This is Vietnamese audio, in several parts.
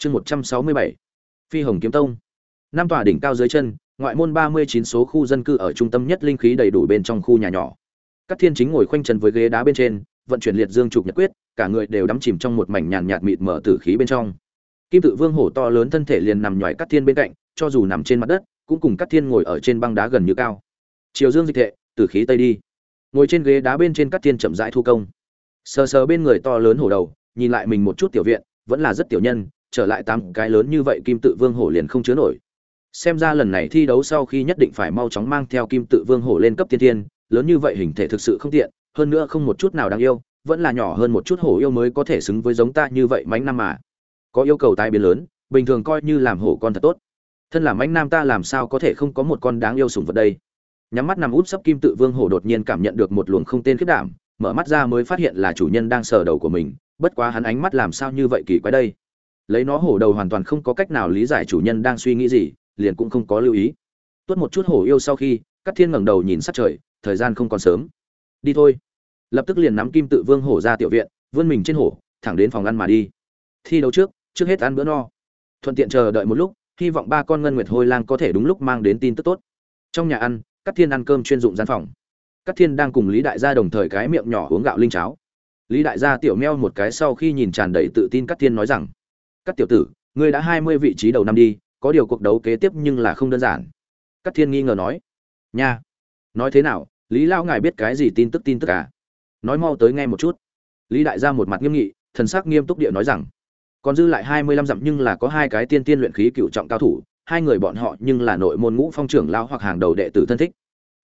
chương một trăm sáu mươi bảy, phi hồng kiếm tông. Năm tòa đỉnh cao dưới chân, ngoại môn ba mươi chín số khu dân cư ở trung tâm nhất linh khí đầy đủ bên trong khu nhà nhỏ. Các thiên chính ngồi khoanh chân với ghế đá bên trên, vận chuyển liệt dương trục nhật quyết, cả người đều đắm chìm trong một mảnh nhàn nhạt mịt mở tử khí bên trong. Kim tự vương hổ to lớn thân thể liền nằm nhoài cát thiên bên cạnh, cho dù nằm trên mặt đất, cũng cùng cát thiên ngồi ở trên băng đá gần như cao. Chiều dương dịch thệ tử khí tây đi. Ngồi trên ghế đá bên trên cát thiên chậm rãi thu công. Sờ sờ bên người to lớn hổ đầu, nhìn lại mình một chút tiểu viện, vẫn là rất tiểu nhân trở lại tám cái lớn như vậy kim tự vương hổ liền không chứa nổi. Xem ra lần này thi đấu sau khi nhất định phải mau chóng mang theo kim tự vương hổ lên cấp tiên tiên lớn như vậy hình thể thực sự không tiện, hơn nữa không một chút nào đáng yêu, vẫn là nhỏ hơn một chút hổ yêu mới có thể xứng với giống ta như vậy mánh nam mà. Có yêu cầu tai biến lớn, bình thường coi như làm hổ con thật tốt. Thân là mánh nam ta làm sao có thể không có một con đáng yêu sủng vật đây? Nhắm mắt nằm út sấp kim tự vương hổ đột nhiên cảm nhận được một luồng không tên khiết đảm, mở mắt ra mới phát hiện là chủ nhân đang sờ đầu của mình, bất quá hắn ánh mắt làm sao như vậy kỳ quái đây? Lấy nó hổ đầu hoàn toàn không có cách nào lý giải chủ nhân đang suy nghĩ gì, liền cũng không có lưu ý. Tuốt một chút hổ yêu sau khi cắt thiên ngẩng đầu nhìn sát trời, thời gian không còn sớm. Đi thôi. Lập tức liền nắm kim tự vương hổ ra tiểu viện, vươn mình trên hổ, thẳng đến phòng ăn mà đi. Thi đấu trước trước hết ăn bữa no. Thuận tiện chờ đợi một lúc, hy vọng ba con ngân nguyệt hôi lang có thể đúng lúc mang đến tin tức tốt. Trong nhà ăn các thiên ăn cơm chuyên dụng gian phòng. Các thiên đang cùng lý đại gia đồng thời cái miệng nhỏ uống gạo linh cháo. Lý đại gia tiểu meo một cái sau khi nhìn tràn đầy tự tin các thiên nói rằng các tiểu tử, ngươi đã hai mươi vị trí đầu năm đi, có điều cuộc đấu kế tiếp nhưng là không đơn giản. Các thiên nghi ngờ nói. Nha. Nói thế nào, lý lao ngài biết cái gì tin tức tin tức à? Nói mau tới nghe một chút. Lý đại gia một mặt nghiêm nghị, thần sắc nghiêm túc địa nói rằng. Còn dư lại hai mươi lăm dặm nhưng là có hai cái tiên tiên luyện khí cựu trọng cao thủ, hai người bọn họ nhưng là nội môn ngũ phong trưởng lao hoặc hàng đầu đệ tử thân thích.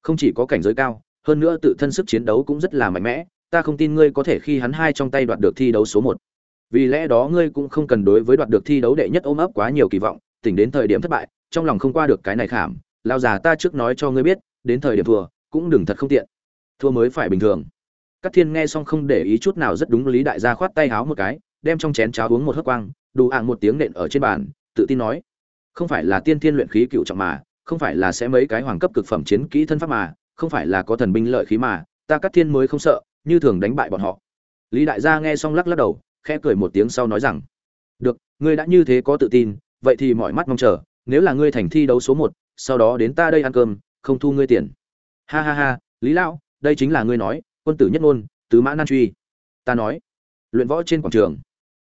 Không chỉ có cảnh giới cao, hơn nữa tự thân sức chiến đấu cũng rất là mạnh mẽ, ta không tin ngươi có thể khi hắn hai trong tay đoạt được thi đấu số một vì lẽ đó ngươi cũng không cần đối với đoạt được thi đấu đệ nhất ôm ấp quá nhiều kỳ vọng, tỉnh đến thời điểm thất bại, trong lòng không qua được cái này khảm. Lao già ta trước nói cho ngươi biết, đến thời điểm thua, cũng đừng thật không tiện. Thua mới phải bình thường. Các thiên nghe xong không để ý chút nào rất đúng lý đại gia khoát tay háo một cái, đem trong chén cháo uống một hớp quang đủ ạng một tiếng nện ở trên bàn, tự tin nói, không phải là tiên thiên luyện khí cựu trọng mà, không phải là sẽ mấy cái hoàng cấp cực phẩm chiến kỹ thân pháp mà, không phải là có thần binh lợi khí mà, ta các thiên mới không sợ, như thường đánh bại bọn họ. Lý đại gia nghe xong lắc lắc đầu khẽ cười một tiếng sau nói rằng, được, ngươi đã như thế có tự tin, vậy thì mọi mắt mong chờ, nếu là ngươi thành thi đấu số một, sau đó đến ta đây ăn cơm, không thu ngươi tiền. Ha ha ha, lý lão, đây chính là ngươi nói, quân tử nhất ngôn, tứ mã nan truy. Ta nói. Luyện võ trên quảng trường.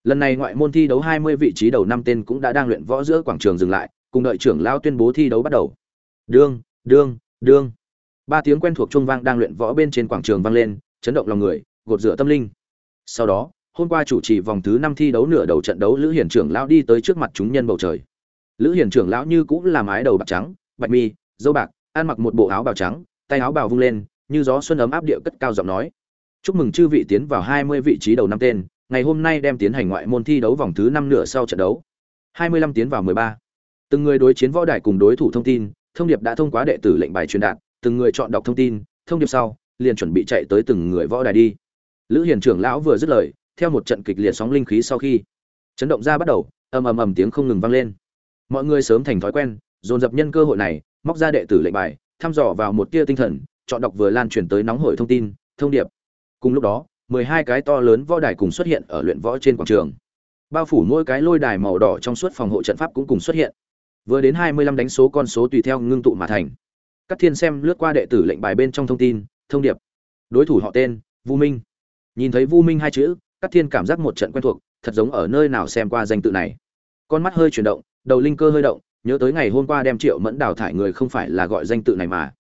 Lần này ngoại môn thi đấu hai mươi vị trí đầu năm tên cũng đã đang luyện võ giữa quảng trường dừng lại, cùng đợi trưởng lão tuyên bố thi đấu bắt đầu. Đương đương đương. Ba tiếng quen thuộc trung vang đang luyện võ bên trên quảng trường vang lên, chấn động lòng người, gột rửa tâm linh. Sau đó hôm qua chủ trì vòng thứ năm thi đấu nửa đầu trận đấu, lữ hiển trưởng lão đi tới trước mặt chúng nhân bầu trời. Lữ hiển trưởng lão như cũng làm ái đầu bạc trắng, bạch mi, dâu bạc, ăn mặc một bộ áo bào trắng, tay áo bào vung lên, như gió xuân ấm áp địa cất cao giọng nói. Chúc mừng chư vị tiến vào hai mươi vị trí đầu năm tên, ngày hôm nay đem tiến hành ngoại môn thi đấu vòng thứ năm nửa sau trận đấu. Hai mươi lăm tiến vào mười ba. Từng người đối chiến võ đài cùng đối thủ thông tin, thông điệp đã thông qua đệ tử lệnh bài truyền đạt, từng người chọn đọc thông tin, thông điệp sau, liền chuẩn bị chạy tới từng người võ đài đi. Lữ hiền trưởng lão vừa dứt lời theo một trận kịch liệt sóng linh khí sau khi, chấn động ra bắt đầu, ầm ầm ầm tiếng không ngừng vang lên. Mọi người sớm thành thói quen, dồn dập nhân cơ hội này, móc ra đệ tử lệnh bài, thăm dò vào một tia tinh thần, chọn đọc vừa lan truyền tới nóng hổi thông tin, thông điệp. Cùng lúc đó, mười hai cái to lớn võ đài cùng xuất hiện ở luyện võ trên quảng trường. Bao phủ mỗi cái lôi đài màu đỏ trong suốt phòng hộ trận pháp cũng cùng xuất hiện. Vừa đến hai mươi lăm đánh số con số tùy theo ngưng tụ mà thành. Các thiên xem lướt qua đệ tử lệnh bài bên trong thông tin, thông điệp. Đối thủ họ tên, vu minh. Nhìn thấy vu minh hai chữ Cát thiên cảm giác một trận quen thuộc, thật giống ở nơi nào xem qua danh tự này. Con mắt hơi chuyển động, đầu linh cơ hơi động, nhớ tới ngày hôm qua đem triệu mẫn đào thải người không phải là gọi danh tự này mà.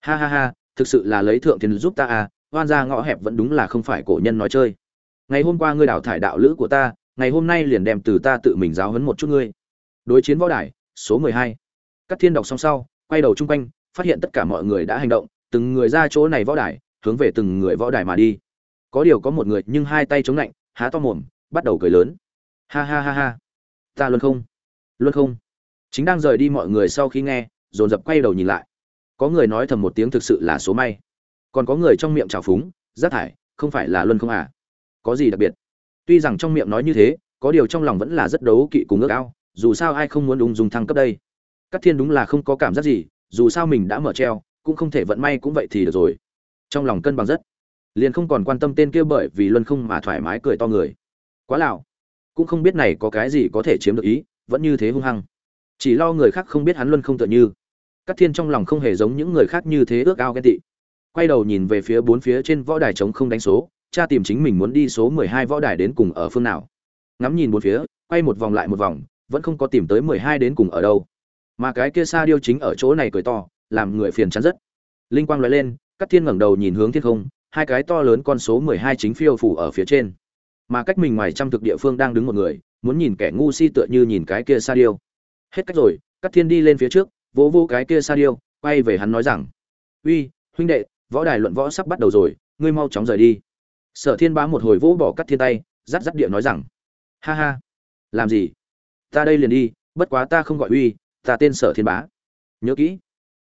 Ha ha ha, thực sự là lấy thượng tiền giúp ta à oan gia ngõ hẹp vẫn đúng là không phải cổ nhân nói chơi. Ngày hôm qua ngươi đào thải đạo lữ của ta, ngày hôm nay liền đem từ ta tự mình giáo huấn một chút ngươi. Đối chiến võ đài, số mười hai. Thiên đọc xong sau, quay đầu chung quanh, phát hiện tất cả mọi người đã hành động, từng người ra chỗ này võ đài, hướng về từng người võ đài mà đi có điều có một người nhưng hai tay chống lạnh, há to mồm, bắt đầu cười lớn. Ha ha ha ha. Ta luôn không. Luôn không. Chính đang rời đi mọi người sau khi nghe, dồn dập quay đầu nhìn lại. Có người nói thầm một tiếng thực sự là số may. Còn có người trong miệng trào phúng, rác thải, không phải là luân không à? Có gì đặc biệt? Tuy rằng trong miệng nói như thế, có điều trong lòng vẫn là rất đấu kỵ cùng ước ao, dù sao ai không muốn đúng dung thăng cấp đây? Các thiên đúng là không có cảm giác gì, dù sao mình đã mở treo, cũng không thể vận may cũng vậy thì được rồi. Trong lòng cân bằng rất liền không còn quan tâm tên kia bởi vì luân không mà thoải mái cười to người. Quá lạo. Cũng không biết này có cái gì có thể chiếm được ý, vẫn như thế hung hăng. Chỉ lo người khác không biết hắn luân không tựa như. Các thiên trong lòng không hề giống những người khác như thế ước ao ghen tị. Quay đầu nhìn về phía bốn phía trên võ đài trống không đánh số, cha tìm chính mình muốn đi số mười hai võ đài đến cùng ở phương nào. Ngắm nhìn bốn phía, quay một vòng lại một vòng, vẫn không có tìm tới mười hai đến cùng ở đâu. Mà cái kia xa điêu chính ở chỗ này cười to, làm người phiền chán rất. Linh quang nói lên các thiên ngẩng đầu nhìn hướng thiên không hai cái to lớn con số mười hai chính phiêu phủ ở phía trên. Mà cách mình ngoài trăm thực địa phương đang đứng một người, muốn nhìn kẻ ngu si tựa như nhìn cái kia sa điêu. Hết cách rồi các thiên đi lên phía trước, vỗ vỗ cái kia sa điêu, quay về hắn nói rằng, uy, huynh đệ, võ đài luận võ sắp bắt đầu rồi, ngươi mau chóng rời đi. Sở thiên bá một hồi vỗ bỏ cắt thiên tay rắt rắt địa nói rằng, ha ha, làm gì? Ta đây liền đi, bất quá ta không gọi uy, ta tên sở thiên bá. Nhớ kỹ,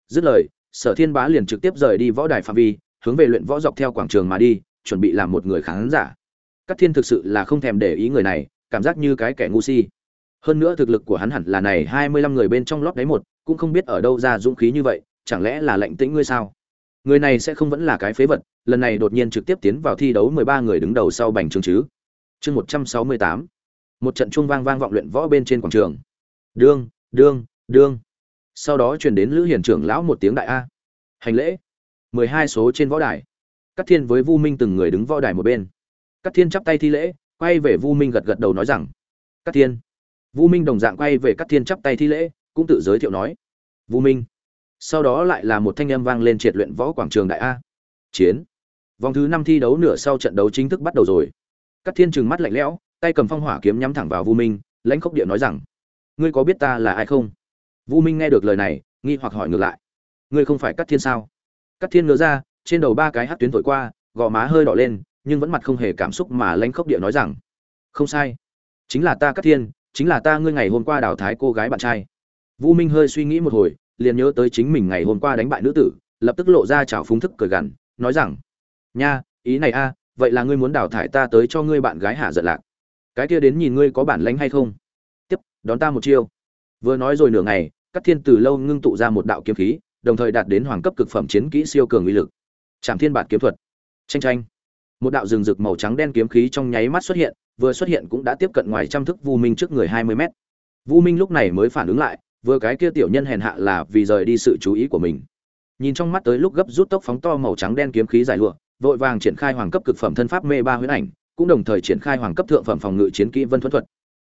dứt lời, sở thiên bá liền trực tiếp rời đi võ đài phạm vi hướng về luyện võ dọc theo quảng trường mà đi, chuẩn bị làm một người khán giả. Các thiên thực sự là không thèm để ý người này, cảm giác như cái kẻ ngu si. Hơn nữa thực lực của hắn hẳn là này, hai mươi lăm người bên trong lót đáy một, cũng không biết ở đâu ra dũng khí như vậy, chẳng lẽ là lệnh tĩnh ngươi sao? Người này sẽ không vẫn là cái phế vật, lần này đột nhiên trực tiếp tiến vào thi đấu mười ba người đứng đầu sau bành trường chứ. Chương một trăm sáu mươi tám. Một trận chuông vang vang vọng luyện võ bên trên quảng trường. Đương đương đương. Sau đó truyền đến lữ hiển trưởng lão một tiếng đại a. Hành lễ mười hai số trên võ đài. Cắt thiên với vu minh từng người đứng võ đài một bên. Cắt thiên chắp tay thi lễ, quay về vu minh gật gật đầu nói rằng cắt thiên. Vu minh đồng dạng quay về cắt thiên chắp tay thi lễ, cũng tự giới thiệu nói, vu minh. Sau đó lại là một thanh âm vang lên triệt luyện võ quảng trường đại a. Chiến. Vòng thứ năm thi đấu nửa sau trận đấu chính thức bắt đầu rồi. Cắt thiên trừng mắt lạnh lẽo, tay cầm phong hỏa kiếm nhắm thẳng vào vu minh, lãnh khốc địa nói rằng, ngươi có biết ta là ai không? Vu minh nghe được lời này, nghi hoặc hỏi ngược lại, ngươi không phải cắt thiên sao? Cắt thiên ngớ ra, trên đầu ba cái hắc tuyến thổi qua, gò má hơi đỏ lên, nhưng vẫn mặt không hề cảm xúc mà lãnh khốc địa nói rằng, không sai. Chính là ta cắt thiên, chính là ta ngươi ngày hôm qua đào thái cô gái bạn trai. Vu minh hơi suy nghĩ một hồi, liền nhớ tới chính mình ngày hôm qua đánh bại nữ tử, lập tức lộ ra chảo phúng thức cười gằn, nói rằng, nha, ý này a, vậy là ngươi muốn đào thải ta tới cho ngươi bạn gái hạ giận lạc. Cái kia đến nhìn ngươi có bản lĩnh hay không? Tiếp, đón ta một chiêu. Vừa nói rồi nửa ngày, Cát thiên từ lâu ngưng tụ ra một đạo kiếm khí đồng thời đạt đến hoàng cấp cực phẩm chiến kỹ siêu cường uy lực. Trảm thiên bản kiếm thuật. Tranh tranh một đạo rừng rực màu trắng đen kiếm khí trong nháy mắt xuất hiện, vừa xuất hiện cũng đã tiếp cận ngoài trăm thức vu minh trước người hai mươi mét. Vu minh lúc này mới phản ứng lại, vừa cái kia tiểu nhân hèn hạ là vì rời đi sự chú ý của mình. Nhìn trong mắt tới lúc gấp rút tốc phóng to màu trắng đen kiếm khí dài lụa, vội vàng triển khai hoàng cấp cực phẩm thân pháp mê ba huyễn ảnh, cũng đồng thời triển khai hoàng cấp thượng phẩm phòng ngự chiến kỹ vân thuẫn thuật.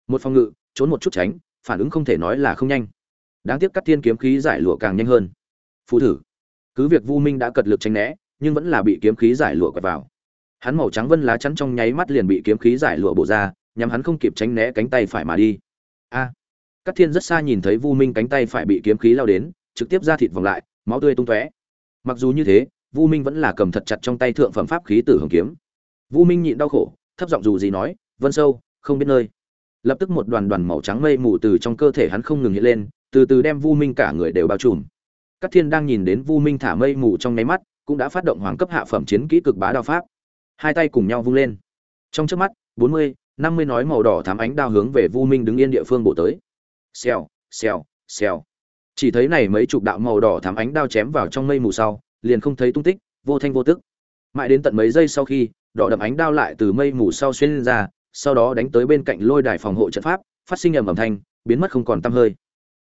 Một phòng ngự, trốn một chút tránh, phản ứng không thể nói là không nhanh. Đáng tiếc cắt thiên kiếm khí giải lụa càng nhanh hơn phù thử. Cứ việc vu minh đã cật lực tránh né nhưng vẫn là bị kiếm khí giải lụa quẹt vào. Hắn màu trắng vân lá chắn trong nháy mắt liền bị kiếm khí giải lụa bổ ra nhằm hắn không kịp tránh né cánh tay phải mà đi. A! À, cắt thiên rất xa nhìn thấy vu minh cánh tay phải bị kiếm khí lao đến trực tiếp ra thịt vòng lại máu tươi tung tóe. Mặc dù như thế vu minh vẫn là cầm thật chặt trong tay thượng phẩm pháp khí tử hồng kiếm. Vu minh nhịn đau khổ thấp giọng dù gì nói vân sâu không biết nơi. Lập tức một đoàn đoàn màu trắng mây mù từ trong cơ thể hắn không ngừng hiện lên từ từ đem vu minh cả người đều bao trùm các thiên đang nhìn đến vu minh thả mây mù trong nháy mắt, cũng đã phát động hoàng cấp hạ phẩm chiến kỹ cực bá đao pháp. Hai tay cùng nhau vung lên. Trong trước mắt, bốn mươi, năm mươi nói màu đỏ thám ánh đao hướng về vu minh đứng yên địa phương bổ tới. Xèo xèo xèo. Chỉ thấy này mấy chục đạo màu đỏ thám ánh đao chém vào trong mây mù sau, liền không thấy tung tích, vô thanh vô tức. Mãi đến tận mấy giây sau khi, đỏ đậm ánh đao lại từ mây mù sau xuyên lên ra, sau đó đánh tới bên cạnh lôi đài phòng hộ trận pháp, phát sinh ầm ầm thanh, biến mất không còn tăm hơi.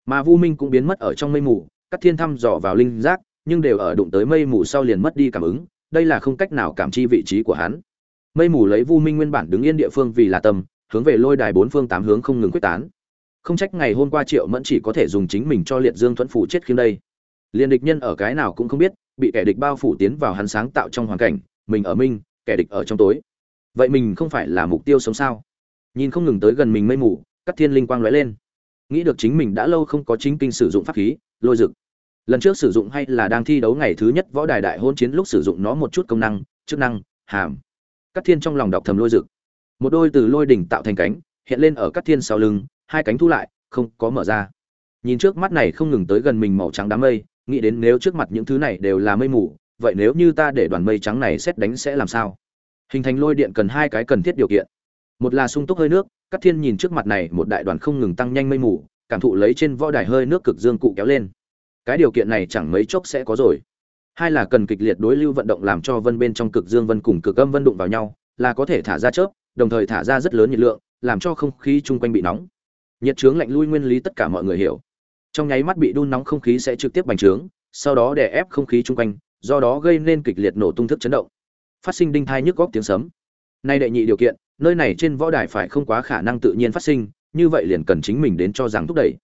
Mà vu minh cũng biến mất ở trong mây mù các thiên thăm dò vào linh giác, nhưng đều ở đụng tới mây mù sau liền mất đi cảm ứng, đây là không cách nào cảm chi vị trí của hắn. Mây mù lấy vu minh nguyên bản đứng yên địa phương vì là tâm hướng về lôi đài bốn phương tám hướng không ngừng quyết tán. Không trách ngày hôm qua triệu mẫn chỉ có thể dùng chính mình cho liệt dương thuẫn phủ chết khiêm đây. Liền địch nhân ở cái nào cũng không biết, bị kẻ địch bao phủ tiến vào hắn sáng tạo trong hoàn cảnh, mình ở minh, kẻ địch ở trong tối. Vậy mình không phải là mục tiêu sống sao? Nhìn không ngừng tới gần mình mây mù các thiên linh quang lóe lên. Nghĩ được chính mình đã lâu không có chính kinh sử dụng pháp khí lôi rực. Lần trước sử dụng hay là đang thi đấu ngày thứ nhất võ đài đại hôn chiến lúc sử dụng nó một chút công năng, chức năng, hàm. Các thiên trong lòng đọc thầm lôi rực. Một đôi từ lôi đỉnh tạo thành cánh, hiện lên ở các thiên sau lưng, hai cánh thu lại, không có mở ra. Nhìn trước mắt này không ngừng tới gần mình màu trắng đám mây, nghĩ đến nếu trước mặt những thứ này đều là mây mù, vậy nếu như ta để đoàn mây trắng này xét đánh sẽ làm sao? Hình thành lôi điện cần hai cái cần thiết điều kiện. Một là sung túc hơi nước các thiên nhìn trước mặt này, một đại đoàn không ngừng tăng nhanh mây mù cảm thụ lấy trên võ đài hơi nước cực dương cụ kéo lên. Cái điều kiện này chẳng mấy chốc sẽ có rồi. Hai là cần kịch liệt đối lưu vận động làm cho vân bên trong cực dương vân cùng cực âm vân đụng vào nhau, là có thể thả ra chớp, đồng thời thả ra rất lớn nhiệt lượng, làm cho không khí chung quanh bị nóng. Nhiệt trướng lạnh lui nguyên lý tất cả mọi người hiểu. Trong nháy mắt bị đun nóng không khí sẽ trực tiếp bành trướng, sau đó đè ép không khí chung quanh, do đó gây nên kịch liệt nổ tung thức chấn động. Phát sinh đinh thai nhức góc tiếng sấm. Nay đệ nhị điều kiện, nơi này trên võ đài phải không quá khả năng tự nhiên phát sinh như vậy liền cần chính mình đến cho rằng thúc đẩy.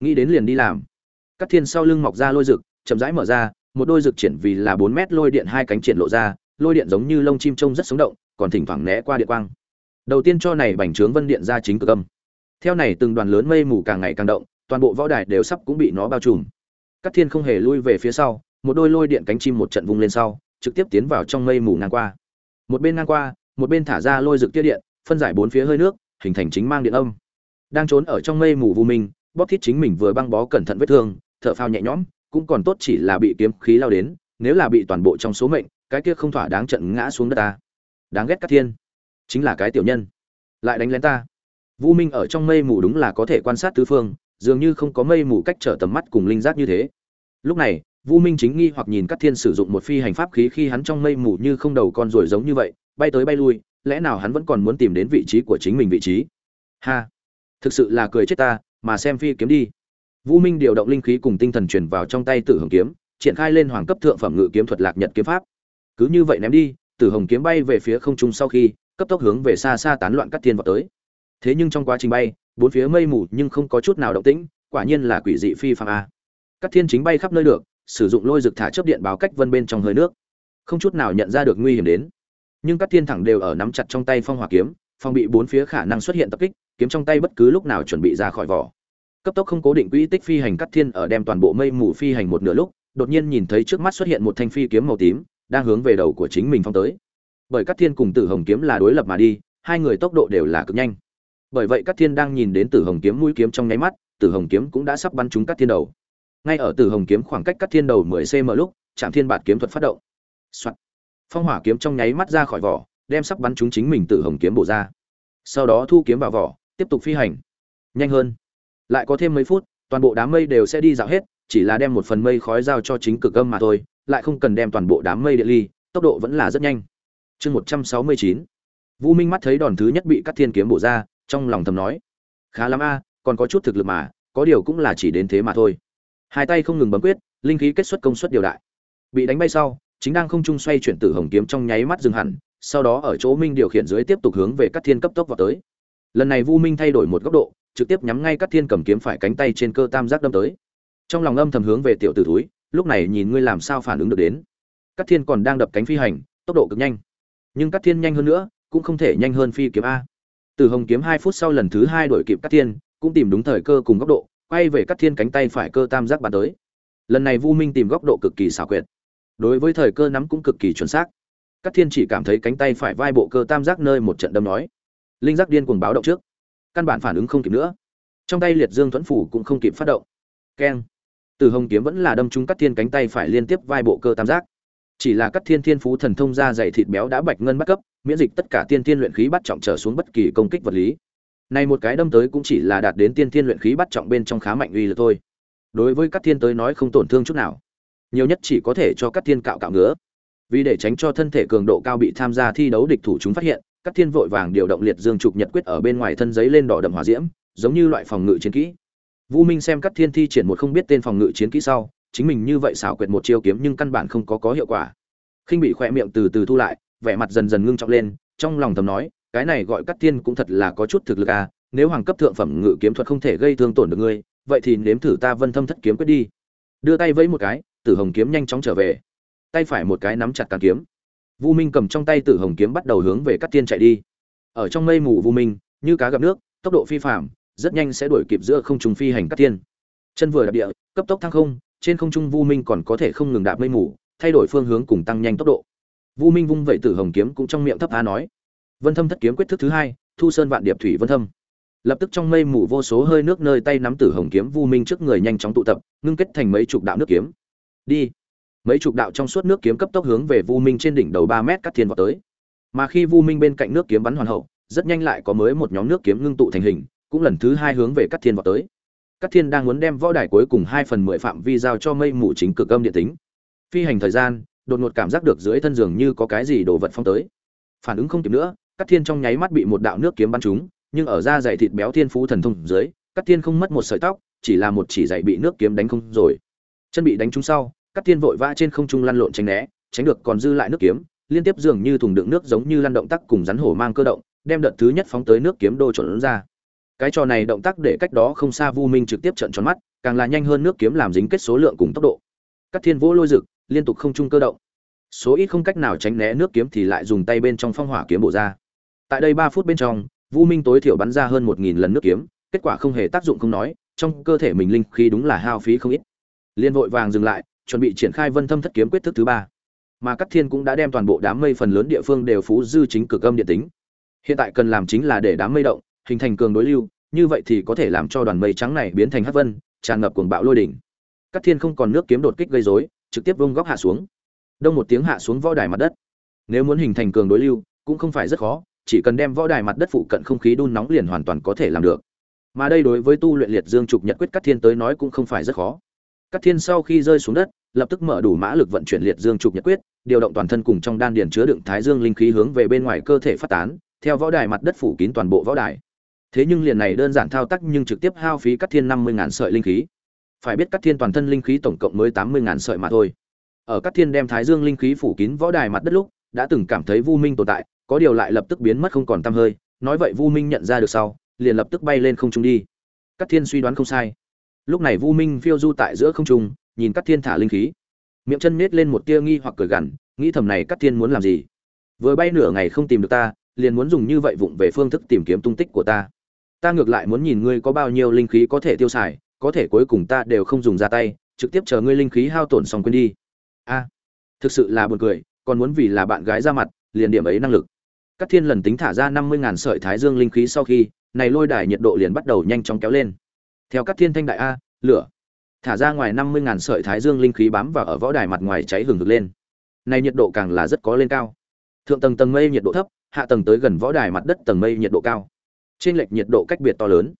Nghĩ đến liền đi làm. Các thiên sau lưng mọc ra lôi rực, chậm rãi mở ra, một đôi rực triển vì là bốn mét lôi điện hai cánh triển lộ ra, lôi điện giống như lông chim trông rất sống động, còn thỉnh thoảng né qua điện quang. Đầu tiên cho này bành trướng vân điện ra chính cực âm. Theo này từng đoàn lớn mây mù càng ngày càng động, toàn bộ võ đài đều sắp cũng bị nó bao trùm. Các thiên không hề lui về phía sau, một đôi lôi điện cánh chim một trận vung lên sau, trực tiếp tiến vào trong mây mù ngang qua. Một bên ngang qua, một bên thả ra lôi rực tia điện, phân giải bốn phía hơi nước, hình thành chính mang điện âm đang trốn ở trong mây mù vô minh, bóp thiết chính mình vừa băng bó cẩn thận vết thương, thở phao nhẹ nhõm, cũng còn tốt chỉ là bị kiếm khí lao đến, nếu là bị toàn bộ trong số mệnh, cái kia không thỏa đáng trận ngã xuống đất ta. Đáng ghét các thiên. Chính là cái tiểu nhân. Lại đánh lén ta. Vũ minh ở trong mây mù đúng là có thể quan sát tứ phương, dường như không có mây mù cách trở tầm mắt cùng linh giác như thế. Lúc này vũ minh chính nghi hoặc nhìn các thiên sử dụng một phi hành pháp khí khi hắn trong mây mù như không đầu con ruồi giống như vậy, bay tới bay lui, lẽ nào hắn vẫn còn muốn tìm đến vị trí của chính mình vị trí? Ha! Thực sự là cười chết ta, mà xem phi kiếm đi. Vũ minh điều động linh khí cùng tinh thần truyền vào trong tay tử hồng kiếm, triển khai lên hoàng cấp thượng phẩm ngự kiếm thuật lạc nhật kiếm pháp. Cứ như vậy ném đi, tử hồng kiếm bay về phía không trung sau khi, cấp tốc hướng về xa xa tán loạn cắt thiên vào tới. Thế nhưng trong quá trình bay, bốn phía mây mù nhưng không có chút nào động tĩnh, quả nhiên là quỷ dị phi phàm a. Cắt thiên chính bay khắp nơi được, sử dụng lôi rực thả chớp điện báo cách vân bên trong hơi nước. Không chút nào nhận ra được nguy hiểm đến. Nhưng các thiên thẳng đều ở nắm chặt trong tay phong hỏa kiếm, phòng bị bốn phía khả năng xuất hiện tập kích kiếm trong tay bất cứ lúc nào chuẩn bị ra khỏi vỏ. Cấp tốc không cố định quỹ tích phi hành cắt thiên ở đem toàn bộ mây mù phi hành một nửa lúc, đột nhiên nhìn thấy trước mắt xuất hiện một thanh phi kiếm màu tím, đang hướng về đầu của chính mình phong tới. Bởi cắt thiên cùng tử hồng kiếm là đối lập mà đi, hai người tốc độ đều là cực nhanh. Bởi vậy cắt thiên đang nhìn đến tử hồng kiếm mũi kiếm trong nháy mắt, tử hồng kiếm cũng đã sắp bắn trúng cắt thiên đầu. Ngay ở tử hồng kiếm khoảng cách cắt thiên đầu 10 cm lúc chạm thiên bạt kiếm thuật phát động. Soạn. phong hỏa kiếm trong nháy mắt ra khỏi vỏ, đem sắp bắn trúng chính mình tử hồng kiếm bổ ra. Sau đó thu kiếm vào vỏ tiếp tục phi hành. Nhanh hơn. Lại có thêm mấy phút, toàn bộ đám mây đều sẽ đi dạo hết, chỉ là đem một phần mây khói giao cho chính cực âm mà thôi, lại không cần đem toàn bộ đám mây địa ly, tốc độ vẫn là rất nhanh. Chương một trăm sáu mươi chín. Vũ minh mắt thấy đòn thứ nhất bị cắt thiên kiếm bổ ra, trong lòng thầm nói, khá lắm a, còn có chút thực lực mà, có điều cũng là chỉ đến thế mà thôi. Hai tay không ngừng bấm quyết, linh khí kết xuất công suất điều đại. Bị đánh bay sau, chính đang không trung xoay chuyển tử hồng kiếm trong nháy mắt dừng hẳn, sau đó ở chỗ minh điều khiển dưới tiếp tục hướng về các thiên cấp tốc vào tới lần này vu minh thay đổi một góc độ, trực tiếp nhắm ngay các thiên cầm kiếm phải cánh tay trên cơ tam giác đâm tới. Trong lòng âm thầm hướng về tiểu tử túi lúc này nhìn ngươi làm sao phản ứng được đến? Các thiên còn đang đập cánh phi hành, tốc độ cực nhanh. Nhưng các thiên nhanh hơn nữa, cũng không thể nhanh hơn phi kiếm a. Từ hồng kiếm hai phút sau lần thứ hai đổi kịp các thiên, cũng tìm đúng thời cơ cùng góc độ, quay về các thiên cánh tay phải cơ tam giác bắn tới. Lần này vu minh tìm góc độ cực kỳ xảo quyệt. Đối với thời cơ nắm cũng cực kỳ chuẩn xác. Các thiên chỉ cảm thấy cánh tay phải vai bộ cơ tam giác nơi một trận đâm nói linh giác điên cuồng báo động trước. Căn bản phản ứng không kịp nữa. Trong tay liệt dương thuẫn phủ cũng không kịp phát động. Keng. Từ hồng kiếm vẫn là đâm trúng cắt thiên cánh tay phải liên tiếp vai bộ cơ tam giác. Chỉ là cắt thiên thiên phú thần thông ra dày thịt béo đã bạch ngân bắt cấp, miễn dịch tất cả tiên thiên luyện khí bắt trọng trở xuống bất kỳ công kích vật lý. Này một cái đâm tới cũng chỉ là đạt đến tiên thiên luyện khí bắt trọng bên trong khá mạnh uy lực thôi. Đối với cắt thiên tới nói không tổn thương chút nào. Nhiều nhất chỉ có thể cho cắt thiên cạo cạo ngứa. Vì để tránh cho thân thể cường độ cao bị tham gia thi đấu địch thủ chúng phát hiện các thiên vội vàng điều động liệt dương trục nhật quyết ở bên ngoài thân giấy lên đỏ đậm hỏa diễm, giống như loại phòng ngự chiến kỹ. Vũ minh xem các thiên thi triển một không biết tên phòng ngự chiến kỹ sau, chính mình như vậy xảo quyệt một chiêu kiếm nhưng căn bản không có có hiệu quả. Khinh bị khỏe miệng từ từ thu lại, vẻ mặt dần dần ngưng trọng lên, trong lòng thầm nói, cái này gọi Cát thiên cũng thật là có chút thực lực à nếu hoàng cấp thượng phẩm ngự kiếm thuật không thể gây thương tổn được ngươi, vậy thì nếm thử ta vân thâm thất kiếm quyết đi. Đưa tay vẫy một cái, tử hồng kiếm nhanh chóng trở về. Tay phải một cái nắm chặt cán kiếm. Vu Minh cầm trong tay Tử Hồng kiếm bắt đầu hướng về Cát Tiên chạy đi. Ở trong mây mù Vu Minh, như cá gặp nước, tốc độ phi phàm, rất nhanh sẽ đuổi kịp giữa không trung phi hành Cát Tiên. Chân vừa đạp địa, cấp tốc thăng không, trên không trung Vu Minh còn có thể không ngừng đạp mây mù, thay đổi phương hướng cùng tăng nhanh tốc độ. Vu Minh vung vậy Tử Hồng kiếm cũng trong miệng thấp á nói: "Vân Thâm thất kiếm quyết thức thứ hai, Thu Sơn vạn điệp thủy vân thâm." Lập tức trong mây mù vô số hơi nước nơi tay nắm Tử Hồng kiếm Vu Minh trước người nhanh chóng tụ tập, ngưng kết thành mấy chục đạo nước kiếm. Đi mấy chục đạo trong suốt nước kiếm cấp tốc hướng về vu minh trên đỉnh đầu ba mét cắt thiên vào tới. Mà khi vu minh bên cạnh nước kiếm bắn hoàn hậu, rất nhanh lại có mới một nhóm nước kiếm ngưng tụ thành hình, cũng lần thứ hai hướng về cắt thiên vào tới. Cắt thiên đang muốn đem võ đài cuối cùng hai phần mười phạm vi giao cho mây mù chính cực âm điện tính. Phi hành thời gian, đột ngột cảm giác được dưới thân giường như có cái gì đổ vật phong tới. Phản ứng không kịp nữa, cắt thiên trong nháy mắt bị một đạo nước kiếm bắn trúng, nhưng ở da dày thịt béo thiên phú thần thông dưới, cắt thiên không mất một sợi tóc, chỉ là một chỉ dày bị nước kiếm đánh không rồi. Chân bị đánh trúng sau Cát thiên vội vã trên không trung lăn lộn tránh né, tránh được còn dư lại nước kiếm, liên tiếp dường như thùng đựng nước giống như lăn động tác cùng rắn hổ mang cơ động, đem đợt thứ nhất phóng tới nước kiếm đô trộn ra. Cái trò này động tác để cách đó không xa vu minh trực tiếp trận tròn mắt, càng là nhanh hơn nước kiếm làm dính kết số lượng cùng tốc độ. Các thiên vỗ lôi rực, liên tục không trung cơ động. Số ít không cách nào tránh né nước kiếm thì lại dùng tay bên trong phong hỏa kiếm bổ ra. Tại đây ba phút bên trong, vu minh tối thiểu bắn ra hơn một nghìn lần nước kiếm, kết quả không hề tác dụng không nói, trong cơ thể mình linh khí đúng là hao phí không ít. Liên vội vàng dừng lại chuẩn bị triển khai vân thâm thất kiếm quyết thức thứ ba. Mà các thiên cũng đã đem toàn bộ đám mây phần lớn địa phương đều phú dư chính cực âm điện tính. Hiện tại cần làm chính là để đám mây động, hình thành cường đối lưu, như vậy thì có thể làm cho đoàn mây trắng này biến thành hắc vân, tràn ngập cuồng bạo lôi đỉnh. Các thiên không còn nước kiếm đột kích gây rối, trực tiếp vung góc hạ xuống. Đông một tiếng hạ xuống võ đài mặt đất. Nếu muốn hình thành cường đối lưu, cũng không phải rất khó, chỉ cần đem võ đài mặt đất phụ cận không khí đun nóng liền hoàn toàn có thể làm được. Mà đây đối với tu luyện liệt dương trục nhật quyết cắt thiên tới nói cũng không phải rất khó. Cắt thiên sau khi rơi xuống đất lập tức mở đủ mã lực vận chuyển liệt dương trục nhật quyết, điều động toàn thân cùng trong đan điền chứa đựng thái dương linh khí hướng về bên ngoài cơ thể phát tán, theo võ đài mặt đất phủ kín toàn bộ võ đài. Thế nhưng liền này đơn giản thao tác nhưng trực tiếp hao phí cắt thiên năm mươi ngàn sợi linh khí. Phải biết cắt thiên toàn thân linh khí tổng cộng mới tám mươi ngàn sợi mà thôi. Ở cắt thiên đem thái dương linh khí phủ kín võ đài mặt đất lúc, đã từng cảm thấy vu minh tồn tại, có điều lại lập tức biến mất không còn tăm hơi, nói vậy vu minh nhận ra được sau, liền lập tức bay lên không trung đi. Cắt thiên suy đoán không sai. Lúc này vu minh phiêu du tại giữa không trung nhìn Cát thiên thả linh khí. Miệng chân nết lên một tia nghi hoặc cười gằn, nghĩ thầm này Cát thiên muốn làm gì? Vừa bay nửa ngày không tìm được ta, liền muốn dùng như vậy vụng về phương thức tìm kiếm tung tích của ta. Ta ngược lại muốn nhìn ngươi có bao nhiêu linh khí có thể tiêu xài, có thể cuối cùng ta đều không dùng ra tay, trực tiếp chờ ngươi linh khí hao tổn xong quên đi. A, thực sự là buồn cười, còn muốn vì là bạn gái ra mặt, liền điểm ấy năng lực. Cát thiên lần tính thả ra năm mươi ngàn sợi thái dương linh khí sau khi, này lôi đài nhiệt độ liền bắt đầu nhanh chóng kéo lên. Theo Cát thiên thanh đại a, lửa thả ra ngoài năm mươi ngàn sợi thái dương linh khí bám vào ở võ đài mặt ngoài cháy hừng hực lên. Này nhiệt độ càng là rất có lên cao. Thượng tầng tầng mây nhiệt độ thấp, hạ tầng tới gần võ đài mặt đất tầng mây nhiệt độ cao. Trên lệch nhiệt độ cách biệt to lớn.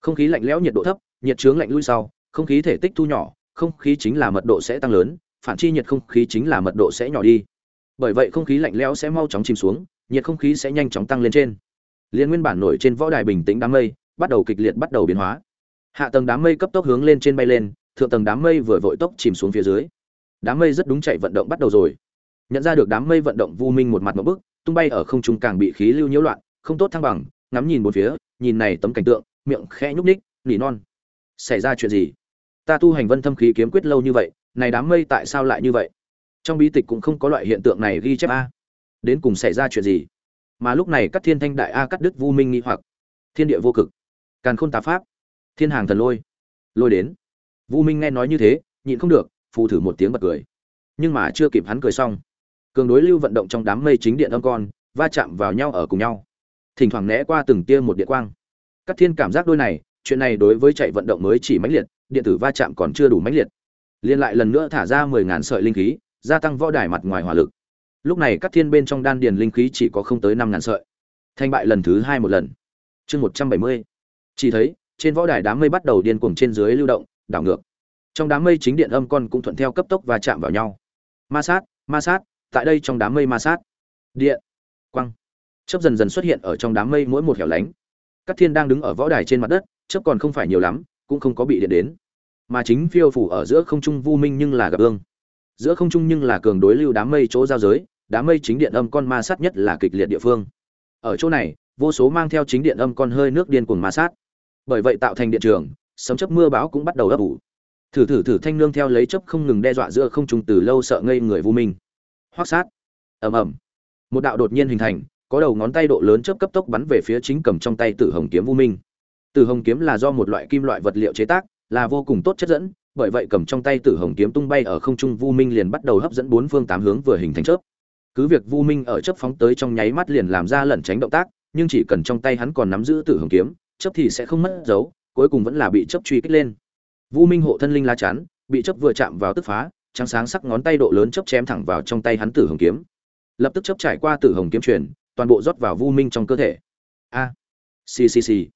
Không khí lạnh lẽo nhiệt độ thấp, nhiệt chướng lạnh lui sau, không khí thể tích thu nhỏ, không khí chính là mật độ sẽ tăng lớn, phản chi nhiệt không khí chính là mật độ sẽ nhỏ đi. Bởi vậy không khí lạnh lẽo sẽ mau chóng chìm xuống, nhiệt không khí sẽ nhanh chóng tăng lên trên. Liên nguyên bản nổi trên võ đài bình tĩnh đám mây, bắt đầu kịch liệt bắt đầu biến hóa. Hạ tầng đám mây cấp tốc hướng lên trên bay lên thượng tầng đám mây vừa vội tốc chìm xuống phía dưới. Đám mây rất đúng chạy vận động bắt đầu rồi. Nhận ra được đám mây vận động vu minh một mặt một bức, tung bay ở không trung càng bị khí lưu nhiễu loạn, không tốt thăng bằng, ngắm nhìn một phía, nhìn này tấm cảnh tượng, miệng khẽ nhúc ních nỉ non. Xảy ra chuyện gì? Ta tu hành vân thâm khí kiếm quyết lâu như vậy, này đám mây tại sao lại như vậy? Trong bí tịch cũng không có loại hiện tượng này ghi chép a. Đến cùng xảy ra chuyện gì? Mà lúc này các thiên thanh đại a cắt đứt vu minh nghi hoặc. Thiên địa vô cực. Càn khôn tà pháp. Thiên hàng thần lôi. Lôi đến vu minh nghe nói như thế, nhịn không được, phù thử một tiếng bật cười. Nhưng mà chưa kịp hắn cười xong, cường đối lưu vận động trong đám mây chính điện âm con, va chạm vào nhau ở cùng nhau. Thỉnh thoảng né qua từng tia một điện quang. Các thiên cảm giác đôi này, chuyện này đối với chạy vận động mới chỉ mãnh liệt, điện tử va chạm còn chưa đủ mãnh liệt. Liên lại lần nữa thả ra mười ngàn sợi linh khí, gia tăng võ đài mặt ngoài hỏa lực. Lúc này các thiên bên trong đan điền linh khí chỉ có không tới năm ngàn sợi. Thành bại lần thứ hai một lần. Chương một trăm bảy mươi. Chỉ thấy, trên võ đài đám mây bắt đầu điên cuồng trên dưới lưu động đảo ngược. Trong đám mây chính điện âm con cũng thuận theo cấp tốc và chạm vào nhau. Ma sát ma sát, tại đây trong đám mây ma sát. Điện quăng chớp dần dần xuất hiện ở trong đám mây mỗi một hẻo lánh. Các thiên đang đứng ở võ đài trên mặt đất, chớp còn không phải nhiều lắm, cũng không có bị điện đến. Mà chính phiêu phủ ở giữa không trung vu minh nhưng là gặp ương giữa không trung nhưng là cường đối lưu đám mây chỗ giao giới, đám mây chính điện âm con ma sát nhất là kịch liệt địa phương. Ở chỗ này, vô số mang theo chính điện âm con hơi nước điên cuồng ma sát. Bởi vậy tạo thành điện trường sấm chớp mưa bão cũng bắt đầu ấp ủ. Thử thử thử thanh nương theo lấy chớp không ngừng đe dọa giữa không trung từ lâu sợ ngây người vô minh. Hoác sát. Ầm ầm. Một đạo đột nhiên hình thành, có đầu ngón tay độ lớn chớp cấp tốc bắn về phía chính cầm trong tay tử hồng kiếm vô minh. Tử hồng kiếm là do một loại kim loại vật liệu chế tác, là vô cùng tốt chất dẫn, bởi vậy cầm trong tay tử hồng kiếm tung bay ở không trung vu minh liền bắt đầu hấp dẫn bốn phương tám hướng vừa hình thành chớp. Cứ việc vu minh ở chớp phóng tới trong nháy mắt liền làm ra lẩn tránh động tác, nhưng chỉ cần trong tay hắn còn nắm giữ tử hồng kiếm, chớp thì sẽ không mất dấu cuối cùng vẫn là bị chớp truy kích lên. Vu minh hộ thân linh lá chắn, bị chớp vừa chạm vào tức phá, trắng sáng sắc ngón tay độ lớn chớp chém thẳng vào trong tay hắn tử hồng kiếm. Lập tức chớp trải qua tử hồng kiếm truyền, toàn bộ rót vào vu minh trong cơ thể. A! Xì xì xì.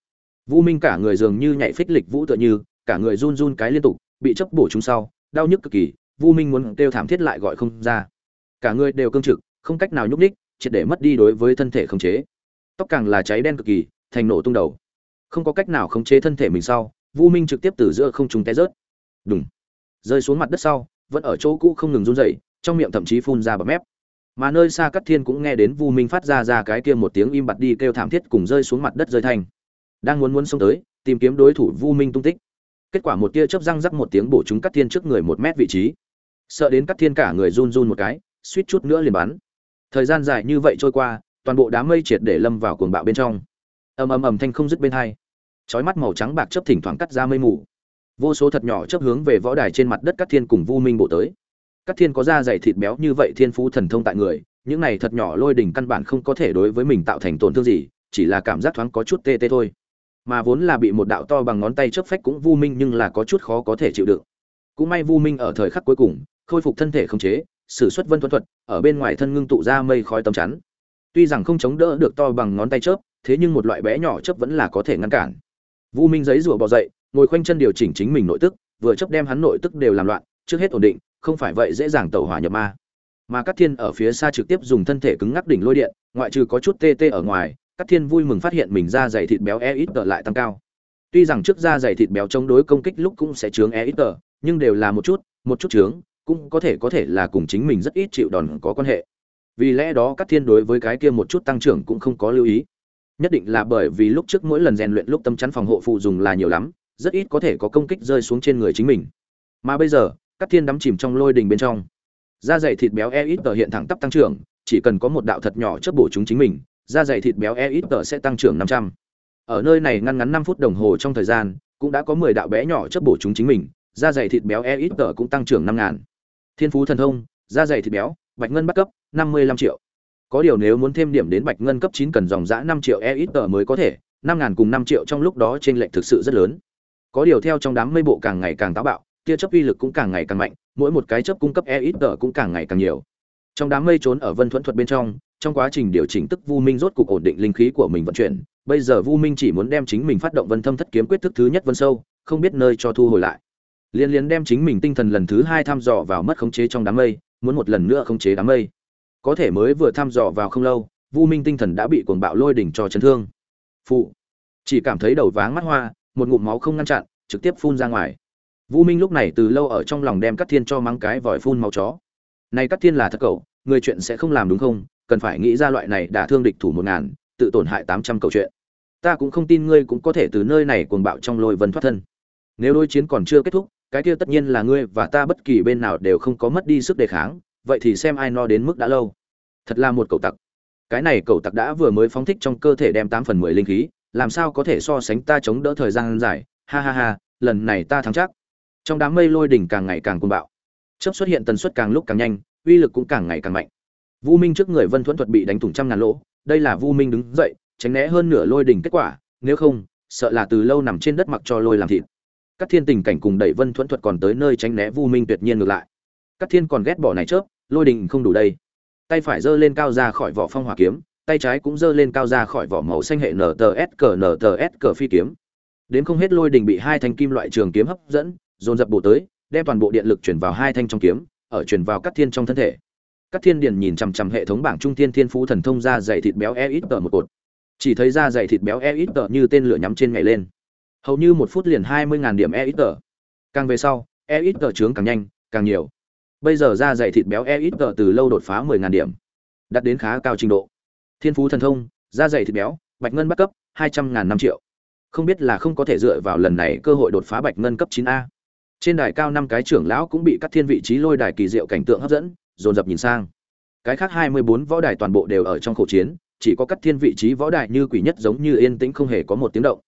Vu minh cả người dường như nhảy phích lịch vũ tựa như, cả người run run cái liên tục, bị chớp bổ trúng sau, đau nhức cực kỳ, vu minh muốn kêu thảm thiết lại gọi không ra. Cả người đều cương trực, không cách nào nhúc nhích, triệt để mất đi đối với thân thể khống chế. Tóc càng là cháy đen cực kỳ, thành nổ tung đầu không có cách nào khống chế thân thể mình sau, vu minh trực tiếp từ giữa không trung té rớt. Đúng rơi xuống mặt đất sau, vẫn ở chỗ cũ không ngừng run rẩy, trong miệng thậm chí phun ra bọt mép. Mà nơi xa cắt thiên cũng nghe đến vu minh phát ra ra cái kia một tiếng im bặt đi kêu thảm thiết cùng rơi xuống mặt đất rơi thành. Đang muốn muốn xông tới, tìm kiếm đối thủ vu minh tung tích. Kết quả một tia chớp răng rắc một tiếng bổ trúng cắt thiên trước người một mét vị trí. Sợ đến cắt thiên cả người run run một cái, suýt chút nữa liền bắn. Thời gian dài như vậy trôi qua, toàn bộ đám mây triệt để lâm vào cuồng bạo bên trong ầm ầm ầm thanh không dứt bên hai. Chói mắt màu trắng bạc chớp thỉnh thoảng cắt ra mây mù. Vô số thật nhỏ chớp hướng về võ đài trên mặt đất cắt thiên cùng vu minh bộ tới. Cắt thiên có da dày thịt béo như vậy thiên phú thần thông tại người, những này thật nhỏ lôi đỉnh căn bản không có thể đối với mình tạo thành tổn thương gì, chỉ là cảm giác thoáng có chút tê tê thôi. Mà vốn là bị một đạo to bằng ngón tay chớp phách cũng vu minh nhưng là có chút khó có thể chịu đựng. Cũng may vu minh ở thời khắc cuối cùng, khôi phục thân thể không chế, sử xuất vân thuần thuật, ở bên ngoài thân ngưng tụ ra mây khói tấm chắn. Tuy rằng không chống đỡ được to bằng ngón tay chớp thế nhưng một loại bé nhỏ chớp vẫn là có thể ngăn cản. Vu minh giấy rủa bò dậy, ngồi khoanh chân điều chỉnh chính mình nội tức, vừa chấp đem hắn nội tức đều làm loạn, trước hết ổn định, không phải vậy dễ dàng tẩu hỏa nhập ma. Mà các thiên ở phía xa trực tiếp dùng thân thể cứng ngắc đỉnh lôi điện, ngoại trừ có chút tê tê ở ngoài các thiên vui mừng phát hiện mình da dày thịt béo e ít tờ lại tăng cao. Tuy rằng trước da dày thịt béo chống đối công kích lúc cũng sẽ chướng e ít tờ, nhưng đều là một chút một chút chướng, cũng có thể có thể là cùng chính mình rất ít chịu đòn có quan hệ. Vì lẽ đó các thiên đối với cái kia một chút tăng trưởng cũng không có lưu ý nhất định là bởi vì lúc trước mỗi lần rèn luyện lúc tâm chắn phòng hộ phụ dùng là nhiều lắm, rất ít có thể có công kích rơi xuống trên người chính mình. Mà bây giờ các thiên đắm chìm trong lôi đình bên trong. Da dày thịt béo e ít tờ hiện thẳng tắp tăng trưởng, chỉ cần có một đạo thật nhỏ chớp bổ chúng chính mình, da dày thịt béo e ít tờ sẽ tăng trưởng năm trăm. Ở nơi này ngăn ngắn năm phút đồng hồ trong thời gian, cũng đã có mười đạo bé nhỏ chớp bổ chúng chính mình, da dày thịt béo e ít tờ cũng tăng trưởng năm ngàn. Thiên phú thần thông, da dày thịt béo, bạch ngân bắt cấp, năm mươi lăm triệu có điều nếu muốn thêm điểm đến bạch ngân cấp chín cần dòng giã năm triệu e ít tờ mới có thể, năm ngàn cùng năm triệu trong lúc đó trên lệnh thực sự rất lớn. Có điều theo trong đám mây bộ càng ngày càng táo bạo, tia chấp uy lực cũng càng ngày càng mạnh, mỗi một cái chấp cung cấp e ít tờ cũng càng ngày càng nhiều. Trong đám mây trốn ở vân thuẫn thuật bên trong trong quá trình điều chỉnh tức vu minh rốt cục ổn định linh khí của mình vận chuyển, bây giờ vu minh chỉ muốn đem chính mình phát động vân thâm thất kiếm quyết thức thứ nhất vân sâu, không biết nơi cho thu hồi lại. Liên liên đem chính mình tinh thần lần thứ hai thăm dò vào mất khống chế trong đám mây, muốn một lần nữa khống chế đám mây có thể mới vừa thăm dò vào không lâu, vu minh tinh thần đã bị cuồng bạo lôi đỉnh cho chấn thương. Phụ, chỉ cảm thấy đầu váng mắt hoa, một ngụm máu không ngăn chặn, trực tiếp phun ra ngoài. Vu minh lúc này từ lâu ở trong lòng đem cắt thiên cho mắng cái vòi phun máu chó. Này cắt thiên là thật cậu, người chuyện sẽ không làm đúng không? Cần phải nghĩ ra loại này đã thương địch thủ một ngàn, tự tổn hại tám trăm câu chuyện. Ta cũng không tin ngươi cũng có thể từ nơi này cuồng bạo trong lôi vân thoát thân. Nếu đối chiến còn chưa kết thúc, cái kia tất nhiên là ngươi và ta bất kỳ bên nào đều không có mất đi sức đề kháng vậy thì xem ai no đến mức đã lâu. Thật là một cầu tặc. Cái này cầu tặc đã vừa mới phóng thích trong cơ thể đem tám phần mười linh khí, làm sao có thể so sánh ta chống đỡ thời gian dài? Ha ha ha, lần này ta thắng chắc. Trong đám mây lôi đỉnh càng ngày càng côn bạo. Chớp xuất hiện tần suất càng lúc càng nhanh, uy lực cũng càng ngày càng mạnh. Vu minh trước người vân thuẫn thuật bị đánh thủng trăm ngàn lỗ, đây là vu minh đứng dậy, tránh né hơn nửa lôi đỉnh kết quả, nếu không, sợ là từ lâu nằm trên đất mặc cho lôi làm thịt. Các thiên tình cảnh cùng đẩy vân thuẫn thuật còn tới nơi tránh né vu minh tuyệt nhiên ngược lại. Cát thiên còn ghét bỏ này chớp, lôi đình không đủ đây. Tay phải giơ lên cao ra khỏi vỏ phong hỏa kiếm, tay trái cũng giơ lên cao ra khỏi vỏ màu xanh hệ nts cờ nts cờ phi kiếm. Đến không hết lôi đình bị hai thanh kim loại trường kiếm hấp dẫn, dồn dập bộ tới, đem toàn bộ điện lực chuyển vào hai thanh trong kiếm, ở chuyển vào Cát thiên trong thân thể. Cát thiên điền nhìn chằm chằm hệ thống bảng trung thiên thiên phú thần thông ra dày thịt béo e ít tờ một cột. Chỉ thấy ra dày thịt béo e ít tờ như tên lửa nhắm trên ngày lên. Hầu như một phút liền hai mươi điểm e ít tờ càng về sau e ít tờ trướng càng nhanh, càng nhiều bây giờ ra dày thịt béo e ít tờ từ lâu đột phá mười ngàn điểm, đạt đến khá cao trình độ. Thiên phú thần thông, da dày thịt béo, bạch ngân bắt cấp, hai trăm ngàn năm triệu. Không biết là không có thể dựa vào lần này cơ hội đột phá bạch ngân cấp chín a. Trên đài cao năm cái trưởng lão cũng bị các thiên vị trí lôi đài kỳ diệu cảnh tượng hấp dẫn, dồn dập nhìn sang. Cái khác hai mươi bốn võ đài toàn bộ đều ở trong khẩu chiến, chỉ có các thiên vị trí võ đài như quỷ nhất giống như yên tĩnh không hề có một tiếng động.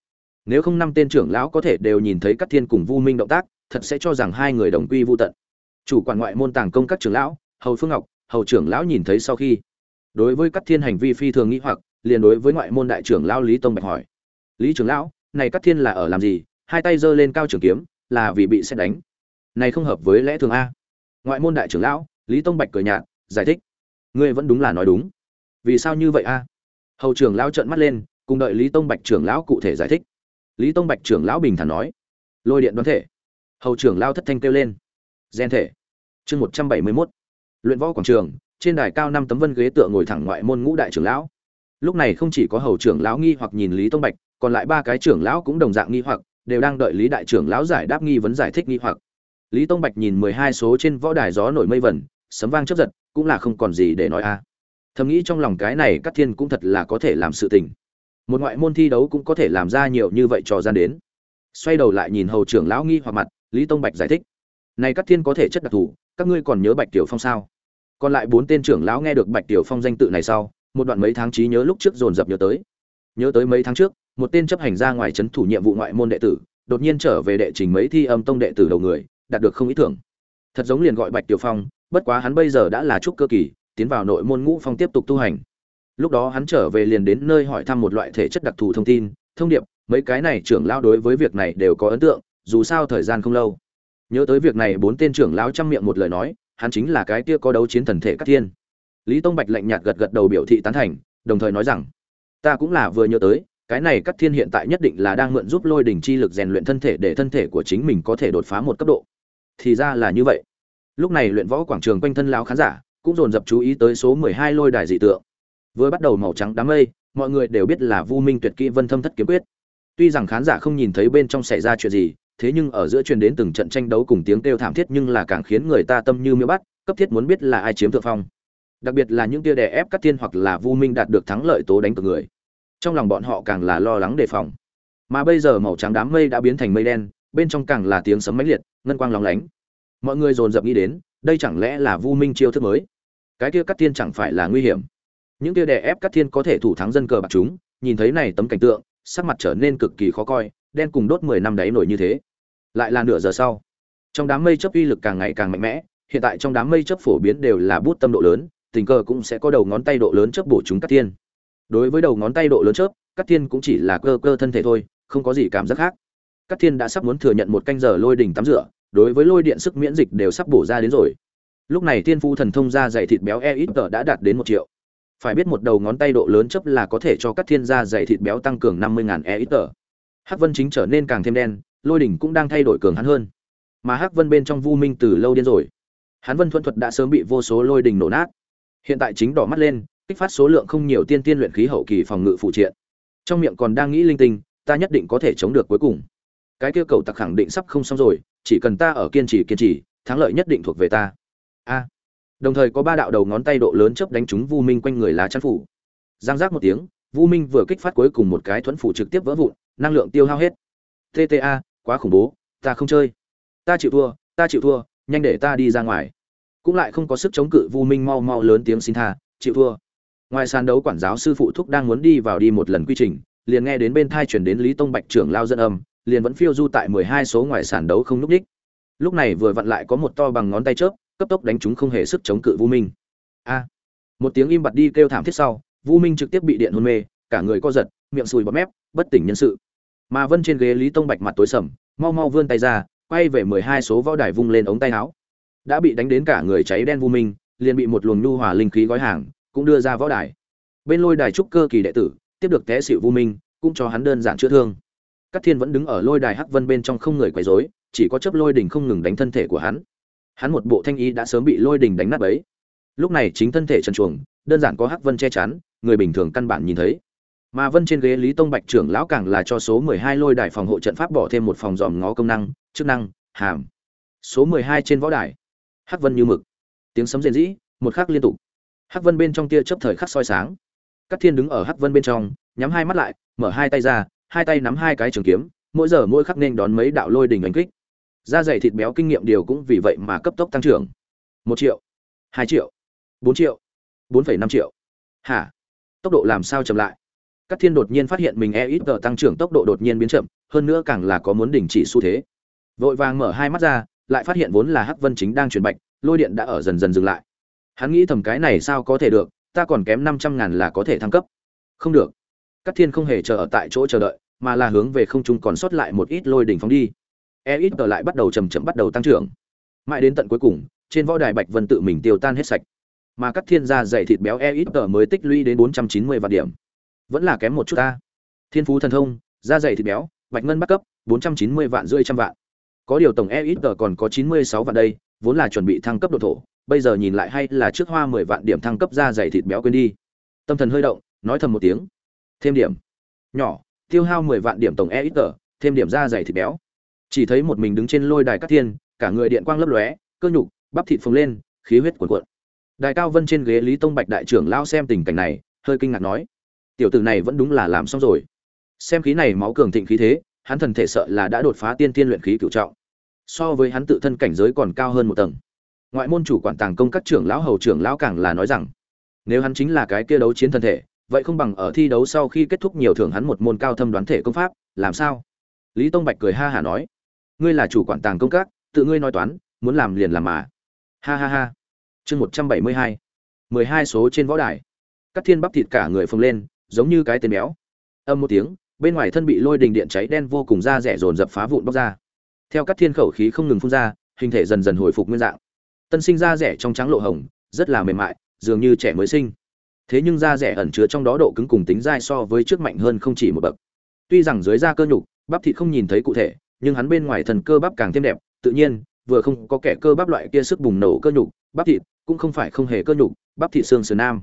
Nếu không năm tên trưởng lão có thể đều nhìn thấy các thiên cùng vu minh động tác, thật sẽ cho rằng hai người đồng quy vô tận chủ quản ngoại môn tàng công các trưởng lão, hầu phương ngọc, hầu trưởng lão nhìn thấy sau khi. Đối với các thiên hành vi phi thường nghĩ hoặc, liền đối với ngoại môn đại trưởng lão lý tông bạch hỏi. Lý trưởng lão, này các thiên là ở làm gì? Hai tay giơ lên cao trường kiếm, là vì bị xét đánh. Này không hợp với lẽ thường a. Ngoại môn đại trưởng lão, lý tông bạch cười nhạt, giải thích. Ngươi vẫn đúng là nói đúng. Vì sao như vậy a? Hầu trưởng lão trợn mắt lên, cùng đợi lý tông bạch trưởng lão cụ thể giải thích. Lý tông bạch trưởng lão bình thản nói. Lôi điện đoán thể. Hầu trưởng lão thất thanh kêu lên gen thể. Chương một trăm bảy mươi mốt. Luyện võ quảng trường, trên đài cao năm tấm vân ghế tựa ngồi thẳng ngoại môn ngũ đại trưởng lão. Lúc này không chỉ có hầu trưởng lão nghi hoặc nhìn lý tông bạch, còn lại ba cái trưởng lão cũng đồng dạng nghi hoặc, đều đang đợi lý đại trưởng lão giải đáp nghi vấn giải thích nghi hoặc. Lý tông bạch nhìn mười hai số trên võ đài gió nổi mây vẩn sấm vang chấp giật, cũng là không còn gì để nói a. Thầm nghĩ trong lòng cái này các thiên cũng thật là có thể làm sự tình. Một ngoại môn thi đấu cũng có thể làm ra nhiều như vậy trò gian đến. Xoay đầu lại nhìn hầu trưởng lão nghi hoặc mặt, lý tông bạch giải thích này các thiên có thể chất đặc thù, các ngươi còn nhớ bạch tiểu phong sao? Còn lại bốn tên trưởng lão nghe được bạch tiểu phong danh tự này sau, một đoạn mấy tháng trí nhớ lúc trước dồn dập nhớ tới. Nhớ tới mấy tháng trước, một tên chấp hành ra ngoài trấn thủ nhiệm vụ ngoại môn đệ tử, đột nhiên trở về đệ trình mấy thi âm tông đệ tử đầu người, đạt được không ý tưởng. Thật giống liền gọi bạch tiểu phong, bất quá hắn bây giờ đã là trúc cơ kỳ, tiến vào nội môn ngũ phong tiếp tục tu hành. Lúc đó hắn trở về liền đến nơi hỏi thăm một loại thể chất đặc thù thông tin, thông điệp, mấy cái này trưởng lão đối với việc này đều có ấn tượng, dù sao thời gian không lâu nhớ tới việc này, bốn tên trưởng lão chăm miệng một lời nói, hắn chính là cái kia có đấu chiến thần thể các thiên. Lý tông bạch lạnh nhạt gật gật đầu biểu thị tán thành, đồng thời nói rằng, ta cũng là vừa nhớ tới, cái này các thiên hiện tại nhất định là đang mượn giúp lôi đỉnh chi lực rèn luyện thân thể để thân thể của chính mình có thể đột phá một cấp độ. Thì ra là như vậy. Lúc này luyện võ quảng trường quanh thân lão khán giả cũng dồn dập chú ý tới số mười hai lôi đài dị tượng. Vừa bắt đầu màu trắng đám mây, mọi người đều biết là vu minh tuyệt kỹ vân thâm thất kiếm quyết. Tuy rằng khán giả không nhìn thấy bên trong xảy ra chuyện gì thế nhưng ở giữa truyền đến từng trận tranh đấu cùng tiếng kêu thảm thiết nhưng là càng khiến người ta tâm như miêu bắt, cấp thiết muốn biết là ai chiếm thượng phong. Đặc biệt là những tia đè ép các tiên hoặc là vu minh đạt được thắng lợi tố đánh cược người. Trong lòng bọn họ càng là lo lắng đề phòng. Mà bây giờ màu trắng đám mây đã biến thành mây đen, bên trong càng là tiếng sấm mãnh liệt, ngân quang lóng lánh. Mọi người dồn dập nghĩ đến, đây chẳng lẽ là vu minh chiêu thức mới? Cái kia cắt tiên chẳng phải là nguy hiểm. Những kia đè ép cắt thiên có thể thủ thắng dân cờ bạc chúng, nhìn thấy này tấm cảnh tượng, sắc mặt trở nên cực kỳ khó coi, đen cùng đốt mười năm đấy nổi như thế lại là nửa giờ sau. Trong đám mây chấp uy lực càng ngày càng mạnh mẽ, hiện tại trong đám mây chấp phổ biến đều là bút tâm độ lớn, tình cờ cũng sẽ có đầu ngón tay độ lớn chấp bổ chúng cắt tiên đối với đầu ngón tay độ lớn chớp cắt tiên cũng chỉ là cơ cơ thân thể thôi, không có gì cảm giác khác. Cắt tiên đã sắp muốn thừa nhận một canh giờ lôi đỉnh tắm rửa, đối với lôi điện sức miễn dịch đều sắp bổ ra đến rồi. Lúc này tiên phu thần thông ra dày thịt béo e ít tờ đã đạt đến một triệu. Phải biết một đầu ngón tay độ lớn chấp là có thể cho các thiên gia dày thịt béo tăng cường năm mươi ngàn e ít tờ. Hắc vân chính trở nên càng thêm đen lôi đỉnh cũng đang thay đổi cường hắn hơn. Mà hắc vân bên trong vu minh từ lâu điên rồi. Hắn vân thuận thuật đã sớm bị vô số lôi đỉnh nổ nát. Hiện tại chính đỏ mắt lên, kích phát số lượng không nhiều tiên tiên luyện khí hậu kỳ phòng ngự phụ triện. Trong miệng còn đang nghĩ linh tinh, ta nhất định có thể chống được cuối cùng. Cái kia cầu tặc khẳng định sắp không xong rồi, chỉ cần ta ở kiên trì kiên trì, thắng lợi nhất định thuộc về ta. A. Đồng thời có ba đạo đầu ngón tay độ lớn chớp đánh trúng vu minh quanh người lá chắn phủ. Giang giác một tiếng, vu minh vừa kích phát cuối cùng một cái thuẫn phủ trực tiếp vỡ vụn, năng lượng tiêu hao hết. Tta quá khủng bố ta không chơi ta chịu thua ta chịu thua nhanh để ta đi ra ngoài cũng lại không có sức chống cự vu minh mau mau lớn tiếng xin tha chịu thua ngoài sàn đấu quản giáo sư phụ thúc đang muốn đi vào đi một lần quy trình liền nghe đến bên thai chuyển đến lý tông bạch trưởng lao dân âm liền vẫn phiêu du tại mười hai số ngoài sàn đấu không núp đích lúc này vừa vặn lại có một to bằng ngón tay chớp cấp tốc đánh chúng không hề sức chống cự Vu Minh. A! một tiếng im bặt đi kêu thảm thiết sau, Vu Minh trực tiếp bị điện hôn mê, cả người co giật, miệng sùi bọt mép, bất tỉnh nhân sự. Mà Vân trên ghế Lý Tông Bạch mặt tối sầm, mau mau vươn tay ra, quay về mười hai số võ đài vung lên ống tay áo. Đã bị đánh đến cả người cháy đen Vu Minh, liền bị một luồng nhu hòa linh khí gói hàng, cũng đưa ra võ đài. Bên lôi đài trúc cơ kỳ đệ tử, tiếp được té xịu Vu Minh, cũng cho hắn đơn giản chữa thương. Cát Thiên vẫn đứng ở lôi đài Hắc Vân bên trong không người quấy rối, chỉ có chấp lôi đình không ngừng đánh thân thể của hắn hắn một bộ thanh y đã sớm bị lôi đình đánh nát ấy lúc này chính thân thể trần chuồng đơn giản có hắc vân che chắn người bình thường căn bản nhìn thấy mà vân trên ghế lý tông bạch trưởng lão càng là cho số mười hai lôi đài phòng hộ trận pháp bỏ thêm một phòng dòm ngó công năng, chức năng, hàm. Số mười hai trên võ đài. Hắc vân như mực. Tiếng sấm rền rĩ, một khắc liên tục. Hắc vân bên trong tia chớp thời khắc soi sáng. Các thiên đứng ở hắc vân bên trong, nhắm hai mắt lại, mở hai tay ra, hai tay nắm hai cái trường kiếm, mỗi giờ mỗi khắc nên đón mấy đạo lôi đình đánh kích. Da dày thịt béo kinh nghiệm điều cũng vì vậy mà cấp tốc tăng trưởng. Một triệu, hai triệu, bốn triệu, bốn phẩy năm triệu. Hả? Tốc độ làm sao chậm lại? Cát thiên đột nhiên phát hiện mình e ít tờ tăng trưởng tốc độ đột nhiên biến chậm, hơn nữa càng là có muốn đình chỉ xu thế. Vội vàng mở hai mắt ra, lại phát hiện vốn là hắc vân chính đang chuyển bạch, lôi điện đã ở dần dần dừng lại. Hắn nghĩ thầm cái này sao có thể được, ta còn kém năm trăm ngàn là có thể thăng cấp. Không được. Cát thiên không hề chờ ở tại chỗ chờ đợi, mà là hướng về không trung còn sót lại một ít lôi đỉnh phóng đi. E ít tờ lại bắt đầu chậm chậm bắt đầu tăng trưởng. Mãi đến tận cuối cùng, trên võ đài bạch vân tự mình tiêu tan hết sạch. Mà Cát thiên ra dày thịt béo e ít tờ mới tích lũy đến bốn trăm chín mươi vạn điểm vẫn là kém một chút ta. Thiên phú thần thông, da dày thịt béo, bạch ngân bắt cấp, bốn trăm chín mươi vạn rưỡi trăm vạn. Có điều tổng e ít tờ còn có chín mươi sáu vạn đây, vốn là chuẩn bị thăng cấp độ thổ, bây giờ nhìn lại hay là trước hoa mười vạn điểm thăng cấp da dày thịt béo quên đi. Tâm thần hơi động, nói thầm một tiếng. Thêm điểm. Nhỏ, tiêu hao mười vạn điểm tổng e ít tờ thêm điểm da dày thịt béo. Chỉ thấy một mình đứng trên lôi đài cát thiên, cả người điện quang lấp lóe, cơ nhục, bắp thịt phồng lên, khí huyết cuồn cuộn. Đài cao vân trên ghế lý tông bạch đại trưởng lao xem tình cảnh này, hơi kinh ngạc nói tiểu tử này vẫn đúng là làm xong rồi. Xem khí này máu cường thịnh khí thế, hắn thần thể sợ là đã đột phá tiên tiên luyện khí cửu trọng. So với hắn tự thân cảnh giới còn cao hơn một tầng. Ngoại môn chủ quản tàng công các trưởng lão hầu trưởng lão càng là nói rằng, nếu hắn chính là cái kia đấu chiến thân thể, vậy không bằng ở thi đấu sau khi kết thúc nhiều thưởng hắn một môn cao thâm đoán thể công pháp, làm sao? Lý tông bạch cười ha hả nói, ngươi là chủ quản tàng công các, tự ngươi nói toán, muốn làm liền làm mà. Ha ha ha. Chương một trăm bảy mươi hai, mười hai số trên võ đài. Các thiên bắp thịt cả người phồng lên giống như cái tên béo. Âm một tiếng, bên ngoài thân bị lôi đình điện cháy đen vô cùng da rẻ dồn dập phá vụn bóc ra. Theo các thiên khẩu khí không ngừng phun ra, hình thể dần dần hồi phục nguyên dạng. Tân sinh da rẻ trong trắng lộ hồng, rất là mềm mại, dường như trẻ mới sinh. Thế nhưng da rẻ ẩn chứa trong đó độ cứng cùng tính dai so với trước mạnh hơn không chỉ một bậc. Tuy rằng dưới da cơ nhục, bắp thịt không nhìn thấy cụ thể, nhưng hắn bên ngoài thần cơ bắp càng thêm đẹp, tự nhiên, vừa không có kẻ cơ bắp loại kia sức bùng nổ cơ nhục, bắp thịt cũng không phải không hề cơ nhục, bắp thịt xương sườn nam.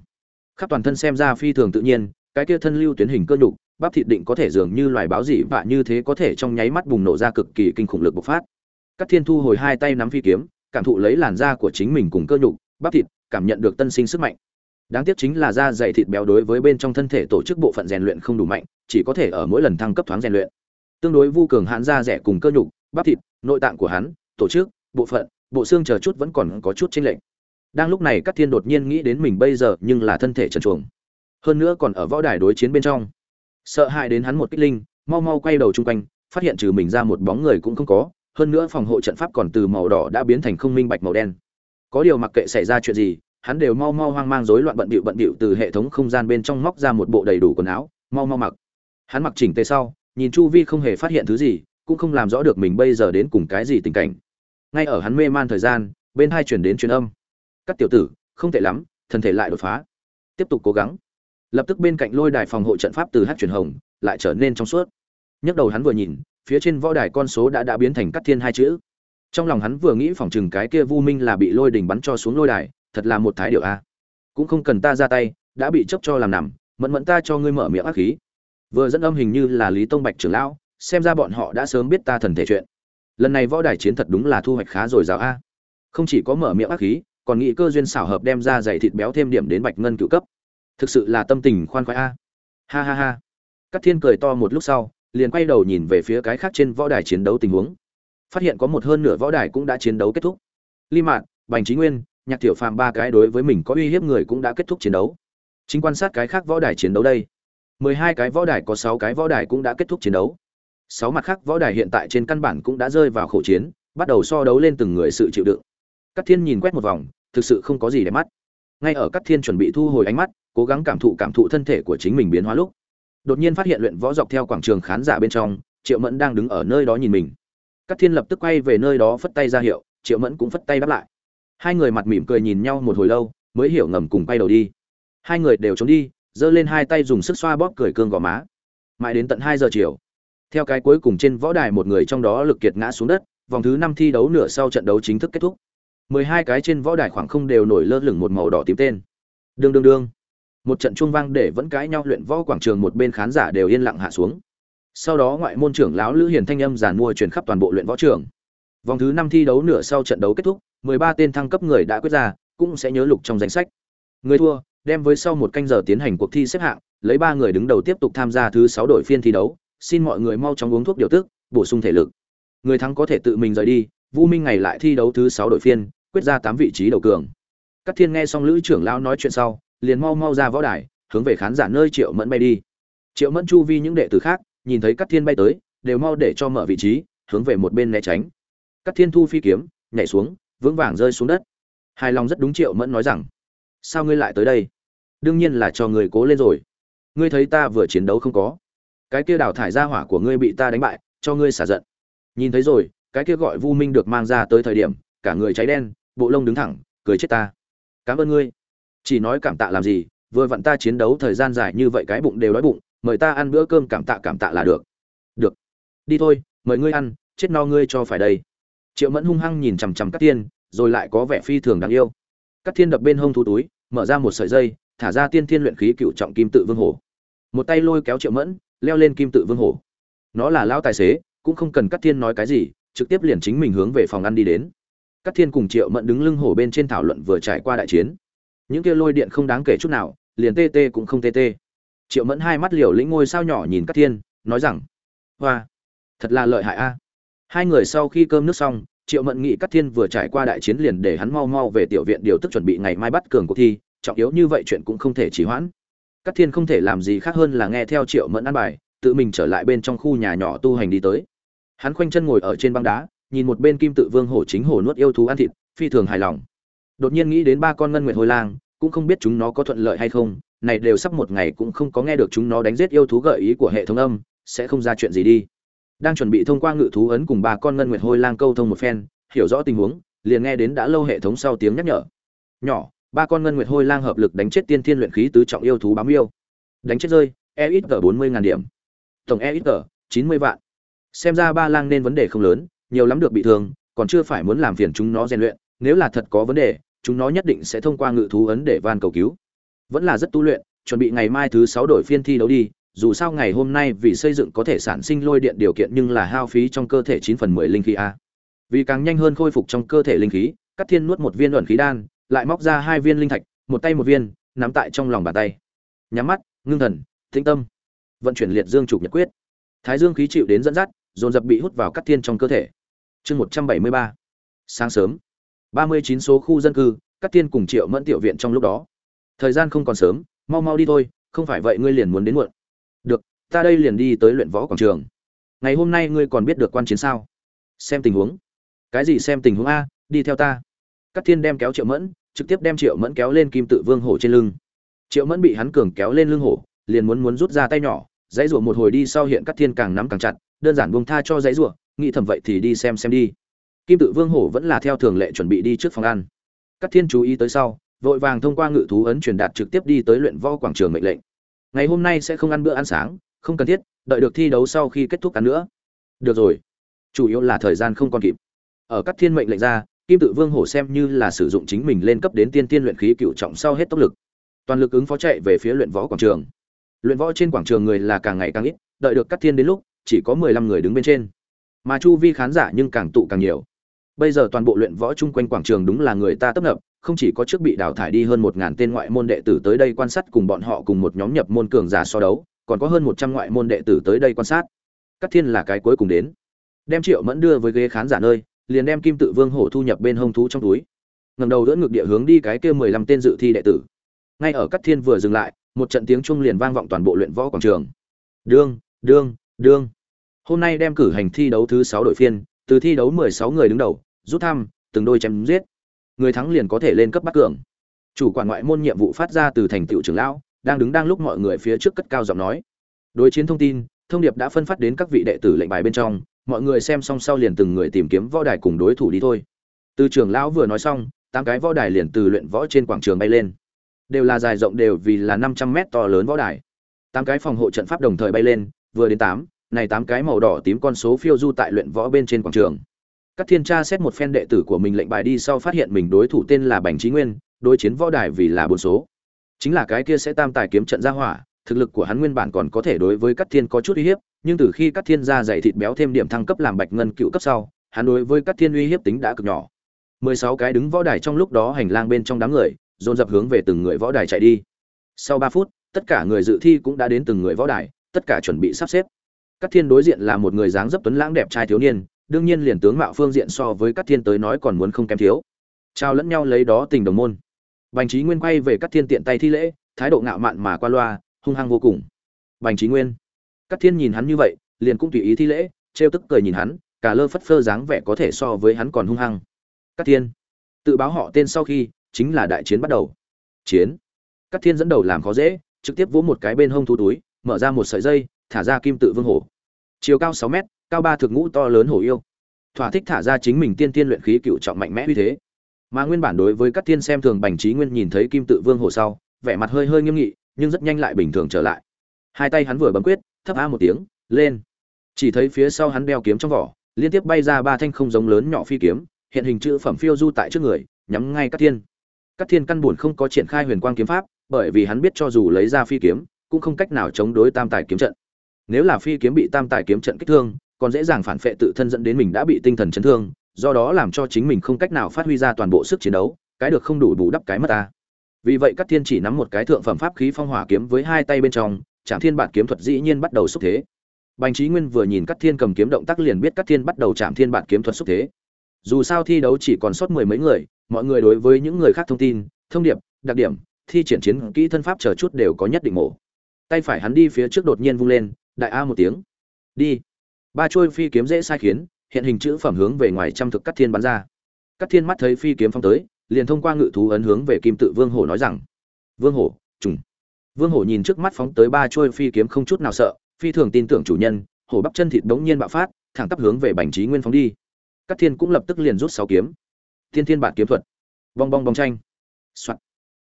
Khắp toàn thân xem ra phi thường tự nhiên cái kia thân lưu tuyến hình cơ nhục, bắp thịt định có thể dường như loài báo dị vạ như thế có thể trong nháy mắt bùng nổ ra cực kỳ kinh khủng lực bộc phát. Các thiên thu hồi hai tay nắm phi kiếm, cảm thụ lấy làn da của chính mình cùng cơ nhục, bắp thịt, cảm nhận được tân sinh sức mạnh. Đáng tiếc chính là da dày thịt béo đối với bên trong thân thể tổ chức bộ phận rèn luyện không đủ mạnh, chỉ có thể ở mỗi lần thăng cấp thoáng rèn luyện. Tương đối vu cường hãn da rẻ cùng cơ nhục, bắp thịt, nội tạng của hắn, tổ chức, bộ phận, bộ xương chờ chút vẫn còn có chút chênh lệch. Đang lúc này các thiên đột nhiên nghĩ đến mình bây giờ nhưng là thân thể trần truồng hơn nữa còn ở võ đài đối chiến bên trong. Sợ hãi đến hắn một kích linh, mau mau quay đầu chung quanh, phát hiện trừ mình ra một bóng người cũng không có, hơn nữa phòng hộ trận pháp còn từ màu đỏ đã biến thành không minh bạch màu đen. Có điều mặc kệ xảy ra chuyện gì, hắn đều mau mau hoang mang rối loạn bận bịu bận bịu từ hệ thống không gian bên trong móc ra một bộ đầy đủ quần áo, mau mau mặc. Hắn mặc chỉnh tề sau, nhìn chu vi không hề phát hiện thứ gì, cũng không làm rõ được mình bây giờ đến cùng cái gì tình cảnh. Ngay ở hắn mê man thời gian, bên hai chuyển đến truyền âm. Các tiểu tử, không tệ lắm thân thể lại đột phá. Tiếp tục cố gắng lập tức bên cạnh lôi đài phòng hộ trận pháp từ hát truyền hồng lại trở nên trong suốt. Nhấc đầu hắn vừa nhìn, phía trên võ đài con số đã đã biến thành cắt thiên hai chữ. Trong lòng hắn vừa nghĩ phòng chừng cái kia vu minh là bị lôi đình bắn cho xuống lôi đài, thật là một thái điệu a. Cũng không cần ta ra tay, đã bị chấp cho làm nằm, mẫn mẫn ta cho ngươi mở miệng ác khí. Vừa dẫn âm hình như là lý tông bạch trưởng lão, xem ra bọn họ đã sớm biết ta thần thể chuyện. Lần này võ đài chiến thật đúng là thu hoạch khá rồi giáo a. Không chỉ có mở miệng ác khí, còn nghĩ cơ duyên xảo hợp đem ra dày thịt béo thêm điểm đến bạch ngân cựu cấp thực sự là tâm tình khoan khoái a. Ha ha ha. Các thiên cười to một lúc sau, liền quay đầu nhìn về phía cái khác trên võ đài chiến đấu tình huống. Phát hiện có một hơn nửa võ đài cũng đã chiến đấu kết thúc. Li mạn, bành trí nguyên, nhạc tiểu phàm ba cái đối với mình có uy hiếp người cũng đã kết thúc chiến đấu. Chính quan sát cái khác võ đài chiến đấu đây. Mười hai cái võ đài có sáu cái võ đài cũng đã kết thúc chiến đấu. Sáu mặt khác võ đài hiện tại trên căn bản cũng đã rơi vào khẩu chiến, bắt đầu so đấu lên từng người sự chịu đựng. Các thiên nhìn quét một vòng, thực sự không có gì để mắt. Ngay ở các thiên chuẩn bị thu hồi ánh mắt cố gắng cảm thụ cảm thụ thân thể của chính mình biến hóa lúc, đột nhiên phát hiện luyện võ dọc theo quảng trường khán giả bên trong, triệu mẫn đang đứng ở nơi đó nhìn mình. Các thiên lập tức quay về nơi đó phất tay ra hiệu, triệu mẫn cũng phất tay đáp lại. Hai người mặt mỉm cười nhìn nhau một hồi lâu, mới hiểu ngầm cùng quay đầu đi. Hai người đều trốn đi, giơ lên hai tay dùng sức xoa bóp cười cương gò má. Mãi đến tận hai giờ chiều, theo cái cuối cùng trên võ đài một người trong đó lực kiệt ngã xuống đất, vòng thứ năm thi đấu nửa sau trận đấu chính thức kết thúc. Mười hai cái trên võ đài khoảng không đều nổi lơ lửng một màu đỏ tím tên. Đương đương đương một trận chuông vang để vẫn cãi nhau, luyện võ quảng trường một bên khán giả đều yên lặng hạ xuống. Sau đó ngoại môn trưởng lão lữ hiền thanh âm giàn mua truyền khắp toàn bộ luyện võ trường. Vòng thứ năm thi đấu nửa sau trận đấu kết thúc, mười ba tên thăng cấp người đã quyết ra, cũng sẽ nhớ lục trong danh sách. Người thua, đem với sau một canh giờ tiến hành cuộc thi xếp hạng, lấy ba người đứng đầu tiếp tục tham gia thứ sáu đội phiên thi đấu. Xin mọi người mau chóng uống thuốc điều tức, bổ sung thể lực. Người thắng có thể tự mình rời đi vu minh ngày lại thi đấu thứ sáu đội phiên, quyết ra tám vị trí đầu cường. Các thiên nghe xong lữ trưởng lão nói chuyện sau liền mau mau ra võ đài, hướng về khán giả nơi triệu mẫn bay đi. Triệu mẫn chu vi những đệ tử khác, nhìn thấy các thiên bay tới, đều mau để cho mở vị trí, hướng về một bên né tránh. Các thiên thu phi kiếm, nhảy xuống, vững vàng rơi xuống đất. Hài lòng rất đúng triệu mẫn nói rằng, sao ngươi lại tới đây? Đương nhiên là cho người cố lên rồi. Ngươi thấy ta vừa chiến đấu không có. Cái kia đào thải ra hỏa của ngươi bị ta đánh bại, cho ngươi xả giận. Nhìn thấy rồi, cái kia gọi vu minh được mang ra tới thời điểm, cả người cháy đen, bộ lông đứng thẳng, cười chết ta. Cảm ơn ngươi chỉ nói cảm tạ làm gì, vừa vặn ta chiến đấu thời gian dài như vậy cái bụng đều đói bụng, mời ta ăn bữa cơm cảm tạ cảm tạ là được. Được. Đi thôi, mời ngươi ăn, chết no ngươi cho phải đây. Triệu mẫn hung hăng nhìn chằm chằm các tiên rồi lại có vẻ phi thường đáng yêu. Các thiên đập bên hông thú túi, mở ra một sợi dây, thả ra tiên thiên luyện khí cựu trọng kim tự vương hổ. Một tay lôi kéo triệu mẫn, leo lên kim tự vương hổ. Nó là lao tài xế, cũng không cần cắt thiên nói cái gì, trực tiếp liền chính mình hướng về phòng ăn đi đến. Cắt thiên cùng triệu mẫn đứng lưng hổ bên trên thảo luận vừa trải qua đại chiến những kia lôi điện không đáng kể chút nào, liền tê tê cũng không tê tê. Triệu mẫn hai mắt liều lĩnh ngôi sao nhỏ nhìn các thiên, nói rằng, hoa, thật là lợi hại a. Hai người sau khi cơm nước xong, triệu mẫn nghĩ các thiên vừa trải qua đại chiến liền để hắn mau mau về tiểu viện điều tức chuẩn bị ngày mai bắt cường cuộc thi, trọng yếu như vậy chuyện cũng không thể trì hoãn. Các thiên không thể làm gì khác hơn là nghe theo triệu mẫn ăn bài, tự mình trở lại bên trong khu nhà nhỏ tu hành đi tới. Hắn khoanh chân ngồi ở trên băng đá, nhìn một bên kim tự vương hổ chính hổ nuốt yêu thú ăn thịt, phi thường hài lòng đột nhiên nghĩ đến ba con ngân nguyệt hồi lang, cũng không biết chúng nó có thuận lợi hay không, này đều sắp một ngày cũng không có nghe được chúng nó đánh giết yêu thú gợi ý của hệ thống âm, sẽ không ra chuyện gì đi. Đang chuẩn bị thông qua ngự thú ấn cùng ba con ngân nguyệt hôi lang câu thông một phen, hiểu rõ tình huống, liền nghe đến đã lâu hệ thống sau tiếng nhắc nhở. Nhỏ, ba con ngân nguyệt hôi lang hợp lực đánh chết tiên thiên luyện khí tứ trọng yêu thú bám yêu. Đánh chết rơi e ít g bốn mươi ngàn điểm. Tổng e ít g chín mươi vạn. Xem ra ba lang nên vấn đề không lớn, nhiều lắm được bị thương, còn chưa phải muốn làm phiền chúng nó rèn luyện, nếu là thật có vấn đề chúng nó nhất định sẽ thông qua ngự thú ấn để van cầu cứu. Vẫn là rất tu luyện, chuẩn bị ngày mai thứ sáu đổi phiên thi đấu đi, dù sao ngày hôm nay vì xây dựng có thể sản sinh lôi điện điều kiện nhưng là hao phí trong cơ thể chín phần mười linh khí a. Vì càng nhanh hơn khôi phục trong cơ thể linh khí cắt thiên nuốt một viên luận khí đan, lại móc ra hai viên linh thạch, một tay một viên, nắm tại trong lòng bàn tay. Nhắm mắt, ngưng thần, tĩnh tâm. Vận chuyển liệt dương trục nhật quyết. Thái dương khí chịu đến dẫn dắt, dồn dập bị hút vào cắt thiên trong cơ thể. Chương một trăm bảy mươi ba. Sáng sớm ba mươi chín số khu dân cư Cát thiên cùng triệu mẫn tiểu viện trong lúc đó. Thời gian không còn sớm, mau mau đi thôi, không phải vậy ngươi liền muốn đến muộn. Được, ta đây liền đi tới luyện võ quảng trường. Ngày hôm nay ngươi còn biết được quan chiến sao? Xem tình huống. Cái gì xem tình huống a, đi theo ta. Cát thiên đem kéo triệu mẫn, trực tiếp đem triệu mẫn kéo lên kim tự vương hổ trên lưng. Triệu mẫn bị hắn cường kéo lên lưng hổ, liền muốn muốn rút ra tay nhỏ, dãy rủa một hồi đi, sau hiện Cát thiên càng nắm càng chặt, đơn giản buông tha cho dãy rủa, nghĩ thầm vậy thì đi xem xem đi kim tự vương hổ vẫn là theo thường lệ chuẩn bị đi trước phòng ăn. Cát thiên chú ý tới sau, vội vàng thông qua ngự thú ấn truyền đạt trực tiếp đi tới luyện võ quảng trường mệnh lệnh. Ngày hôm nay sẽ không ăn bữa ăn sáng, không cần thiết, đợi được thi đấu sau khi kết thúc ăn nữa. Được rồi. Chủ yếu là thời gian không còn kịp. Ở các thiên mệnh lệnh ra, kim tự vương hổ xem như là sử dụng chính mình lên cấp đến tiên tiên luyện khí cựu trọng sau hết tốc lực. Toàn lực ứng phó chạy về phía luyện võ quảng trường. Luyện võ trên quảng trường người là càng ngày càng ít, đợi được các thiên đến lúc, chỉ có mười lăm người đứng bên trên. Mà chu vi khán giả nhưng càng tụ càng nhiều bây giờ toàn bộ luyện võ chung quanh quảng trường đúng là người ta tấp nập, không chỉ có trước bị đào thải đi hơn một ngàn tên ngoại môn đệ tử tới đây quan sát cùng bọn họ cùng một nhóm nhập môn cường giả so đấu, còn có hơn một trăm ngoại môn đệ tử tới đây quan sát. Các thiên là cái cuối cùng đến. Đem triệu mẫn đưa với ghế khán giả nơi, liền đem kim tự vương hổ thu nhập bên hông thú trong túi. Ngầm đầu đỡ ngược địa hướng đi cái kia mười lăm tên dự thi đệ tử. Ngay ở các thiên vừa dừng lại, một trận tiếng chung liền vang vọng toàn bộ luyện võ quảng trường. Đương đương đương. Hôm nay đem cử hành thi đấu thứ sáu đội phiên, từ thi đấu mười sáu người đứng đầu rút thăm, từng đôi chém giết. Người thắng liền có thể lên cấp bắt cường. Chủ quản ngoại môn nhiệm vụ phát ra từ thành tựu trưởng lão, đang đứng đang lúc mọi người phía trước cất cao giọng nói. Đối chiến thông tin, thông điệp đã phân phát đến các vị đệ tử lệnh bài bên trong, mọi người xem xong sau liền từng người tìm kiếm võ đài cùng đối thủ đi thôi. Từ trưởng lão vừa nói xong, tám cái võ đài liền từ luyện võ trên quảng trường bay lên. Đều là dài rộng đều vì là năm trăm mét to lớn võ đài. Tám cái phòng hộ trận pháp đồng thời bay lên, vừa đến tám, này tám cái màu đỏ tím con số phiêu du tại luyện võ bên trên quảng trường các thiên tra xét một phen đệ tử của mình lệnh bài đi sau phát hiện mình đối thủ tên là bành trí nguyên, đối chiến võ đài vì là bốn số. Chính là cái kia sẽ tam tài kiếm trận ra hỏa, thực lực của hắn nguyên bản còn có thể đối với các thiên có chút uy hiếp, nhưng từ khi các thiên ra dày thịt béo thêm điểm thăng cấp làm bạch ngân cựu cấp sau, hắn đối với các thiên uy hiếp tính đã cực nhỏ. Mười sáu cái đứng võ đài trong lúc đó hành lang bên trong đám người, dồn dập hướng về từng người võ đài chạy đi. Sau ba phút, tất cả người dự thi cũng đã đến từng người võ đài, tất cả chuẩn bị sắp xếp. Các thiên đối diện là một người dáng dấp tuấn lãng đẹp trai thiếu niên đương nhiên liền tướng mạo phương diện so với các thiên tới nói còn muốn không kém thiếu. Trao lẫn nhau lấy đó tình đồng môn. Bành trí nguyên quay về các thiên tiện tay thi lễ, thái độ ngạo mạn mà qua loa, hung hăng vô cùng. Bành trí nguyên, các thiên nhìn hắn như vậy, liền cũng tùy ý thi lễ, trêu tức cười nhìn hắn, cả lơ phất phơ dáng vẻ có thể so với hắn còn hung hăng. Các thiên, tự báo họ tên sau khi, chính là đại chiến bắt đầu. Chiến. Các thiên dẫn đầu làm khó dễ, trực tiếp vỗ một cái bên hông thú túi, mở ra một sợi dây, thả ra kim tự vương hổ. Chiều cao sáu mét cao ba thực ngũ to lớn hổ yêu. Thỏa thích thả ra chính mình tiên tiên luyện khí cựu trọng mạnh mẽ uy thế. Mà nguyên bản đối với các tiên xem thường bành trí nguyên nhìn thấy kim tự vương hổ sau, vẻ mặt hơi hơi nghiêm nghị, nhưng rất nhanh lại bình thường trở lại. Hai tay hắn vừa bấm quyết, thấp a một tiếng, lên. Chỉ thấy phía sau hắn đeo kiếm trong vỏ, liên tiếp bay ra ba thanh không giống lớn nhỏ phi kiếm, hiện hình chữ phẩm phiêu du tại trước người, nhắm ngay các thiên. Các thiên căn buồn không có triển khai huyền quang kiếm pháp, bởi vì hắn biết cho dù lấy ra phi kiếm, cũng không cách nào chống đối tam tài kiếm trận. Nếu là phi kiếm bị tam tài kiếm trận kích thương còn dễ dàng phản phệ tự thân dẫn đến mình đã bị tinh thần chấn thương, do đó làm cho chính mình không cách nào phát huy ra toàn bộ sức chiến đấu, cái được không đủ bù đắp cái mất ta. Vì vậy các thiên chỉ nắm một cái thượng phẩm pháp khí phong hỏa kiếm với hai tay bên trong, Trảm thiên bản kiếm thuật dĩ nhiên bắt đầu xúc thế. Bành chí nguyên vừa nhìn các thiên cầm kiếm động tác liền biết các thiên bắt đầu chạm thiên bản kiếm thuật xúc thế. Dù sao thi đấu chỉ còn sót mười mấy người, mọi người đối với những người khác thông tin, thông điệp, đặc điểm, thi triển chiến kỹ thân pháp chờ chút đều có nhất định mổ. Tay phải hắn đi phía trước đột nhiên vung lên, đại a một tiếng. Đi ba trôi phi kiếm dễ sai khiến, hiện hình chữ phẩm hướng về ngoài trăm thực cắt thiên bắn ra. Cắt thiên mắt thấy phi kiếm phong tới, liền thông qua ngự thú ấn hướng về kim tự vương hổ nói rằng, vương hổ, trùng. Vương hổ nhìn trước mắt phóng tới ba trôi phi kiếm không chút nào sợ, phi thường tin tưởng chủ nhân, hổ bắp chân thịt bỗng nhiên bạo phát, thẳng tắp hướng về bành trí nguyên phóng đi. Cắt thiên cũng lập tức liền rút sáu kiếm. Thiên thiên bản kiếm thuật. Bong bong bong tranh Soạn.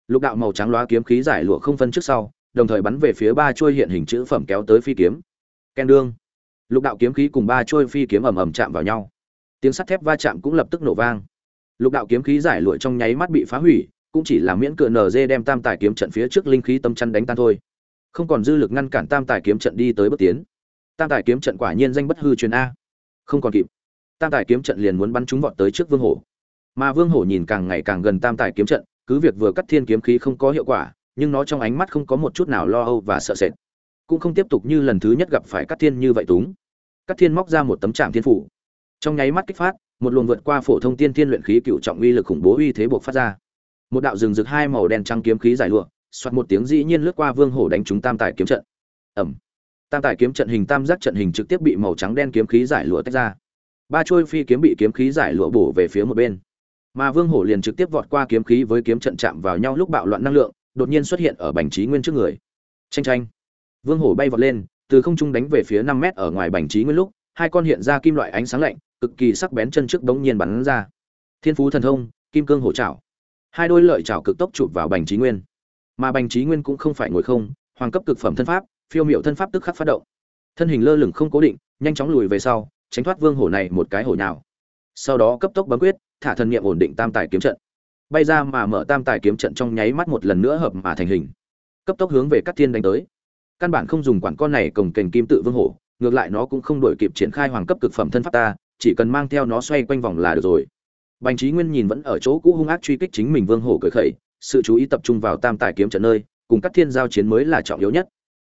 lục đạo màu trắng loá kiếm khí giải lụa không phân trước sau, đồng thời bắn về phía ba trôi hiện hình chữ phẩm kéo tới phi kiếm. Ken đương lục đạo kiếm khí cùng ba trôi phi kiếm ầm ầm chạm vào nhau. Tiếng sắt thép va chạm cũng lập tức nổ vang. Lục đạo kiếm khí giải lụa trong nháy mắt bị phá hủy, cũng chỉ là miễn cựa nd đem tam tài kiếm trận phía trước linh khí tâm chăn đánh tan thôi. Không còn dư lực ngăn cản tam tài kiếm trận đi tới bước tiến. Tam tài kiếm trận quả nhiên danh bất hư truyền a. Không còn kịp. Tam tài kiếm trận liền muốn bắn chúng vọt tới trước vương hổ. Mà vương hổ nhìn càng ngày càng gần tam tài kiếm trận, cứ việc vừa cắt thiên kiếm khí không có hiệu quả, nhưng nó trong ánh mắt không có một chút nào lo âu và sợ sệt cũng không tiếp tục như lần thứ nhất gặp phải cắt thiên như vậy túng. Cắt thiên móc ra một tấm Trảm thiên phủ. Trong nháy mắt kích phát, một luồng vượt qua phổ thông tiên thiên luyện khí cựu trọng uy lực khủng bố uy thế buộc phát ra. Một đạo rừng rực hai màu đen trắng kiếm khí giải lụa xoát một tiếng dĩ nhiên lướt qua vương hổ đánh trúng tam tài kiếm trận. Ầm. Tam tài kiếm trận hình tam giác trận hình trực tiếp bị màu trắng đen kiếm khí giải lụa tách ra. Ba trôi phi kiếm bị kiếm khí giải lụa bổ về phía một bên. Mà vương hổ liền trực tiếp vọt qua kiếm khí với kiếm trận chạm vào nhau lúc bạo loạn năng lượng, đột nhiên xuất hiện ở bành trí nguyên trước người. Chênh chênh vương hổ bay vọt lên, từ không trung đánh về phía năm mét ở ngoài bành trí nguyên lúc, hai con hiện ra kim loại ánh sáng lạnh, cực kỳ sắc bén chân trước bỗng nhiên bắn ra. Thiên phú thần thông, kim cương hổ trảo hai đôi lợi trảo cực tốc chụp vào bành trí nguyên. Mà bành trí nguyên cũng không phải ngồi không, hoàng cấp cực phẩm thân pháp, phiêu miểu thân pháp tức khắc phát động. Thân hình lơ lửng không cố định, nhanh chóng lùi về sau, tránh thoát vương hổ này một cái hổ nhào. Sau đó cấp tốc bấm quyết, thả thần niệm ổn định tam tài kiếm trận. Bay ra mà mở tam tài kiếm trận trong nháy mắt một lần nữa hợp mà thành hình. Cấp tốc hướng về các thiên đánh tới căn bản không dùng quản con này cồng kềnh kim tự vương hổ, ngược lại nó cũng không đổi kịp triển khai hoàng cấp cực phẩm thân pháp ta, chỉ cần mang theo nó xoay quanh vòng là được rồi. Bành trí nguyên nhìn vẫn ở chỗ cũ hung ác truy kích chính mình vương hổ cởi khẩy, sự chú ý tập trung vào tam tài kiếm trận nơi, cùng các thiên giao chiến mới là trọng yếu nhất.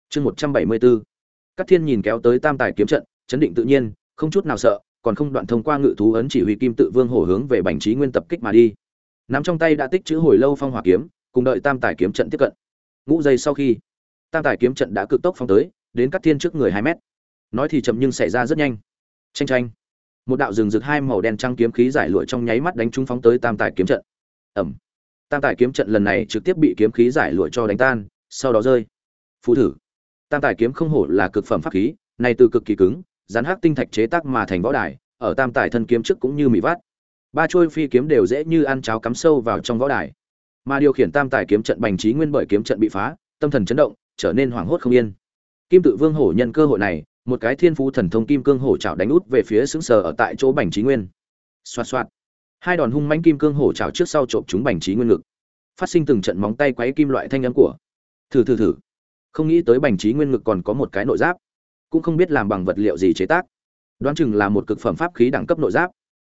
Chương một trăm bảy mươi bốn, các thiên nhìn kéo tới tam tài kiếm trận, chấn định tự nhiên, không chút nào sợ, còn không đoạn thông qua ngự thú ấn chỉ huy kim tự vương hổ hướng về bành trí nguyên tập kích mà đi. Nắm trong tay đã tích chữ hồi lâu phong hỏa kiếm, cùng đợi tam tài kiếm trận tiếp cận. Ngũ giây sau khi tam tài kiếm trận đã cực tốc phóng tới, đến cắt thiên trước người hai mét. Nói thì chậm nhưng xảy ra rất nhanh. Tranh tranh một đạo rừng rực hai màu đen trăng kiếm khí giải lụa trong nháy mắt đánh trúng phóng tới tam tài kiếm trận. Ẩm tam tài kiếm trận lần này trực tiếp bị kiếm khí giải lụa cho đánh tan, sau đó rơi. Phú thử. Tam tài kiếm không hổ là cực phẩm pháp khí này từ cực kỳ cứng, rắn hắc tinh thạch chế tác mà thành võ đài, ở tam tài thân kiếm trước cũng như mị vát. Ba trôi phi kiếm đều dễ như ăn cháo cắm sâu vào trong võ đài. Mà điều khiển tam tài kiếm trận bành trí nguyên bởi kiếm trận bị phá, tâm thần chấn động trở nên hoảng hốt không yên. Kim tự vương hổ nhân cơ hội này, một cái thiên phú thần thông kim cương hổ chảo đánh út về phía xứng sờ ở tại chỗ bành trí nguyên. Xoạt xoạt. Hai đòn hung mãnh kim cương hổ chảo trước sau trộm chúng bành trí nguyên ngực. Phát sinh từng trận móng tay quấy kim loại thanh âm của. Thử thử thử. Không nghĩ tới bành trí nguyên ngực còn có một cái nội giáp. Cũng không biết làm bằng vật liệu gì chế tác. Đoán chừng là một cực phẩm pháp khí đẳng cấp nội giáp.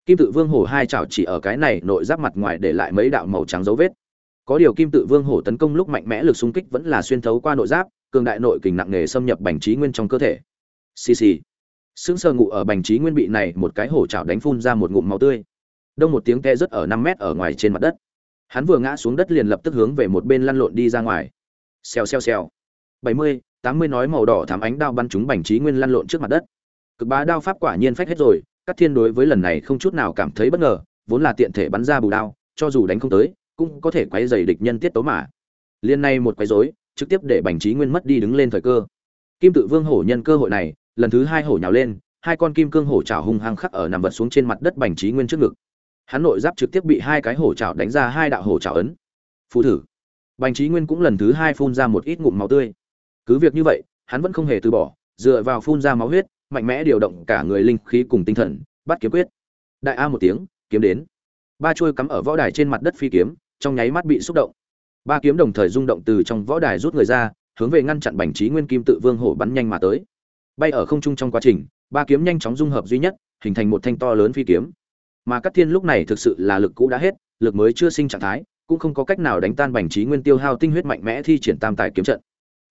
Kim tự vương hổ hai chảo chỉ ở cái này nội giáp mặt ngoài để lại mấy đạo màu trắng dấu vết có điều kim tự vương hổ tấn công lúc mạnh mẽ lực xung kích vẫn là xuyên thấu qua nội giáp, cường đại nội kình nặng nề xâm nhập bành trí nguyên trong cơ thể. Xì xì. Sững sờ ngụ ở bành trí nguyên bị này một cái hổ chảo đánh phun ra một ngụm máu tươi. Đông một tiếng te rất ở năm mét ở ngoài trên mặt đất. Hắn vừa ngã xuống đất liền lập tức hướng về một bên lăn lộn đi ra ngoài. Xèo xèo xèo. Bảy mươi, tám mươi nói màu đỏ thám ánh đao bắn trúng bành trí nguyên lăn lộn trước mặt đất. Cực bá đao pháp quả nhiên phách hết rồi các thiên đối với lần này không chút nào cảm thấy bất ngờ, vốn là tiện thể bắn ra bù đao, cho dù đánh không tới cũng có thể quấy dày địch nhân tiết tấu mà. Liên này một quấy rối, trực tiếp để bành trí nguyên mất đi đứng lên thời cơ. Kim tự vương hổ nhân cơ hội này, lần thứ hai hổ nhào lên, hai con kim cương hổ chảo hung hăng khắc ở nằm vật xuống trên mặt đất bành trí nguyên trước ngực. Hắn nội giáp trực tiếp bị hai cái hổ chảo đánh ra hai đạo hổ chảo ấn. Phù thử. Bành trí nguyên cũng lần thứ hai phun ra một ít ngụm máu tươi. Cứ việc như vậy, hắn vẫn không hề từ bỏ, dựa vào phun ra máu huyết, mạnh mẽ điều động cả người linh khí cùng tinh thần, bắt kiếm quyết. Đại a một tiếng, kiếm đến. Ba chuôi cắm ở võ đài trên mặt đất phi kiếm trong nháy mắt bị xúc động. Ba kiếm đồng thời rung động từ trong võ đài rút người ra, hướng về ngăn chặn bành trí nguyên kim tự vương hổ bắn nhanh mà tới. Bay ở không trung trong quá trình, ba kiếm nhanh chóng dung hợp duy nhất, hình thành một thanh to lớn phi kiếm. Mà các thiên lúc này thực sự là lực cũ đã hết, lực mới chưa sinh trạng thái, cũng không có cách nào đánh tan bành trí nguyên tiêu hao tinh huyết mạnh mẽ thi triển tam tài kiếm trận.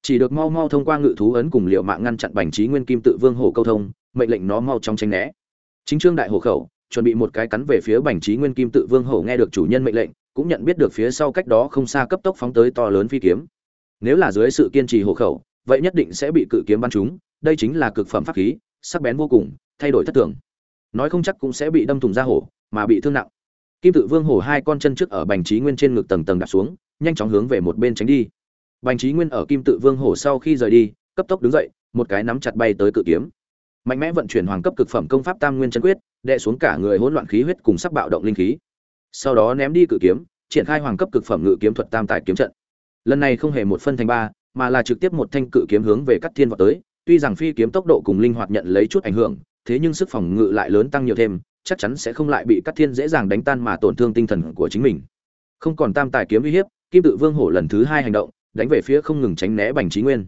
Chỉ được mau mau thông qua ngự thú ấn cùng liệu mạng ngăn chặn bành trí nguyên kim tự vương hổ câu thông, mệnh lệnh nó mau trong tranh né. Chính trương đại hổ khẩu, chuẩn bị một cái cắn về phía bành trí nguyên kim tự vương hổ nghe được chủ nhân mệnh lệnh cũng nhận biết được phía sau cách đó không xa cấp tốc phóng tới to lớn phi kiếm. Nếu là dưới sự kiên trì hộ khẩu, vậy nhất định sẽ bị cự kiếm bắn trúng, đây chính là cực phẩm pháp khí, sắc bén vô cùng, thay đổi thất thường. Nói không chắc cũng sẽ bị đâm thủng ra hổ, mà bị thương nặng. Kim tự vương hổ hai con chân trước ở bành trí nguyên trên ngực tầng tầng đặt xuống, nhanh chóng hướng về một bên tránh đi. Bành trí nguyên ở kim tự vương hổ sau khi rời đi, cấp tốc đứng dậy, một cái nắm chặt bay tới cự kiếm. Mạnh mẽ vận chuyển hoàng cấp cực phẩm công pháp tam nguyên chân quyết đệ xuống cả người hỗn loạn khí huyết cùng sắc bạo động linh khí sau đó ném đi cự kiếm, triển khai hoàng cấp cực phẩm ngự kiếm thuật tam tài kiếm trận. Lần này không hề một phân thành ba, mà là trực tiếp một thanh cự kiếm hướng về cắt thiên vào tới. Tuy rằng phi kiếm tốc độ cùng linh hoạt nhận lấy chút ảnh hưởng, thế nhưng sức phòng ngự lại lớn tăng nhiều thêm, chắc chắn sẽ không lại bị cắt thiên dễ dàng đánh tan mà tổn thương tinh thần của chính mình. Không còn tam tài kiếm uy hiếp, kim tự vương hổ lần thứ hai hành động, đánh về phía không ngừng tránh né bành trí nguyên.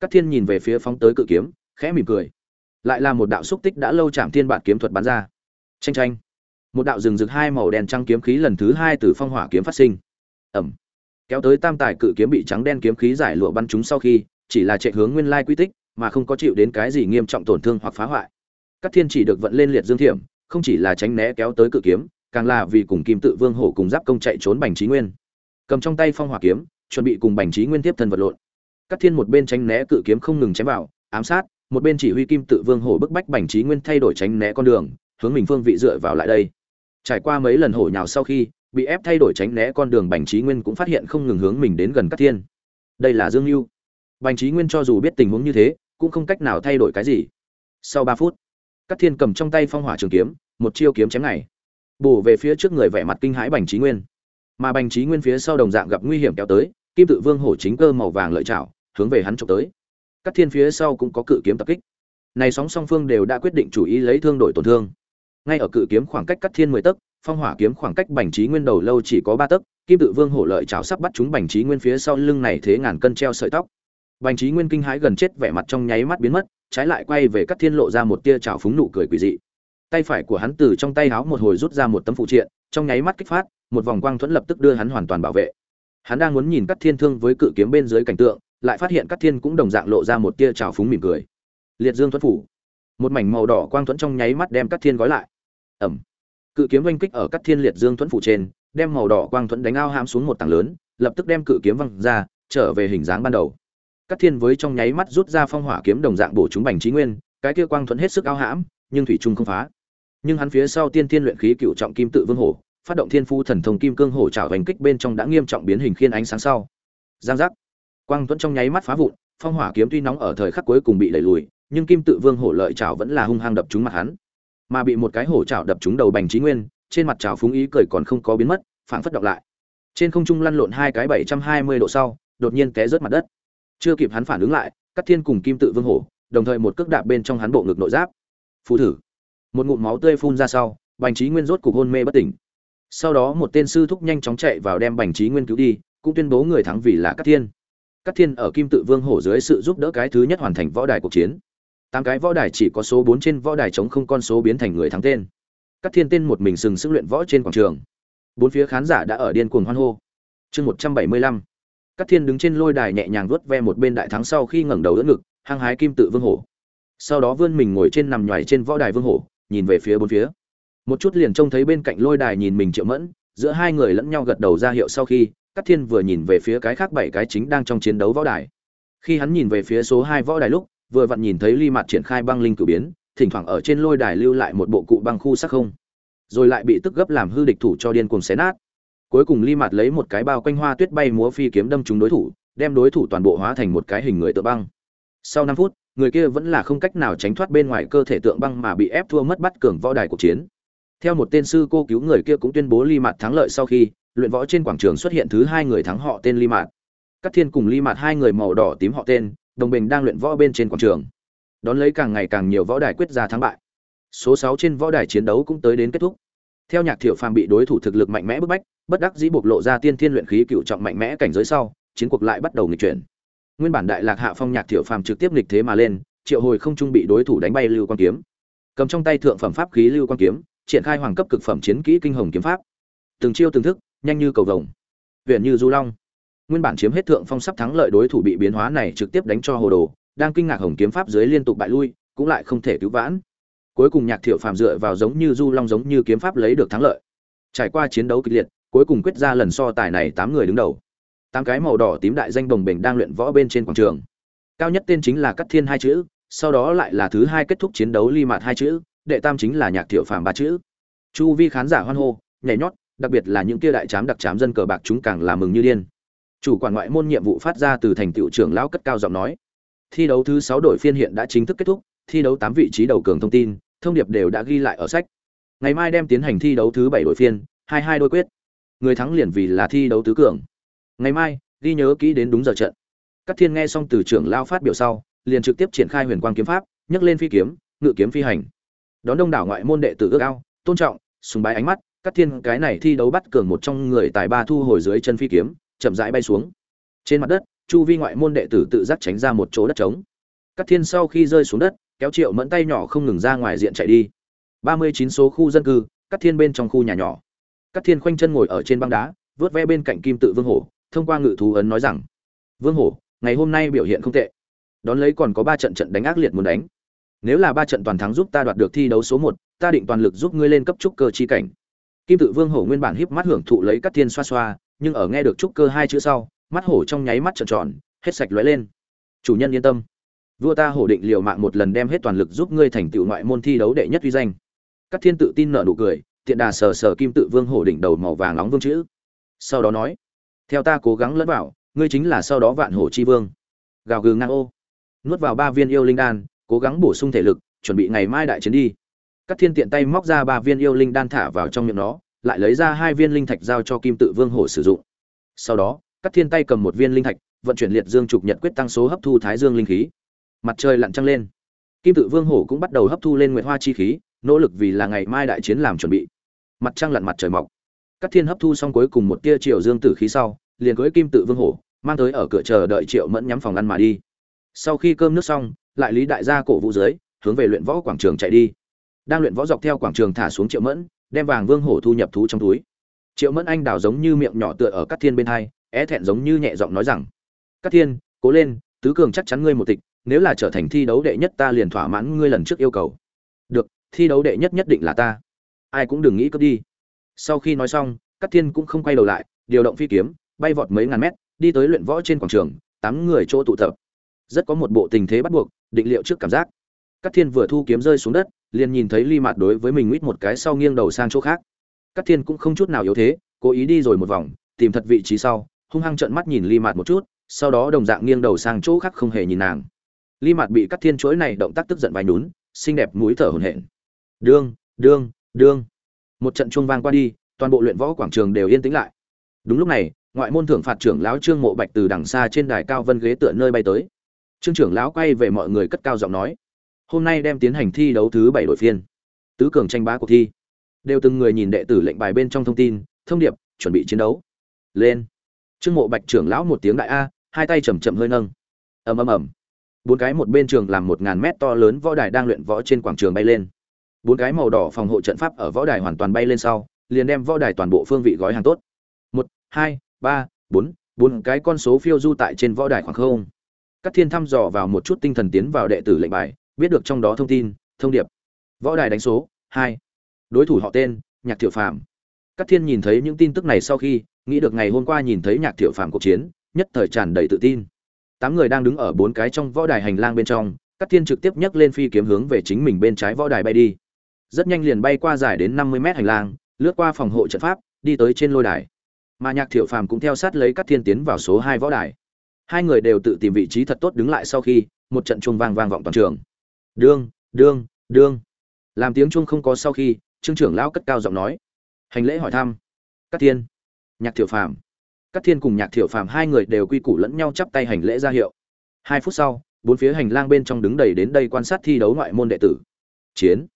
Cắt thiên nhìn về phía phóng tới cự kiếm, khẽ mỉm cười. Lại là một đạo xúc tích đã lâu chạm thiên bản kiếm thuật bắn ra. Tranh tranh một đạo rừng rực hai màu đen trắng kiếm khí lần thứ hai từ phong hỏa kiếm phát sinh. Ẩm. Kéo tới tam tài cự kiếm bị trắng đen kiếm khí giải lụa bắn chúng sau khi, chỉ là chạy hướng nguyên lai quy tích, mà không có chịu đến cái gì nghiêm trọng tổn thương hoặc phá hoại. Các thiên chỉ được vận lên liệt dương thiểm, không chỉ là tránh né kéo tới cự kiếm, càng là vì cùng kim tự vương hổ cùng giáp công chạy trốn bành trí nguyên. Cầm trong tay phong hỏa kiếm, chuẩn bị cùng bành trí nguyên tiếp thân vật lộn. Các thiên một bên tránh né cự kiếm không ngừng chém vào, ám sát, một bên chỉ huy kim tự vương hổ bức bách bành trí nguyên thay đổi tránh né con đường, hướng mình phương vị dựa vào lại đây trải qua mấy lần hổ nhào sau khi, bị ép thay đổi tránh né con đường, bành trí nguyên cũng phát hiện không ngừng hướng mình đến gần các thiên. Đây là dương mưu bành trí nguyên cho dù biết tình huống như thế, cũng không cách nào thay đổi cái gì. Sau ba phút các thiên cầm trong tay phong hỏa trường kiếm, một chiêu kiếm chém này. Bổ về phía trước người vẻ mặt kinh hãi bành trí nguyên. Mà bành trí nguyên phía sau đồng dạng gặp nguy hiểm kéo tới, kim tự vương hổ chính cơ màu vàng lợi chảo hướng về hắn trộm tới. Các thiên phía sau cũng có cự kiếm tập kích. Này sóng song phương đều đã quyết định chủ ý lấy thương đổi tổn thương ngay ở cự kiếm khoảng cách cắt thiên mười tấc, phong hỏa kiếm khoảng cách bành trí nguyên đầu lâu chỉ có ba tấc, kim tự vương hổ lợi chảo sắp bắt chúng bành trí nguyên phía sau lưng này thế ngàn cân treo sợi tóc. Bành trí nguyên kinh hãi gần chết vẻ mặt trong nháy mắt biến mất, trái lại quay về cắt thiên lộ ra một tia chảo phúng nụ cười quỷ dị. Tay phải của hắn từ trong tay háo một hồi rút ra một tấm phụ triện, trong nháy mắt kích phát, một vòng quang thuẫn lập tức đưa hắn hoàn toàn bảo vệ. Hắn đang muốn nhìn cắt thiên thương với cự kiếm bên dưới cảnh tượng, lại phát hiện cắt thiên cũng đồng dạng lộ ra một tia trào phúng mỉm cười. Liệt dương thuẫn phủ một mảnh màu đỏ quang thuẫn trong nháy mắt đem cắt thiên gói lại. Ẩm. Cự kiếm oanh kích ở cắt thiên liệt dương thuẫn phủ trên, đem màu đỏ quang thuẫn đánh ao ham xuống một tảng lớn, lập tức đem cự kiếm văng ra, trở về hình dáng ban đầu. Cắt thiên với trong nháy mắt rút ra phong hỏa kiếm đồng dạng bổ chúng bành trí nguyên, cái kia quang thuẫn hết sức ao hãm, nhưng thủy trung không phá. Nhưng hắn phía sau tiên thiên luyện khí cựu trọng kim tự vương hổ, phát động thiên phu thần thông kim cương hổ trảo hành kích bên trong đã nghiêm trọng biến hình khiên ánh sáng sau. Giang giác. Quang thuẫn trong nháy mắt phá vụn, phong hỏa kiếm tuy nóng ở thời khắc cuối cùng bị đẩy lùi nhưng kim tự vương hổ lợi trảo vẫn là hung hăng đập trúng mặt hắn. Mà bị một cái hổ trảo đập trúng đầu bành trí nguyên, trên mặt trảo phúng ý cười còn không có biến mất, phảng phất động lại. Trên không trung lăn lộn hai cái bảy trăm hai mươi độ sau, đột nhiên té rớt mặt đất. Chưa kịp hắn phản ứng lại cắt thiên cùng kim tự vương hổ, đồng thời một cước đạp bên trong hắn bộ ngực nội giáp. Phù thử. Một ngụm máu tươi phun ra sau, bành trí nguyên rốt cục hôn mê bất tỉnh. Sau đó một tên sư thúc nhanh chóng chạy vào đem bành trí nguyên cứu đi, cũng tuyên bố người thắng vì là cắt thiên. Cắt thiên ở kim tự vương hổ dưới sự giúp đỡ cái thứ nhất hoàn thành võ đài cuộc chiến tám cái võ đài chỉ có số bốn trên võ đài chống không con số biến thành người thắng tên. Các thiên tên một mình sừng sức luyện võ trên quảng trường. Bốn phía khán giả đã ở điên cuồng hoan hô. Chương một trăm bảy mươi lăm. Các thiên đứng trên lôi đài nhẹ nhàng vuốt ve một bên đại thắng sau khi ngẩng đầu đỡ ngực, hăng hái kim tự vương hổ. Sau đó vươn mình ngồi trên nằm nhoài trên võ đài vương hổ, nhìn về phía bốn phía. Một chút liền trông thấy bên cạnh lôi đài nhìn mình triệu mẫn, giữa hai người lẫn nhau gật đầu ra hiệu sau khi, các thiên vừa nhìn về phía cái khác bảy cái chính đang trong chiến đấu võ đài. Khi hắn nhìn về phía số hai võ đài lúc vừa vặn nhìn thấy ly mặt triển khai băng linh cử biến, thỉnh thoảng ở trên lôi đài lưu lại một bộ cụ băng khu sắc không. Rồi lại bị tức gấp làm hư địch thủ cho điên cuồng xé nát. Cuối cùng ly mặt lấy một cái bao quanh hoa tuyết bay múa phi kiếm đâm trúng đối thủ, đem đối thủ toàn bộ hóa thành một cái hình người tự băng. Sau năm phút, người kia vẫn là không cách nào tránh thoát bên ngoài cơ thể tượng băng mà bị ép thua mất bắt cường võ đài cuộc chiến. Theo một tên sư cô cứu người kia cũng tuyên bố ly mạt thắng lợi sau khi, luyện võ trên quảng trường xuất hiện thứ hai người thắng họ tên ly mạt. Các thiên cùng ly mạt hai người màu đỏ tím họ tên đồng bình đang luyện võ bên trên quảng trường. Đón lấy càng ngày càng nhiều võ đài quyết ra thắng bại. Số sáu trên võ đài chiến đấu cũng tới đến kết thúc. Theo nhạc thiệu phàm bị đối thủ thực lực mạnh mẽ bức bách, bất đắc dĩ bộc lộ ra tiên thiên luyện khí cựu trọng mạnh mẽ cảnh giới sau, chiến cuộc lại bắt đầu nghịch chuyển. Nguyên bản đại lạc hạ phong nhạc thiệu phàm trực tiếp nghịch thế mà lên, triệu hồi không trung bị đối thủ đánh bay lưu quan kiếm. Cầm trong tay thượng phẩm pháp khí lưu quan kiếm, triển khai hoàng cấp cực phẩm chiến kỹ kinh hồng kiếm pháp. Từng chiêu từng thức, nhanh như cầu vồng. Huyện như du long nguyên bản chiếm hết thượng phong sắp thắng lợi đối thủ bị biến hóa này trực tiếp đánh cho hồ đồ, đang kinh ngạc hồng kiếm pháp dưới liên tục bại lui, cũng lại không thể cứu vãn. Cuối cùng nhạc thiệu phàm dựa vào giống như du long giống như kiếm pháp lấy được thắng lợi. Trải qua chiến đấu kịch liệt, cuối cùng quyết ra lần so tài này tám người đứng đầu. Tám cái màu đỏ tím đại danh đồng bình đang luyện võ bên trên quảng trường. Cao nhất tên chính là cắt thiên hai chữ, sau đó lại là thứ hai kết thúc chiến đấu ly mạt hai chữ, đệ tam chính là nhạc thiệu phàm ba chữ. Chu vi khán giả hoan hô, nhảy nhót, đặc biệt là những kia đại trám đặc trám dân cờ bạc chúng càng là mừng như điên chủ quản ngoại môn nhiệm vụ phát ra từ thành tựu trưởng lão cất cao giọng nói. Thi đấu thứ sáu đội phiên hiện đã chính thức kết thúc, thi đấu tám vị trí đầu cường thông tin, thông điệp đều đã ghi lại ở sách. Ngày mai đem tiến hành thi đấu thứ bảy đội phiên, hai hai đôi quyết. Người thắng liền vì là thi đấu tứ cường. Ngày mai, ghi nhớ kỹ đến đúng giờ trận. Các thiên nghe xong từ trưởng lao phát biểu sau, liền trực tiếp triển khai huyền quang kiếm pháp, nhấc lên phi kiếm, ngự kiếm phi hành. Đón đông đảo ngoại môn đệ tử ước ao, tôn trọng, sùng bái ánh mắt, các thiên cái này thi đấu bắt cường một trong người tài ba thu hồi dưới chân phi kiếm chậm rãi bay xuống. Trên mặt đất, chu vi ngoại môn đệ tử tự giác tránh ra một chỗ đất trống. Các thiên sau khi rơi xuống đất, kéo triệu mẫn tay nhỏ không ngừng ra ngoài diện chạy đi. Ba mươi chín số khu dân cư các thiên bên trong khu nhà nhỏ. Các thiên khoanh chân ngồi ở trên băng đá, vớt ve bên cạnh kim tự vương hổ, thông qua ngự thú ấn nói rằng, vương hổ, ngày hôm nay biểu hiện không tệ. Đón lấy còn có ba trận trận đánh ác liệt muốn đánh. Nếu là ba trận toàn thắng giúp ta đoạt được thi đấu số một, ta định toàn lực giúp ngươi lên cấp trúc cơ chi cảnh. Kim tự vương hổ nguyên bản híp mắt hưởng thụ lấy các thiên xoa xoa nhưng ở nghe được trúc cơ hai chữ sau, mắt hổ trong nháy mắt trợn tròn, hết sạch lóe lên. Chủ nhân yên tâm. Vua ta hổ định liều mạng một lần đem hết toàn lực giúp ngươi thành tựu ngoại môn thi đấu đệ nhất uy danh. Các thiên tự tin nở nụ cười, tiện đà sờ sờ kim tự vương hổ đỉnh đầu màu vàng nóng vương chữ. Sau đó nói, theo ta cố gắng lẫn vào, ngươi chính là sau đó vạn hổ chi vương. Gào gừ ngang ô. Nuốt vào ba viên yêu linh đan, cố gắng bổ sung thể lực, chuẩn bị ngày mai đại chiến đi. Các thiên tiện tay móc ra ba viên yêu linh đan thả vào trong miệng nó lại lấy ra hai viên linh thạch giao cho kim tự vương hổ sử dụng. Sau đó các thiên tay cầm một viên linh thạch, vận chuyển liệt dương trục nhật quyết tăng số hấp thu thái dương linh khí. Mặt trời lặn trăng lên. Kim tự vương hổ cũng bắt đầu hấp thu lên nguyệt hoa chi khí, nỗ lực vì là ngày mai đại chiến làm chuẩn bị. Mặt trăng lặn mặt trời mọc. Các thiên hấp thu xong cuối cùng một tia triệu dương tử khí sau, liền cưới kim tự vương hổ, mang tới ở cửa chờ đợi triệu mẫn nhắm phòng ăn mà đi. Sau khi cơm nước xong, lại lý đại gia cổ vũ dưới, hướng về luyện võ quảng trường chạy đi. Đang luyện võ dọc theo quảng trường thả xuống triệu mẫn đem vàng vương hổ thu nhập thú trong túi. Triệu mẫn anh đào giống như miệng nhỏ tựa ở các thiên bên hai, é thẹn giống như nhẹ giọng nói rằng các thiên, cố lên, tứ cường chắc chắn ngươi một tịch, nếu là trở thành thi đấu đệ nhất ta liền thỏa mãn ngươi lần trước yêu cầu. Được, thi đấu đệ nhất nhất định là ta. Ai cũng đừng nghĩ cướp đi. Sau khi nói xong các thiên cũng không quay đầu lại, điều động phi kiếm, bay vọt mấy ngàn mét, đi tới luyện võ trên quảng trường, tám người chỗ tụ tập. Rất có một bộ tình thế bắt buộc, định liệu trước cảm giác. Các thiên vừa thu kiếm rơi xuống đất liền nhìn thấy ly mặt đối với mình nguyết một cái sau nghiêng đầu sang chỗ khác. Các thiên cũng không chút nào yếu thế, cố ý đi rồi một vòng, tìm thật vị trí sau, hung hăng trợn mắt nhìn ly mặt một chút, sau đó đồng dạng nghiêng đầu sang chỗ khác không hề nhìn nàng. Ly mặt bị các thiên chuỗi này động tác tức giận vài nhún, xinh đẹp mũi thở hổn hển. Đương đương đương. Một trận chuông vang qua đi, toàn bộ luyện võ quảng trường đều yên tĩnh lại. Đúng lúc này, ngoại môn thưởng phạt trưởng lão trương mộ bạch từ đằng xa trên đài cao vân ghế tựa nơi bay tới. Trương trưởng lão quay về mọi người cất cao giọng nói hôm nay đem tiến hành thi đấu thứ bảy đội phiên. Tứ cường tranh bá cuộc thi. Đều từng người nhìn đệ tử lệnh bài bên trong thông tin, thông điệp, chuẩn bị chiến đấu. Lên. Trương mộ bạch trưởng lão một tiếng đại a, hai tay chầm chậm hơi nâng. Ầm ầm ầm. Bốn cái một bên trường làm một ngàn mét to lớn võ đài đang luyện võ trên quảng trường bay lên. Bốn cái màu đỏ phòng hộ trận pháp ở võ đài hoàn toàn bay lên sau, liền đem võ đài toàn bộ phương vị gói hàng tốt. Một, hai, ba, bốn bốn cái con số phiêu du tại trên võ đài khoảng không. Các thiên thăm dò vào một chút tinh thần tiến vào đệ tử lệnh bài biết được trong đó thông tin, thông điệp. Võ đài đánh số, hai. Đối thủ họ tên, nhạc thiệu phàm. Các thiên nhìn thấy những tin tức này sau khi, nghĩ được ngày hôm qua nhìn thấy nhạc thiệu phàm cuộc chiến, nhất thời tràn đầy tự tin. Tám người đang đứng ở bốn cái trong võ đài hành lang bên trong, các thiên trực tiếp nhấc lên phi kiếm hướng về chính mình bên trái võ đài bay đi. Rất nhanh liền bay qua dài đến năm mươi mét hành lang, lướt qua phòng hộ trận pháp, đi tới trên lôi đài. Mà nhạc thiệu phàm cũng theo sát lấy các thiên tiến vào số hai võ đài. Hai người đều tự tìm vị trí thật tốt đứng lại sau khi, một trận chuông vang vang vọng toàn trường đương đương đương. Làm tiếng chuông không có sau khi trương trưởng lão cất cao giọng nói. Hành lễ hỏi thăm. Cát thiên. Nhạc thiểu phàm. Cát thiên cùng nhạc thiểu phàm hai người đều quy củ lẫn nhau chắp tay hành lễ ra hiệu. Hai phút sau bốn phía hành lang bên trong đứng đầy đến đây quan sát thi đấu ngoại môn đệ tử. Chiến.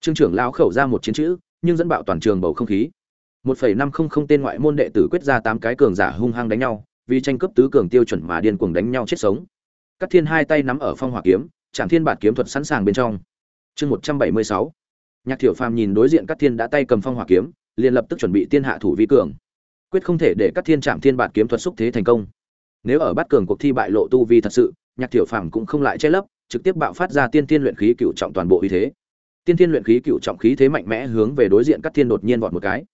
Trương trưởng lão khẩu ra một chiến chữ nhưng dẫn bạo toàn trường bầu không khí. 1.500 tên ngoại môn đệ tử quyết ra tám cái cường giả hung hăng đánh nhau vì tranh cướp tứ cường tiêu chuẩn mà điên cuồng đánh nhau chết sống. Cát Thiên hai tay nắm ở phong hỏa kiếm, Trảm Thiên Bạt kiếm thuật sẵn sàng bên trong. Chương 176. Nhạc Thiểu Phàm nhìn đối diện Cát Thiên đã tay cầm phong hỏa kiếm, liền lập tức chuẩn bị tiên hạ thủ vi cường. Quyết không thể để Cát Thiên Trảm Thiên Bạt kiếm thuật xúc thế thành công. Nếu ở bắt cường cuộc thi bại lộ tu vi thật sự, Nhạc Thiểu Phàm cũng không lại che lấp, trực tiếp bạo phát ra tiên tiên luyện khí cựu trọng toàn bộ uy thế. Tiên tiên luyện khí cựu trọng khí thế mạnh mẽ hướng về đối diện Cát Thiên đột nhiên vọt một cái.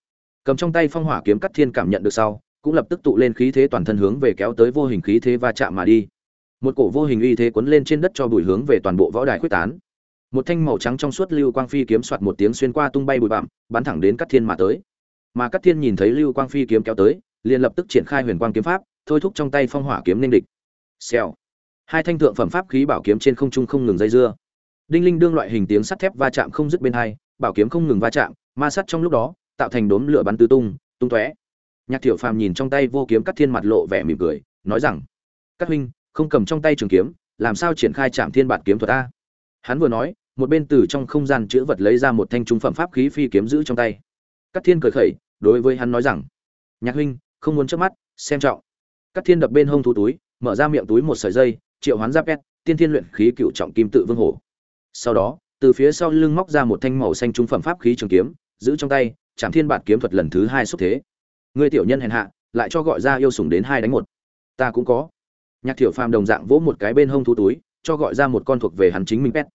Cầm trong tay phong hỏa kiếm Cát Thiên cảm nhận được sau, cũng lập tức tụ lên khí thế toàn thân hướng về kéo tới vô hình khí thế va chạm mà đi một cổ vô hình uy thế cuốn lên trên đất cho bụi hướng về toàn bộ võ đài quyết tán. Một thanh màu trắng trong suốt lưu quang phi kiếm soạt một tiếng xuyên qua tung bay bụi bặm, bắn thẳng đến các thiên mà tới. Mà các thiên nhìn thấy lưu quang phi kiếm kéo tới, liền lập tức triển khai huyền quang kiếm pháp, thôi thúc trong tay phong hỏa kiếm ninh địch. Xèo. Hai thanh thượng phẩm pháp khí bảo kiếm trên không trung không ngừng dây dưa. Đinh linh đương loại hình tiếng sắt thép va chạm không dứt bên hai, bảo kiếm không ngừng va chạm, ma sắt trong lúc đó, tạo thành đốm lửa bắn tứ tung tung tóe. Nhạc thiểu phàm nhìn trong tay vô kiếm các thiên mặt lộ vẻ mỉm cười, nói rằng các huynh không cầm trong tay trường kiếm, làm sao triển khai trạm thiên bản kiếm thuật ta? hắn vừa nói, một bên từ trong không gian chữ vật lấy ra một thanh trung phẩm pháp khí phi kiếm giữ trong tay. Cắt thiên cười khẩy, đối với hắn nói rằng, nhạc huynh, không muốn trước mắt, xem trọng. Cắt thiên đập bên hông thú túi, mở ra miệng túi một sợi dây, triệu hoán giáp pet tiên thiên luyện khí cựu trọng kim tự vương hổ. Sau đó, từ phía sau lưng móc ra một thanh màu xanh trung phẩm pháp khí trường kiếm, giữ trong tay trạm thiên bản kiếm thuật lần thứ hai xúc thế. Người tiểu nhân hèn hạ, lại cho gọi ra yêu sủng đến hai đánh một. Ta cũng có nhạc thiểu phàm đồng dạng vỗ một cái bên hông thú túi, cho gọi ra một con thuộc về hắn chính mình pet.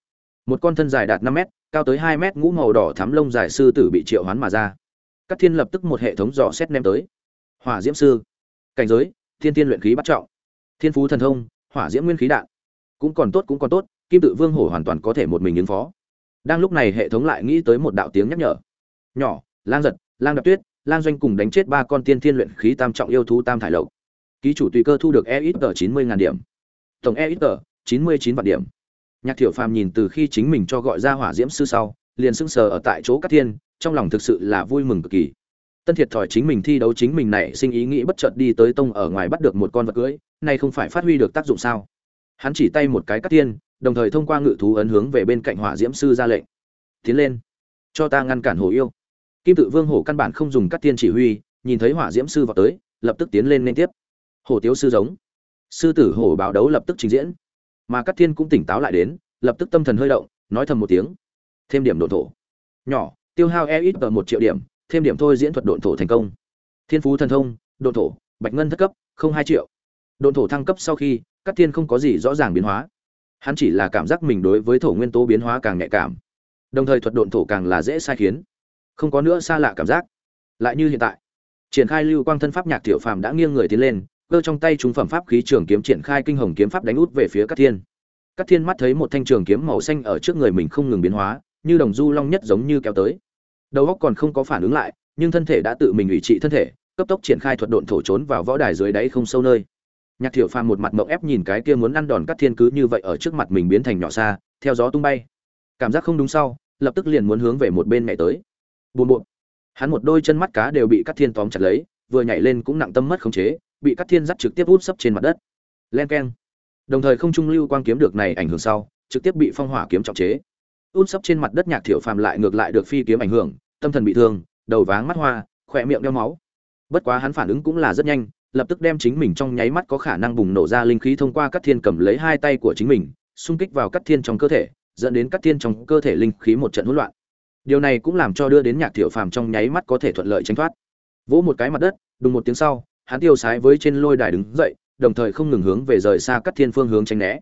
Một con thân dài đạt năm mét, cao tới hai mét ngũ màu đỏ thắm lông dài sư tử bị triệu hoán mà ra. Các thiên lập tức một hệ thống dò xét ném tới. Hỏa diễm sư. Cảnh giới, thiên tiên luyện khí bắt trọng. Thiên phú thần thông, hỏa diễm nguyên khí đạn. Cũng còn tốt, cũng còn tốt, kim tự vương hổ hoàn toàn có thể một mình ứng phó. Đang lúc này hệ thống lại nghĩ tới một đạo tiếng nhắc nhở. Nhỏ, lang giật, lang đập tuyết, lang doanh cùng đánh chết ba con tiên thiên luyện khí tam trọng yêu thú tam thải lộc ký chủ tùy cơ thu được EXP chín mươi ngàn điểm. Tổng EXP chín mươi chín vạn điểm. Nhạc thiểu phàm nhìn từ khi chính mình cho gọi ra hỏa diễm sư sau, liền sững sờ ở tại chỗ Cát thiên, trong lòng thực sự là vui mừng cực kỳ. Tân thiệt thòi chính mình thi đấu chính mình này sinh ý nghĩ bất chợt đi tới tông ở ngoài bắt được một con vật cưỡi nay không phải phát huy được tác dụng sao? Hắn chỉ tay một cái cắt thiên, đồng thời thông qua ngự thú ấn hướng về bên cạnh hỏa diễm sư ra lệnh. Tiến lên, cho ta ngăn cản hồ yêu. Kim tự vương hổ căn bản không dùng cắt thiên chỉ huy, nhìn thấy hỏa diễm sư vào tới, lập tức tiến lên liên tiếp hổ tiếu sư giống. Sư tử hổ báo đấu lập tức trình diễn. Mà các thiên cũng tỉnh táo lại đến, lập tức tâm thần hơi động, nói thầm một tiếng. Thêm điểm độn thổ. Nhỏ, tiêu hao e ít ở một triệu điểm, thêm điểm thôi diễn thuật độn thổ thành công. Thiên phú thần thông, độn thổ, bạch ngân thất cấp, không hai triệu. Độn thổ thăng cấp sau khi các thiên không có gì rõ ràng biến hóa. Hắn chỉ là cảm giác mình đối với thổ nguyên tố biến hóa càng nhạy cảm. Đồng thời thuật độn thổ càng là dễ sai khiến. Không có nữa xa lạ cảm giác. Lại như hiện tại, triển khai lưu quang thân pháp nhạc tiểu phàm đã nghiêng người tiến lên cơ trong tay chúng phẩm pháp khí trường kiếm triển khai kinh hồng kiếm pháp đánh út về phía Cát Thiên. Cát Thiên mắt thấy một thanh trường kiếm màu xanh ở trước người mình không ngừng biến hóa, như đồng du long nhất giống như kéo tới. Đầu óc còn không có phản ứng lại, nhưng thân thể đã tự mình ủy trị thân thể, cấp tốc triển khai thuật độn thổ trốn vào võ đài dưới đáy không sâu nơi. Nhạc Thiểu Phàm một mặt mộng ép nhìn cái kia muốn ăn đòn Cát Thiên cứ như vậy ở trước mặt mình biến thành nhỏ xa, theo gió tung bay. Cảm giác không đúng sau, lập tức liền muốn hướng về một bên mẹ tới. Buồn bộn. Hắn một đôi chân mắt cá đều bị Cát Thiên tóm chặt lấy, vừa nhảy lên cũng nặng tâm mất khống chế, bị cắt thiên dắt trực tiếp út sấp trên mặt đất. Len keng. Đồng thời không trung lưu quang kiếm được này ảnh hưởng sau, trực tiếp bị phong hỏa kiếm trọng chế. Út sấp trên mặt đất nhạc thiểu phàm lại ngược lại được phi kiếm ảnh hưởng, tâm thần bị thương, đầu váng mắt hoa, khỏe miệng đeo máu. Bất quá hắn phản ứng cũng là rất nhanh, lập tức đem chính mình trong nháy mắt có khả năng bùng nổ ra linh khí thông qua cắt thiên cầm lấy hai tay của chính mình, xung kích vào cắt thiên trong cơ thể, dẫn đến cắt thiên trong cơ thể linh khí một trận hỗn loạn. Điều này cũng làm cho đưa đến nhạc thiểu phàm trong nháy mắt có thể thuận lợi tránh thoát. Vỗ một cái mặt đất, đùng một tiếng sau hắn tiêu sái với trên lôi đài đứng dậy, đồng thời không ngừng hướng về rời xa Cát thiên phương hướng tránh né.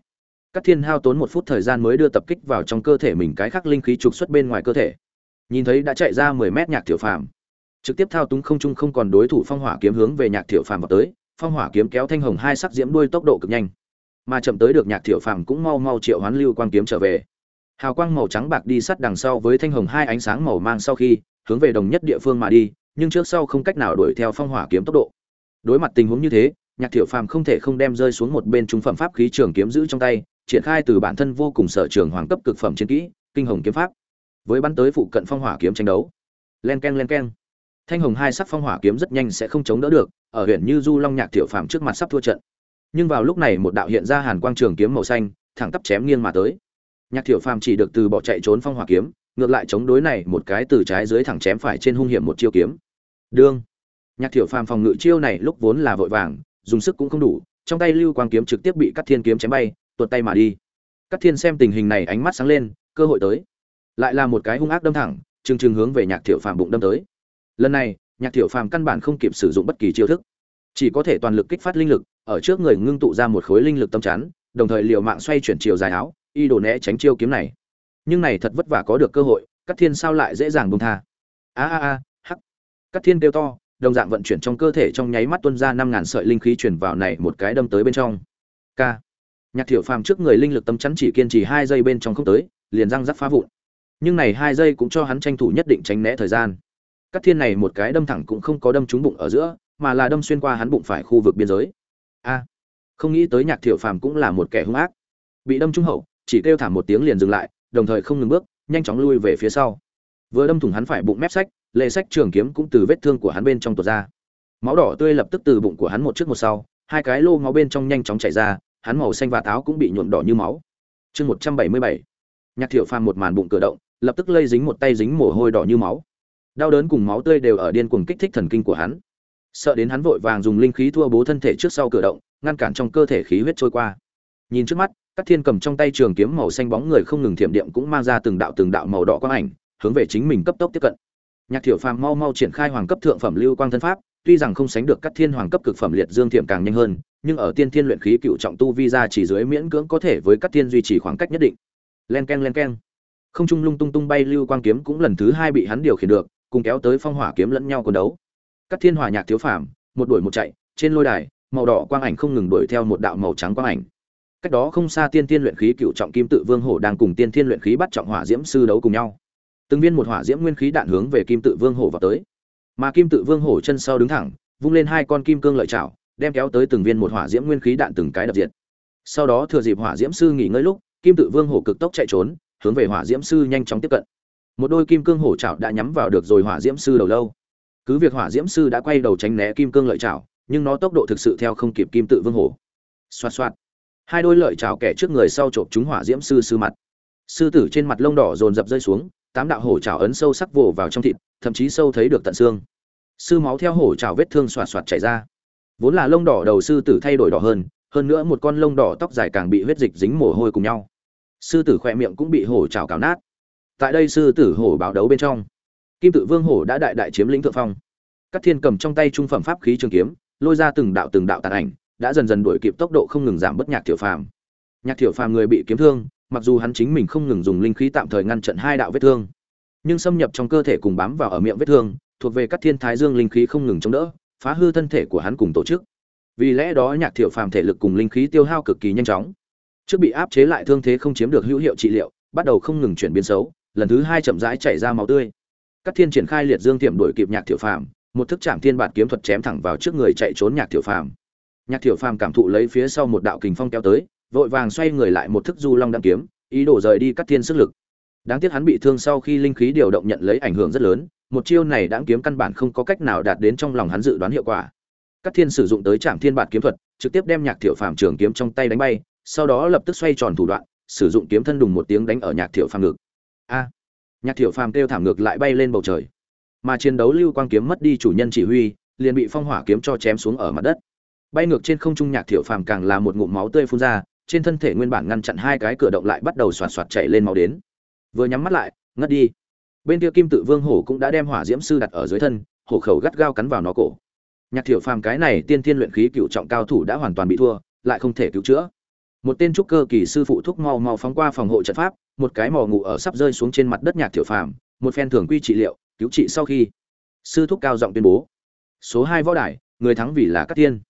Cát thiên hao tốn một phút thời gian mới đưa tập kích vào trong cơ thể mình cái khắc linh khí trục xuất bên ngoài cơ thể. Nhìn thấy đã chạy ra mười mét nhạc tiểu phàm. Trực tiếp thao túng không trung không còn đối thủ phong hỏa kiếm hướng về nhạc tiểu phàm vào tới, phong hỏa kiếm kéo thanh hồng hai sắc diễm đuôi tốc độ cực nhanh. Mà chậm tới được nhạc tiểu phàm cũng mau mau triệu hoán lưu quang kiếm trở về. Hào quang màu trắng bạc đi sát đằng sau với thanh hồng hai ánh sáng màu mang sau khi hướng về đồng nhất địa phương mà đi, nhưng trước sau không cách nào đuổi theo phong hỏa kiếm tốc độ đối mặt tình huống như thế, nhạc thiệu phàm không thể không đem rơi xuống một bên trung phẩm pháp khí trường kiếm giữ trong tay, triển khai từ bản thân vô cùng sở trường hoàng cấp cực phẩm chiến kỹ, kinh hồng kiếm pháp. Với bắn tới phụ cận phong hỏa kiếm tranh đấu. Len k e n len k e n thanh hồng hai sắc phong hỏa kiếm rất nhanh sẽ không chống đỡ được, ở huyện như du long nhạc thiệu phàm trước mặt sắp thua trận. Nhưng vào lúc này một đạo hiện ra hàn quang trường kiếm màu xanh, thẳng tắp chém nghiêng mà tới. Nhạc thiệu phàm chỉ được từ bỏ chạy trốn phong hỏa kiếm, ngược lại chống đối này một cái từ trái dưới thẳng chém phải trên hung hiểm một chiêu kiếm. Đương nhạc thiểu phàm phòng ngự chiêu này lúc vốn là vội vàng, dùng sức cũng không đủ, trong tay lưu quang kiếm trực tiếp bị cắt thiên kiếm chém bay, tuột tay mà đi. Cắt thiên xem tình hình này ánh mắt sáng lên, cơ hội tới. Lại là một cái hung ác đâm thẳng, trừng trừng hướng về nhạc thiểu phàm bụng đâm tới. Lần này, nhạc thiểu phàm căn bản không kịp sử dụng bất kỳ chiêu thức. Chỉ có thể toàn lực kích phát linh lực, ở trước người ngưng tụ ra một khối linh lực tâm chắn, đồng thời liều mạng xoay chuyển chiều dài áo, y đổ né tránh chiêu kiếm này. Nhưng này thật vất vả có được cơ hội cắt thiên sao lại dễ dàng buông tha? A a a, hắc. Cắt thiên kêu to đồng dạng vận chuyển trong cơ thể trong nháy mắt tuôn ra năm ngàn sợi linh khí truyền vào này một cái đâm tới bên trong. K. Nhạc thiểu phàm trước người linh lực tâm chắn chỉ kiên trì hai giây bên trong không tới, liền răng rắc phá vụn. Nhưng này hai giây cũng cho hắn tranh thủ nhất định tránh né thời gian. Cắt thiên này một cái đâm thẳng cũng không có đâm trúng bụng ở giữa, mà là đâm xuyên qua hắn bụng phải khu vực biên giới. A. Không nghĩ tới nhạc thiểu phàm cũng là một kẻ hung ác. Bị đâm trúng hậu, chỉ kêu thảm một tiếng liền dừng lại, đồng thời không ngừng bước, nhanh chóng lui về phía sau. Vừa đâm thủng hắn phải bụng mép sách lệ sách trường kiếm cũng từ vết thương của hắn bên trong tuột ra. Máu đỏ tươi lập tức từ bụng của hắn một trước một sau, hai cái lô máu bên trong nhanh chóng chảy ra, hắn màu xanh và táo cũng bị nhuộm đỏ như máu. Chương một trăm bảy mươi bảy. Nhạc thiệu phàm một màn bụng cử động, lập tức lây dính một tay dính mồ hôi đỏ như máu. Đau đớn cùng máu tươi đều ở điên cuồng kích thích thần kinh của hắn. Sợ đến hắn vội vàng dùng linh khí thua bố thân thể trước sau cử động, ngăn cản trong cơ thể khí huyết trôi qua. Nhìn trước mắt các thiên cầm trong tay trường kiếm màu xanh bóng người không ngừng thiểm điện cũng mang ra từng đạo từng đạo màu đỏ quang ảnh, hướng về chính mình cấp tốc tiếp cận nhạc thiểu phàm mau mau triển khai hoàng cấp thượng phẩm lưu quang thân pháp, tuy rằng không sánh được các thiên hoàng cấp cực phẩm liệt dương thiểm càng nhanh hơn, nhưng ở tiên thiên luyện khí cựu trọng tu vi ra chỉ dưới miễn cưỡng có thể với các thiên duy trì khoảng cách nhất định. Len keng e n len không trung lung tung tung bay lưu quang kiếm cũng lần thứ hai bị hắn điều khiển được, cùng kéo tới phong hỏa kiếm lẫn nhau quần đấu. Các thiên hỏa nhạc thiếu phàm, một đuổi một chạy, trên lôi đài, màu đỏ quang ảnh không ngừng đuổi theo một đạo màu trắng quang ảnh. Cách đó không xa tiên thiên luyện khí cựu trọng kim tự vương hổ đang cùng tiên thiên luyện khí bắt trọng hỏa diễm sư đấu cùng nhau từng viên một hỏa diễm nguyên khí đạn hướng về kim tự vương hổ vào tới. Mà kim tự vương hổ chân sau đứng thẳng, vung lên hai con kim cương lợi chảo, đem kéo tới từng viên một hỏa diễm nguyên khí đạn từng cái đập diệt. Sau đó thừa dịp hỏa diễm sư nghỉ ngơi lúc, kim tự vương hổ cực tốc chạy trốn, hướng về hỏa diễm sư nhanh chóng tiếp cận. Một đôi kim cương hổ chảo đã nhắm vào được rồi hỏa diễm sư đầu lâu. Cứ việc hỏa diễm sư đã quay đầu tránh né kim cương lợi chảo, nhưng nó tốc độ thực sự theo không kịp kim tự vương hổ. Xoạt xoạt. Hai đôi lợi chảo kẻ trước người sau chộp chúng hỏa diễm sư sư mặt. Sư tử trên mặt lông đỏ dồn dập rơi xuống tám đạo hổ chảo ấn sâu sắc vồ vào trong thịt, thậm chí sâu thấy được tận xương. Sư máu theo hổ chảo vết thương xoạt xoạt chảy ra. Vốn là lông đỏ đầu sư tử thay đổi đỏ hơn hơn nữa một con lông đỏ tóc dài càng bị huyết dịch dính mồ hôi cùng nhau. Sư tử khỏe miệng cũng bị hổ chảo cào nát. Tại đây sư tử hổ báo đấu bên trong, kim tự vương hổ đã đại đại chiếm lĩnh thượng phong. Các thiên cầm trong tay trung phẩm pháp khí trường kiếm, lôi ra từng đạo từng đạo tàn ảnh, đã dần dần đuổi kịp tốc độ không ngừng giảm bất nhạc tiểu phàm. Nhạc Tiểu phàm người bị kiếm thương mặc dù hắn chính mình không ngừng dùng linh khí tạm thời ngăn chặn hai đạo vết thương, nhưng xâm nhập trong cơ thể cùng bám vào ở miệng vết thương, thuộc về các thiên thái dương linh khí không ngừng chống đỡ, phá hư thân thể của hắn cùng tổ chức. Vì lẽ đó nhạc thiệu phàm thể lực cùng linh khí tiêu hao cực kỳ nhanh chóng. Trước bị áp chế lại thương thế không chiếm được hữu hiệu trị liệu, bắt đầu không ngừng chuyển biến xấu, lần thứ hai chậm rãi chảy ra máu tươi. Các thiên triển khai liệt dương tiệm đuổi kịp nhạc thiệu phàm, một thức chạm thiên bạt kiếm thuật chém thẳng vào trước người chạy trốn nhạc thiệu phàm. Nhạc thiệu phàm cảm thụ lấy phía sau một đạo kình phong kéo tới vội vàng xoay người lại một thức du long đăng kiếm, ý đồ rời đi cắt thiên sức lực. Đáng tiếc hắn bị thương sau khi linh khí điều động nhận lấy ảnh hưởng rất lớn, một chiêu này đáng kiếm căn bản không có cách nào đạt đến trong lòng hắn dự đoán hiệu quả. Cắt thiên sử dụng tới trạm thiên bản kiếm thuật, trực tiếp đem nhạc thiệu phàm trường kiếm trong tay đánh bay, sau đó lập tức xoay tròn thủ đoạn, sử dụng kiếm thân đùng một tiếng đánh ở nhạc thiệu phàm ngực. A! Nhạc thiệu phàm kêu thảm ngược lại bay lên bầu trời. Mà chiến đấu lưu quang kiếm mất đi chủ nhân chỉ huy, liền bị phong hỏa kiếm cho chém xuống ở mặt đất. Bay ngược trên không trung nhạc thiệu phàm càng là một ngụm máu tươi phun ra trên thân thể nguyên bản ngăn chặn hai cái cửa động lại bắt đầu xoạt xoạt chảy lên máu đến. Vừa nhắm mắt lại, ngất đi. Bên kia kim tự vương hổ cũng đã đem hỏa diễm sư đặt ở dưới thân, hổ khẩu gắt gao cắn vào nó cổ. Nhạc thiểu phàm cái này tiên thiên luyện khí cựu trọng cao thủ đã hoàn toàn bị thua, lại không thể cứu chữa. Một tên trúc cơ kỳ sư phụ thúc mau mau phóng qua phòng hộ trận pháp, một cái mò ngủ ở sắp rơi xuống trên mặt đất nhạc thiểu phàm, một phen thường quy trị liệu, cứu trị sau khi. Sư thúc cao giọng tuyên bố. Số hai võ đài, người thắng vì là các tiên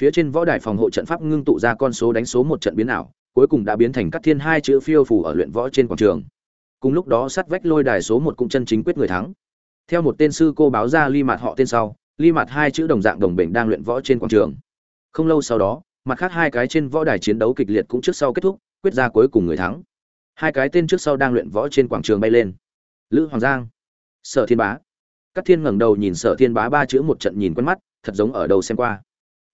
phía trên võ đài phòng hộ trận pháp ngưng tụ ra con số đánh số một trận biến ảo, cuối cùng đã biến thành các thiên hai chữ phiêu phủ ở luyện võ trên quảng trường. Cùng lúc đó sắt vách lôi đài số một cũng chân chính quyết người thắng. Theo một tên sư cô báo ra ly mặt họ tên sau, ly mặt hai chữ đồng dạng đồng bình đang luyện võ trên quảng trường. Không lâu sau đó, mặt khác hai cái trên võ đài chiến đấu kịch liệt cũng trước sau kết thúc, quyết ra cuối cùng người thắng. Hai cái tên trước sau đang luyện võ trên quảng trường bay lên. Lữ hoàng giang, sở thiên bá. Các thiên ngẩng đầu nhìn sở thiên bá ba chữ một trận nhìn quen mắt, thật giống ở đầu xem qua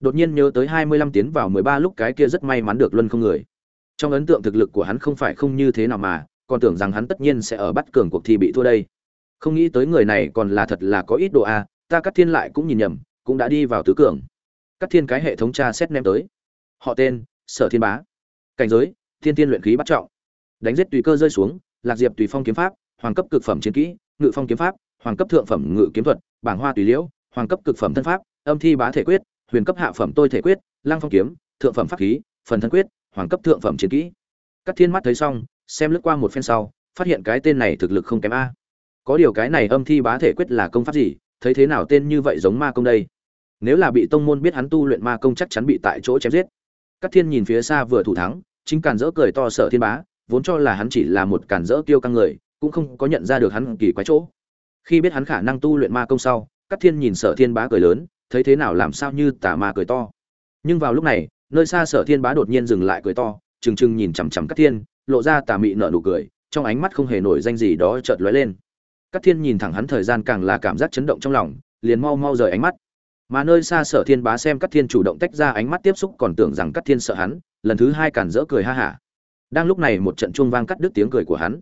đột nhiên nhớ tới hai mươi lăm tiến vào mười ba lúc cái kia rất may mắn được luân không người. Trong ấn tượng thực lực của hắn không phải không như thế nào mà, còn tưởng rằng hắn tất nhiên sẽ ở bắt cường cuộc thi bị thua đây. Không nghĩ tới người này còn là thật là có ít độ a, ta cắt thiên lại cũng nhìn nhầm, cũng đã đi vào tứ cường. Cắt thiên cái hệ thống tra xét ném tới. Họ tên, sở thiên bá. Cảnh giới, thiên tiên luyện khí bắt trọng. Đánh giết tùy cơ rơi xuống, lạc diệp tùy phong kiếm pháp, hoàng cấp cực phẩm chiến kỹ, ngự phong kiếm pháp, hoàng cấp thượng phẩm ngự kiếm thuật, bảng hoa tùy liễu, hoàng cấp cực phẩm thân pháp, âm thi bá thể quyết huyền cấp hạ phẩm tôi thể quyết Lang phong kiếm, thượng phẩm pháp khí, phần thân quyết, hoàng cấp thượng phẩm chiến kỹ. Các thiên mắt thấy xong, xem lướt qua một phen sau, phát hiện cái tên này thực lực không kém a. Có điều cái này âm thi bá thể quyết là công pháp gì? Thấy thế nào tên như vậy giống ma công đây? Nếu là bị tông môn biết hắn tu luyện ma công chắc chắn bị tại chỗ chém giết. Các thiên nhìn phía xa vừa thủ thắng, chính càn dỡ cười to sợ thiên bá, vốn cho là hắn chỉ là một càn dỡ tiêu căng người, cũng không có nhận ra được hắn kỳ quái chỗ. Khi biết hắn khả năng tu luyện ma công sau các thiên nhìn sở thiên bá cười lớn thấy thế nào làm sao như tà ma cười to. Nhưng vào lúc này, nơi xa sở thiên bá đột nhiên dừng lại cười to, trừng trừng nhìn chằm chằm các thiên, lộ ra tà mị nở nụ cười, trong ánh mắt không hề nổi danh gì đó chợt lóe lên. Các thiên nhìn thẳng hắn thời gian càng là cảm giác chấn động trong lòng, liền mau mau rời ánh mắt. Mà nơi xa sở thiên bá xem các thiên chủ động tách ra ánh mắt tiếp xúc còn tưởng rằng các thiên sợ hắn, lần thứ hai cản rỡ cười ha hả. Đang lúc này một trận chuông vang cắt đứt tiếng cười của hắn.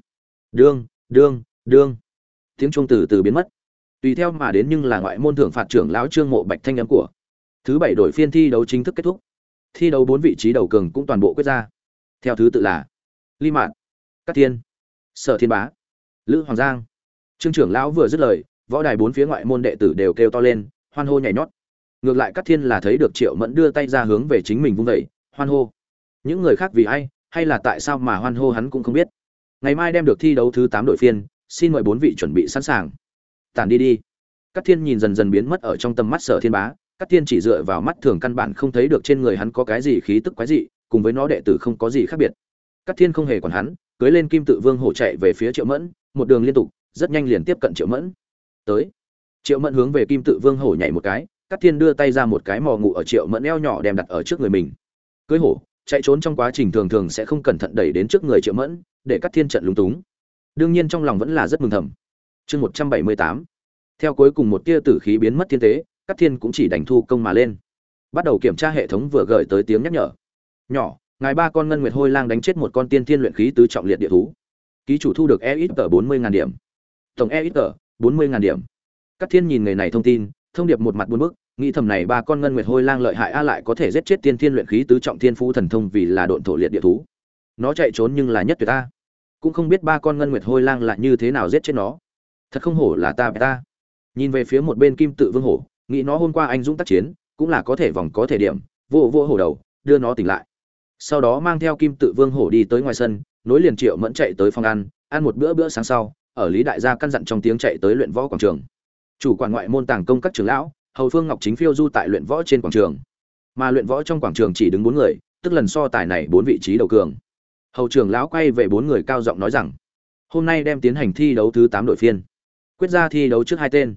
Đương đương đương. Tiếng chuông từ từ biến mất tùy theo mà đến nhưng là ngoại môn thưởng phạt trưởng lão trương mộ bạch thanh âm của. Thứ bảy đổi phiên thi đấu chính thức kết thúc. Thi đấu bốn vị trí đầu cường cũng toàn bộ quyết ra. Theo thứ tự là ly mạn, cát thiên, sở thiên bá, lữ hoàng giang. Trương trưởng lão vừa dứt lời, võ đài bốn phía ngoại môn đệ tử đều kêu to lên, hoan hô nhảy nhót. Ngược lại cát thiên là thấy được triệu mẫn đưa tay ra hướng về chính mình vung vẩy hoan hô. Những người khác vì ai, hay là tại sao mà hoan hô hắn cũng không biết. Ngày mai đem được thi đấu thứ tám đội phiên, xin mời bốn vị chuẩn bị sẵn sàng tản đi đi Cát Thiên nhìn dần dần biến mất ở trong tầm mắt Sở Thiên Bá, Cát Thiên chỉ dựa vào mắt thường căn bản không thấy được trên người hắn có cái gì khí tức quái dị, cùng với nó đệ tử không có gì khác biệt. Cát Thiên không hề quản hắn, cưỡi lên Kim Tự Vương hổ chạy về phía Triệu Mẫn, một đường liên tục, rất nhanh liền tiếp cận Triệu Mẫn. Tới. Triệu Mẫn hướng về Kim Tự Vương hổ nhảy một cái, Cát Thiên đưa tay ra một cái mò ngủ ở Triệu Mẫn eo nhỏ đem đặt ở trước người mình. Cưỡi hổ, chạy trốn trong quá trình thường thường sẽ không cẩn thận đẩy đến trước người Triệu Mẫn, để Cát Thiên trận lúng túng. Đương nhiên trong lòng vẫn là rất mừng thầm. Chương 178 theo cuối cùng một tia tử khí biến mất thiên tế các thiên cũng chỉ đành thu công mà lên. Bắt đầu kiểm tra hệ thống vừa gửi tới tiếng nhắc nhở. Nhỏ, ngài ba con ngân nguyệt hôi lang đánh chết một con tiên thiên luyện khí tứ trọng liệt địa thú. Ký chủ thu được e ít tờ bốn mươi ngàn điểm. Tổng e ít tờ bốn mươi ngàn điểm. Các thiên nhìn người này thông tin, thông điệp một mặt buôn bức nghĩ thầm này ba con ngân nguyệt hôi lang lợi hại a lại có thể giết chết tiên thiên luyện khí tứ trọng thiên phú thần thông vì là độn thổ liệt địa thú. Nó chạy trốn nhưng là nhất tuyệt ta cũng không biết ba con ngân nguyệt hôi lang là như thế nào giết chết nó thật không hổ là ta ta. Nhìn về phía một bên kim tự vương hổ, nghĩ nó hôm qua anh dũng tác chiến, cũng là có thể vòng có thể điểm, vô vô hổ đầu, đưa nó tỉnh lại. Sau đó mang theo kim tự vương hổ đi tới ngoài sân, nối liền triệu mẫn chạy tới phòng ăn ăn một bữa bữa sáng sau, ở lý đại gia căn dặn trong tiếng chạy tới luyện võ quảng trường. Chủ quản ngoại môn tàng công các trường lão, hầu phương ngọc chính phiêu du tại luyện võ trên quảng trường. Mà luyện võ trong quảng trường chỉ đứng bốn người, tức lần so tài này bốn vị trí đầu cường. Hầu trưởng lão quay về bốn người cao giọng nói rằng, hôm nay đem tiến hành thi đấu thứ tám đội phiên quyết ra thi đấu trước hai tên.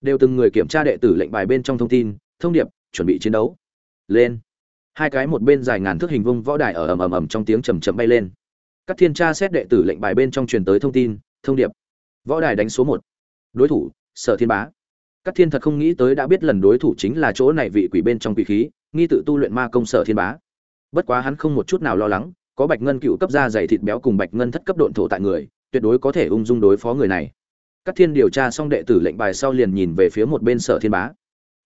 Đều từng người kiểm tra đệ tử lệnh bài bên trong thông tin, thông điệp, chuẩn bị chiến đấu. Lên. Hai cái một bên dài ngàn thước hình vung võ đài ở ầm ầm ầm trong tiếng chầm chậm bay lên. Các thiên tra xét đệ tử lệnh bài bên trong truyền tới thông tin, thông điệp. Võ đài đánh số một. Đối thủ, sở thiên bá. Các thiên thật không nghĩ tới đã biết lần đối thủ chính là chỗ này vị quỷ bên trong quỷ khí, nghi tự tu luyện ma công sở thiên bá. Bất quá hắn không một chút nào lo lắng, có bạch ngân cựu cấp da dày thịt béo cùng bạch ngân thất cấp độn thổ tại người, tuyệt đối có thể ung dung đối phó người này các thiên điều tra xong đệ tử lệnh bài sau liền nhìn về phía một bên sở thiên bá.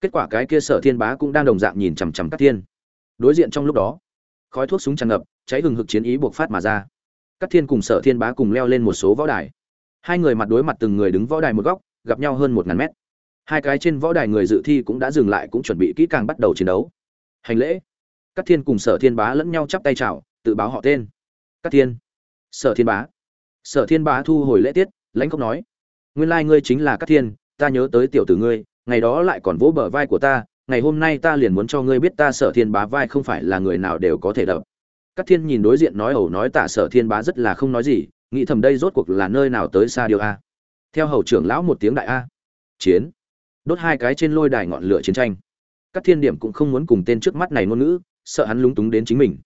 Kết quả cái kia sở thiên bá cũng đang đồng dạng nhìn chằm chằm các thiên. Đối diện trong lúc đó, khói thuốc súng tràn ngập, cháy hừng hực chiến ý buộc phát mà ra. Các thiên cùng sở thiên bá cùng leo lên một số võ đài. Hai người mặt đối mặt từng người đứng võ đài một góc, gặp nhau hơn một ngàn mét. Hai cái trên võ đài người dự thi cũng đã dừng lại cũng chuẩn bị kỹ càng bắt đầu chiến đấu. Hành lễ. Các thiên cùng sở thiên bá lẫn nhau chắp tay chào, tự báo họ tên. Các thiên. Sở thiên bá. Sở thiên bá thu hồi lễ tiết, lãnh không nói nguyên lai ngươi chính là Cát Thiên, ta nhớ tới tiểu tử ngươi, ngày đó lại còn vỗ bờ vai của ta, ngày hôm nay ta liền muốn cho ngươi biết ta Sở Thiên Bá vai không phải là người nào đều có thể đập. Cát Thiên nhìn đối diện nói ẩu nói tả Sở Thiên Bá rất là không nói gì, nghĩ thầm đây rốt cuộc là nơi nào tới xa điều a. Theo hầu trưởng lão một tiếng đại a. Chiến. Đốt hai cái trên lôi đài ngọn lửa chiến tranh. Cát Thiên Điểm cũng không muốn cùng tên trước mắt này ngôn ngữ, sợ hắn lúng túng đến chính mình.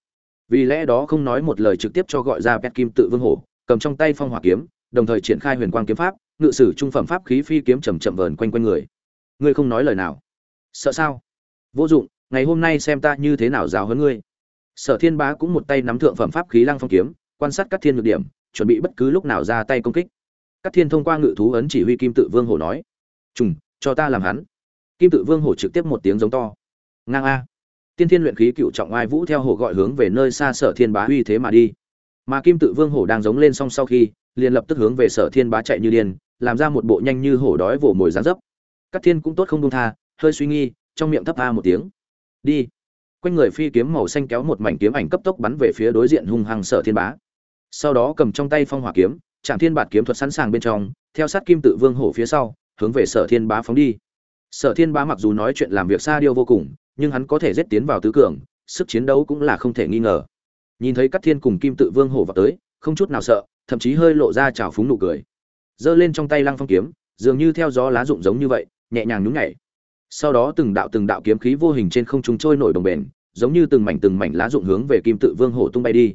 Vì lẽ đó không nói một lời trực tiếp cho gọi ra Pet Kim tự vương hổ, cầm trong tay phong hỏa kiếm, đồng thời triển khai huyền quang kiếm pháp, ngự sử trung phẩm pháp khí phi kiếm chầm chậm vờn quanh quanh người ngươi không nói lời nào sợ sao vô dụng ngày hôm nay xem ta như thế nào giáo hơn ngươi sở thiên bá cũng một tay nắm thượng phẩm pháp khí lăng phong kiếm quan sát các thiên nhược điểm chuẩn bị bất cứ lúc nào ra tay công kích Cát Thiên thông qua ngự thú ấn chỉ huy Kim Tự Vương Hổ nói: "Trùng, cho ta làm hắn." Kim Tự Vương Hổ trực tiếp một tiếng giống to: "Ngang a!" Tiên Thiên luyện khí cựu trọng oai vũ theo hổ gọi hướng về nơi xa Sở Thiên Bá uy thế mà đi. Mà Kim Tự Vương Hổ đang giống lên xong sau khi, liền lập tức hướng về Sở Thiên Bá chạy như điên, làm ra một bộ nhanh như hổ đói vồ mồi dáng dấp. Cát Thiên cũng tốt không buông tha, hơi suy nghi, trong miệng thấp a một tiếng. "Đi!" Quanh người phi kiếm màu xanh kéo một mảnh kiếm ảnh cấp tốc bắn về phía đối diện hung hăng Sở Thiên Bá. Sau đó cầm trong tay phong hỏa kiếm, Trảm Thiên Bạt kiếm thuật sẵn sàng bên trong, theo sát Kim Tự Vương Hổ phía sau, hướng về Sở Thiên Bá phóng đi. Sở Thiên Bá mặc dù nói chuyện làm việc xa điêu vô cùng, nhưng hắn có thể giết tiến vào tứ cường, sức chiến đấu cũng là không thể nghi ngờ. Nhìn thấy Cát Thiên cùng Kim Tự Vương Hổ vào tới, không chút nào sợ, thậm chí hơi lộ ra trào phúng nụ cười. Giơ lên trong tay Lăng Phong kiếm, dường như theo gió lá rụng giống như vậy, nhẹ nhàng nhún nhảy. Sau đó từng đạo từng đạo kiếm khí vô hình trên không trung trôi nổi đồng bền, giống như từng mảnh từng mảnh lá rụng hướng về Kim Tự Vương Hổ tung bay đi.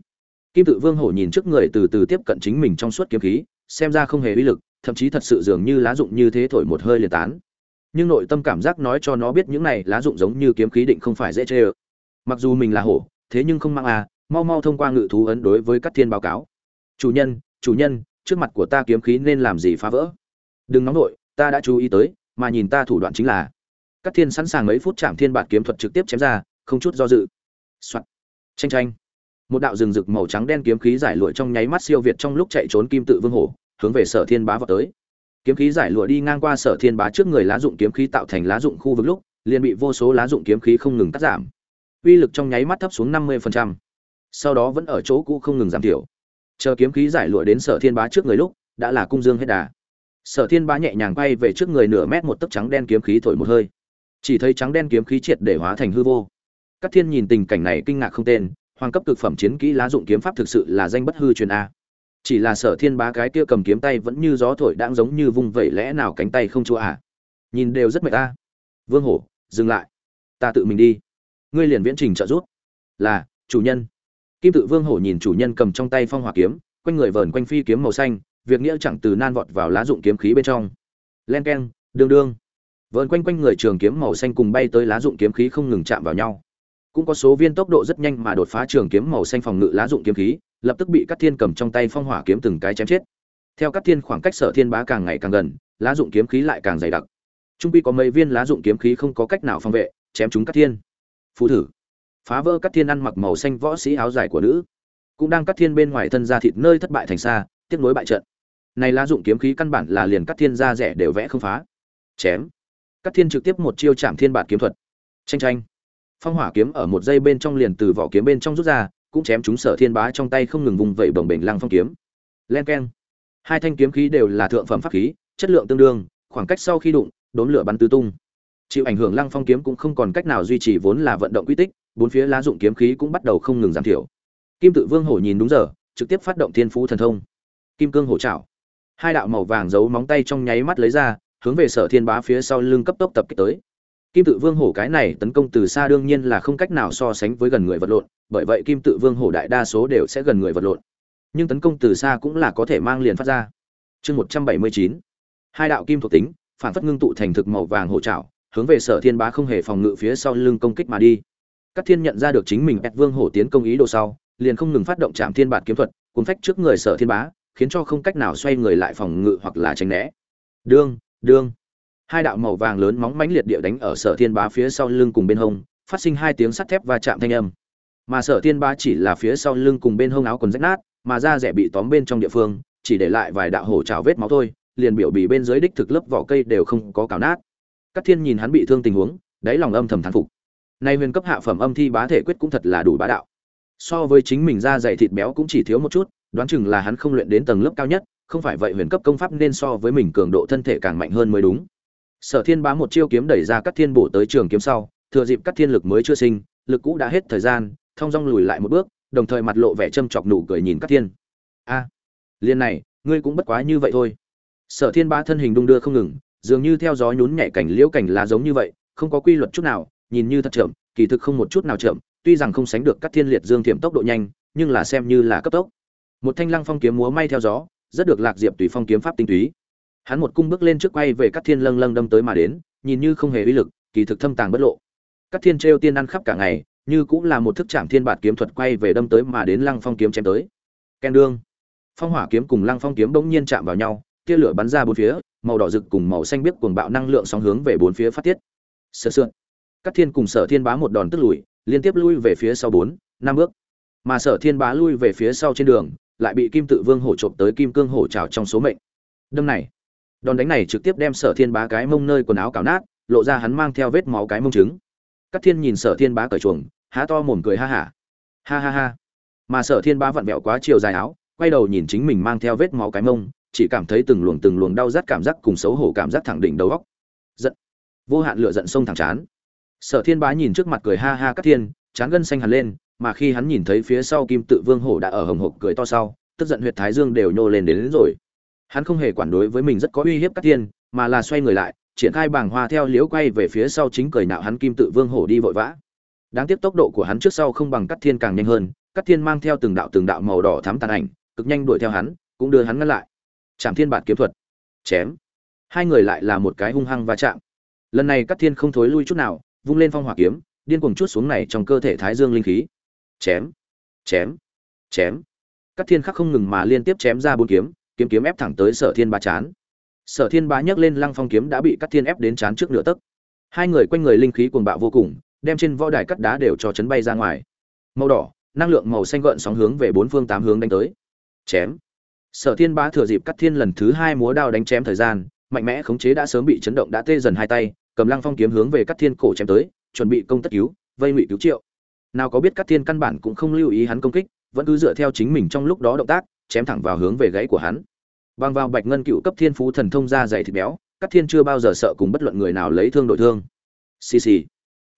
Kim Tự Vương Hổ nhìn trước người từ từ tiếp cận chính mình trong suốt kiếm khí, xem ra không hề uy lực, thậm chí thật sự dường như lá dụng như thế thổi một hơi liền tán. Nhưng nội tâm cảm giác nói cho nó biết những này lá dụng giống như kiếm khí định không phải dễ chơi. Mặc dù mình là hổ, thế nhưng không mang à, mau mau thông qua ngự thú ấn đối với các thiên báo cáo. Chủ nhân, chủ nhân, trước mặt của ta kiếm khí nên làm gì phá vỡ? Đừng nóng nổi, ta đã chú ý tới, mà nhìn ta thủ đoạn chính là. Các thiên sẵn sàng mấy phút chạm thiên bạt kiếm thuật trực tiếp chém ra, không chút do dự. Soạn. tranh tranh một đạo rừng rực màu trắng đen kiếm khí giải lụa trong nháy mắt siêu việt trong lúc chạy trốn kim tự vương hổ hướng về sở thiên bá vào tới kiếm khí giải lụa đi ngang qua sở thiên bá trước người lá dụng kiếm khí tạo thành lá dụng khu vực lúc liền bị vô số lá dụng kiếm khí không ngừng cắt giảm uy lực trong nháy mắt thấp xuống năm mươi sau đó vẫn ở chỗ cũ không ngừng giảm thiểu chờ kiếm khí giải lụa đến sở thiên bá trước người lúc, đã là cung dương hết đà. Sở thiên bá nhẹ nhàng bay về trước người nửa mét một tấc trắng đen kiếm khí thổi một hơi. Chỉ thấy trắng đen kiếm khí triệt để hóa thành hư vô. Các thiên nhìn tình cảnh này kinh ngạc không tên, hoàng cấp cực phẩm chiến kỹ lá dụng kiếm pháp thực sự là danh bất hư truyền a. Chỉ là sở thiên bá cái kia cầm kiếm tay vẫn như gió thổi đang giống như vung vẩy lẽ nào cánh tay không chúa à. Nhìn đều rất mệt ta vương hổ, dừng lại. Ta tự mình đi. Ngươi liền viễn trình trợ giúp. Là, chủ nhân kim tự vương hổ nhìn chủ nhân cầm trong tay phong hỏa kiếm quanh người vờn quanh phi kiếm màu xanh việc nghĩa chẳng từ nan vọt vào lá dụng kiếm khí bên trong len keng đương đương vờn quanh quanh người trường kiếm màu xanh cùng bay tới lá dụng kiếm khí không ngừng chạm vào nhau cũng có số viên tốc độ rất nhanh mà đột phá trường kiếm màu xanh phòng ngự lá dụng kiếm khí lập tức bị các Thiên cầm trong tay phong hỏa kiếm từng cái chém chết. Theo các Thiên khoảng cách Sở Thiên Bá càng ngày càng gần, lá dụng kiếm khí lại càng dày đặc. Trung quy có mấy viên lá dụng kiếm khí không có cách nào phòng vệ, chém chúng các Thiên. Phú thử, phá vỡ các Thiên ăn mặc màu xanh võ sĩ áo dài của nữ, cũng đang cắt Thiên bên ngoài thân ra thịt nơi thất bại thành xa, tiếp nối bại trận. Này lá dụng kiếm khí căn bản là liền cắt Thiên ra rẻ đều vẽ không phá. Chém. cắt Thiên trực tiếp một chiêu chạm thiên bản kiếm thuật. Tranh tranh. Phong hỏa kiếm ở một giây bên trong liền từ vỏ kiếm bên trong rút ra, cũng chém chúng sở thiên bá trong tay không ngừng vùng vẩy bồng bềnh lăng phong kiếm len keng hai thanh kiếm khí đều là thượng phẩm pháp khí chất lượng tương đương khoảng cách sau khi đụng đốn lửa bắn tứ tung chịu ảnh hưởng lăng phong kiếm cũng không còn cách nào duy trì vốn là vận động quy tích, bốn phía lá dụng kiếm khí cũng bắt đầu không ngừng giảm thiểu. Kim tự vương hổ nhìn đúng giờ, trực tiếp phát động thiên phú thần thông. Kim cương hổ trảo. Hai đạo màu vàng giấu móng tay trong nháy mắt lấy ra, hướng về sở thiên bá phía sau lưng cấp tốc tập kích tới. Kim tự vương hổ cái này tấn công từ xa đương nhiên là không cách nào so sánh với gần người vật lộn, bởi vậy kim tự vương hổ đại đa số đều sẽ gần người vật lộn. Nhưng tấn công từ xa cũng là có thể mang liền phát ra. Chương một trăm bảy mươi chín. Hai đạo kim thuộc tính, phản phất ngưng tụ thành thực màu vàng hổ trảo hướng về sở thiên bá không hề phòng ngự phía sau lưng công kích mà đi. Các thiên nhận ra được chính mình ép vương hổ tiến công ý đồ sau, liền không ngừng phát động chạm thiên bản kiếm thuật, cuốn phách trước người sở thiên bá, khiến cho không cách nào xoay người lại phòng ngự hoặc là tránh né. Đương đương. Hai đạo màu vàng lớn móng mãnh liệt địa đánh ở sở thiên bá phía sau lưng cùng bên hông, phát sinh hai tiếng sắt thép và chạm thanh âm. Mà sở thiên bá chỉ là phía sau lưng cùng bên hông áo quần rách nát, mà da rẻ bị tóm bên trong địa phương, chỉ để lại vài đạo hổ trào vết máu thôi, liền biểu bì bên dưới đích thực lớp vỏ cây đều không có cào nát. Cát thiên nhìn hắn bị thương tình huống, đáy lòng âm thầm thán phục. Nay huyền cấp hạ phẩm âm thi bá thể quyết cũng thật là đủ bá đạo. So với chính mình da dày thịt béo cũng chỉ thiếu một chút, đoán chừng là hắn không luyện đến tầng lớp cao nhất, không phải vậy huyền cấp công pháp nên so với mình cường độ thân thể càng mạnh hơn mới đúng. Sở thiên bá một chiêu kiếm đẩy ra Cát thiên bổ tới trường kiếm sau, thừa dịp Cát thiên lực mới chưa sinh, lực cũ đã hết thời gian, thong dong lùi lại một bước, đồng thời mặt lộ vẻ châm chọc nụ cười nhìn Cát thiên. A liên này, ngươi cũng bất quá như vậy thôi. Sở thiên ba thân hình đung đưa không ngừng dường như theo gió nhún nhảy cảnh liễu cảnh lá giống như vậy, không có quy luật chút nào, nhìn như thật chậm, kỳ thực không một chút nào chậm, tuy rằng không sánh được các thiên liệt dương thiểm tốc độ nhanh, nhưng là xem như là cấp tốc. Một thanh lăng phong kiếm múa may theo gió, rất được lạc diệp tùy phong kiếm pháp tinh túy. Hắn một cung bước lên trước quay về các thiên lâng lâng đâm tới mà đến, nhìn như không hề uy lực, kỳ thực thâm tàng bất lộ. Các thiên trêu tiên ăn khắp cả ngày, như cũng là một thức chạm thiên bạt kiếm thuật quay về đâm tới mà đến lăng phong kiếm chém tới. Ken đương. Phong hỏa kiếm cùng lăng phong kiếm bỗng nhiên chạm vào nhau tia lửa bắn ra bốn phía, màu đỏ rực cùng màu xanh biếc cuồng bạo năng lượng sóng hướng về bốn phía phát tiết. Sở sượn. Cát thiên cùng sở thiên bá một đòn tức lùi, liên tiếp lui về phía sau bốn, năm bước. Mà sở thiên bá lui về phía sau trên đường, lại bị kim tự vương hổ trộm tới kim cương hổ trảo trong số mệnh. Đâm này. Đòn đánh này trực tiếp đem sở thiên bá cái mông nơi quần áo cào nát, lộ ra hắn mang theo vết máu cái mông trứng. Cát thiên nhìn sở thiên bá cởi chuồng, há to mồm cười ha hả. Ha. ha ha ha. Mà sở thiên bá vặn vẹo quá chiều dài áo, quay đầu nhìn chính mình mang theo vết máu cái mông chỉ cảm thấy từng luồng từng luồng đau rát cảm giác cùng xấu hổ cảm giác thẳng đỉnh đầu góc. Giận. Vô hạn lửa giận sông thẳng chán. Sở thiên bá nhìn trước mặt cười ha ha các thiên chán gân xanh hẳn lên mà khi hắn nhìn thấy phía sau kim tự vương hổ đã ở hồng hộc cười to sau tức giận huyệt thái dương đều nhô lên đến, đến rồi. Hắn không hề quản đối với mình rất có uy hiếp các thiên mà là xoay người lại triển khai bảng hoa theo liễu quay về phía sau chính cười nạo hắn kim tự vương hổ đi vội vã. Đáng tiếc tốc độ của hắn trước sau không bằng cắt thiên càng nhanh hơn cắt thiên mang theo từng đạo từng đạo màu đỏ thắm tàn ảnh cực nhanh đuổi theo hắn cũng đưa hắn ngăn lại chạm thiên bản kiếm thuật. Chém. Hai người lại là một cái hung hăng va chạm. Lần này Cát thiên không thối lui chút nào, vung lên phong hỏa kiếm, điên cuồng chút xuống này trong cơ thể thái dương linh khí. Chém. Chém. Chém. Cát thiên khắc không ngừng mà liên tiếp chém ra bốn kiếm kiếm kiếm ép thẳng tới sở thiên ba chán. Sở thiên bá nhấc lên lăng phong kiếm đã bị Cát thiên ép đến chán trước nửa tấc. Hai người quanh người linh khí cuồng bạo vô cùng, đem trên võ đài cắt đá đều cho chấn bay ra ngoài. Màu đỏ, năng lượng màu xanh gợn sóng hướng về bốn phương tám hướng đánh tới. Chém sở thiên bá thừa dịp cắt thiên lần thứ hai múa đao đánh chém thời gian, mạnh mẽ khống chế đã sớm bị chấn động đã tê dần hai tay, cầm lăng phong kiếm hướng về cắt thiên cổ chém tới, chuẩn bị công tất cứu, vây ngụy cứu triệu. Nào có biết cắt thiên căn bản cũng không lưu ý hắn công kích, vẫn cứ dựa theo chính mình trong lúc đó động tác, chém thẳng vào hướng về gáy của hắn. Bằng vào bạch ngân cựu cấp thiên phú thần thông ra dày thịt béo cắt thiên chưa bao giờ sợ cùng bất luận người nào lấy thương đội thương. Xì xì.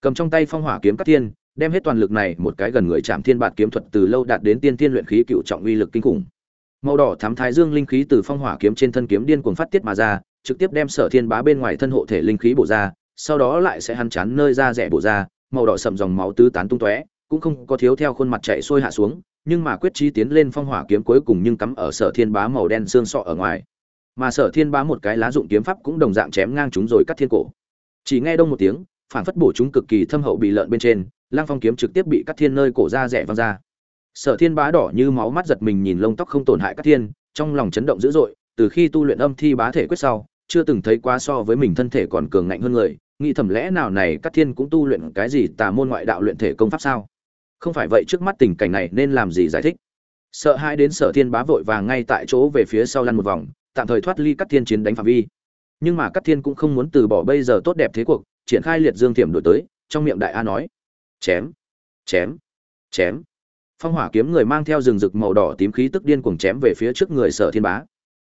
Cầm trong tay phong hỏa kiếm cắt thiên, đem hết toàn lực này một cái gần người chạm thiên bạt kiếm thuật từ lâu đạt đến tiên thiên luyện khí cựu trọng uy lực kinh khủng màu đỏ thám thái dương linh khí từ phong hỏa kiếm trên thân kiếm điên cuồng phát tiết mà ra, trực tiếp đem sở thiên bá bên ngoài thân hộ thể linh khí bổ ra, sau đó lại sẽ hắn chán nơi da rẻ bổ ra, màu đỏ sậm dòng máu tứ tán tung tóe, cũng không có thiếu theo khuôn mặt chạy xuôi hạ xuống, nhưng mà quyết chí tiến lên phong hỏa kiếm cuối cùng nhưng cắm ở sở thiên bá màu đen xương sọ ở ngoài. Mà sở thiên bá một cái lá dụng kiếm pháp cũng đồng dạng chém ngang chúng rồi cắt thiên cổ. Chỉ nghe đông một tiếng, phản phất bổ chúng cực kỳ thâm hậu bị lợn bên trên lang phong kiếm trực tiếp bị cắt thiên nơi cổ ra rẻ văng ra sở thiên bá đỏ như máu mắt giật mình nhìn lông tóc không tổn hại Cát thiên, trong lòng chấn động dữ dội, từ khi tu luyện âm thi bá thể quyết sau, chưa từng thấy quá so với mình thân thể còn cường ngạnh hơn người, nghĩ thầm lẽ nào này Cát thiên cũng tu luyện cái gì tà môn ngoại đạo luyện thể công pháp sao? Không phải vậy trước mắt tình cảnh này nên làm gì giải thích? Sợ hãi đến sở thiên bá vội vàng ngay tại chỗ về phía sau lăn một vòng, tạm thời thoát ly Cát thiên chiến đánh phạm vi. Nhưng mà Cát thiên cũng không muốn từ bỏ bây giờ tốt đẹp thế cuộc, triển khai liệt dương thiểm đổi tới, trong miệng đại a nói, chém chém chém phong hỏa kiếm người mang theo rừng rực màu đỏ tím khí tức điên cuồng chém về phía trước người sở thiên bá.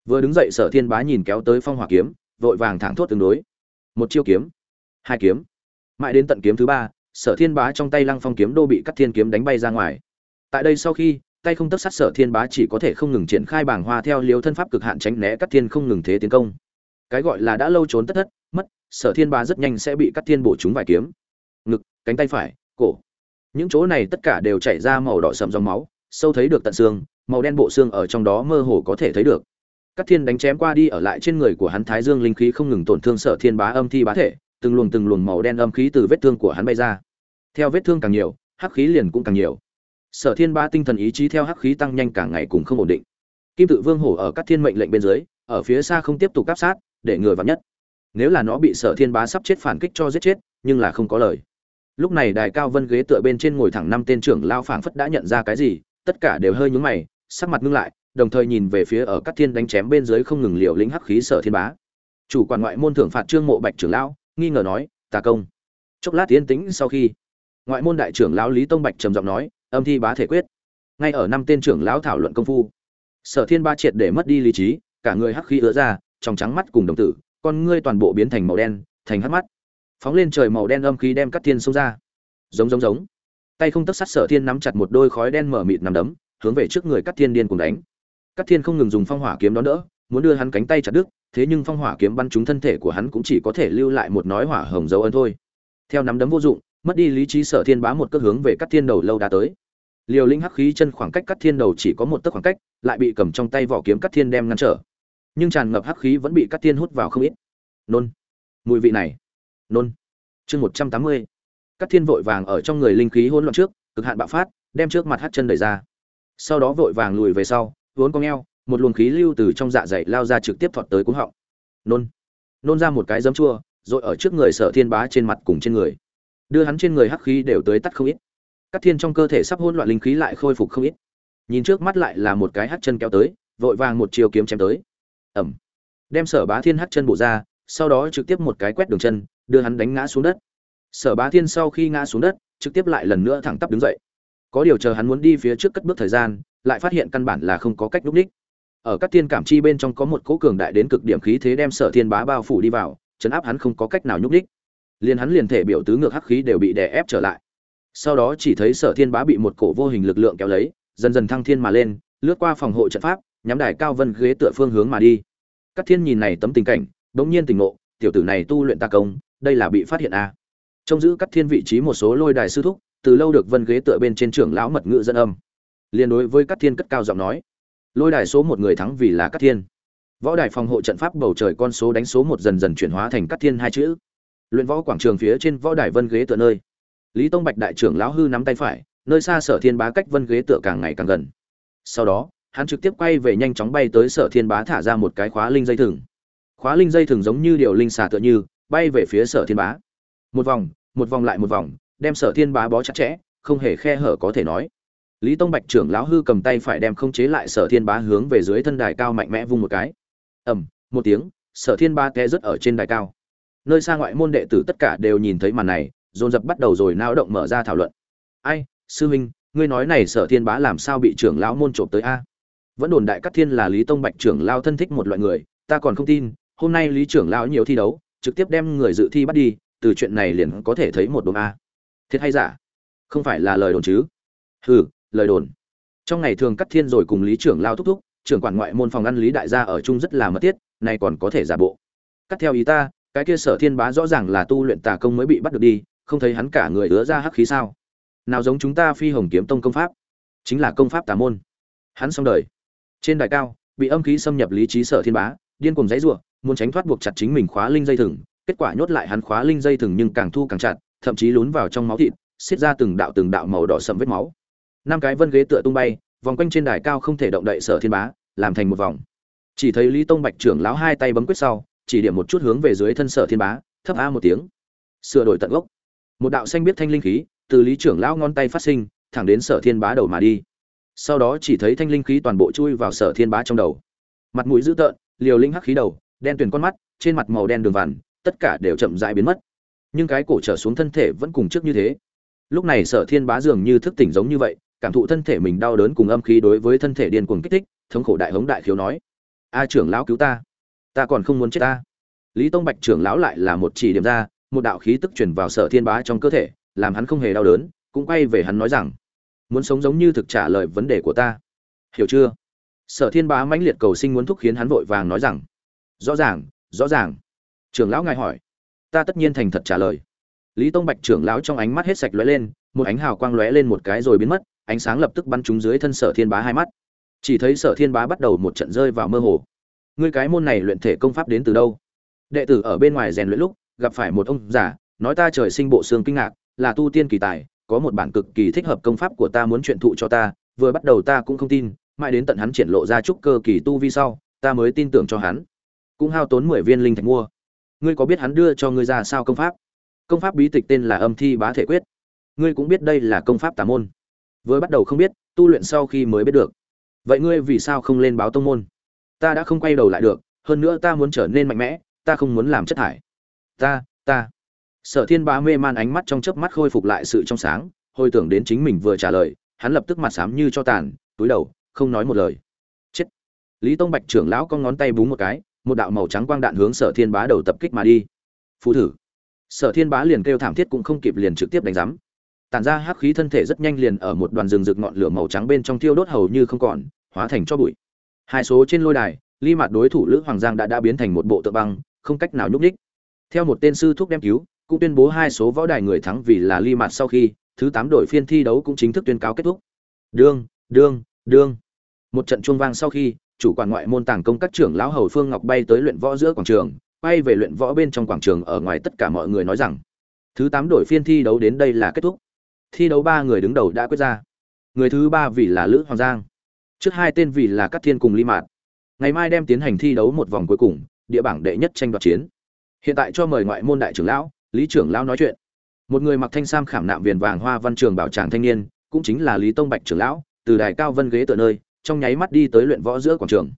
Vừa đứng dậy, sở thiên bá nhìn kéo tới phong hỏa kiếm, vội vàng thẳng thốt tương đối. Một chiêu kiếm, hai kiếm, mãi đến tận kiếm thứ ba, sở thiên bá trong tay lăng phong kiếm đô bị cắt thiên kiếm đánh bay ra ngoài. Tại đây sau khi, tay không tất sát sở thiên bá chỉ có thể không ngừng triển khai bảng hoa theo liều thân pháp cực hạn tránh né cắt thiên không ngừng thế tiến công. Cái gọi là đã lâu trốn tất thất, mất, sở thiên bá rất nhanh sẽ bị cắt thiên bổ trúng vài kiếm. Ngực, cánh tay phải, cổ những chỗ này tất cả đều chảy ra màu đỏ sầm dòng máu, sâu thấy được tận xương, màu đen bộ xương ở trong đó mơ hồ có thể thấy được. Các thiên đánh chém qua đi ở lại trên người của hắn thái dương linh khí không ngừng tổn thương sở thiên bá âm thi bá thể, từng luồng từng luồng màu đen âm khí từ vết thương của hắn bay ra. Theo vết thương càng nhiều, hắc khí liền cũng càng nhiều. Sở thiên ba tinh thần ý chí theo hắc khí tăng nhanh càng ngày cùng không ổn định. Kim tự vương hổ ở các thiên mệnh lệnh bên dưới, ở phía xa không tiếp tục áp sát, để người vắn nhất. Nếu là nó bị sở thiên bá sắp chết phản kích cho giết chết, nhưng là không có lời lúc này đài cao vân ghế tựa bên trên ngồi thẳng năm tên trưởng lao phảng phất đã nhận ra cái gì, tất cả đều hơi nhúng mày, sắc mặt ngưng lại, đồng thời nhìn về phía ở các thiên đánh chém bên dưới không ngừng liều lĩnh hắc khí sở thiên bá. Chủ quản ngoại môn thưởng phạt trương mộ bạch trưởng lão, nghi ngờ nói, tà công. Chốc lát tiến tĩnh sau khi, ngoại môn đại trưởng lão lý tông bạch trầm giọng nói, âm thi bá thể quyết. Ngay ở năm tên trưởng lão thảo luận công phu, sở thiên ba triệt để mất đi lý trí, cả người hắc khí ứa ra, trong trắng mắt cùng đồng tử, con ngươi toàn bộ biến thành màu đen, thành hắc mắt phóng lên trời màu đen âm khí đem cắt thiên xông ra. Giống giống giống. Tay không tấc sắt sở thiên nắm chặt một đôi khói đen mở mịt nằm đấm, hướng về trước người cắt thiên điên cùng đánh. Cắt thiên không ngừng dùng phong hỏa kiếm đón đỡ, muốn đưa hắn cánh tay chặt đứt, thế nhưng phong hỏa kiếm bắn trúng thân thể của hắn cũng chỉ có thể lưu lại một nói hỏa hồng dấu ấn thôi. Theo nắm đấm vô dụng, mất đi lý trí sở thiên bá một cước hướng về cắt thiên đầu lâu đã tới. Liều linh hắc khí chân khoảng cách cắt thiên đầu chỉ có một tấc khoảng cách, lại bị cầm trong tay vỏ kiếm cắt thiên đem ngăn trở. Nhưng tràn ngập hắc khí vẫn bị cắt thiên hút vào không ít. Nôn. Mùi vị này nôn. Chương một trăm tám mươi. Các thiên vội vàng ở trong người linh khí hỗn loạn trước, cực hạn bạo phát, đem trước mặt hát chân đẩy ra. Sau đó vội vàng lùi về sau, vốn cong e o một luồng khí lưu từ trong dạ dày lao ra trực tiếp thọt tới cuống họng. Nôn. Nôn ra một cái giấm chua, rồi ở trước người sở thiên bá trên mặt cùng trên người. Đưa hắn trên người hắc khí đều tới tắt không ít. Các thiên trong cơ thể sắp hỗn loạn linh khí lại khôi phục không ít. Nhìn trước mắt lại là một cái hắc chân kéo tới, vội vàng một chiều kiếm chém tới. Ẩm. Đem sở bá thiên hắc chân bổ ra sau đó trực tiếp một cái quét đường chân, đưa hắn đánh ngã xuống đất sở bá thiên sau khi ngã xuống đất, trực tiếp lại lần nữa thẳng tắp đứng dậy có điều chờ hắn muốn đi phía trước cất bước thời gian, lại phát hiện căn bản là không có cách lúc đích. ở các thiên cảm chi bên trong có một cỗ cường đại đến cực điểm khí thế đem sở thiên bá bao phủ đi vào, chấn áp hắn không có cách nào nhúc đích. liền hắn liền thể biểu tứ ngược hắc khí đều bị đè ép trở lại sau đó chỉ thấy sở thiên bá bị một cổ vô hình lực lượng kéo lấy, dần dần thăng thiên mà lên, lướt qua phòng hộ trận pháp, nhắm đài cao vân ghế tựa phương hướng mà đi các thiên nhìn này tấm tình cảnh bỗng nhiên tỉnh ngộ, tiểu tử này tu luyện ta công, đây là bị phát hiện a à. trong giữ cắt thiên vị trí một số lôi đài sư thúc, từ lâu được vân ghế tựa bên trên trưởng lão mật ngữ dẫn âm. Liên đối với cắt thiên cất cao giọng nói, lôi đài số một người thắng vì là cắt thiên. Võ đài phòng hộ trận pháp bầu trời con số đánh số một dần dần chuyển hóa thành cắt thiên hai chữ. Luyện võ quảng trường phía trên võ đài vân ghế tựa nơi. Lý tông bạch đại trưởng lão hư nắm tay phải, nơi xa sở thiên bá cách vân ghế tựa càng ngày càng gần. Sau đó, hắn trực tiếp quay về nhanh chóng bay tới sở thiên bá thả ra một cái khóa linh dây thừng khóa linh dây thường giống như điều linh xà tựa như, bay về phía sở thiên bá. Một vòng một vòng lại một vòng, đem sở thiên bá bó chặt chẽ, không hề khe hở có thể nói. Lý tông bạch trưởng lão hư cầm tay phải đem không chế lại sở thiên bá hướng về dưới thân đài cao mạnh mẽ vung một cái. Ầm, một tiếng, sở thiên bá té rất ở trên đài cao. Nơi xa ngoại môn đệ tử tất cả đều nhìn thấy màn này, dồn dập bắt đầu rồi nao động mở ra thảo luận. Ai, sư huynh, ngươi nói này sở thiên bá làm sao bị trưởng lão môn trộm tới a? Vẫn đồn đại cát thiên là lý tông bạch trưởng lao thân thích một loại người, ta còn không tin hôm nay lý trưởng lão nhiều thi đấu, trực tiếp đem người dự thi bắt đi, từ chuyện này liền có thể thấy một đồn a. Thiệt hay giả? Không phải là lời đồn chứ? Hừ, lời đồn. Trong ngày thường cắt thiên rồi cùng lý trưởng lao thúc thúc, trưởng quản ngoại môn phòng ăn lý đại gia ở chung rất là mất tiết nay còn có thể giả bộ. Cắt theo ý ta, cái kia sở thiên bá rõ ràng là tu luyện tà công mới bị bắt được đi, không thấy hắn cả người ứa ra hắc khí sao? Nào giống chúng ta phi hồng kiếm tông công pháp? Chính là công pháp tà môn. Hắn xong đời. Trên đài cao, bị âm khí xâm nhập lý trí sở thiên bá, điên cùng dãy ruộng muốn tránh thoát buộc chặt chính mình khóa linh dây thừng, kết quả nhốt lại hắn khóa linh dây thừng nhưng càng thu càng chặt, thậm chí lún vào trong máu thịt, xiết ra từng đạo từng đạo màu đỏ sậm vết máu. Năm cái vân ghế tựa tung bay, vòng quanh trên đài cao không thể động đậy sở thiên bá, làm thành một vòng. Chỉ thấy lý tông bạch trưởng lão hai tay bấm quyết sau, chỉ điểm một chút hướng về dưới thân sở thiên bá, thấp a một tiếng. Sửa đổi tận gốc. Một đạo xanh biết thanh linh khí từ lý trưởng lão ngón tay phát sinh, thẳng đến sở thiên bá đầu mà đi. Sau đó chỉ thấy thanh linh khí toàn bộ chui vào sở thiên bá trong đầu. Mặt mũi dữ tợn, liều linh hắc khí đầu đen tuyền con mắt, trên mặt màu đen đường vằn, tất cả đều chậm rãi biến mất. Nhưng cái cổ trở xuống thân thể vẫn cùng trước như thế. Lúc này sở thiên bá dường như thức tỉnh giống như vậy, cảm thụ thân thể mình đau đớn cùng âm khí đối với thân thể điên cuồng kích thích, thống khổ đại hống đại khiếu nói, a trưởng lão cứu ta ta còn không muốn chết ta. Lý tông bạch trưởng lão lại là một chỉ điểm ra, một đạo khí tức chuyển vào sở thiên bá trong cơ thể, làm hắn không hề đau đớn, cũng quay về hắn nói rằng, muốn sống giống như thực trả lời vấn đề của ta. Hiểu chưa? Sở thiên bá mãnh liệt cầu sinh muốn thúc khiến hắn vội vàng nói rằng rõ ràng rõ ràng. Trưởng lão ngài hỏi. Ta tất nhiên thành thật trả lời. Lý tông bạch trưởng lão trong ánh mắt hết sạch lóe lên, một ánh hào quang lóe lên một cái rồi biến mất, ánh sáng lập tức bắn trúng dưới thân sở thiên bá hai mắt. Chỉ thấy sở thiên bá bắt đầu một trận rơi vào mơ hồ. Ngươi cái môn này luyện thể công pháp đến từ đâu? Đệ tử ở bên ngoài rèn luyện lúc, gặp phải một ông giả nói ta trời sinh bộ xương kinh ngạc, là tu tiên kỳ tài, có một bản cực kỳ thích hợp công pháp của ta muốn truyền thụ cho ta, vừa bắt đầu ta cũng không tin, mãi đến tận hắn triển lộ ra chút cơ kỳ tu vi sau, ta mới tin tưởng cho hắn cũng hao tốn mười viên linh thạch mua. Ngươi có biết hắn đưa cho ngươi ra sao công pháp? Công pháp bí tịch tên là âm thi bá thể quyết. Ngươi cũng biết đây là công pháp tà môn. Vừa bắt đầu không biết, tu luyện sau khi mới biết được. Vậy ngươi vì sao không lên báo tông môn? Ta đã không quay đầu lại được, hơn nữa ta muốn trở nên mạnh mẽ, ta không muốn làm chất thải. Ta ta. Sở thiên bá mê man ánh mắt trong chớp mắt khôi phục lại sự trong sáng, hồi tưởng đến chính mình vừa trả lời, hắn lập tức mặt xám như cho tàn, túi đầu, không nói một lời. Chết. Lý tông bạch trưởng lão con ngón tay búng một cái một đạo màu trắng quang đạn hướng sở thiên bá đầu tập kích mà đi. Phù thử. Sở thiên bá liền kêu thảm thiết cũng không kịp liền trực tiếp đánh giám. Tản ra hắc khí thân thể rất nhanh liền ở một đoàn rừng rực ngọn lửa màu trắng bên trong thiêu đốt hầu như không còn, hóa thành cho bụi. Hai số trên lôi đài, ly mặt đối thủ lữ hoàng giang đã đã biến thành một bộ tượng băng, không cách nào nhúc ních theo một tên sư thúc đem cứu, cũng tuyên bố hai số võ đài người thắng vì là ly mặt sau khi thứ tám đội phiên thi đấu cũng chính thức tuyên cáo kết thúc. Đương đương đương một trận chuông vang sau khi, chủ quản ngoại môn tàng công các trưởng lão hầu phương ngọc bay tới luyện võ giữa quảng trường bay về luyện võ bên trong quảng trường ở ngoài tất cả mọi người nói rằng, thứ tám đội phiên thi đấu đến đây là kết thúc. Thi đấu ba người đứng đầu đã quyết ra. Người thứ ba vì là lữ hoàng giang, trước hai tên vì là các thiên cùng ly mạt. Ngày mai đem tiến hành thi đấu một vòng cuối cùng, địa bảng đệ nhất tranh đoạt chiến. Hiện tại cho mời ngoại môn đại trưởng lão, lý trưởng lão nói chuyện. Một người mặc thanh sam khảm nạm viền vàng hoa văn trường bảo tràng thanh niên, cũng chính là lý tông bạch trưởng lão, từ đài cao vân ghế tựa nơi trong nháy mắt đi tới luyện võ giữa quảng trường.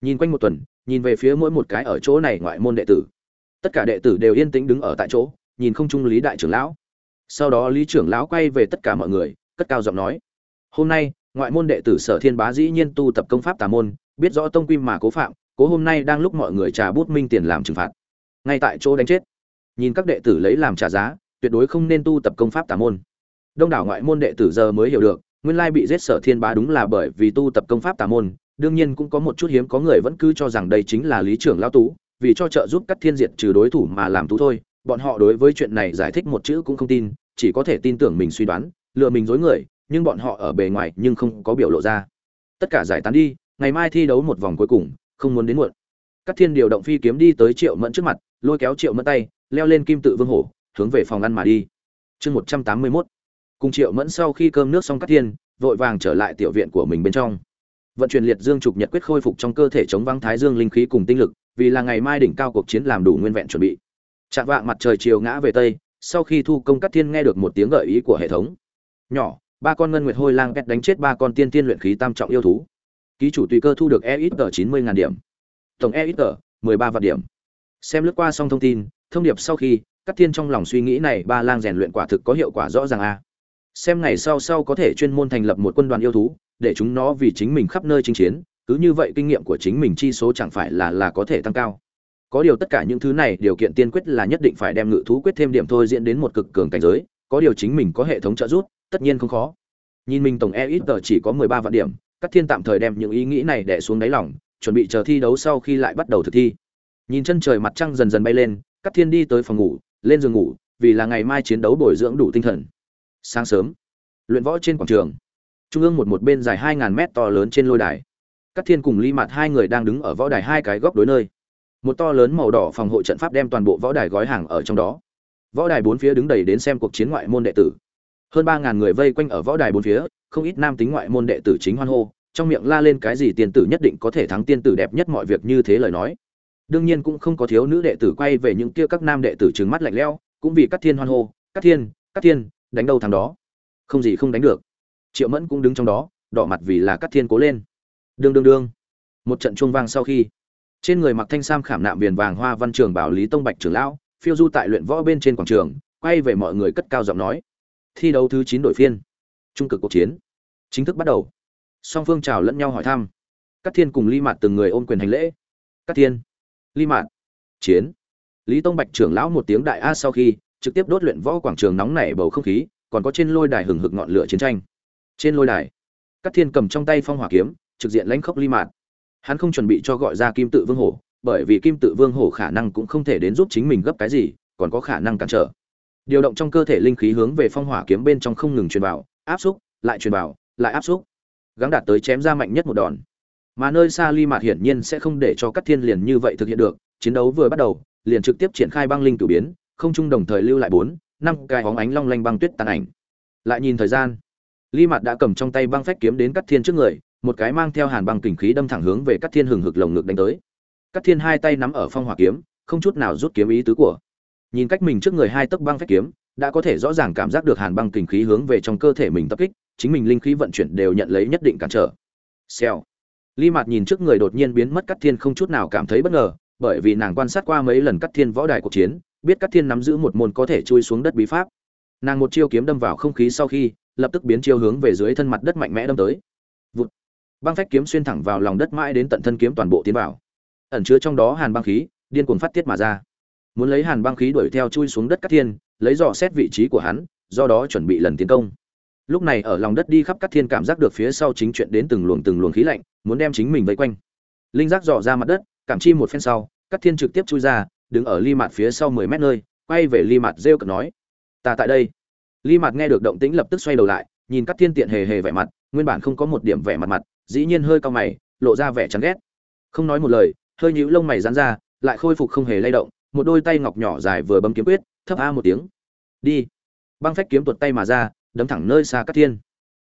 Nhìn quanh một tuần, nhìn về phía mỗi một cái ở chỗ này ngoại môn đệ tử. Tất cả đệ tử đều yên tĩnh đứng ở tại chỗ, nhìn không trung lý đại trưởng lão. Sau đó lý trưởng lão quay về tất cả mọi người, cất cao giọng nói, hôm nay, ngoại môn đệ tử sở thiên bá dĩ nhiên tu tập công pháp tà môn, biết rõ tông quy mà cố phạm, cố hôm nay đang lúc mọi người trà bút minh tiền làm trừng phạt. Ngay tại chỗ đánh chết. Nhìn các đệ tử lấy làm trả giá, tuyệt đối không nên tu tập công pháp tà môn. Đông đảo ngoại môn đệ tử giờ mới hiểu được nguyên lai bị giết sở thiên bá đúng là bởi vì tu tập công pháp tà môn, đương nhiên cũng có một chút hiếm có người vẫn cứ cho rằng đây chính là lý trưởng lão tú, vì cho trợ giúp cắt thiên diệt trừ đối thủ mà làm tú thôi, bọn họ đối với chuyện này giải thích một chữ cũng không tin, chỉ có thể tin tưởng mình suy đoán, lừa mình dối người, nhưng bọn họ ở bề ngoài nhưng không có biểu lộ ra. Tất cả giải tán đi, ngày mai thi đấu một vòng cuối cùng, không muốn đến muộn. Cắt thiên điều động phi kiếm đi tới triệu mẫn trước mặt, lôi kéo triệu mẫn tay, leo lên kim tự vương hổ, hướng về phòng ăn mà đi. Chương một trăm tám mươi mốt cùng triệu mẫn sau khi cơm nước xong cắt thiên vội vàng trở lại tiểu viện của mình bên trong. Vận chuyển liệt dương trục nhật quyết khôi phục trong cơ thể chống văng thái dương linh khí cùng tinh lực, vì là ngày mai đỉnh cao cuộc chiến làm đủ nguyên vẹn chuẩn bị. Chạm vạng mặt trời chiều ngã về tây, sau khi thu công cắt thiên nghe được một tiếng gợi ý của hệ thống. Nhỏ, ba con ngân nguyệt hôi lang pet đánh chết ba con tiên tiên luyện khí tam trọng yêu thú. Ký chủ tùy cơ thu được e ít tờ chín mươi ngàn điểm. Tổng e ít tờ, mười ba vạn điểm. Xem lướt qua xong thông tin, thông điệp sau khi, cắt thiên trong lòng suy nghĩ này ba lang rèn luyện quả thực có hiệu quả rõ ràng a xem ngày sau sau có thể chuyên môn thành lập một quân đoàn yêu thú, để chúng nó vì chính mình khắp nơi chinh chiến, cứ như vậy kinh nghiệm của chính mình chi số chẳng phải là là có thể tăng cao. Có điều tất cả những thứ này, điều kiện tiên quyết là nhất định phải đem ngự thú quyết thêm điểm thôi diễn đến một cực cường cảnh giới, có điều chính mình có hệ thống trợ giúp, tất nhiên không khó. Nhìn mình tổng e ít tờ chỉ có mười ba vạn điểm các thiên tạm thời đem những ý nghĩ này đẻ xuống đáy lòng, chuẩn bị chờ thi đấu sau khi lại bắt đầu thực thi. Nhìn chân trời mặt trăng dần dần bay lên các thiên đi tới phòng ngủ, lên giường ngủ, vì là ngày mai chiến đấu bồi dưỡng đủ tinh thần sáng sớm, luyện võ trên quảng trường, trung ương một một bên dài hai ngàn mét to lớn trên lôi đài. Các thiên cùng ly mặt hai người đang đứng ở võ đài hai cái góc đối nơi. Một to lớn màu đỏ phòng hộ trận pháp đem toàn bộ võ đài gói hàng ở trong đó. Võ đài bốn phía đứng đầy đến xem cuộc chiến ngoại môn đệ tử. Hơn ba ngàn người vây quanh ở võ đài bốn phía, không ít nam tính ngoại môn đệ tử chính hoan hô, trong miệng la lên cái gì tiên tử nhất định có thể thắng tiên tử đẹp nhất mọi việc như thế lời nói. Đương nhiên cũng không có thiếu nữ đệ tử quay về những kia các nam đệ tử trừng mắt lạnh lẽo, cũng vì các thiên hoan hô các thiên các thiên đánh đâu thằng đó. Không gì không đánh được. Triệu mẫn cũng đứng trong đó, đỏ mặt vì là cắt thiên cố lên. Đương đương đương. Một trận chuông vang sau khi, trên người mặc thanh sam khảm nạm viền vàng hoa văn trường bảo lý tông bạch trưởng lão, phiêu du tại luyện võ bên trên quảng trường, quay về mọi người cất cao giọng nói. Thi đấu thứ chín đội phiên. Trung cực cuộc chiến. Chính thức bắt đầu. Song phương chào lẫn nhau hỏi thăm. Các thiên cùng ly mạt từng người ôm quyền hành lễ. Các thiên. Ly mạt. Chiến. Lý tông bạch trưởng lão một tiếng đại a sau khi trực tiếp đốt luyện võ quảng trường nóng nảy bầu không khí, còn có trên lôi đài hừng hực ngọn lửa chiến tranh. Trên lôi đài, Cát thiên cầm trong tay phong hỏa kiếm, trực diện lãnh khốc ly mạt. Hắn không chuẩn bị cho gọi ra kim tự vương hổ, bởi vì kim tự vương hổ khả năng cũng không thể đến giúp chính mình gấp cái gì, còn có khả năng cản trở. Điều động trong cơ thể linh khí hướng về phong hỏa kiếm bên trong không ngừng truyền vào, áp xúc, lại truyền vào, lại áp xúc. Gắng đạt tới chém ra mạnh nhất một đòn. Mà nơi xa ly mạt hiển nhiên sẽ không để cho Cát thiên liền như vậy thực hiện được, chiến đấu vừa bắt đầu, liền trực tiếp triển khai băng linh cử biến không trung đồng thời lưu lại bốn, năm cái hóng ánh long lanh băng tuyết tàn ảnh. Lại nhìn thời gian ly mạt đã cầm trong tay băng phách kiếm đến cắt thiên trước người, một cái mang theo hàn băng kình khí đâm thẳng hướng về cắt thiên hừng hực lồng ngực đánh tới. Cắt thiên hai tay nắm ở phong hỏa kiếm, không chút nào rút kiếm ý tứ của. Nhìn cách mình trước người hai tấc băng phách kiếm, đã có thể rõ ràng cảm giác được hàn băng kình khí hướng về trong cơ thể mình tập kích, chính mình linh khí vận chuyển đều nhận lấy nhất định cản trở. Xèo. Ly mạt nhìn trước người đột nhiên biến mất cắt thiên không chút nào cảm thấy bất ngờ, bởi vì nàng quan sát qua mấy lần cắt thiên võ đài cuộc chiến biết Cát thiên nắm giữ một môn có thể chui xuống đất bí pháp. Nàng một chiêu kiếm đâm vào không khí sau khi, lập tức biến chiêu hướng về dưới thân mặt đất mạnh mẽ đâm tới. Vụt. Băng phách kiếm xuyên thẳng vào lòng đất mãi đến tận thân kiếm toàn bộ tiến vào. Ẩn chứa trong đó hàn băng khí, điên cuồng phát tiết mà ra. Muốn lấy hàn băng khí đuổi theo chui xuống đất Cát thiên, lấy dò xét vị trí của hắn, do đó chuẩn bị lần tiến công. Lúc này ở lòng đất đi khắp Cát thiên cảm giác được phía sau chính chuyện đến từng luồng từng luồng khí lạnh, muốn đem chính mình vây quanh. Linh giác dò ra mặt đất, cảm chi một phen sau Cát thiên trực tiếp chui ra đứng ở ly mặt phía sau mười mét nơi, quay về ly mặt rêu cực nói, ta tại đây. Ly mặt nghe được động tĩnh lập tức xoay đầu lại, nhìn các thiên tiện hề hề vẻ mặt, nguyên bản không có một điểm vẻ mặt mặt, dĩ nhiên hơi cao mày, lộ ra vẻ chán ghét. Không nói một lời, hơi nhíu lông mày dán ra, lại khôi phục không hề lay động, một đôi tay ngọc nhỏ dài vừa bấm kiếm quyết, thấp a một tiếng. Đi. Băng phách kiếm tuột tay mà ra, đấm thẳng nơi xa các thiên.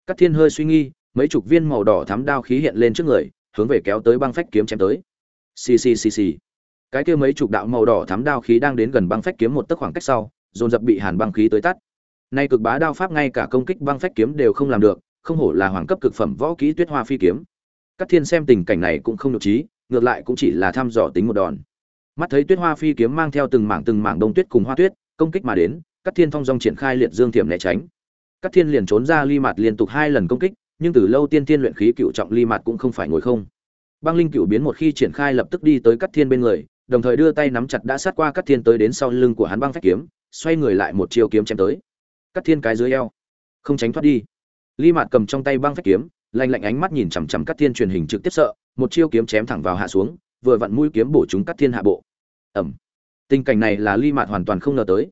Các thiên hơi suy nghi, mấy chục viên màu đỏ thắm đao khí hiện lên trước người, hướng về kéo tới băng phách kiếm chém tới. Xì xì xì xì cái kia mấy chục đạo màu đỏ thắm đao khí đang đến gần băng phách kiếm một tấc khoảng cách sau, dồn dập bị hàn băng khí tới tắt. Nay cực bá đao pháp ngay cả công kích băng phách kiếm đều không làm được, không hổ là hoàng cấp cực phẩm võ kỹ tuyết hoa phi kiếm. Các thiên xem tình cảnh này cũng không nhục trí, ngược lại cũng chỉ là thăm dò tính một đòn. Mắt thấy tuyết hoa phi kiếm mang theo từng mảng từng mảng đông tuyết cùng hoa tuyết, công kích mà đến, các thiên phong dong triển khai liệt dương thiểm né tránh. Các thiên liền trốn ra ly mặt liên tục hai lần công kích, nhưng từ lâu tiên thiên luyện khí cựu trọng ly mặt cũng không phải ngồi không. Băng linh cựu biến một khi triển khai lập tức đi tới các thiên bên người đồng thời đưa tay nắm chặt đã sát qua Cát thiên tới đến sau lưng của hắn băng phách kiếm xoay người lại một chiêu kiếm chém tới. Cát thiên cái dưới eo không tránh thoát đi. Ly Mạt cầm trong tay băng phách kiếm lạnh lạnh ánh mắt nhìn chằm chằm Cát thiên truyền hình trực tiếp sợ một chiêu kiếm chém thẳng vào hạ xuống vừa vặn mũi kiếm bổ trúng Cát thiên hạ bộ. Ầm, tình cảnh này là ly Mạt hoàn toàn không ngờ tới.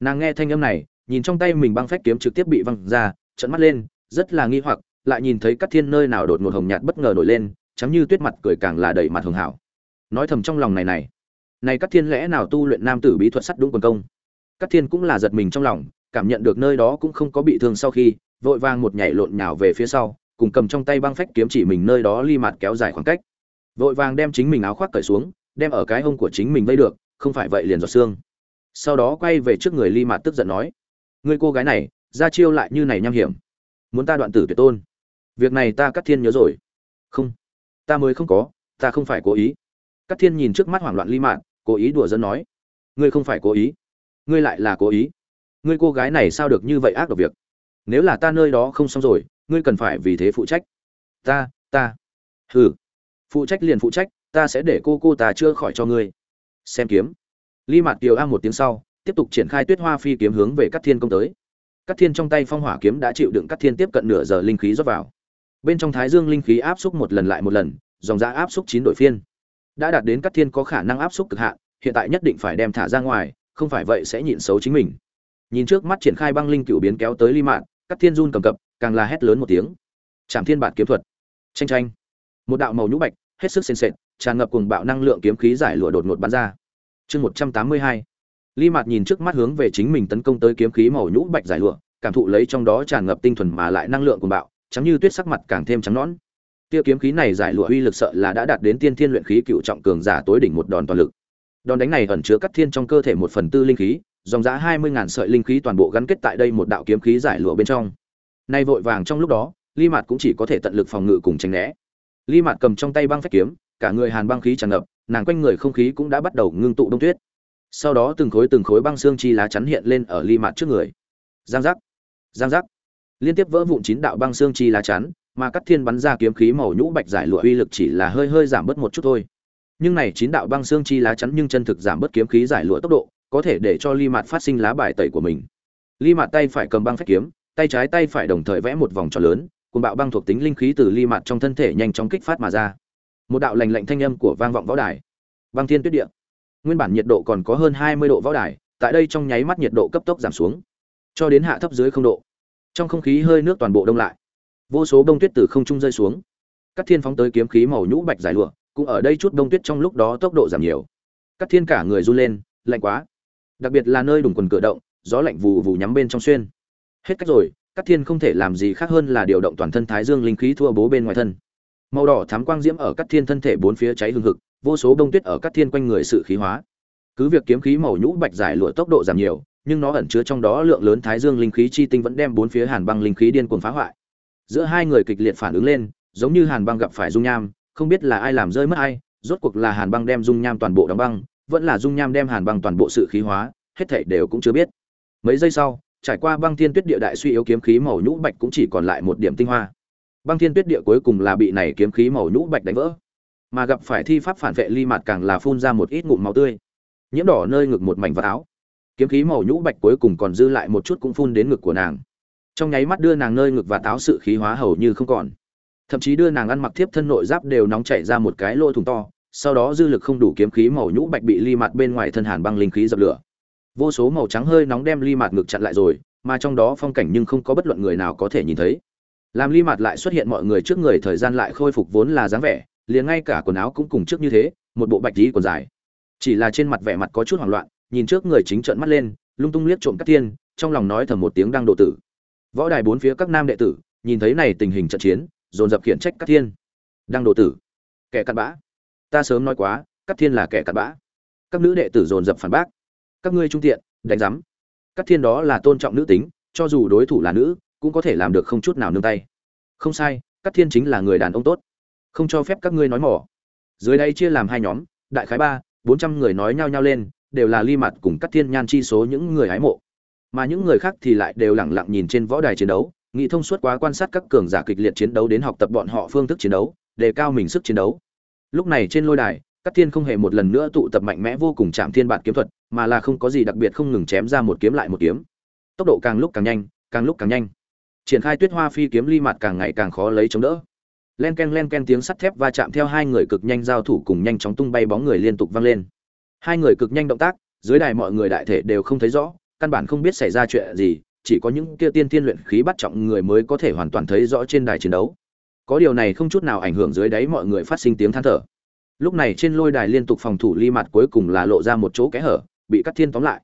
Nàng nghe thanh âm này nhìn trong tay mình băng phách kiếm trực tiếp bị văng ra trợn mắt lên rất là nghi hoặc lại nhìn thấy Cát thiên nơi nào đột ngột hồng nhạt bất ngờ nổi lên chấm như tuyết mặt cười càng là đầy mặt hường hảo. Nói thầm trong lòng này này này các thiên lẽ nào tu luyện nam tử bí thuật sắt đúng quần công? Các thiên cũng là giật mình trong lòng, cảm nhận được nơi đó cũng không có bị thương sau khi, vội vàng một nhảy lộn nhào về phía sau, cùng cầm trong tay băng phách kiếm chỉ mình nơi đó ly mặt kéo dài khoảng cách. Vội vàng đem chính mình áo khoác cởi xuống, đem ở cái hông của chính mình vây được, không phải vậy liền giọt xương. Sau đó quay về trước người ly mặt tức giận nói người cô gái này, ra chiêu lại như này nham hiểm. Muốn ta đoạn tử tuyệt tôn. Việc này ta cắt thiên nhớ rồi. Không, ta mới không có, ta không phải cố ý. Cắt thiên nhìn trước mắt hoảng loạn ly mạn cố ý đùa dân nói. Ngươi không phải cố ý. Ngươi lại là cố ý. Ngươi cô gái này sao được như vậy ác độc việc? Nếu là ta nơi đó không xong rồi, ngươi cần phải vì thế phụ trách. Ta ta. Hừ. Phụ trách liền phụ trách, ta sẽ để cô cô ta chưa khỏi cho ngươi. Xem kiếm. Ly mạt kiều a một tiếng sau, tiếp tục triển khai tuyết hoa phi kiếm hướng về các thiên công tới. Các thiên trong tay phong hỏa kiếm đã chịu đựng các thiên tiếp cận nửa giờ linh khí rót vào. Bên trong thái dương linh khí áp xúc một lần lại một lần, dòng ra áp xúc chín đội phiên đã đạt đến các thiên có khả năng áp xúc cực hạn, hiện tại nhất định phải đem thả ra ngoài, không phải vậy sẽ nhịn xấu chính mình. Nhìn trước mắt triển khai băng linh cựu biến kéo tới ly mạn, các thiên run cầm cập, càng là hét lớn một tiếng. Chạm thiên bản kiếm thuật. Tranh tranh một đạo màu nhũ bạch, hết sức sền sệt, tràn ngập cùng bạo năng lượng kiếm khí giải lụa đột ngột bắn ra. Chương một trăm tám mươi hai. Ly mạt nhìn trước mắt hướng về chính mình tấn công tới kiếm khí màu nhũ bạch giải lụa, cảm thụ lấy trong đó tràn ngập tinh thuần mà lại năng lượng cùng bạo, trắng như tuyết sắc mặt càng thêm trắng nõn tiêu kiếm khí này giải lụa uy lực sợ là đã đạt đến tiên thiên luyện khí cựu trọng cường giả tối đỉnh một đòn toàn lực. Đòn đánh này ẩn chứa cắt thiên trong cơ thể một phần tư linh khí, dòng giá hai mươi ngàn sợi linh khí toàn bộ gắn kết tại đây một đạo kiếm khí giải lụa bên trong. Nay vội vàng trong lúc đó, ly mạt cũng chỉ có thể tận lực phòng ngự cùng tránh né. Ly mạt cầm trong tay băng phách kiếm, cả người hàn băng khí tràn ngập, nàng quanh người không khí cũng đã bắt đầu ngưng tụ đông tuyết. Sau đó từng khối từng khối băng xương chi lá chắn hiện lên ở ly mạt trước người. Giang giác! Giang giác! Liên tiếp vỡ vụn chín đạo băng xương chi lá chắn mà cắt thiên bắn ra kiếm khí màu nhũ bạch giải lụa uy lực chỉ là hơi hơi giảm bớt một chút thôi. Nhưng này chín đạo băng xương chi lá chắn nhưng chân thực giảm bớt kiếm khí giải lụa tốc độ, có thể để cho ly mạt phát sinh lá bài tẩy của mình. Ly mạt tay phải cầm băng phách kiếm, tay trái tay phải đồng thời vẽ một vòng tròn lớn cùng bạo băng thuộc tính linh khí từ ly mạt trong thân thể nhanh chóng kích phát mà ra. Một đạo lành lạnh thanh âm của vang vọng võ đài. Băng thiên tuyết địa. Nguyên bản nhiệt độ còn có hơn hai mươi độ võ đài, tại đây trong nháy mắt nhiệt độ cấp tốc giảm xuống. Cho đến hạ thấp dưới không độ. Trong không khí hơi nước toàn bộ đông lại vô số đông tuyết từ không trung rơi xuống. Các thiên phóng tới kiếm khí màu nhũ bạch giải lụa, cũng ở đây chút đông tuyết trong lúc đó tốc độ giảm nhiều. Các thiên cả người run lên, lạnh quá. Đặc biệt là nơi đùng quần cửa động, gió lạnh vù vù nhắm bên trong xuyên. Hết cách rồi các thiên không thể làm gì khác hơn là điều động toàn thân thái dương linh khí thua bố bên ngoài thân. Màu đỏ thám quang diễm ở các thiên thân thể bốn phía cháy hương hực, vô số đông tuyết ở các thiên quanh người sự khí hóa. Cứ việc kiếm khí màu nhũ bạch giải lụa tốc độ giảm nhiều, nhưng nó ẩn chứa trong đó lượng lớn thái dương linh khí chi tinh vẫn đem bốn phía hàn băng linh khí điên cuồng phá hoại giữa hai người kịch liệt phản ứng lên, giống như hàn băng gặp phải dung nham, không biết là ai làm rơi mất ai, rốt cuộc là hàn băng đem dung nham toàn bộ đóng băng, vẫn là dung nham đem hàn băng toàn bộ sự khí hóa, hết thảy đều cũng chưa biết. Mấy giây sau, trải qua băng thiên tuyết địa đại suy yếu kiếm khí màu nhũ bạch cũng chỉ còn lại một điểm tinh hoa. Băng thiên tuyết địa cuối cùng là bị này kiếm khí màu nhũ bạch đánh vỡ. Mà gặp phải thi pháp phản vệ ly mặt càng là phun ra một ít ngụm máu tươi. Nhiễm đỏ nơi ngực một mảnh vật áo. Kiếm khí màu nhũ bạch cuối cùng còn dư lại một chút cũng phun đến ngực của nàng trong nháy mắt đưa nàng nơi ngực và táo sự khí hóa hầu như không còn. Thậm chí đưa nàng ăn mặc thiếp thân nội giáp đều nóng chảy ra một cái lỗ thủng to, sau đó dư lực không đủ kiếm khí màu nhũ bạch bị ly mặt bên ngoài thân hàn băng linh khí dập lửa. Vô số màu trắng hơi nóng đem ly mặt ngực chặn lại rồi, mà trong đó phong cảnh nhưng không có bất luận người nào có thể nhìn thấy. Làm ly mặt lại xuất hiện mọi người trước người thời gian lại khôi phục vốn là dáng vẻ, liền ngay cả quần áo cũng cùng trước như thế, một bộ bạch tí quần dài. Chỉ là trên mặt vẻ mặt có chút hoảng loạn, nhìn trước người chính trợn mắt lên, lung tung liếc trộm các tiên, trong lòng nói thầm một tiếng đang độ tử võ đài bốn phía các nam đệ tử, nhìn thấy này tình hình trận chiến, dồn dập khiển trách các thiên. Đang độ tử, kẻ cặn bã. Ta sớm nói quá các thiên là kẻ cặn bã. Các nữ đệ tử dồn dập phản bác. Các ngươi trung tiện, đánh giám. Các thiên đó là tôn trọng nữ tính, cho dù đối thủ là nữ, cũng có thể làm được không chút nào nương tay. Không sai các thiên chính là người đàn ông tốt. Không cho phép các ngươi nói mỏ. Dưới đây chia làm hai nhóm, đại khái ba, bốn trăm người nói nhau nhau lên, đều là ly mặt cùng các thiên nhan chi số những người hái mộ mà những người khác thì lại đều lẳng lặng nhìn trên võ đài chiến đấu nghĩ thông suốt quá quan sát các cường giả kịch liệt chiến đấu đến học tập bọn họ phương thức chiến đấu, đề cao mình sức chiến đấu. Lúc này trên lôi đài các thiên không hề một lần nữa tụ tập mạnh mẽ vô cùng chạm thiên bản kiếm thuật, mà là không có gì đặc biệt không ngừng chém ra một kiếm lại một kiếm. Tốc độ càng lúc càng nhanh, càng lúc càng nhanh. Triển khai tuyết hoa phi kiếm ly mặt càng ngày càng khó lấy chống đỡ. Len ken len ken tiếng sắt thép va chạm theo hai người cực nhanh giao thủ cùng nhanh chóng tung bay bóng người liên tục vang lên. Hai người cực nhanh động tác, dưới đài mọi người đại thể đều không thấy rõ căn bản không biết xảy ra chuyện gì, chỉ có những kia tiên tiên luyện khí bắt trọng người mới có thể hoàn toàn thấy rõ trên đài chiến đấu. Có điều này không chút nào ảnh hưởng dưới đáy mọi người phát sinh tiếng than thở. Lúc này trên lôi đài liên tục phòng thủ ly mặt cuối cùng là lộ ra một chỗ kẽ hở, bị cắt thiên tóm lại.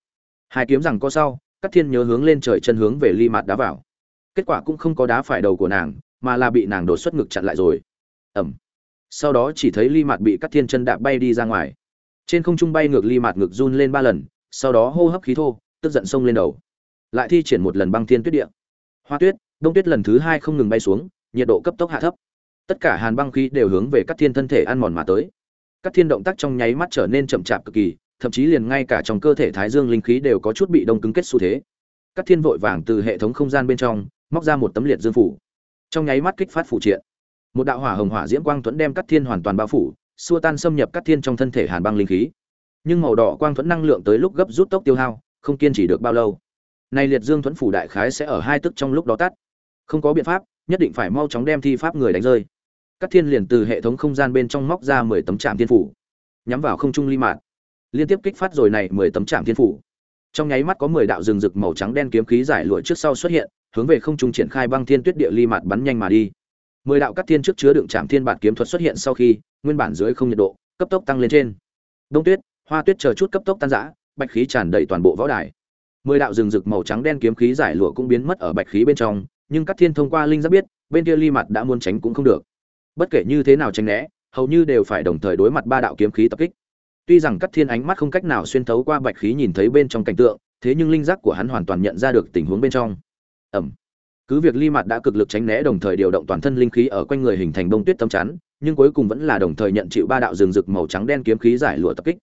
Hai kiếm rằng có sau cắt thiên nhớ hướng lên trời chân hướng về ly mặt đá vào. Kết quả cũng không có đá phải đầu của nàng, mà là bị nàng đột xuất ngực chặn lại rồi. Ẩm sau đó chỉ thấy ly mặt bị cắt thiên chân đạp bay đi ra ngoài. Trên không trung bay ngược ly mặt ngực run lên ba lần, sau đó hô hấp khí thô tức giận sông lên đầu. Lại thi triển một lần băng thiên tuyết địa. Hoa tuyết, đông tuyết lần thứ hai không ngừng bay xuống, nhiệt độ cấp tốc hạ thấp. Tất cả hàn băng khí đều hướng về các thiên thân thể ăn mòn mà tới. Các thiên động tác trong nháy mắt trở nên chậm chạp cực kỳ, thậm chí liền ngay cả trong cơ thể thái dương linh khí đều có chút bị đông cứng kết xu thế. Các thiên vội vàng từ hệ thống không gian bên trong, móc ra một tấm liệt dương phủ. Trong nháy mắt kích phát phủ triện. Một đạo hỏa hồng hỏa diễm quang thuẫn đem các thiên hoàn toàn bao phủ, xua tan xâm nhập các thiên trong thân thể hàn băng linh khí. Nhưng màu đỏ quang thuẫn năng lượng tới lúc gấp rút tốc tiêu hao không kiên trì được bao lâu. Nay liệt dương thuẫn phủ đại khái sẽ ở hai tức trong lúc đó tắt. Không có biện pháp, nhất định phải mau chóng đem thi pháp người đánh rơi. Các thiên liền từ hệ thống không gian bên trong móc ra mười tấm trạm thiên phủ, nhắm vào không trung ly mạn liên tiếp kích phát rồi này mười tấm trạm thiên phủ. Trong nháy mắt có mười đạo rừng rực màu trắng đen kiếm khí giải lụa trước sau xuất hiện, hướng về không trung triển khai băng thiên tuyết địa ly mạt bắn nhanh mà đi. Mười đạo các thiên trước chứa đựng trạm thiên bản kiếm thuật xuất hiện sau khi, nguyên bản dưới không nhiệt độ, cấp tốc tăng lên trên. Đông tuyết, hoa tuyết chờ chút cấp tốc tan rã bạch khí tràn đầy toàn bộ võ đài. Mười đạo rừng rực màu trắng đen kiếm khí giải lụa cũng biến mất ở bạch khí bên trong, nhưng cắt thiên thông qua linh giác biết, bên kia ly mặt đã muốn tránh cũng không được. Bất kể như thế nào tránh né, hầu như đều phải đồng thời đối mặt ba đạo kiếm khí tập kích. Tuy rằng cắt thiên ánh mắt không cách nào xuyên thấu qua bạch khí nhìn thấy bên trong cảnh tượng, thế nhưng linh giác của hắn hoàn toàn nhận ra được tình huống bên trong. Ẩm. Cứ việc ly mặt đã cực lực tránh né đồng thời điều động toàn thân linh khí ở quanh người hình thành bông tuyết tấm chắn, nhưng cuối cùng vẫn là đồng thời nhận chịu ba đạo rừng rực màu trắng đen kiếm khí giải lụa tập kích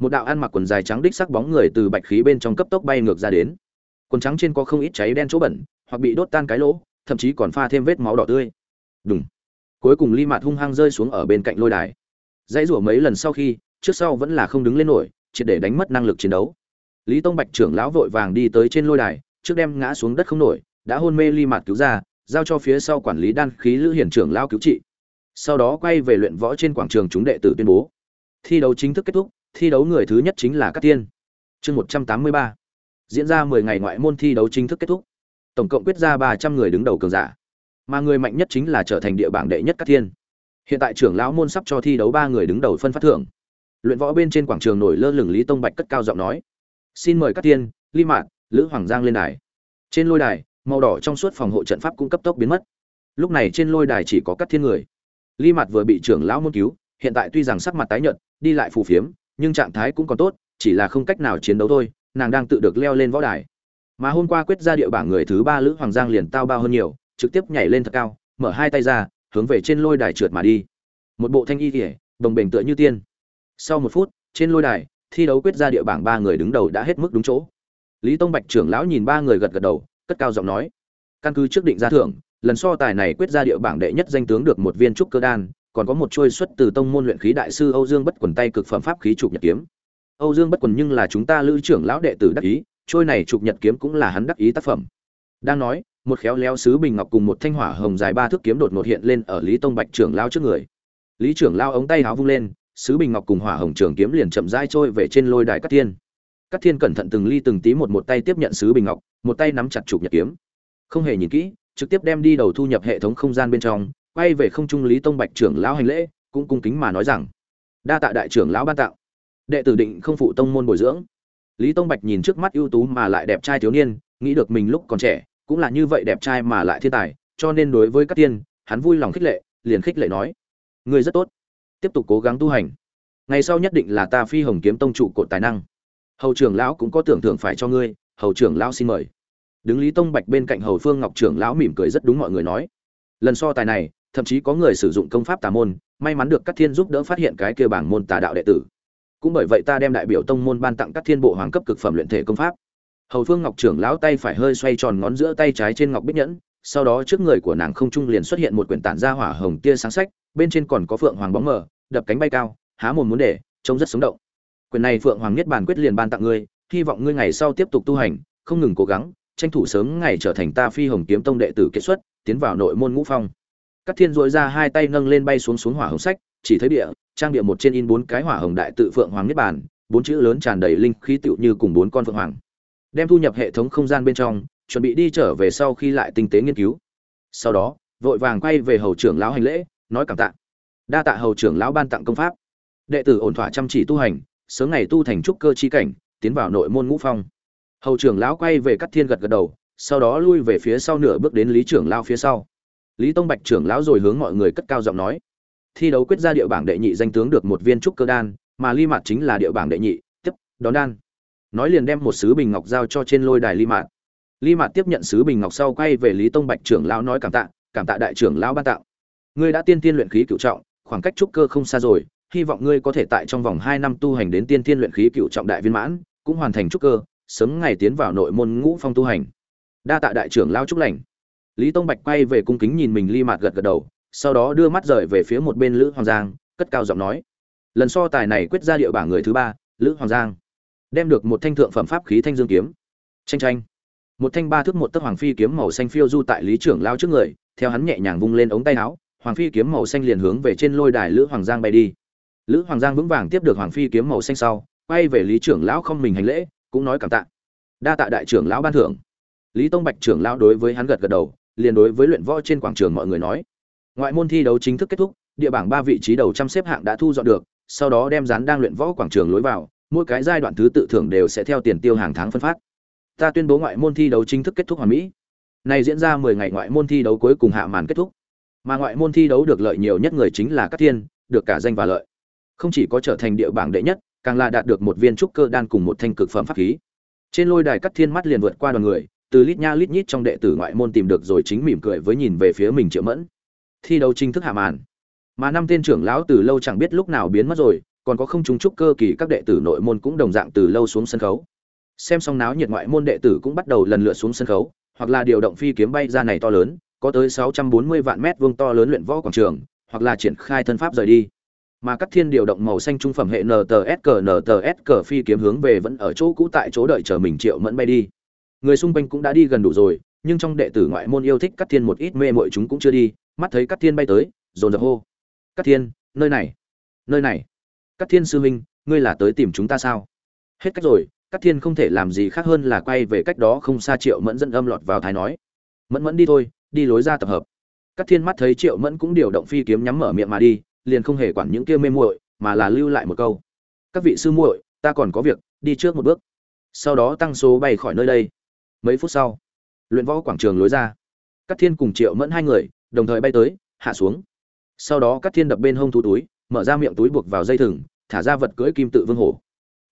một đạo ăn mặc quần dài trắng đích sắc bóng người từ bạch khí bên trong cấp tốc bay ngược ra đến. Quần trắng trên có không ít cháy đen chỗ bẩn, hoặc bị đốt tan cái lỗ, thậm chí còn pha thêm vết máu đỏ tươi. Đúng cuối cùng ly mạt hung hăng rơi xuống ở bên cạnh lôi đài. Dãy rủa mấy lần sau khi, trước sau vẫn là không đứng lên nổi, triệt để đánh mất năng lực chiến đấu. Lý tông bạch trưởng lão vội vàng đi tới trên lôi đài, trước đem ngã xuống đất không nổi, đã hôn mê ly mạt cứu ra, giao cho phía sau quản lý đan khí lữ hiển trưởng lao cứu trị. Sau đó quay về luyện võ trên quảng trường chúng đệ tử tuyên bố. Thi đấu chính thức kết thúc thi đấu người thứ nhất chính là Cát tiên. Chương một trăm tám mươi ba. Diễn ra mười ngày ngoại môn thi đấu chính thức kết thúc. Tổng cộng quyết ra ba trăm người đứng đầu cường giả. Mà người mạnh nhất chính là trở thành địa bảng đệ nhất Cát thiên hiện tại trưởng lão môn sắp cho thi đấu ba người đứng đầu phân phát thưởng. Luyện võ bên trên quảng trường nổi lơ lửng lý tông bạch cất cao giọng nói. Xin mời Cát thiên ly mạn, lữ hoàng giang lên đài. Trên lôi đài, màu đỏ trong suốt phòng hộ trận pháp cũng cấp tốc biến mất. Lúc này trên lôi đài chỉ có Cát thiên người. Ly Mạt vừa bị trưởng lão môn cứu, hiện tại tuy rằng sắc mặt tái nhợt, đi lại phù phiếm nhưng trạng thái cũng còn tốt, chỉ là không cách nào chiến đấu thôi, nàng đang tự được leo lên võ đài. Mà hôm qua quyết ra địa bảng người thứ ba lữ hoàng giang liền tao bao hơn nhiều, trực tiếp nhảy lên thật cao, mở hai tay ra, hướng về trên lôi đài trượt mà đi. Một bộ thanh y kỉa đồng bềnh tựa như tiên. Sau một phút, trên lôi đài, thi đấu quyết ra địa bảng ba người đứng đầu đã hết mức đúng chỗ. Lý tông bạch trưởng lão nhìn ba người gật gật đầu, cất cao giọng nói. Căn cứ trước định ra thưởng, lần so tài này quyết ra địa bảng đệ nhất danh tướng được một viên trúc cơ đan còn có một chuôi xuất từ tông môn luyện khí đại sư âu dương bất quần tay cực phẩm pháp khí trục nhật kiếm. Âu dương bất quần nhưng là chúng ta lữ trưởng lão đệ tử đắc ý, chuôi này trục nhật kiếm cũng là hắn đắc ý tác phẩm. Đang nói, một khéo léo sứ bình ngọc cùng một thanh hỏa hồng dài ba thước kiếm đột ngột hiện lên ở lý tông bạch trưởng lão trước người. Lý trưởng lão ống tay háo vung lên, sứ bình ngọc cùng hỏa hồng trường kiếm liền chậm rãi trôi về trên lôi đài cát thiên. Cát thiên cẩn thận từng ly từng tí một một tay tiếp nhận sứ bình ngọc, một tay nắm chặt trục nhật kiếm. Không hề nhìn kỹ, trực tiếp đem đi đầu thu nhập hệ thống không gian bên trong quay về không trung lý tông bạch trưởng lão hành lễ, cũng cung kính mà nói rằng, đa tạ đại trưởng lão ban tạo đệ tử định không phụ tông môn bồi dưỡng. Lý tông bạch nhìn trước mắt ưu tú mà lại đẹp trai thiếu niên, nghĩ được mình lúc còn trẻ, cũng là như vậy đẹp trai mà lại thiên tài, cho nên đối với các tiên, hắn vui lòng khích lệ, liền khích lệ nói, ngươi rất tốt. Tiếp tục cố gắng tu hành. Ngày sau nhất định là ta phi hồng kiếm tông trụ cột tài năng. Hầu trưởng lão cũng có tưởng thưởng phải cho ngươi, hầu trưởng lão xin mời. Đứng lý tông bạch bên cạnh hầu phương ngọc trưởng lão mỉm cười rất đúng mọi người nói, lần so tài này thậm chí có người sử dụng công pháp tà môn, may mắn được các thiên giúp đỡ phát hiện cái kia bảng môn tà đạo đệ tử. Cũng bởi vậy ta đem đại biểu tông môn ban tặng các thiên bộ hoàng cấp cực phẩm luyện thể công pháp. Hầu phương ngọc trưởng lão tay phải hơi xoay tròn ngón giữa tay trái trên ngọc bích nhẫn, sau đó trước người của nàng không trung liền xuất hiện một quyển tản ra hỏa hồng tia sáng sách, bên trên còn có phượng hoàng bóng mờ, đập cánh bay cao, há mồm muốn để, trông rất sống động. Quyển này phượng hoàng nhất bản quyết liền ban tặng ngươi, hy vọng ngươi ngày sau tiếp tục tu hành, không ngừng cố gắng, tranh thủ sớm ngày trở thành ta phi hồng kiếm tông đệ tử kết xuất, tiến vào nội môn ngũ phong các thiên dội ra hai tay nâng lên bay xuống xuống hỏa hồng sách, chỉ thấy địa, trang địa một trên in bốn cái hỏa hồng đại tự phượng hoàng niết bàn, bốn chữ lớn tràn đầy linh khí tựu như cùng bốn con phượng hoàng. Đem thu nhập hệ thống không gian bên trong, chuẩn bị đi trở về sau khi lại tinh tế nghiên cứu. Sau đó, vội vàng quay về hầu trưởng lão hành lễ, nói cảm tạ. Đa tạ hầu trưởng lão ban tặng công pháp. Đệ tử ổn thỏa chăm chỉ tu hành, sớm ngày tu thành trúc cơ chi cảnh, tiến vào nội môn ngũ phong. Hầu trưởng lão quay về Cát thiên gật gật đầu, sau đó lui về phía sau nửa bước đến lý trưởng lão phía sau lý tông bạch trưởng lão rồi hướng mọi người cất cao giọng nói. Thi đấu quyết ra địa bảng đệ nhị danh tướng được một viên trúc cơ đan, mà ly Mạt chính là địa bảng đệ nhị, tiếp, đón đan. Nói liền đem một sứ bình ngọc giao cho trên lôi đài ly mạt. Ly mạt tiếp nhận sứ bình ngọc sau quay về lý tông bạch trưởng lão nói cảm tạ cảm tạ đại trưởng lão ban tặng. Ngươi đã tiên tiên luyện khí cựu trọng, khoảng cách trúc cơ không xa rồi, hy vọng ngươi có thể tại trong vòng hai năm tu hành đến tiên tiên luyện khí cựu trọng đại viên mãn, cũng hoàn thành trúc cơ, sớm ngày tiến vào nội môn ngũ phong tu hành. Đa tạ đại trưởng lão chúc lành lý tông bạch quay về cung kính nhìn mình ly mạt gật gật đầu, sau đó đưa mắt rời về phía một bên lữ hoàng giang, cất cao giọng nói. Lần so tài này quyết ra địa bảng người thứ ba, lữ hoàng giang. Đem được một thanh thượng phẩm pháp khí thanh dương kiếm. Tranh tranh một thanh ba thước một tấc hoàng phi kiếm màu xanh phiêu du tại lý trưởng lao trước người, theo hắn nhẹ nhàng vung lên ống tay áo, hoàng phi kiếm màu xanh liền hướng về trên lôi đài lữ hoàng giang bay đi. Lữ hoàng giang vững vàng tiếp được hoàng phi kiếm màu xanh sau, quay về lý trưởng lão không mình hành lễ, cũng nói cảm tạ. Đa tạ đại trưởng lão ban thưởng. Lý tông bạch trưởng lão đối với hắn gật gật đầu liền đối với luyện võ trên quảng trường mọi người nói. Ngoại môn thi đấu chính thức kết thúc, địa bảng ba vị trí đầu trăm xếp hạng đã thu dọn được, sau đó đem dán đang luyện võ quảng trường lối vào, mỗi cái giai đoạn thứ tự thưởng đều sẽ theo tiền tiêu hàng tháng phân phát. Ta tuyên bố ngoại môn thi đấu chính thức kết thúc hoàn mỹ. Này diễn ra 10 ngày ngoại môn thi đấu cuối cùng hạ màn kết thúc. Mà ngoại môn thi đấu được lợi nhiều nhất người chính là các thiên, được cả danh và lợi. Không chỉ có trở thành địa bảng đệ nhất, càng là đạt được một viên trúc cơ đan cùng một thanh cực phẩm pháp khí. Trên lôi đài các thiên mắt liền vượt qua đoàn người từ lít nha lít nhít trong đệ tử ngoại môn tìm được rồi chính mỉm cười với nhìn về phía mình triệu mẫn. Thi đấu chính thức hạ màn. Mà năm tên trưởng lão từ lâu chẳng biết lúc nào biến mất rồi, còn có không chúng trúc cơ kỳ các đệ tử nội môn cũng đồng dạng từ lâu xuống sân khấu. Xem xong náo nhiệt ngoại môn đệ tử cũng bắt đầu lần lượt xuống sân khấu, hoặc là điều động phi kiếm bay ra này to lớn, có tới 640 vạn mét vuông to lớn luyện võ quảng trường, hoặc là triển khai thân pháp rời đi. Mà các thiên điều động màu xanh trung phẩm hệ NTSC NTSC phi kiếm hướng về vẫn ở chỗ cũ tại chỗ đợi chờ mình triệu mẫn bay đi người xung quanh cũng đã đi gần đủ rồi, nhưng trong đệ tử ngoại môn yêu thích cắt thiên một ít mê mội chúng cũng chưa đi, mắt thấy cắt thiên bay tới, dồn dập hô. Cắt thiên, nơi này nơi này. Cắt thiên sư huynh, ngươi là tới tìm chúng ta sao? Hết cách rồi cắt thiên không thể làm gì khác hơn là quay về cách đó không xa triệu mẫn dẫn âm lọt vào thái nói. Mẫn mẫn đi thôi, đi lối ra tập hợp. Cắt thiên mắt thấy triệu mẫn cũng điều động phi kiếm nhắm mở miệng mà đi, liền không hề quản những kia mê muội, mà là lưu lại một câu. Các vị sư muội, ta còn có việc, đi trước một bước. Sau đó tăng số bay khỏi nơi đây mấy phút sau, luyện võ quảng trường lối ra. Các thiên cùng triệu mẫn hai người đồng thời bay tới, hạ xuống. Sau đó các thiên đập bên hông thú túi, mở ra miệng túi buộc vào dây thừng, thả ra vật cưỡi kim tự vương hổ.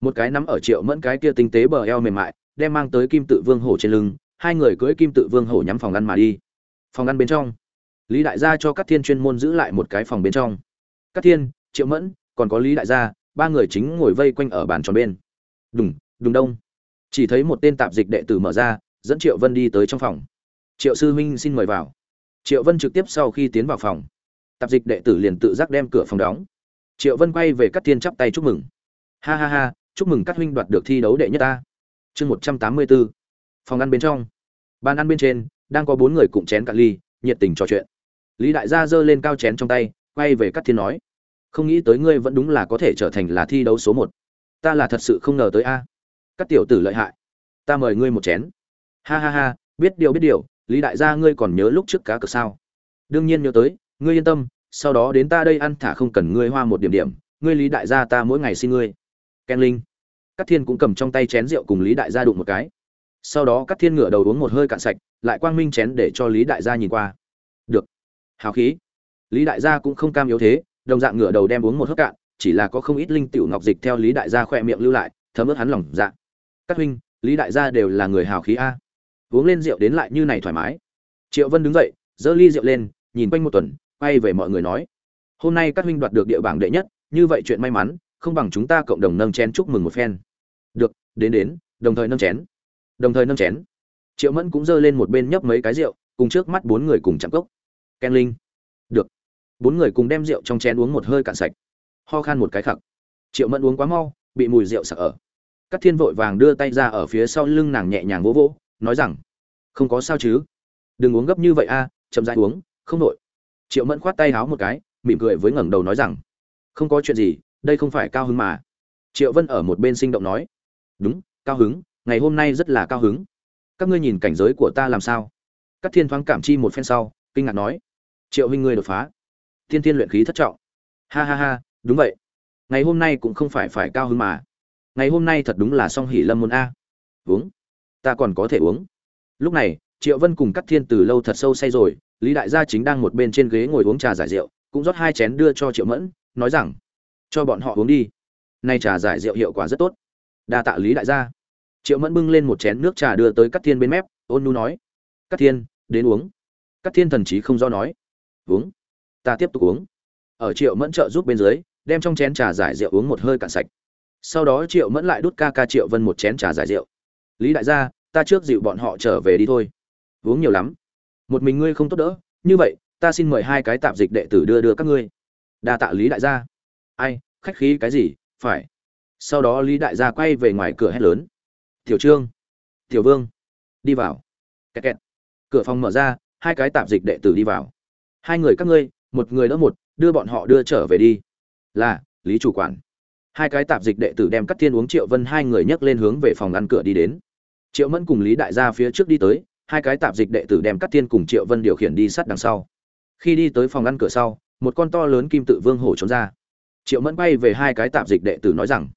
Một cái nắm ở triệu mẫn cái kia tinh tế bờ eo mềm mại, đem mang tới kim tự vương hổ trên lưng, hai người cưỡi kim tự vương hổ nhắm phòng ăn mà đi. Phòng ăn bên trong, lý đại gia cho các thiên chuyên môn giữ lại một cái phòng bên trong. Các thiên, triệu mẫn, còn có lý đại gia, ba người chính ngồi vây quanh ở bàn tròn bên. Đùng đùng đông chỉ thấy một tên tạp dịch đệ tử mở ra, dẫn triệu vân đi tới trong phòng. Triệu sư huynh xin mời vào. Triệu vân trực tiếp sau khi tiến vào phòng, tạp dịch đệ tử liền tự giác đem cửa phòng đóng. Triệu vân quay về các thiên chắp tay chúc mừng. Ha ha ha, chúc mừng các huynh đoạt được thi đấu đệ nhất ta. Chương một trăm tám mươi bốn phòng ăn bên trong. Bàn ăn bên trên, đang có bốn người cụm chén cạn ly, nhiệt tình trò chuyện. Lý đại gia giơ lên cao chén trong tay, quay về các thiên nói, không nghĩ tới ngươi vẫn đúng là có thể trở thành là thi đấu số một. Ta là thật sự không ngờ tới a các tiểu tử lợi hại. Ta mời ngươi một chén. Ha ha ha, biết điều biết điều, lý đại gia ngươi còn nhớ lúc trước cá cược sao? Đương nhiên nhớ tới, ngươi yên tâm, sau đó đến ta đây ăn thả không cần ngươi hoa một điểm điểm, ngươi lý đại gia ta mỗi ngày xin ngươi. Ken linh. Các thiên cũng cầm trong tay chén rượu cùng lý đại gia đụng một cái. Sau đó các thiên ngửa đầu uống một hơi cạn sạch, lại quang minh chén để cho lý đại gia nhìn qua. Được. Hào khí. Lý đại gia cũng không cam yếu thế, đồng dạng ngửa đầu đem uống một hớp cạn, chỉ là có không ít linh tiểu ngọc dịch theo lý đại gia khỏe miệng lưu lại, thấm ướt hắn lòng dạ các huynh, lý đại gia đều là người hào khí a. Uống lên rượu đến lại như này thoải mái. Triệu vân đứng dậy, giơ ly rượu lên, nhìn quanh một tuần, quay về mọi người nói. Hôm nay các huynh đoạt được địa bảng đệ nhất, như vậy chuyện may mắn, không bằng chúng ta cộng đồng nâng chén chúc mừng một phen. Được, đến đến, đồng thời nâng chén. Đồng thời nâng chén. Triệu mẫn cũng giơ lên một bên nhấp mấy cái rượu, cùng trước mắt bốn người cùng chạm cốc. Ken linh. Được. Bốn người cùng đem rượu trong chén uống một hơi cạn sạch. Ho khan một cái khặc. Triệu mẫn uống quá mau, bị mùi rượu sặc ở. Cát thiên vội vàng đưa tay ra ở phía sau lưng nàng nhẹ nhàng vỗ vỗ, nói rằng, không có sao chứ? Đừng uống gấp như vậy a, chậm rãi uống, không nội triệu mẫn khoát tay háo một cái, mỉm cười với ngẩng đầu nói rằng, không có chuyện gì, đây không phải cao hứng mà. Triệu vân ở một bên sinh động nói, đúng, cao hứng, ngày hôm nay rất là cao hứng. Các ngươi nhìn cảnh giới của ta làm sao? Cát thiên thoáng cảm chi một phen sau, kinh ngạc nói, triệu huynh ngươi đột phá. Thiên thiên luyện khí thất trọng. Ha ha ha, đúng vậy. Ngày hôm nay cũng không phải phải cao hứng mà ngày hôm nay thật đúng là song hỉ lâm môn a. Uống. Ta còn có thể uống. Lúc này, triệu vân cùng cắt thiên từ lâu thật sâu say rồi, lý đại gia chính đang một bên trên ghế ngồi uống trà giải rượu, cũng rót hai chén đưa cho triệu mẫn, nói rằng, cho bọn họ uống đi. Nay trà giải rượu hiệu quả rất tốt. Đa tạ lý đại gia. Triệu mẫn bưng lên một chén nước trà đưa tới cắt thiên bên mép, ôn nu nói cắt thiên, đến uống. Cắt thiên thần trí không do nói, uống. Ta tiếp tục uống. Ở triệu mẫn trợ giúp bên dưới, đem trong chén trà giải rượu uống một hơi cạn sạch sau đó triệu mẫn lại đút ca ca triệu vân một chén trà giải rượu. Lý đại gia, ta trước dịu bọn họ trở về đi thôi. Uống nhiều lắm. Một mình ngươi không tốt đỡ. Như vậy, ta xin mời hai cái tạp dịch đệ tử đưa đưa các ngươi. Đa tạ lý đại gia. Ai, khách khí cái gì, phải. Sau đó lý đại gia quay về ngoài cửa hét lớn. Tiểu trương, tiểu vương, đi vào. Kẹt kẹt. Cửa phòng mở ra, hai cái tạp dịch đệ tử đi vào. Hai người các ngươi, một người đỡ một, đưa bọn họ đưa trở về đi. Là, lý chủ quản hai cái tạp dịch đệ tử đem cắt thiên uống triệu vân hai người nhấc lên hướng về phòng ăn cửa đi đến. Triệu mẫn cùng lý đại gia phía trước đi tới, hai cái tạp dịch đệ tử đem cắt thiên cùng triệu vân điều khiển đi sát đằng sau. Khi đi tới phòng ăn cửa sau, một con to lớn kim tự vương hổ trốn ra. Triệu mẫn bay về hai cái tạp dịch đệ tử nói rằng,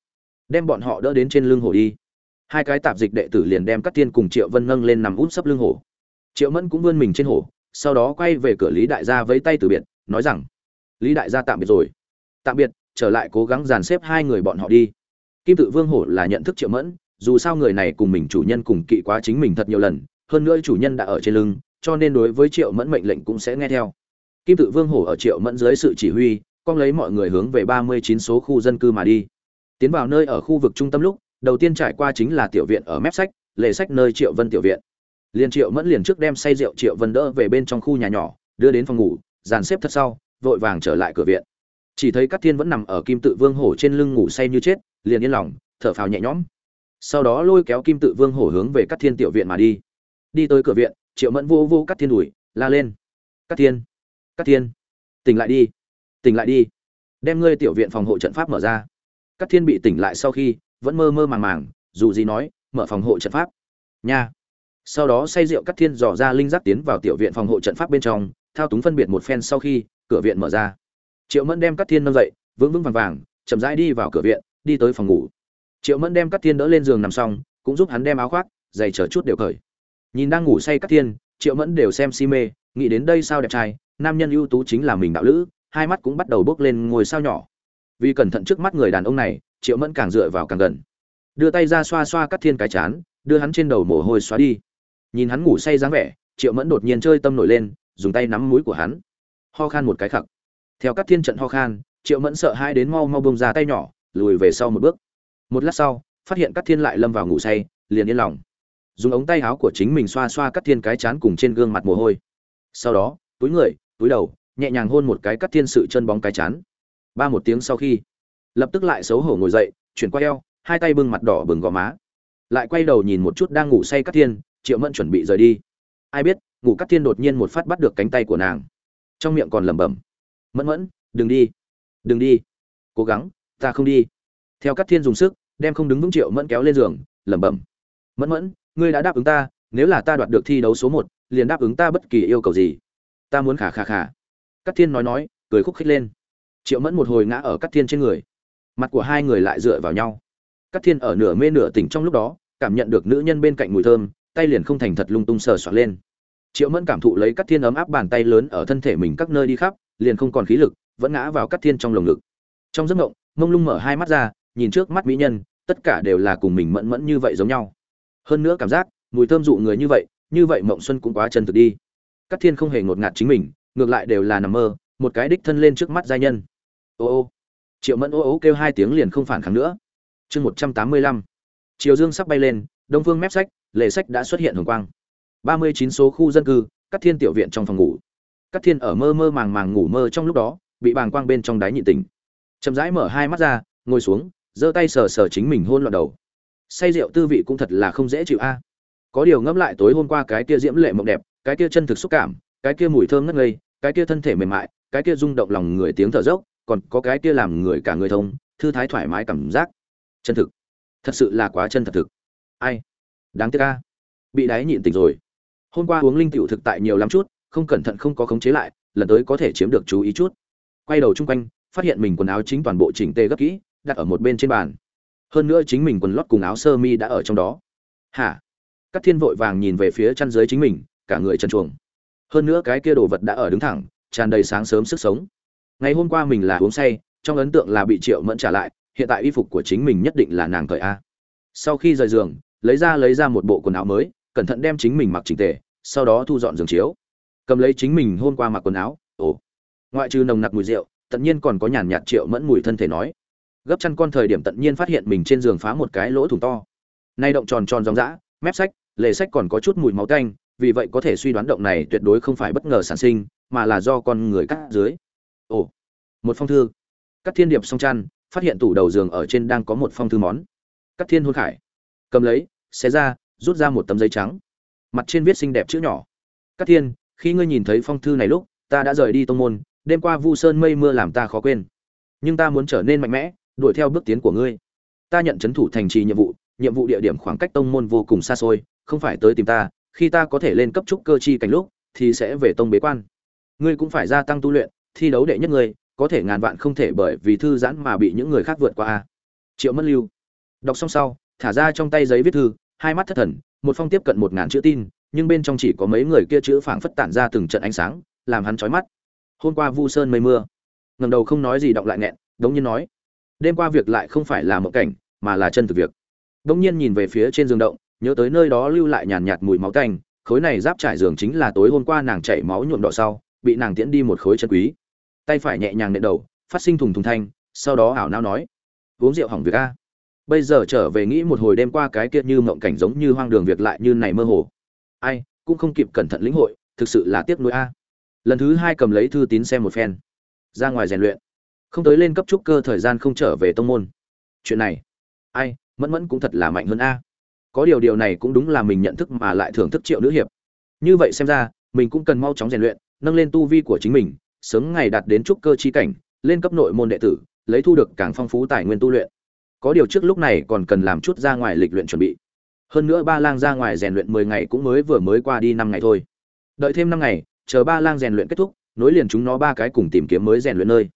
đem bọn họ đỡ đến trên lưng hổ đi. Hai cái tạp dịch đệ tử liền đem cắt thiên cùng triệu vân nâng lên nằm út sấp lưng hổ. Triệu mẫn cũng vươn mình trên hổ, sau đó quay về cửa lý đại gia vẫy tay từ biệt, nói rằng, lý đại gia tạm biệt rồi. Tạm biệt trở lại cố gắng dàn xếp hai người bọn họ đi. Kim tự vương hổ là nhận thức triệu mẫn, dù sao người này cùng mình chủ nhân cùng kỵ quá chính mình thật nhiều lần, hơn nữa chủ nhân đã ở trên lưng, cho nên đối với triệu mẫn mệnh lệnh cũng sẽ nghe theo. Kim tự vương hổ ở triệu mẫn dưới sự chỉ huy, con lấy mọi người hướng về ba mươi chín số khu dân cư mà đi. Tiến vào nơi ở khu vực trung tâm lúc, đầu tiên trải qua chính là tiểu viện ở mép sách, lề sách nơi triệu vân tiểu viện. Liền triệu mẫn liền trước đem say rượu triệu vân đỡ về bên trong khu nhà nhỏ, đưa đến phòng ngủ, dàn xếp thật sau, vội vàng trở lại cửa viện chỉ thấy các thiên vẫn nằm ở kim tự vương hổ trên lưng ngủ say như chết, liền yên lòng, thở phào nhẹ nhõm. Sau đó lôi kéo kim tự vương hổ hướng về các thiên tiểu viện mà đi. Đi tới cửa viện, triệu mẫn vô vô các thiên đùi, la lên. Các thiên các thiên, tỉnh lại đi, tỉnh lại đi. Đem ngươi tiểu viện phòng hộ trận pháp mở ra. Các thiên bị tỉnh lại sau khi, vẫn mơ mơ màng màng, dù gì nói, mở phòng hộ trận pháp. Nha. Sau đó say rượu các thiên dò ra linh giác tiến vào tiểu viện phòng hộ trận pháp bên trong, thao túng phân biệt một phen sau khi, cửa viện mở ra triệu mẫn đem các thiên nâng dậy, vững vững vàng vàng, chậm rãi đi vào cửa viện, đi tới phòng ngủ. Triệu mẫn đem các thiên đỡ lên giường nằm xong, cũng giúp hắn đem áo khoác, giày chờ chút đều cởi. Nhìn đang ngủ say các thiên, triệu mẫn đều xem si mê, nghĩ đến đây sao đẹp trai, nam nhân ưu tú chính là mình đạo lữ, hai mắt cũng bắt đầu bước lên ngồi sao nhỏ. Vì cẩn thận trước mắt người đàn ông này, triệu mẫn càng dựa vào càng gần. Đưa tay ra xoa xoa cắt thiên cái chán, đưa hắn trên đầu mồ hôi xóa đi. Nhìn hắn ngủ say dáng vẻ, triệu mẫn đột nhiên chơi tâm nổi lên, dùng tay nắm mũi của hắn. Ho khan một cái khặc theo các thiên trận ho khan, triệu mẫn sợ hai đến mau mau bông ra tay nhỏ, lùi về sau một bước. Một lát sau, phát hiện các thiên lại lâm vào ngủ say, liền yên lòng. Dùng ống tay áo của chính mình xoa xoa các thiên cái chán cùng trên gương mặt mồ hôi. Sau đó, túi người, túi đầu, nhẹ nhàng hôn một cái cắt thiên sự chân bóng cái chán. Ba một tiếng sau khi, lập tức lại xấu hổ ngồi dậy, chuyển qua eo, hai tay bưng mặt đỏ bừng gò má. Lại quay đầu nhìn một chút đang ngủ say cắt thiên, triệu mẫn chuẩn bị rời đi. Ai biết, ngủ cắt thiên đột nhiên một phát bắt được cánh tay của nàng. Trong miệng còn lẩm bẩm mẫn mẫn đừng đi đừng đi cố gắng ta không đi theo các thiên dùng sức đem không đứng vững triệu mẫn kéo lên giường lẩm bẩm mẫn mẫn ngươi đã đáp ứng ta nếu là ta đoạt được thi đấu số một liền đáp ứng ta bất kỳ yêu cầu gì ta muốn khả khả khả Cát Thiên nói nói, cười khúc khích lên. Triệu Mẫn một hồi ngã ở Cát Thiên trên người. Mặt của hai người lại dựa vào nhau. Cát Thiên ở nửa mê nửa tỉnh trong lúc đó, cảm nhận được nữ nhân bên cạnh mùi thơm, tay liền không thành thật lung tung sờ soạt lên. Triệu Mẫn cảm thụ lấy Cát Thiên ấm áp bàn tay lớn ở thân thể mình các nơi đi khắp, liền không còn khí lực, vẫn ngã vào cắt thiên trong lồng ngực. Trong giấc mộng mông lung mở hai mắt ra nhìn trước mắt mỹ nhân tất cả đều là cùng mình mẫn mẫn như vậy giống nhau. Hơn nữa cảm giác mùi thơm dụ người như vậy như vậy mộng xuân cũng quá chân thực đi. Cắt thiên không hề ngột ngạt chính mình ngược lại đều là nằm mơ một cái đích thân lên trước mắt giai nhân. Ô ô. Triệu mẫn ô ô kêu hai tiếng liền không phản kháng nữa. Chương một trăm tám mươi lăm. Chiều dương sắp bay lên đông phương mép sách lệ sách đã xuất hiện hồng quang. ba mươi chín số khu dân cư cắt thiên tiểu viện trong phòng ngủ. Cát thiên ở mơ mơ màng màng ngủ mơ trong lúc đó, bị bàng quang bên trong đáy nhịn tỉnh. Chậm rãi mở hai mắt ra, ngồi xuống, giơ tay sờ sờ chính mình hôn loạn đầu. Say rượu tư vị cũng thật là không dễ chịu a. Có điều ngẫm lại tối hôm qua cái kia diễm lệ mộng đẹp, cái kia chân thực xúc cảm, cái kia mùi thơm ngất ngây, cái kia thân thể mềm mại, cái kia rung động lòng người tiếng thở dốc, còn có cái kia làm người cả người thông, thư thái thoải mái cảm giác. Chân thực. Thật sự là quá chân thật thực. Ai? Đáng tiếc a. Bị đáy nhịn tỉnh rồi. Hôm qua uống linh tiểu thực tại nhiều lắm chút không cẩn thận không có khống chế lại, lần tới có thể chiếm được chú ý chút. Quay đầu chung quanh, phát hiện mình quần áo chính toàn bộ chỉnh tề gấp kỹ, đặt ở một bên trên bàn. Hơn nữa chính mình quần lót cùng áo sơ mi đã ở trong đó. Hả? Các thiên vội vàng nhìn về phía chăn dưới chính mình, cả người trần chuồng hơn nữa cái kia đồ vật đã ở đứng thẳng, tràn đầy sáng sớm sức sống. Ngày hôm qua mình là uống say, trong ấn tượng là bị triệu mẫn trả lại, hiện tại y phục của chính mình nhất định là nàng cởi a. Sau khi rời giường, lấy ra lấy ra một bộ quần áo mới, cẩn thận đem chính mình mặc chỉnh tề, sau đó thu dọn giường chiếu cầm lấy chính mình hôm qua mặc quần áo. Ồ, ngoại trừ nồng nặc mùi rượu, tất nhiên còn có nhàn nhạt triệu mẫn mùi thân thể nói. Gấp chăn con thời điểm tận nhiên phát hiện mình trên giường phá một cái lỗ thủng to. Nay động tròn tròn dòng rã mép sách, lề sách còn có chút mùi máu tanh, vì vậy có thể suy đoán động này tuyệt đối không phải bất ngờ sản sinh, mà là do con người cắt dưới. Ồ, một phong thư. Các thiên điệp song chăn phát hiện tủ đầu giường ở trên đang có một phong thư món. Các thiên hôn khải, cầm lấy, xé ra, rút ra một tấm giấy trắng. Mặt trên viết xinh đẹp chữ nhỏ. Các thiên khi ngươi nhìn thấy phong thư này lúc, ta đã rời đi tông môn, đêm qua vu sơn mây mưa làm ta khó quên. Nhưng ta muốn trở nên mạnh mẽ, đuổi theo bước tiến của ngươi. Ta nhận chấn thủ thành trì nhiệm vụ nhiệm vụ địa điểm khoảng cách tông môn vô cùng xa xôi, không phải tới tìm ta, khi ta có thể lên cấp trúc cơ chi cảnh lúc, thì sẽ về tông bế quan. Ngươi cũng phải gia tăng tu luyện, thi đấu đệ nhất ngươi có thể ngàn vạn không thể bởi vì thư giãn mà bị những người khác vượt qua a. Triệu mất lưu. Đọc xong sau, thả ra trong tay giấy viết thư, hai mắt thất thần, một phong tiếp cận một ngàn chữ tin nhưng bên trong chỉ có mấy người kia chữ phảng phất tản ra từng trận ánh sáng, làm hắn chói mắt. Hôm qua vu sơn mây mưa ngầm đầu không nói gì động lại nghẹn, đống nhiên nói, đêm qua việc lại không phải là một cảnh, mà là chân thực việc. Đống nhiên nhìn về phía trên giường động, nhớ tới nơi đó lưu lại nhàn nhạt mùi máu tanh, khối này giáp trải giường chính là tối hôm qua nàng chảy máu nhuộm đỏ sau, bị nàng tiễn đi một khối chân quý. Tay phải nhẹ nhàng nện đầu, phát sinh thùng thùng thanh, sau đó ảo nao nói, uống rượu hỏng việc a. Bây giờ trở về nghĩ một hồi đêm qua cái kia như mộng cảnh giống như hoang đường việc lại như này mơ hồ ai, cũng không kịp cẩn thận lĩnh hội, thực sự là tiếc nuối a. Lần thứ hai cầm lấy thư tín xem một phen. Ra ngoài rèn luyện. Không tới lên cấp trúc cơ thời gian không trở về tông môn. Chuyện này, ai, mẫn mẫn cũng thật là mạnh hơn a. Có điều điều này cũng đúng là mình nhận thức mà lại thưởng thức triệu nữ hiệp. Như vậy xem ra, mình cũng cần mau chóng rèn luyện, nâng lên tu vi của chính mình, sớm ngày đạt đến trúc cơ chi cảnh, lên cấp nội môn đệ tử, lấy thu được càng phong phú tài nguyên tu luyện. Có điều trước lúc này còn cần làm chút ra ngoài lịch luyện chuẩn bị hơn nữa ba lang ra ngoài rèn luyện mười ngày cũng mới vừa mới qua đi năm ngày thôi. Đợi thêm năm ngày, chờ ba lang rèn luyện kết thúc, nối liền chúng nó ba cái cùng tìm kiếm mới rèn luyện nơi.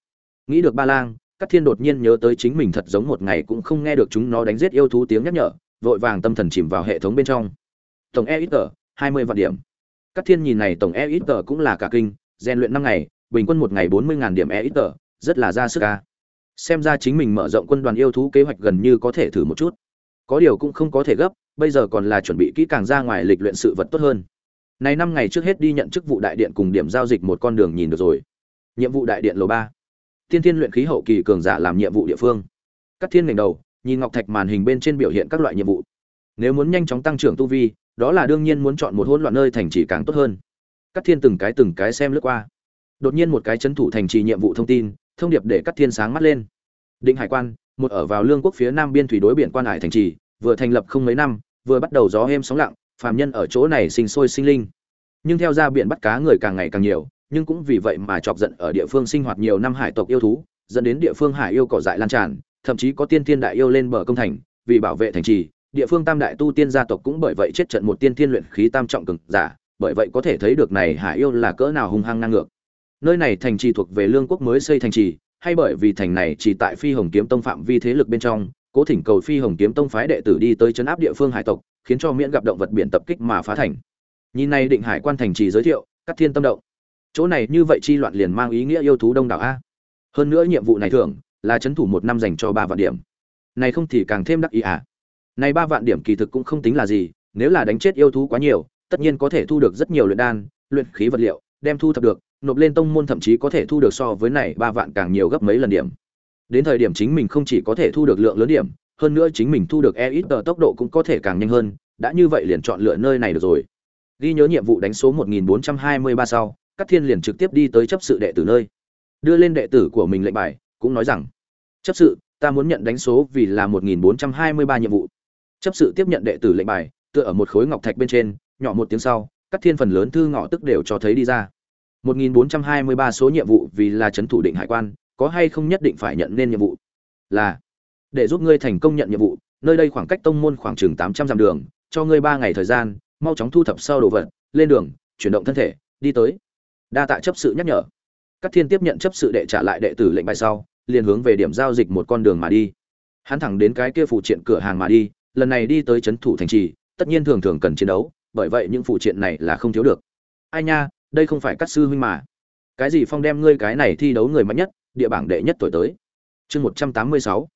Nghĩ được ba lang các thiên đột nhiên nhớ tới chính mình thật giống một ngày cũng không nghe được chúng nó đánh giết yêu thú tiếng nhắc nhở, vội vàng tâm thần chìm vào hệ thống bên trong. Tổng e ít tờ, hai mươi vạn điểm. Các thiên nhìn này, tổng e ít tờ cũng là cả kinh, rèn luyện năm ngày, bình quân một ngày bốn mươi điểm e ít tờ, rất là ra sức ca xem ra chính mình mở rộng quân đoàn yêu thú kế hoạch gần như có thể thử một chút. Có điều cũng không có thể gấp bây giờ còn là chuẩn bị kỹ càng ra ngoài lịch luyện sự vật tốt hơn. Này năm ngày trước hết đi nhận chức vụ đại điện cùng điểm giao dịch một con đường nhìn được rồi. Nhiệm vụ đại điện lầu ba. Tiên thiên luyện khí hậu kỳ cường giả làm nhiệm vụ địa phương. Các thiên ngành đầu, nhìn ngọc thạch màn hình bên trên biểu hiện các loại nhiệm vụ. Nếu muốn nhanh chóng tăng trưởng tu vi, đó là đương nhiên muốn chọn một hỗn loạn nơi thành trì càng tốt hơn. Các thiên từng cái từng cái xem lướt qua. Đột nhiên một cái chấn thủ thành trì nhiệm vụ thông tin, thông điệp để các thiên sáng mắt lên. Định hải quan, một ở vào lương quốc phía nam biên thủy đối biển quan hải thành trì vừa thành lập không mấy năm, vừa bắt đầu gió êm sóng lặng, phàm nhân ở chỗ này sinh sôi sinh linh. Nhưng theo ra biển bắt cá người càng ngày càng nhiều, nhưng cũng vì vậy mà chọc giận ở địa phương sinh hoạt nhiều năm hải tộc yêu thú, dẫn đến địa phương hải yêu cỏ dại lan tràn, thậm chí có tiên thiên đại yêu lên bờ công thành, vì bảo vệ thành trì, địa phương tam đại tu tiên gia tộc cũng bởi vậy chết trận một tiên thiên luyện khí tam trọng cường giả, bởi vậy có thể thấy được này hải yêu là cỡ nào hung hăng ngang ngược. Nơi này thành trì thuộc về lương quốc mới xây thành trì, hay bởi vì thành này chỉ tại phi hồng kiếm tông phạm vi thế lực bên trong cố thỉnh cầu phi hồng kiếm tông phái đệ tử đi tới chấn áp địa phương hải tộc, khiến cho miễn gặp động vật biển tập kích mà phá thành. Nhìn này định hải quan thành trì giới thiệu các thiên tâm động. Chỗ này như vậy chi loạn liền mang ý nghĩa yêu thú đông đảo a. Hơn nữa nhiệm vụ này thường là chấn thủ một năm dành cho ba vạn điểm. Này không thì càng thêm đắc ý à. Này ba vạn điểm kỳ thực cũng không tính là gì, nếu là đánh chết yêu thú quá nhiều, tất nhiên có thể thu được rất nhiều luyện đan, luyện khí vật liệu, đem thu thập được, nộp lên tông môn thậm chí có thể thu được so với này ba vạn càng nhiều gấp mấy lần điểm đến thời điểm chính mình không chỉ có thể thu được lượng lớn điểm, hơn nữa chính mình thu được e ít tờ tốc độ cũng có thể càng nhanh hơn, đã như vậy liền chọn lựa nơi này được rồi. Ghi nhớ nhiệm vụ đánh số 1423 sau các thiên liền trực tiếp đi tới chấp sự đệ tử nơi. Đưa lên đệ tử của mình lệnh bài, cũng nói rằng, chấp sự, ta muốn nhận đánh số vì là 1423 nhiệm vụ. Chấp sự tiếp nhận đệ tử lệnh bài, tựa ở một khối ngọc thạch bên trên, nhỏ một tiếng sau các thiên phần lớn thư ngọ tức đều cho thấy đi ra. 1423 số nhiệm vụ vì là trấn thủ định hải quan có hay không nhất định phải nhận nên nhiệm vụ? Là, để giúp ngươi thành công nhận nhiệm vụ, nơi đây khoảng cách tông môn khoảng chừng 800 dặm đường, cho ngươi ba ngày thời gian, mau chóng thu thập sau đồ vật, lên đường, chuyển động thân thể, đi tới. Đa tạ chấp sự nhắc nhở. Các thiên tiếp nhận chấp sự đệ trả lại đệ tử lệnh bài sau, liền hướng về điểm giao dịch một con đường mà đi. Hắn thẳng đến cái kia phụ triện cửa hàng mà đi, lần này đi tới trấn thủ thành trì, tất nhiên thường thường cần chiến đấu, bởi vậy những phụ triện này là không thiếu được. Ai nha, đây không phải các sư huynh mà. Cái gì phong đem ngươi cái này thi đấu người mạnh nhất địa bảng đệ nhất tuổi tới. Chương một trăm tám mươi sáu.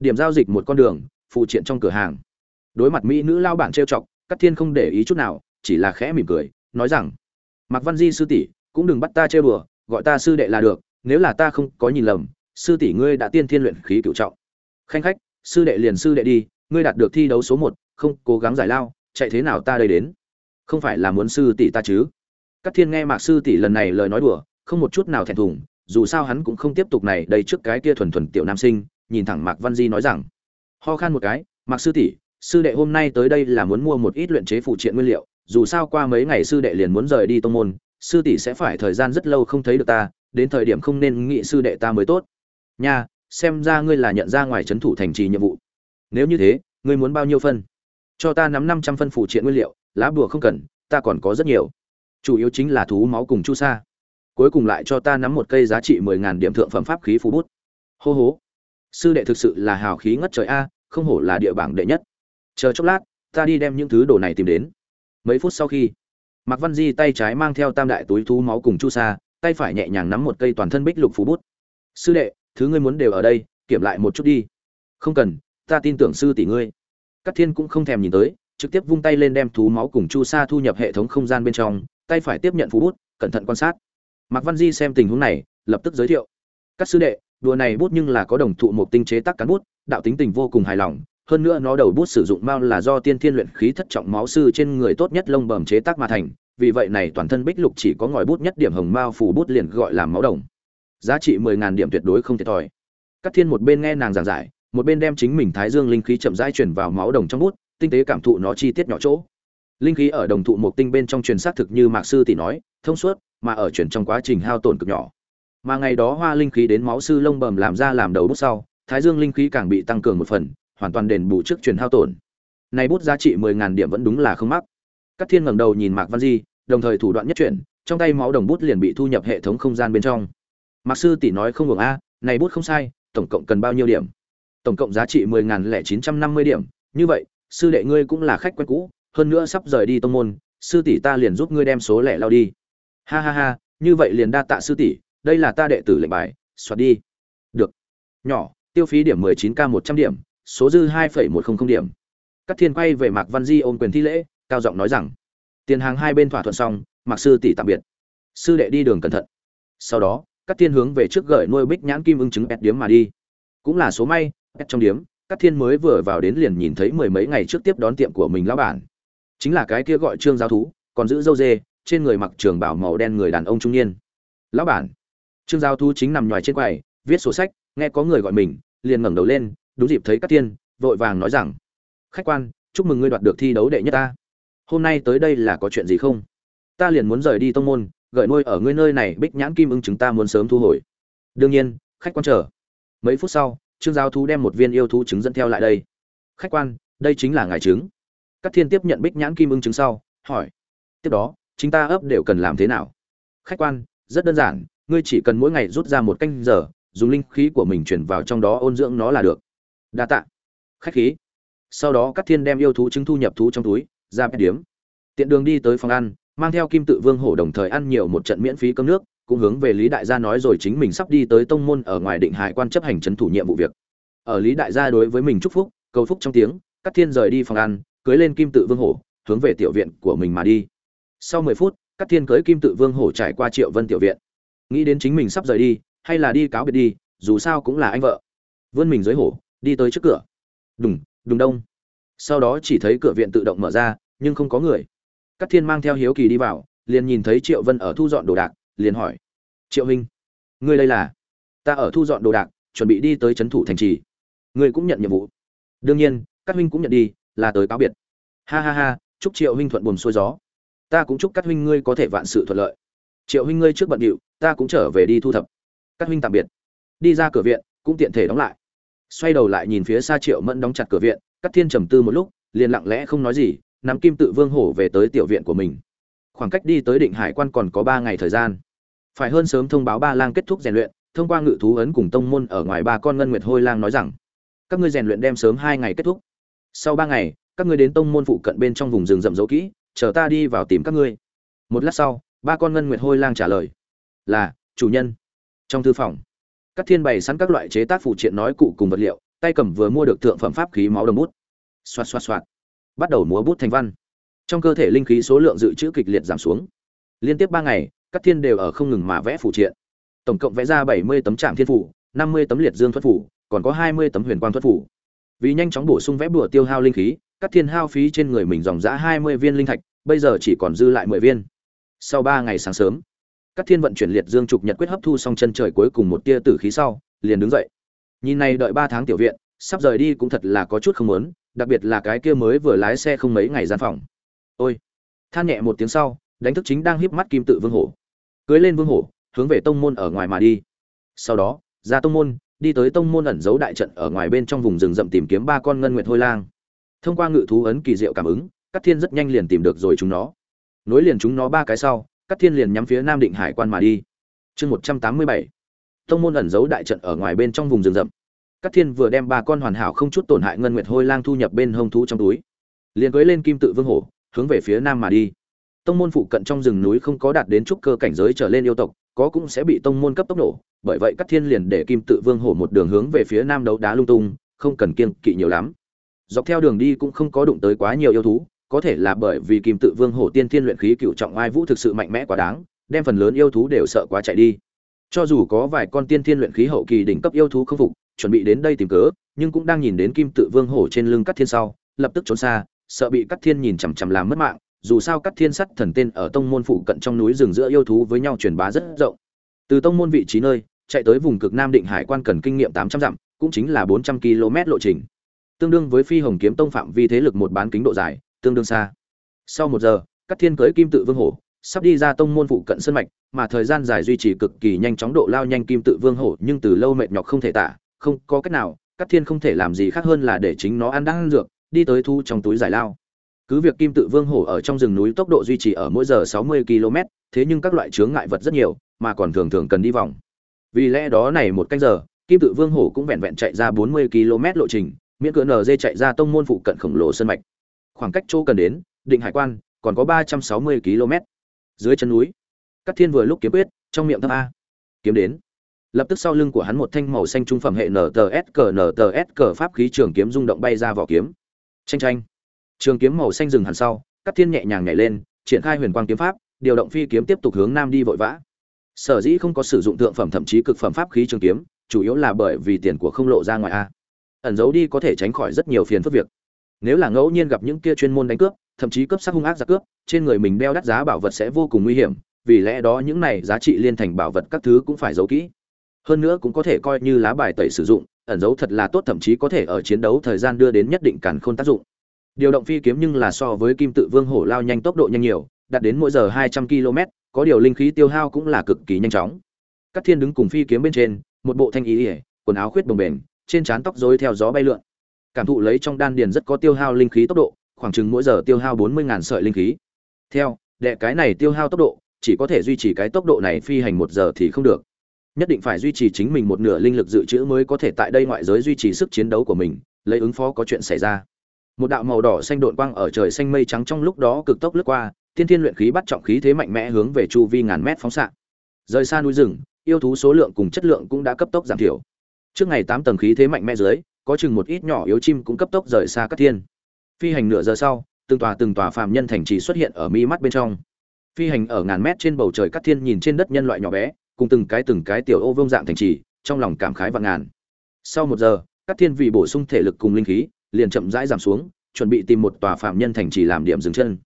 Điểm giao dịch một con đường, phụ triện trong cửa hàng. Đối mặt mỹ nữ lao bản trêu chọc, Cát thiên không để ý chút nào, chỉ là khẽ mỉm cười, nói rằng, mạc văn di sư tỷ, cũng đừng bắt ta trêu đùa, gọi ta sư đệ là được, nếu là ta không có nhìn lầm, sư tỷ ngươi đã tiên thiên luyện khí cửu trọng. Khanh khách, sư đệ liền sư đệ đi, ngươi đạt được thi đấu số một, không cố gắng giải lao, chạy thế nào ta đây đến? Không phải là muốn sư tỷ ta chứ? Cát thiên nghe mạc sư tỷ lần này lời nói đùa, không một chút nào thẹn thùng dù sao hắn cũng không tiếp tục này đây trước cái kia thuần thuần tiểu nam sinh, nhìn thẳng mạc văn di nói rằng, ho khan một cái, mạc sư tỷ, sư đệ hôm nay tới đây là muốn mua một ít luyện chế phụ triện nguyên liệu, dù sao qua mấy ngày sư đệ liền muốn rời đi tông môn, sư tỷ sẽ phải thời gian rất lâu không thấy được ta, đến thời điểm không nên nghị sư đệ ta mới tốt. Nha, xem ra ngươi là nhận ra ngoài trấn thủ thành trì nhiệm vụ. Nếu như thế, ngươi muốn bao nhiêu phân? Cho ta nắm năm trăm phân phụ triện nguyên liệu, lá bùa không cần, ta còn có rất nhiều. Chủ yếu chính là thú máu cùng chu sa cuối cùng lại cho ta nắm một cây giá trị mười ngàn điểm thượng phẩm pháp khí phú bút. Hô hố sư đệ thực sự là hào khí ngất trời a, không hổ là địa bảng đệ nhất. Chờ chốc lát, ta đi đem những thứ đồ này tìm đến. Mấy phút sau khi, mạc văn di tay trái mang theo tam đại túi thú máu cùng chu sa, tay phải nhẹ nhàng nắm một cây toàn thân bích lục phú bút. Sư đệ, thứ ngươi muốn đều ở đây, kiểm lại một chút đi. Không cần, ta tin tưởng sư tỷ ngươi. Các thiên cũng không thèm nhìn tới, trực tiếp vung tay lên đem thú máu cùng chu sa thu nhập hệ thống không gian bên trong, tay phải tiếp nhận phú bút, cẩn thận quan sát mạc văn di xem tình huống này, lập tức giới thiệu. Các sư đệ, đùa này bút nhưng là có đồng thụ một tinh chế tác cán bút, đạo tính tình vô cùng hài lòng, hơn nữa nó đầu bút sử dụng mao là do tiên thiên luyện khí thất trọng máu sư trên người tốt nhất lông bầm chế tác mà thành, vì vậy này toàn thân bích lục chỉ có ngòi bút nhất điểm hồng mao phủ bút liền gọi là máu đồng. Giá trị mười ngàn điểm tuyệt đối không thiệt thòi. Các thiên một bên nghe nàng giảng giải, một bên đem chính mình thái dương linh khí chậm rãi chuyển vào máu đồng trong bút, tinh tế cảm thụ nó chi tiết nhỏ chỗ. Linh khí ở đồng thụ một tinh bên trong truyền xác thực như mạc sư tỷ nói thông suốt, mà ở chuyển trong quá trình hao tổn cực nhỏ. Mà ngày đó hoa linh khí đến máu sư lông bầm làm ra làm đầu bút sau, thái dương linh khí càng bị tăng cường một phần, hoàn toàn đền bù trước truyền hao tổn. Này bút giá trị mười ngàn điểm vẫn đúng là không mắc. Các thiên ngẩng đầu nhìn mạc văn di, đồng thời thủ đoạn nhất chuyển, trong tay máu đồng bút liền bị thu nhập hệ thống không gian bên trong. Mạc sư tỷ nói không ngừng a, này bút không sai, tổng cộng cần bao nhiêu điểm? Tổng cộng giá trị mười ngàn lẻ chín trăm năm mươi điểm, như vậy, sư đệ ngươi cũng là khách quen cũ, hơn nữa sắp rời đi tông môn, sư tỷ ta liền giúp ngươi đem số lẻ lao đi ha ha ha, như vậy liền đa tạ sư tỷ, đây là ta đệ tử lệnh bài, soạt đi. Được. Nhỏ, tiêu phí điểm mười chín k một trăm điểm, số dư hai phẩy một không không điểm. Các thiên quay về mạc văn di ôm quyền thi lễ, cao giọng nói rằng, tiền hàng hai bên thỏa thuận xong, mạc sư tỷ tạm biệt. Sư đệ đi đường cẩn thận. Sau đó các thiên hướng về trước gửi nuôi bích nhãn kim ưng trứng ép điếm mà đi. Cũng là số may ép trong điếm các thiên mới vừa vào đến liền nhìn thấy mười mấy ngày trước tiếp đón tiệm của mình lão bản. Chính là cái kia gọi trương giáo thú, còn giữ dâu dê trên người mặc trường bảo màu đen người đàn ông trung niên. Lão bản. Trương Giao thú chính nằm ngoài trên quầy, viết sổ sách, nghe có người gọi mình, liền ngẩng đầu lên, đúng dịp thấy các thiên, vội vàng nói rằng, khách quan, chúc mừng ngươi đoạt được thi đấu đệ nhất ta. Hôm nay tới đây là có chuyện gì không? Ta liền muốn rời đi tông môn gợi nuôi ở ngươi nơi này, bích nhãn kim ưng chúng ta muốn sớm thu hồi. Đương nhiên, khách quan chờ. Mấy phút sau, trương Giao thú đem một viên yêu thú trứng dẫn theo lại đây. Khách quan, đây chính là ngài trứng. Các thiên tiếp nhận bích nhãn kim ưng trứng sau, hỏi. Tiếp đó chúng ta ấp đều cần làm thế nào? Khách quan, rất đơn giản, ngươi chỉ cần mỗi ngày rút ra một canh giờ, dùng linh khí của mình chuyển vào trong đó ôn dưỡng nó là được. Đa tạ. Khách khí. Sau đó các thiên đem yêu thú trứng thu nhập thú trong túi, ra bếp điếm. Tiện đường đi tới phòng ăn, mang theo kim tự vương hổ đồng thời ăn nhiều một trận miễn phí cơm nước, cũng hướng về lý đại gia nói rồi chính mình sắp đi tới tông môn ở ngoài định hải quan chấp hành trấn thủ nhiệm vụ việc. Ở lý đại gia đối với mình chúc phúc, cầu phúc trong tiếng các thiên rời đi phòng ăn, cưới lên kim tự vương hổ, hướng về tiểu viện của mình mà đi sau mười phút, các thiên cưới kim tự vương hổ trải qua triệu vân tiểu viện. Nghĩ đến chính mình sắp rời đi, hay là đi cáo biệt đi, dù sao cũng là anh vợ. Vươn mình dưới hổ, đi tới trước cửa. Đùng đùng đông. Sau đó chỉ thấy cửa viện tự động mở ra, nhưng không có người. Các thiên mang theo hiếu kỳ đi vào, liền nhìn thấy triệu vân ở thu dọn đồ đạc, liền hỏi. Triệu huynh, ngươi đây là? Ta ở thu dọn đồ đạc, chuẩn bị đi tới trấn thủ thành trì. Ngươi cũng nhận nhiệm vụ. Đương nhiên, các huynh cũng nhận đi, là tới cáo biệt. Ha ha ha, chúc triệu huynh thuận buồm xuôi gió ta cũng chúc các huynh ngươi có thể vạn sự thuận lợi. Triệu huynh ngươi trước bận điệu, ta cũng trở về đi thu thập. Các huynh tạm biệt. Đi ra cửa viện, cũng tiện thể đóng lại. Xoay đầu lại nhìn phía xa triệu mẫn đóng chặt cửa viện, các thiên trầm tư một lúc, liền lặng lẽ không nói gì, nắm kim tự vương hổ về tới tiểu viện của mình. Khoảng cách đi tới định hải quan còn có ba ngày thời gian. Phải hơn sớm thông báo ba lang kết thúc rèn luyện, thông qua ngự thú ấn cùng tông môn ở ngoài ba con ngân nguyệt hôi lang nói rằng, các ngươi rèn luyện đem sớm hai ngày kết thúc. Sau ba ngày, các ngươi đến tông môn phụ cận bên trong vùng rừng rậm dấu kỹ chờ ta đi vào tìm các ngươi. Một lát sau, ba con ngân nguyệt hôi lang trả lời, là, chủ nhân. Trong thư phòng các thiên bày sẵn các loại chế tác phụ triện nói cụ cùng vật liệu, tay cầm vừa mua được thượng phẩm pháp khí máu đồng bút. Xoạt xoạt xoạt. Bắt đầu múa bút thành văn. Trong cơ thể linh khí số lượng dự trữ kịch liệt giảm xuống. Liên tiếp ba ngày các thiên đều ở không ngừng mà vẽ phụ triện. Tổng cộng vẽ ra bảy mươi tấm trạm thiên phủ, năm mươi tấm liệt dương thuật phủ, còn có hai mươi tấm huyền quang thuật phủ. Vì nhanh chóng bổ sung vẽ bùa tiêu hao linh khí các thiên hao phí trên người mình dòng giã hai mươi viên linh thạch, bây giờ chỉ còn dư lại mười viên. Sau ba ngày sáng sớm, các thiên vận chuyển liệt dương trục nhật quyết hấp thu xong chân trời cuối cùng một tia tử khí sau, liền đứng dậy. Nhìn này đợi ba tháng tiểu viện, sắp rời đi cũng thật là có chút không muốn, đặc biệt là cái kia mới vừa lái xe không mấy ngày gian phòng. Ôi! Than nhẹ một tiếng sau, đánh thức chính đang híp mắt kim tự vương hổ. Cưới lên vương hổ, hướng về tông môn ở ngoài mà đi. Sau đó, ra tông môn, đi tới tông môn ẩn giấu đại trận ở ngoài bên trong vùng rừng rậm tìm kiếm ba con ngân nguyệt hôi lang thông qua ngự thú ấn kỳ diệu cảm ứng các thiên rất nhanh liền tìm được rồi chúng nó. Nối liền chúng nó ba cái sau các thiên liền nhắm phía nam định hải quan mà đi. Chương một trăm tám mươi bảy. Tông môn ẩn giấu đại trận ở ngoài bên trong vùng rừng rậm. Các thiên vừa đem ba con hoàn hảo không chút tổn hại ngân nguyệt hôi lang thu nhập bên hông thú trong túi. Liền cưới lên kim tự vương hổ, hướng về phía nam mà đi. Tông môn phụ cận trong rừng núi không có đạt đến trúc cơ cảnh giới trở lên yêu tộc, có cũng sẽ bị tông môn cấp tốc nổ, bởi vậy các thiên liền để kim tự vương hổ một đường hướng về phía nam đấu đá lung tung, không cần kiên kỵ nhiều lắm dọc theo đường đi cũng không có đụng tới quá nhiều yêu thú, có thể là bởi vì kim tự vương hổ tiên thiên luyện khí cựu trọng ai vũ thực sự mạnh mẽ quá đáng, đem phần lớn yêu thú đều sợ quá chạy đi. Cho dù có vài con tiên thiên luyện khí hậu kỳ đỉnh cấp yêu thú không phục, chuẩn bị đến đây tìm cớ, nhưng cũng đang nhìn đến kim tự vương hổ trên lưng cắt thiên sau, lập tức trốn xa, sợ bị cắt thiên nhìn chằm chằm làm mất mạng, dù sao cắt thiên sắt thần tên ở tông môn phụ cận trong núi rừng giữa yêu thú với nhau truyền bá rất rộng. Từ tông môn vị trí nơi, chạy tới vùng cực nam định hải quan cần kinh nghiệm tám trăm dặm, cũng chính là bốn trăm km lộ trình tương đương với phi hồng kiếm tông phạm vi thế lực một bán kính độ dài, tương đương xa. Sau một giờ cắt thiên cưới kim tự vương hổ sắp đi ra tông môn phụ cận sân mạch, mà thời gian dài duy trì cực kỳ nhanh chóng độ lao nhanh kim tự vương hổ, nhưng từ lâu mệt nhọc không thể tả, không có cách nào cắt thiên không thể làm gì khác hơn là để chính nó ăn đang ăn dược, đi tới thu trong túi giải lao. Cứ việc kim tự vương hổ ở trong rừng núi tốc độ duy trì ở mỗi giờ 60 km, thế nhưng các loại chướng ngại vật rất nhiều, mà còn thường thường cần đi vòng. Vì lẽ đó này một canh giờ, kim tự vương hổ cũng vẹn vẹn chạy ra 40 km lộ trình miễn cỡ nd chạy ra tông môn phụ cận khổng lồ sân mạch. Khoảng cách chỗ cần đến, định hải quan, còn có 360 km. Dưới chân núi các thiên vừa lúc kiếm quyết, trong miệng thâm a. Kiếm đến. Lập tức sau lưng của hắn một thanh màu xanh trung phẩm hệ nts cờ nts cờ pháp khí trường kiếm rung động bay ra vỏ kiếm. Tranh tranh trường kiếm màu xanh dừng hẳn sau các thiên nhẹ nhàng nhảy lên, triển khai huyền quang kiếm pháp, điều động phi kiếm tiếp tục hướng nam đi vội vã. Sở dĩ không có sử dụng thượng phẩm thậm chí cực phẩm pháp khí trường kiếm, chủ yếu là bởi vì tiền của không lộ ra ngoài a ẩn giấu đi có thể tránh khỏi rất nhiều phiền phức việc. Nếu là ngẫu nhiên gặp những kia chuyên môn đánh cướp, thậm chí cướp sắc hung ác ra cướp, trên người mình đeo đắt giá bảo vật sẽ vô cùng nguy hiểm, vì lẽ đó những này giá trị liên thành bảo vật các thứ cũng phải giấu kỹ. Hơn nữa cũng có thể coi như lá bài tẩy sử dụng, ẩn giấu thật là tốt thậm chí có thể ở chiến đấu thời gian đưa đến nhất định càn khôn tác dụng. Điều động phi kiếm nhưng là so với kim tự vương hổ lao nhanh tốc độ nhanh nhiều, đạt đến mỗi giờ hai trăm km, có điều linh khí tiêu hao cũng là cực kỳ nhanh chóng. Các thiên đứng cùng phi kiếm bên trên, một bộ thanh ý ỉa quần áo khuyết bồng bềnh trên trán tóc rối theo gió bay lượn. Cảm thụ lấy trong đan điền rất có tiêu hao linh khí tốc độ, khoảng chừng mỗi giờ tiêu hao bốn mươi ngàn sợi linh khí. Theo, đệ cái này tiêu hao tốc độ, chỉ có thể duy trì cái tốc độ này phi hành một giờ thì không được. Nhất định phải duy trì chính mình một nửa linh lực dự trữ mới có thể tại đây ngoại giới duy trì sức chiến đấu của mình, lấy ứng phó có chuyện xảy ra. Một đạo màu đỏ xanh độn quang ở trời xanh mây trắng trong lúc đó cực tốc lướt qua tiên thiên luyện khí bắt trọng khí thế mạnh mẽ hướng về chu vi ngàn mét phóng xạ. Rời xa núi rừng, yêu thú số lượng cùng chất lượng cũng đã cấp tốc giảm thiểu trước ngày tám tầng khí thế mạnh mẽ dưới, có chừng một ít nhỏ yếu chim cũng cấp tốc rời xa các thiên. Phi hành nửa giờ sau, từng tòa từng tòa phàm nhân thành trì xuất hiện ở mi mắt bên trong. Phi hành ở ngàn mét trên bầu trời các thiên nhìn trên đất nhân loại nhỏ bé, cùng từng cái từng cái tiểu ô vương dạng thành trì, trong lòng cảm khái và ngàn. Sau một giờ, các thiên vì bổ sung thể lực cùng linh khí, liền chậm rãi giảm xuống, chuẩn bị tìm một tòa phạm nhân thành trì làm điểm dừng chân.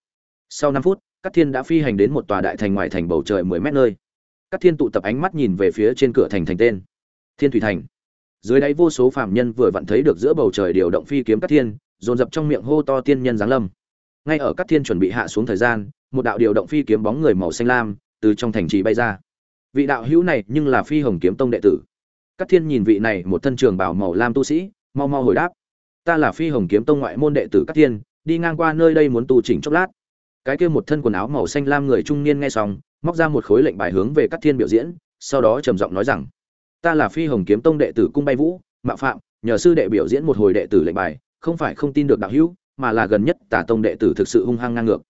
Sau năm phút, các thiên đã phi hành đến một tòa đại thành ngoài thành bầu trời mười mét nơi. Các thiên tụ tập ánh mắt nhìn về phía trên cửa thành thành tên. Thiên thủy thành dưới đáy vô số phàm nhân vừa vặn thấy được giữa bầu trời điều động phi kiếm cắt thiên, dồn dập trong miệng hô to tiên nhân giáng lâm. Ngay ở cắt thiên chuẩn bị hạ xuống thời gian, một đạo điều động phi kiếm bóng người màu xanh lam từ trong thành trì bay ra. Vị đạo hữu này nhưng là phi hồng kiếm tông đệ tử. Cắt thiên nhìn vị này một thân trường bảo màu lam tu sĩ, mau mau hồi đáp. Ta là phi hồng kiếm tông ngoại môn đệ tử cắt thiên, đi ngang qua nơi đây muốn tu chỉnh chốc lát. Cái kia một thân quần áo màu xanh lam người trung niên nghe xong, móc ra một khối lệnh bài hướng về cắt thiên biểu diễn, sau đó trầm giọng nói rằng ta là phi hồng kiếm tông đệ tử cung bay vũ, mạo phạm, nhờ sư đệ biểu diễn một hồi đệ tử lệnh bài, không phải không tin được đạo hữu, mà là gần nhất tả tông đệ tử thực sự hung hăng ngang ngược.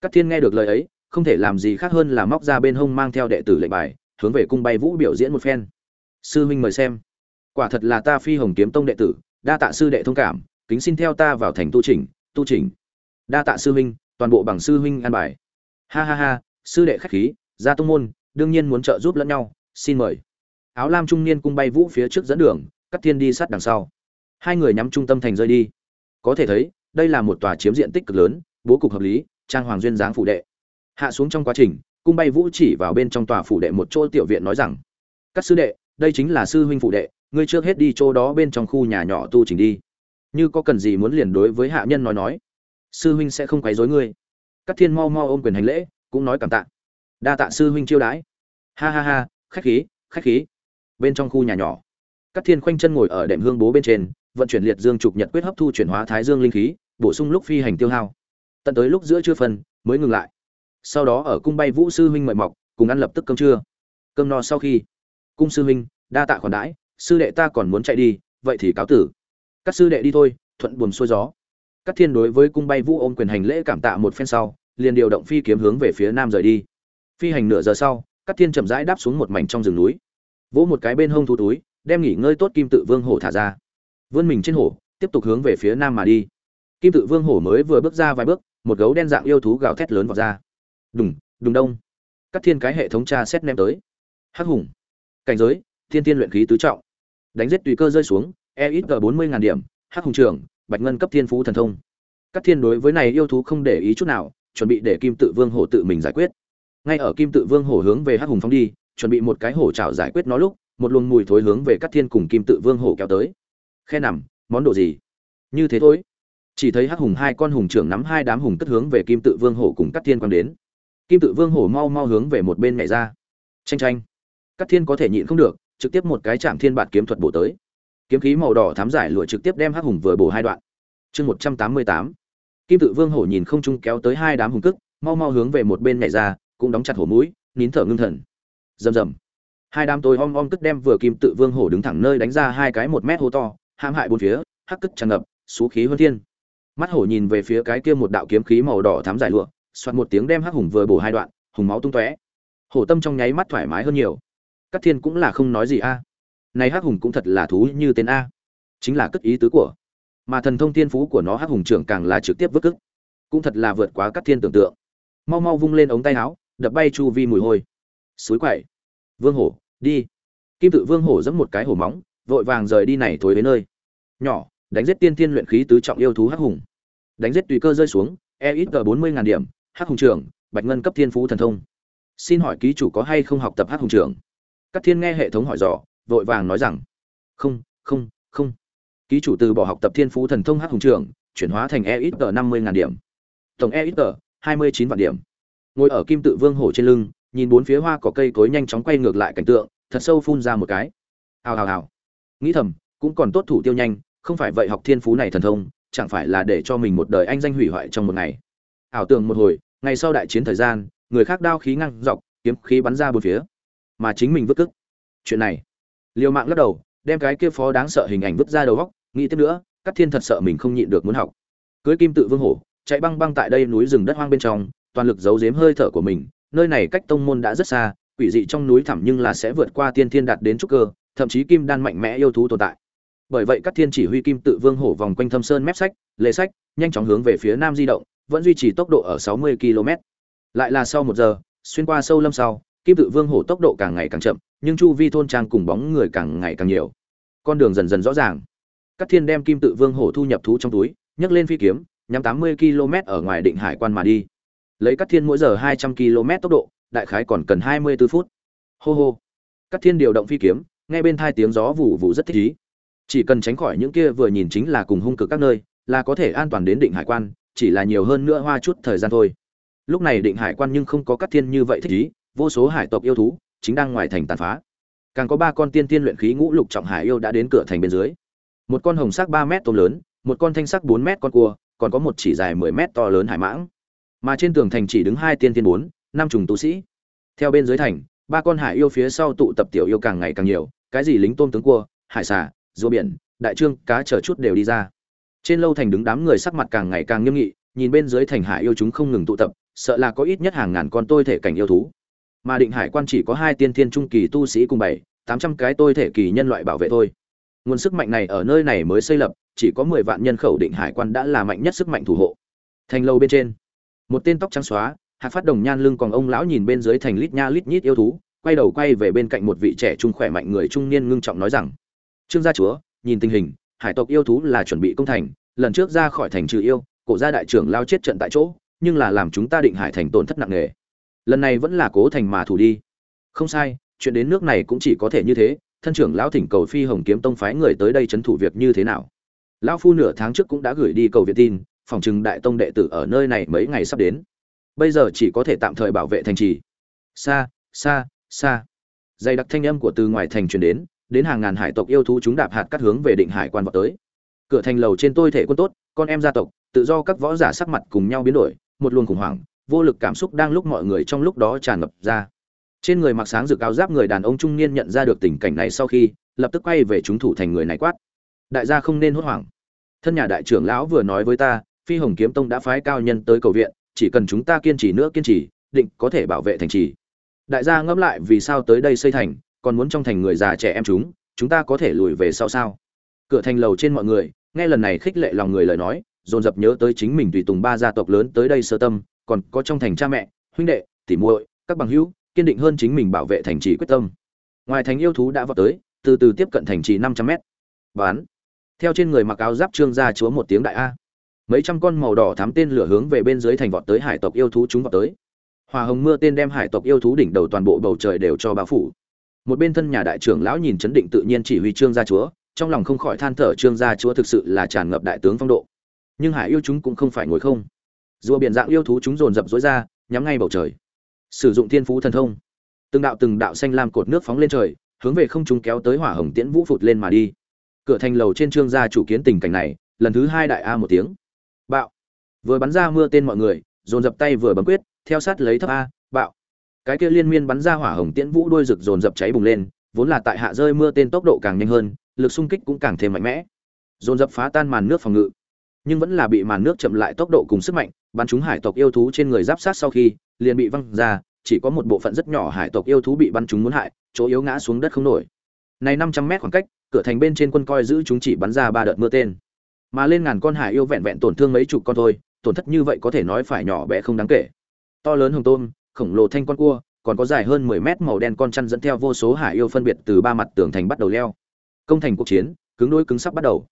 Các thiên nghe được lời ấy, không thể làm gì khác hơn là móc ra bên hông mang theo đệ tử lệnh bài, hướng về cung bay vũ biểu diễn một phen. Sư huynh mời xem. Quả thật là ta phi hồng kiếm tông đệ tử, đa tạ sư đệ thông cảm, kính xin theo ta vào thành tu trình tu trình đa tạ sư huynh, toàn bộ bằng sư huynh an bài. Ha ha ha, sư đệ khách khí ra tông môn, đương nhiên muốn trợ giúp lẫn nhau, xin mời áo lam trung niên cung bay vũ phía trước dẫn đường cắt thiên đi sát đằng sau. Hai người nhắm trung tâm thành rơi đi. Có thể thấy, đây là một tòa chiếm diện tích cực lớn, bố cục hợp lý, trang hoàng duyên dáng phủ đệ. Hạ xuống trong quá trình, cung bay vũ chỉ vào bên trong tòa phủ đệ một chỗ tiểu viện nói rằng, các sư đệ, đây chính là sư huynh phủ đệ, ngươi trước hết đi chỗ đó bên trong khu nhà nhỏ tu trình đi. Như có cần gì muốn liền đối với hạ nhân nói nói. Sư huynh sẽ không quấy rối ngươi. Các thiên mau mau ôm quyền hành lễ, cũng nói cảm tạ. Đa tạ sư huynh chiêu đãi. Ha ha ha, khách khí khách khí bên trong khu nhà nhỏ. Các thiên khoanh chân ngồi ở đệm hương bố bên trên, vận chuyển liệt dương trục nhật quyết hấp thu chuyển hóa thái dương linh khí, bổ sung lúc phi hành tiêu hao. Tận tới lúc giữa trưa phần, mới ngừng lại. Sau đó ở cung bay vũ sư huynh mời mọc, cùng ăn lập tức cơm trưa. Cơm no sau khi, cung sư huynh, đa tạ khoản đãi, sư đệ ta còn muốn chạy đi, vậy thì cáo tử. Các sư đệ đi thôi, thuận buồm xuôi gió. Các thiên đối với cung bay vũ ôm quyền hành lễ cảm tạ một phen sau, liền điều động phi kiếm hướng về phía nam rời đi. Phi hành nửa giờ sau các thiên chậm rãi đáp xuống một mảnh trong rừng núi vỗ một cái bên hông thú túi, đem nghỉ ngơi tốt kim tự vương hổ thả ra. Vươn mình trên hổ, tiếp tục hướng về phía nam mà đi. Kim tự vương hổ mới vừa bước ra vài bước, một gấu đen dạng yêu thú gào thét lớn vào ra. Đùng đùng đông. Các thiên cái hệ thống tra xét nem tới. Hắc hùng. Cảnh giới, thiên tiên luyện khí tứ trọng. Đánh giết tùy cơ rơi xuống e ít g bốn mươi ngàn điểm, hắc hùng trưởng, bạch ngân cấp thiên phú thần thông. Các thiên đối với này yêu thú không để ý chút nào, chuẩn bị để kim tự vương hổ tự mình giải quyết. Ngay ở kim tự vương hổ hướng về hắc hùng phóng đi chuẩn bị một cái hổ chảo giải quyết nó lúc, một luồng mùi thối hướng về các thiên cùng kim tự vương hổ kéo tới. Khe nằm, món đồ gì? Như thế thôi. Chỉ thấy hắc hùng hai con hùng trưởng nắm hai đám hùng cất hướng về kim tự vương hổ cùng các thiên quang đến. Kim tự vương hổ mau mau hướng về một bên nhảy ra. Tranh tranh các thiên có thể nhịn không được, trực tiếp một cái chạm thiên bạt kiếm thuật bổ tới. Kiếm khí màu đỏ thám giải lụa trực tiếp đem hắc hùng vừa bổ hai đoạn. Chương một trăm tám mươi tám. Kim tự vương hổ nhìn không trung kéo tới hai đám hùng cức mau mau hướng về một bên nhảy ra, cũng đóng chặt hổ mũi, nín thở ngưng thần rầm rầm. Hai đám tôi om om cất đem vừa kim tự vương hổ đứng thẳng nơi đánh ra hai cái một mét hố to, hãm hại bốn phía, hắc cất tràn ngập, xú khí hơn thiên. Mắt hổ nhìn về phía cái kia một đạo kiếm khí màu đỏ thám giải lụa, soạt một tiếng đem hắc hùng vừa bổ hai đoạn, hùng máu tung tóe. Hổ tâm trong nháy mắt thoải mái hơn nhiều. Các thiên cũng là không nói gì a. Này hắc hùng cũng thật là thú như tên a. Chính là cất ý tứ của. Mà thần thông thiên phú của nó hắc hùng trưởng càng là trực tiếp vứt cức. Cũng thật là vượt quá các thiên tưởng tượng. Mau mau vung lên ống tay áo, đập bay chu vi mùi hôi suối quậy vương hổ, đi. Kim tự vương hổ giẫm một cái hổ móng, vội vàng rời đi này thối đến nơi. Nhỏ, đánh giết tiên tiên luyện khí tứ trọng yêu thú hắc hùng. Đánh giết tùy cơ rơi xuống e ít g bốn mươi ngàn điểm, hắc hùng trưởng, bạch ngân cấp thiên phú thần thông. Xin hỏi ký chủ có hay không học tập hắc hùng trưởng? Các thiên nghe hệ thống hỏi dò, vội vàng nói rằng, không không không. Ký chủ từ bỏ học tập thiên phú thần thông hắc hùng trưởng, chuyển hóa thành e ít g năm mươi ngàn điểm. Tổng e ít g hai mươi chín vạn điểm. Ngồi ở kim tự vương hổ trên lưng nhìn bốn phía hoa cỏ cây cối nhanh chóng quay ngược lại cảnh tượng, thật sâu phun ra một cái. Hào hào hào. Nghĩ thầm, cũng còn tốt thủ tiêu nhanh, không phải vậy học thiên phú này thần thông, chẳng phải là để cho mình một đời anh danh hủy hoại trong một ngày. Ảo tưởng một hồi, ngày sau đại chiến thời gian, người khác đao khí ngăn dọc, kiếm khí bắn ra bốn phía. Mà chính mình vứt cức chuyện này. Liều mạng lắc đầu, đem cái kia phó đáng sợ hình ảnh vứt ra đầu góc, nghĩ tiếp nữa các thiên thật sợ mình không nhịn được muốn học. Cưới kim tự vương hổ, chạy băng băng tại đây núi rừng đất hoang bên trong, toàn lực giấu giếm hơi thở của mình nơi này cách tông môn đã rất xa, quỷ dị trong núi thẳm nhưng là sẽ vượt qua tiên thiên đạt đến trúc cơ, thậm chí kim đan mạnh mẽ yêu thú tồn tại. Bởi vậy các thiên chỉ huy kim tự vương hổ vòng quanh thâm sơn mép sách, lề sách, nhanh chóng hướng về phía nam di động, vẫn duy trì tốc độ ở 60 km. Lại là sau một giờ, xuyên qua sâu lâm sau, kim tự vương hổ tốc độ càng ngày càng chậm, nhưng chu vi thôn trang cùng bóng người càng ngày càng nhiều. Con đường dần dần rõ ràng. Các thiên đem kim tự vương hổ thu nhập thú trong túi, nhấc lên phi kiếm, nhắm 80 km ở ngoài định hải quan mà đi lấy cắt thiên mỗi giờ 200 km tốc độ, đại khái còn cần 24 phút. Hô hô. Cắt thiên điều động phi kiếm, nghe bên thai tiếng gió vụ vụ rất thích ý. Chỉ cần tránh khỏi những kia vừa nhìn chính là cùng hung cực các nơi, là có thể an toàn đến định hải quan, chỉ là nhiều hơn nữa hoa chút thời gian thôi. Lúc này định hải quan nhưng không có cắt thiên như vậy thích ý, vô số hải tộc yêu thú chính đang ngoài thành tàn phá. Càng có ba con tiên tiên luyện khí ngũ lục trọng hải yêu đã đến cửa thành bên dưới. Một con hồng sắc ba mét tôm lớn, một con thanh sắc bốn mét con cua, còn có một chỉ dài mười mét to lớn hải mãng mà trên tường thành chỉ đứng hai tiên thiên bốn, năm trùng tu sĩ. Theo bên dưới thành, ba con hải yêu phía sau tụ tập tiểu yêu càng ngày càng nhiều, cái gì lính tôm tướng cua, hải xà, rùa biển, đại trương, cá chờ chút đều đi ra. Trên lâu thành đứng đám người sắc mặt càng ngày càng nghiêm nghị, nhìn bên dưới thành hải yêu chúng không ngừng tụ tập, sợ là có ít nhất hàng ngàn con tôi thể cảnh yêu thú. Mà định hải quan chỉ có hai tiên thiên trung kỳ tu sĩ cùng bảy, tám trăm cái tôi thể kỳ nhân loại bảo vệ thôi. Nguồn sức mạnh này ở nơi này mới xây lập, chỉ có mười vạn nhân khẩu định hải quan đã là mạnh nhất sức mạnh thủ hộ. Thành lâu bên trên một tên tóc trắng xóa hạc phát đồng nhan lưng còn ông lão nhìn bên dưới thành lít nha lít nhít yêu thú, quay đầu quay về bên cạnh một vị trẻ trung khỏe mạnh người trung niên ngưng trọng nói rằng, trương gia chúa, nhìn tình hình, hải tộc yêu thú là chuẩn bị công thành, lần trước ra khỏi thành trừ yêu, cổ gia đại trưởng lao chết trận tại chỗ, nhưng là làm chúng ta định hải thành tổn thất nặng nề. Lần này vẫn là cố thành mà thủ đi. Không sai, chuyện đến nước này cũng chỉ có thể như thế, thân trưởng lão thỉnh cầu phi hồng kiếm tông phái người tới đây chấn thủ việc như thế nào? Lão phu nửa tháng trước cũng đã gửi đi cầu viện tin phòng trừng đại tông đệ tử ở nơi này mấy ngày sắp đến. Bây giờ chỉ có thể tạm thời bảo vệ thành trì. Xa xa xa dày đặc thanh âm của từ ngoài thành truyền đến đến hàng ngàn hải tộc yêu thú chúng đạp hạt cắt hướng về định hải quan vào tới. Cửa thành lầu trên tôi thể quân tốt, con em gia tộc, tự do các võ giả sắc mặt cùng nhau biến đổi, một luồng khủng hoảng, vô lực cảm xúc đang lúc mọi người trong lúc đó tràn ngập ra. Trên người mặc sáng rực áo giáp người đàn ông trung niên nhận ra được tình cảnh này sau khi, lập tức quay về chúng thủ thành người này quát. Đại gia không nên hốt hoảng. Thân nhà đại trưởng lão vừa nói với ta phi hồng kiếm tông đã phái cao nhân tới cầu viện, chỉ cần chúng ta kiên trì nữa kiên trì, định có thể bảo vệ thành trì. Đại gia ngẫm lại vì sao tới đây xây thành, còn muốn trong thành người già trẻ em chúng chúng ta có thể lùi về sau sao? Cửa thành lầu trên mọi người, nghe lần này khích lệ lòng người lời nói, dồn dập nhớ tới chính mình tùy tùng ba gia tộc lớn tới đây sơ tâm, còn có trong thành cha mẹ, huynh đệ tỉ muội, các bằng hữu, kiên định hơn chính mình bảo vệ thành trì quyết tâm. Ngoài thành yêu thú đã vào tới, từ từ tiếp cận thành trì năm trăm mét. Bán theo trên người mặc áo giáp trương gia chúa một tiếng đại a mấy trăm con màu đỏ thám tên lửa hướng về bên dưới thành vọt tới hải tộc yêu thú chúng vọt tới. Hòa hồng mưa tên đem hải tộc yêu thú đỉnh đầu toàn bộ bầu trời đều cho bao phủ. Một bên thân nhà đại trưởng lão nhìn chấn định tự nhiên chỉ huy trương gia chúa, trong lòng không khỏi than thở trương gia chúa thực sự là tràn ngập đại tướng phong độ. Nhưng hải yêu chúng cũng không phải ngồi không. Rùa biển dạng yêu thú chúng dồn dập dối ra, nhắm ngay bầu trời. Sử dụng thiên phú thần thông. Từng đạo từng đạo xanh lam cột nước phóng lên trời, hướng về không chúng kéo tới hỏa hồng tiễn vũ phụt lên mà đi. Cửa thành lầu trên trương gia chủ kiến tình cảnh này, lần thứ hai đại a một tiếng bạo. Vừa bắn ra mưa tên mọi người, dồn dập tay vừa bấm quyết, theo sát lấy thấp a, bạo. Cái kia liên miên bắn ra hỏa hồng tiễn vũ đôi rực dồn dập cháy bùng lên, vốn là tại hạ rơi mưa tên tốc độ càng nhanh hơn, lực xung kích cũng càng thêm mạnh mẽ. Dồn dập phá tan màn nước phòng ngự. Nhưng vẫn là bị màn nước chậm lại tốc độ cùng sức mạnh, bắn chúng hải tộc yêu thú trên người giáp sát sau khi, liền bị văng ra, chỉ có một bộ phận rất nhỏ hải tộc yêu thú bị bắn chúng muốn hại, chỗ yếu ngã xuống đất không nổi. Này năm trăm mét khoảng cách, cửa thành bên trên quân coi giữ chúng chỉ bắn ra ba đợt mưa tên mà lên ngàn con hải yêu vẹn vẹn tổn thương mấy chục con thôi, tổn thất như vậy có thể nói phải nhỏ bé không đáng kể. To lớn hồng tôm, khổng lồ thanh con cua, còn có dài hơn mười mét màu đen con chăn dẫn theo vô số hải yêu phân biệt từ ba mặt tường thành bắt đầu leo. Công thành cuộc chiến, cứng đối cứng sắp bắt đầu.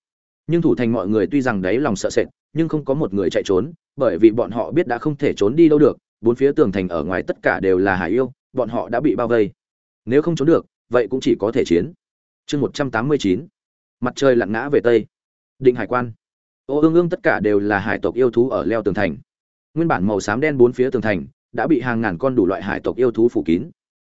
Nhưng thủ thành mọi người tuy rằng đáy lòng sợ sệt, nhưng không có một người chạy trốn, bởi vì bọn họ biết đã không thể trốn đi đâu được, bốn phía tường thành ở ngoài tất cả đều là hải yêu, bọn họ đã bị bao vây. Nếu không trốn được, vậy cũng chỉ có thể chiến. Chương một trăm tám mươi chín. Mặt trời lặn ngã về tây định hải quan. Ô ương ương tất cả đều là hải tộc yêu thú ở leo tường thành. Nguyên bản màu xám đen bốn phía tường thành đã bị hàng ngàn con đủ loại hải tộc yêu thú phủ kín.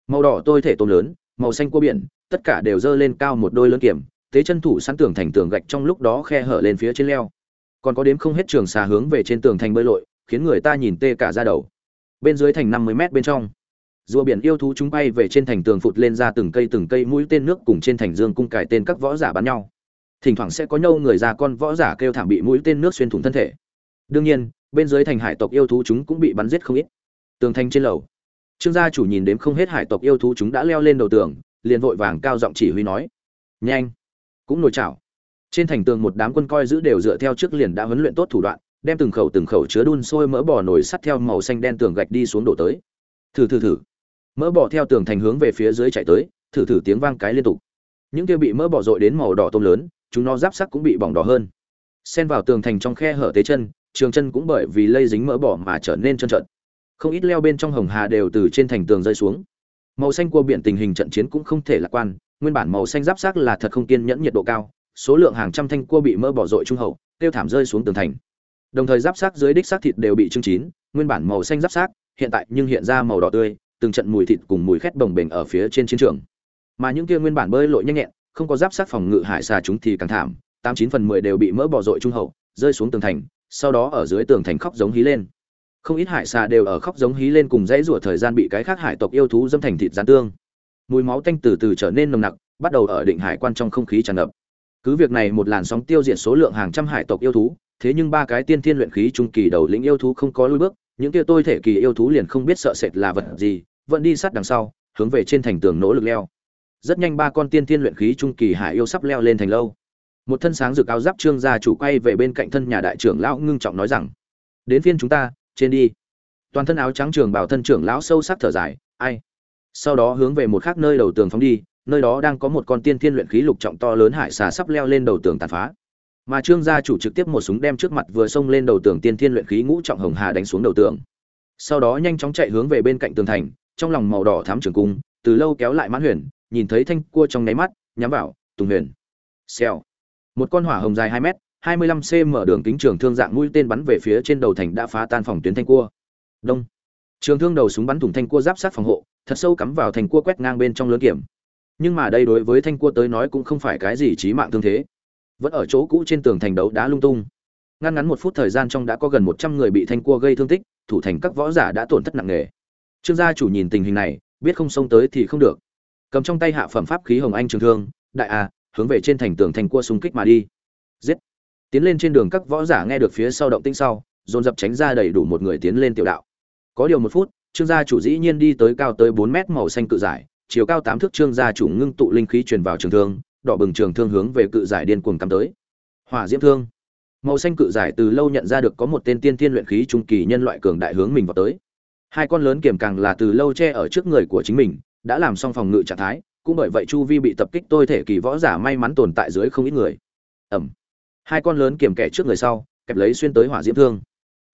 Màu đỏ tôi thể tôm lớn, màu xanh cua biển, tất cả đều dơ lên cao một đôi lớn kiểm tế chân thủ sẵn tường thành tường gạch trong lúc đó khe hở lên phía trên leo. Còn có đếm không hết trường xà hướng về trên tường thành bơi lội, khiến người ta nhìn tê cả ra đầu. Bên dưới thành năm mươi mét bên trong, rùa biển yêu thú chúng bay về trên thành tường phụt lên ra từng cây từng cây mũi tên nước cùng trên thành dương cung cải tên các võ giả bắn nhau thỉnh thoảng sẽ có nhâu người già con võ giả kêu thảm bị mũi tên nước xuyên thủng thân thể. Đương nhiên, bên dưới thành hải tộc yêu thú chúng cũng bị bắn giết không ít. Tường thành trên lầu. Trương gia chủ nhìn đến không hết hải tộc yêu thú chúng đã leo lên đầu tường, liền vội vàng cao giọng chỉ huy nói, nhanh, cũng nổi chảo. Trên thành tường một đám quân coi giữ đều dựa theo trước liền đã huấn luyện tốt thủ đoạn, đem từng khẩu từng khẩu chứa đun sôi mỡ bò nổi sắt theo màu xanh đen tường gạch đi xuống đổ tới. Thử thử thử. Mỡ bò theo tường thành hướng về phía dưới chạy tới, thử thử tiếng vang cái liên tục. Những kia bị mỡ bò dội đến màu đỏ tôm lớn chúng nó giáp sắc cũng bị bỏng đỏ hơn. Xen vào tường thành trong khe hở tế chân, trường chân cũng bởi vì lây dính mỡ bò mà trở nên trơn trợn. Không ít leo bên trong hồng hà đều từ trên thành tường rơi xuống. Màu xanh cua biển tình hình trận chiến cũng không thể lạc quan, nguyên bản màu xanh giáp sắc là thật không kiên nhẫn nhiệt độ cao, số lượng hàng trăm thanh cua bị mỡ bỏ rội trung hậu, tiêu thảm rơi xuống tường thành. Đồng thời giáp sắc dưới đích xác thịt đều bị trưng chín, nguyên bản màu xanh giáp sắc, hiện tại nhưng hiện ra màu đỏ tươi, từng trận mùi thịt cùng mùi khét bồng bềnh ở phía trên chiến trường. Mà những kia nguyên bản bơi lội nhanh nhẹn không có giáp sát phòng ngự hải xà chúng thì càng thảm, tám chín phần mười đều bị mỡ bỏ dội trung hậu, rơi xuống tường thành, sau đó ở dưới tường thành khóc giống hí lên. Không ít hải xà đều ở khóc giống hí lên cùng dãy rủa thời gian bị cái khác hải tộc yêu thú dâm thành thịt gián tương. Mùi máu tanh từ từ trở nên nồng nặc, bắt đầu ở định hải quan trong không khí tràn ngập. Cứ việc này một làn sóng tiêu diệt số lượng hàng trăm hải tộc yêu thú, thế nhưng ba cái tiên thiên luyện khí trung kỳ đầu lĩnh yêu thú không có lui bước, những kia tôi thể kỳ yêu thú liền không biết sợ sệt là vật gì, vẫn đi sát đằng sau, hướng về trên thành tường nỗ lực leo rất nhanh ba con tiên thiên luyện khí trung kỳ hải yêu sắp leo lên thành lâu. Một thân sáng rực áo giáp trương gia chủ quay về bên cạnh thân nhà đại trưởng lão ngưng trọng nói rằng, đến phiên chúng ta, trên đi. Toàn thân áo trắng trường bảo thân trưởng lão sâu sắc thở dài, ai? Sau đó hướng về một khác nơi đầu tường phóng đi, nơi đó đang có một con tiên thiên luyện khí lục trọng to lớn hải xà sắp leo lên đầu tường tàn phá. Mà trương gia chủ trực tiếp một súng đem trước mặt vừa xông lên đầu tường tiên thiên luyện khí ngũ trọng hồng hà đánh xuống đầu tường. Sau đó nhanh chóng chạy hướng về bên cạnh tường thành, trong lòng màu đỏ thám trường cung, từ lâu kéo lại mãn huyền nhìn thấy thanh cua trong nháy mắt nhắm vào tùng huyền xèo một con hỏa hồng dài hai mét 25 cm đường kính trường thương dạng mũi tên bắn về phía trên đầu thành đã phá tan phòng tuyến thanh cua. Đông. Trường thương đầu súng bắn thủng thanh cua giáp sát phòng hộ, thật sâu cắm vào thành cua quét ngang bên trong lớn kiểm. Nhưng mà đây đối với thanh cua tới nói cũng không phải cái gì chí mạng thương thế. Vẫn ở chỗ cũ trên tường thành đấu đá lung tung. Ngắn ngắn một phút thời gian trong đã có gần 100 người bị thanh cua gây thương tích, thủ thành các võ giả đã tổn thất nặng nề. Trương gia chủ nhìn tình hình này, biết không xông tới thì không được. Cầm trong tay hạ phẩm pháp khí hồng anh trường thương, đại a, hướng về trên thành tường thành cua xung kích mà đi. Giết! tiến lên trên đường các võ giả nghe được phía sau động tĩnh sau dồn dập tránh ra đầy đủ một người tiến lên tiểu đạo có điều một phút trương gia chủ dĩ nhiên đi tới cao tới bốn mét màu xanh cự giải chiều cao tám thước trương gia chủ ngưng tụ linh khí truyền vào trường thương đỏ bừng trường thương hướng về cự giải điên cuồng cắm tới hỏa diễm thương màu xanh cự giải từ lâu nhận ra được có một tên tiên tiên luyện khí trung kỳ nhân loại cường đại hướng mình vào tới hai con lớn kiềm càng là từ lâu che ở trước người của chính mình đã làm xong phòng ngự trạng thái, cũng bởi vậy chu vi bị tập kích tôi thể kỳ võ giả may mắn tồn tại dưới không ít người. Ẩm. Hai con lớn kiềm kẻ trước người sau, kẹp lấy xuyên tới hỏa diễm thương.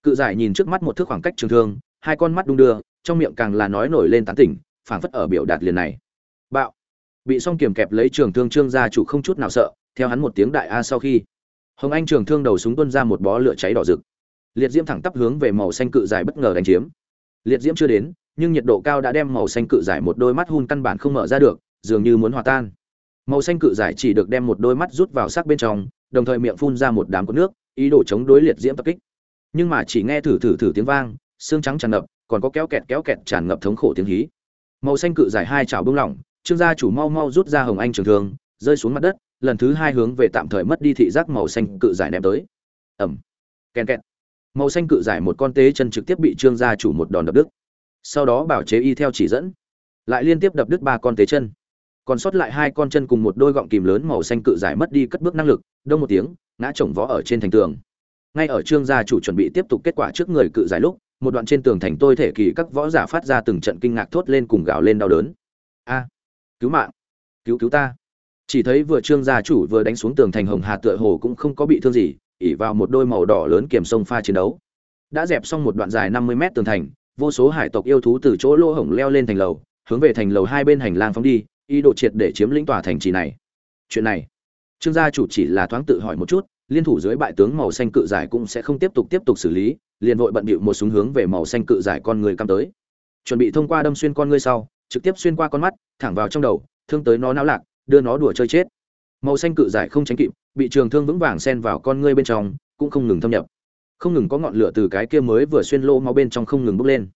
Cự giải nhìn trước mắt một thước khoảng cách trường thương, hai con mắt đung đưa, trong miệng càng là nói nổi lên tán tỉnh, phảng phất ở biểu đạt liền này. Bạo. Bị song kiềm kẹp lấy trường thương trương gia chủ không chút nào sợ, theo hắn một tiếng đại a sau khi, hồng anh trường thương đầu súng tuân ra một bó lửa cháy đỏ rực. Liệt diễm thẳng tắp hướng về màu xanh cự giải bất ngờ đánh chiếm. Liệt diễm chưa đến nhưng nhiệt độ cao đã đem màu xanh cự giải một đôi mắt hun căn bản không mở ra được dường như muốn hòa tan. Màu xanh cự giải chỉ được đem một đôi mắt rút vào sắc bên trong đồng thời miệng phun ra một đám có nước ý đồ chống đối liệt diễm tập kích. Nhưng mà chỉ nghe thử thử thử tiếng vang xương trắng tràn ngập còn có kéo kẹt kéo kẹt tràn ngập thống khổ tiếng hí. Màu xanh cự giải hai chảo bung lỏng trương gia chủ mau mau rút ra hồng anh trường thường, rơi xuống mặt đất lần thứ hai hướng về tạm thời mất đi thị giác màu xanh cự giải ném tới. Ẩm kèn kẹt. Màu xanh cự giải một con tế chân trực tiếp bị trương gia chủ một đòn đập đứt sau đó bảo chế y theo chỉ dẫn, lại liên tiếp đập đứt ba con tế chân. Còn sót lại hai con chân cùng một đôi gọng kìm lớn màu xanh cự giải mất đi cất bước năng lực, đông một tiếng, ngã chồng vó ở trên thành tường. Ngay ở trương gia chủ chuẩn bị tiếp tục kết quả trước người cự giải lúc, một đoạn trên tường thành tôi thể kỳ các võ giả phát ra từng trận kinh ngạc thốt lên cùng gào lên đau đớn. A, cứu mạng, cứu cứu ta. Chỉ thấy vừa trương gia chủ vừa đánh xuống tường thành hồng hà tựa hồ cũng không có bị thương gì, ỉ vào một đôi màu đỏ lớn kiềm sông pha chiến đấu. Đã dẹp xong một đoạn dài năm mươi mét tường thành vô số hải tộc yêu thú từ chỗ lỗ hổng leo lên thành lầu, hướng về thành lầu hai bên hành lang phóng đi, ý đồ triệt để chiếm lĩnh tòa thành trì này. Chuyện này, trương gia chủ chỉ là thoáng tự hỏi một chút, liên thủ dưới bại tướng màu xanh cự giải cũng sẽ không tiếp tục tiếp tục xử lý, liền vội bận bịu một súng hướng về màu xanh cự giải con người cam tới. Chuẩn bị thông qua đâm xuyên con ngươi sau, trực tiếp xuyên qua con mắt, thẳng vào trong đầu, thương tới nó não lạc, đưa nó đùa chơi chết. Màu xanh cự giải không tránh kịp, bị trường thương vững vàng xen vào con ngươi bên trong, cũng không ngừng thâm nhập không ngừng có ngọn lửa từ cái kia mới vừa xuyên lô máu bên trong không ngừng bốc lên.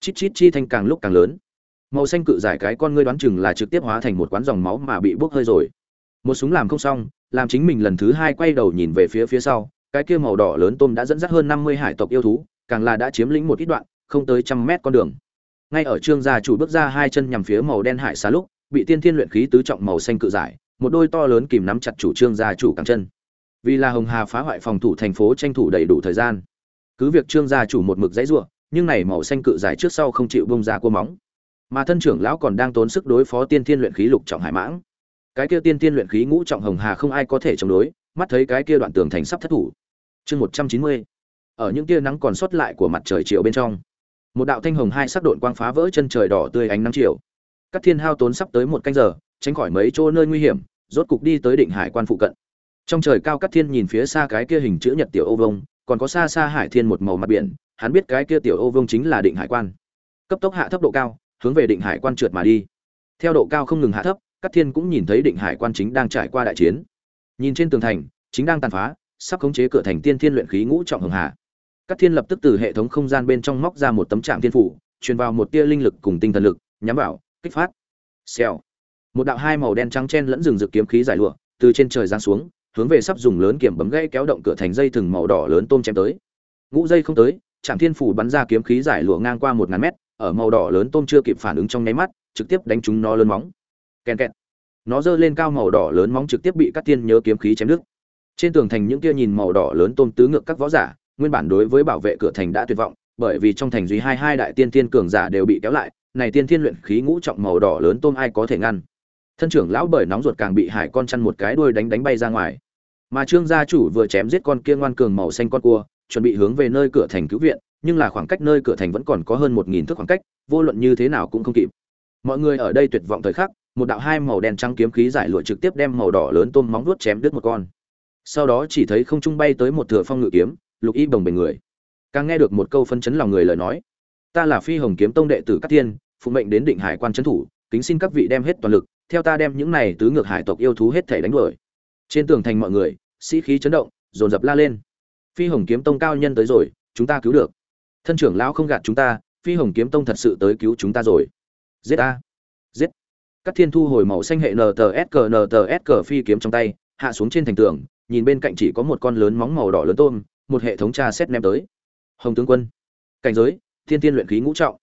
Chít chít chi thanh càng lúc càng lớn. Màu xanh cự giải cái con ngươi đoán chừng là trực tiếp hóa thành một quán dòng máu mà bị bốc hơi rồi. Một súng làm không xong, làm chính mình lần thứ hai quay đầu nhìn về phía phía sau, cái kia màu đỏ lớn tôm đã dẫn dắt hơn năm mươi hải tộc yêu thú, càng là đã chiếm lĩnh một ít đoạn, không tới trăm mét con đường. Ngay ở trương gia chủ bước ra hai chân nhằm phía màu đen hải xá lúc, bị tiên thiên luyện khí tứ trọng màu xanh cự giải, một đôi to lớn kìm nắm chặt chủ trương gia chủ càng chân vì là hồng hà phá hoại phòng thủ thành phố tranh thủ đầy đủ thời gian. Cứ việc trương gia chủ một mực dãy ruộng nhưng này màu xanh cự giải trước sau không chịu bông ra cua móng. Mà thân trưởng lão còn đang tốn sức đối phó tiên thiên luyện khí lục trọng hải mãng. Cái kia tiên thiên luyện khí ngũ trọng hồng hà không ai có thể chống đối, mắt thấy cái kia đoạn tường thành sắp thất thủ. Chương một trăm chín mươi. Ở những tia nắng còn sót lại của mặt trời chiều bên trong, một đạo thanh hồng hai sắc độn quang phá vỡ chân trời đỏ tươi ánh nắng chiều. Các thiên hao tốn sắp tới một canh giờ, tránh khỏi mấy chỗ nơi nguy hiểm, rốt cục đi tới định hải quan phụ cận trong trời cao cắt thiên nhìn phía xa cái kia hình chữ nhật tiểu ô vông còn có xa xa hải thiên một màu mặt biển, hắn biết cái kia tiểu ô vông chính là định hải quan. Cấp tốc hạ thấp độ cao, hướng về định hải quan trượt mà đi. Theo độ cao không ngừng hạ thấp cắt thiên cũng nhìn thấy định hải quan chính đang trải qua đại chiến. Nhìn trên tường thành, chính đang tàn phá, sắp khống chế cửa thành tiên thiên luyện khí ngũ trọng hường hạ cắt thiên lập tức từ hệ thống không gian bên trong móc ra một tấm trạm thiên phủ, truyền vào một tia linh lực cùng tinh thần lực, nhắm vào, kích phát. Xèo. Một đạo hai màu đen trắng chen lẫn rừng rực kiếm khí giải lụa, từ trên trời giáng xuống hướng về sắp dùng lớn kiểm bấm gãy kéo động cửa thành dây thừng màu đỏ lớn tôm chém tới. Ngũ dây không tới trạm thiên phủ bắn ra kiếm khí giải lụa ngang qua một ngàn mét, ở màu đỏ lớn tôm chưa kịp phản ứng trong nháy mắt, trực tiếp đánh chúng nó lớn móng. Kèn kẹt. Nó giơ lên cao màu đỏ lớn móng trực tiếp bị các tiên nhớ kiếm khí chém đứt. Trên tường thành những kia nhìn màu đỏ lớn tôm tứ ngược các võ giả, nguyên bản đối với bảo vệ cửa thành đã tuyệt vọng, bởi vì trong thành duy hai hai đại tiên tiên cường giả đều bị kéo lại, này tiên thiên luyện khí ngũ trọng màu đỏ lớn tôm ai có thể ngăn? Thân trưởng lão bởi nóng ruột càng bị hải con chăn một cái đuôi đánh đánh bay ra ngoài. Mà trương gia chủ vừa chém giết con kia ngoan cường màu xanh con cua, chuẩn bị hướng về nơi cửa thành cứu viện, nhưng là khoảng cách nơi cửa thành vẫn còn có hơn một nghìn thước khoảng cách, vô luận như thế nào cũng không kịp. Mọi người ở đây tuyệt vọng thời khắc, một đạo hai màu đen trắng kiếm khí giải lụa trực tiếp đem màu đỏ lớn tôm móng vuốt chém đứt một con. Sau đó chỉ thấy không trung bay tới một thừa phong ngự kiếm, lục y bồng bềnh người. Càng nghe được một câu phân chấn lòng người lời nói, ta là phi hồng kiếm tông đệ tử các thiên phụ mệnh đến định hải quan trấn thủ, kính xin các vị đem hết toàn lực theo ta đem những này tứ ngược hải tộc yêu thú hết thể đánh đuổi. Trên tường thành mọi người, sĩ khí chấn động, dồn dập la lên. Phi hồng kiếm tông cao nhân tới rồi, chúng ta cứu được. Thân trưởng lão không gạt chúng ta, phi hồng kiếm tông thật sự tới cứu chúng ta rồi. Giết ta. Giết. Các thiên thu hồi màu xanh hệ nts cờ phi kiếm trong tay, hạ xuống trên thành tường, nhìn bên cạnh chỉ có một con lớn móng màu đỏ lớn tôm, một hệ thống tra xét ném tới. Hồng tướng quân. Cảnh giới, thiên tiên luyện khí ngũ trọng.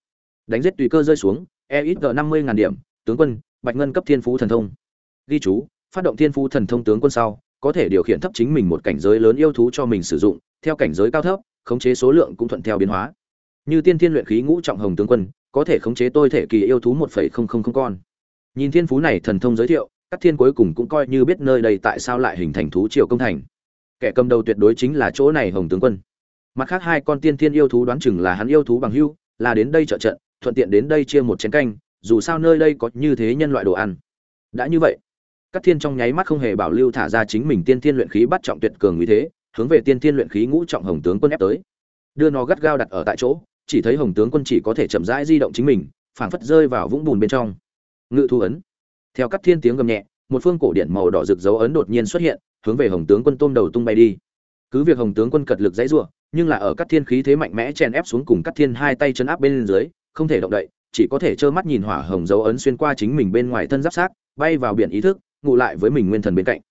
Đánh giết tùy cơ rơi xuống e ít g năm mươi ngàn điểm, tướng quân bạch ngân cấp thiên phú thần thông. Ghi chú, phát động thiên phú thần thông tướng quân sau, có thể điều khiển thấp chính mình một cảnh giới lớn yêu thú cho mình sử dụng, theo cảnh giới cao thấp, khống chế số lượng cũng thuận theo biến hóa. Như tiên thiên luyện khí ngũ trọng hồng tướng quân, có thể khống chế tôi thể kỳ yêu thú một phẩy không không không con. Nhìn thiên phú này thần thông giới thiệu, các thiên cuối cùng cũng coi như biết nơi đây tại sao lại hình thành thú triều công thành. Kẻ cầm đầu tuyệt đối chính là chỗ này hồng tướng quân. Mặt khác hai con tiên thiên yêu thú đoán chừng là hắn yêu thú bằng hưu, là đến đây trợ trận, thuận tiện đến đây chia một chén canh dù sao nơi đây có như thế nhân loại đồ ăn. Đã như vậy các thiên trong nháy mắt không hề bảo lưu thả ra chính mình tiên thiên luyện khí bắt trọng tuyệt cường như thế, hướng về tiên thiên luyện khí ngũ trọng hồng tướng quân ép tới. Đưa nó gắt gao đặt ở tại chỗ, chỉ thấy hồng tướng quân chỉ có thể chậm rãi di động chính mình, phảng phất rơi vào vũng bùn bên trong. Ngự thu ấn. Theo các thiên tiếng gầm nhẹ, một phương cổ điển màu đỏ rực dấu ấn đột nhiên xuất hiện, hướng về hồng tướng quân tôm đầu tung bay đi. Cứ việc hồng tướng quân cật lực dãy rủa, nhưng là ở các thiên khí thế mạnh mẽ chèn ép xuống cùng các thiên hai tay chấn áp bên dưới, không thể động đậy chỉ có thể trơ mắt nhìn hỏa hồng dấu ấn xuyên qua chính mình bên ngoài thân giáp xác, bay vào biển ý thức ngụ lại với mình nguyên thần bên cạnh.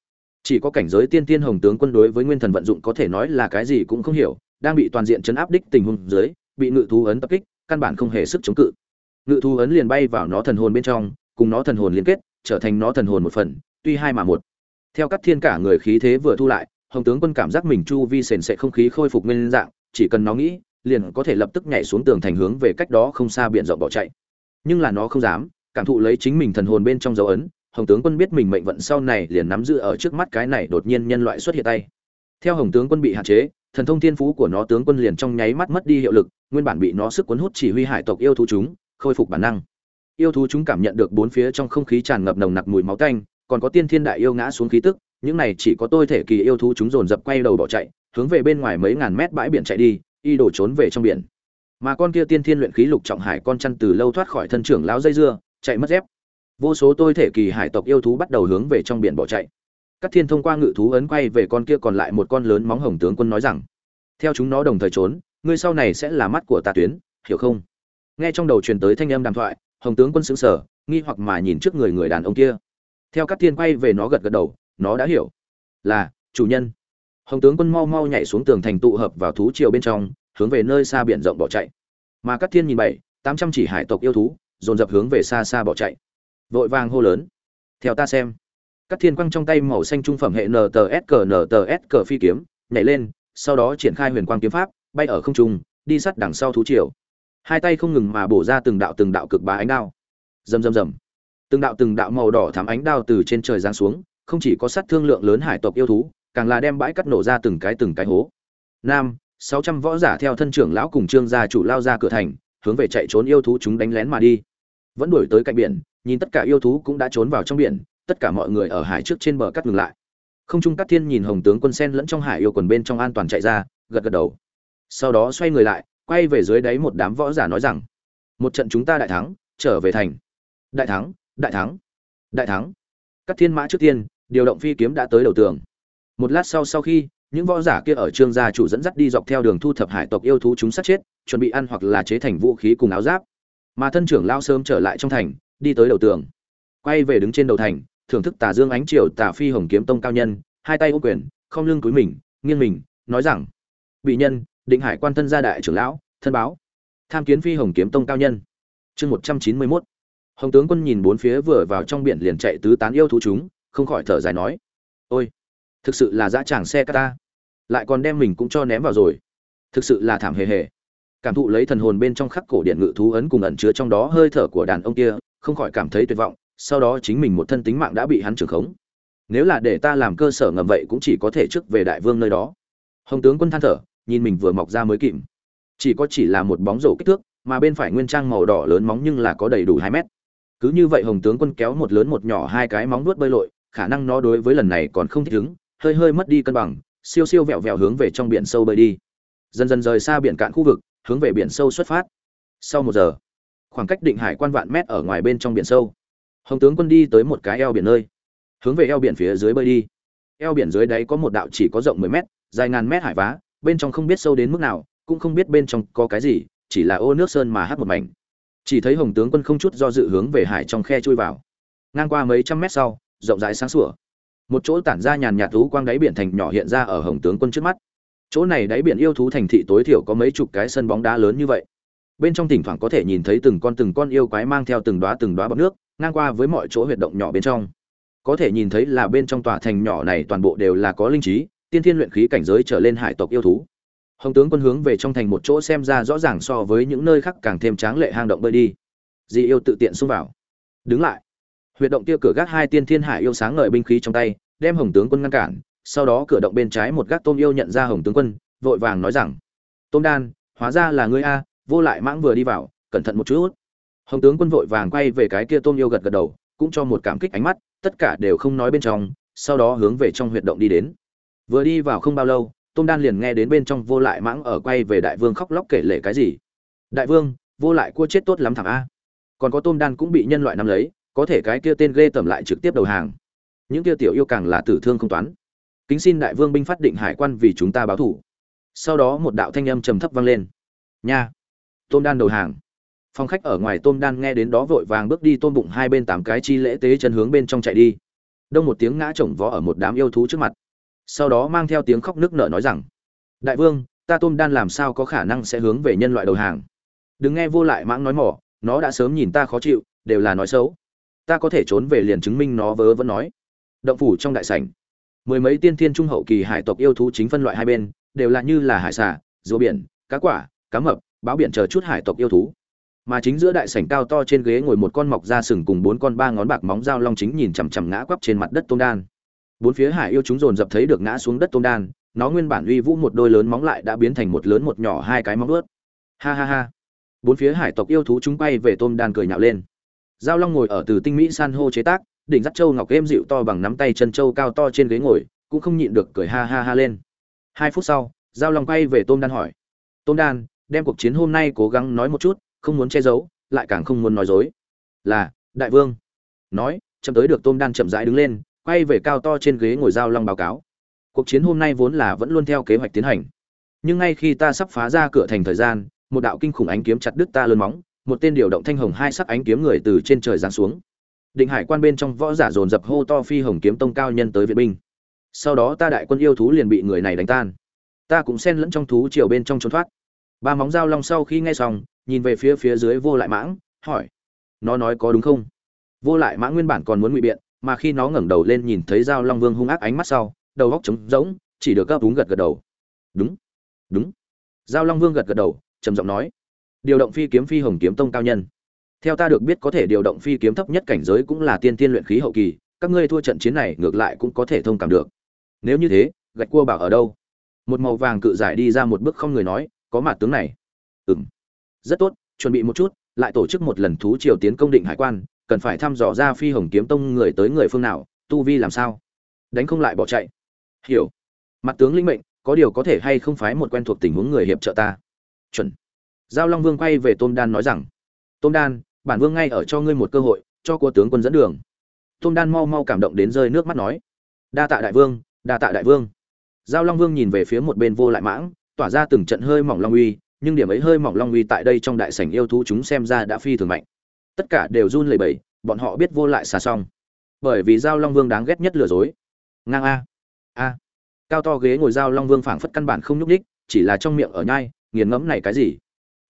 Chỉ có cảnh giới tiên tiên hồng tướng quân đối với nguyên thần vận dụng có thể nói là cái gì cũng không hiểu, đang bị toàn diện chấn áp đích tình huống dưới, bị ngự thú ấn tập kích, căn bản không hề sức chống cự. Ngự thú ấn liền bay vào nó thần hồn bên trong, cùng nó thần hồn liên kết, trở thành nó thần hồn một phần, tuy hai mà một. Theo các thiên cả người khí thế vừa thu lại, hồng tướng quân cảm giác mình chu vi sền sệ không khí khôi phục nguyên dạng, chỉ cần nó nghĩ liền có thể lập tức nhảy xuống tường thành hướng về cách đó không xa biển rộng bỏ chạy. Nhưng là nó không dám, cảm thụ lấy chính mình thần hồn bên trong dấu ấn, hồng tướng quân biết mình mệnh vận sau này liền nắm giữ ở trước mắt cái này đột nhiên nhân loại xuất hiện tay. Theo hồng tướng quân bị hạn chế, thần thông thiên phú của nó tướng quân liền trong nháy mắt mất đi hiệu lực, nguyên bản bị nó sức cuốn hút chỉ huy hải tộc yêu thú chúng, khôi phục bản năng. Yêu thú chúng cảm nhận được bốn phía trong không khí tràn ngập nồng nặc mùi máu tanh, còn có tiên thiên đại yêu ngã xuống khí tức, những này chỉ có tôi thể kỳ yêu thú chúng dồn dập quay đầu bỏ chạy, hướng về bên ngoài mấy ngàn mét bãi biển chạy đi y đổ trốn về trong biển. Mà con kia tiên thiên luyện khí lục trọng hải con chăn từ lâu thoát khỏi thân trưởng lão dây dưa, chạy mất dép. Vô số tôi thể kỳ hải tộc yêu thú bắt đầu hướng về trong biển bỏ chạy. Các thiên thông qua ngự thú ấn quay về con kia còn lại một con lớn móng hồng tướng quân nói rằng, theo chúng nó đồng thời trốn, ngươi sau này sẽ là mắt của tà tuyến, hiểu không? Nghe trong đầu truyền tới thanh âm đàm thoại, hồng tướng quân sững sờ, nghi hoặc mà nhìn trước người người đàn ông kia. Theo các thiên quay về nó gật gật đầu, nó đã hiểu. Là, chủ nhân hồng tướng quân mau mau nhảy xuống tường thành tụ hợp vào thú triều bên trong, hướng về nơi xa biển rộng bỏ chạy. Mà các thiên nhìn bảy, tám trăm chỉ hải tộc yêu thú, dồn dập hướng về xa xa bỏ chạy. Vội vàng hô lớn, theo ta xem. Các thiên quang trong tay màu xanh trung phẩm hệ nts cờ nts cờ phi kiếm, nhảy lên, sau đó triển khai huyền quang kiếm pháp, bay ở không trung, đi sát đằng sau thú triều. Hai tay không ngừng mà bổ ra từng đạo từng đạo cực bá ánh đao. Rầm rầm rầm. Từng đạo từng đạo màu đỏ thắm ánh đao từ trên trời giáng xuống, không chỉ có sát thương lượng lớn hải tộc yêu thú càng là đem bãi cắt nổ ra từng cái từng cái hố. Nam, sáu trăm võ giả theo thân trưởng lão cùng trương gia chủ lao ra cửa thành, hướng về chạy trốn yêu thú chúng đánh lén mà đi. Vẫn đuổi tới cạnh biển, nhìn tất cả yêu thú cũng đã trốn vào trong biển, tất cả mọi người ở hải trước trên bờ cắt ngừng lại. Không trung cắt thiên nhìn hồng tướng quân sen lẫn trong hải yêu quần bên trong an toàn chạy ra, gật gật đầu. Sau đó xoay người lại, quay về dưới đáy một đám võ giả nói rằng, một trận chúng ta đại thắng, trở về thành. Đại thắng đại thắng đại thắng. Cát thiên mã trước tiên, điều động phi kiếm đã tới đầu tường một lát sau sau khi, những võ giả kia ở trương gia chủ dẫn dắt đi dọc theo đường thu thập hải tộc yêu thú chúng sát chết, chuẩn bị ăn hoặc là chế thành vũ khí cùng áo giáp. Mà thân trưởng lao sớm trở lại trong thành, đi tới đầu tường. Quay về đứng trên đầu thành, thưởng thức tà dương ánh triều tà phi hồng kiếm tông cao nhân, hai tay ô quyền, không lưng cúi mình, nghiêng mình, nói rằng, bị nhân, định hải quan thân gia đại trưởng lão, thân báo. Tham kiến phi hồng kiếm tông cao nhân. Chương một trăm chín mươi mốt. Hồng tướng quân nhìn bốn phía vừa vào trong biển liền chạy tứ tán yêu thú chúng, không khỏi thở dài nói, ôi thực sự là dã tràng xe ta. Lại còn đem mình cũng cho ném vào rồi. Thực sự là thảm hề hề. Cảm thụ lấy thần hồn bên trong khắc cổ điện ngự thú ấn cùng ẩn chứa trong đó hơi thở của đàn ông kia không khỏi cảm thấy tuyệt vọng sau đó chính mình một thân tính mạng đã bị hắn trưởng khống. Nếu là để ta làm cơ sở ngầm vậy cũng chỉ có thể trước về đại vương nơi đó. Hồng tướng quân than thở nhìn mình vừa mọc ra mới kìm, chỉ có chỉ là một bóng rổ kích thước mà bên phải nguyên trang màu đỏ lớn móng nhưng là có đầy đủ hai mét. Cứ như vậy hồng tướng quân kéo một lớn một nhỏ hai cái móng nuốt bơi lội khả năng nó đối với lần này còn không thích ứng hơi hơi mất đi cân bằng, siêu siêu vẹo vẹo hướng về trong biển sâu bơi đi. Dần dần rời xa biển cạn khu vực, hướng về biển sâu xuất phát. Sau một giờ, khoảng cách định hải quan vạn mét ở ngoài bên trong biển sâu, hồng tướng quân đi tới một cái eo biển nơi, hướng về eo biển phía dưới bơi đi. Eo biển dưới đáy có một đạo chỉ có rộng mười mét, dài ngàn mét hải vá, bên trong không biết sâu đến mức nào, cũng không biết bên trong có cái gì, chỉ là ô nước sơn mà hát một mảnh. Chỉ thấy hồng tướng quân không chút do dự hướng về hải trong khe chui vào. Ngang qua mấy trăm mét sau, rộng rãi sáng sủa một chỗ tản ra nhàn nhạt thú quang đáy biển thành nhỏ hiện ra ở hồng tướng quân trước mắt. Chỗ này đáy biển yêu thú thành thị tối thiểu có mấy chục cái sân bóng đá lớn như vậy. Bên trong thỉnh thoảng có thể nhìn thấy từng con từng con yêu quái mang theo từng đoá từng đoá bọc nước, ngang qua với mọi chỗ huyệt động nhỏ bên trong. Có thể nhìn thấy là bên trong tòa thành nhỏ này toàn bộ đều là có linh trí, tiên thiên luyện khí cảnh giới trở lên hải tộc yêu thú. Hồng tướng quân hướng về trong thành một chỗ xem ra rõ ràng so với những nơi khác càng thêm tráng lệ hang động bơi đi. Di yêu tự tiện xông vào. Đứng lại huyệt động kia cửa gác hai tiên thiên hải yêu sáng ngời binh khí trong tay, đem hồng tướng quân ngăn cản, sau đó cửa động bên trái một gác tôm yêu nhận ra hồng tướng quân, vội vàng nói rằng, tôm đan, hóa ra là ngươi a, vô lại mãng vừa đi vào, cẩn thận một chút. Hồng tướng quân vội vàng quay về cái kia tôm yêu gật gật đầu, cũng cho một cảm kích ánh mắt, tất cả đều không nói bên trong, sau đó hướng về trong huyệt động đi đến. Vừa đi vào không bao lâu, tôm đan liền nghe đến bên trong vô lại mãng ở quay về đại vương khóc lóc kể lể cái gì. Đại vương, vô lại cua chết tốt lắm thằng a. Còn có tôm đan cũng bị nhân loại nắm lấy có thể cái kia tên ghê tẩm lại trực tiếp đầu hàng. Những kia tiểu yêu càng là tử thương không toán. Kính xin đại vương binh phát định hải quan vì chúng ta báo thủ. Sau đó một đạo thanh âm trầm thấp vang lên. Nha! Tôm đan đầu hàng. Phong khách ở ngoài tôm đan nghe đến đó vội vàng bước đi tôm bụng hai bên tám cái chi lễ tế chân hướng bên trong chạy đi. Đông một tiếng ngã chồng vó ở một đám yêu thú trước mặt. Sau đó mang theo tiếng khóc nước nở nói rằng, đại vương, ta tôm đan làm sao có khả năng sẽ hướng về nhân loại đầu hàng? Đừng nghe vô lại mãng nói mỏ, nó đã sớm nhìn ta khó chịu, đều là nói xấu ta có thể trốn về liền chứng minh nó vớ vẫn nói. Động phủ trong đại sảnh, mười mấy tiên thiên trung hậu kỳ hải tộc yêu thú chính phân loại hai bên, đều là như là hải xà, rùa biển, cá quả, cá mập, báo biển chờ chút hải tộc yêu thú. Mà chính giữa đại sảnh cao to trên ghế ngồi một con mọc da sừng cùng bốn con ba ngón bạc móng dao long chính nhìn chằm chằm ngã quắp trên mặt đất tôm đan. Bốn phía hải yêu chúng dồn dập thấy được ngã xuống đất tôm đan, nó nguyên bản uy vũ một đôi lớn móng lại đã biến thành một lớn một nhỏ hai cái móng ướt ha ha ha. Bốn phía hải tộc yêu thú chúng bay về tôm đan cười nhạo lên giao long ngồi ở từ tinh mỹ san hô chế tác, đỉnh dắt châu ngọc êm dịu to bằng nắm tay chân châu cao to trên ghế ngồi, cũng không nhịn được cười ha ha ha lên. Hai phút sau, giao long quay về tôm đan hỏi, tôm đan, đem cuộc chiến hôm nay cố gắng nói một chút, không muốn che giấu, lại càng không muốn nói dối. Là, đại vương. Nói, chậm tới được tôm đan chậm rãi đứng lên, quay về cao to trên ghế ngồi giao long báo cáo, cuộc chiến hôm nay vốn là vẫn luôn theo kế hoạch tiến hành. Nhưng ngay khi ta sắp phá ra cửa thành thời gian, một đạo kinh khủng ánh kiếm chặt đứt ta lớn móng một tên điều động thanh hồng hai sắc ánh kiếm người từ trên trời giáng xuống. Định hải quan bên trong võ giả dồn dập hô to phi hồng kiếm tông cao nhân tới viện binh. Sau đó ta đại quân yêu thú liền bị người này đánh tan. Ta cũng xen lẫn trong thú triều bên trong trốn thoát. Ba móng dao long sau khi nghe xong, nhìn về phía phía dưới vô lại mãng, hỏi, nó nói có đúng không? Vô lại mãng nguyên bản còn muốn ngụy biện, mà khi nó ngẩng đầu lên nhìn thấy dao long vương hung ác ánh mắt sau, đầu óc trống rỗng, chỉ được gấp đúng gật gật đầu. Đúng đúng. Dao long vương gật gật đầu, trầm giọng nói điều động phi kiếm phi hồng kiếm tông cao nhân. Theo ta được biết có thể điều động phi kiếm thấp nhất cảnh giới cũng là tiên tiên luyện khí hậu kỳ, các ngươi thua trận chiến này ngược lại cũng có thể thông cảm được. Nếu như thế, gạch cua bảo ở đâu? Một màu vàng cự giải đi ra một bước không người nói, có mặt tướng này. Ừm. Rất tốt, chuẩn bị một chút, lại tổ chức một lần thú triều tiến công định hải quan, cần phải thăm dò ra phi hồng kiếm tông người tới người phương nào, tu vi làm sao? Đánh không lại bỏ chạy. Hiểu. Mặt tướng linh mệnh, có điều có thể hay không phái một quen thuộc tình huống người hiệp trợ ta? Chuẩn giao long vương quay về tôm đan nói rằng tôm đan, bản vương ngay ở cho ngươi một cơ hội, cho cô tướng quân dẫn đường. Tôm đan mau mau cảm động đến rơi nước mắt nói, đa tạ đại vương, đa tạ đại vương. Giao long vương nhìn về phía một bên vô lại mãng, tỏa ra từng trận hơi mỏng long uy, nhưng điểm ấy hơi mỏng long uy tại đây trong đại sảnh yêu thú chúng xem ra đã phi thường mạnh. Tất cả đều run lẩy bẩy, bọn họ biết vô lại xà xong. Bởi vì giao long vương đáng ghét nhất lừa dối. Ngang a a. Cao to ghế ngồi giao long vương phảng phất căn bản không nhúc ních chỉ là trong miệng ở nhai, nghiền ngẫm này cái gì?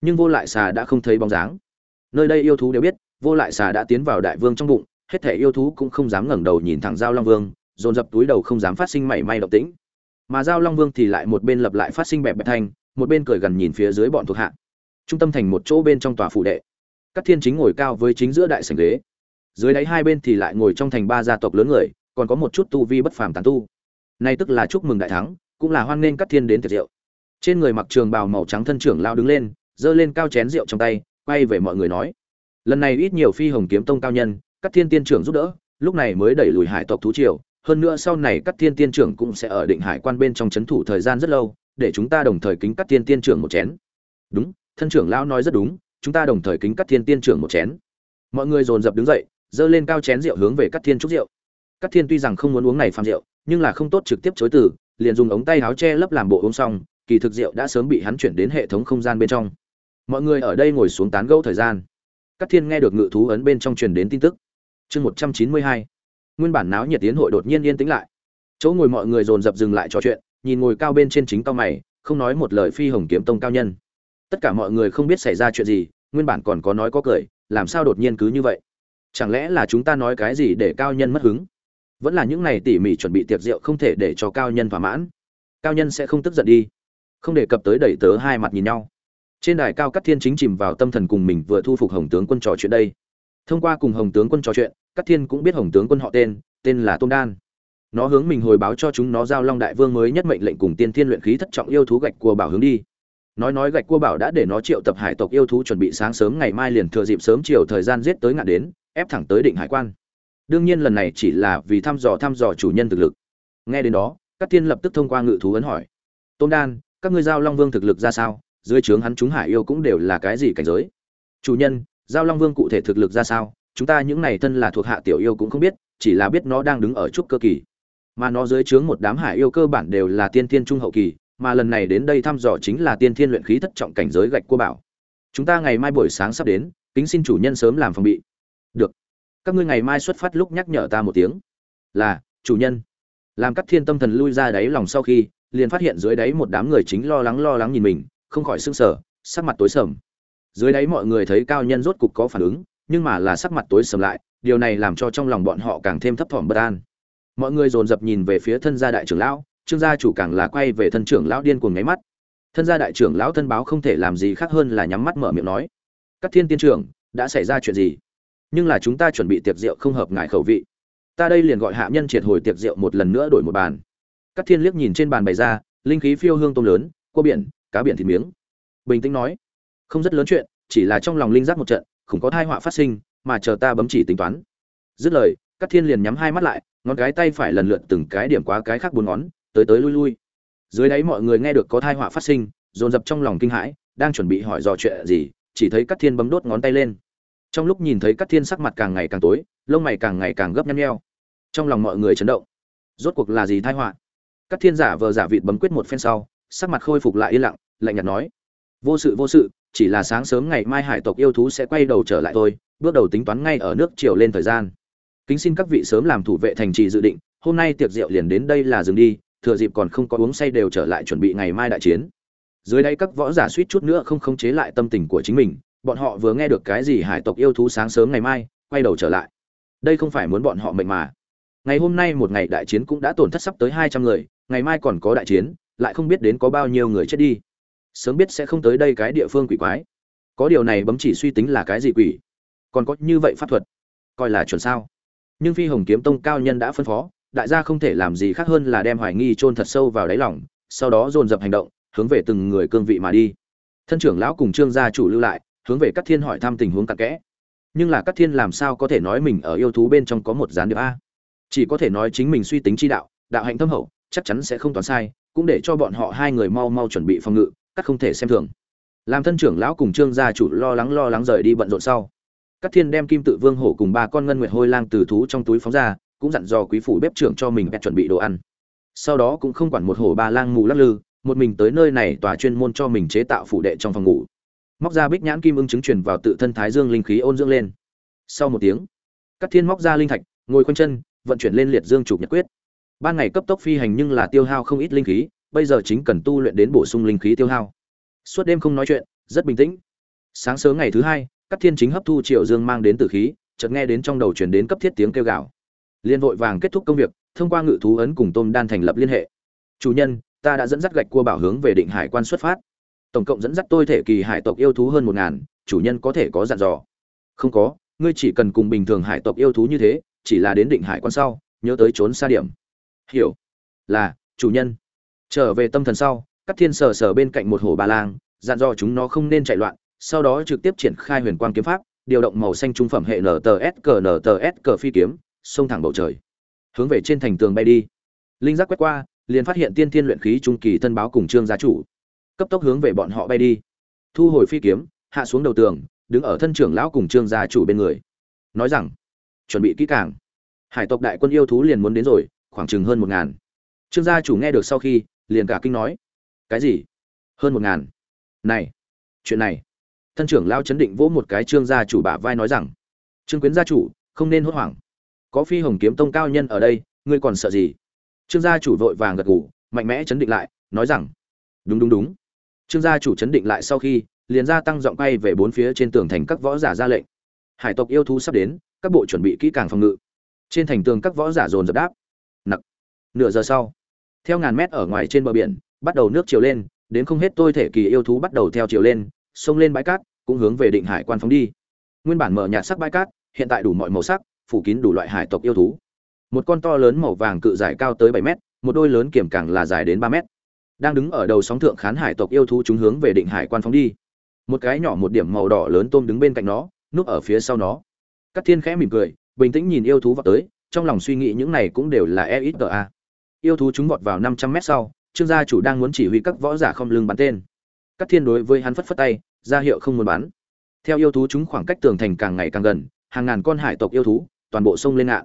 Nhưng vô lại xà đã không thấy bóng dáng. Nơi đây yêu thú đều biết, vô lại xà đã tiến vào đại vương trong bụng, hết thể yêu thú cũng không dám ngẩng đầu nhìn thẳng giao long vương, dồn dập túi đầu không dám phát sinh mảy may động tĩnh. Mà giao long vương thì lại một bên lập lại phát sinh bẹp bẹp thanh, một bên cười gần nhìn phía dưới bọn thuộc hạ. Trung tâm thành một chỗ bên trong tòa phủ đệ. Các thiên chính ngồi cao với chính giữa đại sảnh ghế. Dưới đáy hai bên thì lại ngồi trong thành ba gia tộc lớn người, còn có một chút tu vi bất phàm tán tu. Nay tức là chúc mừng đại thắng, cũng là hoan nghênh các thiên đến tiệc rượu. Trên người mặc trường bào màu trắng thân trưởng lao đứng lên giơ lên cao chén rượu trong tay, quay về mọi người nói. Lần này ít nhiều phi hồng kiếm tông cao nhân, các thiên tiên trưởng giúp đỡ, lúc này mới đẩy lùi hải tộc thú triều. Hơn nữa sau này các thiên tiên trưởng cũng sẽ ở định hải quan bên trong chấn thủ thời gian rất lâu, để chúng ta đồng thời kính các thiên tiên trưởng một chén. Đúng, thân trưởng lão nói rất đúng, chúng ta đồng thời kính các thiên tiên trưởng một chén. Mọi người dồn dập đứng dậy dơ lên cao chén rượu hướng về các thiên chúc rượu. Các thiên tuy rằng không muốn uống này phàm rượu, nhưng là không tốt trực tiếp chối từ, liền dùng ống tay áo che lấp làm bộ uống xong, kỳ thực rượu đã sớm bị hắn chuyển đến hệ thống không gian bên trong mọi người ở đây ngồi xuống tán gẫu thời gian. Các thiên nghe được ngự thú ấn bên trong truyền đến tin tức. Chương một trăm chín mươi hai. Nguyên bản náo nhiệt tiến hội đột nhiên yên tĩnh lại. Chỗ ngồi mọi người dồn dập dừng lại trò chuyện, nhìn ngồi cao bên trên chính cao mày, không nói một lời phi hồng kiếm tông cao nhân. Tất cả mọi người không biết xảy ra chuyện gì, nguyên bản còn có nói có cười, làm sao đột nhiên cứ như vậy? Chẳng lẽ là chúng ta nói cái gì để cao nhân mất hứng? Vẫn là những này tỉ mỉ chuẩn bị tiệc rượu không thể để cho cao nhân thỏa mãn. Cao nhân sẽ không tức giận đi. Không đề cập tới đẩy tớ hai mặt nhìn nhau trên đài cao các thiên chính chìm vào tâm thần cùng mình vừa thu phục hồng tướng quân trò chuyện đây. Thông qua cùng hồng tướng quân trò chuyện các thiên cũng biết hồng tướng quân họ tên tên là tôn đan. Nó hướng mình hồi báo cho chúng nó giao long đại vương mới nhất mệnh lệnh cùng tiên thiên luyện khí thất trọng yêu thú gạch cua bảo hướng đi. Nói nói gạch cua bảo đã để nó triệu tập hải tộc yêu thú chuẩn bị sáng sớm ngày mai liền thừa dịp sớm chiều thời gian giết tới ngạn đến, ép thẳng tới định hải quan. Đương nhiên lần này chỉ là vì thăm dò thăm dò chủ nhân thực lực. Nghe đến đó các tiên lập tức thông qua ngự thú ấn hỏi. Tôn đan, các ngươi giao long vương thực lực ra sao? Dưới trướng hắn chúng hải yêu cũng đều là cái gì cảnh giới? Chủ nhân, giao long vương cụ thể thực lực ra sao? Chúng ta những này thân là thuộc hạ tiểu yêu cũng không biết, chỉ là biết nó đang đứng ở trúc cơ kỳ. Mà nó dưới trướng một đám hải yêu cơ bản đều là tiên thiên trung hậu kỳ, mà lần này đến đây thăm dò chính là tiên thiên luyện khí thất trọng cảnh giới gạch cua bảo. Chúng ta ngày mai buổi sáng sắp đến, kính xin chủ nhân sớm làm phòng bị. Được. Các ngươi ngày mai xuất phát lúc nhắc nhở ta một tiếng. Là, chủ nhân. Làm các thiên tâm thần lui ra đáy lòng sau khi, liền phát hiện dưới đáy một đám người chính lo lắng lo lắng nhìn mình không khỏi sưng sở sắc mặt tối sầm. Dưới đáy mọi người thấy cao nhân rốt cục có phản ứng, nhưng mà là sắc mặt tối sầm lại, điều này làm cho trong lòng bọn họ càng thêm thấp thỏm bất an. Mọi người dồn dập nhìn về phía thân gia đại trưởng lão, trương gia chủ càng là quay về thân trưởng lão điên cuồng ngáy mắt. Thân gia đại trưởng lão thân báo không thể làm gì khác hơn là nhắm mắt mở miệng nói, các thiên tiên trưởng, đã xảy ra chuyện gì? Nhưng là chúng ta chuẩn bị tiệc rượu không hợp ngài khẩu vị. Ta đây liền gọi hạ nhân triệt hồi tiệc rượu một lần nữa đổi một bàn. Các thiên liếc nhìn trên bàn bày ra, linh khí phiêu hương tôm lớn, cua biển cá biển thịt miếng. Bình tĩnh nói, không rất lớn chuyện, chỉ là trong lòng linh giác một trận, không có thai họa phát sinh, mà chờ ta bấm chỉ tính toán. Dứt lời các thiên liền nhắm hai mắt lại, ngón cái tay phải lần lượt từng cái điểm quá cái khác bốn ngón, tới tới lui lui. Dưới đáy mọi người nghe được có thai họa phát sinh, dồn dập trong lòng kinh hãi, đang chuẩn bị hỏi dò chuyện gì, chỉ thấy các thiên bấm đốt ngón tay lên. Trong lúc nhìn thấy các thiên sắc mặt càng ngày càng tối, lông mày càng ngày càng gấp nhăn nheo. Trong lòng mọi người chấn động. Rốt cuộc là gì thai họa? Các thiên giả vờ giả vịt bấm quyết một phen sau, sắc mặt khôi phục lại yên lặng lạnh nhạt nói. Vô sự vô sự, chỉ là sáng sớm ngày mai hải tộc yêu thú sẽ quay đầu trở lại thôi, bước đầu tính toán ngay ở nước chiều lên thời gian. Kính xin các vị sớm làm thủ vệ thành trì dự định, hôm nay tiệc rượu liền đến đây là dừng đi, thừa dịp còn không có uống say đều trở lại chuẩn bị ngày mai đại chiến. Dưới đây các võ giả suýt chút nữa không khống chế lại tâm tình của chính mình, bọn họ vừa nghe được cái gì hải tộc yêu thú sáng sớm ngày mai, quay đầu trở lại. Đây không phải muốn bọn họ mệnh mà. Ngày hôm nay một ngày đại chiến cũng đã tổn thất sắp tới hai trăm người, ngày mai còn có đại chiến, lại không biết đến có bao nhiêu người chết đi sớm biết sẽ không tới đây cái địa phương quỷ quái. Có điều này bấm chỉ suy tính là cái gì quỷ? Còn có như vậy pháp thuật, coi là chuẩn sao? Nhưng phi hồng kiếm tông cao nhân đã phân phó, đại gia không thể làm gì khác hơn là đem hoài nghi chôn thật sâu vào đáy lòng, sau đó dồn dập hành động, hướng về từng người cương vị mà đi. Thân trưởng lão cùng trương gia chủ lưu lại, hướng về các thiên hỏi thăm tình huống cặn kẽ. Nhưng là các thiên làm sao có thể nói mình ở yêu thú bên trong có một gián điệp a? Chỉ có thể nói chính mình suy tính chi đạo đạo hạnh thâm hậu, chắc chắn sẽ không toán sai, cũng để cho bọn họ hai người mau mau chuẩn bị phòng ngự cắt không thể xem thường. Làm thân trưởng lão cùng trương gia chủ lo lắng lo lắng rời đi bận rộn sau. Các thiên đem kim tự vương hổ cùng ba con ngân nguyệt hôi lang từ thú trong túi phóng ra, cũng dặn dò quý phủ bếp trưởng cho mình bẹt chuẩn bị đồ ăn. Sau đó cũng không quản một hổ ba lang mù lắc lư, một mình tới nơi này tòa chuyên môn cho mình chế tạo phụ đệ trong phòng ngủ. Móc ra bích nhãn kim ưng chứng truyền vào tự thân thái dương linh khí ôn dưỡng lên. Sau một tiếng các thiên móc ra linh thạch, ngồi quanh chân, vận chuyển lên liệt dương trục nhật quyết. Ban ngày cấp tốc phi hành nhưng là tiêu hao không ít linh khí bây giờ chính cần tu luyện đến bổ sung linh khí tiêu hao. Suốt đêm không nói chuyện, rất bình tĩnh. Sáng sớm ngày thứ hai, các thiên chính hấp thu triệu dương mang đến tử khí, chợt nghe đến trong đầu chuyển đến cấp thiết tiếng kêu gào. Liên vội vàng kết thúc công việc, thông qua ngự thú ấn cùng tôm đan thành lập liên hệ. Chủ nhân, ta đã dẫn dắt gạch cua bảo hướng về định hải quan xuất phát. Tổng cộng dẫn dắt tôi thể kỳ hải tộc yêu thú hơn một ngàn, chủ nhân có thể có dặn dò. Không có, ngươi chỉ cần cùng bình thường hải tộc yêu thú như thế, chỉ là đến định hải quan sau, nhớ tới trốn xa điểm. Hiểu. Là, chủ nhân trở về tâm thần sau các thiên sờ sờ bên cạnh một hồ ba lang, dặn dò chúng nó không nên chạy loạn, sau đó trực tiếp triển khai huyền quang kiếm pháp, điều động màu xanh trung phẩm hệ nts cờ nts cờ phi kiếm, xông thẳng bầu trời. Hướng về trên thành tường bay đi. Linh giác quét qua, liền phát hiện tiên thiên luyện khí trung kỳ thân báo cùng trương gia chủ. Cấp tốc hướng về bọn họ bay đi. Thu hồi phi kiếm, hạ xuống đầu tường, đứng ở thân trưởng lão cùng trương gia chủ bên người. Nói rằng, chuẩn bị kỹ càng. Hải tộc đại quân yêu thú liền muốn đến rồi, khoảng chừng hơn một ngàn. Trương gia chủ nghe được sau khi liền cả kinh nói, cái gì? Hơn một ngàn? Này, chuyện này. Thân trưởng lao chấn định vỗ một cái trương gia chủ bả vai nói rằng, trương quyến gia chủ, không nên hốt hoảng. Có phi hồng kiếm tông cao nhân ở đây, ngươi còn sợ gì? Trương gia chủ vội vàng gật gù, mạnh mẽ chấn định lại, nói rằng, đúng đúng đúng. Trương gia chủ chấn định lại sau khi, liền gia tăng giọng bay về bốn phía trên tường thành các võ giả ra lệnh. Hải tộc yêu thú sắp đến, các bộ chuẩn bị kỹ càng phòng ngự. Trên thành tường các võ giả dồn dập đáp, nặc. Nửa giờ sau theo ngàn mét ở ngoài trên bờ biển, bắt đầu nước chiều lên, đến không hết tôi thể kỳ yêu thú bắt đầu theo chiều lên, xông lên bãi cát, cũng hướng về định hải quan phóng đi. Nguyên bản mở nhạt sắc bãi cát, hiện tại đủ mọi màu sắc, phủ kín đủ loại hải tộc yêu thú. Một con to lớn màu vàng cự dài cao tới bảy mét, một đôi lớn kiểm càng là dài đến ba mét. Đang đứng ở đầu sóng thượng khán hải tộc yêu thú chúng hướng về định hải quan phóng đi. Một cái nhỏ một điểm màu đỏ lớn tôm đứng bên cạnh nó, núp ở phía sau nó. Các thiên khẽ mỉm cười, bình tĩnh nhìn yêu thú vào tới, trong lòng suy nghĩ những này cũng đều là e ít a yêu thú chúng vọt vào năm trăm mét sau, trương gia chủ đang muốn chỉ huy các võ giả không lưng bắn tên. Các thiên đối với hắn phất phất tay, ra hiệu không muốn bắn. Theo yêu thú chúng khoảng cách tường thành càng ngày càng gần, hàng ngàn con hải tộc yêu thú, toàn bộ sông lên ngạn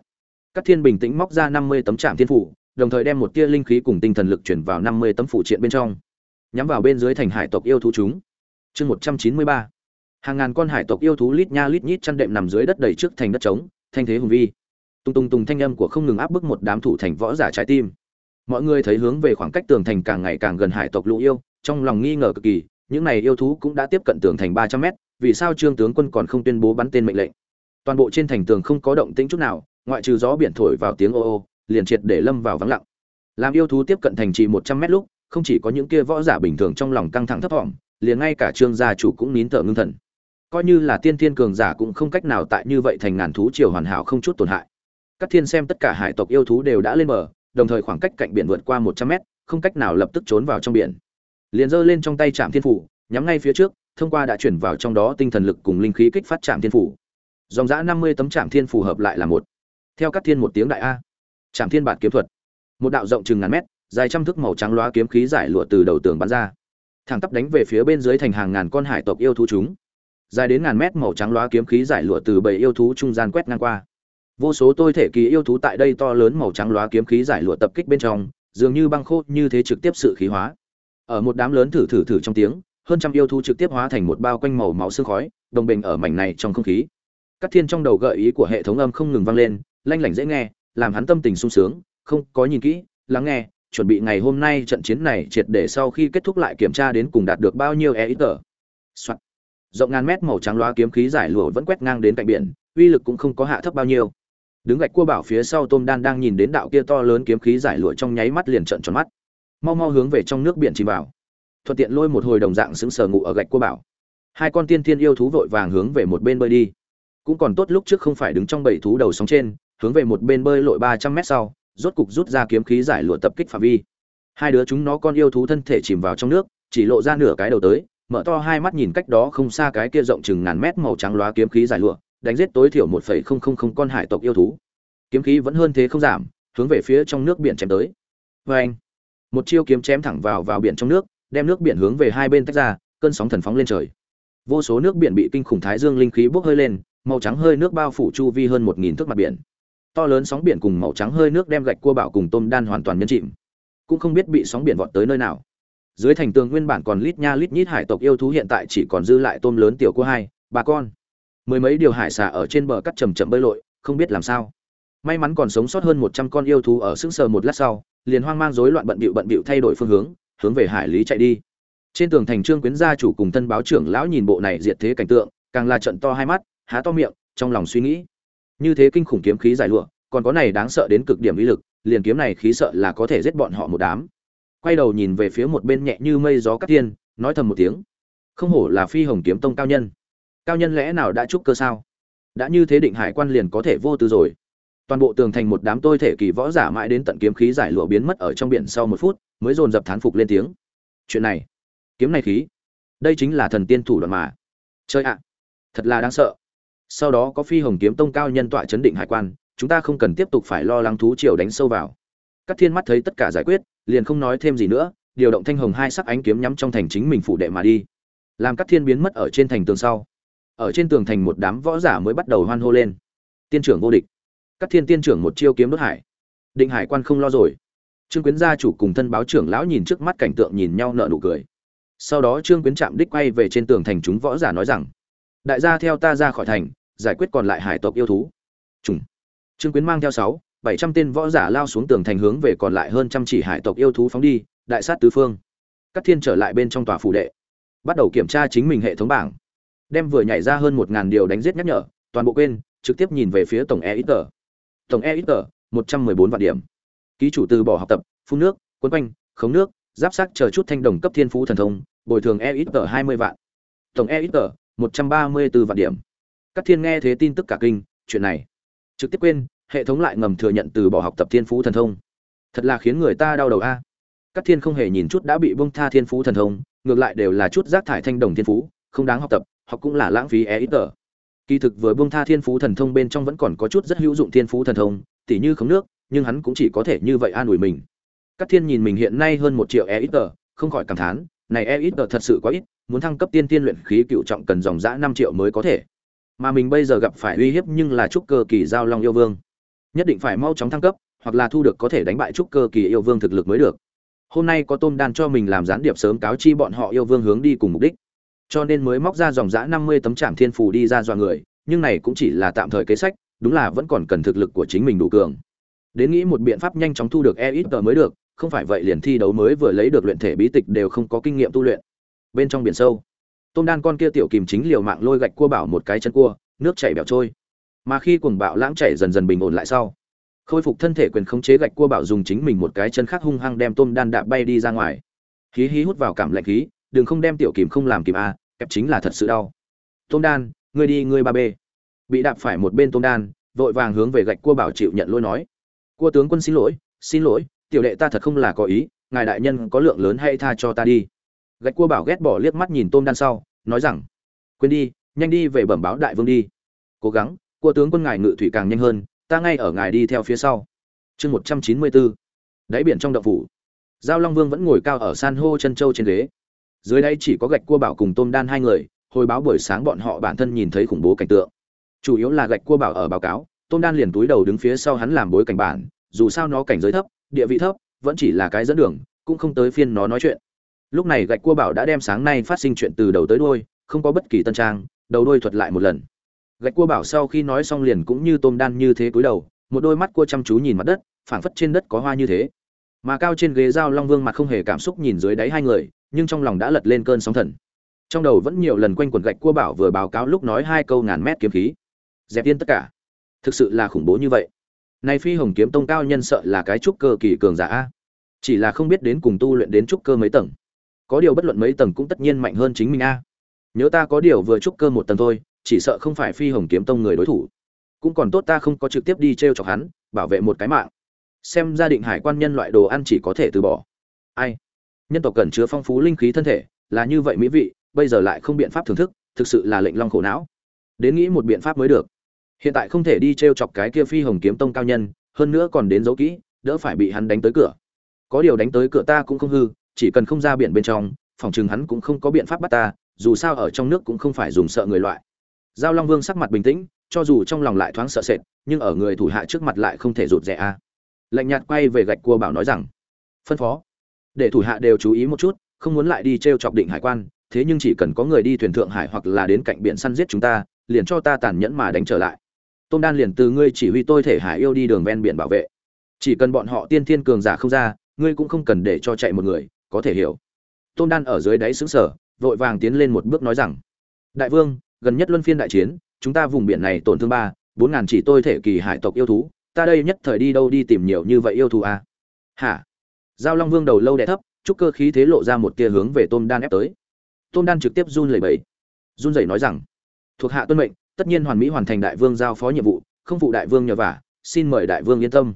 các thiên bình tĩnh móc ra năm mươi tấm trạm thiên phủ, đồng thời đem một tia linh khí cùng tinh thần lực chuyển vào năm mươi tấm phủ triện bên trong. Nhắm vào bên dưới thành hải tộc yêu thú chúng. Chương một trăm chín mươi ba. Hàng ngàn con hải tộc yêu thú lít nha lít nhít chăn đệm nằm dưới đất đầy trước thành đất trống, thanh thế hùng vi. Tung tung tung thanh âm của không ngừng áp bức một đám thủ thành võ giả trái tim mọi người thấy hướng về khoảng cách tường thành càng ngày càng gần hải tộc lũ yêu, trong lòng nghi ngờ cực kỳ, những này yêu thú cũng đã tiếp cận tường thành ba trăm mét, vì sao trương tướng quân còn không tuyên bố bắn tên mệnh lệnh? Toàn bộ trên thành tường không có động tĩnh chút nào, ngoại trừ gió biển thổi vào tiếng ô ô, liền triệt để lâm vào vắng lặng. Làm yêu thú tiếp cận thành trì một trăm mét lúc, không chỉ có những kia võ giả bình thường trong lòng căng thẳng thấp thỏm, liền ngay cả trương gia chủ cũng nín thở ngưng thần. Coi như là tiên thiên cường giả cũng không cách nào tại như vậy thành ngàn thú triều hoàn hảo không chút tổn hại. Các thiên xem tất cả hải tộc yêu thú đều đã lên bờ đồng thời khoảng cách cạnh biển vượt qua một trăm mét, không cách nào lập tức trốn vào trong biển. Liền giơ lên trong tay trạm thiên phủ, nhắm ngay phía trước, thông qua đã chuyển vào trong đó tinh thần lực cùng linh khí kích phát trạm thiên phủ. Dòng giã năm mươi tấm trạm thiên phù hợp lại là một. Theo các thiên một tiếng đại a. Trạm thiên bản kiếm thuật. Một đạo rộng chừng ngàn mét, dài trăm thước màu trắng loá kiếm khí giải lụa từ đầu tường bắn ra. Thẳng tắp đánh về phía bên dưới thành hàng ngàn con hải tộc yêu thú chúng. Dài đến ngàn mét màu trắng loá kiếm khí giải lụa từ bầy yêu thú trung gian quét ngang qua vô số tôi thể kỳ yêu thú tại đây to lớn màu trắng loá kiếm khí giải lụa tập kích bên trong, dường như băng khô như thế trực tiếp sự khí hóa. Ở một đám lớn thử thử thử trong tiếng, hơn trăm yêu thú trực tiếp hóa thành một bao quanh màu máu sương khói, đồng bình ở mảnh này trong không khí. Các thiên trong đầu gợi ý của hệ thống âm không ngừng vang lên, lanh lảnh dễ nghe, làm hắn tâm tình sung sướng, không có nhìn kỹ, lắng nghe, chuẩn bị ngày hôm nay trận chiến này triệt để sau khi kết thúc lại kiểm tra đến cùng đạt được bao nhiêu e ít tờ. Soạn. rộng ngàn mét màu trắng loa kiếm khí giải lụa vẫn quét ngang đến cạnh biển, uy lực cũng không có hạ thấp bao nhiêu đứng gạch cua bảo phía sau tôm đan đang nhìn đến đạo kia to lớn kiếm khí giải lụa trong nháy mắt liền trợn tròn mắt. Mau mau hướng về trong nước biển chìm vào. Thuận tiện lôi một hồi đồng dạng xứng sờ ngụ ở gạch cua bảo. Hai con tiên thiên yêu thú vội vàng hướng về một bên bơi đi. Cũng còn tốt lúc trước không phải đứng trong bảy thú đầu sóng trên, hướng về một bên bơi lội ba trăm mét sau, rốt cục rút ra kiếm khí giải lụa tập kích phạm vi. Hai đứa chúng nó con yêu thú thân thể chìm vào trong nước, chỉ lộ ra nửa cái đầu tới, mở to hai mắt nhìn cách đó không xa cái kia rộng chừng ngàn mét màu trắng loá kiếm khí giải lụa đánh giết tối thiểu một phẩy không không không con hải tộc yêu thú. Kiếm khí vẫn hơn thế không giảm, hướng về phía trong nước biển chém tới. Oeng! anh, một chiêu kiếm chém thẳng vào vào biển trong nước, đem nước biển hướng về hai bên tách ra, cơn sóng thần phóng lên trời. Vô số nước biển bị kinh khủng thái dương linh khí bốc hơi lên, màu trắng hơi nước bao phủ chu vi hơn một nghìn thước mặt biển. To lớn sóng biển cùng màu trắng hơi nước đem gạch cua bảo cùng tôm đan hoàn toàn nhấn chìm. Cũng không biết bị sóng biển vọt tới nơi nào. Dưới thành tường nguyên bản còn lít nha lít nhít hải tộc yêu thú hiện tại chỉ còn dư lại tôm lớn tiểu cua hai bà con mười mấy điều hải xà ở trên bờ cắt chầm chậm bơi lội, không biết làm sao. May mắn còn sống sót hơn một trăm con yêu thú ở sững sờ một lát sau, liền hoang mang rối loạn bận bịu bận bịu thay đổi phương hướng hướng về hải lý chạy đi. Trên tường thành trương quyến gia chủ cùng thân báo trưởng lão nhìn bộ này diệt thế cảnh tượng, càng là trận to hai mắt, há to miệng, trong lòng suy nghĩ. Như thế kinh khủng kiếm khí giải lụa, còn có này đáng sợ đến cực điểm uy lực, liền kiếm này khí sợ là có thể giết bọn họ một đám. Quay đầu nhìn về phía một bên nhẹ như mây gió cắt tiên, nói thầm một tiếng. Không hổ là phi hồng kiếm tông cao nhân cao nhân lẽ nào đã trúc cơ sao? Đã như thế định hải quan liền có thể vô tư rồi. Toàn bộ tường thành một đám tôi thể kỳ võ giả mãi đến tận kiếm khí giải lụa biến mất ở trong biển sau một phút, mới dồn dập thán phục lên tiếng. Chuyện này, kiếm này khí, đây chính là thần tiên thủ đoạn mà. Chơi ạ, thật là đáng sợ. Sau đó có phi hồng kiếm tông cao nhân tọa chấn định hải quan, chúng ta không cần tiếp tục phải lo lắng thú triều đánh sâu vào. Các thiên mắt thấy tất cả giải quyết, liền không nói thêm gì nữa, điều động thanh hồng hai sắc ánh kiếm nhắm trong thành chính mình phủ đệ mà đi. Làm các thiên biến mất ở trên thành tường sau ở trên tường thành một đám võ giả mới bắt đầu hoan hô lên. Tiên trưởng vô địch. Các thiên tiên trưởng một chiêu kiếm đốt hải. Định hải quan không lo rồi. Trương quyến gia chủ cùng thân báo trưởng lão nhìn trước mắt cảnh tượng nhìn nhau nợ nụ cười. Sau đó trương quyến chạm đích quay về trên tường thành chúng võ giả nói rằng, đại gia theo ta ra khỏi thành, giải quyết còn lại hải tộc yêu thú. Trùng. Trương quyến mang theo sáu, bảy trăm tên võ giả lao xuống tường thành hướng về còn lại hơn trăm chỉ hải tộc yêu thú phóng đi, đại sát tứ phương. Các thiên trở lại bên trong tòa phủ đệ. Bắt đầu kiểm tra chính mình hệ thống bảng đem vừa nhảy ra hơn một ngàn điều đánh giết nhắc nhở, toàn bộ quên, trực tiếp nhìn về phía tổng e ít tờ tổng e ít tờ một trăm mười bốn vạn điểm. Ký chủ từ bỏ học tập, phun nước quấn quanh, khống nước, giáp sắc chờ chút thanh đồng cấp thiên phú thần thông, bồi thường e ít tờ hai mươi vạn. Tổng e ít tờ một trăm ba mươi bốn vạn điểm. Các thiên nghe thế tin tức cả kinh, chuyện này. Trực tiếp quên, hệ thống lại ngầm thừa nhận từ bỏ học tập thiên phú thần thông. Thật là khiến người ta đau đầu a. Các thiên không hề nhìn chút đã bị bông tha thiên phú thần thông, ngược lại đều là chút rác thải thanh đồng thiên phú, không đáng học tập học cũng là lãng phí e ít tờ. Kỳ thực vừa bông tha thiên phú thần thông bên trong vẫn còn có chút rất hữu dụng thiên phú thần thông, tỉ như khống nước, nhưng hắn cũng chỉ có thể như vậy an ủi mình. Các thiên nhìn mình hiện nay hơn một triệu e ít tờ, không khỏi cảm thán, này e ít tờ thật sự quá ít, muốn thăng cấp tiên tiên luyện khí cựu trọng cần dòng dã năm triệu mới có thể. Mà mình bây giờ gặp phải uy hiếp nhưng là trúc cơ kỳ giao long yêu vương. Nhất định phải mau chóng thăng cấp, hoặc là thu được có thể đánh bại trúc cơ kỳ yêu vương thực lực mới được. Hôm nay có tôm đan cho mình làm gián điệp sớm cáo chi bọn họ yêu vương hướng đi cùng mục đích cho nên mới móc ra dòng giã năm mươi tấm trạm thiên phù đi ra dọa người, nhưng này cũng chỉ là tạm thời kế sách, đúng là vẫn còn cần thực lực của chính mình đủ cường. Đến nghĩ một biện pháp nhanh chóng thu được e ít tờ mới được, không phải vậy liền thi đấu mới vừa lấy được luyện thể bí tịch đều không có kinh nghiệm tu luyện. Bên trong biển sâu, tôm đan con kia tiểu kìm chính liều mạng lôi gạch cua bảo một cái chân cua, nước chảy bẻo trôi. Mà khi cuồng bạo lãng chảy dần dần bình ổn lại sau, khôi phục thân thể quyền khống chế gạch cua bảo dùng chính mình một cái chân khác hung hăng đem tôm đan đạp bay đi ra ngoài. Khí hí hút vào cảm lạnh khí đừng không đem tiểu kìm không làm kìm a ép chính là thật sự đau. Tôm đan, ngươi đi, ngươi ba b bị đạp phải một bên tôm đan, vội vàng hướng về gạch cua bảo chịu nhận lỗi nói. Cua tướng quân xin lỗi xin lỗi, tiểu đệ ta thật không là có ý, ngài đại nhân có lượng lớn hay tha cho ta đi. Gạch cua bảo ghét bỏ liếc mắt nhìn tôm đan sau, nói rằng, quên đi, nhanh đi về bẩm báo đại vương đi. Cố gắng, cua tướng quân ngài ngự thủy càng nhanh hơn, ta ngay ở ngài đi theo phía sau. Chương một trăm chín mươi bốn. Đáy biển trong đậu phủ. Giao long vương vẫn ngồi cao ở san hô chân châu trên ghế dưới đây chỉ có gạch cua bảo cùng tôm đan hai người, hồi báo buổi sáng bọn họ bản thân nhìn thấy khủng bố cảnh tượng. Chủ yếu là gạch cua bảo ở báo cáo, tôm đan liền túi đầu đứng phía sau hắn làm bối cảnh bản, dù sao nó cảnh giới thấp, địa vị thấp, vẫn chỉ là cái dẫn đường, cũng không tới phiên nó nói chuyện. Lúc này gạch cua bảo đã đem sáng nay phát sinh chuyện từ đầu tới đuôi, không có bất kỳ tân trang, đầu đuôi thuật lại một lần. Gạch cua bảo sau khi nói xong liền cũng như tôm đan như thế cúi đầu, một đôi mắt cua chăm chú nhìn mặt đất, phảng phất trên đất có hoa như thế mà cao trên ghế giao long vương mặt không hề cảm xúc nhìn dưới đáy hai người, nhưng trong lòng đã lật lên cơn sóng thần. Trong đầu vẫn nhiều lần quanh quần gạch cua bảo vừa báo cáo lúc nói hai câu ngàn mét kiếm khí. Dẹp yên tất cả. Thực sự là khủng bố như vậy. Này phi hồng kiếm tông cao nhân sợ là cái trúc cơ kỳ cường giả a. Chỉ là không biết đến cùng tu luyện đến trúc cơ mấy tầng. Có điều bất luận mấy tầng cũng tất nhiên mạnh hơn chính mình a. Nhớ ta có điều vừa trúc cơ một tầng thôi, chỉ sợ không phải phi hồng kiếm tông người đối thủ. Cũng còn tốt ta không có trực tiếp đi t r e o chọc hắn, bảo vệ một cái mạng xem ra định hải quan nhân loại đồ ăn chỉ có thể từ bỏ. Ai? Nhân tộc cần chứa phong phú linh khí thân thể, là như vậy mỹ vị, bây giờ lại không biện pháp thưởng thức, thực sự là lệnh long khổ não. Đến nghĩ một biện pháp mới được. Hiện tại không thể đi t r e o chọc cái kia phi hồng kiếm tông cao nhân, hơn nữa còn đến dấu kỹ, đỡ phải bị hắn đánh tới cửa. Có điều đánh tới cửa ta cũng không hư, chỉ cần không ra biển bên trong, phòng chừng hắn cũng không có biện pháp bắt ta, dù sao ở trong nước cũng không phải dùng sợ người loại. Giao long vương sắc mặt bình tĩnh, cho dù trong lòng lại thoáng sợ sệt, nhưng ở người thủ hạ trước mặt lại không thể rụt rè a lạnh nhạt quay về gạch cua bảo nói rằng, phân phó, để thủ hạ đều chú ý một chút, không muốn lại đi t r e o chọc định hải quan, thế nhưng chỉ cần có người đi thuyền thượng hải hoặc là đến cạnh biển săn giết chúng ta, liền cho ta tàn nhẫn mà đánh trở lại. Tôm đan liền từ ngươi chỉ huy tôi thể hải yêu đi đường ven biển bảo vệ. Chỉ cần bọn họ tiên thiên cường giả không ra, ngươi cũng không cần để cho chạy một người, có thể hiểu. Tôm đan ở dưới đáy xứng sở vội vàng tiến lên một bước nói rằng, đại vương, gần nhất luân phiên đại chiến, chúng ta vùng biển này tổn thương ba, bốn ngàn chỉ tôi thể kỳ hải tộc yêu thú ta đây nhất thời đi đâu đi tìm nhiều như vậy yêu thù à? hả? Giao long vương đầu lâu đè thấp chút cơ khí thế lộ ra một tia hướng về tôm đan ép tới. Tôm đan trực tiếp run lẩy bẩy. Run rẩy nói rằng, thuộc hạ tuân mệnh, tất nhiên hoàn mỹ hoàn thành đại vương giao phó nhiệm vụ, không phụ đại vương nhờ vả, xin mời đại vương yên tâm.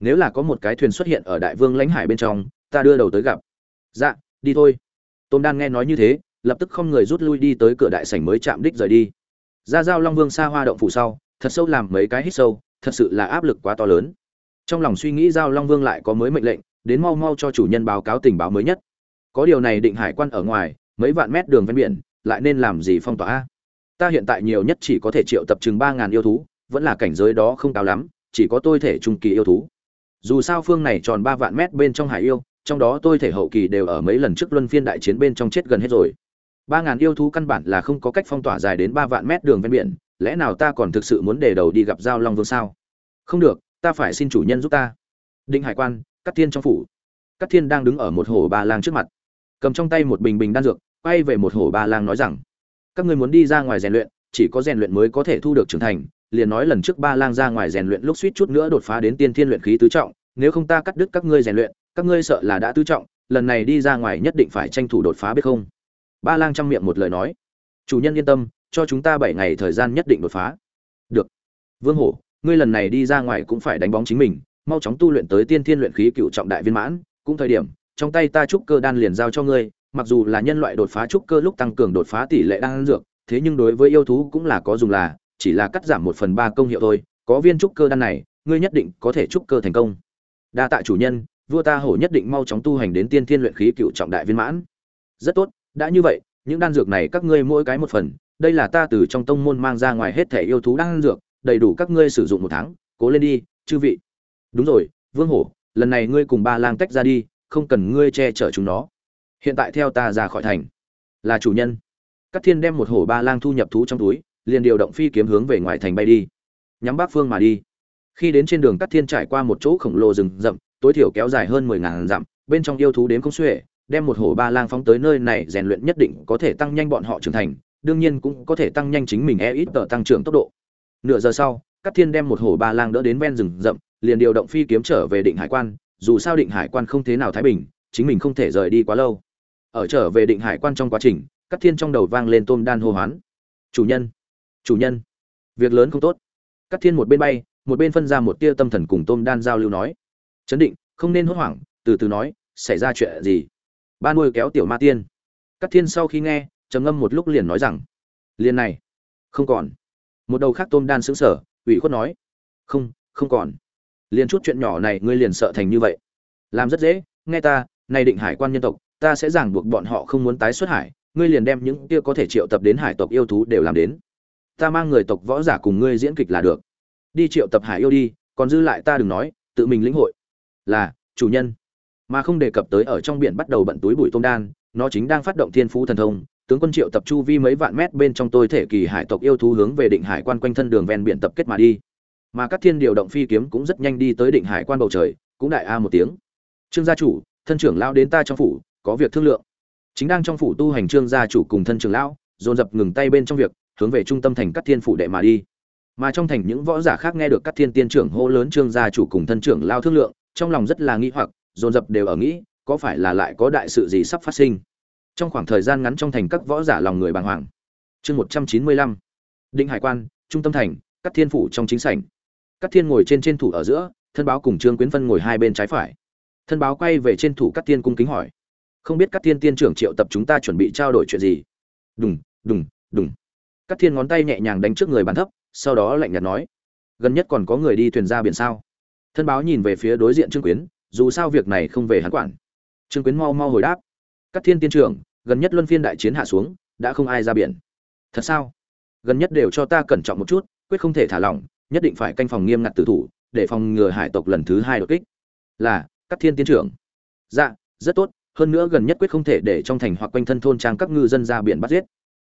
Nếu là có một cái thuyền xuất hiện ở đại vương lãnh hải bên trong, ta đưa đầu tới gặp. Dạ đi thôi. Tôm đan nghe nói như thế, lập tức không người rút lui đi tới cửa đại sảnh mới chạm đích rời đi. Ra giao long vương xa hoa động phủ sau, thật sâu làm mấy cái hít sâu thật sự là áp lực quá to lớn. Trong lòng suy nghĩ giao long vương lại có mới mệnh lệnh, đến mau mau cho chủ nhân báo cáo tình báo mới nhất. Có điều này định hải quan ở ngoài, mấy vạn mét đường ven biển, lại nên làm gì phong tỏa ta hiện tại nhiều nhất chỉ có thể triệu tập chừng ba ngàn yêu thú, vẫn là cảnh giới đó không cao lắm, chỉ có tôi thể trung kỳ yêu thú. Dù sao phương này tròn ba vạn mét bên trong hải yêu, trong đó tôi thể hậu kỳ đều ở mấy lần trước luân phiên đại chiến bên trong chết gần hết rồi. Ba ngàn yêu thú căn bản là không có cách phong tỏa dài đến ba vạn mét đường ven biển lẽ nào ta còn thực sự muốn để đầu đi gặp giao long vương sao? Không được, ta phải xin chủ nhân giúp ta. Định hải quan cắt thiên trong phủ. Cắt thiên đang đứng ở một hồ ba lang trước mặt. Cầm trong tay một bình bình đan dược, quay về một hồ ba lang nói rằng, các ngươi muốn đi ra ngoài rèn luyện, chỉ có rèn luyện mới có thể thu được trưởng thành, liền nói lần trước ba lang ra ngoài rèn luyện lúc suýt chút nữa đột phá đến tiên thiên luyện khí tứ trọng, nếu không ta cắt đứt các ngươi rèn luyện, các ngươi sợ là đã tứ trọng, lần này đi ra ngoài nhất định phải tranh thủ đột phá biết không? Ba lang trong miệng một lời nói chủ nhân yên tâm, cho chúng ta bảy ngày thời gian nhất định đột phá. Được. Vương hổ, ngươi lần này đi ra ngoài cũng phải đánh bóng chính mình, mau chóng tu luyện tới tiên thiên luyện khí cựu trọng đại viên mãn. Cũng thời điểm, trong tay ta trúc cơ đan liền giao cho ngươi, mặc dù là nhân loại đột phá trúc cơ lúc tăng cường đột phá tỷ lệ đan dược, thế nhưng đối với yêu thú cũng là có dùng là, chỉ là cắt giảm một phần ba công hiệu thôi. Có viên trúc cơ đan này, ngươi nhất định có thể trúc cơ thành công. Đa tạ chủ nhân, vua ta hổ nhất định mau chóng tu hành đến tiên thiên luyện khí cựu trọng đại viên mãn. Rất tốt, đã như vậy những đan dược này các ngươi mỗi cái một phần, đây là ta từ trong tông môn mang ra ngoài hết thể yêu thú đan dược, đầy đủ các ngươi sử dụng một tháng, cố lên đi, chư vị. Đúng rồi, vương hổ, lần này ngươi cùng ba lang tách ra đi, không cần ngươi che chở chúng nó. Hiện tại theo ta ra khỏi thành. Là chủ nhân. Các thiên đem một hổ ba lang thu nhập thú trong túi, liền điều động phi kiếm hướng về ngoài thành bay đi. Nhắm bắc phương mà đi. Khi đến trên đường các thiên trải qua một chỗ khổng lồ rừng rậm, tối thiểu kéo dài hơn mười ngàn dặm, bên trong yêu thú đến không xuể đem một hổ ba lang phóng tới nơi này rèn luyện nhất định có thể tăng nhanh bọn họ trưởng thành, đương nhiên cũng có thể tăng nhanh chính mình e ít tờ tăng trưởng tốc độ. Nửa giờ sau các thiên đem một hổ ba lang đỡ đến ven rừng rậm, liền điều động phi kiếm trở về định hải quan, dù sao định hải quan không thế nào thái bình, chính mình không thể rời đi quá lâu. Ở trở về định hải quan trong quá trình các thiên trong đầu vang lên tôm đan hô hoán. Chủ nhân chủ nhân, việc lớn không tốt. Các thiên một bên bay, một bên phân ra một tia tâm thần cùng tôm đan giao lưu nói. Chấn định, không nên hốt hoảng, từ từ nói, xảy ra chuyện gì? Ba nuôi kéo tiểu ma tiên. Các thiên sau khi nghe, trầm ngâm một lúc liền nói rằng, liền này, không còn. Một đầu khác tôm đan sững sờ, ủy khuất nói, không không còn. Liền chút chuyện nhỏ này ngươi liền sợ thành như vậy. Làm rất dễ, nghe ta nay định hải quan nhân tộc, ta sẽ giảng buộc bọn họ không muốn tái xuất hải, ngươi liền đem những kia có thể triệu tập đến hải tộc yêu thú đều làm đến. Ta mang người tộc võ giả cùng ngươi diễn kịch là được. Đi triệu tập hải yêu đi, còn dư lại ta đừng nói, tự mình lĩnh hội. Là, chủ nhân mà không đề cập tới ở trong biển bắt đầu bận túi bụi tôm đan, nó chính đang phát động thiên phú thần thông, tướng quân triệu tập chu vi mấy vạn mét bên trong tôi thể kỳ hải tộc yêu thú hướng về định hải quan quanh thân đường ven biển tập kết mà đi. Mà các thiên điều động phi kiếm cũng rất nhanh đi tới định hải quan bầu trời, cũng đại a một tiếng. Trương gia chủ, thân trưởng lão đến ta trong phủ, có việc thương lượng. Chính đang trong phủ tu hành trương gia chủ cùng thân trưởng lão, dồn dập ngừng tay bên trong việc, hướng về trung tâm thành các thiên phủ đệ mà đi. Mà trong thành những võ giả khác nghe được các thiên tiên trưởng hô lớn trương gia chủ cùng thân trưởng lao thương lượng, trong lòng rất là nghi hoặc dồn dập đều ở nghĩ, có phải là lại có đại sự gì sắp phát sinh? Trong khoảng thời gian ngắn trong thành các võ giả lòng người bàng hoàng. Chương một trăm chín mươi lăm. Định hải quan, trung tâm thành các thiên phủ trong chính sảnh. Các thiên ngồi trên trên thủ ở giữa, thân báo cùng trương quyến phân ngồi hai bên trái phải. Thân báo quay về trên thủ các thiên cung kính hỏi. Không biết các thiên tiên trưởng triệu tập chúng ta chuẩn bị trao đổi chuyện gì? Đùng đùng đùng. Các thiên ngón tay nhẹ nhàng đánh trước người bàn thấp, sau đó lạnh nhạt nói. Gần nhất còn có người đi thuyền ra biển sao? Thân báo nhìn về phía đối diện trương quyến dù sao việc này không về hắn quản. Trương quyến mau mau hồi đáp. Các thiên tiên trưởng, gần nhất luân phiên đại chiến hạ xuống, đã không ai ra biển. Thật sao? Gần nhất đều cho ta cẩn trọng một chút, quyết không thể thả lỏng, nhất định phải canh phòng nghiêm ngặt tử thủ, để phòng ngừa hải tộc lần thứ hai đột kích. Là, các thiên tiên trưởng. Dạ rất tốt, hơn nữa gần nhất quyết không thể để trong thành hoặc quanh thân thôn trang các ngư dân ra biển bắt giết.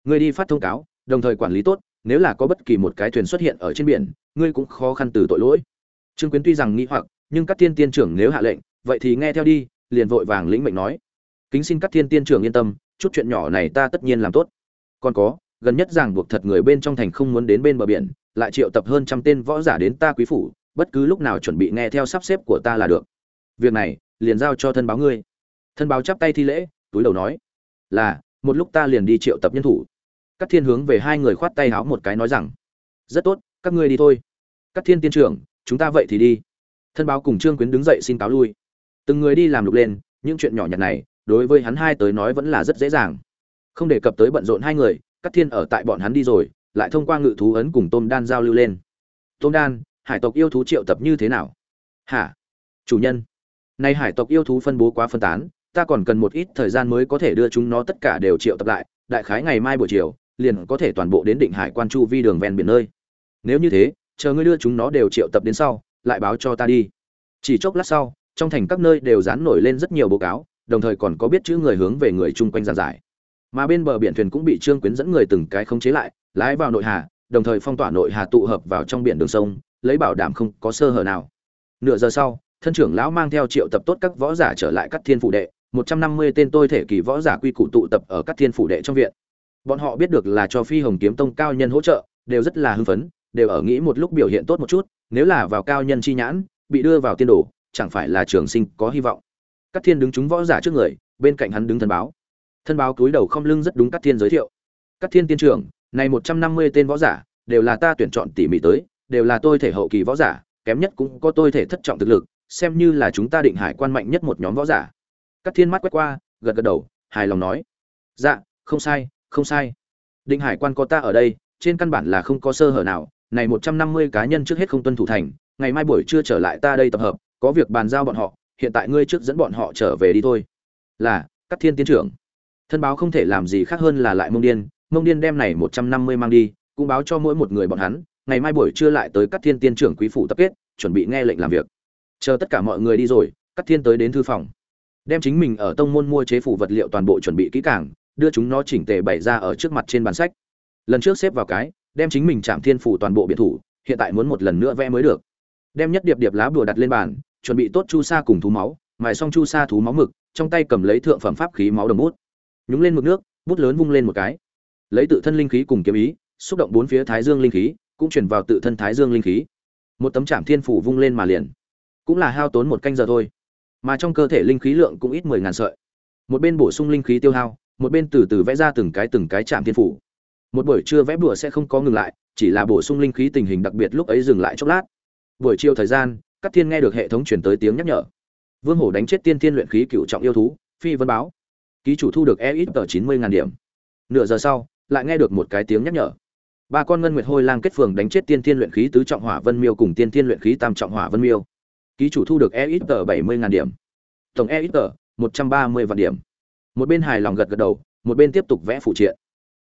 Người đi phát thông cáo, đồng thời quản lý tốt, nếu là có bất kỳ một cái thuyền xuất hiện ở trên biển, ngươi cũng khó khăn từ tội lỗi. Trương quyến tuy rằng nghĩ hoặc nhưng các thiên tiên trưởng nếu hạ lệnh, vậy thì nghe theo đi, liền vội vàng lĩnh mệnh nói. Kính xin các thiên tiên trưởng yên tâm, chút chuyện nhỏ này ta tất nhiên làm tốt. Còn có, gần nhất ràng buộc thật người bên trong thành không muốn đến bên bờ biển, lại triệu tập hơn trăm tên võ giả đến ta quý phủ, bất cứ lúc nào chuẩn bị nghe theo sắp xếp của ta là được. Việc này, liền giao cho thân báo ngươi. Thân báo chắp tay thi lễ, túi đầu nói, là, một lúc ta liền đi triệu tập nhân thủ. Các thiên hướng về hai người khoát tay háo một cái nói rằng, rất tốt, các ngươi đi thôi. Các thiên tiên trưởng, chúng ta vậy thì đi thân báo cùng trương quyến đứng dậy xin cáo lui. Từng người đi làm lục lên, những chuyện nhỏ nhặt này, đối với hắn hai tới nói vẫn là rất dễ dàng. Không đề cập tới bận rộn hai người cắt thiên ở tại bọn hắn đi rồi, lại thông qua ngự thú ấn cùng tôm đan giao lưu lên. Tôm đan, hải tộc yêu thú triệu tập như thế nào? Hả? Chủ nhân nay hải tộc yêu thú phân bố quá phân tán, ta còn cần một ít thời gian mới có thể đưa chúng nó tất cả đều triệu tập lại, đại khái ngày mai buổi chiều, liền có thể toàn bộ đến định hải quan chu vi đường ven biển nơi. Nếu như thế, chờ ngươi đưa chúng nó đều triệu tập đến sau lại báo cho ta đi. Chỉ chốc lát sau, trong thành các nơi đều dán nổi lên rất nhiều báo cáo, đồng thời còn có biết chữ người hướng về người chung quanh giàn giải. Mà bên bờ biển thuyền cũng bị trương quyến dẫn người từng cái khống chế lại, lái vào nội hà, đồng thời phong tỏa nội hà tụ hợp vào trong biển đường sông, lấy bảo đảm không có sơ hở nào. Nửa giờ sau, thân trưởng lão mang theo triệu tập tốt các võ giả trở lại các thiên phủ đệ, một trăm năm mươi tên tôi thể kỳ võ giả quy củ tụ tập ở các thiên phủ đệ trong viện. Bọn họ biết được là cho phi hồng kiếm tông cao nhân hỗ trợ, đều rất là hưng phấn, đều ở nghĩ một lúc biểu hiện tốt một chút nếu là vào cao nhân chi nhãn, bị đưa vào tiên đồ, chẳng phải là trường sinh có hy vọng. Các thiên đứng chúng võ giả trước người, bên cạnh hắn đứng thân báo. Thân báo cúi đầu không lưng rất đúng các thiên giới thiệu. Các thiên tiên trưởng, này một trăm năm mươi tên võ giả, đều là ta tuyển chọn tỉ mỉ tới, đều là tôi thể hậu kỳ võ giả, kém nhất cũng có tôi thể thất trọng thực lực, xem như là chúng ta định hải quan mạnh nhất một nhóm võ giả. Các thiên mắt quét qua, gật gật đầu, hài lòng nói. Dạ không sai không sai. Định hải quan có ta ở đây, trên căn bản là không có sơ hở nào này một trăm năm mươi cá nhân trước hết không tuân thủ thành, ngày mai buổi trưa trở lại ta đây tập hợp, có việc bàn giao bọn họ, hiện tại ngươi trước dẫn bọn họ trở về đi thôi. Là, Cát thiên tiến trưởng. Thân báo không thể làm gì khác hơn là lại mông điên mông điên đem này một trăm năm mươi mang đi, cũng báo cho mỗi một người bọn hắn, ngày mai buổi trưa lại tới Cát thiên tiên trưởng quý phủ tập kết, chuẩn bị nghe lệnh làm việc. Chờ tất cả mọi người đi rồi, Cát thiên tới đến thư phòng. Đem chính mình ở tông môn mua chế phủ vật liệu toàn bộ chuẩn bị kỹ càng, đưa chúng nó chỉnh tề bày ra ở trước mặt trên bàn sách. Lần trước xếp vào cái đem chính mình chạm thiên phủ toàn bộ biệt thủ, hiện tại muốn một lần nữa vẽ mới được. Đem nhất điệp điệp lá bùa đặt lên bàn, chuẩn bị tốt chu sa cùng thú máu, mài xong chu sa thú máu mực, trong tay cầm lấy thượng phẩm pháp khí máu đồng bút. Nhúng lên mực nước, bút lớn vung lên một cái. Lấy tự thân linh khí cùng kiếm ý, xúc động bốn phía thái dương linh khí, cũng chuyển vào tự thân thái dương linh khí. Một tấm trạm thiên phủ vung lên mà liền. Cũng là hao tốn một canh giờ thôi. Mà trong cơ thể linh khí lượng cũng ít mười ngàn sợi. Một bên bổ sung linh khí tiêu hao, một bên từ từ vẽ ra từng cái từng cái chạm thiên phủ một buổi trưa vẽ bùa sẽ không có ngừng lại, chỉ là bổ sung linh khí tình hình đặc biệt lúc ấy dừng lại chốc lát. Buổi chiều thời gian các thiên nghe được hệ thống truyền tới tiếng nhắc nhở. Vương hổ đánh chết tiên thiên luyện khí cựu trọng yêu thú, phi vân báo. Ký chủ thu được e ít tờ chín mươi ngàn điểm. Nửa giờ sau, lại nghe được một cái tiếng nhắc nhở. Ba con ngân nguyệt hôi lang kết phường đánh chết tiên thiên luyện khí tứ trọng hỏa vân miêu cùng tiên thiên luyện khí tam trọng hỏa vân miêu. Ký chủ thu được e ít tờ bảy mươi ngàn điểm. Tổng e ít tờ một trăm ba mươi vạn điểm. Một bên hài lòng gật gật đầu, một bên tiếp tục vẽ phụ triện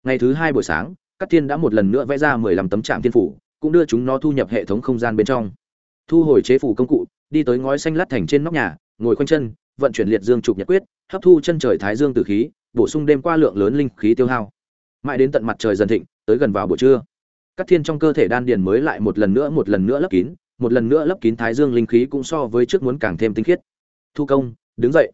ngày thứ hai buổi sáng các thiên đã một lần nữa vẽ ra mười lăm tấm trạm thiên phủ, cũng đưa chúng nó thu nhập hệ thống không gian bên trong. Thu hồi chế phủ công cụ, đi tới ngói xanh lát thành trên nóc nhà, ngồi khoanh chân, vận chuyển liệt dương trục nhật quyết, hấp thu chân trời thái dương tử khí, bổ sung đêm qua lượng lớn linh khí tiêu hao. Mãi đến tận mặt trời dần thịnh, tới gần vào buổi trưa. Các thiên trong cơ thể đan điền mới lại một lần nữa, một lần nữa lấp kín, một lần nữa lấp kín thái dương linh khí cũng so với trước muốn càng thêm tinh khiết. Thu công, đứng dậy.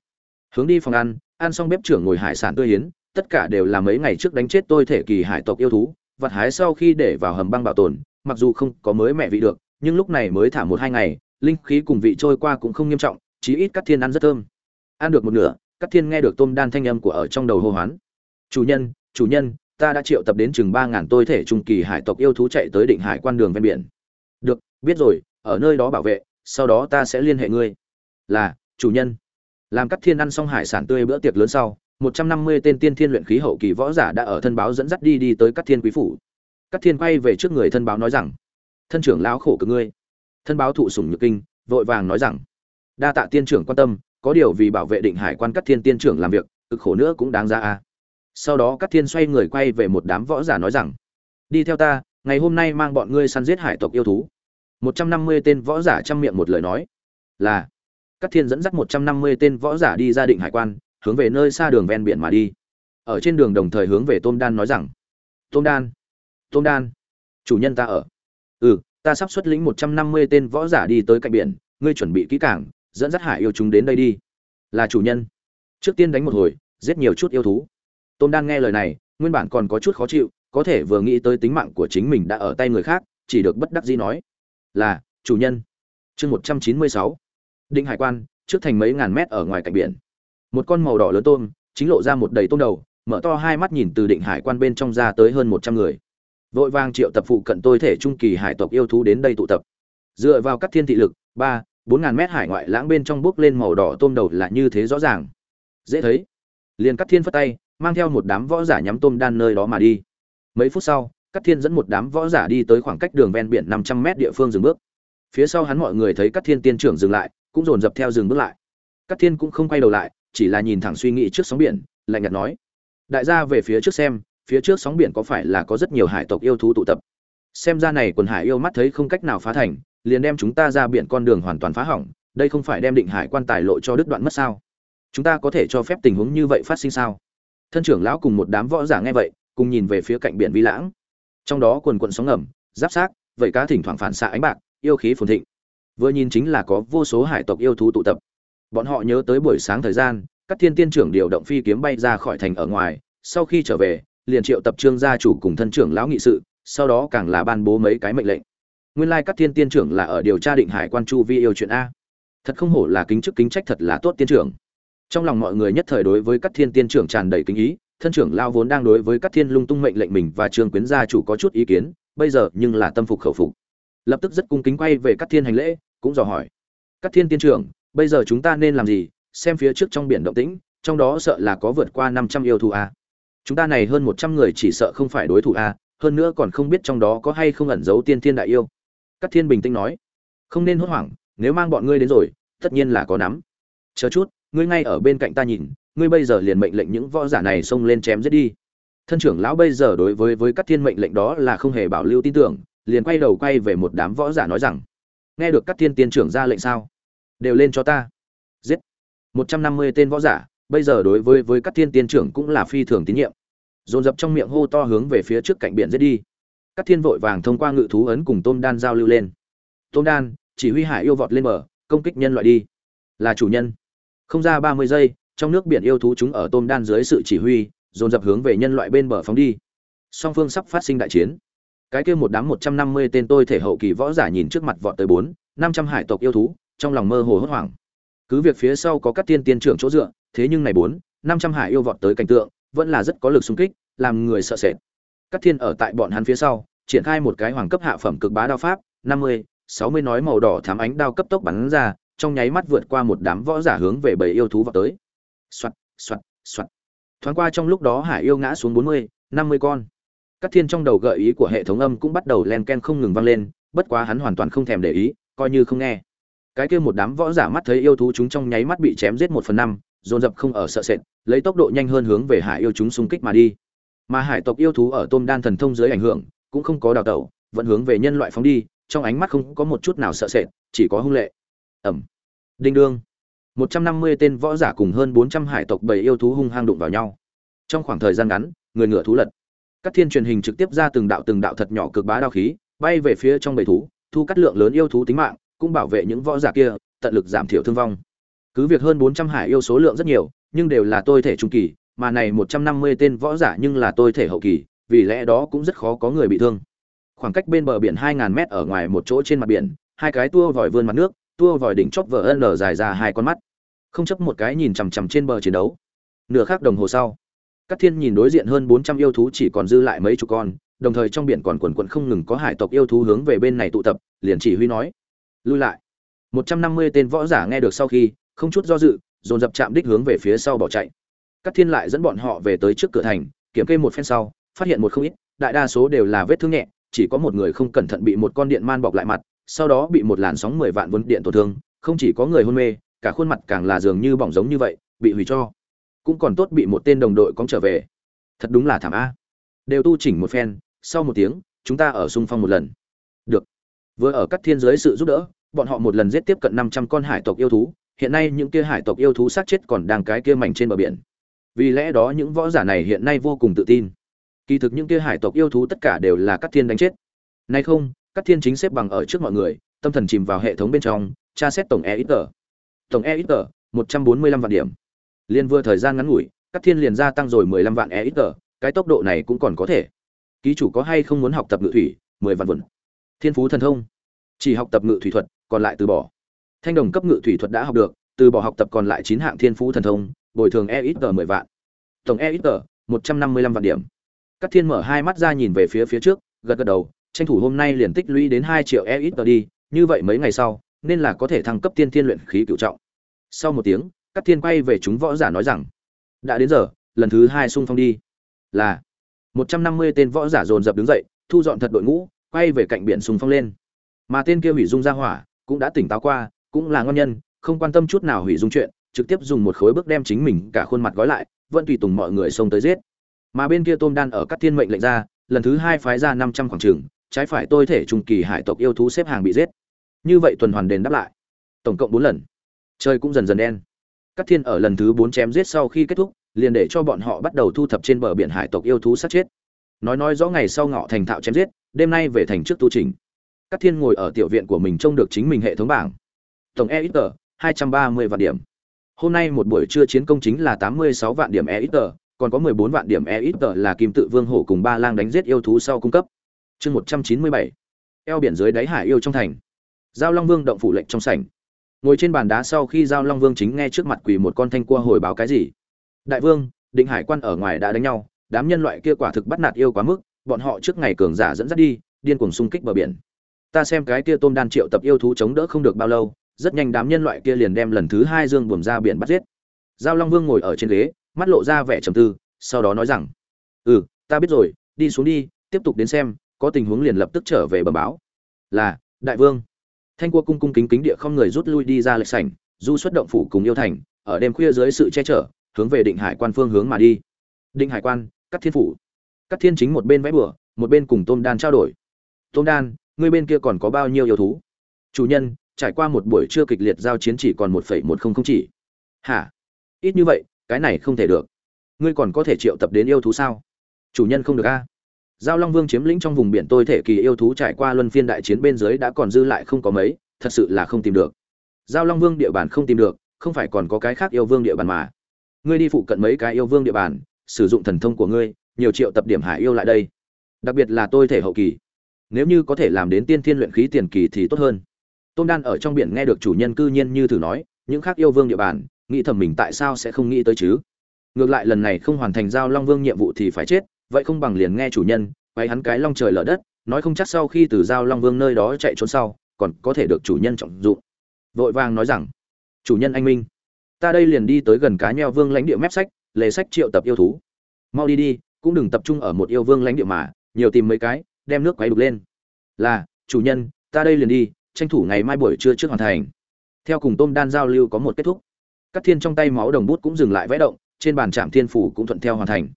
Hướng đi phòng ăn ăn xong bếp trưởng ngồi hải sản tươi hiến tất cả đều là mấy ngày trước đánh chết tôi thể kỳ hải tộc yêu thú, vật hái sau khi để vào hầm băng bảo tồn, mặc dù không có mới mẹ vị được, nhưng lúc này mới thả một hai ngày, linh khí cùng vị trôi qua cũng không nghiêm trọng, chí ít các thiên ăn rất thơm. Ăn được một nửa, các thiên nghe được tôm đan thanh âm của ở trong đầu hô hoán. Chủ nhân chủ nhân, ta đã triệu tập đến chừng ba ngàn tôi thể trung kỳ hải tộc yêu thú chạy tới định hải quan đường ven biển. Được, biết rồi, ở nơi đó bảo vệ, sau đó ta sẽ liên hệ ngươi. Là, chủ nhân. Làm các thiên ăn xong hải sản tươi bữa tiệc lớn sau một trăm năm mươi tên tiên thiên luyện khí hậu kỳ võ giả đã ở thân báo dẫn dắt đi đi tới cắt thiên quý phủ. Cắt thiên quay về trước người thân báo nói rằng, thân trưởng lão khổ cực ngươi. Thân báo thụ sủng nhược kinh, vội vàng nói rằng, đa tạ tiên trưởng quan tâm, có điều vì bảo vệ định hải quan cắt thiên tiên trưởng làm việc, cực khổ nữa cũng đáng ra a. Sau đó cắt thiên xoay người quay về một đám võ giả nói rằng, đi theo ta, ngày hôm nay mang bọn ngươi săn giết hải tộc yêu thú. Một trăm năm mươi tên võ giả chăm miệng một lời nói, là cắt thiên dẫn dắt một trăm năm mươi tên võ giả đi ra định hải quan hướng về nơi xa đường ven biển mà đi. Ở trên đường đồng thời hướng về tôm đan nói rằng, tôm đan tôm đan, chủ nhân ta ở. Ừ ta sắp xuất lĩnh một trăm năm mươi tên võ giả đi tới cạnh biển, ngươi chuẩn bị kỹ cảng dẫn dắt hải yêu chúng đến đây đi. Là chủ nhân. Trước tiên đánh một hồi, giết nhiều chút yêu thú. Tôm đan nghe lời này, nguyên bản còn có chút khó chịu, có thể vừa nghĩ tới tính mạng của chính mình đã ở tay người khác, chỉ được bất đắc dĩ nói, là, chủ nhân. Chương một trăm chín mươi sáu. Định hải quan, trước thành mấy ngàn mét ở ngoài cạnh biển một con màu đỏ lớn tôm, chính lộ ra một đầy tôm đầu, mở to hai mắt nhìn từ định hải quan bên trong ra tới hơn một trăm người. Vội vàng triệu tập phụ cận tôi thể trung kỳ hải tộc yêu thú đến đây tụ tập. Dựa vào các thiên thị lực, ba, bốn ngàn mét hải ngoại lãng bên trong bước lên màu đỏ tôm đầu là như thế rõ ràng. Dễ thấy. Liền cắt thiên phất tay, mang theo một đám võ giả nhắm tôm đan nơi đó mà đi. Mấy phút sau cắt thiên dẫn một đám võ giả đi tới khoảng cách đường ven biển năm trăm mét địa phương dừng bước. Phía sau hắn mọi người thấy cắt thiên tiên trưởng dừng lại, cũng dồn dập theo dừng bước lại. Cắt thiên cũng không quay đầu lại chỉ là nhìn thẳng suy nghĩ trước sóng biển, lạnh nhạt nói. Đại gia về phía trước xem, phía trước sóng biển có phải là có rất nhiều hải tộc yêu thú tụ tập? Xem ra này quần hải yêu mắt thấy không cách nào phá thành, liền đem chúng ta ra biển con đường hoàn toàn phá hỏng, đây không phải đem định hải quan tài lộ cho đứt đoạn mất sao? Chúng ta có thể cho phép tình huống như vậy phát sinh sao? Thân trưởng lão cùng một đám võ giả nghe vậy, cùng nhìn về phía cạnh biển vi lãng. Trong đó quần quận sóng ngầm, giáp sát, vậy cá thỉnh thoảng phản xạ ánh bạc, yêu khí phồn thịnh. Vừa nhìn chính là có vô số hải tộc yêu thú tụ tập bọn họ nhớ tới buổi sáng thời gian, các thiên tiên trưởng điều động phi kiếm bay ra khỏi thành ở ngoài, sau khi trở về, liền triệu tập trương gia chủ cùng thân trưởng lão nghị sự, sau đó càng là ban bố mấy cái mệnh lệnh. Nguyên lai các thiên tiên trưởng là ở điều tra định hải quan chu vi yêu chuyện a. Thật không hổ là kính chức kính trách thật là tốt tiên trưởng. Trong lòng mọi người nhất thời đối với các thiên tiên trưởng tràn đầy kính ý, thân trưởng lao vốn đang đối với các thiên lung tung mệnh lệnh mình và trương quyến gia chủ có chút ý kiến, bây giờ nhưng là tâm phục khẩu phục. Lập tức rất cung kính quay về các thiên hành lễ, cũng dò hỏi. Các thiên tiên trưởng bây giờ chúng ta nên làm gì? Xem phía trước trong biển động tĩnh, trong đó sợ là có vượt qua năm trăm yêu thù a chúng ta này hơn một trăm người chỉ sợ không phải đối thủ a hơn nữa còn không biết trong đó có hay không ẩn giấu tiên thiên đại yêu. Các thiên bình tĩnh nói. Không nên hốt hoảng, nếu mang bọn ngươi đến rồi, tất nhiên là có nắm. Chờ chút, ngươi ngay ở bên cạnh ta nhìn, ngươi bây giờ liền mệnh lệnh những võ giả này xông lên chém giết đi. Thân trưởng lão bây giờ đối với với các thiên mệnh lệnh đó là không hề bảo lưu tin tưởng, liền quay đầu quay về một đám võ giả nói rằng, nghe được các thiên tiên trưởng ra lệnh sao? Đều lên cho ta. Giết. Một trăm năm mươi tên võ giả, bây giờ đối với với các thiên tiên trưởng cũng là phi thường tín nhiệm. Dồn dập trong miệng hô to hướng về phía trước cạnh biển giết đi. Các thiên vội vàng thông qua ngự thú ấn cùng tôm đan giao lưu lên. Tôm đan, chỉ huy hải yêu vọt lên bờ, công kích nhân loại đi. Là chủ nhân. Không ra ba mươi giây, trong nước biển yêu thú chúng ở tôm đan dưới sự chỉ huy, dồn dập hướng về nhân loại bên bờ phóng đi. Song phương sắp phát sinh đại chiến. Cái kia một đám một trăm năm mươi tên tôi thể hậu kỳ võ giả nhìn trước mặt vọt tới bốn, năm trăm hải tộc yêu thú trong lòng mơ hồ hốt hoảng. Cứ việc phía sau có các tiên tiên trưởng chỗ dựa, thế nhưng này bốn, năm trăm hải yêu vọt tới cảnh tượng, vẫn là rất có lực xung kích, làm người sợ sệt. Các thiên ở tại bọn hắn phía sau, triển khai một cái hoàng cấp hạ phẩm cực bá đao pháp, năm mươi, sáu mươi nói màu đỏ thám ánh đao cấp tốc bắn ra, trong nháy mắt vượt qua một đám võ giả hướng về bầy yêu thú vọt tới. Soạt soạt soạt. Thoáng qua trong lúc đó hải yêu ngã xuống bốn mươi, năm mươi con. Các thiên trong đầu gợi ý của hệ thống âm cũng bắt đầu len ken không ngừng vang lên, bất quá hắn hoàn toàn không thèm để ý, coi như không nghe cái kia một đám võ giả mắt thấy yêu thú chúng trong nháy mắt bị chém giết một phần năm, dồn dập không ở sợ sệt, lấy tốc độ nhanh hơn hướng về hải yêu chúng xung kích mà đi. Mà hải tộc yêu thú ở tôm đan thần thông dưới ảnh hưởng, cũng không có đào tẩu, vẫn hướng về nhân loại phóng đi, trong ánh mắt không có một chút nào sợ sệt, chỉ có hung lệ. Ẩm. Đinh đương. Một trăm năm mươi tên võ giả cùng hơn bốn trăm hải tộc bảy yêu thú hung hăng đụng vào nhau. Trong khoảng thời gian ngắn, người ngựa thú lật. Các thiên truyền hình trực tiếp ra từng đạo từng đạo thật nhỏ cực bá đao khí, bay về phía trong bầy thú, thu cắt lượng lớn yêu thú tính mạng cũng bảo vệ những võ giả kia, tận lực giảm thiểu thương vong. Cứ việc hơn bốn trăm hải yêu số lượng rất nhiều, nhưng đều là tôi thể trung kỳ, mà này một trăm năm mươi tên võ giả nhưng là tôi thể hậu kỳ, vì lẽ đó cũng rất khó có người bị thương. Khoảng cách bên bờ biển hai ngàn mét ở ngoài một chỗ trên mặt biển, hai cái tua vòi vươn mặt nước, tua vòi đỉnh chóp vỡ nở dài ra hai con mắt. Không chấp một cái nhìn chằm chằm trên bờ chiến đấu. Nửa khắc đồng hồ sau, Cát thiên nhìn đối diện hơn bốn trăm yêu thú chỉ còn dư lại mấy chục con, đồng thời trong biển còn quần quần không ngừng có hải tộc yêu thú hướng về bên này tụ tập, liền chỉ huy nói lui lại. Một trăm năm mươi tên võ giả nghe được sau khi, không chút do dự, dồn dập chạm đích hướng về phía sau bỏ chạy. Các thiên lại dẫn bọn họ về tới trước cửa thành, kiểm kê một phen sau, phát hiện một không ít, đại đa số đều là vết thương nhẹ, chỉ có một người không cẩn thận bị một con điện man bọc lại mặt, sau đó bị một làn sóng mười vạn vốn điện tổn thương, không chỉ có người hôn mê, cả khuôn mặt càng là dường như bỏng giống như vậy, bị hủy cho. Cũng còn tốt bị một tên đồng đội cóng trở về. Thật đúng là thảm a. Đều tu chỉnh một phen, sau một tiếng, chúng ta ở xung phong một lần. Được. Vừa ở các thiên giới sự giúp đỡ bọn họ một lần giết tiếp cận năm trăm con hải tộc yêu thú hiện nay những kia hải tộc yêu thú sát chết còn đang cái kia mảnh trên bờ biển. Vì lẽ đó những võ giả này hiện nay vô cùng tự tin. Kỳ thực những kia hải tộc yêu thú tất cả đều là cát thiên đánh chết. Nay không cát thiên chính xếp bằng ở trước mọi người tâm thần chìm vào hệ thống bên trong tra xét tổng EXP. tổng e ít tờ một trăm bốn mươi lăm vạn điểm. Liên vừa thời gian ngắn ngủi cát thiên liền gia tăng rồi mười lăm vạn EXP, cái tốc độ này cũng còn có thể. Ký chủ có hay không muốn học tập ngự thủy? mười vạn vườn thiên phú thần thông. Chỉ học tập ngự thủy thuật còn lại từ bỏ. Thanh đồng cấp ngự thủy thuật đã học được, từ bỏ học tập còn lại chín hạng thiên phú thần thông, bồi thường e ít tờ mười vạn. Tổng e ít tờ, một trăm năm mươi lăm vạn điểm. Các thiên mở hai mắt ra nhìn về phía phía trước, gật gật đầu, tranh thủ hôm nay liền tích lũy đến hai triệu e ít tờ đi, như vậy mấy ngày sau, nên là có thể thăng cấp tiên thiên luyện khí cựu trọng. Sau một tiếng các thiên quay về chúng võ giả nói rằng, đã đến giờ, lần thứ hai xung phong đi. Là, một trăm năm mươi tên võ giả dồn dập đứng dậy, thu dọn thật đội ngũ, quay về cạnh biển xung phong lên. Mà tên kia hủy dung ra hỏa cũng đã tỉnh táo qua, cũng là ngon nhân, không quan tâm chút nào hủy dung chuyện, trực tiếp dùng một khối bước đem chính mình cả khuôn mặt gói lại, vẫn tùy tùng mọi người xông tới giết. Mà bên kia tôm đan ở các thiên mệnh lệnh ra, lần thứ hai phái ra năm trăm khoảng trường, trái phải tôi thể trung kỳ hải tộc yêu thú xếp hàng bị giết. Như vậy tuần hoàn đền đáp lại. Tổng cộng bốn lần. Trời cũng dần dần đen. Các thiên ở lần thứ bốn chém giết sau khi kết thúc, liền để cho bọn họ bắt đầu thu thập trên bờ biển hải tộc yêu thú sát chết. Nói nói rõ ngày sau ngọ thành thạo chém giết, đêm nay về thành trước tu trình các thiên ngồi ở tiểu viện của mình trông được chính mình hệ thống bảng. Tổng e ít tờ hai trăm ba mươi vạn điểm. Hôm nay một buổi trưa chiến công chính là tám mươi sáu vạn điểm e ít tờ còn có mười bốn vạn điểm e ít tờ là kim tự vương hổ cùng ba lang đánh giết yêu thú sau cung cấp. Chương một trăm chín mươi bảy. Eo biển dưới đáy hải yêu trong thành. Giao long vương động phủ lệnh trong sảnh. Ngồi trên bàn đá sau khi giao long vương chính nghe trước mặt quỳ một con thanh cua hồi báo cái gì. Đại vương, định hải quan ở ngoài đã đánh nhau, đám nhân loại kia quả thực bắt nạt yêu quá mức, bọn họ trước ngày cường giả dẫn dắt đi, điên cuồng xung kích bờ biển ta xem cái kia tôm đan triệu tập yêu thú chống đỡ không được bao lâu, rất nhanh đám nhân loại kia liền đem lần thứ hai dương buồm ra biển bắt giết. Giao long vương ngồi ở trên ghế, mắt lộ ra vẻ trầm tư, sau đó nói rằng ừ ta biết rồi, đi xuống đi, tiếp tục đến xem, có tình huống liền lập tức trở về bờ báo. Là, đại vương. Thanh cua cung cung kính kính địa không người rút lui đi ra lệch sảnh, du xuất động phủ cùng yêu thành, ở đêm khuya dưới sự che chở, hướng về định hải quan phương hướng mà đi. Định hải quan cắt thiên phủ. Cắt thiên chính một bên vẽ bửa một bên cùng tôm đan trao đổi. Tôm đan ngươi bên kia còn có bao nhiêu yêu thú? Chủ nhân, trải qua một buổi trưa kịch liệt giao chiến chỉ còn một phẩy một không không chỉ. Hả? Ít như vậy, cái này không thể được. Ngươi còn có thể triệu tập đến yêu thú sao? Chủ nhân không được a. Giao long vương chiếm lĩnh trong vùng biển tôi thể kỳ yêu thú trải qua luân phiên đại chiến bên dưới đã còn dư lại không có mấy, thật sự là không tìm được. Giao long vương địa bàn không tìm được, không phải còn có cái khác yêu vương địa bàn mà. Ngươi đi phụ cận mấy cái yêu vương địa bàn, sử dụng thần thông của ngươi, nhiều triệu tập điểm hải yêu lại đây. Đặc biệt là tôi thể hậu kỳ nếu như có thể làm đến tiên thiên luyện khí tiền kỳ thì tốt hơn. Tôn đan ở trong biển nghe được chủ nhân cư nhiên như thử nói, những khác yêu vương địa bàn, nghĩ thầm mình tại sao sẽ không nghĩ tới chứ? Ngược lại lần này không hoàn thành giao long vương nhiệm vụ thì phải chết, vậy không bằng liền nghe chủ nhân, quay hắn cái long trời lở đất, nói không chắc sau khi từ giao long vương nơi đó chạy trốn sau, còn có thể được chủ nhân trọng dụng. Vội vàng nói rằng, chủ nhân anh minh, ta đây liền đi tới gần cá nheo vương lãnh địa mép sách, lề sách triệu tập yêu thú. Mau đi đi, cũng đừng tập trung ở một yêu vương lãnh địa mà, nhiều tìm mấy cái đem nước quấy đục lên. Là, chủ nhân, ta đây liền đi, tranh thủ ngày mai buổi trưa trước hoàn thành. Theo cùng tôm đan giao lưu có một kết thúc. Các thiên trong tay máu đồng bút cũng dừng lại vẽ động, trên bàn trạm thiên phủ cũng thuận theo hoàn thành.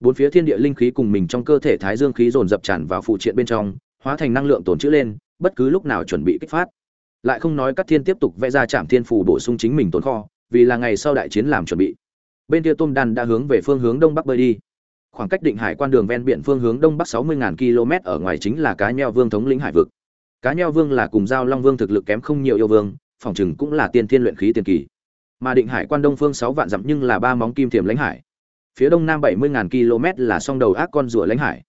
Bốn phía thiên địa linh khí cùng mình trong cơ thể thái dương khí dồn dập tràn vào phụ triện bên trong, hóa thành năng lượng tồn trữ lên, bất cứ lúc nào chuẩn bị kích phát. Lại không nói các thiên tiếp tục vẽ ra trạm thiên phủ bổ sung chính mình tồn kho, vì là ngày sau đại chiến làm chuẩn bị. Bên kia tôm đan đã hướng về phương hướng đông bắc bơi đi khoảng cách định hải quan đường ven biển phương hướng đông bắc 60.000 km ở ngoài chính là cá nheo vương thống lĩnh hải vực. Cá nheo vương là cùng giao long vương thực lực kém không nhiều yêu vương, phòng chừng cũng là tiên thiên luyện khí tiền kỳ. Mà định hải quan đông phương sáu vạn dặm nhưng là ba móng kim thiềm lãnh hải. Phía đông nam 70.000 km là song đầu ác con rùa lãnh hải.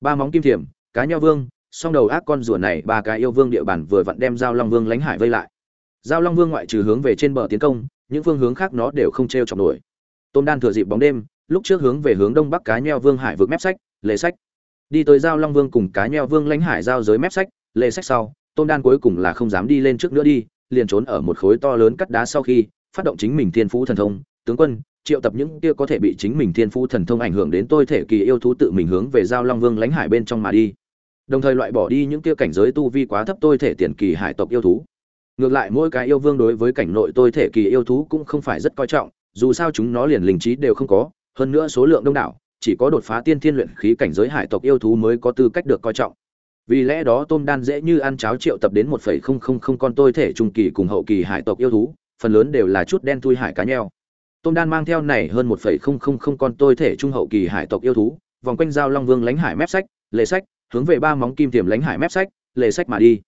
Ba móng kim thiềm cá nheo vương, song đầu ác con rùa này ba cái yêu vương địa bàn vừa vặn đem giao long vương lãnh hải vây lại. Giao long vương ngoại trừ hướng về trên bờ tiến công, những phương hướng khác nó đều không t r e o chọc nổi. Tôm đan thừa dịp bóng đêm lúc trước hướng về hướng đông bắc cá nheo vương hải vượt mép sách, lề sách. Đi tới giao long vương cùng cá nheo vương lãnh hải giao giới mép sách, lề sách sau, tôm đan cuối cùng là không dám đi lên trước nữa đi, liền trốn ở một khối to lớn cắt đá sau khi, phát động chính mình thiên phú thần thông. Tướng quân, triệu tập những kia có thể bị chính mình thiên phú thần thông ảnh hưởng đến tôi thể kỳ yêu thú tự mình hướng về giao long vương lãnh hải bên trong mà đi. Đồng thời loại bỏ đi những kia cảnh giới tu vi quá thấp tôi thể tiền kỳ hải tộc yêu thú. Ngược lại mỗi cái yêu vương đối với cảnh nội tôi thể kỳ yêu thú cũng không phải rất coi trọng, dù sao chúng nó liền linh trí đều không có hơn nữa số lượng đông đảo, chỉ có đột phá tiên thiên luyện khí cảnh giới hải tộc yêu thú mới có tư cách được coi trọng. Vì lẽ đó tôm đan dễ như ăn cháo triệu tập đến một phẩy không không không con tôi thể trung kỳ cùng hậu kỳ hải tộc yêu thú, phần lớn đều là chút đen thui hải cá nheo. Tôm đan mang theo này hơn một phẩy không không không con tôi thể trung hậu kỳ hải tộc yêu thú, vòng quanh giao long vương lánh hải mép sách, lề sách, hướng về ba móng kim tiềm lánh hải mép sách, lề sách mà đi.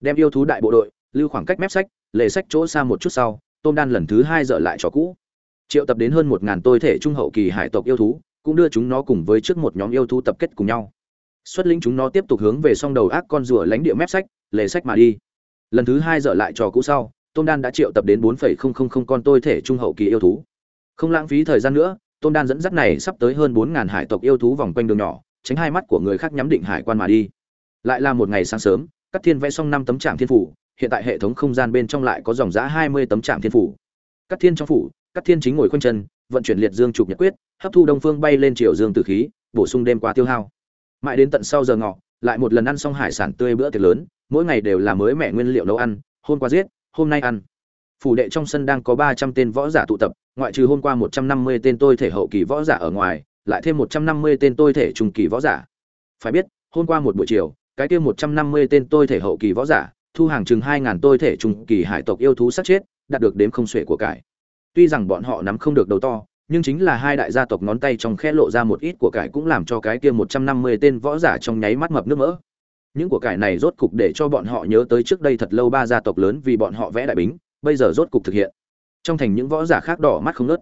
Đem yêu thú đại bộ đội, lưu khoảng cách mép sách, lề sách chỗ xa một chút sau, tôm đan lần thứ hai dở lại trò cũ triệu tập đến hơn một ngàn tôi thể trung hậu kỳ hải tộc yêu thú, cũng đưa chúng nó cùng với trước một nhóm yêu thú tập kết cùng nhau. Xuất lĩnh chúng nó tiếp tục hướng về song đầu ác con rùa lánh địa mép sách, lề sách mà đi. Lần thứ hai dở lại trò cũ sau tôm đan đã triệu tập đến bốn phẩy không không không con tôi thể trung hậu kỳ yêu thú. Không lãng phí thời gian nữa tôm đan dẫn dắt này sắp tới hơn bốn ngàn hải tộc yêu thú vòng quanh đường nhỏ, tránh hai mắt của người khác nhắm định hải quan mà đi. Lại là một ngày sáng sớm các thiên vẽ xong năm tấm trạm thiên phủ, hiện tại hệ thống không gian bên trong lại có dòng giã hai mươi tấm trạm thiên phủ. Các thiên trong phủ các thiên chính ngồi khoanh chân, vận chuyển liệt dương trục nhật quyết, hấp thu đông phương bay lên triều dương tử khí, bổ sung đêm qua tiêu hao. Mãi đến tận sau giờ ngọ, lại một lần ăn xong hải sản tươi bữa tiệc lớn, mỗi ngày đều là mới mẹ nguyên liệu nấu ăn, hôm qua giết, hôm nay ăn. Phủ đệ trong sân đang có ba trăm tên võ giả tụ tập, ngoại trừ hôm qua một trăm năm mươi tên tôi thể hậu kỳ võ giả ở ngoài, lại thêm một trăm năm mươi tên tôi thể trung kỳ võ giả. Phải biết, hôm qua một buổi chiều, cái kia một trăm năm mươi tên tôi thể hậu kỳ võ giả, thu hàng chừng hai ngàn tôi thể trung kỳ hải tộc yêu thú sát chết, đạt được đếm không xuể của cải tuy rằng bọn họ nắm không được đầu to nhưng chính là hai đại gia tộc ngón tay trong khe lộ ra một ít của cải cũng làm cho cái kia một trăm năm mươi tên võ giả trong nháy mắt mập nước mỡ. Những của cải này rốt cục để cho bọn họ nhớ tới trước đây thật lâu ba gia tộc lớn vì bọn họ vẽ đại bính, bây giờ rốt cục thực hiện. Trong thành những võ giả khác đỏ mắt không ngớt,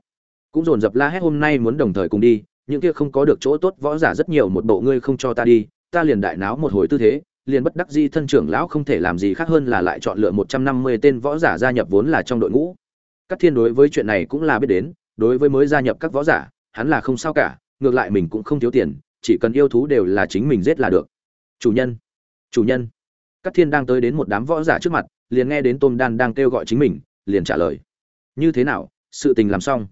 cũng dồn dập la hét hôm nay muốn đồng thời cùng đi, những kia không có được chỗ tốt võ giả rất nhiều một bộ ngươi không cho ta đi, ta liền đại náo một hồi tư thế, liền bất đắc di thân trưởng lão không thể làm gì khác hơn là lại chọn lựa một trăm năm mươi tên võ giả gia nhập vốn là trong đội ngũ. Các thiên đối với chuyện này cũng là biết đến, đối với mới gia nhập các võ giả hắn là không sao cả ngược lại mình cũng không thiếu tiền chỉ cần yêu thú đều là chính mình giết là được. Chủ nhân chủ nhân. Các thiên đang tới đến một đám võ giả trước mặt liền nghe đến tôm đan đang kêu gọi chính mình liền trả lời. Như thế nào sự tình làm xong.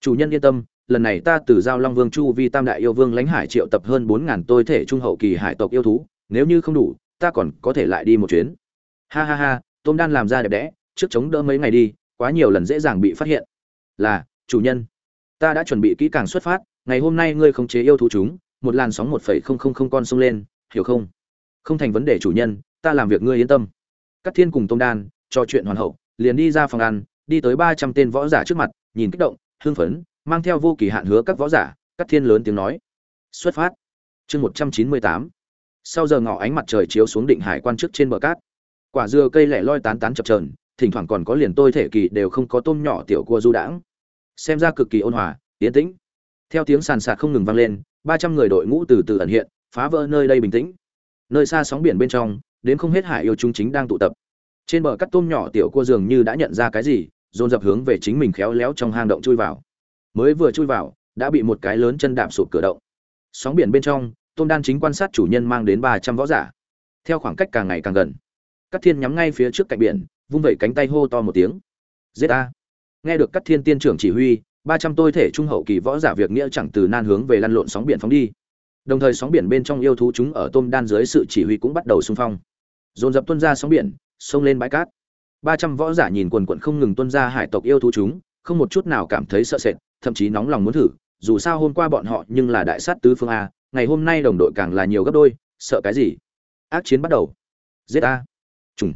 Chủ nhân yên tâm lần này ta từ giao long vương chu vi tam đại yêu vương lãnh hải triệu tập hơn bốn ngàn tôi thể trung hậu kỳ hải tộc yêu thú nếu như không đủ ta còn có thể lại đi một chuyến. Ha ha ha tôm đan làm ra đẹp đẽ trước chống đỡ mấy ngày đi quá nhiều lần dễ dàng bị phát hiện. Là, chủ nhân, ta đã chuẩn bị kỹ càng xuất phát, ngày hôm nay ngươi khống chế yêu thú chúng, một làn sóng một phẩy không không không con sông lên, hiểu không? Không thành vấn đề chủ nhân, ta làm việc ngươi yên tâm. Các thiên cùng tông đan, trò chuyện hoàn hậu, liền đi ra phòng ăn, đi tới ba trăm tên võ giả trước mặt, nhìn kích động, hưng phấn, mang theo vô kỳ hạn hứa các võ giả các thiên lớn tiếng nói. Xuất phát. Chương một trăm chín mươi tám. Sau giờ ngọ ánh mặt trời chiếu xuống định hải quan trước trên bờ cát. Quả dừa cây lẻ loi tán tán chập trờn thỉnh thoảng còn có liền tôi thể kỳ đều không có tôm nhỏ tiểu cua du đãng. Xem ra cực kỳ ôn hòa tiến tĩnh. Theo tiếng sàn sạt không ngừng vang lên, ba trăm người đội ngũ từ từ ẩn hiện, phá vỡ nơi đây bình tĩnh. Nơi xa sóng biển bên trong, đến không hết hải yêu chúng chính đang tụ tập. Trên bờ cắt tôm nhỏ tiểu cua dường như đã nhận ra cái gì, dồn dập hướng về chính mình khéo léo trong hang động chui vào. Mới vừa chui vào, đã bị một cái lớn chân đạp sụp cửa động. Sóng biển bên trong, tôm đan chính quan sát chủ nhân mang đến ba trăm võ giả. Theo khoảng cách càng ngày càng gần các thiên nhắm ngay phía trước cạnh biển vung vẩy cánh tay hô to một tiếng. Giết a nghe được các thiên tiên trưởng chỉ huy, ba trăm tôi thể trung hậu kỳ võ giả việc nghĩa chẳng từ nan hướng về lăn lộn sóng biển phóng đi. Đồng thời sóng biển bên trong yêu thú chúng ở tôm đan dưới sự chỉ huy cũng bắt đầu xung phong. Dồn dập tuân ra sóng biển, xông lên bãi cát. Ba trăm võ giả nhìn quần quận không ngừng tuân ra hải tộc yêu thú chúng, không một chút nào cảm thấy sợ sệt, thậm chí nóng lòng muốn thử, dù sao hôm qua bọn họ nhưng là đại sát tứ phương a, ngày hôm nay đồng đội càng là nhiều gấp đôi, sợ cái gì? Ác chiến bắt đầu. Giết a trùng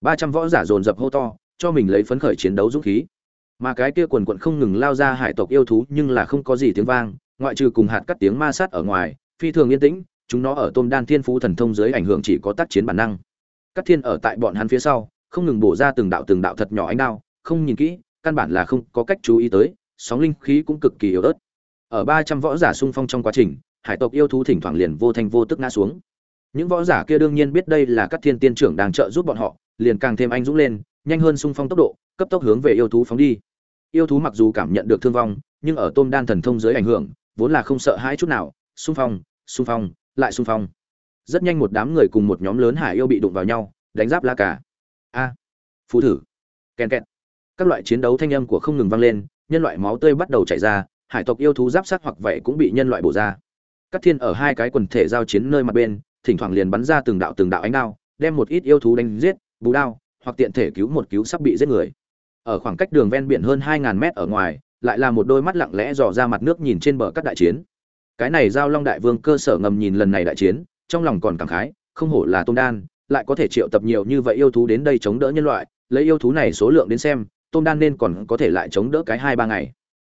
ba trăm võ giả dồn dập hô to, cho mình lấy phấn khởi chiến đấu dũng khí. Mà cái kia quần quận không ngừng lao ra hải tộc yêu thú nhưng là không có gì tiếng vang, ngoại trừ cùng hạt cắt tiếng ma sát ở ngoài, phi thường yên tĩnh, chúng nó ở tôm đan thiên phú thần thông dưới ảnh hưởng chỉ có tác chiến bản năng. Cắt thiên ở tại bọn hắn phía sau, không ngừng bổ ra từng đạo từng đạo thật nhỏ ánh đao, không nhìn kỹ, căn bản là không có cách chú ý tới, sóng linh khí cũng cực kỳ yếu ớt. Ở ba trăm võ giả sung phong trong quá trình, hải tộc yêu thú thỉnh thoảng liền vô thanh vô tức ngã xuống. Những võ giả kia đương nhiên biết đây là các thiên tiên trưởng đang trợ giúp bọn họ liền càng thêm anh dũng lên, nhanh hơn xung phong tốc độ, cấp tốc hướng về yêu thú phóng đi. Yêu thú mặc dù cảm nhận được thương vong, nhưng ở tôm đan thần thông dưới ảnh hưởng, vốn là không sợ hãi chút nào, xung phong xung phong, lại xung phong. Rất nhanh một đám người cùng một nhóm lớn hải yêu bị đụng vào nhau, đánh giáp la cả a, phù thử. Kèn kẹt. Các loại chiến đấu thanh âm của không ngừng vang lên, nhân loại máu tươi bắt đầu chảy ra, hải tộc yêu thú giáp sát hoặc vậy cũng bị nhân loại bổ ra. Các thiên ở hai cái quần thể giao chiến nơi mặt bên, thỉnh thoảng liền bắn ra từng đạo từng đạo ánh đao, đem một ít yêu thú đánh giết bù đao, hoặc tiện thể cứu một cứu sắp bị giết người. Ở khoảng cách đường ven biển hơn 2.000 mét ở ngoài, lại là một đôi mắt lặng lẽ dò ra mặt nước nhìn trên bờ các đại chiến. Cái này giao long đại vương cơ sở ngầm nhìn lần này đại chiến, trong lòng còn cảm khái, không hổ là tôn đan, lại có thể triệu tập nhiều như vậy yêu thú đến đây chống đỡ nhân loại, lấy yêu thú này số lượng đến xem, tôn đan nên còn có thể lại chống đỡ cái hai ba ngày.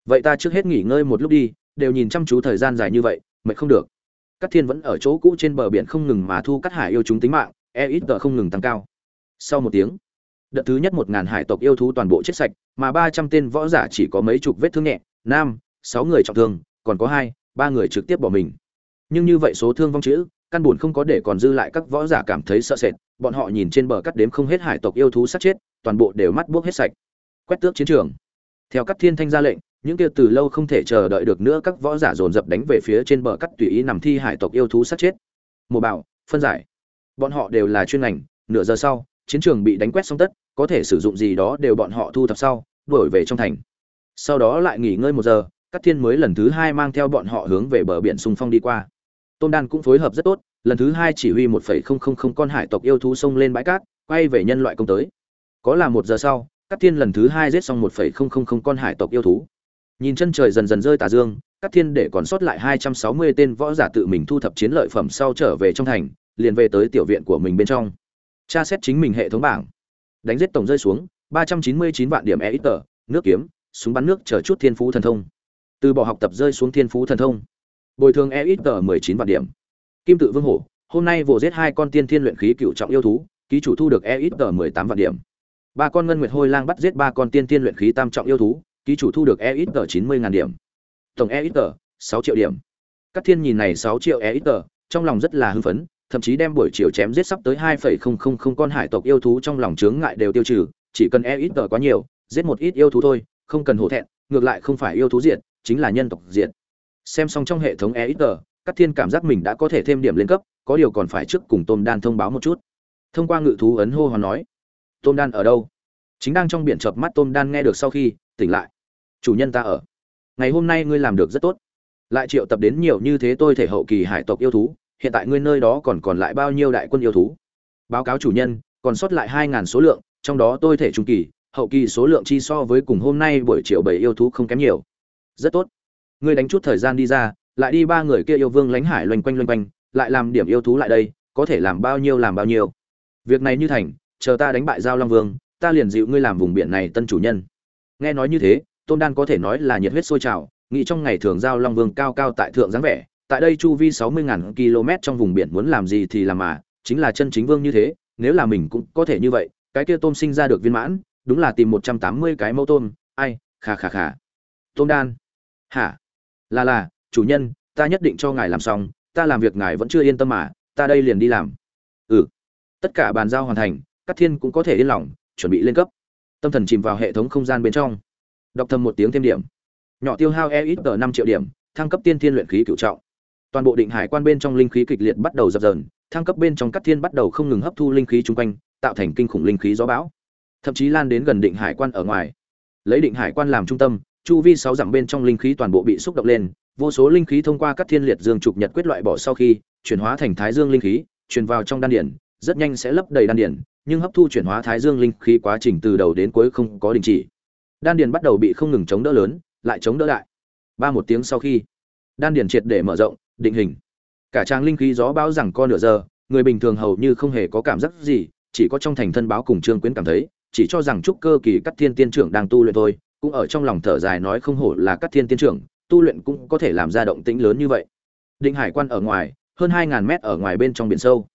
Vậy ta trước hết nghỉ ngơi một lúc đi, đều nhìn chăm chú thời gian dài như vậy, mệt không được. Các thiên vẫn ở chỗ cũ trên bờ biển không ngừng mà thu cắt hải yêu chúng tính mạng e ít tờ không ngừng tăng cao sau một tiếng, đợt thứ nhất một ngàn hải tộc yêu thú toàn bộ chết sạch, mà ba trăm tên võ giả chỉ có mấy chục vết thương nhẹ, nam, sáu người trọng thương, còn có hai, ba người trực tiếp bỏ mình. Nhưng như vậy số thương vong chữ, căn buồn không có để còn dư lại các võ giả cảm thấy sợ sệt, bọn họ nhìn trên bờ cắt đếm không hết hải tộc yêu thú sát chết, toàn bộ đều mắt buốc hết sạch. Quét tước chiến trường. Theo các thiên thanh ra lệnh, những kia từ lâu không thể chờ đợi được nữa các võ giả dồn dập đánh về phía trên bờ cắt tùy ý nằm thi hải tộc yêu thú sát chết. Mùa bảo phân giải. Bọn họ đều là chuyên ngành, nửa giờ sau chiến trường bị đánh quét xong tất, có thể sử dụng gì đó đều bọn họ thu thập sau, đuổi về trong thành. Sau đó lại nghỉ ngơi một giờ các thiên mới lần thứ hai mang theo bọn họ hướng về bờ biển sung phong đi qua. Tôn đan cũng phối hợp rất tốt, lần thứ hai chỉ huy một phẩy không không không con hải tộc yêu thú xông lên bãi cát, quay về nhân loại công tới. Có là một giờ sau các thiên lần thứ hai giết xong một phẩy không không không con hải tộc yêu thú. Nhìn chân trời dần dần rơi tà dương các thiên để còn sót lại hai trăm sáu mươi tên võ giả tự mình thu thập chiến lợi phẩm sau trở về trong thành, liền về tới tiểu viện của mình bên trong tra xét chính mình hệ thống bảng. Đánh giết tổng rơi xuống, ba trăm chín mươi chín vạn điểm e ít tờ nước kiếm, súng bắn nước, chờ chút thiên phú thần thông. Từ bỏ học tập rơi xuống thiên phú thần thông. Bồi thường e ít tờ mười chín vạn điểm. Kim tự vương hổ, hôm nay vồ giết hai con tiên thiên luyện khí cựu trọng yêu thú, ký chủ thu được e ít tờ mười tám vạn điểm. Ba con ngân nguyệt hôi lang bắt giết ba con tiên thiên luyện khí tam trọng yêu thú, ký chủ thu được e ít tờ chín mươi ngàn điểm. Tổng e ít tờ sáu triệu điểm. Các thiên nhìn này sáu triệu e ít tờ trong lòng rất là hưng phấn thậm chí đem buổi chiều chém giết sắp tới hai phẩy không không không con hải tộc yêu thú trong lòng chướng ngại đều tiêu trừ, chỉ cần e ít tờ quá nhiều, giết một ít yêu thú thôi, không cần hổ thẹn, ngược lại không phải yêu thú diệt, chính là nhân tộc diệt. Xem xong trong hệ thống e ít tờ thiên cảm giác mình đã có thể thêm điểm lên cấp, có điều còn phải trước cùng tôm đan thông báo một chút. Thông qua ngự thú ấn hô hoán nói, tôm đan ở đâu? Chính đang trong biển chợp mắt tôm đan nghe được sau khi, tỉnh lại. Chủ nhân ta ở. Ngày hôm nay ngươi làm được rất tốt. Lại triệu tập đến nhiều như thế tôi thể hậu kỳ hải tộc yêu thú hiện tại ngươi nơi đó còn còn lại bao nhiêu đại quân yêu thú? Báo cáo chủ nhân, còn sót lại hai ngàn số lượng, trong đó tôi thể trung kỳ, hậu kỳ số lượng chi so với cùng hôm nay buổi chiều bảy yêu thú không kém nhiều. Rất tốt. Ngươi đánh chút thời gian đi ra, lại đi ba người kia yêu vương lánh hải loanh quanh loanh quanh, lại làm điểm yêu thú lại đây, có thể làm bao nhiêu làm bao nhiêu. Việc này như thành, chờ ta đánh bại giao long vương, ta liền dịu ngươi làm vùng biển này tân chủ nhân. Nghe nói như thế, tôn đan có thể nói là nhiệt huyết sôi trào, nghĩ trong ngày thường giao long vương cao cao tại thượng dáng vẻ tại đây chu vi sáu mươi ngàn km trong vùng biển muốn làm gì thì làm mà, chính là chân chính vương như thế, nếu là mình cũng có thể như vậy, cái kia tôm sinh ra được viên mãn, đúng là tìm một trăm tám mươi cái mẫu tôm, ai khà khà khà tôm đan. Hả? Là là, chủ nhân, ta nhất định cho ngài làm xong, ta làm việc ngài vẫn chưa yên tâm mà, ta đây liền đi làm. Ừ. Tất cả bàn giao hoàn thành các thiên cũng có thể yên lòng, chuẩn bị lên cấp. Tâm thần chìm vào hệ thống không gian bên trong. Đọc thầm một tiếng thêm điểm. Nhỏ tiêu hao EXP ít năm triệu điểm, thăng cấp tiên thiên luyện khí cửu trọng toàn bộ định hải quan bên trong linh khí kịch liệt bắt đầu dập dờn thăng cấp bên trong các thiên bắt đầu không ngừng hấp thu linh khí chung quanh, tạo thành kinh khủng linh khí gió bão. Thậm chí lan đến gần định hải quan ở ngoài. Lấy định hải quan làm trung tâm, chu vi sáu dặm bên trong linh khí toàn bộ bị xúc động lên, vô số linh khí thông qua các thiên liệt dương trục nhật quyết loại bỏ sau khi, chuyển hóa thành thái dương linh khí, truyền vào trong đan điển, rất nhanh sẽ lấp đầy đan điển, nhưng hấp thu chuyển hóa thái dương linh khí quá trình từ đầu đến cuối không có đình chỉ. Đan điển bắt đầu bị không ngừng chống đỡ lớn, lại chống đỡ đại ba một tiếng sau khi, đan điển triệt để mở rộng định hình. Cả trang linh khí gió bão rằng co nửa giờ, người bình thường hầu như không hề có cảm giác gì, chỉ có trong thành thân báo cùng trương quyến cảm thấy, chỉ cho rằng trúc cơ kỳ các thiên tiên trưởng đang tu luyện thôi, cũng ở trong lòng thở dài nói không hổ là các thiên tiên trưởng, tu luyện cũng có thể làm ra động tĩnh lớn như vậy. Định hải quan ở ngoài, hơn hai ngàn mét ở ngoài bên trong biển sâu.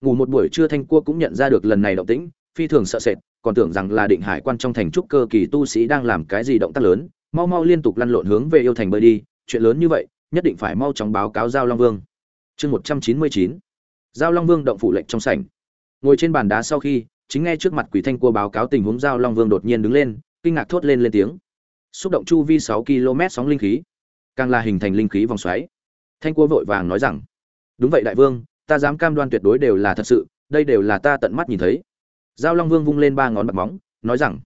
Ngủ một buổi trưa thanh cua cũng nhận ra được lần này động tĩnh, phi thường sợ sệt, còn tưởng rằng là định hải quan trong thành trúc cơ kỳ tu sĩ đang làm cái gì động tác lớn, mau mau liên tục lăn lộn hướng về yêu thành bơi đi, chuyện lớn như vậy nhất định phải mau chóng báo cáo giao long vương. Chương một trăm chín mươi chín. Giao long vương động phủ lệnh trong sảnh. Ngồi trên bàn đá sau khi, chính nghe trước mặt quỷ thanh cua báo cáo tình huống giao long vương đột nhiên đứng lên, kinh ngạc thốt lên lên tiếng. Xúc động chu vi sáu km sóng linh khí. Càng là hình thành linh khí vòng xoáy. Thanh cua vội vàng nói rằng, đúng vậy đại vương, ta dám cam đoan tuyệt đối đều là thật sự, đây đều là ta tận mắt nhìn thấy. Giao long vương vung lên ba ngón bạc móng, nói rằng,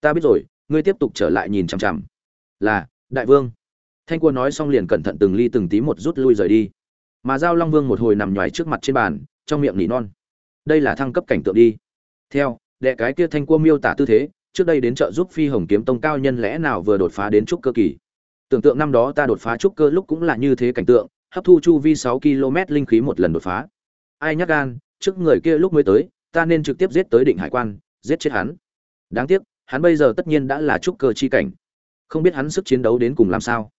ta biết rồi, ngươi tiếp tục trở lại nhìn chằm chằm. Là, đại vương thanh cua nói xong liền cẩn thận từng ly từng tí một rút lui rời đi. Mà giao long vương một hồi nằm nhoài trước mặt trên bàn, trong miệng nỉ non. Đây là thăng cấp cảnh tượng đi. Theo, đệ cái kia thanh cua miêu tả tư thế, trước đây đến trợ giúp phi hồng kiếm tông cao nhân lẽ nào vừa đột phá đến trúc cơ kỳ? Tưởng tượng năm đó ta đột phá trúc cơ lúc cũng là như thế cảnh tượng, hấp thu chu vi sáu km linh khí một lần đột phá. Ai nhắc gan, trước người kia lúc mới tới, ta nên trực tiếp giết tới định hải quan, giết chết hắn. Đáng tiếc, hắn bây giờ tất nhiên đã là trúc cơ chi cảnh. Không biết hắn sức chiến đấu đến cùng làm sao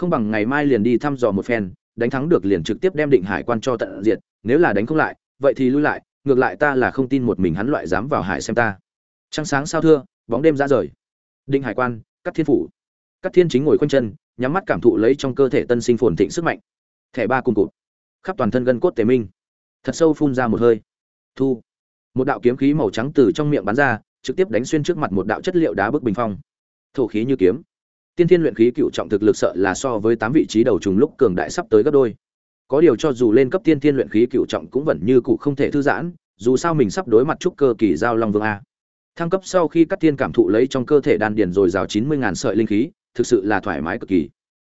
không bằng ngày mai liền đi thăm dò một phen, đánh thắng được liền trực tiếp đem định hải quan cho tận diệt, nếu là đánh không lại, vậy thì lui lại, ngược lại ta là không tin một mình hắn loại dám vào hải xem ta. Trăng sáng sao thưa, bóng đêm ra rời. Định hải quan cắt thiên phủ. Cắt thiên chính ngồi quanh chân, nhắm mắt cảm thụ lấy trong cơ thể tân sinh phồn thịnh sức mạnh. Thẻ ba cùng cụt. Khắp toàn thân gân cốt tề minh. Thật sâu phun ra một hơi. Thu. Một đạo kiếm khí màu trắng từ trong miệng bắn ra, trực tiếp đánh xuyên trước mặt một đạo chất liệu đá bức bình phong. Thổ khí như kiếm tiên thiên luyện khí cựu trọng thực lực sợ là so với tám vị trí đầu trùng lúc cường đại sắp tới gấp đôi. Có điều cho dù lên cấp tiên thiên luyện khí cựu trọng cũng vẫn như cụ không thể thư giãn, dù sao mình sắp đối mặt trúc cơ kỳ giao long vương a. Thăng cấp sau khi các tiên cảm thụ lấy trong cơ thể đan điền rồi rào chín mươi ngàn sợi linh khí, thực sự là thoải mái cực kỳ.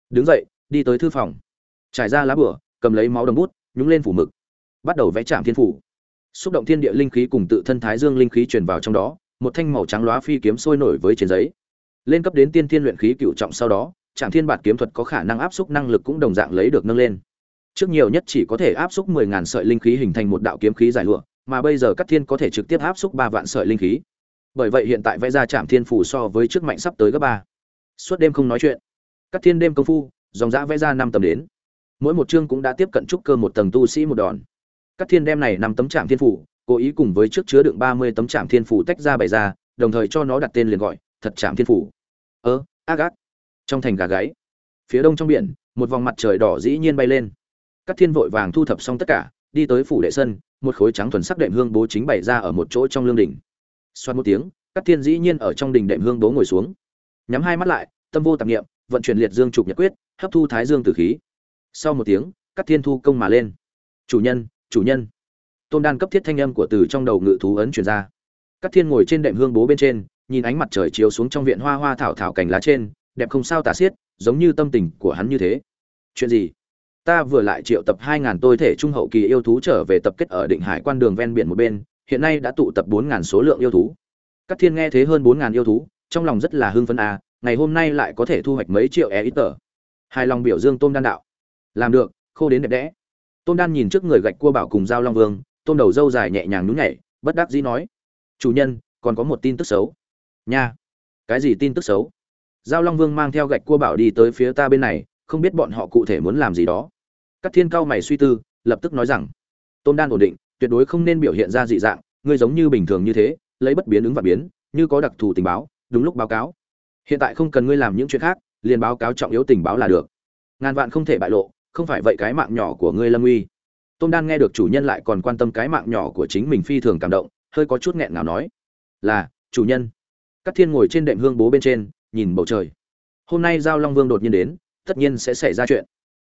Đứng dậy, đi tới thư phòng. Trải ra lá bửa, cầm lấy máu đồng bút, nhúng lên phủ mực. Bắt đầu vẽ trạm thiên phủ. Xúc động thiên địa linh khí cùng tự thân thái dương linh khí truyền vào trong đó, một thanh màu trắng lóa phi kiếm sôi nổi với trên giấy lên cấp đến tiên thiên luyện khí cựu trọng sau đó trạm thiên bản kiếm thuật có khả năng áp xúc năng lực cũng đồng dạng lấy được nâng lên. Trước nhiều nhất chỉ có thể áp xúc mười ngàn sợi linh khí hình thành một đạo kiếm khí giải lụa, mà bây giờ các thiên có thể trực tiếp áp xúc ba vạn sợi linh khí. Bởi vậy hiện tại vẽ ra trạm thiên phủ so với trước mạnh sắp tới gấp ba. Suốt đêm không nói chuyện. Các thiên đêm công phu, dòng dã vẽ ra năm tầm đến. Mỗi một chương cũng đã tiếp cận trúc cơ một tầng tu sĩ một đòn. Các thiên đem này năm tấm trạm thiên phủ cố ý cùng với trước chứa đựng ba mươi tấm trạm thiên phủ tách ra bày ra, đồng thời cho nó đặt tên liền gọi, thật trạm thiên phủ ơ, ác ác. Trong thành gà gáy, phía đông trong biển, một vòng mặt trời đỏ dĩ nhiên bay lên. Các thiên vội vàng thu thập xong tất cả, đi tới phủ đệ sân, một khối trắng thuần sắc đệm hương bố chính bày ra ở một chỗ trong lương đỉnh xoát một tiếng, các thiên dĩ nhiên ở trong đình đệm hương bố ngồi xuống. Nhắm hai mắt lại, tâm vô tạp nghiệm vận chuyển liệt dương trục nhật quyết, hấp thu thái dương tử khí. Sau một tiếng, các thiên thu công mà lên. Chủ nhân chủ nhân. Tôn đan cấp thiết thanh âm của từ trong đầu ngự thú ấn truyền ra. Các thiên ngồi trên đệm hương bố bên trên nhìn ánh mặt trời chiếu xuống trong viện hoa hoa thảo thảo cành lá trên, đẹp không sao tả xiết, giống như tâm tình của hắn như thế. Chuyện gì? Ta vừa lại triệu tập hai ngàn tôi thể trung hậu kỳ yêu thú trở về tập kết ở định hải quan đường ven biển một bên, hiện nay đã tụ tập bốn ngàn số lượng yêu thú. Các thiên nghe thế hơn bốn ngàn yêu thú, trong lòng rất là hưng phấn à ngày hôm nay lại có thể thu hoạch mấy triệu e ít tờ. Hài lòng biểu dương tôm đan đạo. Làm được, khô đến đẹp đẽ. Tôm đan nhìn trước người gạch cua bảo cùng giao long vương, tôm đầu dâu dài nhẹ nhàng nhún nhảy, bất đắc dĩ nói, chủ nhân, còn có một tin tức xấu nha. Cái gì tin tức xấu? Giao long vương mang theo gạch cua bảo đi tới phía ta bên này, không biết bọn họ cụ thể muốn làm gì đó. Các thiên cao mày suy tư, lập tức nói rằng, tôm đan ổn định, tuyệt đối không nên biểu hiện ra dị dạng, ngươi giống như bình thường như thế, lấy bất biến ứng và biến, như có đặc thù tình báo, đúng lúc báo cáo. Hiện tại không cần ngươi làm những chuyện khác, liền báo cáo trọng yếu tình báo là được. Ngàn vạn không thể bại lộ, không phải vậy cái mạng nhỏ của ngươi lâm uy. Tôm đan nghe được chủ nhân lại còn quan tâm cái mạng nhỏ của chính mình phi thường cảm động, hơi có chút nghẹn nào nói, là, chủ nhân các thiên ngồi trên đệm hương bố bên trên, nhìn bầu trời. Hôm nay giao long vương đột nhiên đến, tất nhiên sẽ xảy ra chuyện.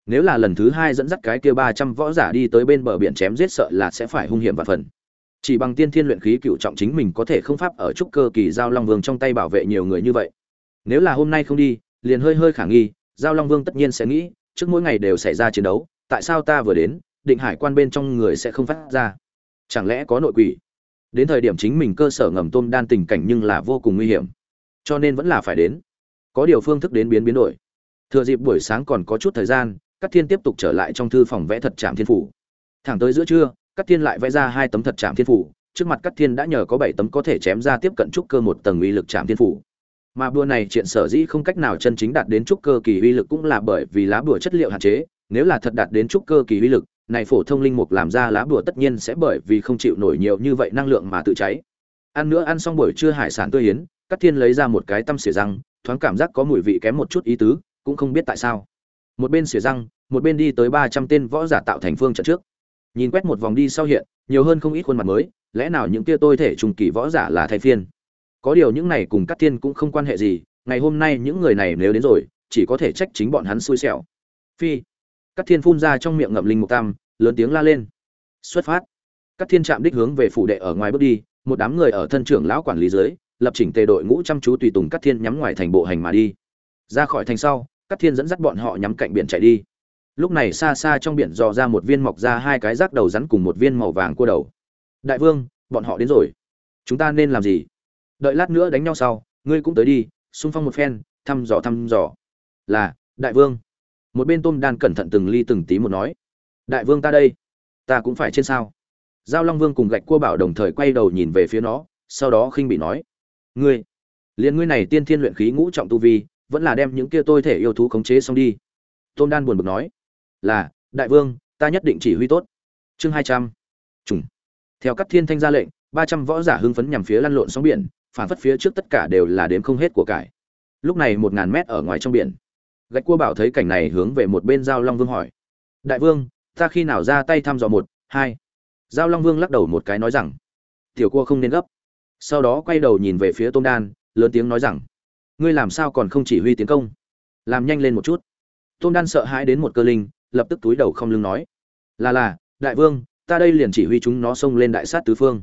Nếu là lần thứ hai dẫn dắt cái kia ba trăm võ giả đi tới bên bờ biển chém giết sợ là sẽ phải hung hiểm và phần. Chỉ bằng tiên thiên luyện khí cựu trọng chính mình có thể không pháp ở trúc cơ kỳ giao long vương trong tay bảo vệ nhiều người như vậy. Nếu là hôm nay không đi, liền hơi hơi khả nghi, giao long vương tất nhiên sẽ nghĩ, trước mỗi ngày đều xảy ra chiến đấu, tại sao ta vừa đến, định hải quan bên trong người sẽ không phát ra? Chẳng lẽ có nội quỷ? Đến thời điểm chính mình cơ sở ngầm tôm đan tình cảnh nhưng là vô cùng nguy hiểm. Cho nên vẫn là phải đến. Có điều phương thức đến biến biến đổi. Thừa dịp buổi sáng còn có chút thời gian các thiên tiếp tục trở lại trong thư phòng vẽ thật trạm thiên phủ. Thẳng tới giữa trưa các thiên lại vẽ ra hai tấm thật trạm thiên phủ. Trước mặt các thiên đã nhờ có bảy tấm có thể chém ra tiếp cận trúc cơ một tầng uy lực trạm thiên phủ. Mà bùa này chuyện sở dĩ không cách nào chân chính đạt đến trúc cơ kỳ uy lực cũng là bởi vì lá bùa chất liệu hạn chế. Nếu là thật đạt đến trúc cơ kỳ uy lực này phổ thông linh mục làm ra lá bùa tất nhiên sẽ bởi vì không chịu nổi nhiều như vậy năng lượng mà tự cháy ăn nữa ăn xong buổi trưa hải sản tươi yến Cát Thiên lấy ra một cái tăm xỉa răng, thoáng cảm giác có mùi vị kém một chút ý tứ, cũng không biết tại sao. Một bên xỉa răng, một bên đi tới ba trăm tên võ giả tạo thành phương trận trước. Nhìn quét một vòng đi sau hiện, nhiều hơn không ít khuôn mặt mới, lẽ nào những kia tôi thể trùng kỳ võ giả là thay phiên. Có điều những này cùng Cát Thiên cũng không quan hệ gì, ngày hôm nay những người này nếu đến rồi, chỉ có thể trách chính bọn hắn xui xẻo. Phi. Cát Thiên phun ra trong miệng ngậm linh mục tam, lớn tiếng la lên. Xuất phát. Cát Thiên chạm đích hướng về phủ đệ ở ngoài bước đi, một đám người ở thân trưởng lão quản lý dưới, lập chỉnh tề đội ngũ chăm chú tùy tùng Cát Thiên nhắm ngoài thành bộ hành mà đi. Ra khỏi thành sau, Cát Thiên dẫn dắt bọn họ nhắm cạnh biển chạy đi. Lúc này xa xa trong biển dò ra một viên mọc ra hai cái rác đầu rắn cùng một viên màu vàng cua đầu. Đại vương, bọn họ đến rồi. Chúng ta nên làm gì? Đợi lát nữa đánh nhau sau, ngươi cũng tới đi, xung phong một phen, thăm dò thăm dò. Là, đại vương. Một bên Tôm Đan cẩn thận từng ly từng tí một nói. Đại vương ta đây, ta cũng phải trên sao? Giao Long Vương cùng gạch cua bảo đồng thời quay đầu nhìn về phía nó, sau đó khinh bị nói: ngươi liền ngươi này tiên thiên luyện khí ngũ trọng tu vi vẫn là đem những kia tôi thể yêu thú khống chế xong đi tôn đan buồn bực nói là đại vương ta nhất định chỉ huy tốt chương hai trăm trùng theo các thiên thanh ra lệnh ba trăm võ giả hưng phấn nhằm phía lăn lộn sóng biển phản phất phía trước tất cả đều là đếm không hết của cải lúc này một ngàn mét ở ngoài trong biển gạch cua bảo thấy cảnh này hướng về một bên giao long vương hỏi. Đại vương, ta khi nào ra tay thăm dò một, hai? Giao long vương lắc đầu một cái nói rằng. Tiểu cua không nên gấp. Sau đó quay đầu nhìn về phía tôm đan, lớn tiếng nói rằng. Ngươi làm sao còn không chỉ huy tiến công? Làm nhanh lên một chút. Tôm đan sợ hãi đến một cơ linh, lập tức túi đầu không lưng nói. Là là, đại vương, ta đây liền chỉ huy chúng nó xông lên đại sát tứ phương.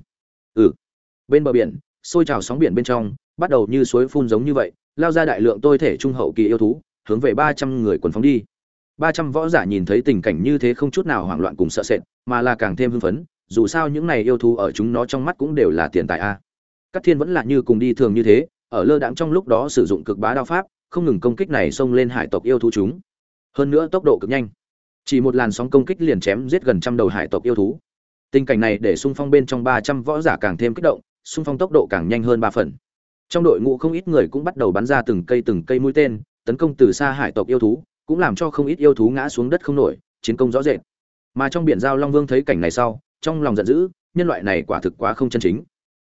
Ừ. Bên bờ biển, xôi trào sóng biển bên trong, bắt đầu như suối phun giống như vậy, lao ra đại lượng tôi thể trung hậu kỳ yêu thú hướng về ba trăm người quần phóng đi ba trăm võ giả nhìn thấy tình cảnh như thế không chút nào hoảng loạn cùng sợ sệt mà là càng thêm hưng phấn dù sao những này yêu thú ở chúng nó trong mắt cũng đều là tiền tài a Cát Thiên vẫn là như cùng đi thường như thế, ở lơ đãng trong lúc đó sử dụng cực bá đao pháp, không ngừng công kích này xông lên hải tộc yêu thú chúng. Hơn nữa tốc độ cực nhanh. Chỉ một làn sóng công kích liền chém giết gần trăm đầu hải tộc yêu thú. Tình cảnh này để xung phong bên trong 300 võ giả càng thêm kích động, xung phong tốc độ càng nhanh hơn 3 phần. Trong đội ngũ không ít người cũng bắt đầu bắn ra từng cây từng cây mũi tên, tấn công từ xa hải tộc yêu thú, cũng làm cho không ít yêu thú ngã xuống đất không nổi, chiến công rõ rệt. Mà trong biển giao Long Vương thấy cảnh này sau, trong lòng giận dữ, nhân loại này quả thực quá không chân chính.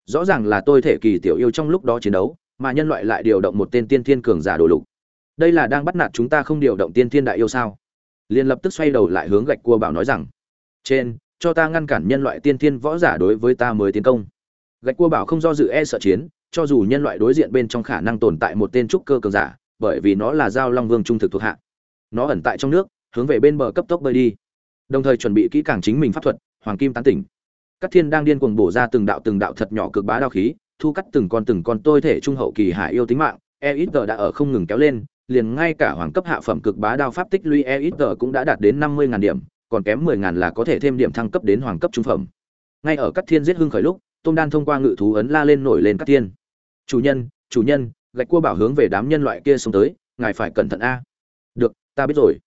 Rõ ràng là tôi thể kỳ tiểu yêu trong lúc đó chiến đấu mà nhân loại lại điều động một tên tiên thiên cường giả đồ lục. Đây là đang bắt nạt chúng ta không điều động tiên thiên đại yêu sao? Liền lập tức xoay đầu lại hướng gạch cua bảo nói rằng trên cho ta ngăn cản nhân loại tiên thiên võ giả đối với ta mới tiến công. Gạch cua bảo không do dự e sợ chiến cho dù nhân loại đối diện bên trong khả năng tồn tại một tên trúc cơ cường giả bởi vì nó là giao long vương trung thực thuộc hạ nó ẩn tại trong nước hướng về bên bờ cấp tốc bơi đi đồng thời chuẩn bị kỹ càng chính mình pháp thuật hoàng kim tán tỉnh các thiên đang điên cuồng bổ ra từng đạo từng đạo thật nhỏ cực bá đao khí, thu cắt từng con từng con tôi thể trung hậu kỳ hải yêu tính mạng, EXG đã ở không ngừng kéo lên, liền ngay cả hoàng cấp hạ phẩm cực bá đao pháp tích lũy EXG cũng đã đạt đến 50000 điểm, còn kém mười ngàn là có thể thêm điểm thăng cấp đến hoàng cấp trung phẩm. Ngay ở các thiên giết hưng khởi lúc, Tôm Đan thông qua ngự thú ấn la lên nổi lên các thiên. "Chủ nhân, chủ nhân!" Gạch cua bảo hướng về đám nhân loại kia xông tới, "Ngài phải cẩn thận a." "Được, ta biết rồi."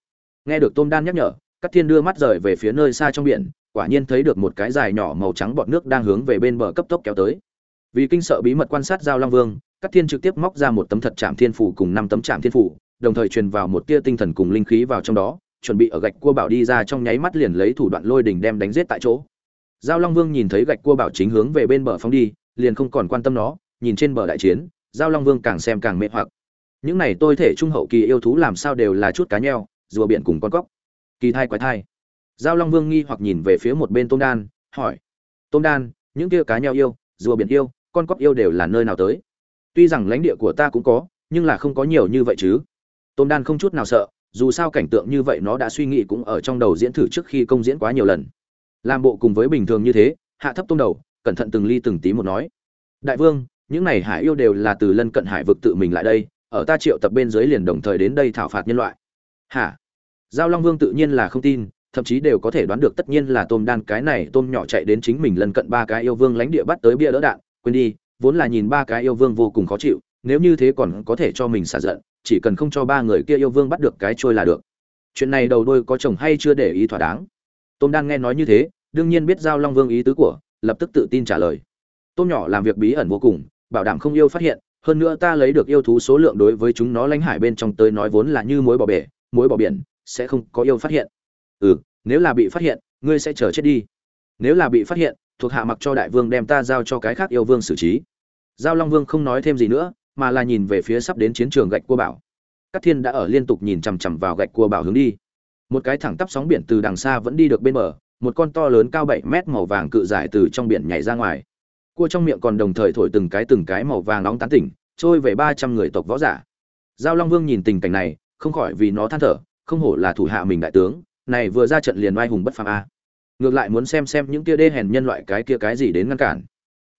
Nghe được Tôm Đan nhắc nhở, Cát Thiên đưa mắt rời về phía nơi xa trong biển, quả nhiên thấy được một cái dài nhỏ màu trắng bọt nước đang hướng về bên bờ cấp tốc kéo tới. Vì kinh sợ bí mật quan sát giao long vương, Cát Thiên trực tiếp móc ra một tấm thật trạm thiên phủ cùng năm tấm trạm thiên phủ, đồng thời truyền vào một tia tinh thần cùng linh khí vào trong đó, chuẩn bị ở gạch cua bảo đi ra trong nháy mắt liền lấy thủ đoạn lôi đỉnh đem đánh giết tại chỗ. Giao Long Vương nhìn thấy gạch cua bảo chính hướng về bên bờ phóng đi, liền không còn quan tâm nó, nhìn trên bờ đại chiến, Giao Long Vương càng xem càng mê hoặc. Những này tôi thể trung hậu kỳ yêu thú làm sao đều là chút cá nheo, rùa biển cùng con cóc. Kỳ thai quái thai. Giao long vương nghi hoặc nhìn về phía một bên tôm đan hỏi. Tôm đan những kia cá nheo yêu rùa biển yêu con cóc yêu đều là nơi nào tới? Tuy rằng lãnh địa của ta cũng có nhưng là không có nhiều như vậy chứ. Tôm đan không chút nào sợ dù sao cảnh tượng như vậy nó đã suy nghĩ cũng ở trong đầu diễn thử trước khi công diễn quá nhiều lần. Làm bộ cùng với bình thường như thế hạ thấp tôm đầu cẩn thận từng ly từng tí một nói. Đại vương những này hải yêu đều là từ lân cận hải vực tự mình lại đây, ở ta triệu tập bên dưới liền đồng thời đến đây thảo phạt nhân loại. Hả? Giao long vương tự nhiên là không tin, thậm chí đều có thể đoán được tất nhiên là tôm đan cái này tôm nhỏ chạy đến chính mình lân cận ba cái yêu vương lánh địa bắt tới bia đỡ đạn, quên đi, vốn là nhìn ba cái yêu vương vô cùng khó chịu, nếu như thế còn có thể cho mình xả giận, chỉ cần không cho ba người kia yêu vương bắt được cái trôi là được. Chuyện này đầu đôi có chồng hay chưa để ý thỏa đáng. Tôm đan nghe nói như thế, đương nhiên biết giao long vương ý tứ của, lập tức tự tin trả lời. Tôm nhỏ làm việc bí ẩn vô cùng bảo đảm không yêu phát hiện, hơn nữa ta lấy được yêu thú số lượng đối với chúng nó lãnh hải bên trong tới nói vốn là như muối bỏ bể, muối bỏ biển, sẽ không có yêu phát hiện. Ừ nếu là bị phát hiện, ngươi sẽ chờ chết đi. Nếu là bị phát hiện, thuộc hạ mặc cho đại vương đem ta giao cho cái khác yêu vương xử trí. Giao long vương không nói thêm gì nữa, mà là nhìn về phía sắp đến chiến trường gạch cua bảo. Các thiên đã ở liên tục nhìn chằm chằm vào gạch cua bảo hướng đi. Một cái thẳng tắp sóng biển từ đằng xa vẫn đi được bên bờ, một con to lớn cao bảy mét màu vàng cự dài từ trong biển nhảy ra ngoài cua trong miệng còn đồng thời thổi từng cái từng cái màu vàng nóng tán tỉnh, trôi về ba trăm người tộc võ giả. Giao long vương nhìn tình cảnh này, không khỏi vì nó than thở, không hổ là thủ hạ mình đại tướng, này vừa ra trận liền oai hùng bất phàm a. Ngược lại muốn xem xem những kia đê hèn nhân loại cái kia cái gì đến ngăn cản.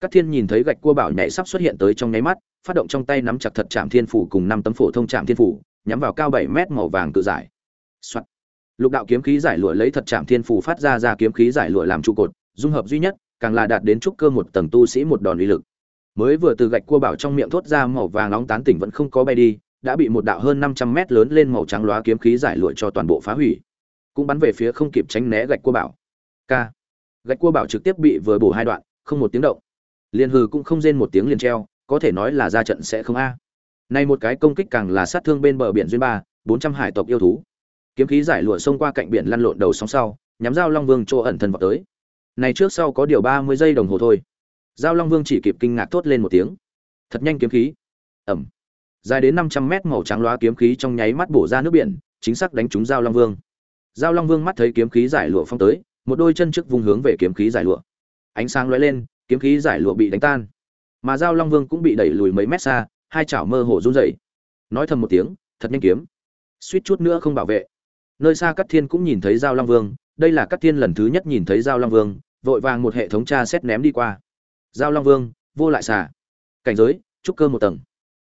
Các thiên nhìn thấy gạch cua bảo nhảy sắp xuất hiện tới trong nháy mắt, phát động trong tay nắm chặt thật chạm thiên phủ cùng năm tấm phổ thông chạm thiên phủ, nhắm vào cao bảy mét màu vàng tự giải. Soạn. lục đạo kiếm khí giải lụa lấy thật chạm thiên phủ phát ra ra kiếm khí giải lụa làm trụ cột, dung hợp duy nhất càng là đạt đến trúc cơ một tầng tu sĩ một đòn uy lực. Mới vừa từ gạch cua bảo trong miệng thốt ra màu vàng nóng tán tỉnh vẫn không có bay đi, đã bị một đạo hơn năm trăm mét lớn lên màu trắng loá kiếm khí giải lụa cho toàn bộ phá hủy. Cũng bắn về phía không kịp tránh né gạch cua bảo. K. Gạch cua bảo trực tiếp bị vừa bổ hai đoạn, không một tiếng động. Liền hừ cũng không rên một tiếng liền treo, có thể nói là ra trận sẽ không a. Nay một cái công kích càng là sát thương bên bờ biển duyên ba, bốn trăm hải tộc yêu thú. Kiếm khí giải lụa xông qua cạnh biển lăn lộn đầu sóng sau, nhắm dao long vương chỗ ẩn thân vào tới này trước sau có điều ba mươi giây đồng hồ thôi. Giao long vương chỉ kịp kinh ngạc thốt lên một tiếng. Thật nhanh kiếm khí. Ẩm. Dài đến năm trăm mét màu trắng loá kiếm khí trong nháy mắt bổ ra nước biển, chính xác đánh trúng giao long vương. Giao long vương mắt thấy kiếm khí giải lụa phong tới, một đôi chân trước vùng hướng về kiếm khí giải lụa. Ánh sáng lóe lên, kiếm khí giải lụa bị đánh tan. Mà giao long vương cũng bị đẩy lùi mấy mét xa, hai chảo mơ hồ run rẩy. Nói thầm một tiếng, thật nhanh kiếm. Suýt chút nữa không bảo vệ. Nơi xa cắt thiên cũng nhìn thấy giao long vương đây là các thiên lần thứ nhất nhìn thấy giao long vương, vội vàng một hệ thống tra xét ném đi qua. Giao long vương, vô lại xà. Cảnh giới, trúc cơ một tầng.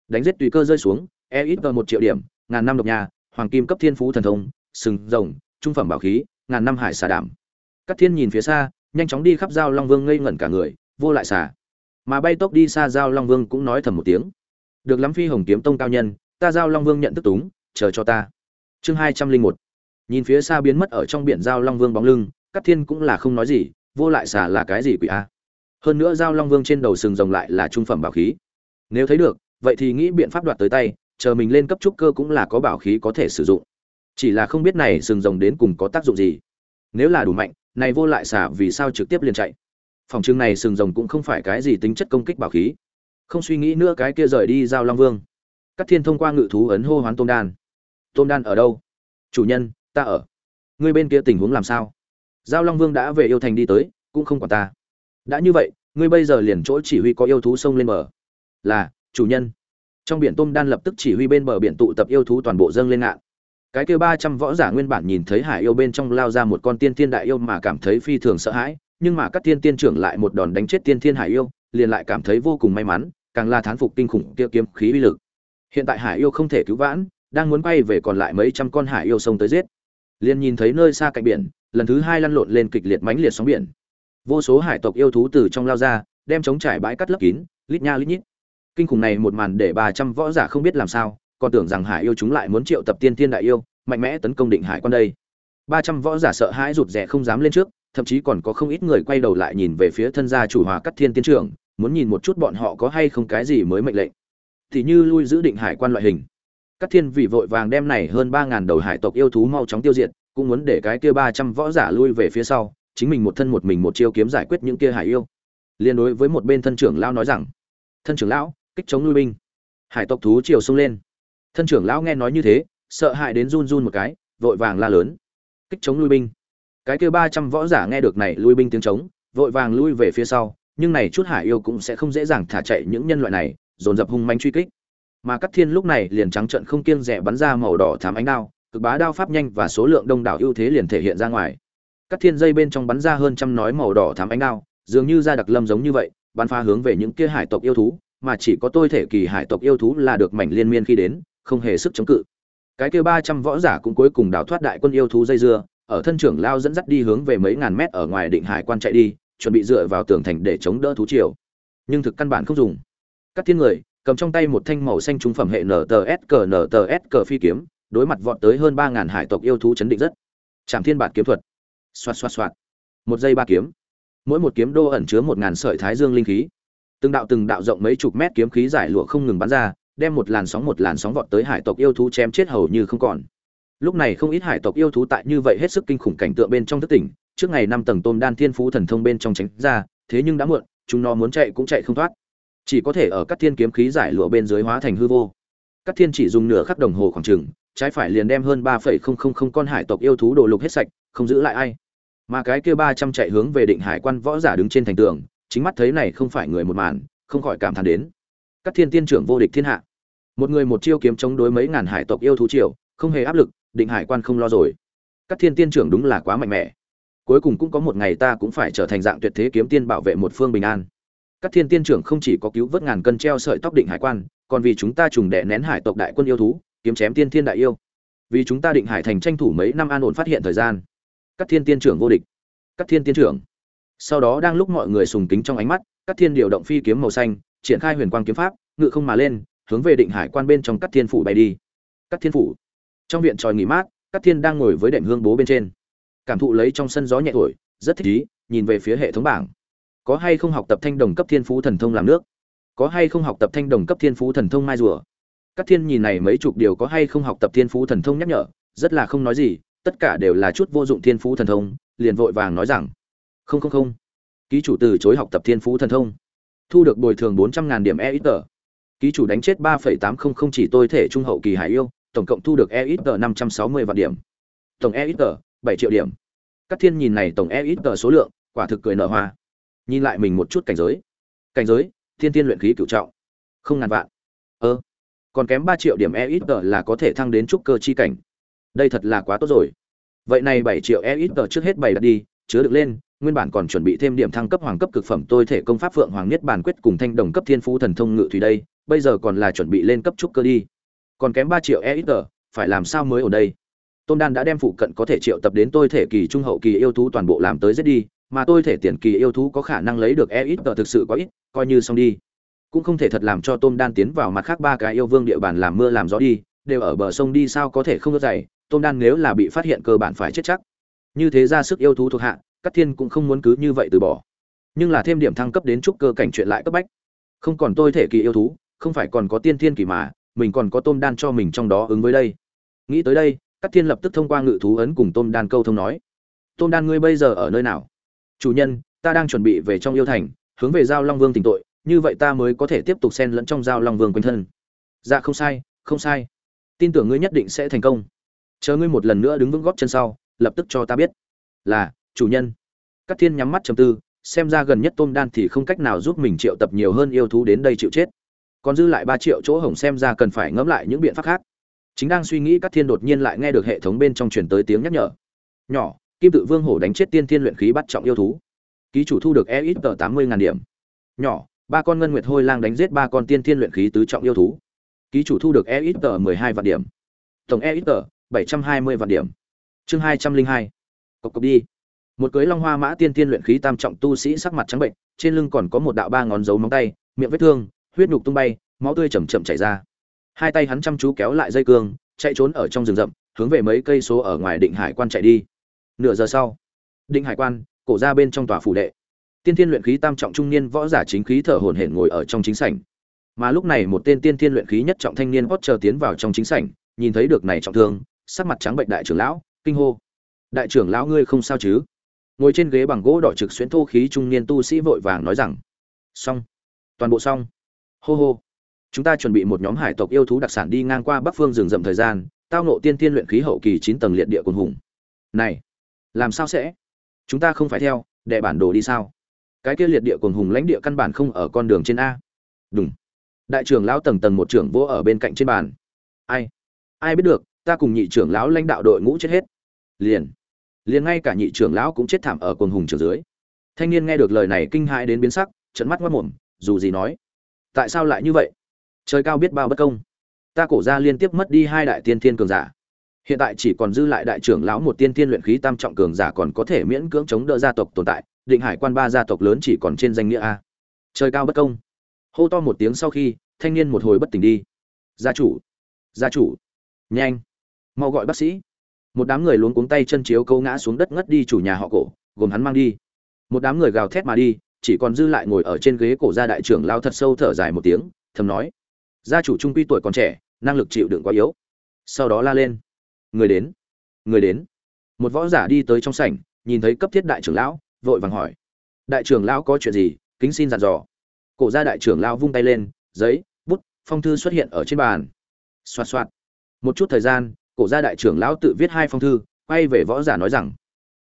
Đánh giết tùy cơ rơi xuống e ít vào một triệu điểm, ngàn năm độc nhà, hoàng kim cấp thiên phú thần thông, sừng rồng, trung phẩm bảo khí, ngàn năm hải xà đảm. Các thiên nhìn phía xa, nhanh chóng đi khắp giao long vương ngây ngẩn cả người, vô lại xà. Mà bay tốc đi xa giao long vương cũng nói thầm một tiếng. Được lắm phi hồng kiếm tông cao nhân, ta giao long vương nhận thức túng, chờ cho ta. Chương hai trăm linh một nhìn phía xa biến mất ở trong biển giao long vương bóng lưng cắt thiên cũng là không nói gì, vô lại xà là cái gì quỷ a? Hơn nữa giao long vương trên đầu sừng rồng lại là trung phẩm bảo khí. Nếu thấy được, vậy thì nghĩ biện pháp đoạt tới tay, chờ mình lên cấp trúc cơ cũng là có bảo khí có thể sử dụng. Chỉ là không biết này sừng rồng đến cùng có tác dụng gì. Nếu là đủ mạnh, này vô lại xả vì sao trực tiếp liền chạy? Phòng trưng này sừng rồng cũng không phải cái gì tính chất công kích bảo khí. Không suy nghĩ nữa cái kia rời đi giao long vương. Các thiên thông qua ngự thú ấn hô hoán tôm đan. Tôm đan ở đâu? Chủ nhân ta ở. Ngươi bên kia tình huống làm sao? Giao long vương đã về yêu thành đi tới, cũng không còn ta. Đã như vậy, ngươi bây giờ liền chỗ chỉ huy có yêu thú sông lên bờ. Là, chủ nhân. Trong biển tôm đan lập tức chỉ huy bên bờ biển tụ tập yêu thú toàn bộ dâng lên ngạn. Cái kia ba trăm võ giả nguyên bản nhìn thấy hải yêu bên trong lao ra một con tiên thiên đại yêu mà cảm thấy phi thường sợ hãi, nhưng mà các tiên tiên trưởng lại một đòn đánh chết tiên thiên hải yêu, liền lại cảm thấy vô cùng may mắn, càng là thán phục kinh khủng kia kiếm khí uy lực. Hiện tại hải yêu không thể cứu vãn, đang muốn quay về còn lại mấy trăm con hải yêu sông tới giết liền nhìn thấy nơi xa cạnh biển, lần thứ hai lăn lộn lên kịch liệt mãnh liệt sóng biển. Vô số hải tộc yêu thú từ trong lao ra, đem chống trải bãi cắt lấp kín, lít nha lít nhít. Kinh khủng này một màn để ba trăm võ giả không biết làm sao, còn tưởng rằng hải yêu chúng lại muốn triệu tập tiên thiên đại yêu, mạnh mẽ tấn công định hải quan đây. Ba trăm võ giả sợ hãi rụt rè không dám lên trước, thậm chí còn có không ít người quay đầu lại nhìn về phía thân gia chủ hòa cắt thiên tiên trưởng, muốn nhìn một chút bọn họ có hay không cái gì mới mệnh lệnh. Thì như lui giữ định hải quan loại hình. Các thiên vì vội vàng đem này hơn ba ngàn đầu hải tộc yêu thú mau chóng tiêu diệt, cũng muốn để cái kia ba trăm võ giả lui về phía sau, chính mình một thân một mình một chiêu kiếm giải quyết những kia hải yêu. Liên đối với một bên thân trưởng lão nói rằng, thân trưởng lão, kích chống lui binh. Hải tộc thú chiều xông lên. Thân trưởng lão nghe nói như thế, sợ hãi đến run run một cái, vội vàng la lớn. Kích chống lui binh. Cái kia ba trăm võ giả nghe được này lui binh tiếng trống, vội vàng lui về phía sau, nhưng này chút hải yêu cũng sẽ không dễ dàng thả chạy những nhân loại này, dồn dập hung manh truy kích mà cắt thiên lúc này liền trắng trợn không kiêng dè bắn ra màu đỏ thám ánh đao, cực bá đao pháp nhanh và số lượng đông đảo ưu thế liền thể hiện ra ngoài. Cắt thiên dây bên trong bắn ra hơn trăm nói màu đỏ thám ánh đao, dường như ra đặc lâm giống như vậy, bắn phá hướng về những kia hải tộc yêu thú, mà chỉ có tôi thể kỳ hải tộc yêu thú là được mảnh liên miên khi đến, không hề sức chống cự. Cái kia ba trăm võ giả cũng cuối cùng đào thoát đại quân yêu thú dây dưa, ở thân trưởng lao dẫn dắt đi hướng về mấy ngàn mét ở ngoài định hải quan chạy đi, chuẩn bị dựa vào tường thành để chống đỡ thú triều. Nhưng thực căn bản không dùng. Các thiên người cầm trong tay một thanh màu xanh trung phẩm hệ nts cờ nts cờ phi kiếm, đối mặt vọt tới hơn ba ngàn hải tộc yêu thú chấn định rất. Trảm thiên bản kiếm thuật. Xoạt xoạt xoạt. Một giây ba kiếm. Mỗi một kiếm đô ẩn chứa một ngàn sợi thái dương linh khí. Từng đạo từng đạo rộng mấy chục mét kiếm khí giải lụa không ngừng bắn ra, đem một làn sóng một làn sóng vọt tới hải tộc yêu thú chém chết hầu như không còn. Lúc này không ít hải tộc yêu thú tại như vậy hết sức kinh khủng cảnh tượng bên trong thất tỉnh, trước ngày năm tầng tôm đan thiên phú thần thông bên trong tránh ra, thế nhưng đã muộn, chúng nó muốn chạy cũng chạy không thoát chỉ có thể ở các thiên kiếm khí giải lụa bên dưới hóa thành hư vô. Các thiên chỉ dùng nửa khắc đồng hồ khoảng trừng trái phải liền đem hơn ba phẩy không không không con hải tộc yêu thú đồ lục hết sạch, không giữ lại ai. Mà cái kia ba trăm chạy hướng về định hải quan võ giả đứng trên thành tường, chính mắt thấy này không phải người một màn, không khỏi cảm thán đến. Các thiên tiên trưởng vô địch thiên hạ. Một người một chiêu kiếm chống đối mấy ngàn hải tộc yêu thú triều, không hề áp lực, định hải quan không lo rồi. Các thiên tiên trưởng đúng là quá mạnh mẽ. Cuối cùng cũng có một ngày ta cũng phải trở thành dạng tuyệt thế kiếm tiên bảo vệ một phương bình an các thiên tiên trưởng không chỉ có cứu vớt ngàn cân treo sợi tóc định hải quan, còn vì chúng ta trùng đệ nén hải tộc đại quân yêu thú, kiếm chém tiên thiên đại yêu. Vì chúng ta định hải thành tranh thủ mấy năm an ổn phát hiện thời gian. Các thiên tiên trưởng vô địch. Các thiên tiên trưởng. Sau đó đang lúc mọi người sùng kính trong ánh mắt, các thiên điều động phi kiếm màu xanh, triển khai huyền quang kiếm pháp, ngự không mà lên, hướng về định hải quan bên trong các thiên phủ bay đi. Các thiên phủ. Trong viện tròi nghỉ mát, các thiên đang ngồi với đệm hương bố bên trên. Cảm thụ lấy trong sân gió nhẹ thổi, rất thích ý nhìn về phía hệ thống bảng có hay không học tập thanh đồng cấp thiên phú thần thông làm nước? Có hay không học tập thanh đồng cấp thiên phú thần thông mai rùa? Các thiên nhìn này mấy chục điều có hay không học tập thiên phú thần thông nhắc nhở, rất là không nói gì, tất cả đều là chút vô dụng thiên phú thần thông, liền vội vàng nói rằng, không không không. Ký chủ từ chối học tập thiên phú thần thông. Thu được bồi thường bốn trăm ngàn điểm e ít tờ ký chủ đánh chết ba phẩy tám không không chỉ tôi thể trung hậu kỳ hải yêu, tổng cộng thu được e ít tờ năm trăm sáu mươi vạn điểm. Tổng e ít tờ bảy triệu điểm. Các thiên nhìn này tổng e ít tờ số lượng, quả thực cười nở hoa nhìn lại mình một chút cảnh giới. Cảnh giới, thiên thiên luyện khí cựu trọng. Không ngàn vạn. Ơ, còn kém ba triệu điểm e ít tờ là có thể thăng đến trúc cơ chi cảnh. Đây thật là quá tốt rồi. Vậy này bảy triệu e ít tờ trước hết bày đặt đi, chứa được lên, nguyên bản còn chuẩn bị thêm điểm thăng cấp hoàng cấp cực phẩm tôi thể công pháp phượng hoàng nhất bản quyết cùng thanh đồng cấp thiên phú thần thông ngự thủy đây, bây giờ còn là chuẩn bị lên cấp trúc cơ đi. Còn kém ba triệu e ít tờ phải làm sao mới ở đây? Tôn đan đã đem phụ cận có thể triệu tập đến tôi thể kỳ trung hậu kỳ yêu thú toàn bộ làm tới giết đi mà tôi thể tiền kỳ yêu thú có khả năng lấy được e ít tờ thực sự có ít, coi như xong đi. Cũng không thể thật làm cho tôm đan tiến vào mặt khác ba cái yêu vương địa bàn làm mưa làm gió đi, đều ở bờ sông đi sao có thể không ướt dày tôm đan nếu là bị phát hiện cơ bản phải chết chắc. Như thế ra sức yêu thú thuộc hạ các thiên cũng không muốn cứ như vậy từ bỏ. Nhưng là thêm điểm thăng cấp đến trúc cơ cảnh chuyện lại cấp bách. Không còn tôi thể kỳ yêu thú, không phải còn có tiên thiên kỳ mà, mình còn có tôm đan cho mình trong đó ứng với đây. Nghĩ tới đây các thiên lập tức thông qua ngự thú ấn cùng tôm đan câu thông nói. Tôm đan ngươi bây giờ ở nơi nào? Chủ nhân, ta đang chuẩn bị về trong yêu thành, hướng về giao long vương tỉnh tội, như vậy ta mới có thể tiếp tục xen lẫn trong giao long vương quanh thân. Dạ không sai không sai. Tin tưởng ngươi nhất định sẽ thành công. Chờ ngươi một lần nữa đứng vững góp chân sau, lập tức cho ta biết. Là, chủ nhân. Các thiên nhắm mắt trầm tư, xem ra gần nhất tôm đan thì không cách nào giúp mình triệu tập nhiều hơn yêu thú đến đây chịu chết. Còn dư lại ba triệu chỗ hổng xem ra cần phải ngẫm lại những biện pháp khác. Chính đang suy nghĩ các thiên đột nhiên lại nghe được hệ thống bên trong truyền tới tiếng nhắc nhở. Nhỏ kim tự vương hổ đánh chết tiên thiên luyện khí bắt trọng yêu thú. Ký chủ thu được e ít tờ tám mươi ngàn điểm. Nhỏ, ba con ngân nguyệt hôi lang đánh giết ba con tiên thiên luyện khí tứ trọng yêu thú. Ký chủ thu được e ít tờ mười hai vạn điểm. Tổng e ít tờ bảy trăm hai mươi vạn điểm. Chương hai trăm linh hai. Cộc cộc đi. Một cưới long hoa mã tiên thiên luyện khí tam trọng tu sĩ sắc mặt trắng bệnh, trên lưng còn có một đạo ba ngón dấu móng tay, miệng vết thương, huyết nhục tung bay, máu tươi chầm chậm chảy ra. Hai tay hắn chăm chú kéo lại dây cương, chạy trốn ở trong rừng rậm, hướng về mấy cây số ở ngoài định hải quan chạy đi nửa giờ sau định hải quan, cổ ra bên trong tòa phủ đệ. Tiên thiên luyện khí tam trọng trung niên võ giả chính khí thở hổn hển ngồi ở trong chính sảnh. Mà lúc này một tên tiên thiên luyện khí nhất trọng thanh niên hót chờ tiến vào trong chính sảnh, nhìn thấy được này trọng thương, sắc mặt trắng bệnh đại trưởng lão, kinh hô. Đại trưởng lão ngươi không sao chứ? Ngồi trên ghế bằng gỗ đỏ trực xuyên thô khí trung niên tu sĩ vội vàng nói rằng, xong, toàn bộ xong. Hô hô. Chúng ta chuẩn bị một nhóm hải tộc yêu thú đặc sản đi ngang qua bắc phương rừng rậm thời gian, tao nộ tiên tiên luyện khí hậu kỳ chín tầng liệt địa cồn hùng. Này làm sao sẽ? Chúng ta không phải theo đệ bản đồ đi sao? Cái kia liệt địa cồn hùng lãnh địa căn bản không ở con đường trên a. Đúng đại trưởng lão tầng tầng một trưởng vô ở bên cạnh trên bàn. Ai? Ai biết được, ta cùng nhị trưởng lão lãnh đạo đội ngũ chết hết. Liền. Liền ngay cả nhị trưởng lão cũng chết thảm ở cồn hùng trường dưới. Thanh niên nghe được lời này kinh hãi đến biến sắc trận mắt mất mồm, dù gì nói. Tại sao lại như vậy? Trời cao biết bao bất công. Ta cổ ra liên tiếp mất đi hai đại tiên thiên cường giả hiện tại chỉ còn dư lại đại trưởng lão một tiên thiên luyện khí tam trọng cường giả còn có thể miễn cưỡng chống đỡ gia tộc tồn tại, định hải quan ba gia tộc lớn chỉ còn trên danh nghĩa a. Trời cao bất công. Hô to một tiếng sau khi, thanh niên một hồi bất tỉnh đi. Gia chủ. Gia chủ. Nhanh. Mau gọi bác sĩ. Một đám người luống cuống tay chân chiếu câu ngã xuống đất ngất đi chủ nhà họ cổ, gồm hắn mang đi. Một đám người gào thét mà đi, chỉ còn dư lại ngồi ở trên ghế cổ gia đại trưởng lao thật sâu thở dài một tiếng, thầm nói. Gia chủ trung quy tuổi còn trẻ, năng lực chịu đựng quá yếu. Sau đó la lên người đến người đến. Một võ giả đi tới trong sảnh, nhìn thấy cấp thiết đại trưởng lão, vội vàng hỏi. Đại trưởng lão có chuyện gì? Kính xin dặn dò. Cổ gia đại trưởng lão vung tay lên, giấy, bút, phong thư xuất hiện ở trên bàn. Xoạt xoạt. Một chút thời gian, cổ gia đại trưởng lão tự viết hai phong thư, quay về võ giả nói rằng,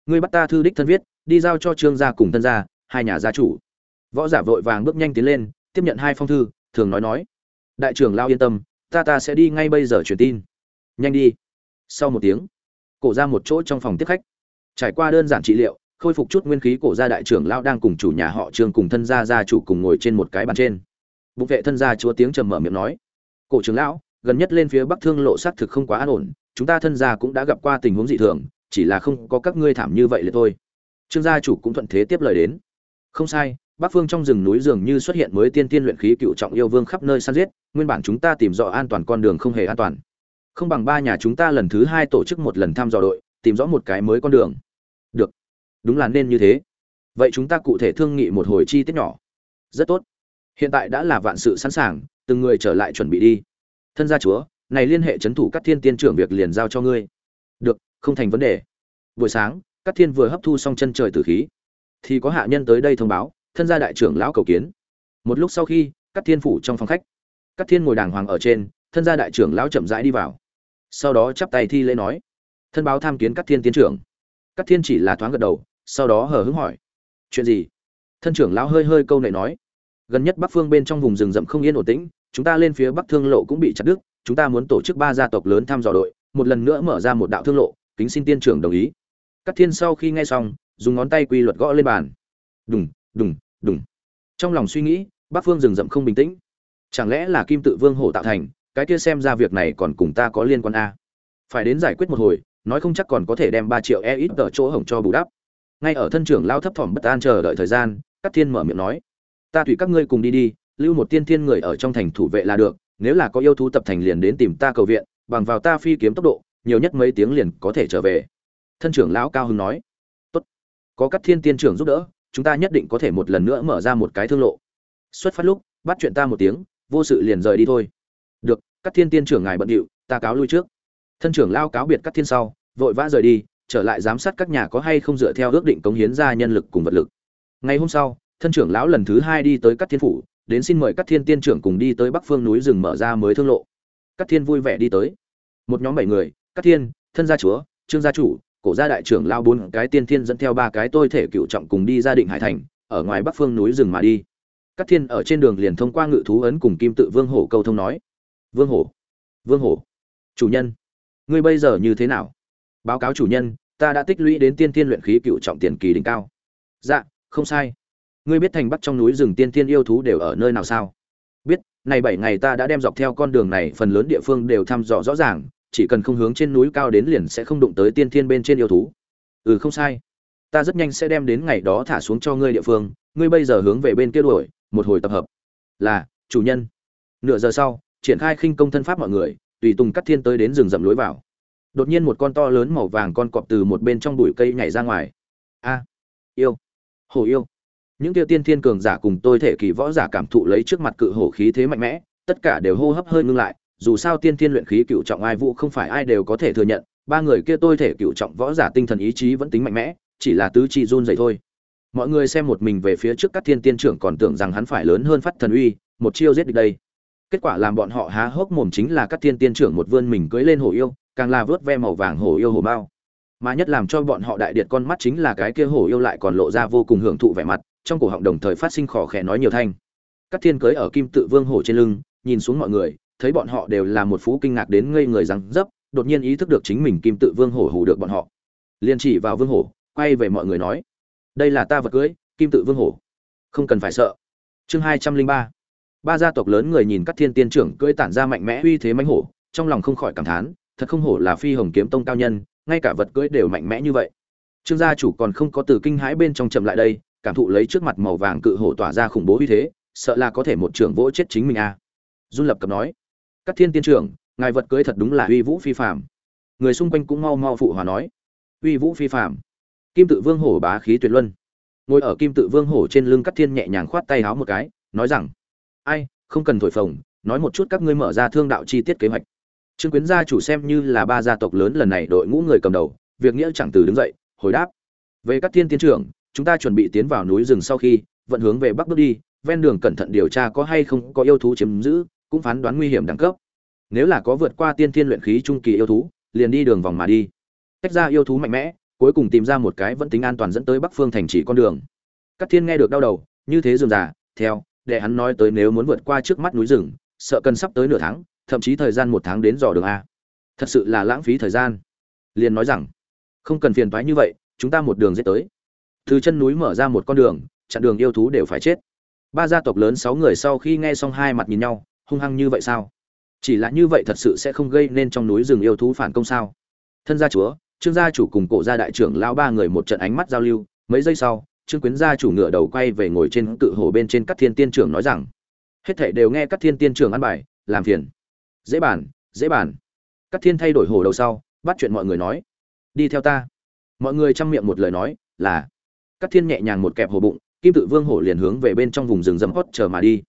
ngươi bắt ta thư đích thân viết, đi giao cho trương gia cùng thân gia, hai nhà gia chủ. Võ giả vội vàng bước nhanh tiến lên, tiếp nhận hai phong thư, thường nói nói, đại trưởng lão yên tâm, ta ta sẽ đi ngay bây giờ truyền tin. Nhanh đi sau một tiếng, cổ ra một chỗ trong phòng tiếp khách. Trải qua đơn giản trị liệu, khôi phục chút nguyên khí, cổ gia đại trưởng lão đang cùng chủ nhà họ trương cùng thân gia gia chủ cùng ngồi trên một cái bàn trên. Bụng vệ thân gia chúa tiếng trầm mở miệng nói, cổ trưởng lão, gần nhất lên phía bắc thương lộ xác thực không quá an ổn, chúng ta thân gia cũng đã gặp qua tình huống dị thường, chỉ là không có các ngươi thảm như vậy là thôi. Trương gia chủ cũng thuận thế tiếp lời đến. Không sai, bắc phương trong rừng núi dường như xuất hiện mới tiên tiên luyện khí cựu trọng yêu vương khắp nơi săn giết, nguyên bản chúng ta tìm rõ an toàn con đường không hề an toàn không bằng ba nhà chúng ta lần thứ hai tổ chức một lần thăm dò đội, tìm rõ một cái mới con đường. Được. Đúng là nên như thế. Vậy chúng ta cụ thể thương nghị một hồi chi tiết nhỏ. Rất tốt. Hiện tại đã là vạn sự sẵn sàng, từng người trở lại chuẩn bị đi. Thân gia chúa, này liên hệ c h ấ n thủ các thiên tiên trưởng việc liền giao cho ngươi. Được, không thành vấn đề. Buổi sáng, các thiên vừa hấp thu xong chân trời tử khí. Thì có hạ nhân tới đây thông báo, thân gia đại trưởng lão cầu kiến. Một lúc sau khi, các thiên phủ trong phòng khách. Các thiên ngồi đàng hoàng ở trên, thân gia đại trưởng lão chậm rãi đi vào sau đó chắp tay thi lễ nói. Thân báo tham kiến các thiên tiến trưởng. Các thiên chỉ là thoáng gật đầu, sau đó hờ hững hỏi. Chuyện gì? Thân trưởng lão hơi hơi câu nệ nói. Gần nhất bắc phương bên trong vùng rừng rậm không yên ổn tĩnh, chúng ta lên phía bắc thương lộ cũng bị chặt đứt, chúng ta muốn tổ chức ba gia tộc lớn thăm dò đội, một lần nữa mở ra một đạo thương lộ, kính xin tiên trưởng đồng ý. Các thiên sau khi nghe xong, dùng ngón tay quy luật gõ lên bàn. Đùng đùng đùng. Trong lòng suy nghĩ, bắc phương rừng rậm không bình tĩnh. Chẳng lẽ là kim tự vương hổ tạo thành cái kia xem ra việc này còn cùng ta có liên quan a. Phải đến giải quyết một hồi, nói không chắc còn có thể đem ba triệu e ít ở chỗ hổng cho bù đắp. Ngay ở thân trưởng lao thấp thỏm bất an chờ đợi thời gian các thiên mở miệng nói, ta tùy các ngươi cùng đi đi, lưu một tiên thiên người ở trong thành thủ vệ là được, nếu là có yêu thú tập thành liền đến tìm ta cầu viện, bằng vào ta phi kiếm tốc độ, nhiều nhất mấy tiếng liền có thể trở về. Thân trưởng lão cao hưng nói, tốt, có các thiên tiên trưởng giúp đỡ, chúng ta nhất định có thể một lần nữa mở ra một cái thương lộ. Xuất phát lúc, bắt chuyện ta một tiếng, vô sự liền rời đi thôi được các thiên tiên trưởng ngài bận điệu, ta cáo lui trước. Thân trưởng lao cáo biệt các thiên sau, vội vã rời đi, trở lại giám sát các nhà có hay không dựa theo ước định cống hiến ra nhân lực cùng vật lực. Ngày hôm sau, thân trưởng lão lần thứ hai đi tới các thiên phủ, đến xin mời các thiên tiên trưởng cùng đi tới bắc phương núi rừng mở ra mới thương lộ. Các thiên vui vẻ đi tới. Một nhóm bảy người các thiên, thân gia chúa, trương gia chủ, cổ gia đại trưởng lao bốn cái tiên thiên dẫn theo ba cái tôi thể cựu trọng cùng đi gia định hải thành, ở ngoài bắc phương núi rừng mà đi. Các thiên ở trên đường liền thông qua ngự thú ấn cùng kim tự vương hổ câu thông nói vương hổ. Vương hổ. Chủ nhân. Ngươi bây giờ như thế nào? Báo cáo chủ nhân, ta đã tích lũy đến tiên tiên luyện khí cựu trọng tiền kỳ đỉnh cao. Dạ không sai. Ngươi biết thành bắc trong núi rừng tiên tiên yêu thú đều ở nơi nào sao? Biết, này bảy ngày ta đã đem dọc theo con đường này phần lớn địa phương đều thăm dò rõ ràng, chỉ cần không hướng trên núi cao đến liền sẽ không đụng tới tiên thiên bên trên yêu thú. Ừ không sai. Ta rất nhanh sẽ đem đến ngày đó thả xuống cho ngươi địa phương, ngươi bây giờ hướng về bên kia đuổi, một hồi tập hợp. Là, chủ nhân. Nửa giờ sau triển khai khinh công thân pháp mọi người, tùy tùng cắt thiên tới đến rừng rậm lối vào. Đột nhiên một con to lớn màu vàng con cọp từ một bên trong bụi cây nhảy ra ngoài. A, yêu, hổ yêu. Những tiêu tiên thiên cường giả cùng tôi thể kỳ võ giả cảm thụ lấy trước mặt cự hổ khí thế mạnh mẽ, tất cả đều hô hấp hơi ngưng lại, dù sao tiên thiên luyện khí cựu trọng ai vũ không phải ai đều có thể thừa nhận, ba người kia tôi thể cựu trọng võ giả tinh thần ý chí vẫn tính mạnh mẽ, chỉ là tứ chi run dậy thôi. Mọi người xem một mình về phía trước các thiên tiên trưởng còn tưởng rằng hắn phải lớn hơn phát thần uy, một chiêu giết địch đây kết quả làm bọn họ há hốc mồm chính là các thiên tiên trưởng một vươn mình cưỡi lên hổ yêu, càng là vớt ve màu vàng hổ yêu hổ bao. Mà nhất làm cho bọn họ đại điện con mắt chính là cái kia hổ yêu lại còn lộ ra vô cùng hưởng thụ vẻ mặt, trong cổ họng đồng thời phát sinh khỏ khẽ nói nhiều thanh. Các thiên cưới ở kim tự vương hổ trên lưng, nhìn xuống mọi người, thấy bọn họ đều là một phú kinh ngạc đến ngây người rằng dấp, đột nhiên ý thức được chính mình kim tự vương hổ hủ được bọn họ. Liền chỉ vào vương hổ, quay về mọi người nói, đây là ta vật cưới, kim tự vương hổ. Không cần phải sợ. Chương hai trăm linh ba ba gia tộc lớn người nhìn các thiên tiên trưởng cưỡi tản ra mạnh mẽ uy thế mãnh hổ trong lòng không khỏi cảm thán thật không hổ là phi hồng kiếm tông cao nhân ngay cả vật cưỡi đều mạnh mẽ như vậy trương gia chủ còn không có từ kinh hãi bên trong chậm lại đây cảm thụ lấy trước mặt màu vàng cự hổ tỏa ra khủng bố uy thế sợ là có thể một trưởng vỗ chết chính mình a à. dung lập cập nói các thiên tiên trưởng ngài vật cưỡi thật đúng là uy vũ phi phạm. người xung quanh cũng mau mau phụ hòa nói uy vũ phi phạm, kim tự vương hổ bá khí tuyệt luân ngồi ở kim tự vương hổ trên lưng cắt thiên nhẹ nhàng khoát tay háo một cái nói rằng ai, không cần thổi phồng, nói một chút các ngươi mở ra thương đạo chi tiết kế hoạch. Trương quyến gia chủ xem như là ba gia tộc lớn lần này đội ngũ người cầm đầu, việc nghĩa chẳng từ đứng dậy, hồi đáp. Về các thiên tiến trưởng, chúng ta chuẩn bị tiến vào núi rừng sau khi, vận hướng về bắc bước đi, ven đường cẩn thận điều tra có hay không có yêu thú chiếm giữ, cũng phán đoán nguy hiểm đẳng cấp. Nếu là có vượt qua tiên thiên luyện khí trung kỳ yêu thú, liền đi đường vòng mà đi. Tách ra yêu thú mạnh mẽ, cuối cùng tìm ra một cái vẫn tính an toàn dẫn tới bắc phương thành chỉ con đường. Các thiên nghe được đau đầu, như thế dườm già, theo để hắn nói tới nếu muốn vượt qua trước mắt núi rừng, sợ cần sắp tới nửa tháng, thậm chí thời gian một tháng đến dò đường a. Thật sự là lãng phí thời gian. Liền nói rằng, không cần phiền toái như vậy, chúng ta một đường dễ tới. Từ chân núi mở ra một con đường, chặn đường yêu thú đều phải chết. Ba gia tộc lớn sáu người sau khi nghe xong hai mặt nhìn nhau, hung hăng như vậy sao? Chỉ là như vậy thật sự sẽ không gây nên trong núi rừng yêu thú phản công sao? Thân gia chúa, trương gia chủ cùng cổ gia đại trưởng lão ba người một trận ánh mắt giao lưu, mấy giây sau trương quyến gia chủ ngựa đầu quay về ngồi trên cự hồ bên trên các thiên tiên trưởng nói rằng, hết thảy đều nghe các thiên tiên trưởng ăn bài, làm phiền. Dễ bàn dễ bàn. Các thiên thay đổi hồ đầu sau, bắt chuyện mọi người nói, đi theo ta. Mọi người chăm miệng một lời nói là, các thiên nhẹ nhàng một kẹp hồ bụng, kim tự vương hổ liền hướng về bên trong vùng rừng rậm hót chờ mà đi.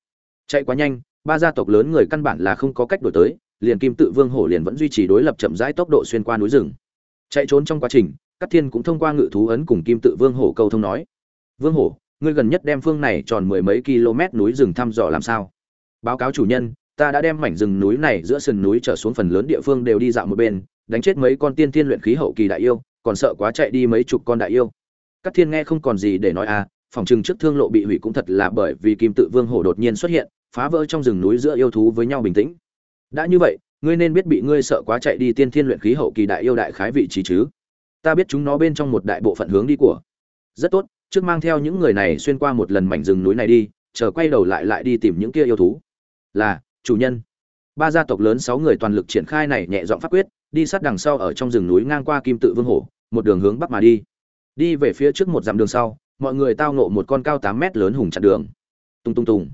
Chạy quá nhanh, ba gia tộc lớn người căn bản là không có cách đổi tới, liền kim tự vương hổ liền vẫn duy trì đối lập chậm rãi tốc độ xuyên qua núi rừng. Chạy trốn trong quá trình, các thiên cũng thông qua ngự thú ấn cùng kim tự vương hổ câu thông nói vương hổ, ngươi gần nhất đem phương này tròn mười mấy km núi rừng thăm dò làm sao? Báo cáo chủ nhân, ta đã đem mảnh rừng núi này giữa sườn núi trở xuống phần lớn địa phương đều đi dạo một bên, đánh chết mấy con tiên thiên luyện khí hậu kỳ đại yêu, còn sợ quá chạy đi mấy chục con đại yêu. Các thiên nghe không còn gì để nói à phòng chừng trước thương lộ bị hủy cũng thật là bởi vì kim tự vương hổ đột nhiên xuất hiện, phá vỡ trong rừng núi giữa yêu thú với nhau bình tĩnh. Đã như vậy, ngươi nên biết bị ngươi sợ quá chạy đi tiên thiên luyện khí hậu kỳ đại yêu đại khái vị trí chứ. Ta biết chúng nó bên trong một đại bộ phận hướng đi của. Rất tốt trước mang theo những người này xuyên qua một lần mảnh rừng núi này đi, chờ quay đầu lại lại đi tìm những kia yêu thú. Là, chủ nhân. Ba gia tộc lớn sáu người toàn lực triển khai này nhẹ dọn pháp quyết, đi sát đằng sau ở trong rừng núi ngang qua kim tự vương hổ, một đường hướng bắc mà đi. Đi về phía trước một dặm đường sau, mọi người tao nộ một con cao tám mét lớn hùng chặn đường. Tung tung tùng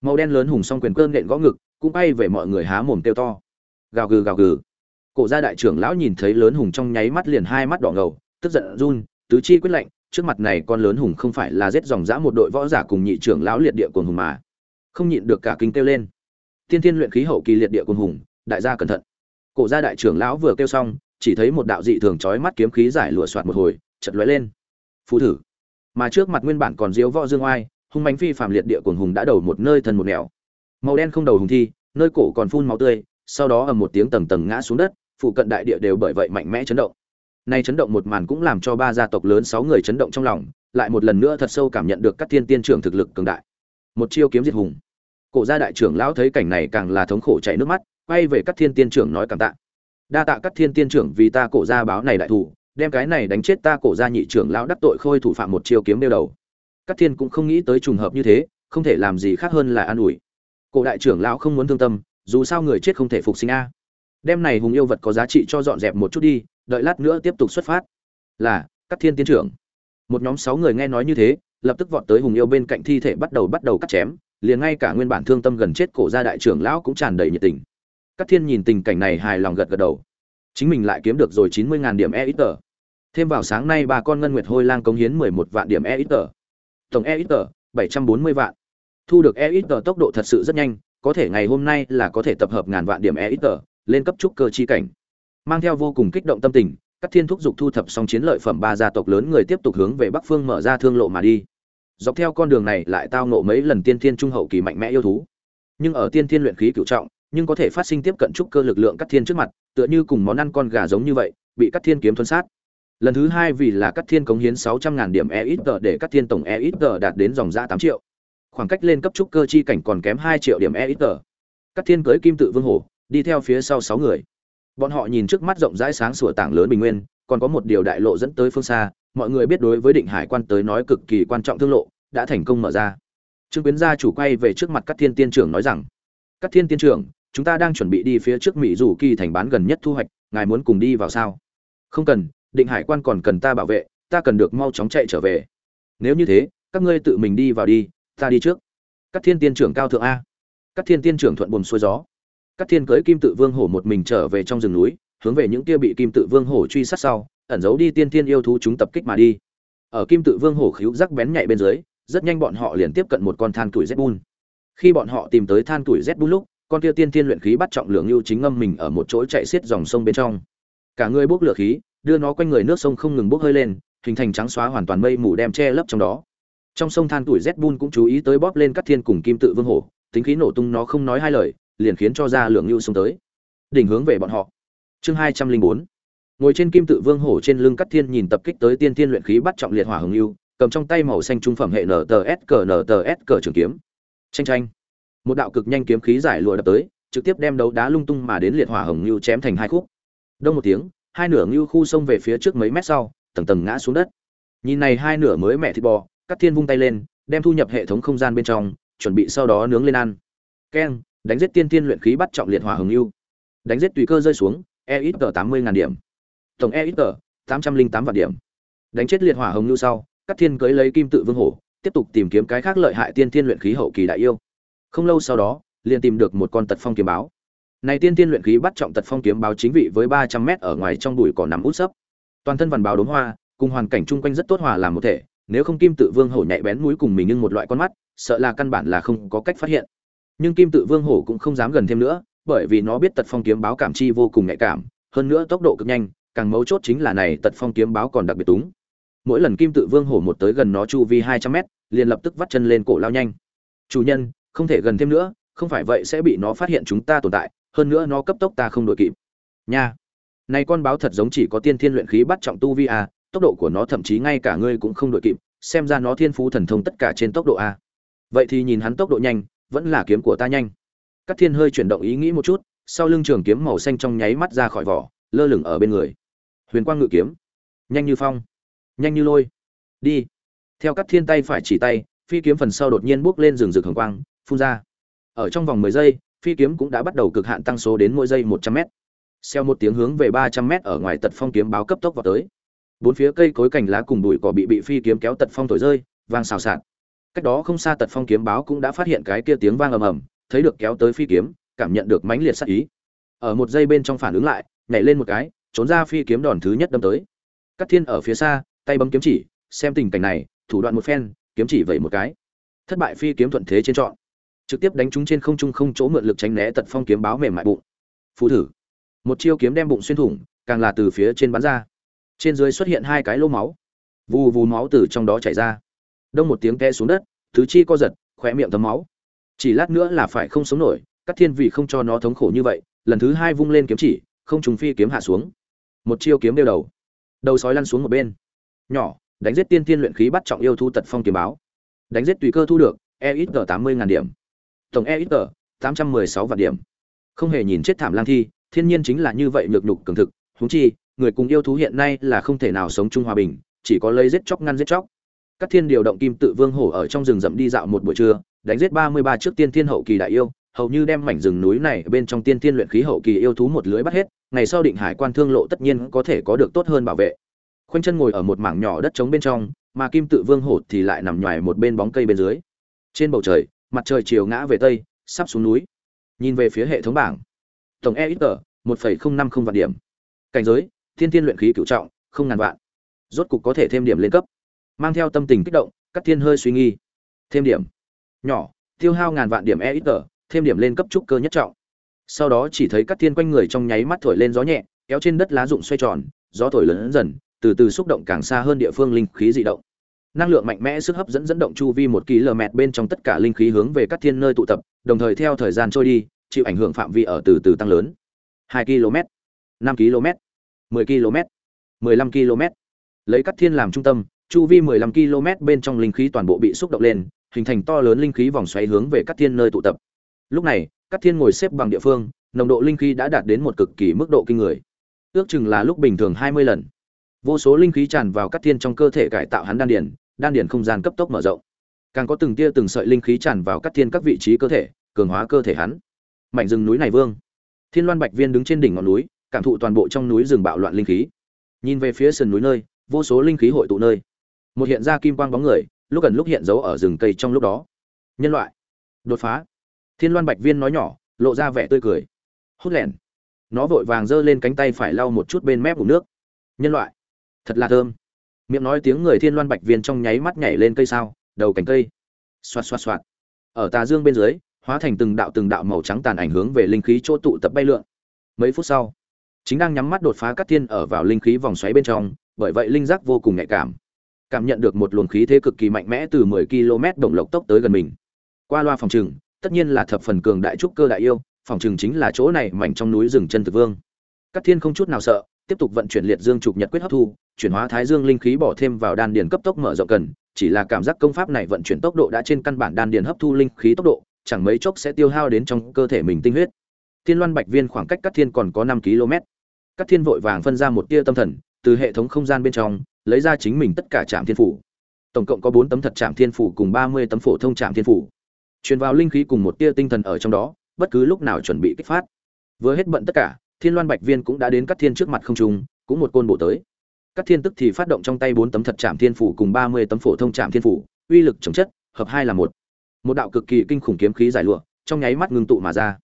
màu đen lớn hùng song quyền cơn nện gõ ngực, cũng bay về mọi người há mồm kêu to. Gào gừ gào gừ. Cổ gia đại trưởng lão nhìn thấy lớn hùng trong nháy mắt liền hai mắt đỏ ngầu, tức giận run, tứ chi quyết lệnh trước mặt này con lớn hùng không phải là giết dòng dã một đội võ giả cùng nhị trưởng lão liệt địa cuồng hùng mà. Không nhịn được cả kinh kêu lên. Tiên thiên luyện khí hậu kỳ liệt địa cuồng hùng, đại gia cẩn thận. Cổ gia đại trưởng lão vừa kêu xong, chỉ thấy một đạo dị thường chói mắt kiếm khí giải lụa soạt một hồi chật lóe lên. Phù thử. Mà trước mặt nguyên bản còn diếu võ dương oai, hung bánh phi phàm liệt địa cuồng hùng đã đầu một nơi thân một nẻo. Màu đen không đầu hùng thi, nơi cổ còn phun máu tươi, sau đó ầm một tiếng tầng tầng ngã xuống đất, phụ cận đại địa đều bởi vậy mạnh mẽ chấn động nay chấn động một màn cũng làm cho ba gia tộc lớn sáu người chấn động trong lòng, lại một lần nữa thật sâu cảm nhận được các thiên tiên trưởng thực lực cường đại. Một chiêu kiếm diệt hùng. Cổ gia đại trưởng lão thấy cảnh này càng là thống khổ chảy nước mắt, quay về các thiên tiên trưởng nói cảm tạ. Đa tạ các thiên tiên trưởng vì ta cổ gia báo này đại thủ, đem cái này đánh chết ta cổ gia nhị trưởng lão đắc tội khôi thủ phạm một chiêu kiếm đeo đầu. Các thiên cũng không nghĩ tới trùng hợp như thế, không thể làm gì khác hơn là an ủi. Cổ đại trưởng lão không muốn thương tâm, dù sao người chết không thể phục sinh a. Đem này hùng yêu vật có giá trị cho dọn dẹp một chút đi đợi lát nữa tiếp tục xuất phát. Là các thiên tiến trưởng. Một nhóm sáu người nghe nói như thế, lập tức vọt tới hùng yêu bên cạnh thi thể bắt đầu bắt đầu cắt chém, liền ngay cả nguyên bản thương tâm gần chết cổ gia đại trưởng lão cũng tràn đầy nhiệt tình. Các thiên nhìn tình cảnh này hài lòng gật gật đầu. Chính mình lại kiếm được rồi chín mươi điểm e ít tờ thêm vào sáng nay ba con ngân nguyệt hôi lang cống hiến mười một vạn điểm e ít tờ tổng e ít tờ bảy trăm bốn mươi vạn. Thu được e ít tờ tốc độ thật sự rất nhanh, có thể ngày hôm nay là có thể tập hợp ngàn vạn điểm e ít tờ lên cấp trúc cơ chi cảnh mang theo vô cùng kích động tâm tình, các thiên thúc dục thu thập xong chiến lợi phẩm ba gia tộc lớn người tiếp tục hướng về bắc phương mở ra thương lộ mà đi. Dọc theo con đường này lại tao ngộ mấy lần tiên thiên trung hậu kỳ mạnh mẽ yêu thú. Nhưng ở tiên thiên luyện khí cửu trọng, nhưng có thể phát sinh tiếp cận trúc cơ lực lượng các thiên trước mặt, tựa như cùng món ăn con gà giống như vậy, bị các thiên kiếm thuấn sát. Lần thứ hai vì là các thiên cống hiến sáu trăm ngàn điểm e ít tờ để các thiên tổng e ít tờ đạt đến dòng ra tám triệu. Khoảng cách lên cấp trúc cơ chi cảnh còn kém hai triệu điểm e ít tờ các thiên cưới kim tự vương hổ, đi theo phía sau sáu người bọn họ nhìn trước mắt rộng rãi sáng sủa tảng lớn bình nguyên, còn có một điều đại lộ dẫn tới phương xa, mọi người biết đối với định hải quan tới nói cực kỳ quan trọng thương lộ, đã thành công mở ra. Trương quyến gia chủ quay về trước mặt các thiên tiên trưởng nói rằng các thiên tiên trưởng, chúng ta đang chuẩn bị đi phía trước mỹ dù kỳ thành bán gần nhất thu hoạch, ngài muốn cùng đi vào sao? Không cần, định hải quan còn cần ta bảo vệ, ta cần được mau chóng chạy trở về. Nếu như thế, các ngươi tự mình đi vào đi, ta đi trước. Các thiên tiên trưởng cao thượng a. Các thiên tiên trưởng thuận buồm xuôi gió các thiên cưỡi kim tự vương hổ một mình trở về trong rừng núi, hướng về những kia bị kim tự vương hổ truy sát sau, ẩn giấu đi tiên tiên yêu thú chúng tập kích mà đi. Ở kim tự vương hổ khíu rắc bén nhạy bên dưới, rất nhanh bọn họ liền tiếp cận một con than tuổi zbun khi bọn họ tìm tới than tuổi zbun lúc, con kia tiên tiên luyện khí bắt trọng lượng lưu chính ngâm mình ở một chỗ chạy xiết dòng sông bên trong. Cả người bốc lửa khí, đưa nó quanh người nước sông không ngừng bốc hơi lên, hình thành trắng xóa hoàn toàn mây mù đem che lấp trong đó. Trong sông than tuổi Zbun cũng chú ý tới bóp lên các thiên cùng kim tự vương hổ, tính khí nổ tung nó không nói hai lời liền khiến cho ra lượng lưu xuống tới. Đỉnh hướng về bọn họ. Chương hai trăm linh bốn. Ngồi trên kim tự vương hổ trên lưng cắt thiên nhìn tập kích tới tiên thiên luyện khí bắt trọng liệt hỏa hồng lưu cầm trong tay màu xanh trung phẩm hệ nts cờ nts cờ trường kiếm. Tranh tranh một đạo cực nhanh kiếm khí giải lụa đập tới, trực tiếp đem đấu đá lung tung mà đến liệt hỏa hồng lưu chém thành hai khúc. Đông một tiếng, hai nửa lưu khu xông về phía trước mấy mét sau, tầng tầng ngã xuống đất. Nhìn này hai nửa mới mẹ thịt bò, cắt thiên vung tay lên, đem thu nhập hệ thống không gian bên trong, chuẩn bị sau đó nướng lên ăn. Keng đánh giết tiên tiên luyện khí bắt trọng liệt hỏa hồng lưu đánh giết tùy cơ rơi xuống e ít tờ tám mươi ngàn điểm. Tổng e ít tờ, tám trăm linh tám vạn điểm. Đánh chết liệt hỏa hồng lưu sau các thiên cưới lấy kim tự vương hổ, tiếp tục tìm kiếm cái khác lợi hại tiên tiên luyện khí hậu kỳ đại yêu. Không lâu sau đó, liền tìm được một con tật phong kiếm báo. Này tiên tiên luyện khí bắt trọng tật phong kiếm báo chính vị với ba trăm mét ở ngoài trong bụi cỏ nằm út sấp. Toàn thân vằn báo đốm hoa, cùng hoàn cảnh chung quanh rất tốt hòa làm một thể, nếu không kim tự vương hổ nhạy bén mũi cùng mình nhưng một loại con mắt, sợ là căn bản là không có cách phát hiện nhưng kim tự vương hổ cũng không dám gần thêm nữa, bởi vì nó biết tật phong kiếm báo cảm chi vô cùng nhạy cảm, hơn nữa tốc độ cực nhanh, càng mấu chốt chính là này tật phong kiếm báo còn đặc biệt túng. Mỗi lần kim tự vương hổ một tới gần nó chu vi hai trăm mét, liền lập tức vắt chân lên cổ lao nhanh. Chủ nhân, không thể gần thêm nữa, không phải vậy sẽ bị nó phát hiện chúng ta tồn tại, hơn nữa nó cấp tốc ta không đội kịp. Nha, này con báo thật giống chỉ có tiên thiên luyện khí bắt trọng tu vi a tốc độ của nó thậm chí ngay cả ngươi cũng không đội kịp, xem ra nó thiên phú thần thông tất cả trên tốc độ a vậy thì nhìn hắn tốc độ nhanh vẫn là kiếm của ta nhanh. Các thiên hơi chuyển động ý nghĩ một chút, sau lưng trường kiếm màu xanh trong nháy mắt ra khỏi vỏ, lơ lửng ở bên người. Huyền quang ngự kiếm. Nhanh như phong. Nhanh như lôi. Đi. Theo các thiên tay phải chỉ tay, phi kiếm phần sau đột nhiên bước lên rừng rực hồng quang, phun ra. Ở trong vòng mười giây, phi kiếm cũng đã bắt đầu cực hạn tăng số đến mỗi giây một trăm m xeo một tiếng hướng về ba trăm m ở ngoài tật phong kiếm báo cấp tốc vào tới. Bốn phía cây cối cành lá cùng bụi cỏ bị bị phi kiếm kéo tật phong thổi rơi, vang xào xạc cách đó không xa tật phong kiếm báo cũng đã phát hiện cái kia tiếng vang ầm ầm, thấy được kéo tới phi kiếm, cảm nhận được mãnh liệt sát ý. Ở một giây bên trong phản ứng lại, nhảy lên một cái, trốn ra phi kiếm đòn thứ nhất đâm tới. Cắt thiên ở phía xa, tay bấm kiếm chỉ, xem tình cảnh này, thủ đoạn một phen, kiếm chỉ vẩy một cái. Thất bại phi kiếm thuận thế trên trọn. Trực tiếp đánh trúng trên không trung không chỗ mượn lực tránh né tật phong kiếm báo mềm mại bụng. Phù thử. Một chiêu kiếm đem bụng xuyên thủng, càng là từ phía trên bắn ra. Trên dưới xuất hiện hai cái lô máu. Vù vù máu từ trong đó chảy ra đông một tiếng té xuống đất, thứ chi co giật khỏe miệng thấm máu. Chỉ lát nữa là phải không sống nổi, các thiên vị không cho nó thống khổ như vậy, lần thứ hai vung lên kiếm chỉ, không trùng phi kiếm hạ xuống. Một chiêu kiếm đeo đầu. Đầu sói lăn xuống một bên. Nhỏ, đánh giết tiên tiên luyện khí bắt trọng yêu thu tật phong kiếm báo. Đánh giết tùy cơ thu được e ít tờ tám mươi ngàn điểm. Tổng e ít tờ, tám trăm mười sáu vạn điểm. Không hề nhìn chết thảm lang thi, thiên nhiên chính là như vậy nhược nhục cường thực. Húng chi, người cùng yêu thú hiện nay là không thể nào sống chung hòa bình, chỉ có lấy giết chóc ngăn giết chóc các thiên điều động kim tự vương hổ ở trong rừng rậm đi dạo một buổi trưa, đánh giết ba mươi ba trước tiên thiên hậu kỳ đại yêu, hầu như đem mảnh rừng núi này bên trong tiên thiên luyện khí hậu kỳ yêu thú một lưới bắt hết, ngày sau định hải quan thương lộ tất nhiên có thể có được tốt hơn bảo vệ. Khoanh chân ngồi ở một mảng nhỏ đất trống bên trong, mà kim tự vương hổ thì lại nằm nhoài một bên bóng cây bên dưới. Trên bầu trời, mặt trời chiều ngã về tây, sắp xuống núi. Nhìn về phía hệ thống bảng. Tổng e ít tờ một phẩy không năm không vạn điểm. Cảnh giới, thiên thiên luyện khí cựu trọng, không ngàn vạn. Rốt cục có thể thêm điểm lên cấp mang theo tâm tình kích động cắt thiên hơi suy nghi. Thêm điểm. Nhỏ, tiêu hao ngàn vạn điểm e ít tờ thêm điểm lên cấp trúc cơ nhất trọng. Sau đó chỉ thấy cắt thiên quanh người trong nháy mắt thổi lên gió nhẹ, kéo trên đất lá rụng xoay tròn, gió thổi lớn dần, từ từ xúc động càng xa hơn địa phương linh khí dị động. Năng lượng mạnh mẽ sức hấp dẫn dẫn động chu vi một km bên trong tất cả linh khí hướng về các thiên nơi tụ tập, đồng thời theo thời gian trôi đi, chịu ảnh hưởng phạm vi ở từ từ tăng lớn. 2 km 5 km 10 km 15 km. Lấy các thiên làm trung tâm chu vi 15 km bên trong linh khí toàn bộ bị xúc động lên, hình thành to lớn linh khí vòng xoáy hướng về các thiên nơi tụ tập. Lúc này các thiên ngồi xếp bằng địa phương, nồng độ linh khí đã đạt đến một cực kỳ mức độ kinh người. Ước chừng là lúc bình thường 20 lần. Vô số linh khí tràn vào các thiên trong cơ thể cải tạo hắn đan điền đan điền không gian cấp tốc mở rộng. Càng có từng tia từng sợi linh khí tràn vào các thiên các vị trí cơ thể, cường hóa cơ thể hắn. Mảnh rừng núi này, vương. Thiên loan bạch viên đứng trên đỉnh ngọn núi, cảm thụ toàn bộ trong núi rừng bạo loạn linh khí. Nhìn về phía sườn núi nơi, vô số linh khí hội tụ nơi một hiện ra kim quang bóng người, lúc gần lúc hiện giấu ở rừng cây trong lúc đó. Nhân loại. Đột phá. Thiên loan bạch viên nói nhỏ, lộ ra vẻ tươi cười. Hút lẻn. Nó vội vàng giơ lên cánh tay phải lau một chút bên mép vùng nước. Nhân loại. Thật là thơm. Miệng nói tiếng người thiên loan bạch viên trong nháy mắt nhảy lên cây sao, đầu cánh cây. Xoạt xoạt xoạt. Ở tà dương bên dưới, hóa thành từng đạo từng đạo màu trắng tàn ảnh hướng về linh khí chỗ tụ tập bay lượn. Mấy phút sau, chính đang nhắm mắt đột phá các thiên ở vào linh khí vòng xoáy bên trong, bởi vậy linh giác vô cùng nhạy cảm cảm nhận được một luồng khí thế cực kỳ mạnh mẽ từ 10 km đồng lộc tốc tới gần mình. Qua loa phòng trừng tất nhiên là thập phần cường đại trúc cơ đại yêu, phòng trừng chính là chỗ này mảnh trong núi rừng chân thực vương. Cát thiên không chút nào sợ, tiếp tục vận chuyển liệt dương trục nhật quyết hấp thu, chuyển hóa thái dương linh khí bỏ thêm vào đan điền cấp tốc mở rộng cần, chỉ là cảm giác công pháp này vận chuyển tốc độ đã trên căn bản đan điền hấp thu linh khí tốc độ, chẳng mấy chốc sẽ tiêu hao đến trong cơ thể mình tinh huyết. Thiên loan bạch viên khoảng cách cát thiên còn có năm km. Cát thiên vội vàng phân ra một tia tâm thần, từ hệ thống không gian bên trong lấy ra chính mình tất cả trạm thiên phủ. Tổng cộng có bốn tấm thật trạm thiên phủ cùng ba mươi tấm phổ thông trạm thiên phủ. Truyền vào linh khí cùng một tia tinh thần ở trong đó, bất cứ lúc nào chuẩn bị kích phát. Vừa hết bận tất cả, thiên loan bạch viên cũng đã đến các thiên trước mặt không trung, cũng một côn bộ tới. Các thiên tức thì phát động trong tay bốn tấm thật trạm thiên phủ cùng ba mươi tấm phổ thông trạm thiên phủ, uy lực chống chất, hợp hai là một. Một đạo cực kỳ kinh khủng kiếm khí giải lụa, trong nháy mắt ngưng tụ mà ra.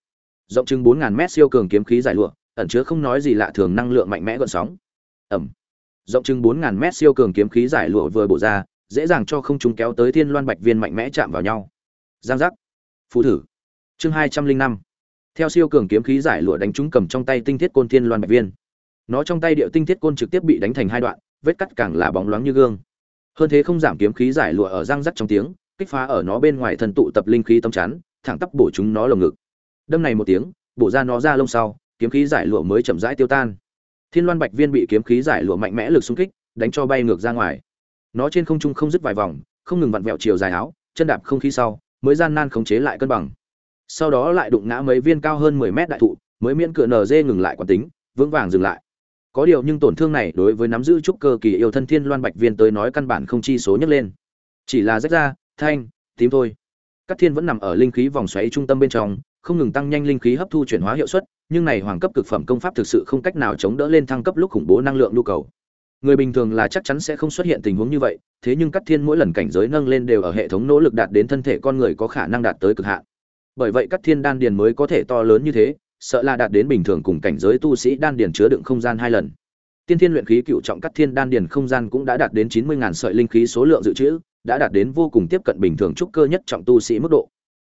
Rộng chừng bốn ngàn mét siêu cường kiếm khí giải lụa, ẩn chứa không nói gì lạ thường năng lượng mạnh mẽ gợn sóng. Ẩm rộng chừng bốn ngàn mét siêu cường kiếm khí giải lụa vừa bổ ra, dễ dàng cho không chúng kéo tới thiên loan bạch viên mạnh mẽ chạm vào nhau. Giang giác. Phù thử. Chương hai trăm linh năm. Theo siêu cường kiếm khí giải lụa đánh trúng cầm trong tay tinh thiết côn thiên loan bạch viên. Nó trong tay địa tinh thiết côn trực tiếp bị đánh thành hai đoạn, vết cắt càng là bóng loáng như gương. Hơn thế không giảm kiếm khí giải lụa ở răng rắc trong tiếng, kích phá ở nó bên ngoài thần tụ tập linh khí tâm chắn, thẳng tắp bổ chúng nó lồng ngực. Đâm này một tiếng, bổ ra nó ra lông sau, kiếm khí giải lụa mới chậm rãi tiêu tan thiên loan bạch viên bị kiếm khí giải lụa mạnh mẽ lực xung kích, đánh cho bay ngược ra ngoài. Nó trên không trung không dứt vài vòng, không ngừng vặn vẹo chiều dài áo, chân đạp không khí sau, mới gian nan khống chế lại cân bằng. Sau đó lại đụng ngã mấy viên cao hơn 10 mét đại thụ, mới miễn cửa nở dê ngừng lại quán tính, vững vàng dừng lại. Có điều nhưng tổn thương này đối với nắm giữ trúc cơ kỳ yêu thân thiên loan bạch viên tới nói căn bản không chi số nhấc lên. Chỉ là rách ra, thanh, tím thôi. Các thiên vẫn nằm ở linh khí vòng xoáy trung tâm bên trong, không ngừng tăng nhanh linh khí hấp thu chuyển hóa hiệu suất nhưng này hoàng cấp cực phẩm công pháp thực sự không cách nào chống đỡ lên thăng cấp lúc khủng bố năng lượng nhu cầu. Người bình thường là chắc chắn sẽ không xuất hiện tình huống như vậy, thế nhưng cắt thiên mỗi lần cảnh giới nâng lên đều ở hệ thống nỗ lực đạt đến thân thể con người có khả năng đạt tới cực hạn. Bởi vậy cắt thiên đan điền mới có thể to lớn như thế, sợ là đạt đến bình thường cùng cảnh giới tu sĩ đan điền chứa đựng không gian hai lần. Tiên thiên luyện khí cựu trọng cắt thiên đan điền không gian cũng đã đạt đến chín mươi ngàn sợi linh khí số lượng dự trữ, đã đạt đến vô cùng tiếp cận bình thường trúc cơ nhất trọng tu sĩ mức độ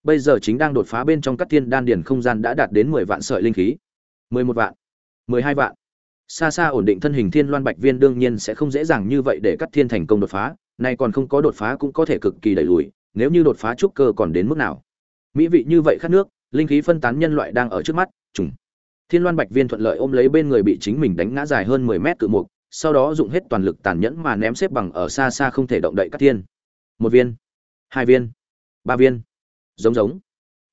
bây giờ chính đang đột phá bên trong các thiên đan điền không gian đã đạt đến mười vạn sợi linh khí. Mười một vạn, mười hai vạn. Xa xa ổn định thân hình thiên loan bạch viên đương nhiên sẽ không dễ dàng như vậy để các thiên thành công đột phá. Nay còn không có đột phá cũng có thể cực kỳ đẩy lùi, nếu như đột phá trúc cơ còn đến mức nào. Mỹ vị như vậy khát nước, linh khí phân tán nhân loại đang ở trước mắt, trùng. Thiên loan bạch viên thuận lợi ôm lấy bên người bị chính mình đánh ngã dài hơn mười mét cự mục, sau đó dùng hết toàn lực tàn nhẫn mà ném xếp bằng ở xa xa không thể động đậy các thiên. Một viên, hai viên, ba viên giống giống.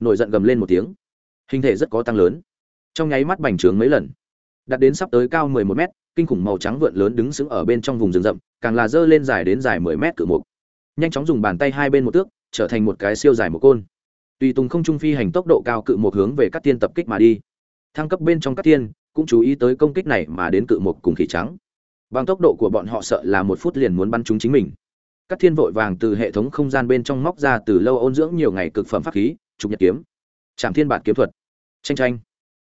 Nổi giận gầm lên một tiếng. Hình thể rất có tăng lớn. Trong nháy mắt bành trướng mấy lần. Đặt đến sắp tới cao mười một mét, kinh khủng màu trắng vượn lớn đứng sững ở bên trong vùng rừng rậm, càng là dơ lên dài đến dài mười mét cự mục. Nhanh chóng dùng bàn tay hai bên một tước, trở thành một cái siêu dài một côn. Tùy tùng không trung phi hành tốc độ cao cự một hướng về các tiên tập kích mà đi. Thăng cấp bên trong các tiên, cũng chú ý tới công kích này mà đến cự một cùng khỉ trắng. Bằng tốc độ của bọn họ sợ là một phút liền muốn bắn chúng chính mình các thiên vội vàng từ hệ thống không gian bên trong móc ra từ lâu ôn dưỡng nhiều ngày cực phẩm pháp khí, trục nhật kiếm. Chạm thiên bản kiếm thuật. Tranh tranh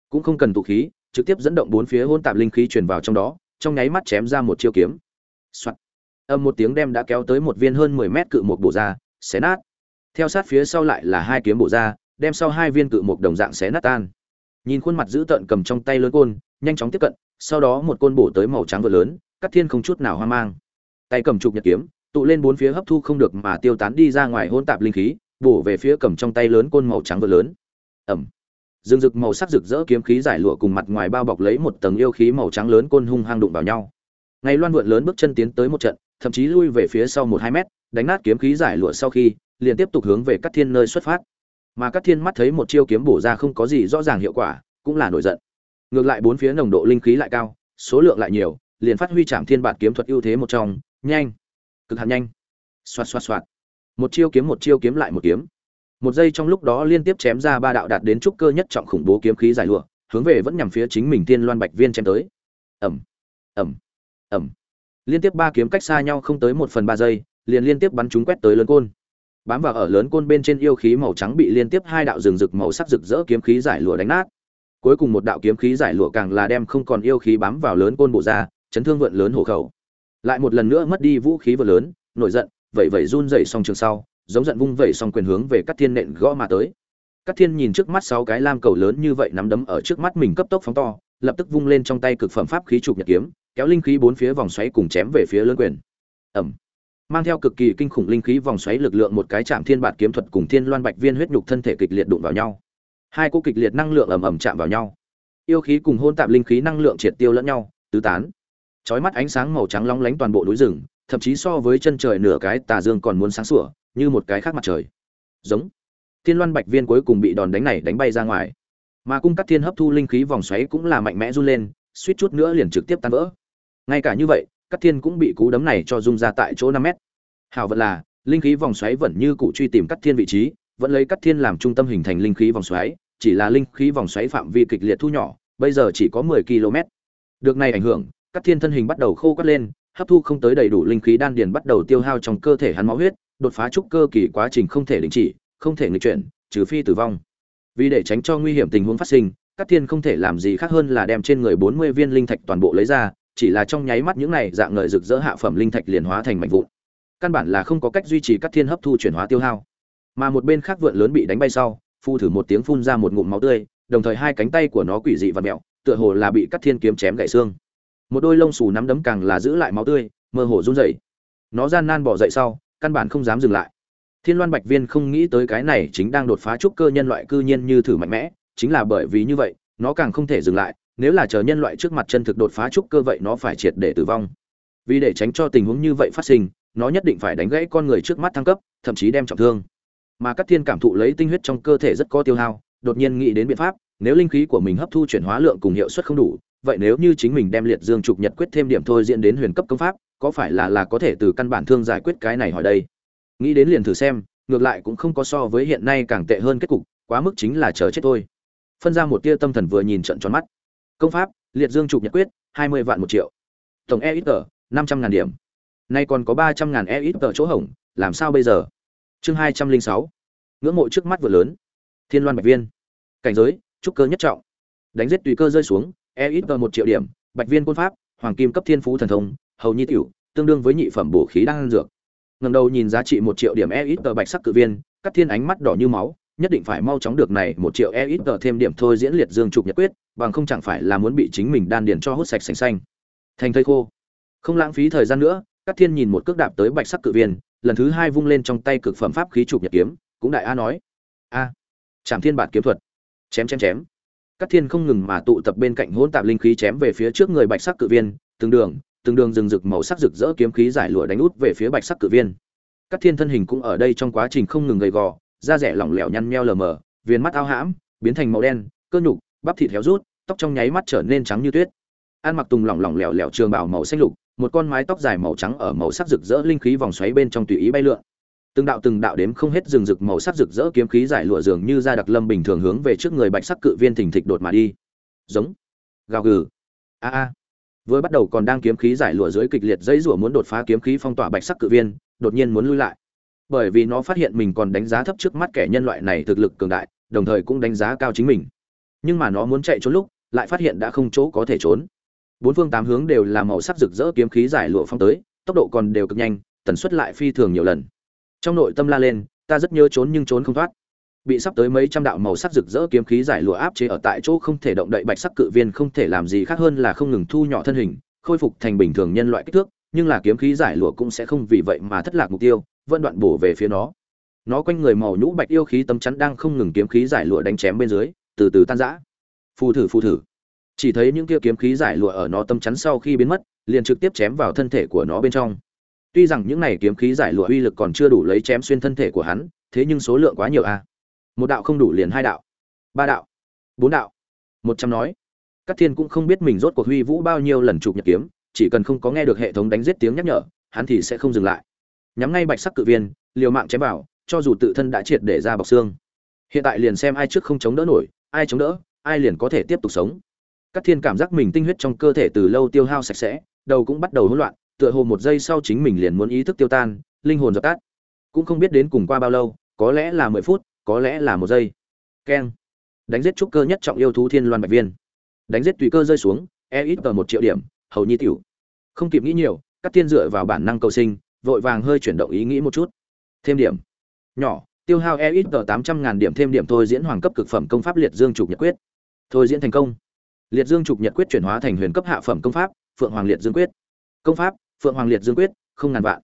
cũng không cần tụ khí, trực tiếp dẫn động bốn phía hỗn tạp linh khí truyền vào trong đó, trong nháy mắt chém ra một chiêu kiếm. Soạt. âm một tiếng đem đã kéo tới một viên hơn mười mét cự một bổ ra, xé nát. Theo sát phía sau lại là hai kiếm bổ ra, đem sau hai viên cự một đồng dạng xé nát tan. Nhìn khuôn mặt dữ tợn cầm trong tay lớn côn, nhanh chóng tiếp cận, sau đó một côn bổ tới màu trắng vừa lớn cắt thiên không chút nào hoang mang. Tay cầm trục nhật kiếm tụ lên bốn phía hấp thu không được mà tiêu tán đi ra ngoài hỗn tạp linh khí, bổ về phía cầm trong tay lớn côn màu trắng vượt lớn. Ẩm. Dương rực màu sắc rực rỡ kiếm khí giải lụa cùng mặt ngoài bao bọc lấy một tầng yêu khí màu trắng lớn côn hung hăng đụng vào nhau. Ngày loan vượn lớn bước chân tiến tới một trận, thậm chí lui về phía sau một hai mét, đánh nát kiếm khí giải lụa sau khi, liền tiếp tục hướng về cát thiên nơi xuất phát. Mà cát thiên mắt thấy một chiêu kiếm bổ ra không có gì rõ ràng hiệu quả, cũng là nổi giận. Ngược lại bốn phía nồng độ linh khí lại cao, số lượng lại nhiều, liền phát huy trảm thiên bạt kiếm thuật ưu thế một trong, nhanh cực hạn nhanh. Xoạt xoạt xoạt. Một chiêu kiếm một chiêu kiếm lại một kiếm. Một giây trong lúc đó liên tiếp chém ra ba đạo đạt đến trúc cơ nhất trọng khủng bố kiếm khí giải lụa, hướng về vẫn nhằm phía chính mình tiên loan bạch viên chém tới. Ẩm ẩm ẩm liên tiếp ba kiếm cách xa nhau không tới một phần ba giây, liền liên tiếp bắn chúng quét tới lớn côn. Bám vào ở lớn côn bên trên yêu khí màu trắng bị liên tiếp hai đạo rừng rực màu sắc rực rỡ kiếm khí giải lụa đánh nát. Cuối cùng một đạo kiếm khí giải lụa càng là đem không còn yêu khí bám vào lớn côn bộ ra, chấn thương vượn lớn hổ khẩu lại một lần nữa mất đi vũ khí vừa lớn, nổi giận, vẩy vẩy run rẩy xong trường sau, giống giận vung vẩy xong quyền hướng về các thiên nện gõ mà tới. Các thiên nhìn trước mắt sáu cái lam cầu lớn như vậy nắm đấm ở trước mắt mình cấp tốc phóng to, lập tức vung lên trong tay cực phẩm pháp khí trục nhật kiếm, kéo linh khí bốn phía vòng xoáy cùng chém về phía lớn quyền. Ẩm mang theo cực kỳ kinh khủng linh khí vòng xoáy lực lượng một cái chạm thiên bạt kiếm thuật cùng thiên loan bạch viên huyết nhục thân thể kịch liệt đụng vào nhau. Hai cô kịch liệt năng lượng ầm ầm chạm vào nhau. Yêu khí cùng hôn tạp linh khí năng lượng triệt tiêu lẫn nhau, tứ tán chói mắt ánh sáng màu trắng long lánh toàn bộ núi rừng, thậm chí so với chân trời nửa cái tà dương còn muốn sáng sủa, như một cái khác mặt trời. Giống. Thiên loan bạch viên cuối cùng bị đòn đánh này đánh bay ra ngoài. Mà cung cắt thiên hấp thu linh khí vòng xoáy cũng là mạnh mẽ run lên, suýt chút nữa liền trực tiếp tan vỡ. Ngay cả như vậy cắt thiên cũng bị cú đấm này cho rung ra tại chỗ năm mét. Hảo vận là, linh khí vòng xoáy vẫn như cụ truy tìm cắt thiên vị trí, vẫn lấy cắt thiên làm trung tâm hình thành linh khí vòng xoáy, chỉ là linh khí vòng xoáy phạm vi kịch liệt thu nhỏ, bây giờ chỉ có 10 km được này ảnh hưởng các thiên thân hình bắt đầu khô quắt lên hấp thu không tới đầy đủ linh khí đan điền bắt đầu tiêu hao trong cơ thể hắn máu huyết đột phá trúc cơ kỳ quá trình không thể đình chỉ không thể nghịch chuyển trừ phi tử vong vì để tránh cho nguy hiểm tình huống phát sinh Cát Thiên không thể làm gì khác hơn là đem trên người 40 viên linh thạch toàn bộ lấy ra, chỉ là trong nháy mắt những này dạng ngời rực rỡ hạ phẩm linh thạch liền hóa thành mảnh vụn. Căn bản là không có cách duy trì Cát Thiên hấp thu chuyển hóa tiêu hao. Mà một bên khác vượn lớn bị đánh bay sau, phu thử một tiếng phun ra một ngụm máu tươi, đồng thời hai cánh tay của nó quỷ dị và mèo, tựa hồ là bị Cát Thiên kiếm chém gãy xương. Một đôi lông xù nắm đấm càng là giữ lại máu tươi, mơ hồ run rẩy. Nó gian nan bỏ dậy sau, căn bản không dám dừng lại. Thiên Loan Bạch Viên không nghĩ tới cái này chính đang đột phá trúc cơ nhân loại cư nhiên như thử mạnh mẽ, chính là bởi vì như vậy, nó càng không thể dừng lại nếu là chờ nhân loại trước mặt chân thực đột phá trúc cơ vậy nó phải triệt để tử vong vì để tránh cho tình huống như vậy phát sinh nó nhất định phải đánh gãy con người trước mắt thăng cấp thậm chí đem trọng thương mà các thiên cảm thụ lấy tinh huyết trong cơ thể rất có tiêu hao đột nhiên nghĩ đến biện pháp nếu linh khí của mình hấp thu chuyển hóa lượng cùng hiệu suất không đủ vậy nếu như chính mình đem liệt dương trục nhật quyết thêm điểm thôi diễn đến huyền cấp công pháp, có phải là là có thể từ căn bản thương giải quyết cái này hỏi đây? Nghĩ đến liền thử xem, ngược lại cũng không có so với hiện nay càng tệ hơn kết cục, quá mức chính là chờ chết thôi. Phân ra một tia tâm thần vừa nhìn trận tròn mắt. Công pháp, liệt dương trục nhật quyết, hai mươi vạn một triệu. Tổng e ít tờ năm trăm ngàn điểm. Nay còn có ba trăm ngàn e ít tờ chỗ hỏng làm sao bây giờ? Chương hai trăm linh sáu. Ngưỡng mộ trước mắt vừa lớn. Thiên loan bạch viên. Cảnh giới, trúc cơ nhất trọng. Đánh giết tùy cơ rơi xuống e ít tờ một triệu điểm, bạch viên quân pháp, hoàng kim cấp thiên phú thần thông, hầu nhi tiểu, tương đương với nhị phẩm bổ khí đang dược. Ngầm đầu nhìn giá trị một triệu điểm e ít tờ bạch sắc cự viên cắt thiên ánh mắt đỏ như máu, nhất định phải mau chóng được này một triệu e ít tờ thêm điểm thôi diễn liệt dương trục nhật quyết, bằng không chẳng phải là muốn bị chính mình đan điền cho hút sạch sành xanh. Thành thây khô. Không lãng phí thời gian nữa các thiên nhìn một cước đạp tới bạch sắc cự viên, lần thứ hai vung lên trong tay cực phẩm pháp khí trục nhật kiếm, cũng đại a nói. A. Chạm thiên bản kiếm thuật. Chém chém chém. Cát thiên không ngừng mà tụ tập bên cạnh hỗn tạp linh khí chém về phía trước người bạch sắc cự viên, từng đường từng đường rừng rực màu sắc rực rỡ kiếm khí giải lụa đánh út về phía bạch sắc cự viên. Cát thiên thân hình cũng ở đây trong quá trình không ngừng gầy gò, da rẻ lỏng lẻo nhăn nheo lờ mờ, viền mắt ao hãm, biến thành màu đen, cơ nhục, bắp thịt héo rút, tóc trong nháy mắt trở nên trắng như tuyết. Ăn mặc tùng lỏng lỏng lẻo lẻo trường bào màu xanh lục, một con mái tóc dài màu trắng ở màu sắc rực rỡ linh khí vòng xoáy bên trong tùy ý bay lượn từng đạo từng đạo đếm không hết rừng rực màu sắc rực rỡ kiếm khí giải lụa dường như ra đặc lâm bình thường hướng về trước người bạch sắc cự viên thình thịch đột mà đi. Giống. Gào gừ. A a. Vừa bắt đầu còn đang kiếm khí giải lụa dưới kịch liệt dây rủa muốn đột phá kiếm khí phong tỏa bạch sắc cự viên, đột nhiên muốn lui lại. Bởi vì nó phát hiện mình còn đánh giá thấp trước mắt kẻ nhân loại này thực lực cường đại, đồng thời cũng đánh giá cao chính mình. Nhưng mà nó muốn chạy trốn lúc, lại phát hiện đã không chỗ có thể trốn. Bốn phương tám hướng đều là màu sắc rực rỡ kiếm khí giải lụa phong tới, tốc độ còn đều cực nhanh, tần suất lại phi thường nhiều lần trong nội tâm la lên, ta rất nhớ trốn nhưng trốn không thoát. Bị sắp tới mấy trăm đạo màu sắc rực rỡ kiếm khí giải lụa áp chế ở tại chỗ không thể động đậy bạch sắc cự viên không thể làm gì khác hơn là không ngừng thu nhỏ thân hình, khôi phục thành bình thường nhân loại kích thước, nhưng là kiếm khí giải lụa cũng sẽ không vì vậy mà thất lạc mục tiêu, vẫn đoạn bổ về phía nó. Nó quanh người màu nhũ bạch yêu khí tấm chắn đang không ngừng kiếm khí giải lụa đánh chém bên dưới, từ từ tan rã. Phù thử phù thử. Chỉ thấy những kia kiếm khí giải lụa ở nó tâm chắn sau khi biến mất, liền trực tiếp chém vào thân thể của nó bên trong tuy rằng những này kiếm khí giải lụa uy lực còn chưa đủ lấy chém xuyên thân thể của hắn, thế nhưng số lượng quá nhiều a một đạo không đủ liền hai đạo, ba đạo, bốn đạo. Một trăm nói. Các thiên cũng không biết mình rốt cuộc huy vũ bao nhiêu lần chụp nhật kiếm, chỉ cần không có nghe được hệ thống đánh giết tiếng nhắc nhở, hắn thì sẽ không dừng lại. Nhắm ngay bạch sắc cự viên, liều mạng chém vào, cho dù tự thân đã triệt để ra bọc xương. Hiện tại liền xem ai trước không chống đỡ nổi, ai chống đỡ, ai liền có thể tiếp tục sống. Các thiên cảm giác mình tinh huyết trong cơ thể từ lâu tiêu hao sạch sẽ, đầu cũng bắt đầu hỗn loạn tựa hồ một giây sau chính mình liền muốn ý thức tiêu tan, linh hồn dập tắt. Cũng không biết đến cùng qua bao lâu, có lẽ là mười phút, có lẽ là một giây. Keng. Đánh giết trúc cơ nhất trọng yêu thú thiên loan bạch viên. Đánh giết tùy cơ rơi xuống e ít ở một triệu điểm, hầu nhi tiểu. Không kịp nghĩ nhiều, các tiên dựa vào bản năng cầu sinh, vội vàng hơi chuyển động ý nghĩ một chút. Thêm điểm. Nhỏ, tiêu hao e ít ở tám trăm ngàn điểm thêm điểm thôi diễn hoàng cấp cực phẩm công pháp liệt dương trục nhật quyết. Thôi diễn thành công. Liệt dương trục nhật quyết chuyển hóa thành huyền cấp hạ phẩm công pháp, phượng hoàng liệt dương quyết. Công pháp phượng hoàng liệt dương quyết, không ngàn vạn.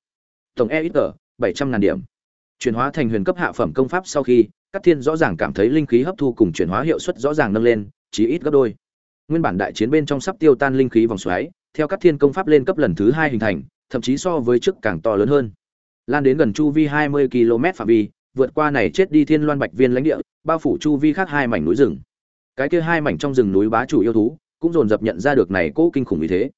Tổng e ít ở bảy trăm ngàn điểm. Chuyển hóa thành huyền cấp hạ phẩm công pháp sau khi các thiên rõ ràng cảm thấy linh khí hấp thu cùng chuyển hóa hiệu suất rõ ràng nâng lên chỉ ít gấp đôi. Nguyên bản đại chiến bên trong sắp tiêu tan linh khí vòng xoáy, theo các thiên công pháp lên cấp lần thứ hai hình thành, thậm chí so với trước càng to lớn hơn. Lan đến gần chu vi hai mươi km phạm vi, vượt qua này chết đi thiên loan bạch viên lãnh địa, bao phủ chu vi khác hai mảnh núi rừng. Cái kia hai mảnh trong rừng núi bá chủ yêu thú, cũng dồn dập nhận ra được này cố kinh khủng như thế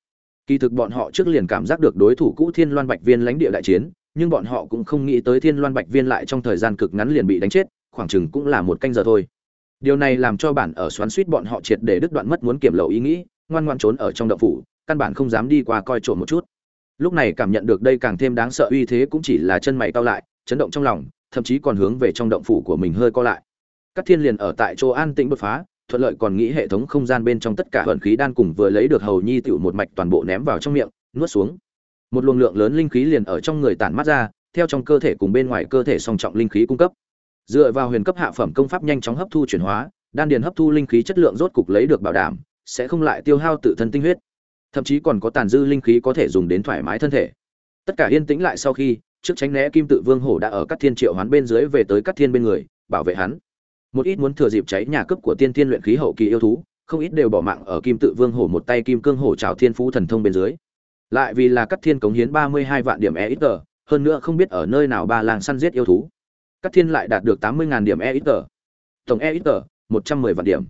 kỳ thực bọn họ trước liền cảm giác được đối thủ cũ thiên loan bạch viên lãnh địa đại chiến, nhưng bọn họ cũng không nghĩ tới thiên loan bạch viên lại trong thời gian cực ngắn liền bị đánh chết, khoảng chừng cũng là một canh giờ thôi. Điều này làm cho bản ở xoắn suýt bọn họ triệt để đứt đoạn mất muốn kiểm lậu ý nghĩ, ngoan ngoan trốn ở trong động phủ, căn bản không dám đi qua coi trộm một chút. Lúc này cảm nhận được đây càng thêm đáng sợ uy thế cũng chỉ là chân mày cao lại, chấn động trong lòng, thậm chí còn hướng về trong động phủ của mình hơi co lại. Các thiên liền ở tại chỗ an tĩnh đột phá thuận lợi còn nghĩ hệ thống không gian bên trong tất cả vận khí đan cùng vừa lấy được hầu nhi tiểu một mạch toàn bộ ném vào trong miệng, nuốt xuống. Một luồng lượng lớn linh khí liền ở trong người tản mát ra, theo trong cơ thể cùng bên ngoài cơ thể song trọng linh khí cung cấp. Dựa vào huyền cấp hạ phẩm công pháp nhanh chóng hấp thu chuyển hóa, đan điền hấp thu linh khí chất lượng rốt cục lấy được bảo đảm, sẽ không lại tiêu hao tự thân tinh huyết. Thậm chí còn có tàn dư linh khí có thể dùng đến thoải mái thân thể. Tất cả yên tĩnh lại sau khi, trước tránh né kim tự vương hổ đã ở các thiên triệu hoán bên dưới về tới các thiên bên người, bảo vệ hắn một ít muốn thừa dịp cháy nhà cấp của tiên tiên luyện khí hậu kỳ yêu thú, không ít đều bỏ mạng ở kim tự vương hổ một tay kim cương hổ trào thiên phú thần thông bên dưới. Lại vì là cắt thiên cống hiến ba mươi hai vạn điểm e ít tờ hơn nữa không biết ở nơi nào ba làng săn giết yêu thú. Cắt thiên lại đạt được tám mươi điểm e ít tờ tổng e ít tờ một trăm mười vạn điểm.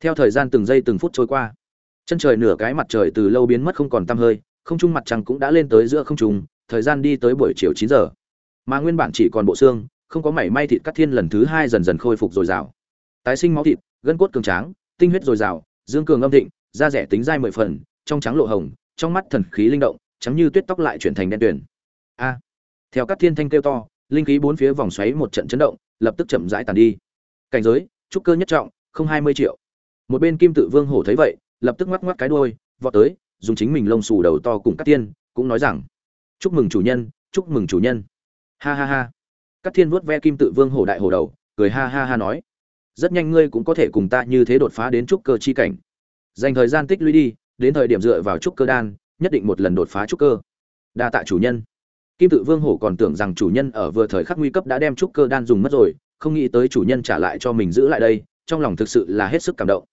Theo thời gian từng giây từng phút trôi qua, chân trời nửa cái mặt trời từ lâu biến mất không còn tăm hơi, không trung mặt trăng cũng đã lên tới giữa không trung, thời gian đi tới buổi chiều chín giờ. Mà nguyên bản chỉ còn bộ xương không có mảy may thịt cắt thiên lần thứ hai dần dần khôi phục dồi dào. Tái sinh máu thịt, gân cốt cường tráng, tinh huyết dồi dào, dương cường âm thịnh, da rẻ tính dai mười phần, trong trắng lộ hồng, trong mắt thần khí linh động, trắng như tuyết tóc lại chuyển thành đen tuyển a! Theo các thiên thanh kêu to, linh khí bốn phía vòng xoáy một trận chấn động, lập tức chậm rãi tàn đi. Cảnh giới, trúc cơ nhất trọng, không hai mươi triệu. Một bên kim tự vương hổ thấy vậy, lập tức ngoắc ngoắc cái đuôi, vọt tới, dùng chính mình lông xù đầu to cùng các tiên cũng nói rằng, chúc mừng chủ nhân, chúc mừng chủ nhân. Ha ha ha. Cát thiên vuốt ve kim tự vương hổ đại hổ đầu, cười ha ha ha nói. Rất nhanh ngươi cũng có thể cùng ta như thế đột phá đến trúc cơ chi cảnh. Dành thời gian tích lũy đi, đến thời điểm dựa vào trúc cơ đan, nhất định một lần đột phá trúc cơ. Đa tạ chủ nhân. Kim tự vương hổ còn tưởng rằng chủ nhân ở vừa thời khắc nguy cấp đã đem trúc cơ đan dùng mất rồi, không nghĩ tới chủ nhân trả lại cho mình giữ lại đây, trong lòng thực sự là hết sức cảm động.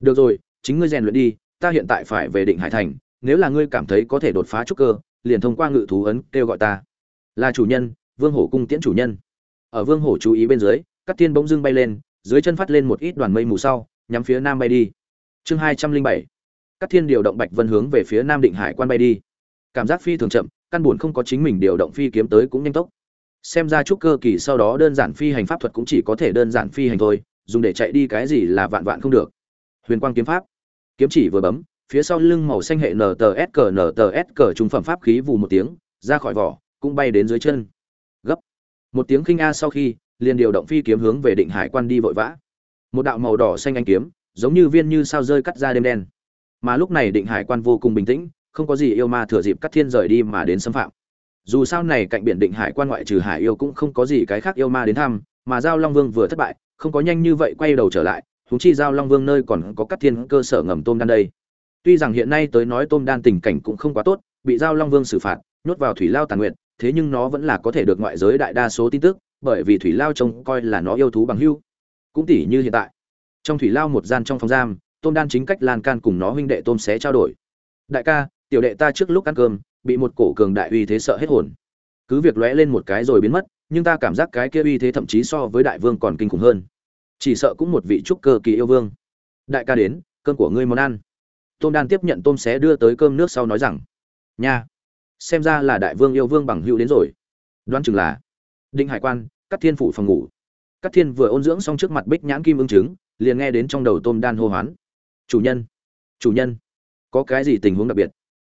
Được rồi, chính ngươi rèn luyện đi, ta hiện tại phải về định hải thành, nếu là ngươi cảm thấy có thể đột phá trúc cơ, liền thông qua ngự thú ấn kêu gọi ta. Là chủ nhân vương hổ cung tiễn chủ nhân. Ở vương hổ chú ý bên dưới các tiên bỗng dưng bay lên, dưới chân phát lên một ít đoàn mây mù sau, nhắm phía nam bay đi. Chương hai trăm linh bảy. Các thiên điều động bạch vân hướng về phía nam định hải quan bay đi. Cảm giác phi thường chậm, căn buồn không có chính mình điều động phi kiếm tới cũng nhanh tốc. Xem ra chút cơ kỳ sau đó đơn giản phi hành pháp thuật cũng chỉ có thể đơn giản phi hành thôi, dùng để chạy đi cái gì là vạn vạn không được. Huyền quang kiếm pháp. Kiếm chỉ vừa bấm, phía sau lưng màu xanh hệ nts cờ nts cờ trung phẩm pháp khí vù một tiếng, ra khỏi vỏ, cũng bay đến dưới chân một tiếng khinh a sau khi, liền điều động phi kiếm hướng về định hải quan đi vội vã. Một đạo màu đỏ xanh anh kiếm, giống như viên như sao rơi cắt ra đêm đen. Mà lúc này định hải quan vô cùng bình tĩnh, không có gì yêu ma thừa dịp cắt thiên rời đi mà đến xâm phạm. Dù sao này cạnh biển định hải quan ngoại trừ hải yêu cũng không có gì cái khác yêu ma đến thăm, mà giao long vương vừa thất bại, không có nhanh như vậy quay đầu trở lại thúng chi giao long vương nơi còn có cắt thiên cơ sở ngầm tôm đan đây. Tuy rằng hiện nay tới nói tôm đan tình cảnh cũng không quá tốt, bị giao long vương xử phạt, nhốt vào thủy lao tàn nguyện thế nhưng nó vẫn là có thể được ngoại giới đại đa số tin tức, bởi vì thủy lao trông coi là nó yêu thú bằng hưu. Cũng tỉ như hiện tại, trong thủy lao một gian trong phòng giam tôm đan chính cách lan can cùng nó huynh đệ tôm xé trao đổi. Đại ca, tiểu đệ ta trước lúc ăn cơm, bị một cổ cường đại uy thế sợ hết hồn. Cứ việc lóe lên một cái rồi biến mất, nhưng ta cảm giác cái kia uy thế thậm chí so với đại vương còn kinh khủng hơn. Chỉ sợ cũng một vị trúc cơ kỳ yêu vương. Đại ca đến, cơm của ngươi món ăn. Tôm đan tiếp nhận tôm xé đưa tới cơm nước sau nói rằng, nha xem ra là đại vương yêu vương bằng hữu đến rồi. Đoán chừng là định hải quan các thiên phủ phòng ngủ. Các thiên vừa ôn dưỡng xong trước mặt bích nhãn kim ưng trứng liền nghe đến trong đầu tôm đan hô hoán. Chủ nhân chủ nhân, có cái gì tình huống đặc biệt?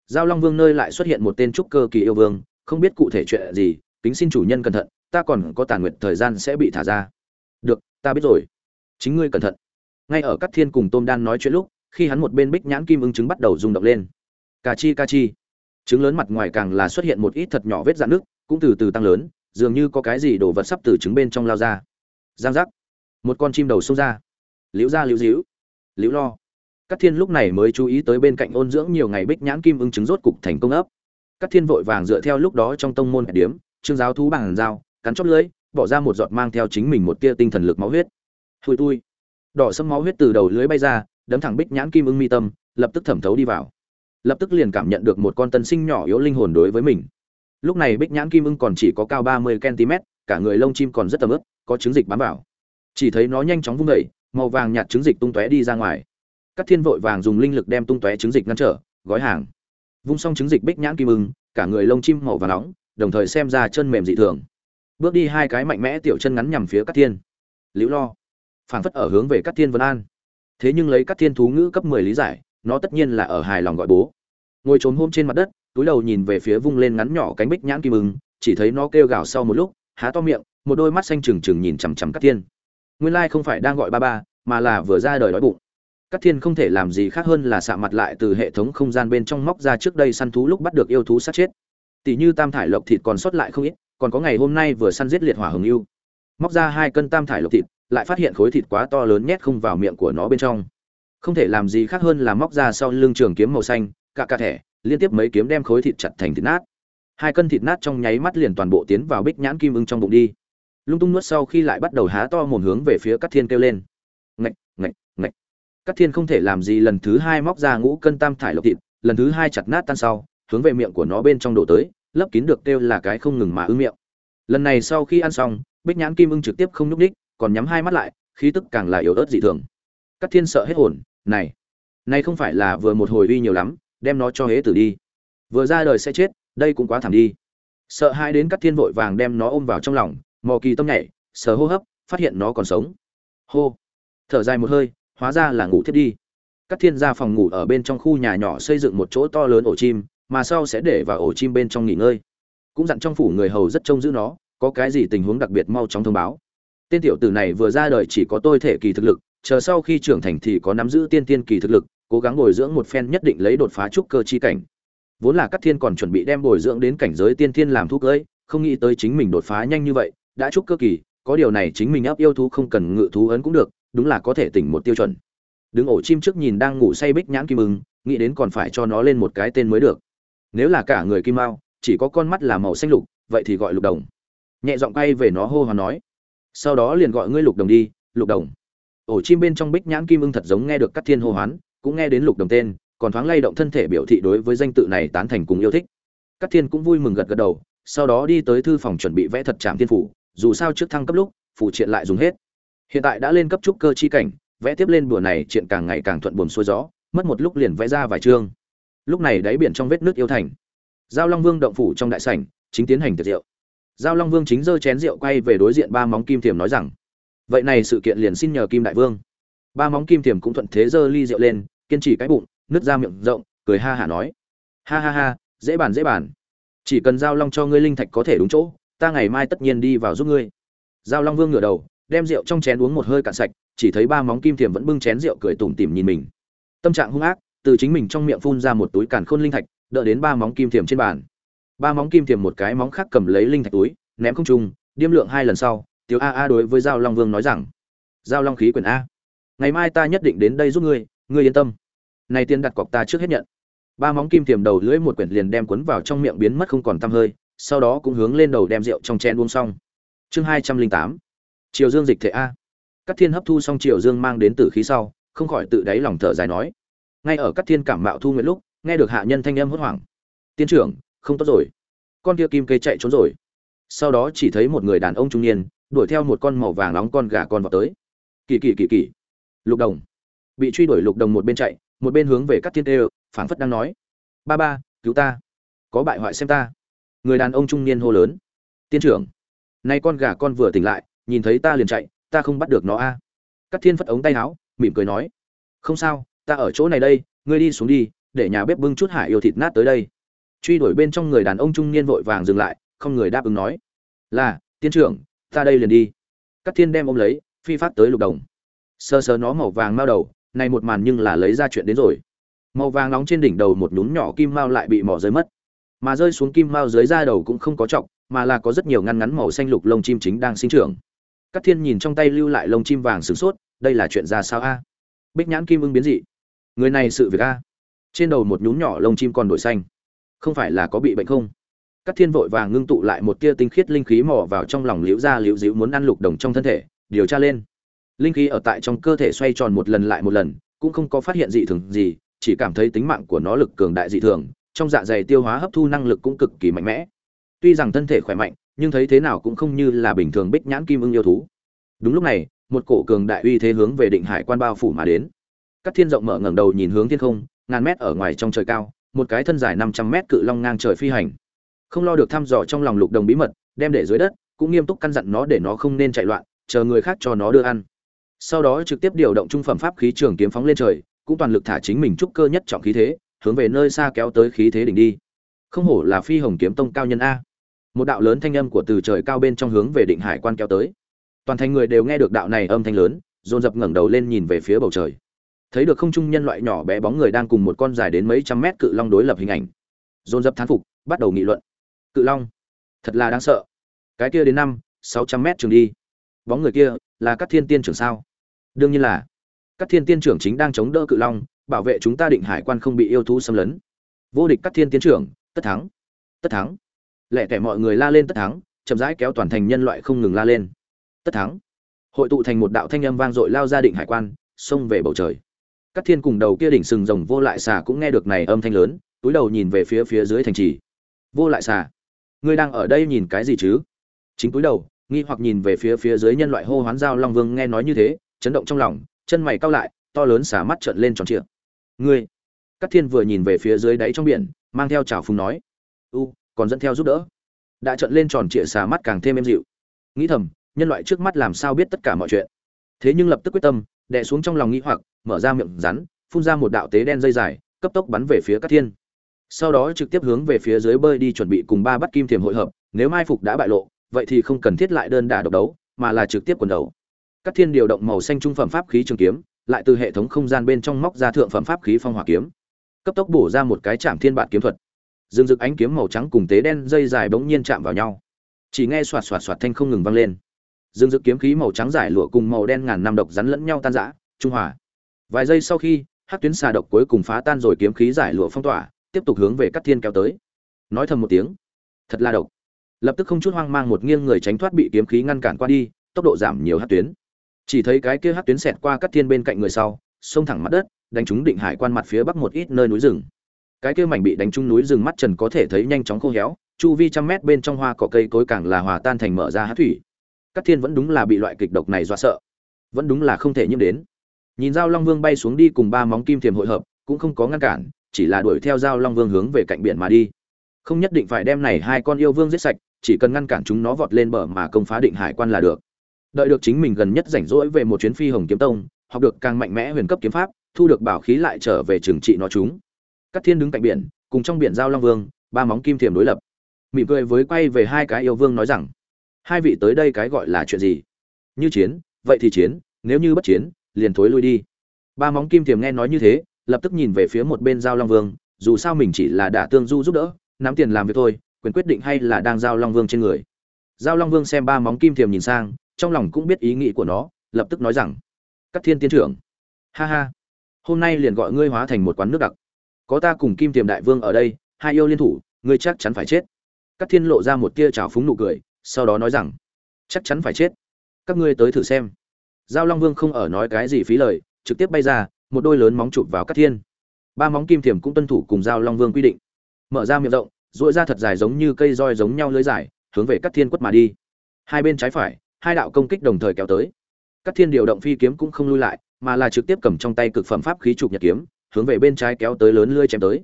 Giao long vương nơi lại xuất hiện một tên trúc cơ kỳ yêu vương, không biết cụ thể chuyện gì, kính xin chủ nhân cẩn thận, ta còn có tàn nguyện thời gian sẽ bị thả ra. Được, ta biết rồi. Chính ngươi cẩn thận. Ngay ở các thiên cùng tôm đan nói chuyện lúc, khi hắn một bên bích nhãn kim ưng trứng bắt đầu rung động lên. Cà chi cà chi trứng lớn mặt ngoài càng là xuất hiện một ít thật nhỏ vết dạn nước cũng từ từ tăng lớn dường như có cái gì đổ vật sắp từ trứng bên trong lao ra giang giác một con chim đầu xông ra liễu ra liễu dĩu liễu lo Cát Thiên lúc này mới chú ý tới bên cạnh ôn dưỡng nhiều ngày bích nhãn kim ưng trứng rốt cục thành công ấp. Cát Thiên vội vàng dựa theo lúc đó trong tông môn điểm, trương giáo thú bằng dao, cắn chóp lưỡi, bỏ ra một giọt mang theo chính mình một tia tinh thần lực máu huyết. Hùi tui. Đỏ sâm máu huyết từ đầu lưới bay ra, đấm thẳng bích nhãn kim ưng mi tâm, lập tức thẩm thấu đi vào. Lập tức liền cảm nhận được một con tân sinh nhỏ yếu linh hồn đối với mình. Lúc này bích nhãn kim ưng còn chỉ có cao 30 cm, cả người lông chim còn rất tầm ướp, có trứng dịch bám vào. Chỉ thấy nó nhanh chóng vung dậy, màu vàng nhạt trứng dịch tung tóe đi ra ngoài. Cát Thiên vội vàng dùng linh lực đem tung tóe trứng dịch ngăn trở, gói hàng. Vung xong trứng dịch bích nhãn kim ưng, cả người lông chim màu vàng nóng, đồng thời xem ra chân mềm dị thường. Bước đi hai cái mạnh mẽ tiểu chân ngắn nhằm phía Cát Thiên. Liễu Lo, phảng phất ở hướng về Cát Thiên Vân An. Thế nhưng lấy Cát Thiên thú ngữ cấp 10 lý giải, nó tất nhiên là ở hài lòng gọi bố. Ngồi trốn hôm trên mặt đất, túi đầu nhìn về phía vung lên ngắn nhỏ cánh bích nhãn kim ưng, chỉ thấy nó kêu gào sau một lúc, há to miệng, một đôi mắt xanh trừng trừng nhìn chằm chằm Cát Thiên. Nguyên lai không phải đang gọi ba ba, mà là vừa ra đời đói bụng. Cát Thiên không thể làm gì khác hơn là xạ mặt lại từ hệ thống không gian bên trong móc ra trước đây săn thú lúc bắt được yêu thú sát chết. Tỷ như tam thải lộc thịt còn sót lại không ít, còn có ngày hôm nay vừa săn giết liệt hỏa hồng yêu. Móc ra hai cân tam thải lộc thịt, lại phát hiện khối thịt quá to lớn nhét không vào miệng của nó bên trong. Không thể làm gì khác hơn là móc ra sau lưng trường kiếm màu xanh, cả cả thẻ, liên tiếp mấy kiếm đem khối thịt chặt thành thịt nát. Hai cân thịt nát trong nháy mắt liền toàn bộ tiến vào bích nhãn kim ưng trong bụng đi. Lung tung nuốt sau khi lại bắt đầu há to mồm hướng về phía Cát Thiên kêu lên. Ngạch, ngạch, ngạch. Cát Thiên không thể làm gì lần thứ hai móc ra ngũ cân tam thải lộc thịt, lần thứ hai chặt nát tan sau, hướng về miệng của nó bên trong đổ tới, lấp kín được kêu là cái không ngừng mà ư miệng. Lần này sau khi ăn xong, Bích Nhãn Kim Ưng trực tiếp không nhúc ních còn nhắm hai mắt lại, khí tức càng là yếu ớt dị thường. Cát Thiên sợ hết hồn, này, này không phải là vừa một hồi uy nhiều lắm, đem nó cho hế tử đi. Vừa ra đời sẽ chết, đây cũng quá thảm đi. Sợ hai đến các Thiên vội vàng đem nó ôm vào trong lòng, mò kỳ tâm nhảy, sờ hô hấp, phát hiện nó còn sống. Hô, thở dài một hơi, hóa ra là ngủ thiết đi các thiên ra phòng ngủ ở bên trong khu nhà nhỏ xây dựng một chỗ to lớn ổ chim mà sau sẽ để vào ổ chim bên trong nghỉ ngơi cũng dặn trong phủ người hầu rất trông giữ nó có cái gì tình huống đặc biệt mau chóng thông báo tên tiểu tử này vừa ra đời chỉ có tôi thể kỳ thực lực chờ sau khi trưởng thành thì có nắm giữ tiên tiên kỳ thực lực, cố gắng bồi dưỡng một phen nhất định lấy đột phá trúc cơ chi cảnh. Vốn là các thiên còn chuẩn bị đem bồi dưỡng đến cảnh giới tiên thiên làm thuốc ơi không nghĩ tới chính mình đột phá nhanh như vậy, đã trúc cơ kỳ, có điều này chính mình áp yêu thú không cần ngự thú ấn cũng được, đúng là có thể tỉnh một tiêu chuẩn. Đứng ổ chim trước nhìn đang ngủ say bích nhãn kim ưng, nghĩ đến còn phải cho nó lên một cái tên mới được. Nếu là cả người kim mao chỉ có con mắt là màu xanh lục, vậy thì gọi lục đồng. Nhẹ giọng quay về nó hô hoán nói, sau đó liền gọi ngươi lục đồng đi, lục đồng ổ chim bên trong bích nhãn kim ưng thật giống nghe được các thiên hô hoán, cũng nghe đến lục đồng tên, còn thoáng lay động thân thể biểu thị đối với danh tự này tán thành cùng yêu thích. Các thiên cũng vui mừng gật gật đầu, sau đó đi tới thư phòng chuẩn bị vẽ thật trạm thiên phủ, dù sao trước thăng cấp lúc phụ triện lại dùng hết. Hiện tại đã lên cấp trúc cơ chi cảnh, vẽ tiếp lên bùa này chuyện càng ngày càng thuận buồm xuôi gió, mất một lúc liền vẽ ra vài chương. Lúc này đáy biển trong vết nước yêu thành. Giao long vương động phủ trong đại sảnh, chính tiến hành tiệc rượu. Giao long vương chính giơ chén rượu quay về đối diện ba móng kim thiềm nói rằng vậy này sự kiện liền xin nhờ kim đại vương. Ba móng kim thiềm cũng thuận thế giơ ly rượu lên, kiên trì cái bụng, nứt ra miệng rộng, cười ha hả nói. Ha ha ha, dễ bàn dễ bàn. Chỉ cần giao long cho ngươi linh thạch có thể đúng chỗ, ta ngày mai tất nhiên đi vào giúp ngươi. Giao long vương ngửa đầu, đem rượu trong chén uống một hơi cạn sạch, chỉ thấy ba móng kim thiềm vẫn bưng chén rượu cười tủm tỉm nhìn mình. Tâm trạng hung ác, từ chính mình trong miệng phun ra một túi càn khôn linh thạch, đỡ đến ba móng kim thiềm trên bàn. Ba móng kim thiềm một cái móng khác cầm lấy linh thạch túi, ném không trung, điêm lượng hai lần sau tiểu a a đối với giao long vương nói rằng, giao long khí quyển a, ngày mai ta nhất định đến đây giúp ngươi ngươi yên tâm. Này tiền đặt cọc ta trước hết nhận. Ba móng kim tiềm đầu lưỡi một quyển liền đem cuốn vào trong miệng biến mất không còn tăm hơi, sau đó cũng hướng lên đầu đem rượu trong chén uống xong. Chương hai trăm linh tám, triều dương dịch thể a. Các thiên hấp thu xong triều dương mang đến tử khí sau, không khỏi tự đáy lòng thở dài nói, ngay ở các thiên cảm mạo thu nguyện lúc, nghe được hạ nhân thanh âm hốt hoảng, tiên trưởng, không tốt rồi. Con kia kim cây chạy trốn rồi. Sau đó chỉ thấy một người đàn ông trung niên đuổi theo một con màu vàng nóng con gà con vào tới. Kỳ kỳ kỳ kỳ. Lục đồng. Bị truy đuổi lục đồng một bên chạy, một bên hướng về các thiên tê phảng phất đang nói. Ba ba, cứu ta. Có bại hoại xem ta. Người đàn ông trung niên hô lớn. Tiên trưởng. Nay con gà con vừa tỉnh lại, nhìn thấy ta liền chạy, ta không bắt được nó a. À. các thiên phất ống tay áo, mỉm cười nói. Không sao, ta ở chỗ này đây, ngươi đi xuống đi, để nhà bếp bưng chút hải yêu thịt nát tới đây. Truy đuổi bên trong người đàn ông trung niên vội vàng dừng lại, không người đáp ứng nói. Là, tiên trưởng ta đây liền đi. Các thiên đem ôm lấy phi phát tới lục đồng. Sơ sơ nó màu vàng mao đầu này một màn nhưng là lấy ra chuyện đến rồi. Màu vàng nóng trên đỉnh đầu một nhún nhỏ kim mao lại bị mỏ rơi mất. Mà rơi xuống kim mao dưới da đầu cũng không có trọng mà là có rất nhiều ngăn ngắn màu xanh lục lông chim chính đang sinh trưởng. Cát Thiên nhìn trong tay lưu lại lông chim vàng sửng sốt, đây là chuyện ra sao a? Bích nhãn kim ưng biến dị. người này sự việc a. Trên đầu một nhúm nhỏ lông chim còn đổi xanh. Không phải là có bị bệnh không? Các thiên vội vàng ngưng tụ lại một tia tinh khiết linh khí mò vào trong lòng liễu ra liễu dĩu muốn ăn lục đồng trong thân thể, điều tra lên. Linh khí ở tại trong cơ thể xoay tròn một lần lại một lần, cũng không có phát hiện dị thường gì, chỉ cảm thấy tính mạng của nó lực cường đại dị thường, trong dạ dày tiêu hóa hấp thu năng lực cũng cực kỳ mạnh mẽ. Tuy rằng thân thể khỏe mạnh, nhưng thấy thế nào cũng không như là bình thường bích nhãn kim ưng yêu thú. Đúng lúc này, một cổ cường đại uy thế hướng về định hải quan bao phủ mà đến. Các thiên rộng mở ngẩng đầu nhìn hướng thiên không, ngàn mét ở ngoài trong trời cao, một cái thân dài năm trăm mét cự long ngang trời phi hành không lo được thăm dò trong lòng lục đồng bí mật, đem để dưới đất, cũng nghiêm túc căn dặn nó để nó không nên chạy loạn, chờ người khác cho nó đưa ăn. Sau đó trực tiếp điều động trung phẩm pháp khí trường kiếm phóng lên trời, cũng toàn lực thả chính mình trúc cơ nhất trọng khí thế, hướng về nơi xa kéo tới khí thế đỉnh đi. Không hổ là phi hồng kiếm tông cao nhân a. Một đạo lớn thanh âm của từ trời cao bên trong hướng về định hải quan kéo tới. Toàn thành người đều nghe được đạo này âm thanh lớn, dồn dập ngẩng đầu lên nhìn về phía bầu trời. Thấy được không trung nhân loại nhỏ bé bóng người đang cùng một con dài đến mấy trăm mét cự long đối lập hình ảnh. Dồn dập thán phục, bắt đầu nghị luận cự long. Thật là đáng sợ. Cái kia đến năm, sáu trăm mét trường đi. Bóng người kia là các thiên tiên trưởng sao? Đương nhiên là. Các thiên tiên trưởng chính đang chống đỡ cự long, bảo vệ chúng ta định hải quan không bị yêu thú xâm lấn. Vô địch các thiên tiên trưởng, tất thắng. Tất thắng. Lẹ tẻ mọi người la lên tất thắng, chậm rãi kéo toàn thành nhân loại không ngừng la lên. Tất thắng. Hội tụ thành một đạo thanh âm vang dội lao ra định hải quan, xông về bầu trời. Các thiên cùng đầu kia đỉnh sừng rồng vô lại xà cũng nghe được này âm thanh lớn, túi đầu nhìn về phía phía dưới thành trì. Vô lại xà ngươi đang ở đây nhìn cái gì chứ? Chính cúi đầu, nghi hoặc nhìn về phía phía dưới nhân loại hô hoán giao long vương nghe nói như thế, chấn động trong lòng, chân mày cau lại, to lớn xả mắt trợn lên tròn trịa. Ngươi! Các thiên vừa nhìn về phía dưới đáy trong biển, mang theo trào phùng nói. U, còn dẫn theo giúp đỡ. Đã trợn lên tròn trịa xả mắt càng thêm êm dịu. Nghĩ thầm, nhân loại trước mắt làm sao biết tất cả mọi chuyện? Thế nhưng lập tức quyết tâm, đè xuống trong lòng nghĩ hoặc, mở ra miệng rắn, phun ra một đạo tế đen dây dài, cấp tốc bắn về phía các thiên sau đó trực tiếp hướng về phía dưới bơi đi chuẩn bị cùng ba bắt kim thiềm hội hợp, nếu mai phục đã bại lộ, vậy thì không cần thiết lại đơn đả độc đấu, mà là trực tiếp quần đấu các thiên điều động màu xanh trung phẩm pháp khí trường kiếm, lại từ hệ thống không gian bên trong móc ra thượng phẩm pháp khí phong hỏa kiếm. Cấp tốc bổ ra một cái chạm thiên bản kiếm thuật. Dương dực ánh kiếm màu trắng cùng tế đen dây dài bỗng nhiên chạm vào nhau. Chỉ nghe xoạt xoạt xoạt thanh không ngừng vang lên. Dương dực kiếm khí màu trắng giải lụa cùng màu đen ngàn năm độc rắn lẫn nhau tan rã, trung hòa. Vài giây sau khi hát tuyến xà độc cuối cùng phá tan rồi kiếm khí giải lụa phong tỏa tiếp tục hướng về cát thiên kéo tới. Nói thầm một tiếng, thật là độc. Lập tức không chút hoang mang một nghiêng người tránh thoát bị kiếm khí ngăn cản qua đi, tốc độ giảm nhiều hát tuyến. Chỉ thấy cái kia hát tuyến xẹt qua cát thiên bên cạnh người sau, xông thẳng mặt đất, đánh trúng định hải quan mặt phía bắc một ít nơi núi rừng. Cái kia mảnh bị đánh trúng núi rừng mắt trần có thể thấy nhanh chóng khô héo, chu vi trăm mét bên trong hoa cỏ cây cối càng là hòa tan thành mở ra hắc thủy. Cát thiên vẫn đúng là bị loại kịch độc này dọa sợ, vẫn đúng là không thể nhiễm đến. Nhìn giao long vương bay xuống đi cùng ba móng kim thiềm hội hợp, cũng không có ngăn cản chỉ là đuổi theo giao long vương hướng về cạnh biển mà đi. Không nhất định phải đem này hai con yêu vương giết sạch, chỉ cần ngăn cản chúng nó vọt lên bờ mà công phá định hải quan là được. Đợi được chính mình gần nhất rảnh rỗi về một chuyến phi hồng kiếm tông, học được càng mạnh mẽ huyền cấp kiếm pháp, thu được bảo khí lại trở về trừng trị nó chúng. Các thiên đứng cạnh biển, cùng trong biển giao long vương, ba móng kim thiềm đối lập. Mỉm cười với quay về hai cái yêu vương nói rằng, hai vị tới đây cái gọi là chuyện gì? Như chiến, vậy thì chiến, nếu như bất chiến, liền thối lui đi. Ba móng kim thiềm nghe nói như thế lập tức nhìn về phía một bên giao long vương, dù sao mình chỉ là đả tương du giúp đỡ, nắm tiền làm việc thôi, quyền quyết định hay là đang giao long vương trên người. Giao long vương xem ba móng kim thiềm nhìn sang, trong lòng cũng biết ý nghĩ của nó, lập tức nói rằng, các thiên tiến trưởng, ha ha, hôm nay liền gọi ngươi hóa thành một quán nước đặc. Có ta cùng kim thiềm đại vương ở đây, hai yêu liên thủ, ngươi chắc chắn phải chết. Các thiên lộ ra một tia trào phúng nụ cười, sau đó nói rằng, chắc chắn phải chết. Các ngươi tới thử xem. Giao long vương không ở nói cái gì phí lời, trực tiếp bay ra một đôi lớn móng chụp vào Cát thiên. Ba móng kim thiểm cũng tuân thủ cùng giao long vương quy định. Mở ra miệng rộng dội ra thật dài giống như cây roi giống nhau lưới dài, hướng về Cát thiên quất mà đi. Hai bên trái phải, hai đạo công kích đồng thời kéo tới. Cát thiên điều động phi kiếm cũng không lui lại, mà là trực tiếp cầm trong tay cực phẩm pháp khí chụp nhật kiếm, hướng về bên trái kéo tới lớn lưỡi chém tới.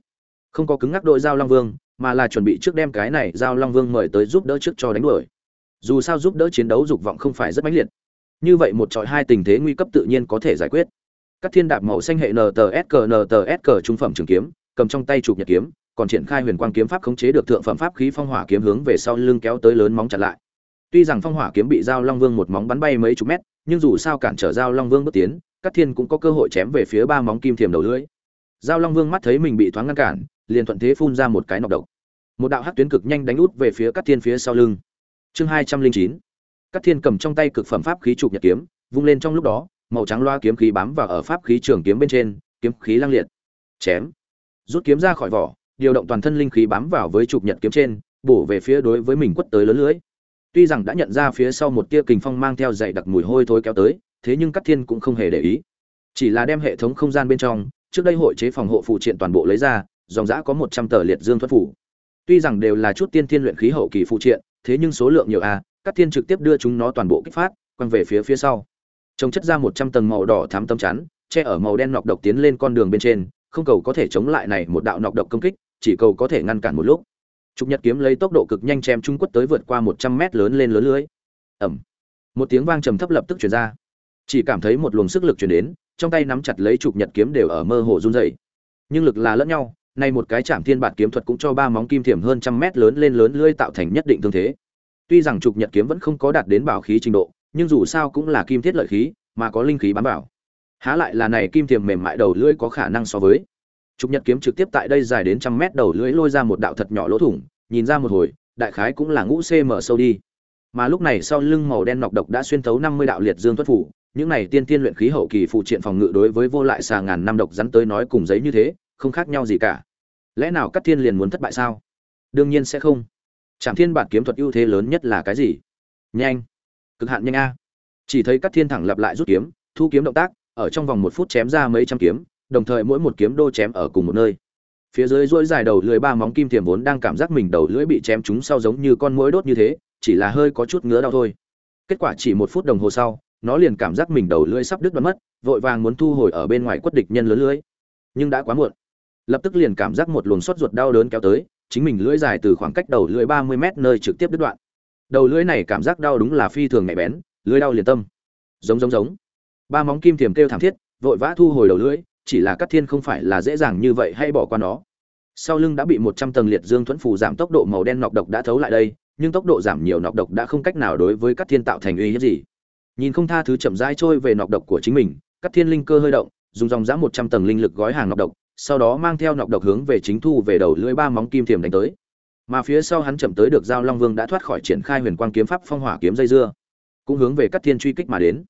Không có cứng ngắc đội giao long vương, mà là chuẩn bị trước đem cái này giao long vương mời tới giúp đỡ trước cho đánh đuổi. Dù sao giúp đỡ chiến đấu dục vọng không phải rất mãnh liệt. Như vậy một trọi hai tình thế nguy cấp tự nhiên có thể giải quyết các thiên đạp màu xanh hệ NTSK NTSK trung phẩm trường kiếm, cầm trong tay chụp nhật kiếm, còn triển khai huyền quang kiếm pháp khống chế được thượng phẩm pháp khí phong hỏa kiếm hướng về sau lưng kéo tới lớn móng chặn lại. Tuy rằng phong hỏa kiếm bị giao long vương một móng bắn bay mấy chục mét, nhưng dù sao cản trở giao long vương bước tiến, các thiên cũng có cơ hội chém về phía ba móng kim thiềm đầu lưỡi. Giao long vương mắt thấy mình bị thoáng ngăn cản, liền thuận thế phun ra một cái nọc độc. Một đạo hắc tuyến cực nhanh đánh út về phía các thiên phía sau lưng. Chương hai trăm linh chín. Các thiên cầm trong tay cực phẩm pháp khí chụp nhật kiếm, vung lên trong lúc đó màu trắng loa kiếm khí bám vào ở pháp khí trường kiếm bên trên, kiếm khí lăng liệt. Chém. Rút kiếm ra khỏi vỏ, điều động toàn thân linh khí bám vào với trục nhật kiếm trên, bổ về phía đối với mình quất tới lớn lưới. Tuy rằng đã nhận ra phía sau một tia kình phong mang theo dày đặc mùi hôi thối kéo tới, thế nhưng cắt thiên cũng không hề để ý. Chỉ là đem hệ thống không gian bên trong, trước đây hội chế phòng hộ phụ triện toàn bộ lấy ra, dòng dã có một trăm tờ liệt dương thuật phủ. Tuy rằng đều là chút tiên thiên luyện khí hậu kỳ phụ triện, thế nhưng số lượng nhiều à, a cắt thiên trực tiếp đưa chúng nó toàn bộ kích phát, quăng về phía phía sau trồng chất ra một trăm tầng màu đỏ thám tâm chắn, che ở màu đen nọc độc tiến lên con đường bên trên, không cầu có thể chống lại này một đạo nọc độc công kích, chỉ cầu có thể ngăn cản một lúc. Trục nhật kiếm lấy tốc độ cực nhanh chém trung quất tới vượt qua một trăm mét lớn lên lớn lưới. Ẩm một tiếng vang trầm thấp lập tức chuyển ra. Chỉ cảm thấy một luồng sức lực chuyển đến, trong tay nắm chặt lấy trục nhật kiếm đều ở mơ hồ run dày nhưng lực là lẫn nhau, nay một cái chạm thiên bản kiếm thuật cũng cho ba móng kim thiểm hơn trăm mét lớn lên lớn lưỡi tạo thành nhất định thương thế. Tuy rằng trục nhật kiếm vẫn không có đạt đến bảo khí trình độ nhưng dù sao cũng là kim thiết lợi khí, mà có linh khí bám vào. Há lại là này kim thiềm mềm mại đầu lưỡi có khả năng so với. Trục nhật kiếm trực tiếp tại đây dài đến trăm mét đầu lưỡi lôi ra một đạo thật nhỏ lỗ thủng, nhìn ra một hồi, đại khái cũng là ngũ cm sâu đi. Mà lúc này sau lưng màu đen nọc độc đã xuyên thấu năm mươi đạo liệt dương tuất phủ, những này tiên tiên luyện khí hậu kỳ phụ triện phòng ngự đối với vô lại xà ngàn năm độc rắn tới nói cùng giấy như thế, không khác nhau gì cả. Lẽ nào các thiên liền muốn thất bại sao? Đương nhiên sẽ không. Trạm thiên bản kiếm thuật ưu thế lớn nhất là cái gì? Nhanh cực hạn nhanh a. Chỉ thấy các thiên thẳng lặp lại rút kiếm, thu kiếm động tác, ở trong vòng một phút chém ra mấy trăm kiếm, đồng thời mỗi một kiếm đô chém ở cùng một nơi. Phía dưới rỗi dài đầu lưỡi ba móng kim thiềm vốn đang cảm giác mình đầu lưỡi bị chém chúng sau giống như con mũi đốt như thế, chỉ là hơi có chút ngứa đau thôi. Kết quả chỉ một phút đồng hồ sau, nó liền cảm giác mình đầu lưỡi sắp đứt đoạn mất, vội vàng muốn thu hồi ở bên ngoài quất địch nhân lớn lưỡi. Nhưng đã quá muộn. Lập tức liền cảm giác một luồng sốt ruột đau đớn kéo tới, chính mình lưỡi dài từ khoảng cách đầu lưỡi ba mươi mét nơi trực tiếp đứt đoạn đầu lưỡi này cảm giác đau đúng là phi thường nhạy bén, lưỡi đau liền tâm. Giống giống giống. Ba móng kim thiềm kêu thảm thiết, vội vã thu hồi đầu lưỡi, chỉ là cắt thiên không phải là dễ dàng như vậy hay bỏ qua nó. Sau lưng đã bị một trăm tầng liệt dương thuẫn phù giảm tốc độ màu đen nọc độc đã thấu lại đây, nhưng tốc độ giảm nhiều nọc độc đã không cách nào đối với cắt thiên tạo thành uy hiếp gì. Nhìn không tha thứ chậm rãi trôi về nọc độc của chính mình, cắt thiên linh cơ hơi động, dùng dòng dã một trăm tầng linh lực gói hàng nọc độc, sau đó mang theo nọc độc hướng về chính thu về đầu lưỡi ba móng kim thiềm đánh tới mà phía sau hắn chậm tới được giao long vương đã thoát khỏi triển khai huyền quang kiếm pháp phong hỏa kiếm dây dưa, cũng hướng về cắt thiên truy kích mà đến.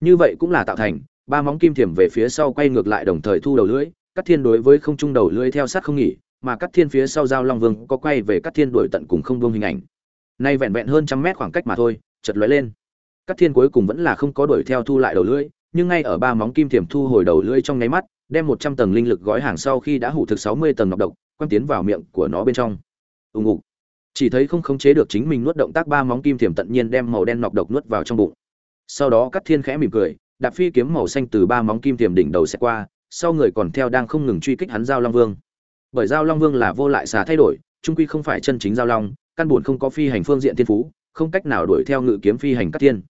Như vậy cũng là tạo thành, ba móng kim thiểm về phía sau quay ngược lại đồng thời thu đầu lưỡi cắt thiên đối với không trung đầu lưỡi theo sát không nghỉ, mà cắt thiên phía sau giao long vương có quay về cắt thiên đuổi tận cùng không buông hình ảnh. Nay vẹn vẹn hơn trăm mét khoảng cách mà thôi chật lóe lên. Cắt thiên cuối cùng vẫn là không có đuổi theo thu lại đầu lưỡi, nhưng ngay ở ba móng kim thiểm thu hồi đầu lưỡi trong nháy mắt, đem một trăm tầng linh lực gói hàng sau khi đã hủ thực sáu mươi tầng nọc độc, quăng tiến vào miệng của nó bên trong ùng ục chỉ thấy không khống chế được chính mình nuốt động tác ba móng kim thiềm tận nhiên đem màu đen nọc độc nuốt vào trong bụng. Sau đó cắt thiên khẽ mỉm cười, đạp phi kiếm màu xanh từ ba móng kim thiềm đỉnh đầu sẽ qua, sau người còn theo đang không ngừng truy kích hắn giao long vương. Bởi giao long vương là vô lại xà thay đổi, trung quy không phải chân chính giao long, căn buồn không có phi hành phương diện thiên phú, không cách nào đuổi theo ngự kiếm phi hành cắt thiên.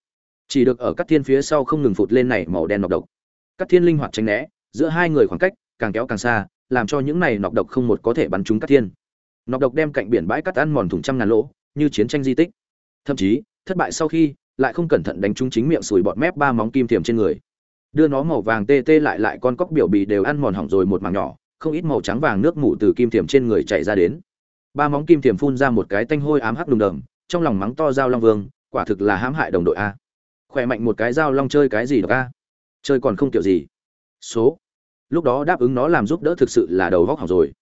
Chỉ được ở cắt thiên phía sau không ngừng phụt lên này màu đen nọc độc. Cắt thiên linh hoạt tránh né, giữa hai người khoảng cách càng kéo càng xa, làm cho những này nọc độc không một có thể bắn trúng cắt thiên nọc độc đem cạnh biển bãi cắt ăn mòn thủng trăm ngàn lỗ, như chiến tranh di tích. Thậm chí, thất bại sau khi, lại không cẩn thận đánh trúng chính miệng sùi bọt mép ba móng kim thiềm trên người. Đưa nó màu vàng tê tê lại lại con cóc biểu bì đều ăn mòn hỏng rồi một mảng nhỏ, không ít màu trắng vàng nước mủ từ kim thiềm trên người chạy ra đến. Ba móng kim thiềm phun ra một cái tanh hôi ám hắc đùng đầm, trong lòng mắng to dao long vương, quả thực là hãm hại đồng đội a. Khỏe mạnh một cái dao long chơi cái gì được a? Chơi còn không kiểu gì? Số. Lúc đó đáp ứng nó làm giúp đỡ thực sự là đầu vóc hỏng rồi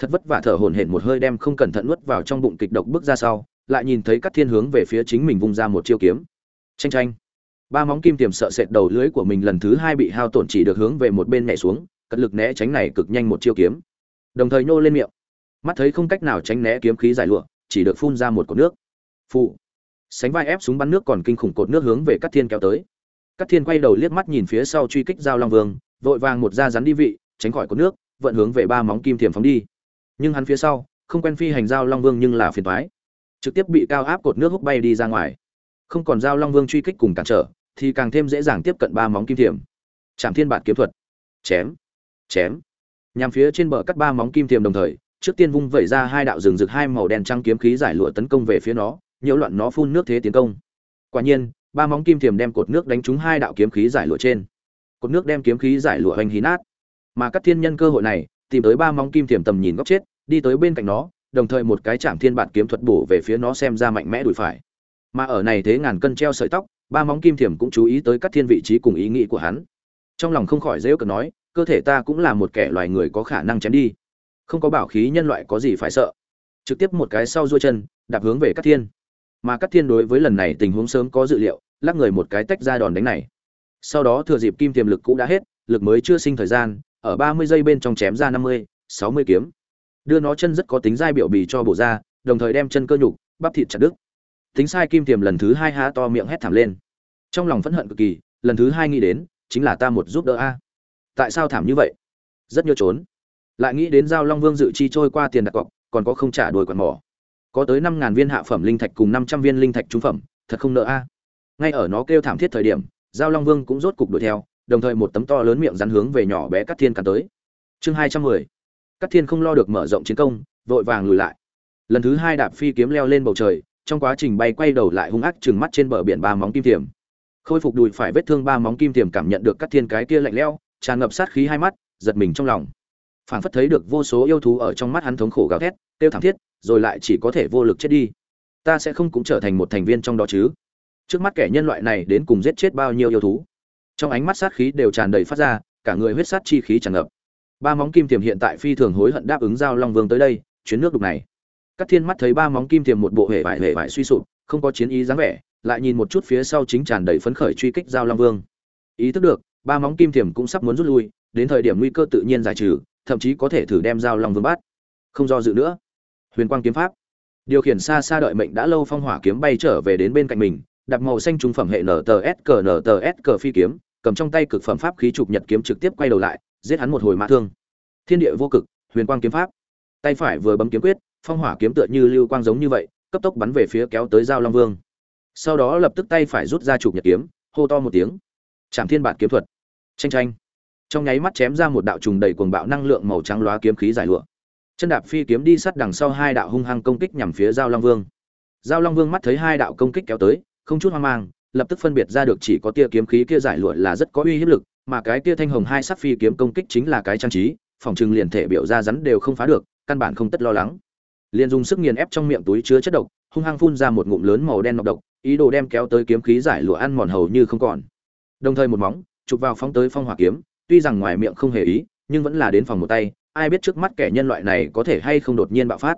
thật vất vả thở hổn hển một hơi đem không cẩn thận nuốt vào trong bụng kịch độc bước ra sau, lại nhìn thấy các thiên hướng về phía chính mình vung ra một chiêu kiếm. Tranh tranh ba móng kim tiềm sợ sệt đầu lưới của mình lần thứ hai bị hao tổn chỉ được hướng về một bên nhảy xuống, cật lực né tránh này cực nhanh một chiêu kiếm. Đồng thời nhô lên miệng. Mắt thấy không cách nào tránh né kiếm khí giải lụa, chỉ được phun ra một cột nước. Phụ sánh vai ép súng bắn nước còn kinh khủng cột nước hướng về các thiên kéo tới. Các thiên quay đầu liếc mắt nhìn phía sau truy kích giao long vương, vội vàng một da rắn đi vị, tránh khỏi cột nước, vận hướng về ba móng kim tiềm phóng đi nhưng hắn phía sau, không quen phi hành giao long vương nhưng là phiền toái. Trực tiếp bị cao áp cột nước hút bay đi ra ngoài. Không còn giao long vương truy kích cùng cản trở, thì càng thêm dễ dàng tiếp cận ba móng kim thiểm chạm thiên bản kiếm thuật. Chém. Chém. Nhằm phía trên bờ cắt ba móng kim thiểm đồng thời, trước tiên vung vẩy ra hai đạo rừng rực hai màu đen trắng kiếm khí giải lụa tấn công về phía nó, nhiễu loạn nó phun nước thế tiến công. Quả nhiên, ba móng kim thiểm đem cột nước đánh trúng hai đạo kiếm khí giải lụa trên. Cột nước đem kiếm khí giải lụa hoành hí nát. Mà các thiên nhân cơ hội này, tìm tới ba móng kim thiểm tầm nhìn góc chết đi tới bên cạnh nó, đồng thời một cái chạm thiên bản kiếm thuật bổ về phía nó xem ra mạnh mẽ đùi phải. Mà ở này thế ngàn cân treo sợi tóc, ba móng kim thiểm cũng chú ý tới các thiên vị trí cùng ý nghĩ của hắn. Trong lòng không khỏi dễ cờ nói, cơ thể ta cũng là một kẻ loài người có khả năng chém đi. Không có bảo khí nhân loại có gì phải sợ. Trực tiếp một cái sau duỗi chân, đạp hướng về các thiên. Mà các thiên đối với lần này tình huống sớm có dự liệu, lắc người một cái tách ra đòn đánh này. Sau đó thừa dịp kim tiềm lực cũ đã hết, lực mới chưa sinh thời gian, ở ba mươi giây bên trong chém ra năm mươi, sáu mươi kiếm đưa nó chân rất có tính dai biểu bì cho bổ ra, đồng thời đem chân cơ nhục, bắp thịt chặt đứt. Tính sai kim tiềm lần thứ hai há to miệng hét thảm lên. Trong lòng phẫn hận cực kỳ, lần thứ hai nghĩ đến, chính là ta một giúp đỡ a. Tại sao thảm như vậy? Rất nhớ trốn lại nghĩ đến giao long vương dự chi trôi qua tiền đặt cọc, còn có không trả đuổi quạt mỏ. Có tới năm ngàn viên hạ phẩm linh thạch cùng năm trăm viên linh thạch trung phẩm, thật không nợ a. Ngay ở nó kêu thảm thiết thời điểm, giao long vương cũng rốt cục đuổi theo, đồng thời một tấm to lớn miệng rắn hướng về nhỏ bé cắt thiên cắn tới. Chương hai trăm mười. Cát thiên không lo được mở rộng chiến công, vội vàng lùi lại. Lần thứ hai đạp phi kiếm leo lên bầu trời, trong quá trình bay quay đầu lại hung ác trừng mắt trên bờ biển ba móng kim tiềm. Khôi phục đùi phải vết thương ba móng kim tiềm cảm nhận được Cát thiên cái kia lạnh lẽo, tràn ngập sát khí hai mắt, giật mình trong lòng. Phảng phất thấy được vô số yêu thú ở trong mắt hắn thống khổ gào thét tiêu thảm thiết, rồi lại chỉ có thể vô lực chết đi. Ta sẽ không cũng trở thành một thành viên trong đó chứ. Trước mắt kẻ nhân loại này đến cùng giết chết bao nhiêu yêu thú? Trong ánh mắt sát khí đều tràn đầy phát ra, cả người huyết sát chi khí tràn ngập ba móng kim tiềm hiện tại phi thường hối hận đáp ứng giao long vương tới đây, chuyến nước đục này. Các thiên mắt thấy ba móng kim tiềm một bộ hệ vải hệ vải suy sụp, không có chiến ý dáng vẻ, lại nhìn một chút phía sau chính tràn đầy phấn khởi truy kích giao long vương. Ý thức được, ba móng kim tiềm cũng sắp muốn rút lui, đến thời điểm nguy cơ tự nhiên giải trừ, thậm chí có thể thử đem giao long vương bắt. Không do dự nữa. Huyền quang kiếm pháp. Điều khiển xa xa đợi mệnh đã lâu phong hỏa kiếm bay trở về đến bên cạnh mình đặt màu xanh trung phẩm hệ nts cờ nts cờ phi kiếm, cầm trong tay cực phẩm pháp khí trục nhật kiếm trực tiếp quay đầu lại giết hắn một hồi mã thương. Thiên địa vô cực, huyền quang kiếm pháp. Tay phải vừa bấm kiếm quyết, phong hỏa kiếm tựa như lưu quang giống như vậy, cấp tốc bắn về phía kéo tới giao long vương. Sau đó lập tức tay phải rút ra chụp nhật kiếm, hô to một tiếng. Chạm thiên bản kiếm thuật. Tranh tranh trong nháy mắt chém ra một đạo trùng đầy cuồng bạo năng lượng màu trắng lóa kiếm khí giải lụa. Chân đạp phi kiếm đi sát đằng sau hai đạo hung hăng công kích nhằm phía giao long vương. Giao long vương mắt thấy hai đạo công kích kéo tới, không chút hoang mang, lập tức phân biệt ra được chỉ có tia kiếm khí kia giải lụa là rất có uy hiếp lực mà cái tia thanh hồng hai sắc phi kiếm công kích chính là cái trang trí, phòng trừng liền thể biểu ra rắn đều không phá được, căn bản không tất lo lắng. Liền dùng sức nghiền ép trong miệng túi chứa chất độc, hung hăng phun ra một ngụm lớn màu đen nọc độc, ý đồ đem kéo tới kiếm khí giải lụa ăn mòn hầu như không còn. Đồng thời một móng, chụp vào phóng tới phong hỏa kiếm, tuy rằng ngoài miệng không hề ý, nhưng vẫn là đến phòng một tay, ai biết trước mắt kẻ nhân loại này có thể hay không đột nhiên bạo phát.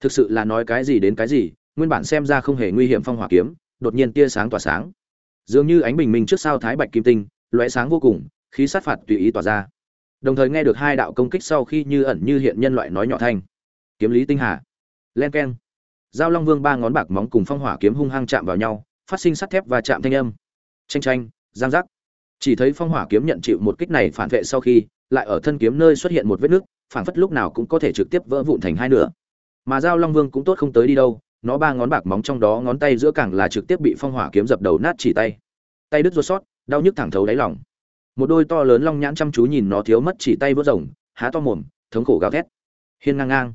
Thực sự là nói cái gì đến cái gì, nguyên bản xem ra không hề nguy hiểm phong hỏa kiếm, đột nhiên tia sáng tỏa sáng. Dường như ánh bình minh trước sao thái bạch kim tinh lóe sáng vô cùng, khí sát phạt tùy ý tỏa ra. Đồng thời nghe được hai đạo công kích sau khi như ẩn như hiện nhân loại nói nhỏ thanh. Kiếm lý tinh hà. Len keng. Giao long vương ba ngón bạc móng cùng phong hỏa kiếm hung hăng chạm vào nhau, phát sinh sắt thép và chạm thanh âm. Tranh tranh giang giác. Chỉ thấy phong hỏa kiếm nhận chịu một kích này phản vệ sau khi, lại ở thân kiếm nơi xuất hiện một vết nứt, phản phất lúc nào cũng có thể trực tiếp vỡ vụn thành hai nửa. Mà giao long vương cũng tốt không tới đi đâu, nó ba ngón bạc móng trong đó ngón tay giữa càng là trực tiếp bị phong hỏa kiếm dập đầu nát chỉ tay. Tay đứt ruột sót đau nhức thẳng thấu đáy lòng một đôi to lớn long nhãn chăm chú nhìn nó thiếu mất chỉ tay vỡ rồng há to mồm thống khổ gào thét hiên ngang ngang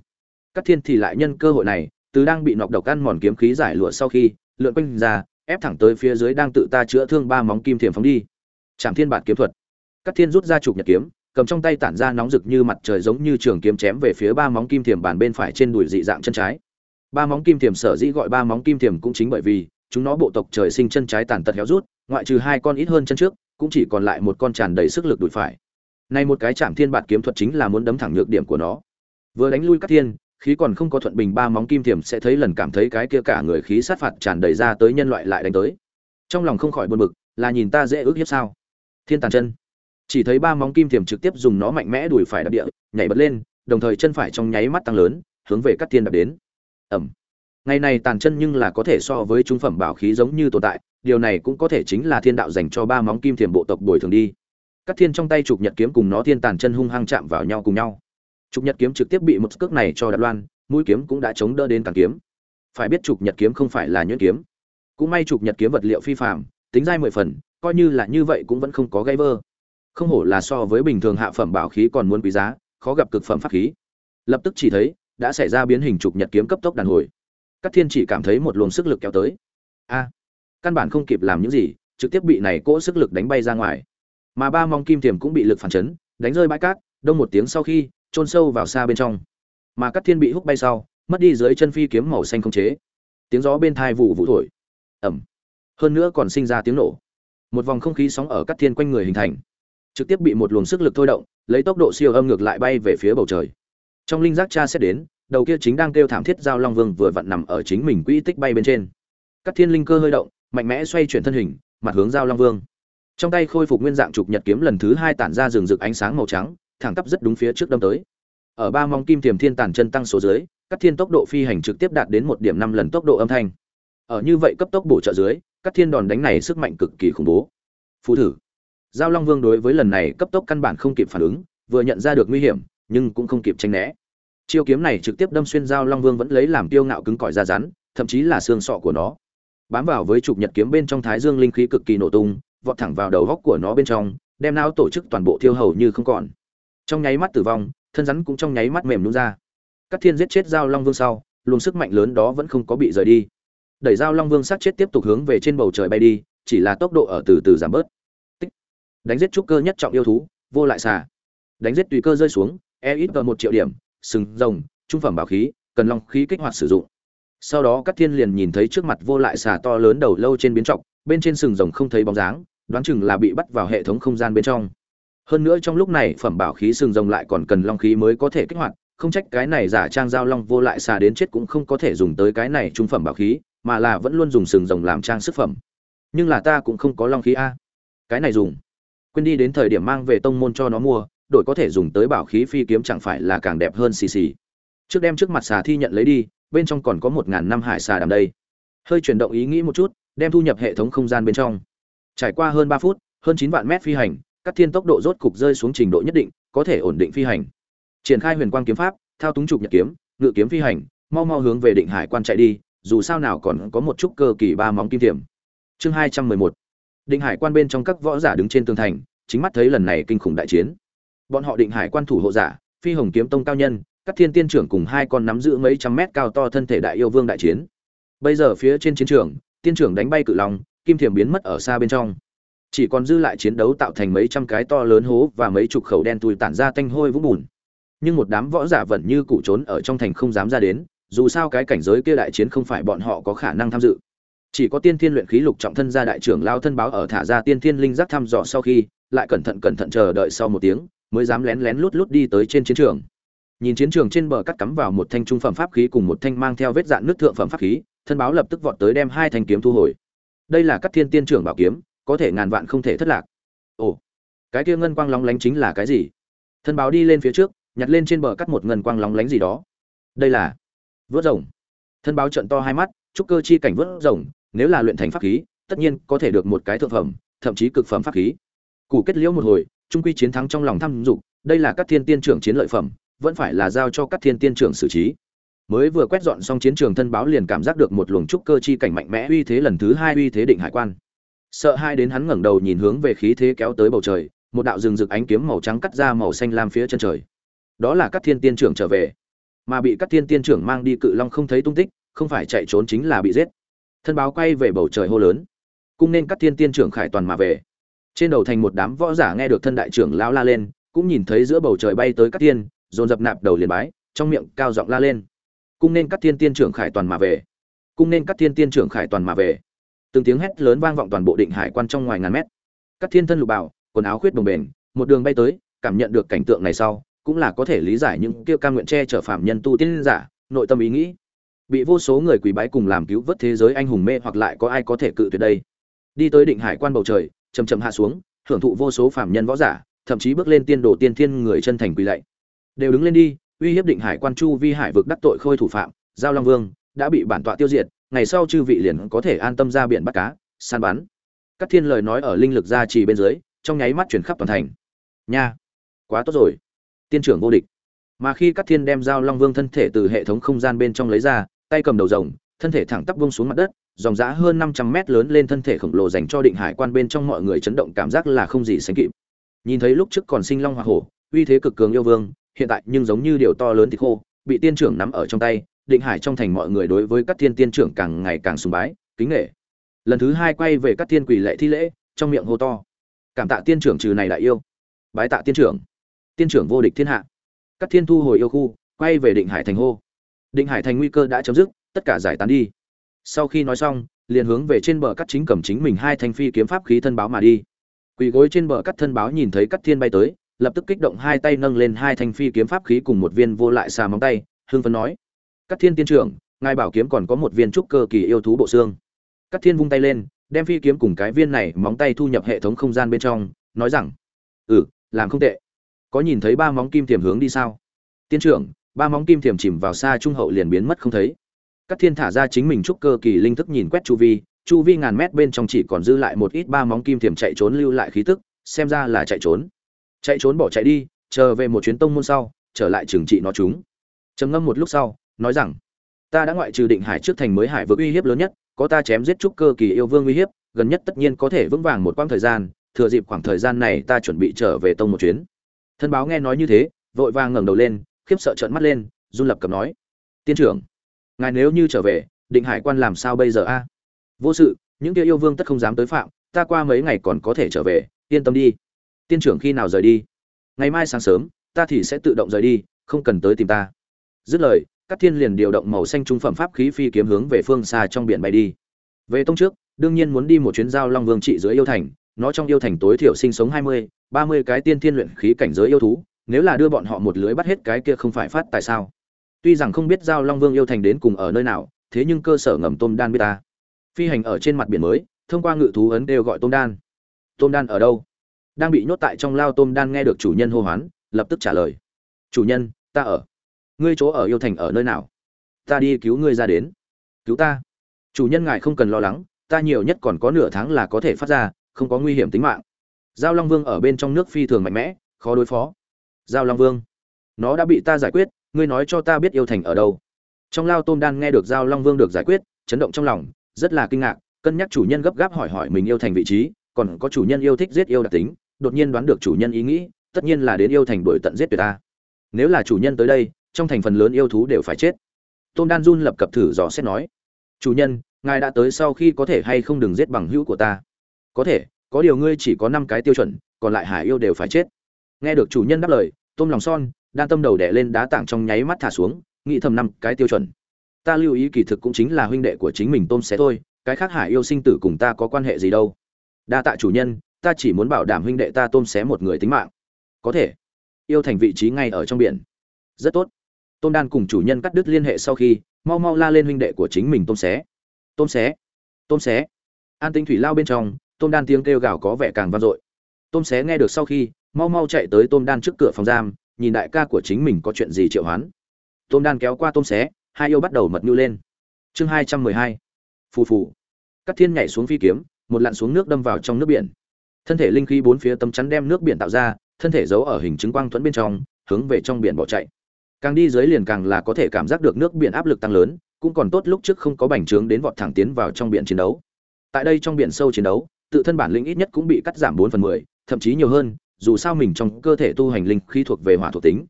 các thiên thì lại nhân cơ hội này từ đang bị nọc độc ăn mòn kiếm khí giải lụa sau khi lượn quanh ra ép thẳng tới phía dưới đang tự ta chữa thương ba móng kim thiềm phóng đi Trảm Thiên Bản kiếm thuật. Cát Thiên rút ra chụp nhật kiếm, cầm trong tay tản ra nóng rực như mặt trời giống như trường kiếm chém về phía ba móng kim thiềm bản bên phải trên đùi dị dạng chân trái. Ba móng kim thiềm sở dĩ gọi ba móng kim thiềm cũng chính bởi vì chúng nó bộ tộc trời sinh chân trái tàn tật héo rút, ngoại trừ hai con ít hơn chân trước, cũng chỉ còn lại một con tràn đầy sức lực đùi phải. Nay một cái Trảm Thiên Bản kiếm thuật chính là muốn đấm thẳng nhược điểm của nó. Vừa đánh lui các Thiên, khí còn không có thuận bình ba móng kim tiềm sẽ thấy lần cảm thấy cái kia cả người khí sát phạt tràn đầy ra tới nhân loại lại đánh tới. Trong lòng không khỏi buồn bực, là nhìn ta dễ ước hiếp sao? thiên tàn chân chỉ thấy ba móng kim tiềm trực tiếp dùng nó mạnh mẽ đuổi phải đạp địa nhảy bật lên đồng thời chân phải trong nháy mắt tăng lớn hướng về các thiên đạp đến ẩm ngày này tàn chân nhưng là có thể so với trung phẩm bảo khí giống như tồn tại điều này cũng có thể chính là thiên đạo dành cho ba móng kim thiềm bộ tộc bồi thường đi. Các thiên trong tay trục nhật kiếm cùng nó thiên tàn chân hung hăng chạm vào nhau cùng nhau. Trục nhật kiếm trực tiếp bị một cước này cho đạp loan, mũi kiếm cũng đã chống đỡ đến tàn kiếm. Phải biết trục nhật kiếm không phải là nhuyễn kiếm. Cũng may trục nhật kiếm vật liệu phi phạm tính dai mười phần, coi như là như vậy cũng vẫn không có gây vơ không hổ là so với bình thường hạ phẩm bảo khí còn muốn quý giá, khó gặp cực phẩm pháp khí. Lập tức chỉ thấy, đã xảy ra biến hình trục nhật kiếm cấp tốc đàn hồi. Các thiên chỉ cảm thấy một luồng sức lực kéo tới. A! Căn bản không kịp làm những gì, trực tiếp bị này cỗ sức lực đánh bay ra ngoài. Mà ba mong kim tiềm cũng bị lực phản chấn, đánh rơi bãi cát, đông một tiếng sau khi, chôn sâu vào xa bên trong. Mà các thiên bị hút bay sau, mất đi dưới chân phi kiếm màu xanh không chế. Tiếng gió bên thai vụ vụ thổi. Ẩm. Hơn nữa còn sinh ra tiếng nổ. Một vòng không khí sóng ở các thiên quanh người hình thành. Trực tiếp bị một luồng sức lực thôi động, lấy tốc độ siêu âm ngược lại bay về phía bầu trời. Trong linh giác cha sẽ đến, đầu kia chính đang kêu thảm thiết giao long vương vừa vặn nằm ở chính mình quỹ tích bay bên trên. Các thiên linh cơ hơi động mạnh mẽ xoay chuyển thân hình, mặt hướng giao long vương. Trong tay khôi phục nguyên dạng trục nhật kiếm lần thứ hai tản ra rừng rực ánh sáng màu trắng, thẳng tắp rất đúng phía trước đâm tới. Ở ba mong kim tiềm thiên tàn chân tăng số dưới các thiên tốc độ phi hành trực tiếp đạt đến một điểm năm lần tốc độ âm thanh. Ở như vậy cấp tốc bổ trợ dưới các thiên đòn đánh này sức mạnh cực kỳ khủng bố. Phú thử. Giao long vương đối với lần này cấp tốc căn bản không kịp phản ứng, vừa nhận ra được nguy hiểm, nhưng cũng không kịp tranh né. Chiêu kiếm này trực tiếp đâm xuyên giao long vương vẫn lấy làm tiêu ngạo cứng cỏi ra rắn, thậm chí là xương sọ của nó bám vào với trục nhật kiếm bên trong thái dương linh khí cực kỳ nổ tung, vọt thẳng vào đầu góc của nó bên trong, đem não tổ chức toàn bộ thiêu hầu như không còn. Trong nháy mắt tử vong, thân rắn cũng trong nháy mắt mềm nhún ra. Các thiên giết chết giao long vương sau, luồng sức mạnh lớn đó vẫn không có bị rời đi. Đẩy giao long vương sát chết tiếp tục hướng về trên bầu trời bay đi, chỉ là tốc độ ở từ từ giảm bớt. Tích. đánh giết trúc cơ nhất trọng yêu thú, vô lại xà. Đánh giết tùy cơ rơi xuống e ít gần một triệu điểm, sừng rồng, trung phẩm bảo khí, cần long khí kích hoạt sử dụng sau đó các thiên liền nhìn thấy trước mặt vô lại xà to lớn đầu lâu trên biến trọc, bên trên sừng rồng không thấy bóng dáng, đoán chừng là bị bắt vào hệ thống không gian bên trong. Hơn nữa trong lúc này phẩm bảo khí sừng rồng lại còn cần long khí mới có thể kích hoạt, không trách cái này giả trang giao long vô lại xà đến chết cũng không có thể dùng tới cái này trung phẩm bảo khí, mà là vẫn luôn dùng sừng rồng làm trang sức phẩm. Nhưng là ta cũng không có long khí a. Cái này dùng. Quên đi đến thời điểm mang về tông môn cho nó mua, đổi có thể dùng tới bảo khí phi kiếm chẳng phải là càng đẹp hơn xì xì. Trước đem trước mặt xà thi nhận lấy đi bên trong còn có một ngàn năm hải xà đàm đây. Hơi chuyển động ý nghĩ một chút, đem thu nhập hệ thống không gian bên trong. Trải qua hơn ba phút, hơn chín vạn mét phi hành, các thiên tốc độ rốt cục rơi xuống trình độ nhất định, có thể ổn định phi hành. Triển khai huyền quang kiếm pháp, thao túng trục nhật kiếm, ngự kiếm phi hành, mau mau hướng về định hải quan chạy đi, dù sao nào còn có một chút cơ kỳ ba móng kim tiềm. Chương hai trăm mười một. Định hải quan bên trong các võ giả đứng trên tường thành, chính mắt thấy lần này kinh khủng đại chiến. Bọn họ định hải quan thủ hộ giả, phi hồng kiếm tông cao nhân các thiên tiên trưởng cùng hai con nắm giữ mấy trăm mét cao to thân thể đại yêu vương đại chiến. Bây giờ phía trên chiến trường, tiên trưởng đánh bay cự long, kim thiềm biến mất ở xa bên trong. Chỉ còn dư lại chiến đấu tạo thành mấy trăm cái to lớn hố và mấy chục khẩu đen tùi tản ra tanh hôi vũng bùn. Nhưng một đám võ giả vẫn như cụ trốn ở trong thành không dám ra đến, dù sao cái cảnh giới kia đại chiến không phải bọn họ có khả năng tham dự. Chỉ có tiên thiên luyện khí lục trọng thân gia đại trưởng lao thân báo ở thả ra tiên thiên linh giác thăm dò sau khi, lại cẩn thận cẩn thận chờ đợi sau một tiếng, mới dám lén lén lút lút đi tới trên chiến trường nhìn chiến trường trên bờ cắt cắm vào một thanh trung phẩm pháp khí cùng một thanh mang theo vết dạn nước thượng phẩm pháp khí, thân báo lập tức vọt tới đem hai thanh kiếm thu hồi. Đây là các thiên tiên trưởng bảo kiếm, có thể ngàn vạn không thể thất lạc. Ồ, cái kia ngân quang lóng lánh chính là cái gì? Thân báo đi lên phía trước, nhặt lên trên bờ cắt một ngân quang lóng lánh gì đó. Đây là vớt rồng. Thân báo trận to hai mắt trúc cơ chi cảnh vớt rồng, nếu là luyện thành pháp khí, tất nhiên có thể được một cái thượng phẩm, thậm chí cực phẩm pháp khí. Củ kết liễu một hồi, trung quy chiến thắng trong lòng tham dục, đây là các thiên tiên trưởng chiến lợi phẩm vẫn phải là giao cho các thiên tiên trưởng xử trí. Mới vừa quét dọn xong chiến trường thân báo liền cảm giác được một luồng trúc cơ chi cảnh mạnh mẽ uy thế lần thứ hai uy thế định hải quan. Sợ hai đến hắn ngẩng đầu nhìn hướng về khí thế kéo tới bầu trời, một đạo rừng rực ánh kiếm màu trắng cắt ra màu xanh lam phía chân trời. Đó là các thiên tiên trưởng trở về. Mà bị các thiên tiên trưởng mang đi cự long không thấy tung tích, không phải chạy trốn chính là bị giết. Thân báo quay về bầu trời hô lớn. Cung nên các thiên tiên trưởng khải toàn mà về. Trên đầu thành một đám võ giả nghe được thân đại trưởng lão la lên, cũng nhìn thấy giữa bầu trời bay tới các tiên dồn dập nạp đầu liền bái, trong miệng cao giọng la lên. Cung nên các thiên tiên trưởng khải toàn mà về. Cung nên các thiên tiên trưởng khải toàn mà về. Từng tiếng hét lớn vang vọng toàn bộ định hải quan trong ngoài ngàn mét. Các thiên thân lục bảo quần áo khuyết đồng bền một đường bay tới, cảm nhận được cảnh tượng này sau, cũng là có thể lý giải những kia ca nguyện che chở phạm nhân tu tiên giả, nội tâm ý nghĩ. Bị vô số người quỳ bái cùng làm cứu vớt thế giới anh hùng mê hoặc lại có ai có thể cự tuyệt đây? Đi tới định hải quan bầu trời chầm chầm hạ xuống, hưởng thụ vô số phạm nhân võ giả, thậm chí bước lên tiên đồ tiên thiên người chân thành quỳ lạy đều đứng lên đi, uy hiếp định hải quan chu vi hải vực đắc tội khôi thủ phạm, giao long vương, đã bị bản tọa tiêu diệt, ngày sau chư vị liền có thể an tâm ra biển bắt cá, săn bắn. Các thiên lời nói ở linh lực gia trì bên dưới, trong nháy mắt chuyển khắp toàn thành. Nha, quá tốt rồi. Tiên trưởng vô địch. Mà khi các thiên đem giao long vương thân thể từ hệ thống không gian bên trong lấy ra, tay cầm đầu rồng, thân thể thẳng tắp vông xuống mặt đất, dòng giã hơn năm trăm mét lớn lên thân thể khổng lồ dành cho định hải quan bên trong mọi người chấn động cảm giác là không gì sánh kịp. Nhìn thấy lúc trước còn sinh long hoa hổ, uy thế cực cường yêu vương hiện tại nhưng giống như điều to lớn thì khô, bị tiên trưởng nắm ở trong tay, định hải trong thành mọi người đối với các thiên tiên trưởng càng ngày càng sùng bái, kính nghệ lần thứ hai quay về các thiên quỷ lệ thi lễ, trong miệng hô to. Cảm tạ tiên trưởng trừ này đại yêu. Bái tạ tiên trưởng. Tiên trưởng vô địch thiên hạ. Các thiên thu hồi yêu khu, quay về định hải thành hô. Định hải thành nguy cơ đã chấm dứt, tất cả giải tán đi. Sau khi nói xong, liền hướng về trên bờ cắt chính cầm chính mình hai thanh phi kiếm pháp khí thân báo mà đi. Quỳ gối trên bờ cắt thân báo nhìn thấy cắt thiên bay tới lập tức kích động hai tay nâng lên hai thanh phi kiếm pháp khí cùng một viên vô lại xà móng tay hương phấn nói cắt thiên tiên trưởng, ngài bảo kiếm còn có một viên trúc cơ kỳ yêu thú bộ xương. Cắt thiên vung tay lên, đem phi kiếm cùng cái viên này móng tay thu nhập hệ thống không gian bên trong, nói rằng ừ làm không tệ. Có nhìn thấy ba móng kim tiềm hướng đi sao? Tiên trưởng, ba móng kim tiềm chìm vào xa trung hậu liền biến mất không thấy. Các thiên thả ra chính mình trúc cơ kỳ linh thức nhìn quét chu vi chu vi ngàn mét bên trong chỉ còn dư lại một ít ba móng kim tiềm chạy trốn lưu lại khí tức, xem ra là chạy trốn chạy trốn bỏ chạy đi, chờ về một chuyến tông môn sau, trở lại trừng trị nó chúng. Trầm ngâm một lúc sau, nói rằng, ta đã ngoại trừ định hải trước thành mới hải vực uy hiếp lớn nhất, có ta chém giết trúc cơ kỳ yêu vương uy hiếp, gần nhất tất nhiên có thể vững vàng một quãng thời gian, thừa dịp khoảng thời gian này ta chuẩn bị trở về tông một chuyến. Thân báo nghe nói như thế, vội vàng ngẩng đầu lên, khiếp sợ trợn mắt lên, run lập cập nói, tiên trưởng, ngài nếu như trở về, định hải quan làm sao bây giờ a? Vô sự, những kia yêu vương tất không dám tới phạm, ta qua mấy ngày còn có thể trở về, yên tâm đi tiên trưởng khi nào rời đi? Ngày mai sáng sớm, ta thì sẽ tự động rời đi, không cần tới tìm ta. Dứt lời, các thiên liền điều động màu xanh trung phẩm pháp khí phi kiếm hướng về phương xa trong biển bay đi. Về tông trước, đương nhiên muốn đi một chuyến giao long vương trị dưới yêu thành, nó trong yêu thành tối thiểu sinh sống hai mươi, ba mươi cái tiên thiên luyện khí cảnh giới yêu thú, nếu là đưa bọn họ một lưới bắt hết cái kia không phải phát tại sao? Tuy rằng không biết giao long vương yêu thành đến cùng ở nơi nào, thế nhưng cơ sở ngầm tôm đan biết ta. Phi hành ở trên mặt biển mới, thông qua ngự thú ấn đều gọi tôm đan. Tôm đan ở đâu? Đang bị nhốt tại trong lao tôm đan nghe được chủ nhân hô hoán, lập tức trả lời. Chủ nhân, ta ở. Ngươi chỗ ở yêu thành ở nơi nào? Ta đi cứu ngươi ra đến. Cứu ta? Chủ nhân ngài không cần lo lắng, ta nhiều nhất còn có nửa tháng là có thể phát ra, không có nguy hiểm tính mạng. Giao long vương ở bên trong nước phi thường mạnh mẽ, khó đối phó. Giao long vương, nó đã bị ta giải quyết, ngươi nói cho ta biết yêu thành ở đâu. Trong lao tôm đan nghe được giao long vương được giải quyết, chấn động trong lòng, rất là kinh ngạc, cân nhắc chủ nhân gấp gáp hỏi hỏi mình yêu thành vị trí, còn có chủ nhân yêu thích giết yêu đặc tính đột nhiên đoán được chủ nhân ý nghĩ, tất nhiên là đến yêu thành đuổi tận giết tuyệt ta. Nếu là chủ nhân tới đây, trong thành phần lớn yêu thú đều phải chết. Tôm đan run lập cập thử dò xét nói, chủ nhân, ngài đã tới sau khi có thể hay không đừng giết bằng hữu của ta? Có thể, có điều ngươi chỉ có năm cái tiêu chuẩn, còn lại hải yêu đều phải chết. Nghe được chủ nhân đáp lời tôm lòng son đan tâm đầu đẻ lên đá tảng trong nháy mắt thả xuống, nghĩ thầm năm cái tiêu chuẩn. Ta lưu ý kỳ thực cũng chính là huynh đệ của chính mình tôm xé thôi, cái khác hải yêu sinh tử cùng ta có quan hệ gì đâu. Đa tạ chủ nhân ta chỉ muốn bảo đảm huynh đệ ta tôm xé một người tính mạng. Có thể. Yêu thành vị trí ngay ở trong biển. Rất tốt. Tôm đan cùng chủ nhân cắt đứt liên hệ sau khi, mau mau la lên huynh đệ của chính mình tôm xé. Tôm xé. Tôm xé. An tinh thủy lao bên trong, tôm đan tiếng kêu gào có vẻ càng vang dội. Tôm xé nghe được sau khi, mau mau chạy tới tôm đan trước cửa phòng giam, nhìn đại ca của chính mình có chuyện gì triệu hoán. Tôm đan kéo qua tôm xé, hai yêu bắt đầu mật nhu lên. Chương hai trăm mười hai. Phù phù. Cắt thiên nhảy xuống phi kiếm, một lặn xuống nước đâm vào trong nước biển thân thể linh khí bốn phía tấm chắn đem nước biển tạo ra, thân thể giấu ở hình chứng quang thuẫn bên trong, hướng về trong biển bỏ chạy. Càng đi dưới liền càng là có thể cảm giác được nước biển áp lực tăng lớn, cũng còn tốt lúc trước không có bành trướng đến vọt thẳng tiến vào trong biển chiến đấu. Tại đây trong biển sâu chiến đấu, tự thân bản lĩnh ít nhất cũng bị cắt giảm bốn phần mười, thậm chí nhiều hơn, dù sao mình trong cơ thể tu hành linh khí thuộc về hỏa thuộc tính.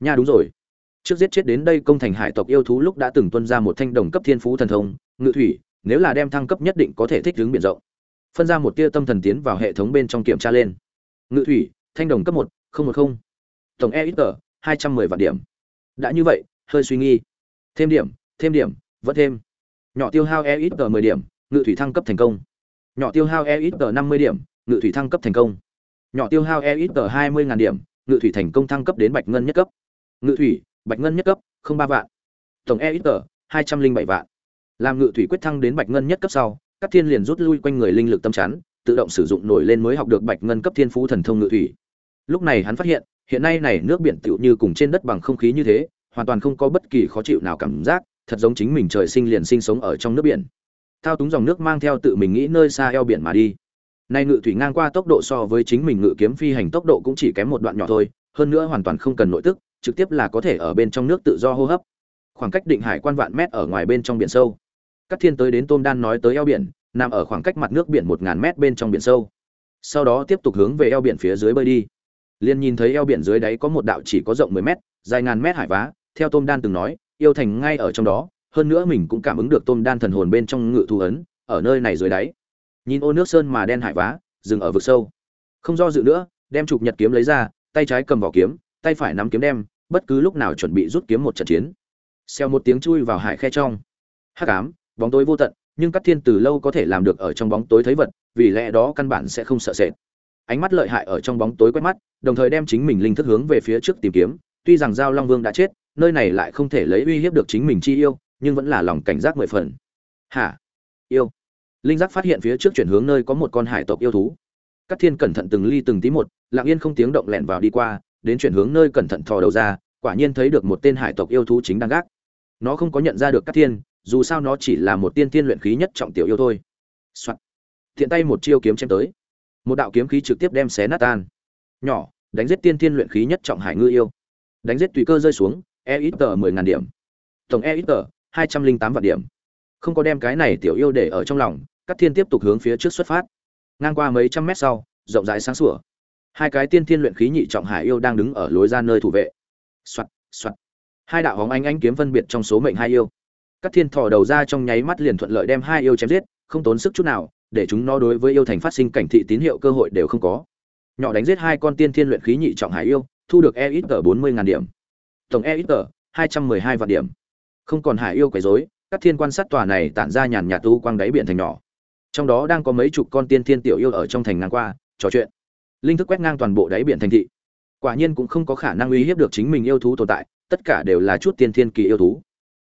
Nha đúng rồi. Trước giết chết đến đây công thành hải tộc yêu thú lúc đã từng tuân ra một thanh đồng cấp thiên phú thần thông, ngự thủy, nếu là đem thăng cấp nhất định có thể thích ứng biển rộng phân ra một tia tâm thần tiến vào hệ thống bên trong kiểm tra lên. Ngự thủy, thanh đồng cấp một, không một không. Tổng e ít tờ hai trăm mười vạn điểm. Đã như vậy, hơi suy nghi. Thêm điểm thêm điểm, vẫn thêm. Nhỏ tiêu hao e ít tờ mười điểm, ngự thủy thăng cấp thành công. Nhỏ tiêu hao e ít tờ năm mươi điểm, ngự thủy thăng cấp thành công. Nhỏ tiêu hao e ít tờ hai mươi ngàn điểm, ngự thủy thành công thăng cấp đến bạch ngân nhất cấp. Ngự thủy, bạch ngân nhất cấp, không ba vạn. Tổng e ít tờ hai trăm linh bảy vạn. Làm ngự thủy quyết thăng đến bạch ngân nhất cấp sau các thiên liền rút lui quanh người linh lực tâm chắn, tự động sử dụng nổi lên mới học được bạch ngân cấp thiên phú thần thông ngự thủy. Lúc này hắn phát hiện hiện nay này nước biển tựu như cùng trên đất bằng không khí như thế, hoàn toàn không có bất kỳ khó chịu nào cảm giác, thật giống chính mình trời sinh liền sinh sống ở trong nước biển. Thao túng dòng nước mang theo tự mình nghĩ nơi xa eo biển mà đi. Nay ngự thủy ngang qua tốc độ so với chính mình ngự kiếm phi hành tốc độ cũng chỉ kém một đoạn nhỏ thôi, hơn nữa hoàn toàn không cần nội tức, trực tiếp là có thể ở bên trong nước tự do hô hấp. Khoảng cách định hải quan vạn mét ở ngoài bên trong biển sâu. Các thiên tới đến tôm đan nói tới eo biển nằm ở khoảng cách mặt nước biển một ngàn mét bên trong biển sâu. Sau đó tiếp tục hướng về eo biển phía dưới bơi đi. Liền nhìn thấy eo biển dưới đáy có một đạo chỉ có rộng mười mét, dài ngàn mét hải vá, theo tôm đan từng nói, yêu thành ngay ở trong đó, hơn nữa mình cũng cảm ứng được tôm đan thần hồn bên trong ngự thu ấn, ở nơi này dưới đáy. Nhìn ô nước sơn mà đen hải vá, dừng ở vực sâu. Không do dự nữa, đem chụp nhật kiếm lấy ra, tay trái cầm vỏ kiếm, tay phải nắm kiếm đem, bất cứ lúc nào chuẩn bị rút kiếm một trận chiến. Xeo một tiếng chui vào hải khe trong. Hắc ám, bóng tối vô tận nhưng Cát thiên từ lâu có thể làm được ở trong bóng tối thấy vật, vì lẽ đó căn bản sẽ không sợ sệt. Ánh mắt lợi hại ở trong bóng tối quét mắt, đồng thời đem chính mình linh thức hướng về phía trước tìm kiếm, tuy rằng giao long vương đã chết, nơi này lại không thể lấy uy hiếp được chính mình chi yêu, nhưng vẫn là lòng cảnh giác mười phần. Hả? Yêu. Linh giác phát hiện phía trước chuyển hướng nơi có một con hải tộc yêu thú. Cát thiên cẩn thận từng ly từng tí một, lặng yên không tiếng động lẹn vào đi qua, đến chuyển hướng nơi cẩn thận thò đầu ra, quả nhiên thấy được một tên hải tộc yêu thú chính đang gác. Nó không có nhận ra được Cát thiên dù sao nó chỉ là một tiên tiên luyện khí nhất trọng tiểu yêu thôi. Soạn. thiện tay một chiêu kiếm chém tới. Một đạo kiếm khí trực tiếp đem xé nát tan. Nhỏ, đánh giết tiên tiên luyện khí nhất trọng hải ngư yêu. Đánh giết tùy cơ rơi xuống e ít tờ mười ngàn điểm. Tổng e ít tờ, hai trăm linh tám vạn điểm. Không có đem cái này tiểu yêu để ở trong lòng, các thiên tiếp tục hướng phía trước xuất phát. Ngang qua mấy trăm mét sau, rộng rãi sáng sủa. Hai cái tiên thiên luyện khí nhị trọng hải yêu đang đứng ở lối ra nơi thủ vệ. Soạt soạt. Hai đạo hóng ánh ánh kiếm phân biệt trong số mệnh hai yêu các thiên thò đầu ra trong nháy mắt liền thuận lợi đem hai yêu chém giết, không tốn sức chút nào, để chúng nó đối với yêu thành phát sinh cảnh thị tín hiệu cơ hội đều không có. Nhỏ đánh giết hai con tiên thiên luyện khí nhị trọng hải yêu, thu được e ít tờ bốn mươi ngàn điểm. Tổng e ít tờ, hai trăm mười hai vạn điểm. Không còn hải yêu quấy rối các thiên quan sát tòa này tản ra nhàn nhạt tu quang đáy biển thành nhỏ. Trong đó đang có mấy chục con tiên thiên tiểu yêu ở trong thành ngang qua, trò chuyện. Linh thức quét ngang toàn bộ đáy biển thành thị. Quả nhiên cũng không có khả năng uy hiếp được chính mình yêu thú tồn tại, tất cả đều là chút tiên thiên kỳ yêu thú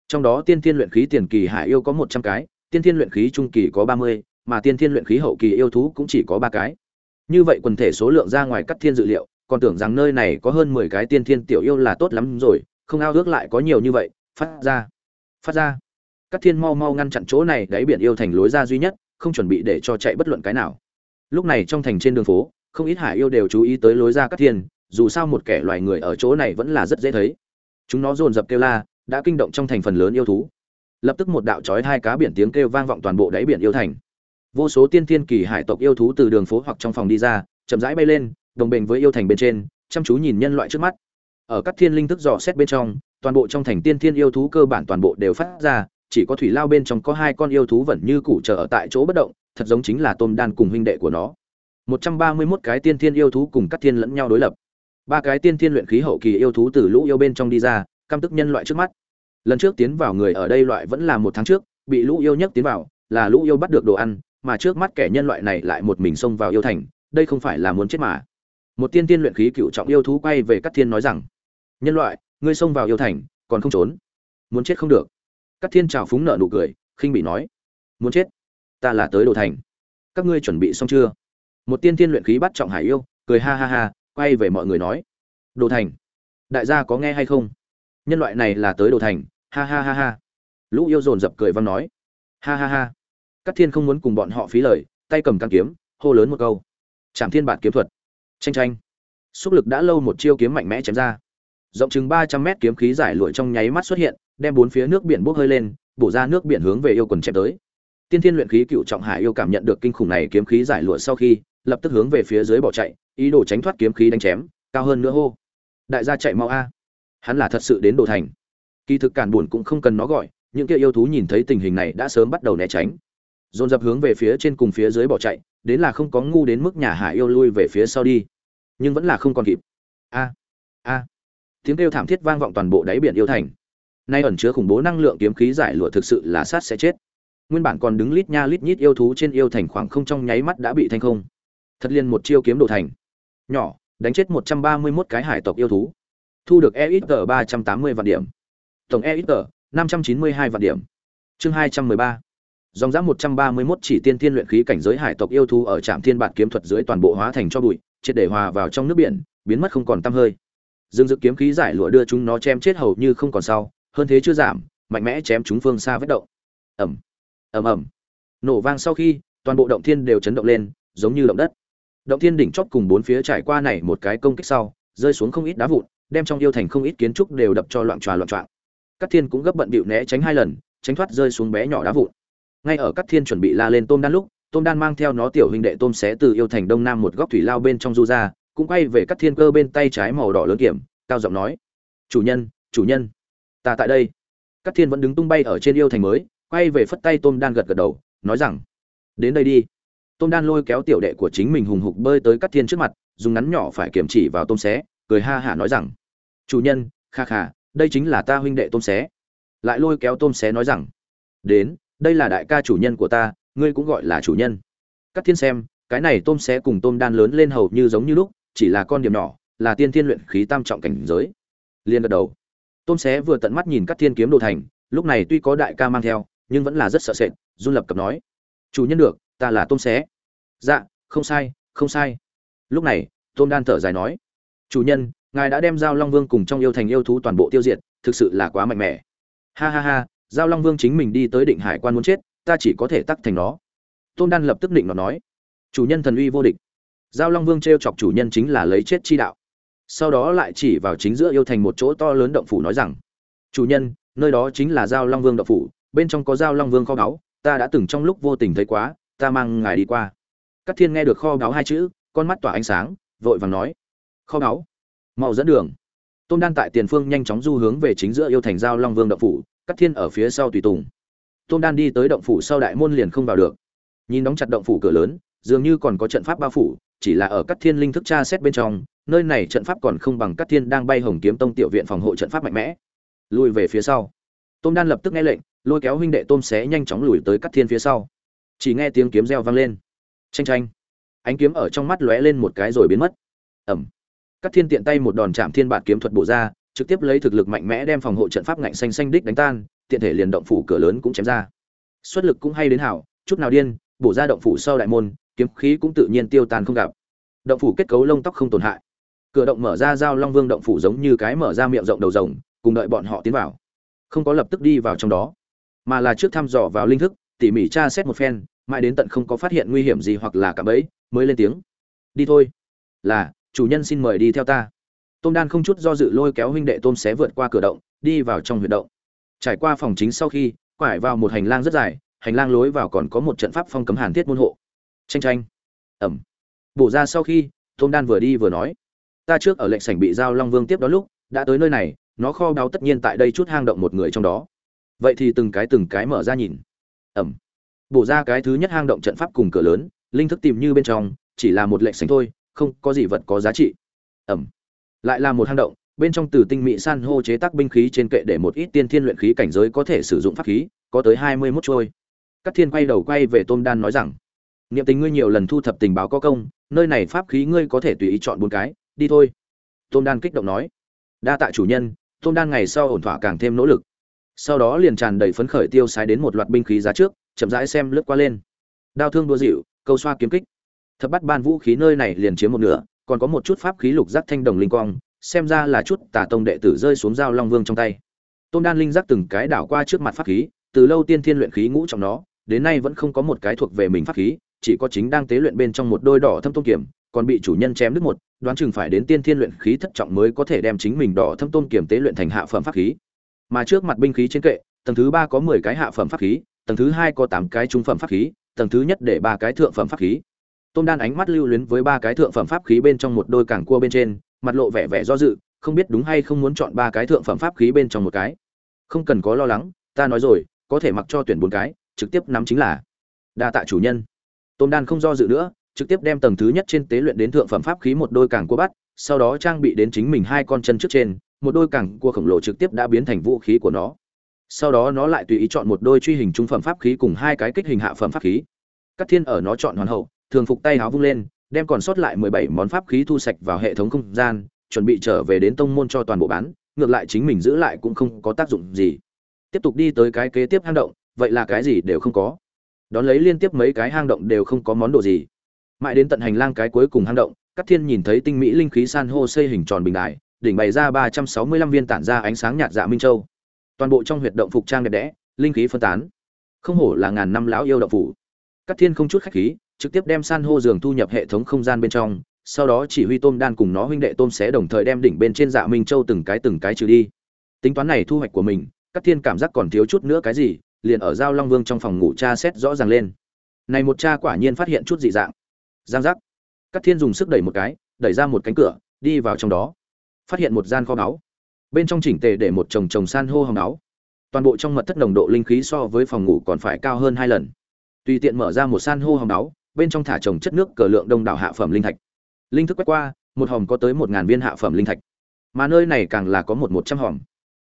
trong đó tiên thiên luyện khí tiền kỳ hải yêu có một trăm cái, tiên thiên luyện khí trung kỳ có ba mươi, mà tiên thiên luyện khí hậu kỳ yêu thú cũng chỉ có ba cái. Như vậy quần thể số lượng ra ngoài cắt thiên dự liệu, còn tưởng rằng nơi này có hơn mười cái tiên thiên tiểu yêu là tốt lắm rồi, không ao ước lại có nhiều như vậy, phát ra phát ra. Cắt thiên mau mau ngăn chặn chỗ này đáy biển yêu thành lối ra duy nhất, không chuẩn bị để cho chạy bất luận cái nào. Lúc này trong thành trên đường phố, không ít hải yêu đều chú ý tới lối ra cắt thiên, dù sao một kẻ loài người ở chỗ này vẫn là rất dễ thấy. Chúng nó dồn dập kêu la đã kinh động trong thành phần lớn yêu thú. Lập tức một đạo chói hai cá biển tiếng kêu vang vọng toàn bộ đáy biển yêu thành. Vô số tiên thiên kỳ hải tộc yêu thú từ đường phố hoặc trong phòng đi ra, chậm rãi bay lên, đồng bình với yêu thành bên trên, chăm chú nhìn nhân loại trước mắt. Ở các thiên linh thức dò xét bên trong, toàn bộ trong thành tiên thiên yêu thú cơ bản toàn bộ đều phát ra, chỉ có thủy lao bên trong có hai con yêu thú vẫn như củ chờ ở tại chỗ bất động, thật giống chính là tôm đan cùng huynh đệ của nó. Một trăm ba mươi 131 cái tiên thiên yêu thú cùng các thiên lẫn nhau đối lập. Ba cái tiên thiên luyện khí hậu kỳ yêu thú từ lũ yêu bên trong đi ra căm tức nhân loại trước mắt. Lần trước tiến vào người ở đây loại vẫn là một tháng trước, bị lũ yêu nhất tiến vào, là lũ yêu bắt được đồ ăn, mà trước mắt kẻ nhân loại này lại một mình xông vào yêu thành, đây không phải là muốn chết mà. Một tiên tiên luyện khí cựu trọng yêu thú quay về các thiên nói rằng, nhân loại, ngươi xông vào yêu thành, còn không trốn. Muốn chết không được. Các thiên trào phúng nợ nụ cười, khinh bị nói, muốn chết? Ta là tới đồ thành. Các ngươi chuẩn bị xong chưa? Một tiên tiên luyện khí bắt trọng hải yêu, cười ha ha ha, quay về mọi người nói, đồ thành, đại gia có nghe hay không? Nhân loại này là tới đồ thành, ha ha ha ha. Lũ yêu dồn dập cười văng nói. Ha ha ha. Các thiên không muốn cùng bọn họ phí lời, tay cầm căng kiếm, hô lớn một câu. Chạm thiên bản kiếm thuật. Tranh tranh xúc lực đã lâu một chiêu kiếm mạnh mẽ chém ra. Rộng chừng ba trăm mét kiếm khí giải lụi trong nháy mắt xuất hiện, đem bốn phía nước biển bốc hơi lên, bổ ra nước biển hướng về yêu quần chém tới. Tiên thiên luyện khí cựu trọng hải yêu cảm nhận được kinh khủng này kiếm khí giải lụa sau khi, lập tức hướng về phía dưới bỏ chạy, ý đồ tránh thoát kiếm khí đánh chém, cao hơn nữa hô. Đại gia chạy mau a hắn là thật sự đến đồ thành. Kỳ thực cản buồn cũng không cần nó gọi, những kia yêu thú nhìn thấy tình hình này đã sớm bắt đầu né tránh. Dồn dập hướng về phía trên cùng phía dưới bỏ chạy, đến là không có ngu đến mức nhà hải yêu lui về phía sau đi. Nhưng vẫn là không còn kịp. A a. Tiếng kêu thảm thiết vang vọng toàn bộ đáy biển yêu thành. Nay ẩn chứa khủng bố năng lượng kiếm khí giải lụa thực sự là sát sẽ chết. Nguyên bản còn đứng lít nha lít nhít yêu thú trên yêu thành khoảng không trong nháy mắt đã bị thanh không. Thật liên một chiêu kiếm đồ thành. Nhỏ, đánh chết một trăm ba mươi 131 cái hải tộc yêu thú thu được e ít ba trăm tám mươi vạn điểm. Tổng e ít năm trăm chín mươi hai vạn điểm. Chương hai trăm mười ba. Dòng giá một trăm ba mươi 131 chỉ tiên tiên luyện khí cảnh giới hải tộc yêu thú ở trạm thiên bản kiếm thuật dưới toàn bộ hóa thành cho bụi, triệt để hòa vào trong nước biển, biến mất không còn tăm hơi. Dương dực kiếm khí giải lụa đưa chúng nó chém chết hầu như không còn sau, hơn thế chưa giảm, mạnh mẽ chém chúng phương xa vết động. Ầm. Ầm ầm. Nổ vang sau khi, toàn bộ động thiên đều chấn động lên, giống như động đất. Động thiên đỉnh chót cùng bốn phía trải qua này một cái công kích sau, rơi xuống không ít đá vụn đem trong yêu thành không ít kiến trúc đều đập cho loạn tròa loạn trạng. các thiên cũng gấp bận bịu né tránh hai lần, tránh thoát rơi xuống bé nhỏ đá vụn. Ngay ở các thiên chuẩn bị la lên tôm đan lúc, tôm đan mang theo nó tiểu huynh đệ tôm xé từ yêu thành đông nam một góc thủy lao bên trong du ra, cũng quay về các thiên cơ bên tay trái màu đỏ lớn kiểm, cao giọng nói, chủ nhân chủ nhân, ta tại đây. Các thiên vẫn đứng tung bay ở trên yêu thành mới, quay về phất tay tôm đan gật gật đầu, nói rằng, đến đây đi. Tôm đan lôi kéo tiểu đệ của chính mình hùng hục bơi tới các thiên trước mặt, dùng ngắn nhỏ phải kiểm chỉ vào tôm xé cười ha hả nói rằng, chủ nhân, kha kha, đây chính là ta huynh đệ tôm xé. Lại lôi kéo tôm xé nói rằng, đến, đây là đại ca chủ nhân của ta, ngươi cũng gọi là chủ nhân. Các thiên xem, cái này tôm xé cùng tôm đan lớn lên hầu như giống như lúc, chỉ là con điểm nhỏ, là tiên thiên luyện khí tam trọng cảnh giới. Liên gật đầu. Tôm xé vừa tận mắt nhìn các thiên kiếm đồ thành, lúc này tuy có đại ca mang theo, nhưng vẫn là rất sợ sệt, run lập cập nói, chủ nhân được, ta là tôm xé. Dạ không sai không sai. Lúc này, tôm đan thở dài nói chủ nhân, ngài đã đem giao long vương cùng trong yêu thành yêu thú toàn bộ tiêu diệt, thực sự là quá mạnh mẽ. Ha ha ha, giao long vương chính mình đi tới định hải quan muốn chết, ta chỉ có thể tắc thành nó. Tôn đan lập tức định nó nói. Chủ nhân thần uy vô địch. Giao long vương t r e o chọc chủ nhân chính là lấy chết chi đạo. Sau đó lại chỉ vào chính giữa yêu thành một chỗ to lớn động phủ nói rằng, chủ nhân, nơi đó chính là giao long vương động phủ, bên trong có giao long vương kho báu, ta đã từng trong lúc vô tình thấy quá, ta mang ngài đi qua. Các thiên nghe được kho báu hai chữ, con mắt tỏa ánh sáng, vội vàng nói kho báu. Mau dẫn đường. Tôn đan tại tiền phương nhanh chóng du hướng về chính giữa yêu thành giao long vương động phủ cắt thiên ở phía sau tùy tùng. Tôn đan đi tới động phủ sau đại môn liền không vào được. Nhìn đóng chặt động phủ cửa lớn, dường như còn có trận pháp bao phủ, chỉ là ở cắt thiên linh thức tra xét bên trong, nơi này trận pháp còn không bằng cắt thiên đang bay hồng kiếm tông tiểu viện phòng hộ trận pháp mạnh mẽ. Lùi về phía sau. Tôm đan lập tức nghe lệnh, lôi kéo huynh đệ tôm xé nhanh chóng lùi tới cắt thiên phía sau. Chỉ nghe tiếng kiếm reo vang lên. Tranh tranh ánh kiếm ở trong mắt lóe lên một cái rồi biến mất. Ẩm các thiên tiện tay một đòn chạm thiên bạt kiếm thuật bổ ra, trực tiếp lấy thực lực mạnh mẽ đem phòng hộ trận pháp ngạnh xanh xanh đích đánh tan, tiện thể liền động phủ cửa lớn cũng chém ra. Xuất lực cũng hay đến hảo, chút nào điên, bổ ra động phủ sau đại môn, kiếm khí cũng tự nhiên tiêu tan không gặp. Động phủ kết cấu lông tóc không tổn hại. Cửa động mở ra giao long vương động phủ giống như cái mở ra miệng rộng đầu rồng, cùng đợi bọn họ tiến vào. Không có lập tức đi vào trong đó, mà là trước thăm dò vào linh thức, tỉ mỉ tra xét một phen, mãi đến tận không có phát hiện nguy hiểm gì hoặc là cả bẫy, mới lên tiếng. Đi thôi. Là chủ nhân xin mời đi theo ta. Tôm đan không chút do dự lôi kéo huynh đệ tôm xé vượt qua cửa động, đi vào trong huyệt động. Trải qua phòng chính sau khi, quải vào một hành lang rất dài, hành lang lối vào còn có một trận pháp phong cấm hàn thiết môn hộ. Tranh tranh ẩm. Bổ ra sau khi, tôm đan vừa đi vừa nói, ta trước ở lệnh sảnh bị giao long vương tiếp đó lúc, đã tới nơi này, nó kho báu tất nhiên tại đây chút hang động một người trong đó. Vậy thì từng cái từng cái mở ra nhìn. Ẩm. Bổ ra cái thứ nhất hang động trận pháp cùng cửa lớn, linh thức tìm như bên trong, chỉ là một lệnh sảnh thôi không có gì vật có giá trị. Ẩm. Lại là một hang động, bên trong từ tinh mỹ san hô chế tác binh khí trên kệ để một ít tiên thiên luyện khí cảnh giới có thể sử dụng pháp khí, có tới hai mươi mốt trôi. Các thiên quay đầu quay về tôm đan nói rằng, niệm tình ngươi nhiều lần thu thập tình báo có công, nơi này pháp khí ngươi có thể tùy ý chọn bốn cái, đi thôi. Tôm đan kích động nói, đa tạ chủ nhân, tôm đan ngày sau ổn thỏa càng thêm nỗ lực. Sau đó liền tràn đầy phấn khởi tiêu sái đến một loạt binh khí giá trước, chậm rãi xem lướt qua lên. Đao thương đua dịu, câu xoa kiếm kích thập bắt ban vũ khí nơi này liền chiếm một nửa, còn có một chút pháp khí lục giác thanh đồng linh quang, xem ra là chút tà tông đệ tử rơi xuống dao long vương trong tay. Tôn đan linh giác từng cái đảo qua trước mặt pháp khí, từ lâu tiên thiên luyện khí ngũ trong nó, đến nay vẫn không có một cái thuộc về mình pháp khí, chỉ có chính đang tế luyện bên trong một đôi đỏ thâm tôn kiểm, còn bị chủ nhân chém đứt một, đoán chừng phải đến tiên thiên luyện khí thất trọng mới có thể đem chính mình đỏ thâm tôn kiểm tế luyện thành hạ phẩm pháp khí. Mà trước mặt binh khí trên kệ, tầng thứ ba có mười cái hạ phẩm pháp khí, tầng thứ hai có tám cái trung phẩm pháp khí, tầng thứ nhất để ba cái thượng phẩm pháp khí. Tôm đan ánh mắt lưu luyến với ba cái thượng phẩm pháp khí bên trong một đôi càng cua bên trên, mặt lộ vẻ vẻ do dự, không biết đúng hay không muốn chọn ba cái thượng phẩm pháp khí bên trong một cái. Không cần có lo lắng, ta nói rồi, có thể mặc cho tuyển bốn cái, trực tiếp nắm chính là đa tạ chủ nhân. Tôm đan không do dự nữa, trực tiếp đem tầng thứ nhất trên tế luyện đến thượng phẩm pháp khí một đôi càng cua bắt, sau đó trang bị đến chính mình hai con chân trước trên, một đôi càng cua khổng lồ trực tiếp đã biến thành vũ khí của nó. Sau đó nó lại tùy ý chọn một đôi truy hình trung phẩm pháp khí cùng hai cái kích hình hạ phẩm pháp khí. Cát thiên ở nó chọn hoàn hậu thường phục tay háo vung lên, đem còn sót lại mười bảy món pháp khí thu sạch vào hệ thống không gian, chuẩn bị trở về đến tông môn cho toàn bộ bán, ngược lại chính mình giữ lại cũng không có tác dụng gì. Tiếp tục đi tới cái kế tiếp hang động, vậy là cái gì đều không có. Đón lấy liên tiếp mấy cái hang động đều không có món đồ gì. Mãi đến tận hành lang cái cuối cùng hang động, Cát thiên nhìn thấy tinh mỹ linh khí san hô xây hình tròn bình đài, đỉnh bày ra ba trăm sáu mươi lăm viên tản ra ánh sáng nhạt dạ minh châu. Toàn bộ trong huyệt động phục trang đẹp đẽ, linh khí phân tán. Không hổ là ngàn năm lão yêu động phủ. Cát thiên không chút khách khí trực tiếp đem san hô giường thu nhập hệ thống không gian bên trong, sau đó chỉ huy tôm đan cùng nó huynh đệ tôm sẽ đồng thời đem đỉnh bên trên dạ minh châu từng cái từng cái trừ đi. Tính toán này thu hoạch của mình các thiên cảm giác còn thiếu chút nữa cái gì, liền ở giao long vương trong phòng ngủ cha xét rõ ràng lên. Này một cha quả nhiên phát hiện chút dị dạng. Giang giác. Các thiên dùng sức đẩy một cái, đẩy ra một cánh cửa, đi vào trong đó. Phát hiện một gian kho báu. Bên trong chỉnh tề để một chồng chồng san hô hồng báu toàn bộ trong mật thất nồng độ linh khí so với phòng ngủ còn phải cao hơn hai lần. Tùy tiện mở ra một san hô hồng báu bên trong thả trồng chất nước cờ lượng đông đảo hạ phẩm linh thạch. Linh thức quét qua, một hòm có tới một ngàn viên hạ phẩm linh thạch. Mà nơi này càng là có một một trăm hòm.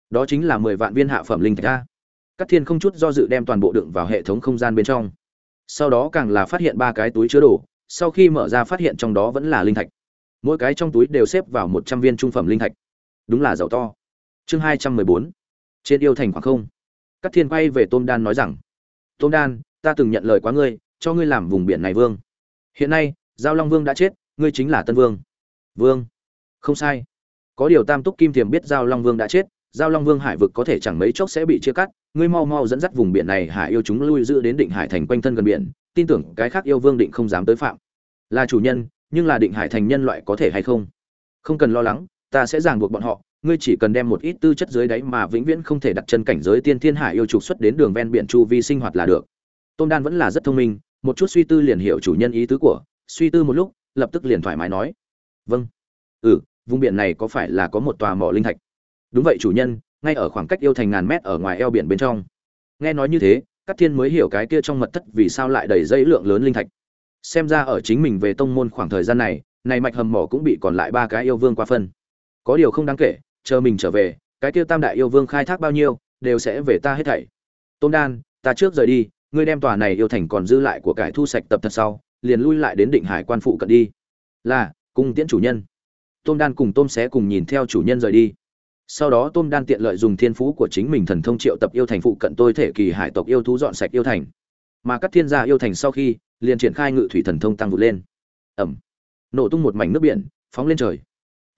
Đó chính là mười vạn viên hạ phẩm linh thạch a. Các thiên không chút do dự đem toàn bộ đựng vào hệ thống không gian bên trong. Sau đó càng là phát hiện ba cái túi chứa đồ, sau khi mở ra phát hiện trong đó vẫn là linh thạch. Mỗi cái trong túi đều xếp vào một trăm viên trung phẩm linh thạch. Đúng là giàu to. Chương hai trăm mười bốn. Trên yêu thành khoảng không. Các thiên quay về tôm đan nói rằng, tôm đan, ta từng nhận lời quá ngươi cho ngươi làm vùng biển này vương. Hiện nay, giao long vương đã chết, ngươi chính là tân vương. Vương. Không sai. Có điều tam túc kim thiềm biết giao long vương đã chết, giao long vương hải vực có thể chẳng mấy chốc sẽ bị chia cắt, ngươi mau mau dẫn dắt vùng biển này hải yêu chúng lui giữ đến định hải thành quanh thân gần biển, tin tưởng cái khác yêu vương định không dám tới phạm. Là chủ nhân, nhưng là định hải thành nhân loại có thể hay không? Không cần lo lắng, ta sẽ ràng buộc bọn họ, ngươi chỉ cần đem một ít tư chất dưới đáy mà vĩnh viễn không thể đặt chân cảnh giới tiên thiên hải yêu trục xuất đến đường ven biển chu vi sinh hoạt là được. Tôn đan vẫn là rất thông minh một chút suy tư liền hiểu chủ nhân ý tứ của, suy tư một lúc, lập tức liền thoải mái nói. Vâng. Ừ vùng biển này có phải là có một tòa mỏ linh thạch? Đúng vậy chủ nhân, ngay ở khoảng cách yêu thành ngàn mét ở ngoài eo biển bên trong. Nghe nói như thế các thiên mới hiểu cái kia trong mật thất vì sao lại đầy dây lượng lớn linh thạch. Xem ra ở chính mình về tông môn khoảng thời gian này này mạch hầm mỏ cũng bị còn lại ba cái yêu vương qua phân. Có điều không đáng kể, chờ mình trở về, cái kia tam đại yêu vương khai thác bao nhiêu, đều sẽ về ta hết thảy. Tôn đan, ta trước rời đi ngươi đem tòa này yêu thành còn dư lại của cải thu sạch tập thật sau, liền lui lại đến định hải quan phụ cận đi. Là cung tiễn chủ nhân. Tôm đan cùng tôm xé cùng nhìn theo chủ nhân rời đi. Sau đó tôm đan tiện lợi dùng thiên phú của chính mình thần thông triệu tập yêu thành phụ cận tôi thể kỳ hải tộc yêu thú dọn sạch yêu thành. Mà các thiên gia yêu thành sau khi, liền triển khai ngự thủy thần thông tăng vụt lên. Ẩm. Nổ tung một mảnh nước biển, phóng lên trời.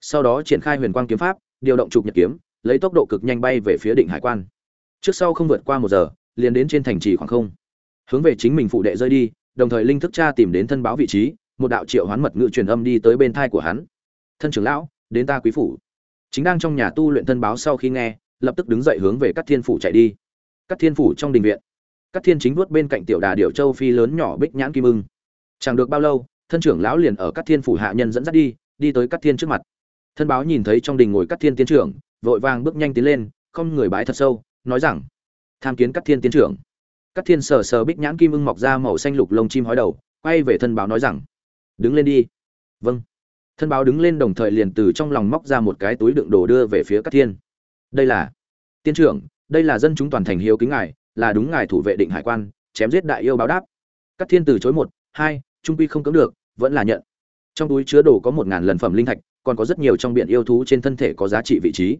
Sau đó triển khai huyền quang kiếm pháp, điều động trục nhật kiếm, lấy tốc độ cực nhanh bay về phía định hải quan. Trước sau không vượt qua một giờ, liền đến trên thành trì khoảng không hướng về chính mình phụ đệ rơi đi, đồng thời linh thức cha tìm đến thân báo vị trí, một đạo triệu hoán mật ngự truyền âm đi tới bên thai của hắn. Thân trưởng lão, đến ta quý phủ. Chính đang trong nhà tu luyện thân báo sau khi nghe, lập tức đứng dậy hướng về các thiên phủ chạy đi. Các thiên phủ trong đình viện. Các thiên chính vuốt bên cạnh tiểu đà điệu châu phi lớn nhỏ bích nhãn kim ưng. Chẳng được bao lâu, thân trưởng lão liền ở các thiên phủ hạ nhân dẫn dắt đi đi tới các thiên trước mặt. Thân báo nhìn thấy trong đình ngồi các thiên tiến trưởng, vội vàng bước nhanh tiến lên, không người bái thật sâu, nói rằng, tham kiến các thiên tiến trưởng. Cát thiên sờ sờ bích nhãn kim ưng mọc ra màu xanh lục lông chim hói đầu, quay về thân báo nói rằng, đứng lên đi. Vâng. Thân báo đứng lên đồng thời liền từ trong lòng móc ra một cái túi đựng đồ đưa về phía Cát thiên. Đây là, tiên trưởng, đây là dân chúng toàn thành hiếu kính ngài, là đúng ngài thủ vệ định hải quan, chém giết đại yêu báo đáp. Cát thiên từ chối một, hai, trung quy không cưỡng được, vẫn là nhận. Trong túi chứa đồ có một ngàn lần phẩm linh thạch, còn có rất nhiều trong biển yêu thú trên thân thể có giá trị vị trí.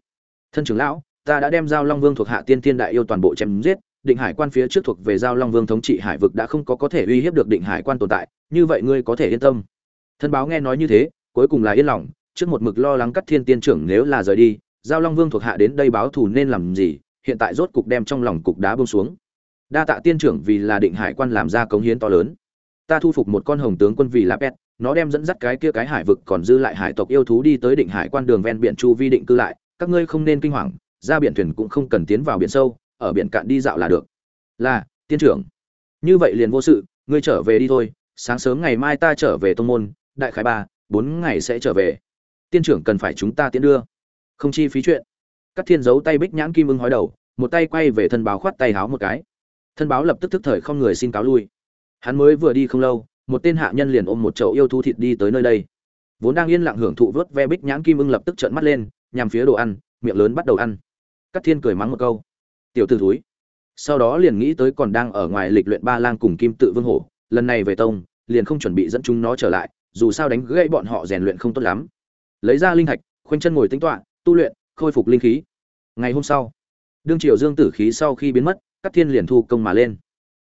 Thân trưởng lão, ta đã đem giao long vương thuộc hạ tiên thiên đại yêu toàn bộ chém giết định hải quan phía trước thuộc về giao long vương thống trị hải vực đã không có có thể uy hiếp được định hải quan tồn tại, như vậy ngươi có thể yên tâm. Thân báo nghe nói như thế, cuối cùng là yên lòng, trước một mực lo lắng cắt thiên tiên trưởng nếu là rời đi, giao long vương thuộc hạ đến đây báo thù nên làm gì, hiện tại rốt cục đem trong lòng cục đá bông xuống. Đa tạ tiên trưởng vì là định hải quan làm ra cống hiến to lớn. Ta thu phục một con hồng tướng quân vì là pet, nó đem dẫn dắt cái kia cái hải vực còn dư lại hải tộc yêu thú đi tới định hải quan đường ven biển chu vi định cư lại, các ngươi không nên kinh hoàng, ra biển thuyền cũng không cần tiến vào biển sâu ở biển cạn đi dạo là được. Là, tiên trưởng. Như vậy liền vô sự, ngươi trở về đi thôi. Sáng sớm ngày mai ta trở về tông môn, đại khái ba, bốn ngày sẽ trở về. Tiên trưởng cần phải chúng ta tiến đưa. Không chi phí chuyện. Các thiên giấu tay bích nhãn kim ưng hói đầu, một tay quay về thân báo khoát tay háo một cái. Thân báo lập tức thức thời không người xin cáo lui. Hắn mới vừa đi không lâu, một tên hạ nhân liền ôm một chậu yêu thú thịt đi tới nơi đây. Vốn đang yên lặng hưởng thụ vớt ve bích nhãn kim ưng lập tức trợn mắt lên, nhằm phía đồ ăn, miệng lớn bắt đầu ăn. Các thiên cười mắng một câu tiểu t ử thúi. Sau đó liền nghĩ tới còn đang ở ngoài lịch luyện ba lang cùng kim tự vương hổ, lần này về tông, liền không chuẩn bị dẫn chúng nó trở lại, dù sao đánh gãy bọn họ rèn luyện không tốt lắm. Lấy ra linh thạch, khoanh chân ngồi tính toạ tu luyện, khôi phục linh khí. Ngày hôm sau, đương triều dương tử khí sau khi biến mất các thiên liền thu công mà lên.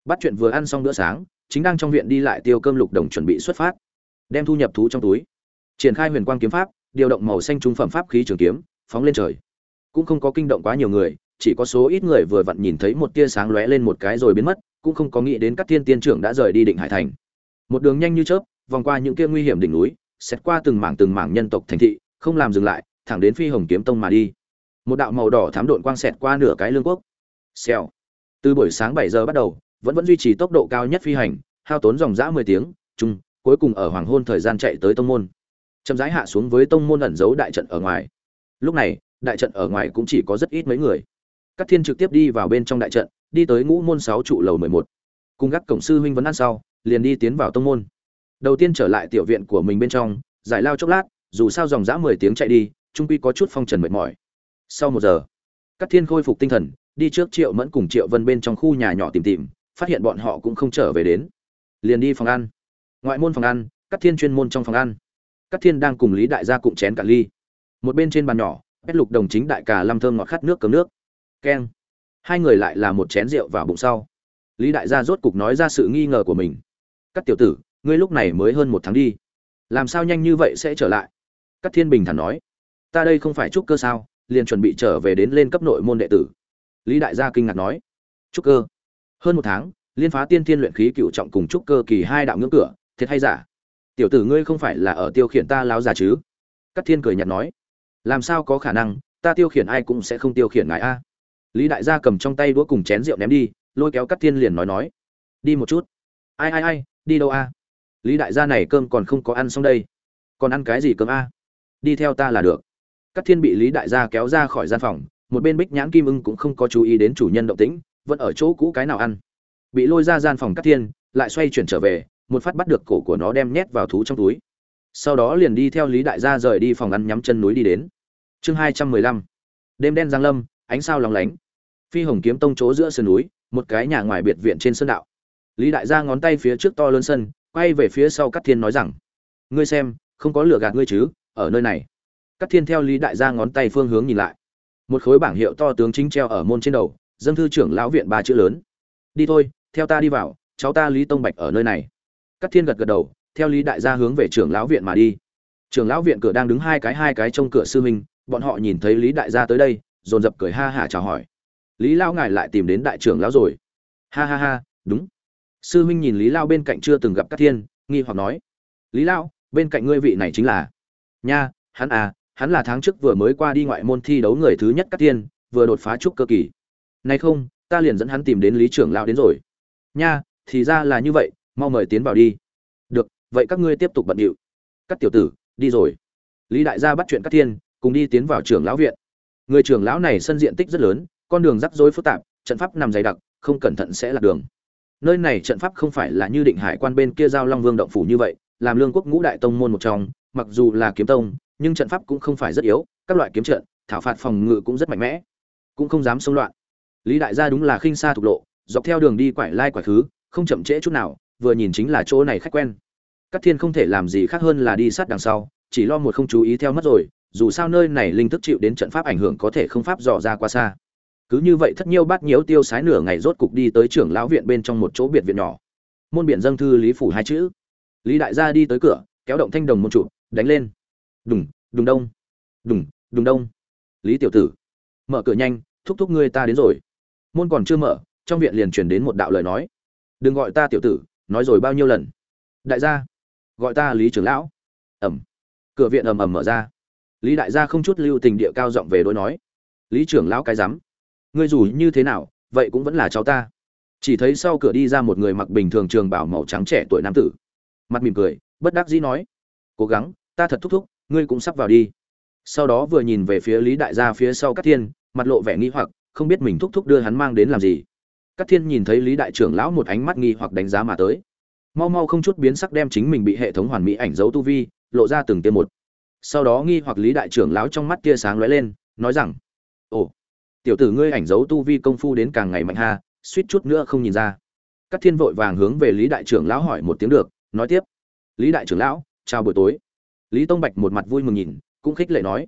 Bắt chuyện vừa ăn xong bữa sáng, chính đang trong viện đi lại tiêu cơm lục đồng chuẩn bị xuất phát. Đem thu nhập thú trong túi. Triển khai huyền quang kiếm pháp, điều động màu xanh trung phẩm pháp khí trường kiếm, phóng lên trời. Cũng không có kinh động quá nhiều người chỉ có số ít người vừa vặn nhìn thấy một tia sáng lóe lên một cái rồi biến mất, cũng không có nghĩ đến các thiên tiên trưởng đã rời đi định hải thành. Một đường nhanh như chớp, vòng qua những kia nguy hiểm đỉnh núi xét qua từng mảng từng mảng nhân tộc thành thị, không làm dừng lại, thẳng đến phi hồng kiếm tông mà đi. Một đạo màu đỏ thám độn quang xẹt qua nửa cái lương quốc. Xèo. Từ buổi sáng bảy giờ bắt đầu, vẫn vẫn duy trì tốc độ cao nhất phi hành, hao tốn dòng dã mười tiếng, chung, cuối cùng ở hoàng hôn thời gian chạy tới tông môn. Chậm rãi hạ xuống với tông môn ẩn giấu đại trận ở ngoài. Lúc này, đại trận ở ngoài cũng chỉ có rất ít mấy người. Cát thiên trực tiếp đi vào bên trong đại trận đi tới ngũ môn sáu trụ lầu mười một cùng gác cổng sư huynh vấn ăn sau liền đi tiến vào tông môn đầu tiên trở lại tiểu viện của mình bên trong giải lao chốc lát dù sao dòng dã mười tiếng chạy đi trung quy có chút phong trần mệt mỏi sau một giờ Cát thiên khôi phục tinh thần đi trước triệu mẫn cùng triệu vân bên trong khu nhà nhỏ tìm tìm phát hiện bọn họ cũng không trở về đến liền đi phòng ăn ngoại môn phòng ăn Cát Thiên chuyên môn trong phòng ăn. Cát Thiên đang cùng Lý Đại gia cụm chén cả ly. Một bên trên bàn nhỏ, Bét Lục đồng chính đại cà lâm thơm ngọt khát nước cấm nước. Keng. Hai người lại là một chén rượu vào bụng sau. Lý Đại gia rốt cục nói ra sự nghi ngờ của mình. Cát tiểu tử, ngươi lúc này mới hơn một tháng đi, làm sao nhanh như vậy sẽ trở lại? Cát Thiên bình thản nói, ta đây không phải trúc cơ sao, liền chuẩn bị trở về đến lên cấp nội môn đệ tử. Lý Đại gia kinh ngạc nói, trúc cơ? Hơn một tháng, liên phá tiên thiên luyện khí cựu trọng cùng trúc cơ kỳ hai đạo ngưỡng cửa, thiệt hay giả? tiểu tử ngươi không phải là ở tiêu khiển ta láo già chứ các thiên cười nhạt nói làm sao có khả năng ta tiêu khiển ai cũng sẽ không tiêu khiển ngài a lý đại gia cầm trong tay đũa cùng chén rượu ném đi, lôi kéo cắt thiên liền nói nói, đi một chút. Ai ai ai, đi đâu a? Lý đại gia này cơm còn không có ăn xong đây. Còn ăn cái gì cơm a? Đi theo ta là được. Cắt thiên bị lý đại gia kéo ra khỏi gian phòng, một bên bích nhãn kim ưng cũng không có chú ý đến chủ nhân động tĩnh, vẫn ở chỗ cũ cái nào ăn. Bị lôi ra gian phòng cắt thiên, lại xoay chuyển trở về, một phát bắt được cổ của nó đem nhét vào thú trong túi. Sau đó liền đi theo lý đại gia rời đi phòng ăn nhắm chân núi đi đến. Chương hai trăm mười lăm. Đêm đen giang lâm, ánh sao lóng lánh phi hồng kiếm tông chỗ giữa sườn núi một cái nhà ngoài biệt viện trên sơn đạo. Lý đại gia ngón tay phía trước to lớn sân quay về phía sau cắt thiên nói rằng ngươi xem không có lửa gạt ngươi chứ ở nơi này. Cắt thiên theo lý đại gia ngón tay phương hướng nhìn lại. Một khối bảng hiệu to tướng chính treo ở môn trên đầu dân thư trưởng lão viện ba chữ lớn. Đi thôi theo ta đi vào cháu ta lý tông bạch ở nơi này. Cát Thiên gật gật đầu, theo Lý Đại gia hướng về trưởng lão viện mà đi. Trưởng lão viện cửa đang đứng hai cái hai cái trong cửa sư minh, bọn họ nhìn thấy Lý Đại gia tới đây, dồn dập cười ha hả chào hỏi. Lý lão ngài lại tìm đến đại trưởng lão rồi. Ha ha ha, đúng. Sư huynh nhìn Lý lão bên cạnh chưa từng gặp Cát Thiên, nghi hoặc nói: "Lý lão, bên cạnh ngươi vị này chính là?" "Nha, hắn à, hắn là tháng trước vừa mới qua đi ngoại môn thi đấu người thứ nhất Cát Thiên, vừa đột phá trúc cơ kỳ." Nay không, ta liền dẫn hắn tìm đến Lý trưởng lão đến rồi." "Nha, thì ra là như vậy, mau mời tiến vào đi được vậy các ngươi tiếp tục bận điệu các tiểu tử đi rồi lý đại gia bắt chuyện các thiên cùng đi tiến vào trưởng lão viện người trưởng lão này sân diện tích rất lớn con đường rắc rối phức tạp trận pháp nằm dày đặc không cẩn thận sẽ lạc đường. Nơi này trận pháp không phải là như định hải quan bên kia giao long vương động phủ như vậy làm lương quốc ngũ đại tông môn một trong mặc dù là kiếm tông nhưng trận pháp cũng không phải rất yếu các loại kiếm trận thảo phạt phòng ngự cũng rất mạnh mẽ cũng không dám xông loạn. Lý đại gia đúng là khinh xa thục lộ dọc theo đường đi quải lai quải thứ không chậm trễ chút nào vừa nhìn chính là chỗ này khách quen. Cát Thiên không thể làm gì khác hơn là đi sát đằng sau, chỉ lo một không chú ý theo mất rồi, dù sao nơi này linh thức chịu đến trận pháp ảnh hưởng có thể không pháp dò ra qua xa. Cứ như vậy thất nhiêu bát nhiễu tiêu sái nửa ngày rốt cục đi tới trưởng lão viện bên trong một chỗ biệt viện nhỏ. Môn biển dâng thư lý phủ hai chữ. Lý đại gia đi tới cửa, kéo động thanh đồng môn trụ, đánh lên. Đùng, đùng đông. Đùng, đùng đông. Lý tiểu tử, mở cửa nhanh, thúc thúc ngươi ta đến rồi. Môn còn chưa mở, trong viện liền truyền đến một đạo lời nói. Đừng gọi ta tiểu tử, nói rồi bao nhiêu lần. Đại gia, gọi ta lý trưởng lão ẩm cửa viện ầm ầm mở ra lý đại gia không chút lưu tình địa cao giọng về đối nói lý trưởng lão cái rắm ngươi dù như thế nào, vậy cũng vẫn là cháu ta. Chỉ thấy sau cửa đi ra một người mặc bình thường trường bảo màu trắng trẻ tuổi nam tử. Mặt mỉm cười, bất đắc dĩ nói, cố gắng, ta thật thúc thúc, ngươi cũng sắp vào đi. Sau đó vừa nhìn về phía lý đại gia phía sau các thiên, mặt lộ vẻ nghi hoặc, không biết mình thúc thúc đưa hắn mang đến làm gì. Các thiên nhìn thấy lý đại trưởng lão một ánh mắt nghi hoặc đánh giá mà tới. Mau mau không chút biến sắc đem chính mình bị hệ thống hoàn mỹ ảnh dấu tu vi, lộ ra từng tiêm một. Sau đó nghi hoặc lý đại trưởng lão trong mắt tia sáng lóe lên, nói rằng, ồ tiểu tử ngươi ảnh dấu tu vi công phu đến càng ngày mạnh ha suýt chút nữa không nhìn ra. Các thiên vội vàng hướng về lý đại trưởng lão hỏi một tiếng được nói tiếp. Lý đại trưởng lão chào buổi tối. Lý tông bạch một mặt vui mừng nhìn cũng khích lệ nói.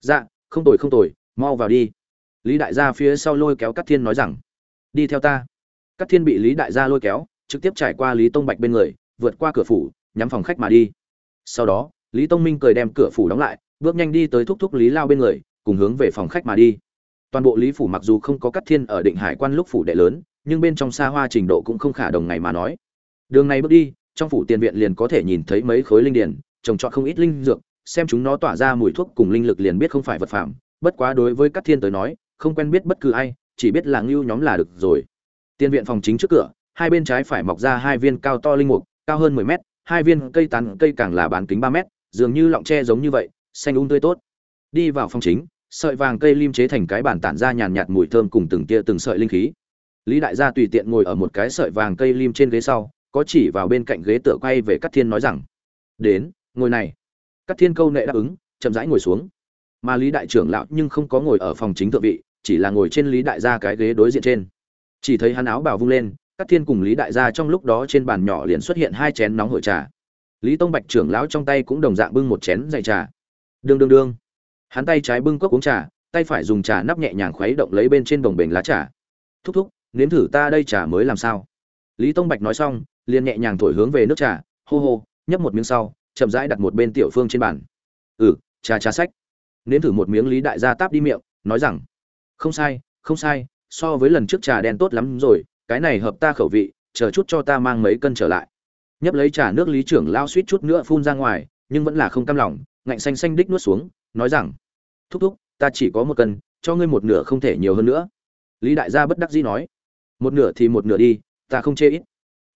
Dạ không tồi không tồi mau vào đi. Lý đại gia phía sau lôi kéo các thiên nói rằng. Đi theo ta. Các thiên bị lý đại gia lôi kéo trực tiếp trải qua Lý Tông Bạch bên người, vượt qua cửa phủ, nhắm phòng khách mà đi. Sau đó, Lý Tông Minh cười đem cửa phủ đóng lại, bước nhanh đi tới thúc thúc Lý Lao bên người, cùng hướng về phòng khách mà đi. Toàn bộ Lý phủ mặc dù không có cắt thiên ở Định Hải quan lúc phủ đệ lớn, nhưng bên trong xa hoa trình độ cũng không khả đồng ngày mà nói. Đường này bước đi, trong phủ tiền viện liền có thể nhìn thấy mấy khối linh điển, trồng trọt không ít linh dược, xem chúng nó tỏa ra mùi thuốc cùng linh lực liền biết không phải vật phẩm, bất quá đối với Cát Thiên tới nói, không quen biết bất cứ ai, chỉ biết là Ngưu nhóm là được rồi. Tiên viện phòng chính trước cửa, hai bên trái phải mọc ra hai viên cao to linh mục, cao hơn 10 mét, hai viên cây tán cây càng là bán kính 3 mét, dường như lọng tre giống như vậy, xanh um tươi tốt. Đi vào phòng chính, sợi vàng cây lim chế thành cái bàn tản ra nhàn nhạt mùi thơm cùng từng tia từng sợi linh khí. Lý đại gia tùy tiện ngồi ở một cái sợi vàng cây lim trên ghế sau, có chỉ vào bên cạnh ghế tựa quay về Cát Thiên nói rằng: "Đến, ngồi này." Cát Thiên câu nệ đáp ứng, chậm rãi ngồi xuống. Mà Lý đại trưởng lão nhưng không có ngồi ở phòng chính thượng vị, chỉ là ngồi trên Lý đại gia cái ghế đối diện trên. Chỉ thấy hắn áo bào vung lên, Cát thiên cùng lý đại gia trong lúc đó trên bàn nhỏ liền xuất hiện hai chén nóng hổi trà lý tông bạch trưởng lão trong tay cũng đồng dạng bưng một chén dày trà đương đương đương hắn tay trái bưng cốc uống trà, tay phải dùng trà nắp nhẹ nhàng khuấy động lấy bên trên đồng bềnh lá trà. Thúc thúc, nếm thử ta đây trà mới làm sao? Lý tông bạch nói xong, liền nhẹ nhàng thổi hướng về nước trà, hô hô, nhấp một miếng sau, chậm rãi đặt một bên tiểu phương trên bàn. Ừ trà trà sách. Nếm thử một miếng lý đại gia táp đi miệng, nói rằng, không sai không sai, so với lần trước trà đen tốt lắm rồi, cái này hợp ta khẩu vị, chờ chút cho ta mang mấy cân trở lại. Nhấp lấy trà nước lý trưởng lao suýt chút nữa phun ra ngoài, nhưng vẫn là không cam lòng, ngạnh xanh xanh đích nuốt xuống nói rằng, thúc thúc, ta chỉ có một cân, cho ngươi một nửa không thể nhiều hơn nữa. Lý đại gia bất đắc dĩ nói, một nửa thì một nửa đi, ta không chê ít.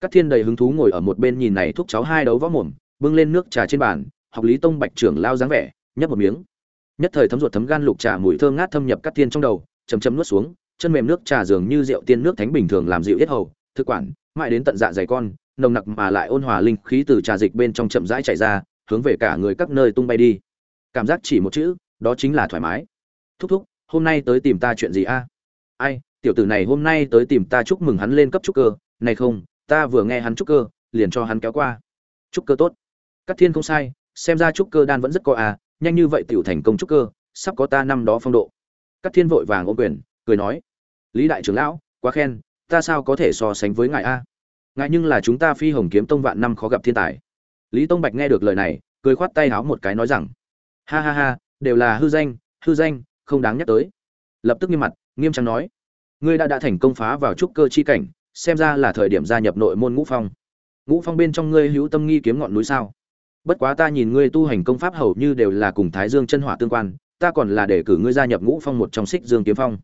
Các thiên đầy hứng thú ngồi ở một bên nhìn này thúc cháu hai đấu võ mồm, bưng lên nước trà trên bàn, học lý tông bạch trưởng lao dáng vẻ, nhấp một miếng. Nhất thời thấm ruột thấm gan lục trà mùi thơm ngát thâm nhập các thiên trong đầu chầm chầm nuốt xuống, chân mềm nước trà dường như rượu tiên nước thánh bình thường làm dịu yết hầu, thực quản, mãi đến tận dạ dày con, nồng nặc mà lại ôn hòa linh khí từ trà dịch bên trong chậm rãi chảy ra, hướng về cả người các nơi tung bay đi cảm giác chỉ một chữ, đó chính là thoải mái. Thúc thúc, hôm nay tới tìm ta chuyện gì a? Ai, tiểu tử này hôm nay tới tìm ta chúc mừng hắn lên cấp trúc cơ. Này không, ta vừa nghe hắn trúc cơ, liền cho hắn kéo qua. Trúc cơ tốt. Cắt thiên không sai, xem ra trúc cơ đan vẫn rất có à nhanh như vậy tiểu thành công trúc cơ, sắp có ta năm đó phong độ. Cắt thiên vội vàng ôm quyền, cười nói, lý đại trưởng lão, quá khen, ta sao có thể so sánh với ngài a? Ngài nhưng là chúng ta phi hồng kiếm tông vạn năm khó gặp thiên tài. Lý tông bạch nghe được lời này, cười khoát tay háo một cái nói rằng ha ha ha, đều là hư danh hư danh, không đáng nhắc tới. Lập tức nghiêm mặt, nghiêm trang nói. Ngươi đã đã thành công phá vào trúc cơ chi cảnh, xem ra là thời điểm gia nhập nội môn ngũ phong. Ngũ phong bên trong ngươi hữu tâm nghi kiếm ngọn núi sao? Bất quá ta nhìn ngươi tu hành công pháp hầu như đều là cùng thái dương chân hỏa tương quan, ta còn là để cử ngươi gia nhập ngũ phong một trong xích dương kiếm phong.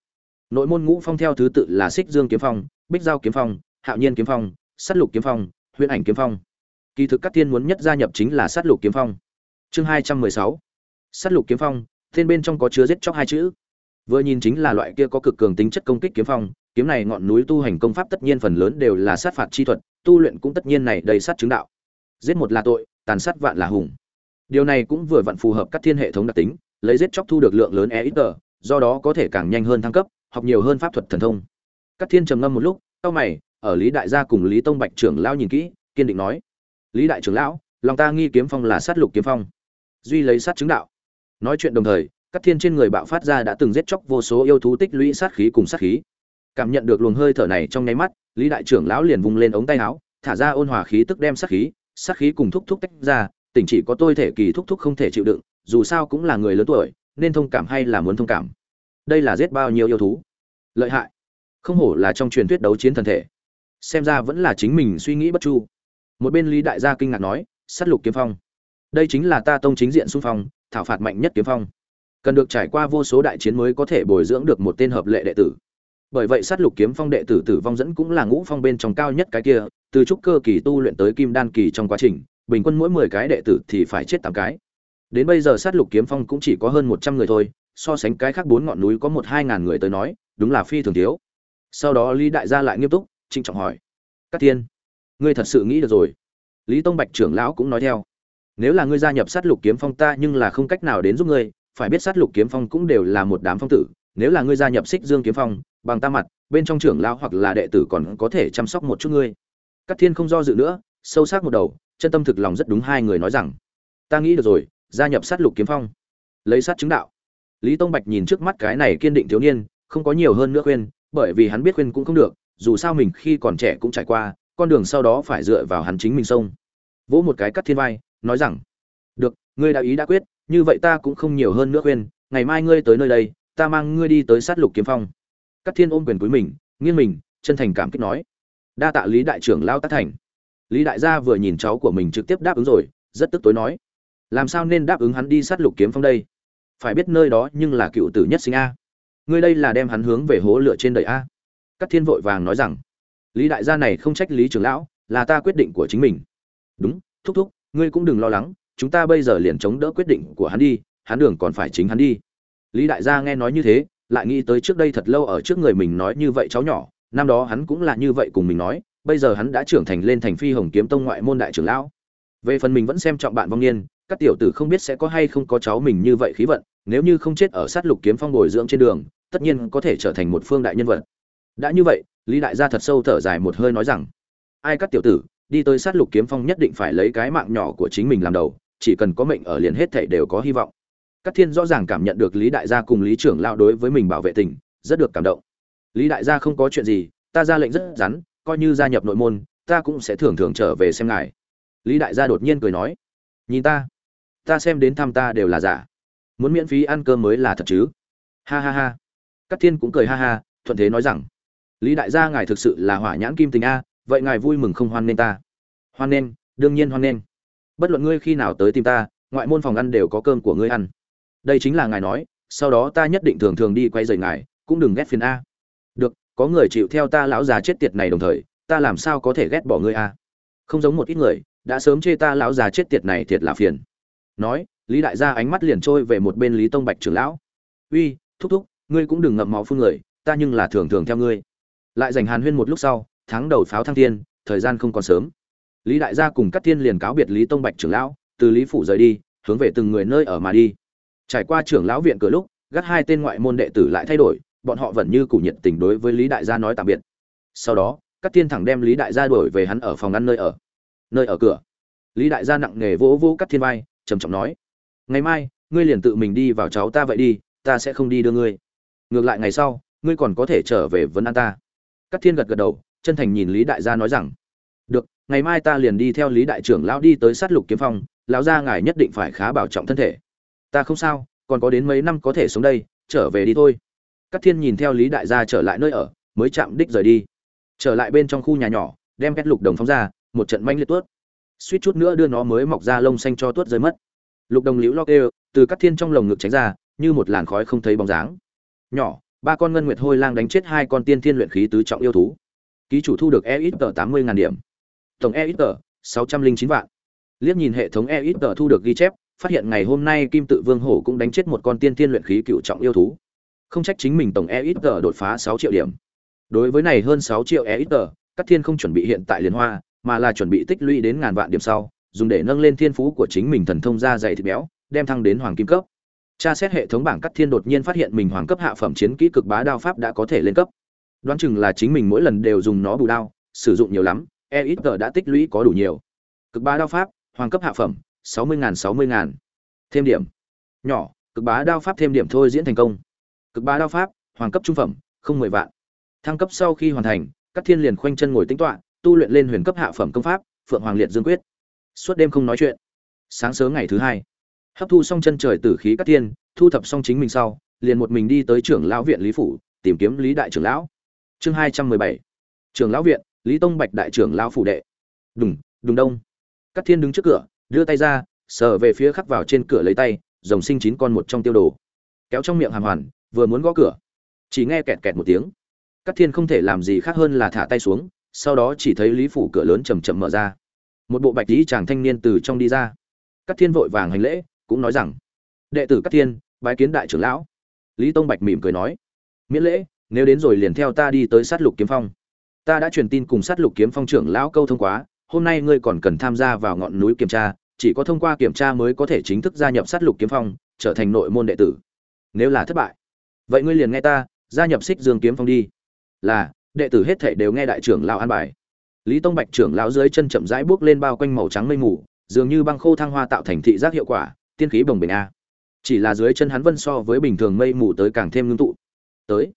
Nội môn ngũ phong theo thứ tự là xích dương kiếm phong, bích giao kiếm phong, hạo nhiên kiếm phong sắt lục kiếm phong huyễn ảnh kiếm phong. Kỳ thực các tiên muốn nhất gia nhập chính là sát lục kiếm phong. Chương hai trăm mười sáu sát lục kiếm phong, tên bên trong có chứa giết chóc hai chữ. Vừa nhìn chính là loại kia có cực cường tính chất công kích kiếm phong, kiếm này ngọn núi tu hành công pháp tất nhiên phần lớn đều là sát phạt chi thuật, tu luyện cũng tất nhiên này đầy sát chứng đạo. Giết một là tội, tàn sát vạn là hùng. Điều này cũng vừa vặn phù hợp các thiên hệ thống đặc tính, lấy giết chóc thu được lượng lớn e ít tờ do đó có thể càng nhanh hơn thăng cấp, học nhiều hơn pháp thuật thần thông. Các thiên trầm ngâm một lúc sau mày, ở lý đại gia cùng lý tông bạch trưởng lão nhìn kỹ, kiên định nói, lý đại trưởng lão, lòng ta nghi kiếm phong là sát lục kiếm phong. Duy lấy sát chứng đạo nói chuyện đồng thời các thiên trên người bạo phát ra đã từng giết chóc vô số yêu thú tích lũy sát khí cùng sát khí. Cảm nhận được luồng hơi thở này trong nháy mắt, lý đại trưởng lão liền vung lên ống tay áo, thả ra ôn hòa khí tức đem sát khí sát khí cùng thúc thúc tách ra, tỉnh chỉ có tôi thể kỳ thúc thúc không thể chịu đựng, dù sao cũng là người lớn tuổi, nên thông cảm hay là muốn thông cảm. Đây là giết bao nhiêu yêu thú? Lợi hại. Không hổ là trong truyền thuyết đấu chiến thần thể. Xem ra vẫn là chính mình suy nghĩ bất chu. Một bên lý đại gia kinh ngạc nói s á t lục kiếm phong. Đây chính là ta tông chính diện xung phong thảo phạt mạnh nhất kiếm phong. Cần được trải qua vô số đại chiến mới có thể bồi dưỡng được một tên hợp lệ đệ tử. Bởi vậy sát lục kiếm phong đệ tử tử vong dẫn cũng là ngũ phong bên trong cao nhất cái kia, từ trúc cơ kỳ tu luyện tới kim đan kỳ trong quá trình, bình quân mỗi mười cái đệ tử thì phải chết tám cái. Đến bây giờ sát lục kiếm phong cũng chỉ có hơn một trăm người thôi, so sánh cái khác bốn ngọn núi có một hai ngàn người tới nói, đúng là phi thường thiếu. Sau đó lý đại gia lại nghiêm túc, trịnh trọng hỏi các tiên ngươi thật sự nghĩ được rồi? Lý tông bạch trưởng lão cũng nói theo nếu là ngươi gia nhập sát lục kiếm phong ta nhưng là không cách nào đến giúp ngươi, phải biết sát lục kiếm phong cũng đều là một đám phong tử. Nếu là ngươi gia nhập xích dương kiếm phong, bằng ta mặt, bên trong trưởng lão hoặc là đệ tử còn có thể chăm sóc một chút ngươi. Các thiên không do dự nữa, sâu sắc một đầu, chân tâm thực lòng rất đúng hai người nói rằng, ta nghĩ được rồi, gia nhập sát lục kiếm phong. Lấy sát chứng đạo. Lý tông bạch nhìn trước mắt cái này kiên định thiếu niên, không có nhiều hơn nữa khuyên, bởi vì hắn biết khuyên cũng không được, dù sao mình khi còn trẻ cũng trải qua, con đường sau đó phải dựa vào hắn chính mình xông. Vỗ một cái cắt thiên vai nói rằng, được, ngươi đã ý đã quyết, như vậy ta cũng không nhiều hơn nữa khuyên, ngày mai ngươi tới nơi đây, ta mang ngươi đi tới sát lục kiếm phong. Cắt thiên ôm quyền cuối mình, nghiêng mình, chân thành cảm kích nói, đa tạ lý đại trưởng lao tác thành. Lý đại gia vừa nhìn cháu của mình trực tiếp đáp ứng rồi, rất tức tối nói, làm sao nên đáp ứng hắn đi sát lục kiếm phong đây? Phải biết nơi đó nhưng là cựu tử nhất sinh a. Ngươi đây là đem hắn hướng về hố lửa trên đời a. Các thiên vội vàng nói rằng, lý đại gia này không trách lý trưởng lão, là ta quyết định của chính mình. Đúng, thúc thúc ngươi cũng đừng lo lắng, chúng ta bây giờ liền chống đỡ quyết định của hắn đi, hắn đường còn phải chính hắn đi. Lý đại gia nghe nói như thế, lại nghĩ tới trước đây thật lâu ở trước người mình nói như vậy cháu nhỏ, năm đó hắn cũng là như vậy cùng mình nói, bây giờ hắn đã trưởng thành lên thành phi hồng kiếm tông ngoại môn đại trưởng lão. Về phần mình vẫn xem trọng bạn vong niên, các tiểu tử không biết sẽ có hay không có cháu mình như vậy khí vận, nếu như không chết ở sát lục kiếm phong bồi dưỡng trên đường, tất nhiên có thể trở thành một phương đại nhân vật. Đã như vậy, lý đại gia thật sâu thở dài một hơi nói rằng, ai các tiểu tử đi tới sát lục kiếm phong nhất định phải lấy cái mạng nhỏ của chính mình làm đầu, chỉ cần có mệnh ở liền hết thảy đều có hy vọng. Các thiên rõ ràng cảm nhận được lý đại gia cùng lý trưởng lao đối với mình bảo vệ tình, rất được cảm động. Lý đại gia không có chuyện gì, ta ra lệnh rất rắn, coi như gia nhập nội môn, ta cũng sẽ thường thường trở về xem ngài. Lý đại gia đột nhiên cười nói, nhìn ta ta xem đến thăm ta đều là giả. Muốn miễn phí ăn cơm mới là thật chứ. Ha ha ha. Các thiên cũng cười ha ha, thuận thế nói rằng, lý đại gia ngài thực sự là hỏa nhãn kim tình a vậy ngài vui mừng không hoan nên ta? Hoan nên đương nhiên hoan nên bất luận ngươi khi nào tới tìm ta, ngoại môn phòng ăn đều có cơm của ngươi ăn. Đây chính là ngài nói, sau đó ta nhất định thường thường đi quay rời ngài, cũng đừng ghét phiền a. Được, có người chịu theo ta lão già chết tiệt này đồng thời, ta làm sao có thể ghét bỏ ngươi a? Không giống một ít người, đã sớm chê ta lão già chết tiệt này thiệt là phiền. Nói, lý đại gia ánh mắt liền trôi về một bên lý tông bạch trưởng lão. Uy, thúc thúc, ngươi cũng đừng ngậm máu phun người, ta nhưng là thường thường theo ngươi. Lại dành hàn huyên một lúc sau tháng đầu pháo thăng thiên, thời gian không còn sớm. Lý đại gia cùng các thiên liền cáo biệt lý tông bạch trưởng lão, từ lý phủ rời đi, hướng về từng người nơi ở mà đi. Trải qua trưởng lão viện cửa lúc, gắt hai tên ngoại môn đệ tử lại thay đổi, bọn họ vẫn như củ nhiệt tình đối với lý đại gia nói tạm biệt. Sau đó các Thiên thẳng đem lý đại gia đuổi về hắn ở phòng ngăn nơi ở. Nơi ở cửa. Lý đại gia nặng nề vỗ vỗ các thiên vai, trầm trọng nói, ngày mai, ngươi liền tự mình đi vào cháu ta vậy đi, ta sẽ không đi đưa ngươi. Ngược lại ngày sau, ngươi còn có thể trở về vấn an ta. Các thiên gật gật đầu chân thành nhìn lý đại gia nói rằng, được, ngày mai ta liền đi theo lý đại trưởng lão đi tới sát lục kiếm phong, lão gia ngài nhất định phải khá bảo trọng thân thể. Ta không sao, còn có đến mấy năm có thể sống đây, trở về đi thôi. Các thiên nhìn theo lý đại gia trở lại nơi ở, mới chạm đích rời đi. Trở lại bên trong khu nhà nhỏ, đem két lục đồng phóng ra, một trận manh liệt tuốt. Suýt chút nữa đưa nó mới mọc ra lông xanh cho tuốt rơi mất. Lục đồng liễu lo kêu, từ các thiên trong lồng ngực tránh ra, như một làn khói không thấy bóng dáng. Nhỏ, ba con ngân nguyệt hôi lang đánh chết hai con tiên thiên luyện khí tứ trọng yêu thú ký chủ thu được e ít tờ tám mươi ngàn điểm. Tổng e ít tờ sáu trăm linh chín vạn. Liếc nhìn hệ thống e ít tờ thu được ghi chép, phát hiện ngày hôm nay kim tự vương hổ cũng đánh chết một con tiên thiên luyện khí cựu trọng yêu thú. Không trách chính mình tổng e ít tờ đột phá sáu triệu điểm. Đối với này hơn sáu triệu e ít tờ các thiên không chuẩn bị hiện tại liên hoa, mà là chuẩn bị tích lũy đến ngàn vạn điểm sau, dùng để nâng lên thiên phú của chính mình thần thông ra dày thịt béo, đem thăng đến hoàng kim cấp. Tra xét hệ thống bảng cắt thiên đột nhiên phát hiện mình hoàng cấp hạ phẩm chiến kỹ cực bá đao pháp đã có thể lên cấp đoán chừng là chính mình mỗi lần đều dùng nó bù đao, sử dụng nhiều lắm e ít tờ đã tích lũy có đủ nhiều. Cực bá đao pháp, hoàng cấp hạ phẩm, sáu mươi ngàn, sáu mươi ngàn. Thêm điểm. Nhỏ, cực bá đao pháp thêm điểm thôi diễn thành công. Cực bá đao pháp, hoàng cấp trung phẩm, không mười vạn. Thăng cấp sau khi hoàn thành, các thiên liền khoanh chân ngồi tính toạ tu luyện lên huyền cấp hạ phẩm công pháp, phượng hoàng liệt dương quyết. Suốt đêm không nói chuyện. Sáng sớm ngày thứ hai, hấp thu xong chân trời tử khí các thiên, thu thập xong chính mình sau, liền một mình đi tới trưởng lão viện lý phủ, tìm kiếm lý đại trưởng lão chương hai trăm mười bảy. Trường lão viện, lý tông bạch đại trưởng lão phủ đệ. Đùng đùng đông. Các thiên đứng trước cửa, đưa tay ra, sờ về phía khắc vào trên cửa lấy tay, rồng sinh chín con một trong tiêu đồ. Kéo trong miệng hàm hoàn, vừa muốn gõ cửa. Chỉ nghe kẹt kẹt một tiếng. Các thiên không thể làm gì khác hơn là thả tay xuống, sau đó chỉ thấy lý phủ cửa lớn chầm chậm mở ra. Một bộ bạch lý chàng thanh niên từ trong đi ra. Các thiên vội vàng hành lễ, cũng nói rằng, đệ tử các thiên, bái kiến đại trưởng lão. Lý tông bạch mỉm cười nói, miễn lễ nếu đến rồi liền theo ta đi tới sát lục kiếm phong. Ta đã truyền tin cùng sát lục kiếm phong trưởng lão câu thông quá, hôm nay ngươi còn cần tham gia vào ngọn núi kiểm tra, chỉ có thông qua kiểm tra mới có thể chính thức gia nhập sát lục kiếm phong, trở thành nội môn đệ tử. Nếu là thất bại, vậy ngươi liền nghe ta, gia nhập xích dương kiếm phong đi. Là, đệ tử hết thảy đều nghe đại trưởng lão an bài. Lý tông bạch trưởng lão dưới chân chậm rãi bước lên bao quanh màu trắng mây mù, dường như băng khô thăng hoa tạo thành thị giác hiệu quả, tiên khí bồng bềnh a. Chỉ là dưới chân hắn vân so với bình thường mây mù tới càng thêm ngưng tụ. Tới.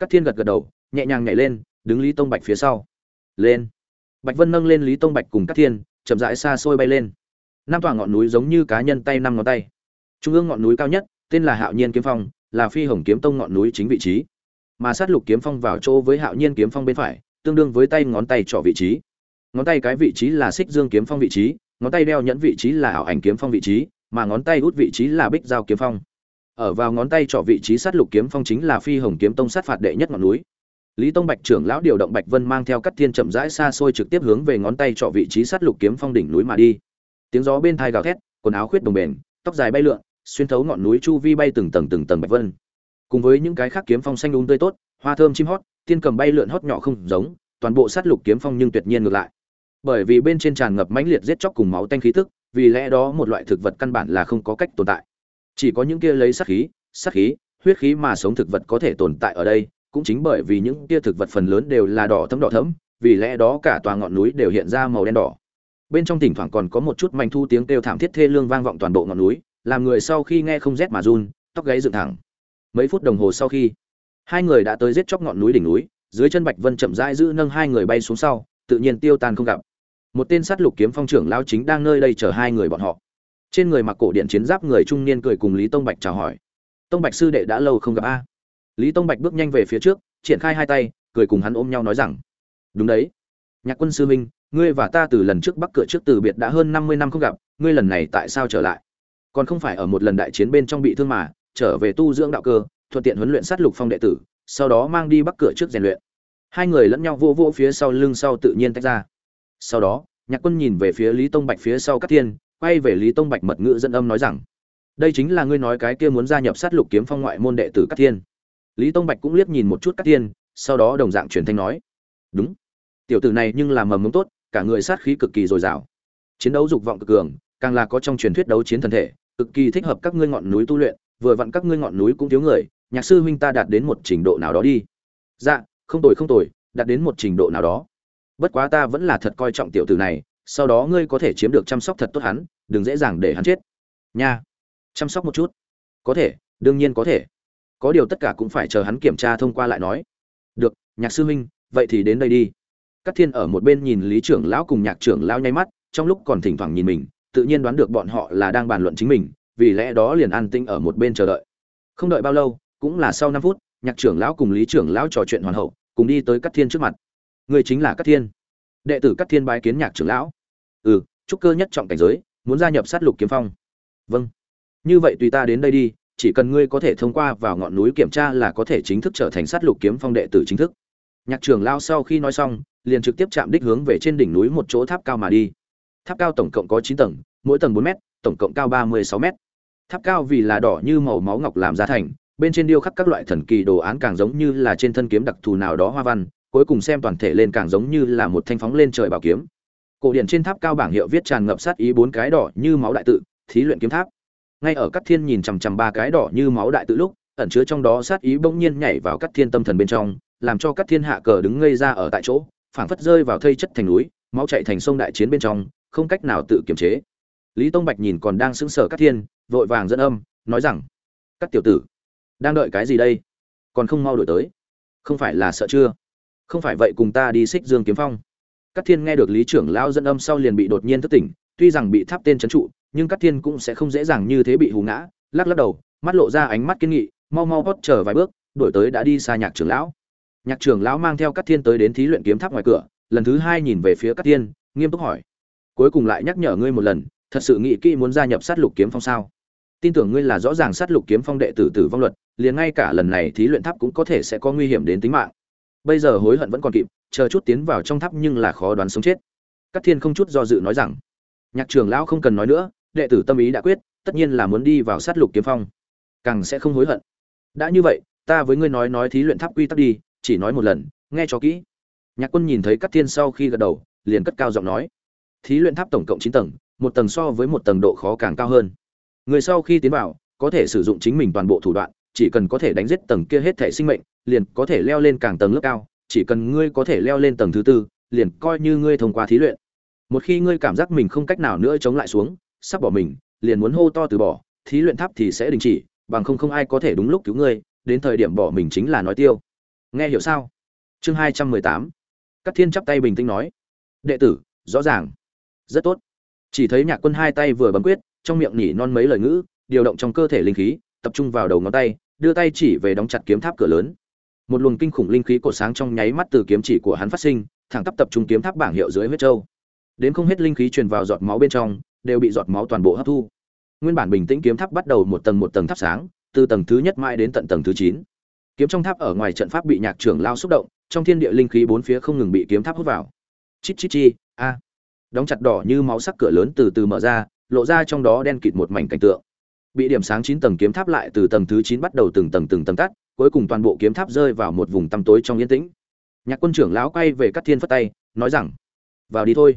Cát thiên gật gật đầu, nhẹ nhàng nhảy lên, đứng lý tông bạch phía sau. Lên. Bạch vân nâng lên lý tông bạch cùng Cát thiên, chậm rãi xa xôi bay lên. Năm tòa ngọn núi giống như cá nhân tay năm ngón tay. Trung ương ngọn núi cao nhất, tên là hạo nhiên kiếm phong, là phi hồng kiếm tông ngọn núi chính vị trí. Mà sát lục kiếm phong vào chỗ với hạo nhiên kiếm phong bên phải, tương đương với tay ngón tay trỏ vị trí. Ngón tay cái vị trí là xích dương kiếm phong vị trí, ngón tay đeo nhẫn vị trí là ảo ảnh kiếm phong vị trí, mà ngón tay út vị trí là bích giao kiếm phong ở vào ngón tay trỏ vị trí sát lục kiếm phong chính là phi hồng kiếm tông sát phạt đệ nhất ngọn núi. Lý tông bạch trưởng lão điều động bạch vân mang theo cắt thiên chậm rãi xa xôi trực tiếp hướng về ngón tay trỏ vị trí sát lục kiếm phong đỉnh núi mà đi. Tiếng gió bên thai gào thét, quần áo khuyết đồng bền tóc dài bay lượn, xuyên thấu ngọn núi chu vi bay từng tầng từng tầng bạch vân. Cùng với những cái khác kiếm phong xanh đúng tươi tốt, hoa thơm chim hót, tiên cầm bay lượn hót nhỏ không giống, toàn bộ sát lục kiếm phong nhưng tuyệt nhiên ngược lại. Bởi vì bên trên tràn ngập mãnh liệt giết chóc cùng máu tanh khí tức, vì lẽ đó một loại thực vật căn bản là không có cách tồn tại chỉ có những kia lấy sát khí sát khí, huyết khí mà sống thực vật có thể tồn tại ở đây, cũng chính bởi vì những kia thực vật phần lớn đều là đỏ thấm đỏ thấm vì lẽ đó cả tòa ngọn núi đều hiện ra màu đen đỏ. Bên trong thỉnh thoảng còn có một chút manh thu tiếng kêu thảm thiết thê lương vang vọng toàn bộ ngọn núi, làm người sau khi nghe không rét mà run, tóc gáy dựng thẳng. Mấy phút đồng hồ sau khi, hai người đã tới giết chóc ngọn núi đỉnh núi, dưới chân bạch vân chậm rãi giữ nâng hai người bay xuống sau, tự nhiên tiêu tan không gặp. Một tên sát lục kiếm phong trưởng lao chính đang nơi đây chờ hai người bọn họ trên người mặc cổ điện chiến giáp người trung niên cười cùng lý tông bạch chào hỏi. Tông bạch sư đệ đã lâu không gặp a. Lý tông bạch bước nhanh về phía trước, triển khai hai tay, cười cùng hắn ôm nhau nói rằng, đúng đấy. Nhạc quân sư minh ngươi và ta từ lần trước bắc cửa trước từ biệt đã hơn năm mươi năm không gặp, ngươi lần này tại sao trở lại? Còn không phải ở một lần đại chiến bên trong bị thương mà, trở về tu dưỡng đạo cơ, thuận tiện huấn luyện sát lục phong đệ tử, sau đó mang đi bắc cửa trước rèn luyện. Hai người lẫn nhau vô vô phía sau lưng sau tự nhiên tách ra. Sau đó, nhạc quân nhìn về phía lý tông bạch phía sau các thiên quay về lý tông bạch mật ngữ dẫn âm nói rằng, đây chính là ngươi nói cái kia muốn gia nhập sát lục kiếm phong ngoại môn đệ tử các thiên. Lý tông bạch cũng liếc nhìn một chút các thiên, sau đó đồng dạng truyền thanh nói, đúng, tiểu tử này nhưng là mầm mống tốt, cả người sát khí cực kỳ dồi dào. Chiến đấu dục vọng cực cường, càng là có trong truyền thuyết đấu chiến thần thể, cực kỳ thích hợp các ngươi ngọn núi tu luyện, vừa vặn các ngươi ngọn núi cũng thiếu người, nhạc sư huynh ta đạt đến một trình độ nào đó đi. Dạ không tồi không tồi, đạt đến một trình độ nào đó. Bất quá ta vẫn là thật coi trọng tiểu tử này sau đó ngươi có thể chiếm được chăm sóc thật tốt hắn, đừng dễ dàng để hắn chết. Nha. Chăm sóc một chút. Có thể, đương nhiên có thể. Có điều tất cả cũng phải chờ hắn kiểm tra thông qua lại nói. Được, nhạc sư huynh, vậy thì đến đây đi. Các thiên ở một bên nhìn lý trưởng lão cùng nhạc trưởng lão nháy mắt, trong lúc còn thỉnh thoảng nhìn mình, tự nhiên đoán được bọn họ là đang bàn luận chính mình, vì lẽ đó liền an tinh ở một bên chờ đợi. Không đợi bao lâu, cũng là sau năm phút, nhạc trưởng lão cùng lý trưởng lão trò chuyện hoàn hậu, cùng đi tới các thiên trước mặt. Người chính là các thiên. Đệ tử các thiên bái kiến nhạc trưởng lão ừ trúc cơ nhất trọng cảnh giới, muốn gia nhập sát lục kiếm phong. Vâng. Như vậy tùy ta đến đây đi, chỉ cần ngươi có thể thông qua vào ngọn núi kiểm tra là có thể chính thức trở thành sát lục kiếm phong đệ tử chính thức. Nhạc trưởng lão sau khi nói xong, liền trực tiếp chạm đích hướng về trên đỉnh núi một chỗ tháp cao mà đi. Tháp cao tổng cộng có chín tầng, mỗi tầng bốn m tổng cộng cao ba mươi sáu m tháp cao vì là đỏ như màu máu ngọc làm ra thành, bên trên điêu khắc các loại thần kỳ đồ án càng giống như là trên thân kiếm đặc thù nào đó hoa văn, cuối cùng xem toàn thể lên càng giống như là một thanh phóng lên trời bảo kiếm cổ điện trên tháp cao bảng hiệu viết tràn ngập sát ý bốn cái đỏ như máu đại tự, thí luyện kiếm tháp. Ngay ở các thiên nhìn chằm chằm ba cái đỏ như máu đại tự lúc, ẩn chứa trong đó sát ý bỗng nhiên nhảy vào các thiên tâm thần bên trong, làm cho các thiên hạ cờ đứng ngây ra ở tại chỗ, phảng phất rơi vào thây chất thành núi, máu chạy thành sông đại chiến bên trong, không cách nào tự kiềm chế. Lý tông bạch nhìn còn đang sững sờ các thiên, vội vàng dẫn âm, nói rằng các tiểu tử, đang đợi cái gì đây? Còn không mau đổi tới. Không phải là sợ chưa? Không phải vậy cùng ta đi xích dương kiếm phong. Cát thiên nghe được lý trưởng lão dẫn âm sau liền bị đột nhiên thức tỉnh, tuy rằng bị tháp tên trấn trụ, nhưng Cát thiên cũng sẽ không dễ dàng như thế bị hù ngã. Lắc lắc đầu, mắt lộ ra ánh mắt kiên nghị, mau mau hót chờ vài bước đổi tới đã đi xa nhạc trưởng lão. Nhạc trưởng lão mang theo Cát thiên tới đến thí luyện kiếm tháp ngoài cửa, lần thứ hai nhìn về phía Cát thiên, nghiêm túc hỏi. Cuối cùng lại nhắc nhở ngươi một lần, thật sự nghĩ kỹ muốn gia nhập sát lục kiếm phong sao? Tin tưởng ngươi là rõ ràng sát lục kiếm phong đệ tử tử vong luật, liền ngay cả lần này thí luyện tháp cũng có thể sẽ có nguy hiểm đến tính mạng. Bây giờ hối hận vẫn còn kịp chờ chút tiến vào trong tháp nhưng là khó đoán sống chết. Các thiên không chút do dự nói rằng, nhạc trưởng lão không cần nói nữa, đệ tử tâm ý đã quyết, tất nhiên là muốn đi vào sát lục kiếm phong, càng sẽ không hối hận. Đã như vậy, ta với ngươi nói nói thí luyện tháp quy tắc đi, chỉ nói một lần, nghe cho kỹ. Nhạc quân nhìn thấy các thiên sau khi gật đầu, liền cất cao giọng nói, thí luyện tháp tổng cộng chín tầng, một tầng so với một tầng độ khó càng cao hơn. Người sau khi tiến vào, có thể sử dụng chính mình toàn bộ thủ đoạn, chỉ cần có thể đánh giết tầng kia hết thể sinh mệnh, liền có thể leo lên càng tầng lớp cao chỉ cần ngươi có thể leo lên tầng thứ tư, liền coi như ngươi thông qua thí luyện. Một khi ngươi cảm giác mình không cách nào nữa chống lại xuống, sắp bỏ mình, liền muốn hô to từ bỏ, thí luyện tháp thì sẽ đình chỉ, bằng không không ai có thể đúng lúc cứu ngươi, đến thời điểm bỏ mình chính là nói tiêu. Nghe hiểu sao? Chương hai trăm mười tám. Các thiên chắp tay bình tĩnh nói. Đệ tử, rõ ràng. Rất tốt. Chỉ thấy nhạc quân hai tay vừa bấm quyết, trong miệng nhỉ non mấy lời ngữ, điều động trong cơ thể linh khí, tập trung vào đầu ngón tay, đưa tay chỉ về đóng chặt kiếm tháp cửa lớn một luồng kinh khủng linh khí cột sáng trong nháy mắt từ kiếm chỉ của hắn phát sinh, thẳng tắp tập trung kiếm tháp bảng hiệu dưới huyết châu. Đến không hết linh khí truyền vào giọt máu bên trong, đều bị giọt máu toàn bộ hấp thu. Nguyên bản bình tĩnh kiếm tháp bắt đầu một tầng một tầng thắp sáng, từ tầng thứ nhất mãi đến tận tầng thứ chín. Kiếm trong tháp ở ngoài trận pháp bị nhạc trưởng lao xúc động, trong thiên địa linh khí bốn phía không ngừng bị kiếm tháp hút vào. Chít chít chi, a. Đóng chặt đỏ như máu sắc cửa lớn từ từ mở ra, lộ ra trong đó đen kịt một mảnh cảnh tượng. Bị điểm sáng chín tầng kiếm tháp lại từ tầng thứ chín bắt đầu từng tầng từng tầng tắt cuối cùng toàn bộ kiếm tháp rơi vào một vùng tăm tối trong yên tĩnh. Nhạc quân trưởng lão quay về các thiên phất tay, nói rằng, vào đi thôi.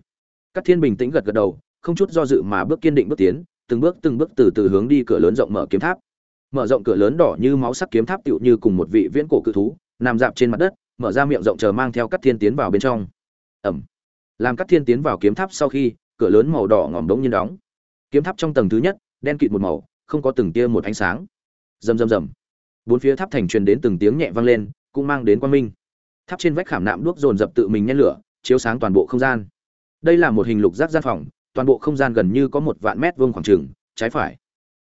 Các thiên bình tĩnh gật gật đầu, không chút do dự mà bước kiên định bước tiến, từng bước từng bước từ từ hướng đi cửa lớn rộng mở kiếm tháp. Mở rộng cửa lớn đỏ như máu sắc kiếm tháp tựu như cùng một vị viễn cổ cự thú, nằm dạp trên mặt đất, mở ra miệng rộng chờ mang theo các thiên tiến vào bên trong. Ẩm. Làm các thiên tiến vào kiếm tháp sau khi, cửa lớn màu đỏ ngòm đống nhiên đóng. Kiếm tháp trong tầng thứ nhất, đen kịt một màu, không có từng tia một ánh sáng. Rầm rầm rầm bốn phía tháp thành truyền đến từng tiếng nhẹ vang lên, cũng mang đến quang minh. Tháp trên vách khảm nạm đuốc dồn dập tự mình nhen lửa, chiếu sáng toàn bộ không gian. Đây là một hình lục giác gian phòng, toàn bộ không gian gần như có một vạn mét vuông khoảng trường, trái phải.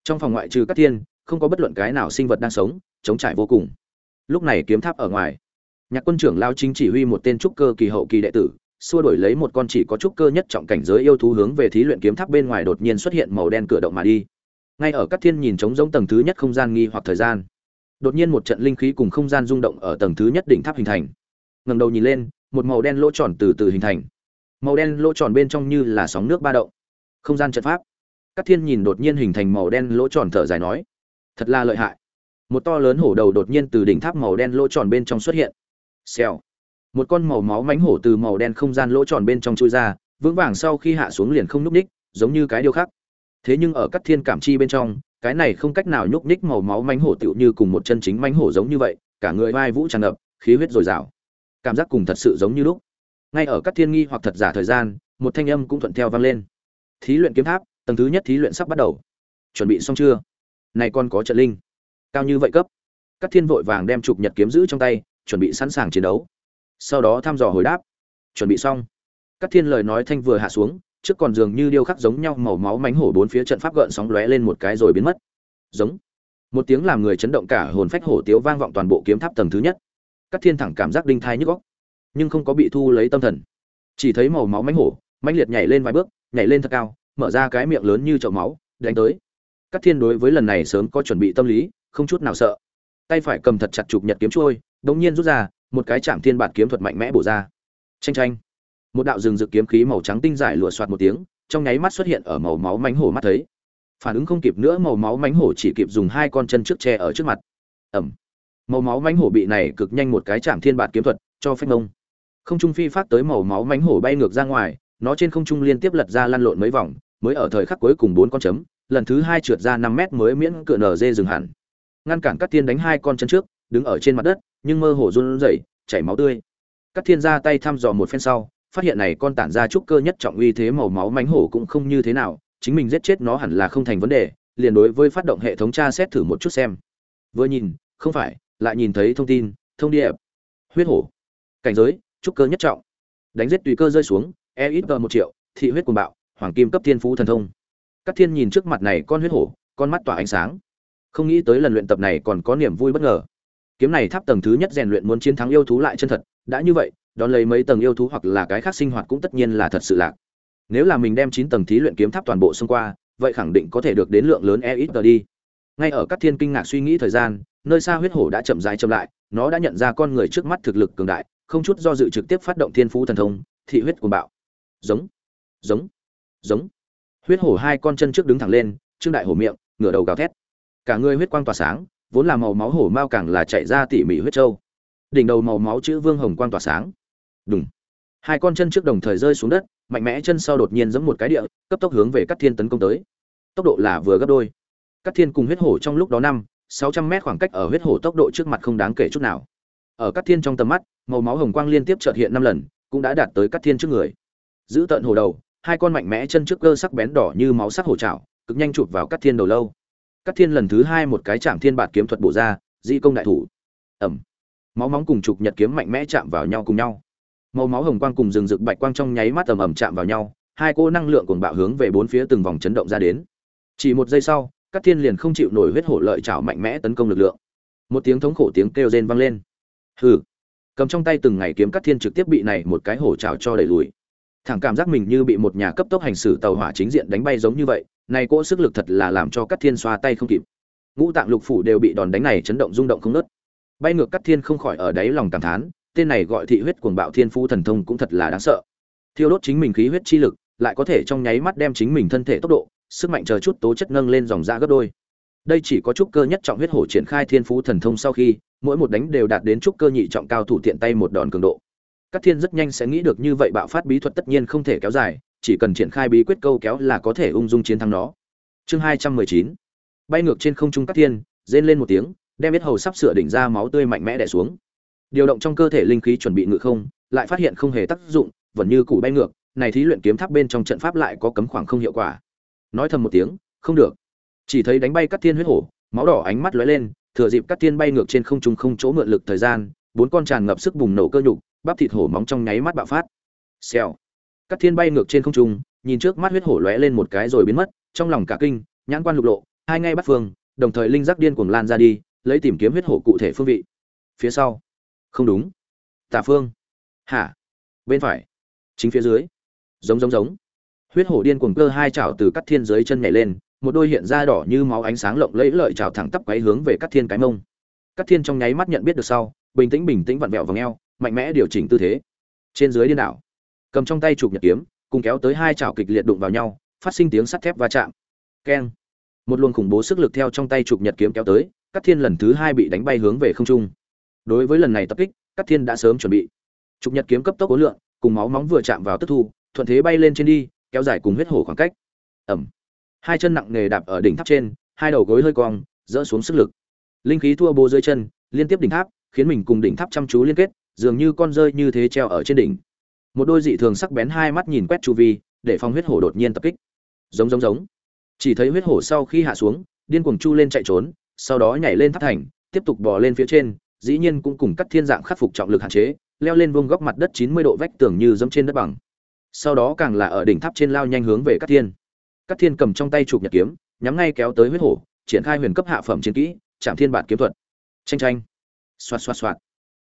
Trong phòng ngoại trừ các thiên, không có bất luận cái nào sinh vật đang sống chống trải vô cùng. Lúc này kiếm tháp ở ngoài. Nhạc quân trưởng lao chính chỉ huy một tên trúc cơ kỳ hậu kỳ đệ tử, xua đổi lấy một con chỉ có trúc cơ nhất trọng cảnh giới yêu thú hướng về thí luyện kiếm tháp bên ngoài đột nhiên xuất hiện màu đen cửa động mà đi. Ngay ở các thiên nhìn trống giống tầng thứ nhất không gian nghi hoặc thời gian đột nhiên một trận linh khí cùng không gian rung động ở tầng thứ nhất đỉnh tháp hình thành. Ngẩng đầu nhìn lên, một màu đen lỗ tròn từ từ hình thành. Màu đen lỗ tròn bên trong như là sóng nước ba động. Không gian trận pháp. Các thiên nhìn đột nhiên hình thành màu đen lỗ tròn thở dài nói, thật là lợi hại. Một to lớn hổ đầu đột nhiên từ đỉnh tháp màu đen lỗ tròn bên trong xuất hiện. Xèo. Một con màu máu mánh hổ từ màu đen không gian lỗ tròn bên trong chui ra, vững vàng sau khi hạ xuống liền không nhúc ních, giống như cái điêu khắc. Thế nhưng ở các thiên cảm chi bên trong cái này không cách nào nhúc nhích màu máu mánh hổ tựu như cùng một chân chính mánh hổ giống như vậy, cả người vai vũ tràn ngập, khí huyết dồi dào. Cảm giác cùng thật sự giống như lúc. Ngay ở các thiên nghi hoặc thật giả thời gian, một thanh âm cũng thuận theo vang lên. Thí luyện kiếm tháp, tầng thứ nhất thí luyện sắp bắt đầu. Chuẩn bị xong chưa? Này còn có trận linh. Cao như vậy cấp. Các thiên vội vàng đem chụp nhật kiếm giữ trong tay, chuẩn bị sẵn sàng chiến đấu. Sau đó thăm dò hồi đáp. Chuẩn bị xong. Các thiên lời nói thanh vừa hạ xuống trước còn dường như điêu khắc giống nhau màu máu mánh hổ bốn phía trận pháp gợn sóng lóe lên một cái rồi biến mất. Giống. Một tiếng làm người chấn động cả hồn phách hổ tiếu vang vọng toàn bộ kiếm tháp tầng thứ nhất. Các thiên thẳng cảm giác đinh thai nhức góc nhưng không có bị thu lấy tâm thần. Chỉ thấy màu máu mánh hổ, mãnh liệt nhảy lên vài bước, nhảy lên thật cao, mở ra cái miệng lớn như chậu máu, đánh tới. Các thiên đối với lần này sớm có chuẩn bị tâm lý, không chút nào sợ. Tay phải cầm thật chặt chụp nhật kiếm trôi đống nhiên rút ra, một cái chạm thiên bản kiếm thuật mạnh mẽ bổ ra. Tranh tranh một đạo rừng rực kiếm khí màu trắng tinh giải lùa xoạt một tiếng, trong nháy mắt xuất hiện ở màu máu mánh hổ mắt thấy. Phản ứng không kịp nữa, màu máu mánh hổ chỉ kịp dùng hai con chân trước tre ở trước mặt. Ẩm. Màu máu mánh hổ bị này cực nhanh một cái chạm thiên bản kiếm thuật, cho phép mông. Không trung phi phát tới màu máu mánh hổ bay ngược ra ngoài, nó trên không trung liên tiếp lật ra lăn lộn mấy vòng, mới ở thời khắc cuối cùng bốn con chấm, lần thứ hai trượt ra năm mét mới miễn cựa nở dê dừng hẳn. Ngăn cản các thiên đánh hai con chân trước, đứng ở trên mặt đất, nhưng mơ hồ run rẩy, chảy máu tươi. Các thiên ra tay thăm dò một phen sau phát hiện này con tản ra trúc cơ nhất trọng uy thế màu máu mánh hổ cũng không như thế nào, chính mình giết chết nó hẳn là không thành vấn đề, liền đối với phát động hệ thống tra xét thử một chút xem. Vừa nhìn, không phải, lại nhìn thấy thông tin, thông điệp. Huyết hổ. Cảnh giới, trúc cơ nhất trọng. Đánh giết tùy cơ rơi xuống e ít một triệu, thị huyết cuồng bạo, hoàng kim cấp thiên phú thần thông. Các thiên nhìn trước mặt này con huyết hổ, con mắt tỏa ánh sáng. Không nghĩ tới lần luyện tập này còn có niềm vui bất ngờ. Kiếm này tháp tầng thứ nhất rèn luyện muốn chiến thắng yêu thú lại chân thật, đã như vậy đón lấy mấy tầng yêu thú hoặc là cái khác sinh hoạt cũng tất nhiên là thật sự lạc. Nếu là mình đem chín tầng thí luyện kiếm tháp toàn bộ xông qua, vậy khẳng định có thể được đến lượng lớn e ít đi. Ngay ở các thiên kinh ngạc suy nghĩ thời gian, nơi xa huyết hổ đã chậm dài chậm lại, nó đã nhận ra con người trước mắt thực lực cường đại, không chút do dự trực tiếp phát động thiên phú thần thông, thị huyết cuồng bạo. Giống giống giống. Huyết hổ hai con chân trước đứng thẳng lên, trương đại hổ miệng, ngửa đầu gào thét. Cả người huyết quang tỏa sáng, vốn là màu máu hổ mao càng là chạy ra tỉ mỉ huyết trâu đỉnh đầu màu máu chữ vương hồng quang tỏa sáng. Đùng. hai con chân trước đồng thời rơi xuống đất, mạnh mẽ chân sau đột nhiên giẫm một cái địa, cấp tốc hướng về các thiên tấn công tới. Tốc độ là vừa gấp đôi. Các thiên cùng huyết hổ trong lúc đó năm, sáu trăm mét khoảng cách ở huyết hổ tốc độ trước mặt không đáng kể chút nào. Ở các thiên trong tầm mắt, màu máu hồng quang liên tiếp trợt hiện năm lần, cũng đã đạt tới các thiên trước người. Giữ tận hổ đầu, hai con mạnh mẽ chân trước cơ sắc bén đỏ như máu sắc hổ trảo cực nhanh chụp vào các thiên đầu lâu. Các thiên lần thứ hai một cái chạm thiên bạt kiếm thuật bổ ra di công đại thủ. Ẩm máu móng cùng chụp nhật kiếm mạnh mẽ chạm vào nhau cùng nhau màu máu hồng quang cùng rừng rực bạch quang trong nháy mắt ầm ầm chạm vào nhau, hai cô năng lượng cùng bạo hướng về bốn phía từng vòng chấn động ra đến. Chỉ một giây sau, các thiên liền không chịu nổi huyết hổ lợi chảo mạnh mẽ tấn công lực lượng. Một tiếng thống khổ tiếng kêu rên vang lên. Hừ. Cầm trong tay từng ngày kiếm các thiên trực tiếp bị này một cái hổ chảo cho đẩy lùi. Thẳng cảm giác mình như bị một nhà cấp tốc hành xử tàu hỏa chính diện đánh bay giống như vậy, này cỗ sức lực thật là làm cho các thiên xoa tay không kịp. Ngũ tạng lục phủ đều bị đòn đánh này chấn động rung động không nớt bay ngược các thiên không khỏi ở đáy lòng cảm thán tên này gọi thị huyết cuồng bạo thiên phu thần thông cũng thật là đáng sợ. Thiêu đốt chính mình khí huyết chi lực, lại có thể trong nháy mắt đem chính mình thân thể tốc độ, sức mạnh chờ chút tố chất nâng lên dòng ra gấp đôi. Đây chỉ có chút cơ nhất trọng huyết hổ triển khai thiên phú thần thông sau khi, mỗi một đánh đều đạt đến chút cơ nhị trọng cao thủ tiện tay một đòn cường độ. Các thiên rất nhanh sẽ nghĩ được như vậy bạo phát bí thuật tất nhiên không thể kéo dài, chỉ cần triển khai bí quyết câu kéo là có thể ung dung chiến thắng nó. Chương hai trăm mười chín. Bay ngược trên không trung các thiên, rên lên một tiếng, đem biết hầu sắp sửa đỉnh ra máu tươi mạnh mẽ đè xuống điều động trong cơ thể linh khí chuẩn bị ngự không, lại phát hiện không hề tác dụng, vẫn như củ bay ngược, này thí luyện kiếm tháp bên trong trận pháp lại có cấm khoảng không hiệu quả. Nói thầm một tiếng, không được. Chỉ thấy đánh bay cắt thiên huyết hổ, máu đỏ ánh mắt lóe lên, thừa dịp cắt thiên bay ngược trên không trung không chỗ mượn lực thời gian, bốn con tràn ngập sức bùng nổ cơ nhục, bắp thịt hổ móng trong nháy mắt bạo phát. Xèo. Cắt thiên bay ngược trên không trung, nhìn trước mắt huyết hổ lóe lên một cái rồi biến mất, trong lòng cả kinh, nhãn quan lục lộ, hai ngay bắt phương, đồng thời linh giác điên cuồng lan ra đi, lấy tìm kiếm huyết hổ cụ thể phương vị. Phía sau không đúng. Tả phương. Hả? Bên phải. Chính phía dưới. Giống giống giống. Huyết hổ điên cuồng cơ hai chảo từ cắt thiên dưới chân nhảy lên, một đôi hiện ra đỏ như máu ánh sáng lộng lẫy lợi chảo thẳng tắp quấy hướng về cắt thiên cái mông. Cắt thiên trong nháy mắt nhận biết được sau, bình tĩnh bình tĩnh vặn vẹo vòng ngheo mạnh mẽ điều chỉnh tư thế. Trên dưới điên đảo. Cầm trong tay chụp nhật kiếm, cùng kéo tới hai chảo kịch liệt đụng vào nhau, phát sinh tiếng sắt thép va chạm. Keng. Một luồng khủng bố sức lực theo trong tay chụp nhật kiếm kéo tới, cắt thiên lần thứ hai bị đánh bay hướng về không trung đối với lần này tập kích các thiên đã sớm chuẩn bị. Trục nhật kiếm cấp tốc ối lượng cùng máu móng vừa chạm vào tức thu, thuận thế bay lên trên đi, kéo dài cùng huyết hổ khoảng cách. Ẩm hai chân nặng nề đạp ở đỉnh tháp trên, hai đầu gối hơi cong dỡ xuống sức lực. Linh khí thua bố dưới chân, liên tiếp đỉnh tháp, khiến mình cùng đỉnh tháp chăm chú liên kết, dường như con rơi như thế treo ở trên đỉnh. Một đôi dị thường sắc bén hai mắt nhìn quét chu vi, để phòng huyết hổ đột nhiên tập kích. Giống giống giống. Chỉ thấy huyết hổ sau khi hạ xuống, điên cuồng chu lên chạy trốn, sau đó nhảy lên tháp thành, tiếp tục bò lên phía trên dĩ nhiên cũng cùng cắt thiên dạng khắc phục trọng lực hạn chế, leo lên vông góc mặt đất chín mươi độ vách tường như dẫm trên đất bằng. Sau đó càng là ở đỉnh tháp trên lao nhanh hướng về cắt thiên. Cắt thiên cầm trong tay chụp nhật kiếm, nhắm ngay kéo tới huyết hổ, triển khai huyền cấp hạ phẩm chiến kỹ, chạm thiên bản kiếm thuật. Tranh tranh xoạt xoạt xoạt.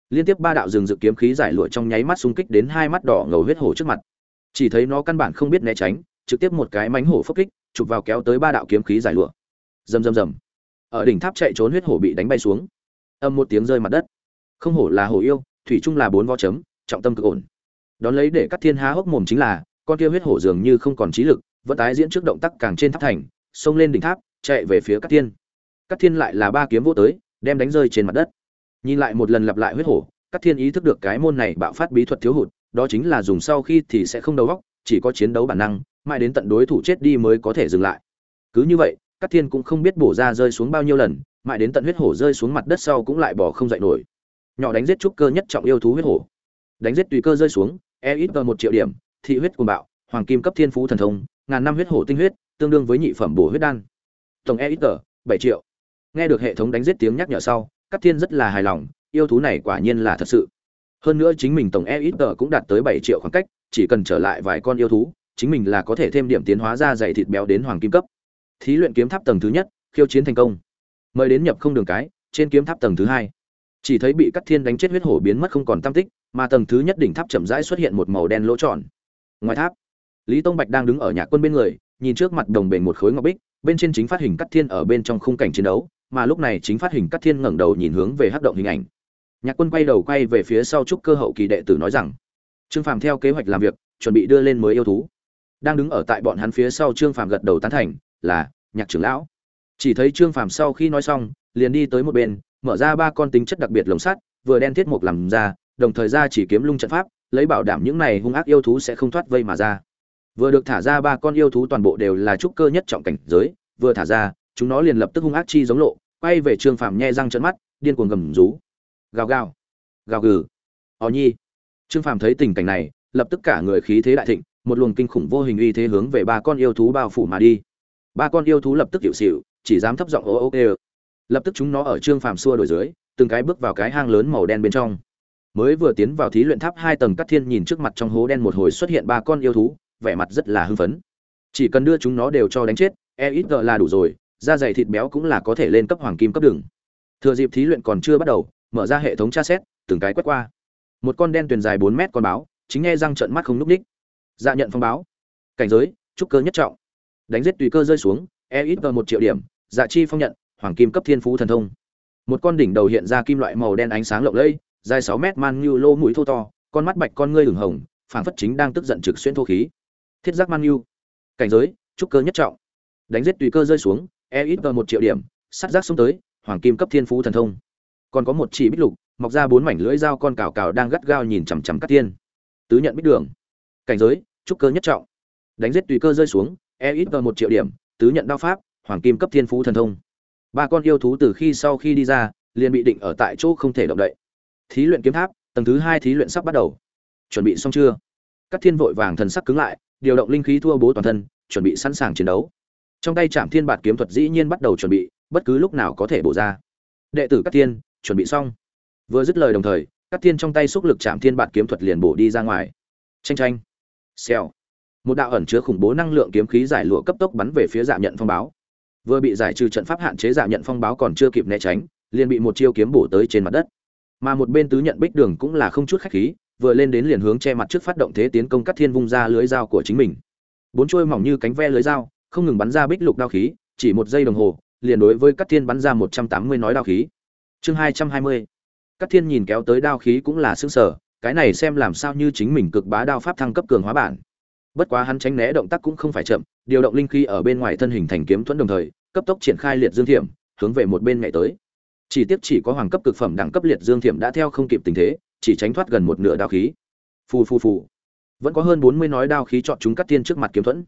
Liên tiếp ba đạo rừng dự kiếm khí giải lụa trong nháy mắt xung kích đến hai mắt đỏ ngầu huyết hổ trước mặt. Chỉ thấy nó căn bản không biết né tránh, trực tiếp một cái mánh hổ phốc kích, chụp vào kéo tới ba đạo kiếm khí giải lụa. Rầm rầm rầm. Ở đỉnh tháp chạy trốn huyết hổ bị đánh bay xuống âm một tiếng rơi mặt đất. Không hổ là hổ yêu, thủy chung là bốn vó chấm, trọng tâm cực ổn. Đón lấy để cắt thiên há hốc mồm chính là, con kia huyết hổ dường như không còn trí lực, vẫn tái diễn trước động tác càng trên tháp thành, xông lên đỉnh tháp, chạy về phía cắt thiên. Cắt thiên lại là ba kiếm vô tới, đem đánh rơi trên mặt đất. Nhìn lại một lần lặp lại huyết hổ cắt thiên ý thức được cái môn này bạo phát bí thuật thiếu hụt, đó chính là dùng sau khi thì sẽ không đấu góc chỉ có chiến đấu bản năng, mãi đến tận đối thủ chết đi mới có thể dừng lại. Cứ như vậy cắt thiên cũng không biết bổ ra rơi xuống bao nhiêu lần mãi đến tận huyết hổ rơi xuống mặt đất sau cũng lại bỏ không dậy nổi. Nhỏ đánh giết trúc cơ nhất trọng yêu thú huyết hổ. Đánh giết tùy cơ rơi xuống e ít vào một triệu điểm, thị huyết cuồng bạo, hoàng kim cấp thiên phú thần thông, ngàn năm huyết hổ tinh huyết, tương đương với nhị phẩm bổ huyết đan. Tổng e ít tờ, bảy triệu. Nghe được hệ thống đánh giết tiếng nhắc nhở sau các thiên rất là hài lòng, yêu thú này quả nhiên là thật sự. Hơn nữa chính mình tổng e ít tờ cũng đạt tới bảy triệu khoảng cách, chỉ cần trở lại vài con yêu thú, chính mình là có thể thêm điểm tiến hóa ra dày thịt béo đến hoàng kim cấp. Thí luyện kiếm tháp tầng thứ nhất, khiêu chiến thành công mời đến nhập không đường cái, trên kiếm tháp tầng thứ hai. Chỉ thấy bị cắt thiên đánh chết huyết hổ biến mất không còn tam tích, mà tầng thứ nhất đỉnh tháp chậm rãi xuất hiện một màu đen lỗ tròn. Ngoài tháp, lý tông bạch đang đứng ở nhạc quân bên người, nhìn trước mặt đồng bền một khối ngọc bích, bên trên chính phát hình cắt thiên ở bên trong khung cảnh chiến đấu, mà lúc này chính phát hình cắt thiên ngẩng đầu nhìn hướng về hắc động hình ảnh. Nhạc quân quay đầu quay về phía sau trúc cơ hậu kỳ đệ tử nói rằng, trương phàm theo kế hoạch làm việc, chuẩn bị đưa lên mới yêu thú. Đang đứng ở tại bọn hắn phía sau trương phàm gật đầu tán thành, là nhạc trưởng lão chỉ thấy trương phàm sau khi nói xong, liền đi tới một bên, mở ra ba con tính chất đặc biệt lồng sắt, vừa đen thiết mục làm ra, đồng thời ra chỉ kiếm lung trận pháp, lấy bảo đảm những này hung ác yêu thú sẽ không thoát vây mà ra. Vừa được thả ra ba con yêu thú toàn bộ đều là trúc cơ nhất trọng cảnh giới, vừa thả ra, chúng nó liền lập tức hung ác chi giống lộ, quay về trương phàm nhe răng trận mắt, điên cuồng gầm rú. Gào gào gào gừ. Ò nhi. Trương phàm thấy tình cảnh này, lập tức cả người khí thế đại thịnh, một luồng kinh khủng vô hình uy thế hướng về ba con yêu thú bao phủ mà đi. Ba con yêu thú lập tức hiệu xịu chỉ dám thấp giọng ô ô kê lập tức chúng nó ở trương phàm xua đổi dưới, từng cái bước vào cái hang lớn màu đen bên trong. Mới vừa tiến vào thí luyện tháp hai tầng cắt thiên nhìn trước mặt trong hố đen một hồi xuất hiện ba con yêu thú, vẻ mặt rất là hưng phấn. Chỉ cần đưa chúng nó đều cho đánh chết e ít gờ là đủ rồi, da dày thịt béo cũng là có thể lên cấp hoàng kim cấp đường. Thừa dịp thí luyện còn chưa bắt đầu, mở ra hệ thống tra xét, từng cái quét qua. Một con đen tuyền dài bốn mét con báo, chính nghe răng trận mắt không núp ních. Dạ nhận phong báo. Cảnh giới, trúc cơ nhất trọng. Đánh giết tùy cơ rơi xuống e ít gờ một triệu điểm dạ chi phong nhận, hoàng kim cấp thiên phú thần thông. Một con đỉnh đầu hiện ra kim loại màu đen ánh sáng lộng lẫy, dài sáu mét man như lô mũi thô to, con mắt bạch con ngươi ửng hồng, phảng phất chính đang tức giận trực xuyên thô khí. Thiết giác man như cảnh giới, trúc cơ nhất trọng. Đánh giết tùy cơ rơi xuống e ít vào một triệu điểm, sắt giác xuống tới, hoàng kim cấp thiên phú thần thông. Còn có một chỉ bích lục, mọc ra bốn mảnh lưỡi dao con cào cào đang gắt gao nhìn chằm chằm các tiên tứ nhận bích đường. Cảnh giới, trúc cơ nhất trọng. Đánh giết tùy cơ rơi xuống e ít vào một triệu điểm, tứ nhận đao pháp hoàng kim cấp thiên phú thần thông. Ba con yêu thú từ khi sau khi đi ra, liền bị định ở tại chỗ không thể động đậy. Thí luyện kiếm tháp, tầng thứ hai thí luyện sắp bắt đầu. Chuẩn bị xong chưa? Các thiên vội vàng thần sắc cứng lại, điều động linh khí thua bố toàn thân, chuẩn bị sẵn sàng chiến đấu. Trong tay trạm thiên bạt kiếm thuật dĩ nhiên bắt đầu chuẩn bị, bất cứ lúc nào có thể bổ ra. Đệ tử các thiên, chuẩn bị xong. Vừa dứt lời đồng thời các thiên trong tay xúc lực trạm thiên bạt kiếm thuật liền bổ đi ra ngoài. Tranh tranh xèo. Một đạo ẩn chứa khủng bố năng lượng kiếm khí giải lụa cấp tốc bắn về phía dạ nhận phong báo vừa bị giải trừ trận pháp hạn chế giả nhận phong báo còn chưa kịp né tránh, liền bị một chiêu kiếm bổ tới trên mặt đất. Mà một bên tứ nhận bích đường cũng là không chút khách khí, vừa lên đến liền hướng che mặt trước phát động thế tiến công cắt thiên vung ra lưới dao của chính mình. Bốn trôi mỏng như cánh ve lưới dao, không ngừng bắn ra bích lục đao khí, chỉ một giây đồng hồ, liền đối với cắt thiên bắn ra một trăm tám mươi nói đao khí. Chương hai trăm hai mươi. Cắt thiên nhìn kéo tới đao khí cũng là xương sở cái này xem làm sao như chính mình cực bá đao pháp thăng cấp cường hóa bản bất quá hắn tránh né động tác cũng không phải chậm, điều động linh khí ở bên ngoài thân hình thành kiếm thuẫn đồng thời, cấp tốc triển khai liệt dương thiểm, hướng về một bên nhảy tới. Chỉ tiếc chỉ có hoàng cấp cực phẩm đẳng cấp liệt dương thiểm đã theo không kịp tình thế, chỉ tránh thoát gần một nửa đao khí. Phù phù phù. Vẫn có hơn bốn mươi nói đao khí chọn chúng cắt tiên trước mặt kiếm thuẫn.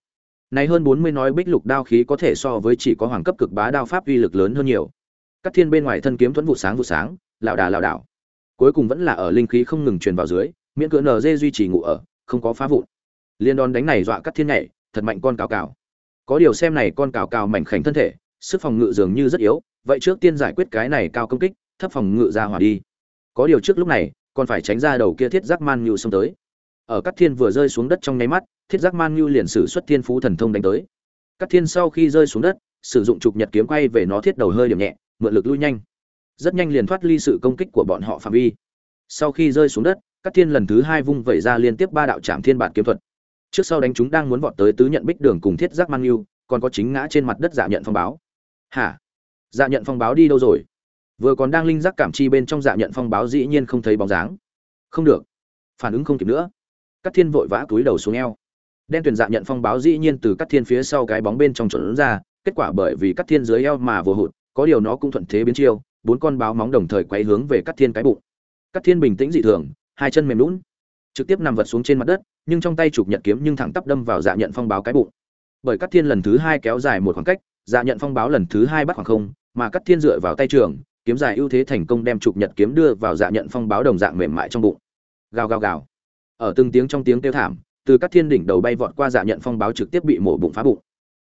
Này hơn bốn mươi nói bích lục đao khí có thể so với chỉ có hoàng cấp cực bá đao pháp uy lực lớn hơn nhiều. Cắt thiên bên ngoài thân kiếm thuẫn vụ sáng vụ sáng, lảo đà lảo đảo. Cuối cùng vẫn là ở linh khí không ngừng truyền vào dưới, miễn cưỡng nz duy trì ngủ ở, không có phá vụn liên đòn đánh này dọa cắt thiên nhảy, thật mạnh con cào cào. Có điều xem này con cào cào mảnh khảnh thân thể, sức phòng ngự dường như rất yếu, vậy trước tiên giải quyết cái này cao công kích, thấp phòng ngự ra hỏa đi. Có điều trước lúc này, còn phải tránh ra đầu kia thiết giác man nhu xông tới. Ở cắt thiên vừa rơi xuống đất trong nháy mắt, thiết giác man nhu liền sử xuất thiên phú thần thông đánh tới. Cắt thiên sau khi rơi xuống đất, sử dụng trục nhật kiếm quay về nó thiết đầu hơi điểm nhẹ, mượn lực lui nhanh. Rất nhanh liền thoát ly sự công kích của bọn họ phạm vi. Sau khi rơi xuống đất, cắt thiên lần thứ hai vung vẩy ra liên tiếp ba đạo trạm thiên bản kiếm thuật trước sau đánh chúng đang muốn vọt tới tứ nhận bích đường cùng thiết giác mang yêu, còn có chính ngã trên mặt đất dạ nhận phong báo. Hả? Dạ nhận phong báo đi đâu rồi? Vừa còn đang linh giác cảm chi bên trong dạ nhận phong báo dĩ nhiên không thấy bóng dáng. Không được. Phản ứng không kịp nữa. Các thiên vội vã túi đầu xuống eo. Đen tuyển dạ nhận phong báo dĩ nhiên từ các thiên phía sau cái bóng bên trong chuẩn ra, kết quả bởi vì các thiên dưới eo mà vừa hụt, có điều nó cũng thuận thế biến chiêu, bốn con báo móng đồng thời quay hướng về các thiên cái bụng. Các thiên bình tĩnh dị thường, hai chân mềm lún trực tiếp nằm vật xuống trên mặt đất nhưng trong tay chụp nhận kiếm nhưng thẳng tắp đâm vào dạ nhận phong báo cái bụng. Bởi cắt thiên lần thứ hai kéo dài một khoảng cách dạ nhận phong báo lần thứ hai bắt khoảng không, mà cắt thiên dựa vào tay trường, kiếm dài ưu thế thành công đem chụp nhật kiếm đưa vào dạ nhận phong báo đồng dạng mềm mại trong bụng. Gào gào gào. Ở từng tiếng trong tiếng kêu thảm, từ các thiên đỉnh đầu bay vọt qua dạ nhận phong báo trực tiếp bị mổ bụng phá bụng.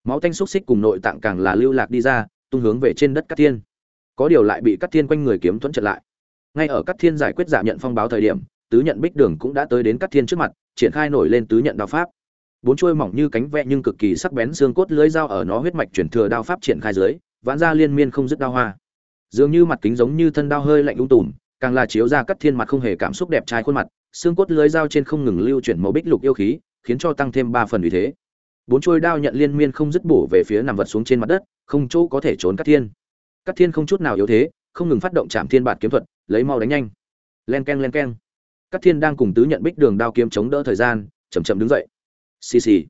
Máu tanh xúc xích cùng nội tạng càng là lưu lạc đi ra, tung hướng về trên đất cắt thiên. Có điều lại bị cắt thiên quanh người kiếm thuẫn trận lại. Ngay ở cắt thiên giải quyết dạ nhận phong báo thời điểm, tứ nhận bích đường cũng đã tới đến cắt thiên trước mặt triển khai nổi lên tứ nhận đao pháp. Bốn chuôi mỏng như cánh vẽ nhưng cực kỳ sắc bén, xương cốt lưới dao ở nó huyết mạch chuyển thừa đao pháp triển khai dưới, vãn ra liên miên không dứt đao hoa. Dường như mặt kính giống như thân đao hơi lạnh u tùm, càng là chiếu ra cắt thiên mặt không hề cảm xúc đẹp trai khuôn mặt, xương cốt lưới dao trên không ngừng lưu chuyển màu bích lục yêu khí, khiến cho tăng thêm ba phần vì thế. Bốn chuôi đao nhận liên miên không dứt bổ về phía nằm vật xuống trên mặt đất, không chỗ có thể trốn cắt thiên. Cắt thiên không chút nào yếu thế, không ngừng phát động chạm thiên bạt kiếm thuật, lấy mau đánh nhanh. Len keng e n len Cát thiên đang cùng tứ nhận bích đường đao kiếm chống đỡ thời gian, chậm chậm đứng dậy. Xì xì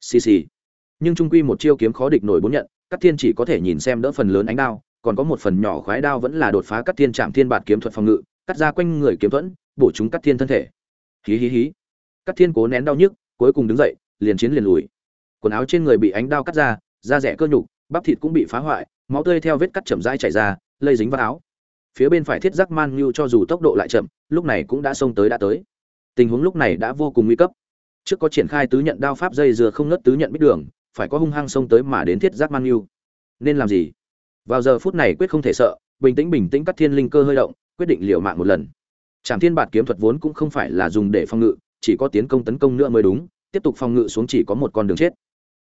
xì xì. Nhưng trung quy một chiêu kiếm khó địch nổi bốn nhận, Cát thiên chỉ có thể nhìn xem đỡ phần lớn ánh đao, còn có một phần nhỏ khoái đao vẫn là đột phá Cát thiên chạm thiên bạt kiếm thuật phòng ngự, cắt ra quanh người kiếm thuẫn, bổ chúng Cát thiên thân thể. Hí hí hí. Cát thiên cố nén đau nhức, cuối cùng đứng dậy, liền chiến liền lùi. Quần áo trên người bị ánh đao cắt ra, da rẻ cơ nhục, bắp thịt cũng bị phá hoại, máu tươi theo vết cắt chậm rãi chảy ra, lây dính vào áo phía bên phải thiết giác man như cho dù tốc độ lại chậm, lúc này cũng đã xông tới đã tới. Tình huống lúc này đã vô cùng nguy cấp. Trước có triển khai tứ nhận đao pháp dây dừa không ngớt tứ nhận bích đường, phải có hung hăng xông tới mà đến thiết giác man như nên làm gì? Vào giờ phút này quyết không thể sợ, bình tĩnh bình tĩnh cắt thiên linh cơ hơi động, quyết định liều mạng một lần. Trảm thiên bạt kiếm thuật vốn cũng không phải là dùng để phòng ngự, chỉ có tiến công tấn công nữa mới đúng, tiếp tục phòng ngự xuống chỉ có một con đường chết.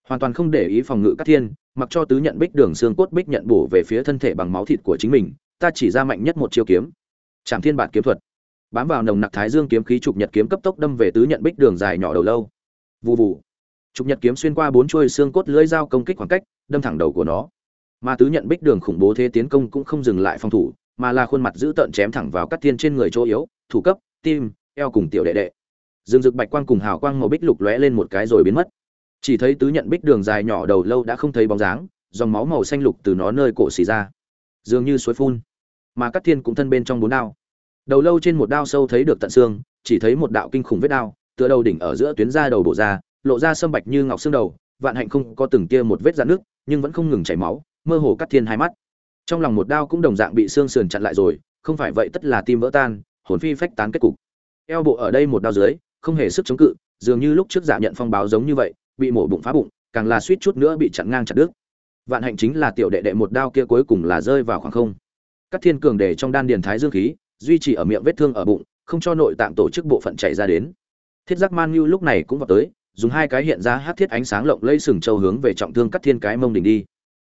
Hoàn toàn không để ý phòng ngự cắt thiên, mặc cho tứ nhận bích đường xương cốt bích nhận bổ về phía thân thể bằng máu thịt của chính mình ta chỉ ra mạnh nhất một chiêu kiếm. Trạm thiên bản kiếm thuật. Bám vào nồng nặc thái dương kiếm khí trục nhật kiếm cấp tốc đâm về tứ nhận bích đường dài nhỏ đầu lâu. Vụ vụ trục nhật kiếm xuyên qua bốn chuôi xương cốt lưỡi dao công kích khoảng cách, đâm thẳng đầu của nó. Mà tứ nhận bích đường khủng bố thế tiến công cũng không dừng lại phòng thủ, mà là khuôn mặt giữ tợn chém thẳng vào các thiên trên người chỗ yếu, thủ cấp, tim, eo cùng tiểu đệ đệ. Dương Dực bạch quang cùng hào quang màu bích lục lóe lên một cái rồi biến mất. Chỉ thấy tứ nhận bích đường dài nhỏ đầu lâu đã không thấy bóng dáng, dòng máu màu xanh lục từ nó nơi cổ xì ra. Dường như suối phun mà cắt thiên cũng thân bên trong bốn đao. Đầu lâu trên một đao sâu thấy được tận xương, chỉ thấy một đạo kinh khủng vết đao, tựa đầu đỉnh ở giữa tuyến da đầu bổ ra, lộ ra sâm bạch như ngọc xương đầu, vạn hạnh không có từng kia một vết rạn nước nhưng vẫn không ngừng chảy máu, mơ hồ cắt thiên hai mắt. Trong lòng một đao cũng đồng dạng bị xương sườn chặn lại rồi, không phải vậy tất là tim vỡ tan, hồn phi phách tán kết cục. Eo bộ ở đây một đao dưới, không hề sức chống cự, dường như lúc trước dạ nhận phong báo giống như vậy, bị mổ bụng phá bụng, càng là suýt chút nữa bị chặn ngang chặt đứt. Vạn hạnh chính là tiểu đệ đệ một đao kia cuối cùng là rơi vào khoảng không các thiên cường để trong đan điền thái dương khí, duy trì ở miệng vết thương ở bụng, không cho nội tạng tổ chức bộ phận chảy ra đến. Thiết giác man như lúc này cũng vào tới, dùng hai cái hiện ra hát thiết ánh sáng lộng lây sừng châu hướng về trọng thương các thiên cái mông đỉnh đi.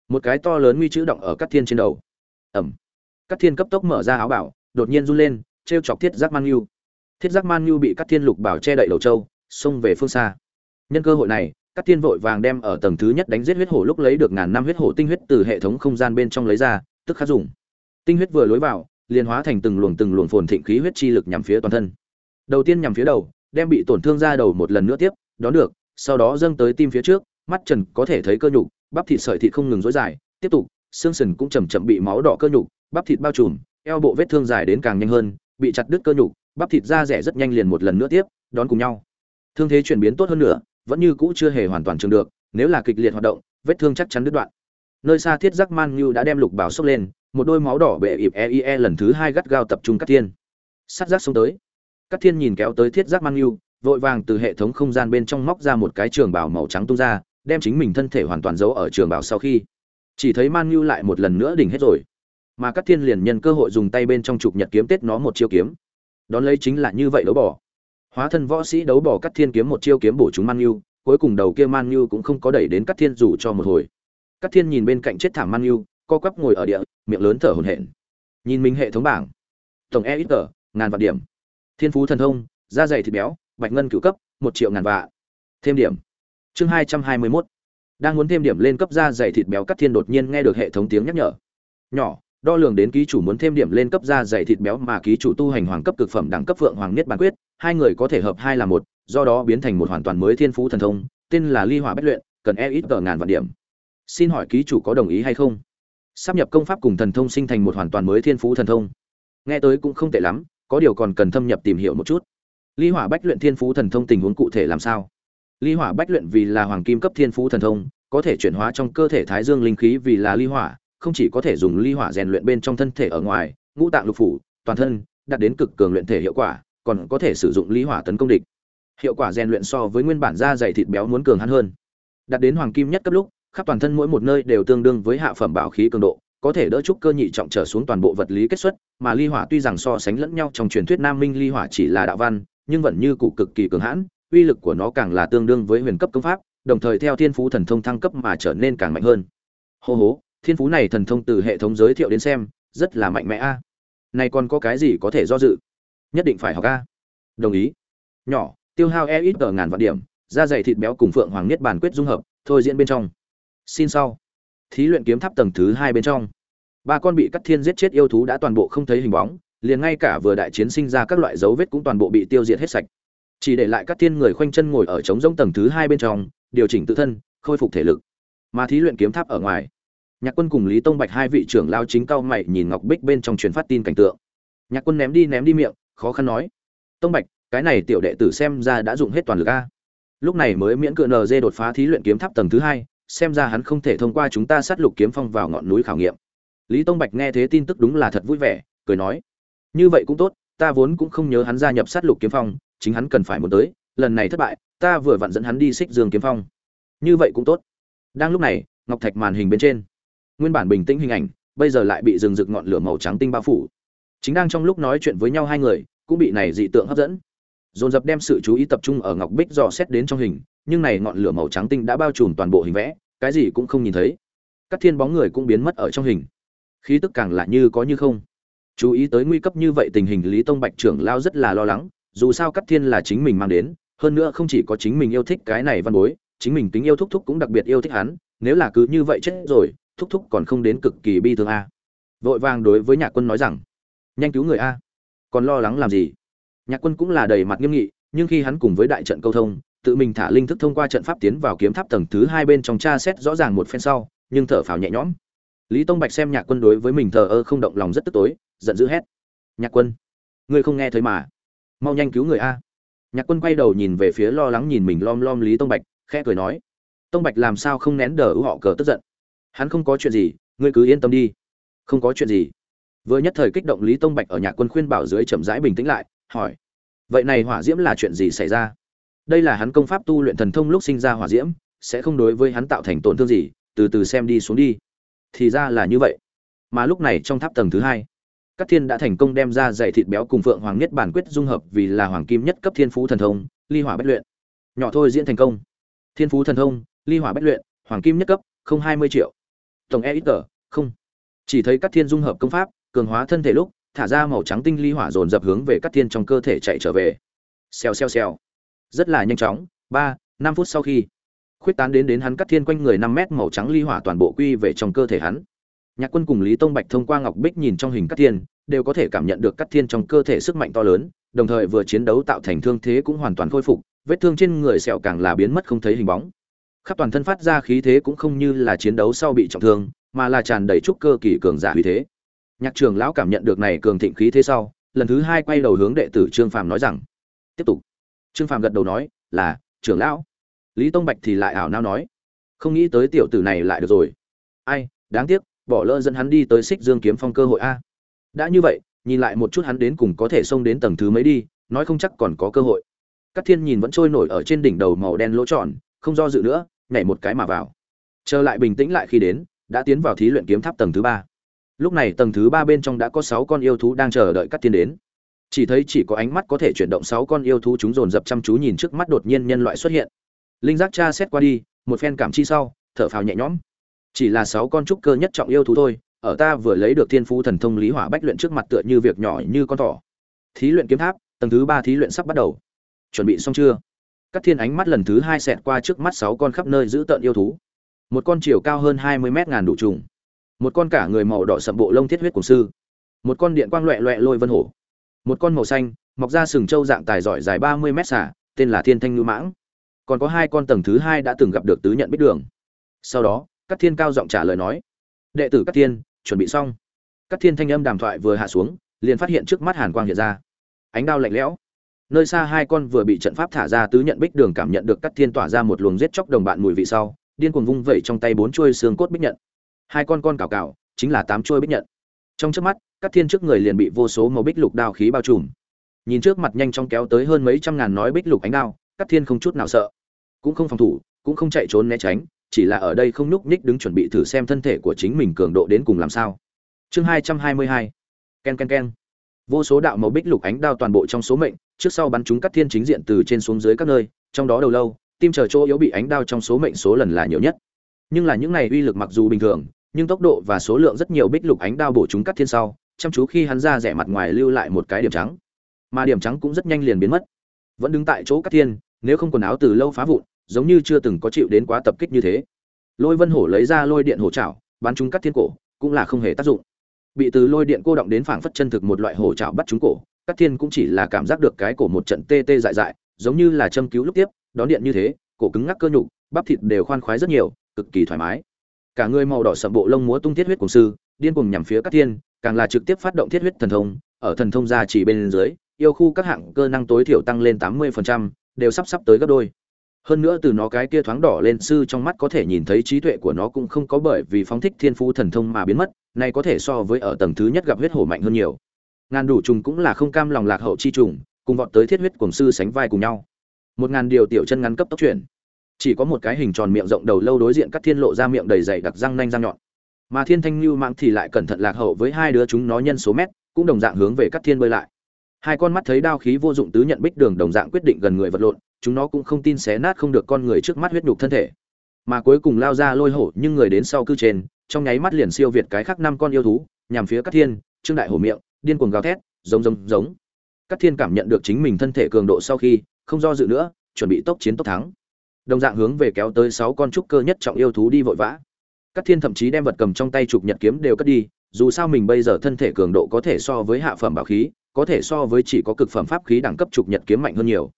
Một cái to lớn nguy chữ động ở các thiên trên đầu. Ẩm. Các thiên cấp tốc mở ra áo bảo, đột nhiên run lên t r e o chọc thiết giác man như thiết giác man như bị các thiên lục bảo che đậy đầu châu, xông về phương xa. Nhân cơ hội này, các thiên vội vàng đem ở tầng thứ nhất đánh giết huyết hổ lúc lấy được ngàn năm huyết hổ tinh huyết từ hệ thống không gian bên trong lấy ra, tức khắc dùng tinh huyết vừa lối vào, liền hóa thành từng luồng từng luồng phồn thịnh khí huyết chi lực nhằm phía toàn thân. Đầu tiên nhằm phía đầu, đem bị tổn thương ra đầu một lần nữa tiếp, đón được, sau đó dâng tới tim phía trước, mắt trần có thể thấy cơ nhục, bắp thịt sợi thịt không ngừng dối dài, tiếp tục, xương sườn cũng chầm chậm bị máu đỏ cơ nhục, bắp thịt bao trùm, eo bộ vết thương dài đến càng nhanh hơn, bị chặt đứt cơ nhục, bắp thịt da rẻ rất nhanh liền một lần nữa tiếp, đón cùng nhau. Thương thế chuyển biến tốt hơn nữa, vẫn như cũ chưa hề hoàn toàn trường được, nếu là kịch liệt hoạt động, vết thương chắc chắn đứt đoạn nơi xa thiết giác man như đã đem lục bảo sốc lên, một đôi máu đỏ bệ ịp eie e lần thứ hai gắt gao tập trung cắt thiên. Sát giác xông tới. Cắt thiên nhìn kéo tới thiết giác man như vội vàng từ hệ thống không gian bên trong móc ra một cái trường bảo màu trắng tung ra, đem chính mình thân thể hoàn toàn giấu ở trường bảo sau khi. Chỉ thấy man như lại một lần nữa đỉnh hết rồi. Mà cắt thiên liền nhân cơ hội dùng tay bên trong chụp nhật kiếm tết nó một chiêu kiếm. Đón lấy chính là như vậy đấu bỏ hóa thân võ sĩ đấu bỏ cắt thiên kiếm một chiêu kiếm bổ chúng man như cuối cùng đầu kia man như cũng không có đẩy đến cắt thiên dù cho một hồi. Cát thiên nhìn bên cạnh chết thảm man Nhu, co quắp ngồi ở địa miệng lớn thở hổn hển. Nhìn mình hệ thống bảng. Tổng e ít ngàn vạn điểm. Thiên phú thần thông da dày thịt béo bạch ngân cửu cấp một triệu ngàn vạn. Thêm điểm. Chương hai trăm hai mươi mốt. Đang muốn thêm điểm lên cấp da dày thịt béo Cát thiên đột nhiên nghe được hệ thống tiếng nhắc nhở. Nhỏ đo lường đến ký chủ muốn thêm điểm lên cấp da dày thịt béo mà ký chủ tu hành hoàng cấp cực phẩm đẳng cấp vượng hoàng niết bản quyết hai người có thể hợp hai là một do đó biến thành một hoàn toàn mới thiên phú thần thông tên là ly hỏa bách luyện cần e ít ngàn vạn điểm xin hỏi ký chủ có đồng ý hay không? Sắp nhập công pháp cùng thần thông sinh thành một hoàn toàn mới thiên phú thần thông. Nghe tới cũng không tệ lắm, có điều còn cần thâm nhập tìm hiểu một chút. Ly hỏa bách luyện thiên phú thần thông tình huống cụ thể làm sao? Ly hỏa bách luyện vì là hoàng kim cấp thiên phú thần thông, có thể chuyển hóa trong cơ thể thái dương linh khí vì là ly hỏa, không chỉ có thể dùng ly hỏa rèn luyện bên trong thân thể ở ngoài, ngũ tạng lục phủ, toàn thân, đạt đến cực cường luyện thể hiệu quả, còn có thể sử dụng ly hỏa tấn công địch. Hiệu quả rèn luyện so với nguyên bản da dày thịt béo muốn cường hắn hơn. Đạt đến hoàng kim nhất cấp lúc khắp toàn thân mỗi một nơi đều tương đương với hạ phẩm bảo khí cường độ, có thể đỡ trúc cơ nhị trọng trở xuống toàn bộ vật lý kết xuất, mà ly hỏa tuy rằng so sánh lẫn nhau trong truyền thuyết nam minh ly hỏa chỉ là đạo văn, nhưng vẫn như cụ cực kỳ cường hãn, uy lực của nó càng là tương đương với huyền cấp công pháp, đồng thời theo thiên phú thần thông thăng cấp mà trở nên càng mạnh hơn. Hô hố thiên phú này thần thông từ hệ thống giới thiệu đến xem, rất là mạnh mẽ a. Này còn có cái gì có thể do dự? Nhất định phải học a. Đồng ý. Nhỏ, tiêu hao e ít ở ngàn vạn điểm, da dày thịt béo cùng phượng hoàng niết bản quyết dung hợp, thôi diễn bên trong xin sau. Thí luyện kiếm tháp tầng thứ hai bên trong. Ba con bị cắt thiên giết chết yêu thú đã toàn bộ không thấy hình bóng, liền ngay cả vừa đại chiến sinh ra các loại dấu vết cũng toàn bộ bị tiêu diệt hết sạch. Chỉ để lại các thiên người khoanh chân ngồi ở trống rỗng tầng thứ hai bên trong, điều chỉnh tự thân, khôi phục thể lực. Mà thí luyện kiếm tháp ở ngoài, nhạc quân cùng lý tông bạch hai vị trưởng lao chính cao mày nhìn ngọc bích bên trong truyền phát tin cảnh tượng. Nhạc quân ném đi ném đi miệng, khó khăn nói, tông bạch, cái này tiểu đệ tử xem ra đã dụng hết toàn lực a. Lúc này mới miễn cựa nd đột phá thí luyện kiếm tháp tầng thứ hai xem ra hắn không thể thông qua chúng ta sát lục kiếm phong vào ngọn núi khảo nghiệm. Lý tông bạch nghe thế tin tức đúng là thật vui vẻ, cười nói, như vậy cũng tốt, ta vốn cũng không nhớ hắn gia nhập sát lục kiếm phong, chính hắn cần phải muốn tới, lần này thất bại, ta vừa vặn dẫn hắn đi xích dương kiếm phong. Như vậy cũng tốt. Đang lúc này, ngọc thạch màn hình bên trên, nguyên bản bình tĩnh hình ảnh, bây giờ lại bị rừng rực ngọn lửa màu trắng tinh bao phủ. Chính đang trong lúc nói chuyện với nhau hai người, cũng bị này dị tượng hấp dẫn. Dồn dập đem sự chú ý tập trung ở ngọc bích dò xét đến trong hình nhưng này ngọn lửa màu trắng tinh đã bao trùm toàn bộ hình vẽ, cái gì cũng không nhìn thấy. Các thiên bóng người cũng biến mất ở trong hình. Khí tức càng lạ như có như không. Chú ý tới nguy cấp như vậy tình hình, lý tông bạch trưởng lao rất là lo lắng, dù sao cắt thiên là chính mình mang đến, hơn nữa không chỉ có chính mình yêu thích cái này văn bối, chính mình tính yêu thúc thúc cũng đặc biệt yêu thích hắn, nếu là cứ như vậy chết rồi, thúc thúc còn không đến cực kỳ bi thương a. Vội vàng đối với nhạc quân nói rằng, nhanh cứu người a, còn lo lắng làm gì? Nhạc quân cũng là đầy mặt nghiêm nghị, nhưng khi hắn cùng với đại trận câu thông tự mình thả linh thức thông qua trận pháp tiến vào kiếm tháp tầng thứ hai bên trong tra xét rõ ràng một phen sau, nhưng thở phào nhẹ nhõm. Lý tông bạch xem nhạc quân đối với mình thờ ơ không động lòng rất tức tối, giận dữ hét. Nhạc quân, ngươi không nghe thấy mà. Mau nhanh cứu người a. Nhạc quân quay đầu nhìn về phía lo lắng nhìn mình lom lom lý tông bạch, khẽ cười nói. Tông bạch làm sao không nén đờ ưu họ cờ tức giận? Hắn không có chuyện gì, ngươi cứ yên tâm đi. Không có chuyện gì. Vừa nhất thời kích động lý tông bạch ở nhạc quân khuyên bảo dưới chậm rãi bình tĩnh lại, hỏi. Vậy này hỏa diễm là chuyện gì xảy ra? Đây là hắn công pháp tu luyện thần thông lúc sinh ra hỏa diễm, sẽ không đối với hắn tạo thành tổn thương gì, từ từ xem đi xuống đi. Thì ra là như vậy. Mà lúc này trong tháp tầng thứ hai các thiên đã thành công đem ra dạy thịt béo cùng phượng hoàng nhất bản quyết dung hợp vì là hoàng kim nhất cấp thiên phú thần thông, ly hỏa bất luyện. Nhỏ thôi diễn thành công. Thiên phú thần thông, ly hỏa bất luyện, hoàng kim nhất cấp, không hai mươi triệu. Tổng e ít tờ, không. Chỉ thấy các thiên dung hợp công pháp, cường hóa thân thể lúc, thả ra màu trắng tinh ly hỏa dồn dập hướng về các thiên trong cơ thể chạy trở về. Xèo xèo xèo rất là nhanh chóng, ba, năm phút sau khi khuyết tán đến đến hắn cắt thiên quanh người năm mét màu trắng ly hỏa toàn bộ quy về trong cơ thể hắn. Nhạc quân cùng lý tông bạch thông qua ngọc bích nhìn trong hình cắt thiên, đều có thể cảm nhận được cắt thiên trong cơ thể sức mạnh to lớn, đồng thời vừa chiến đấu tạo thành thương thế cũng hoàn toàn khôi phục, vết thương trên người sẹo càng là biến mất không thấy hình bóng. Khắp toàn thân phát ra khí thế cũng không như là chiến đấu sau bị trọng thương, mà là tràn đầy trúc cơ kỳ cường giả uy thế. Nhạc trường lão cảm nhận được này cường thịnh khí thế sau, lần thứ hai quay đầu hướng đệ tử trương phàm nói rằng, tiếp tục trương phàm gật đầu nói, là, trưởng lão. Lý tông bạch thì lại ảo nao nói, không nghĩ tới tiểu tử này lại được rồi. Ai, đáng tiếc, bỏ lỡ dẫn hắn đi tới xích dương kiếm phong cơ hội a. Đã như vậy, nhìn lại một chút hắn đến cùng có thể xông đến tầng thứ mấy đi, nói không chắc còn có cơ hội. Các thiên nhìn vẫn trôi nổi ở trên đỉnh đầu màu đen lỗ tròn, không do dự nữa, nhảy một cái mà vào. Trở lại bình tĩnh lại khi đến, đã tiến vào thí luyện kiếm tháp tầng thứ ba. Lúc này tầng thứ ba bên trong đã có sáu con yêu thú đang chờ đợi các thiên đến chỉ thấy chỉ có ánh mắt có thể chuyển động sáu con yêu thú chúng dồn dập chăm chú nhìn trước mắt đột nhiên nhân loại xuất hiện. Linh giác cha xét qua đi, một phen cảm chi sau, thở phào nhẹ nhõm. Chỉ là sáu con trúc cơ nhất trọng yêu thú thôi, ở ta vừa lấy được thiên phú thần thông lý hỏa bách luyện trước mặt tựa như việc nhỏ như con thỏ. Thí luyện kiếm tháp, tầng thứ ba thí luyện sắp bắt đầu. Chuẩn bị xong chưa? Các thiên ánh mắt lần thứ hai xẹt qua trước mắt sáu con khắp nơi giữ tợn yêu thú. Một con chiều cao hơn hai mươi mét ngàn đủ trùng. Một con cả người màu đỏ sậm bộ lông thiết huyết cùng sư. Một con điện quang loẹ loẹ lôi vân hổ một con màu xanh, mọc ra sừng trâu dạng tài giỏi dài ba mươi mét xả, tên là thiên thanh ngư mãng. Còn có hai con tầng thứ hai đã từng gặp được tứ nhận bích đường. Sau đó các thiên cao giọng trả lời nói, đệ tử các thiên, chuẩn bị xong. Các thiên thanh âm đàm thoại vừa hạ xuống, liền phát hiện trước mắt hàn quang hiện ra. Ánh đao lạnh lẽo. Nơi xa hai con vừa bị trận pháp thả ra tứ nhận bích đường cảm nhận được các thiên tỏa ra một luồng giết chóc đồng bạn mùi vị sau, điên cuồng vung vẩy trong tay bốn chuôi xương cốt bích nhận. Hai con con cào cào, chính là tám chuôi bích nhận trong trước mắt, các thiên trước người liền bị vô số màu bích lục đao khí bao trùm. Nhìn trước mặt nhanh chóng kéo tới hơn mấy trăm ngàn nói bích lục ánh đao, các thiên không chút nào sợ. Cũng không phòng thủ, cũng không chạy trốn né tránh, chỉ là ở đây không nhúc nhích đứng chuẩn bị thử xem thân thể của chính mình cường độ đến cùng làm sao. Chương hai trăm hai mươi hai. Ken ken ken. Vô số đạo màu bích lục ánh đao toàn bộ trong số mệnh, trước sau bắn chúng các thiên chính diện từ trên xuống dưới các nơi, trong đó đầu lâu, tim chờ chỗ yếu bị ánh đao trong số mệnh số lần là nhiều nhất. Nhưng là những này uy lực mặc dù bình thường nhưng tốc độ và số lượng rất nhiều bích lục ánh đao bổ chúng cắt thiên sau, chăm chú khi hắn ra rẻ mặt ngoài lưu lại một cái điểm trắng. Mà điểm trắng cũng rất nhanh liền biến mất. Vẫn đứng tại chỗ cắt thiên, nếu không quần áo từ lâu phá vụn, giống như chưa từng có chịu đến quá tập kích như thế. Lôi vân hổ lấy ra lôi điện hổ chảo, bắn chúng cắt thiên cổ, cũng là không hề tác dụng. Bị từ lôi điện cô động đến phảng phất chân thực một loại hổ chảo bắt chúng cổ, cắt thiên cũng chỉ là cảm giác được cái cổ một trận tê tê dại dại, giống như là châm cứu lúc tiếp, đón điện như thế, cổ cứng ngắc cơ nhục, bắp thịt đều khoan khoái rất nhiều, cực kỳ thoải mái cả người màu đỏ sậm bộ lông múa tung thiết huyết cùng sư điên cuồng nhằm phía các thiên càng là trực tiếp phát động thiết huyết thần thông ở thần thông gia chỉ bên dưới yêu khu các hạng cơ năng tối thiểu tăng lên tám 80%, đều sắp sắp tới gấp đôi. Hơn nữa từ nó cái kia thoáng đỏ lên sư trong mắt có thể nhìn thấy trí tuệ của nó cũng không có bởi vì phóng thích thiên phú thần thông mà biến mất này có thể so với ở tầng thứ nhất gặp huyết hổ mạnh hơn nhiều. Ngàn đủ trùng cũng là không cam lòng lạc hậu chi trùng cùng vọt tới thiết huyết cùng sư sánh vai cùng nhau. Một ngàn điều tiểu chân ngắn cấp tốc chuyển chỉ có một cái hình tròn miệng rộng đầu lâu đối diện các thiên lộ ra miệng đầy dày đặc răng nanh răng nhọn. Mà thiên thanh lưu mạng thì lại cẩn thận lạc hậu với hai đứa chúng nó nhân số mét, cũng đồng dạng hướng về các thiên bơi lại. Hai con mắt thấy đao khí vô dụng tứ nhận bích đường đồng dạng quyết định gần người vật lộn, chúng nó cũng không tin xé nát không được con người trước mắt huyết nhục thân thể. Mà cuối cùng lao ra lôi hổ nhưng người đến sau cư trên, trong nháy mắt liền siêu việt cái khác năm con yêu thú, nhằm phía các thiên, trương đại hổ miệng, điên cuồng gào thét, giống giống giống. Các thiên cảm nhận được chính mình thân thể cường độ sau khi, không do dự nữa, chuẩn bị tốc chiến tốc thắng đồng dạng hướng về kéo tới sáu con trúc cơ nhất trọng yêu thú đi vội vã. Các thiên thậm chí đem vật cầm trong tay trục nhật kiếm đều cất đi, dù sao mình bây giờ thân thể cường độ có thể so với hạ phẩm bảo khí, có thể so với chỉ có cực phẩm pháp khí đẳng cấp trục nhật kiếm mạnh hơn nhiều.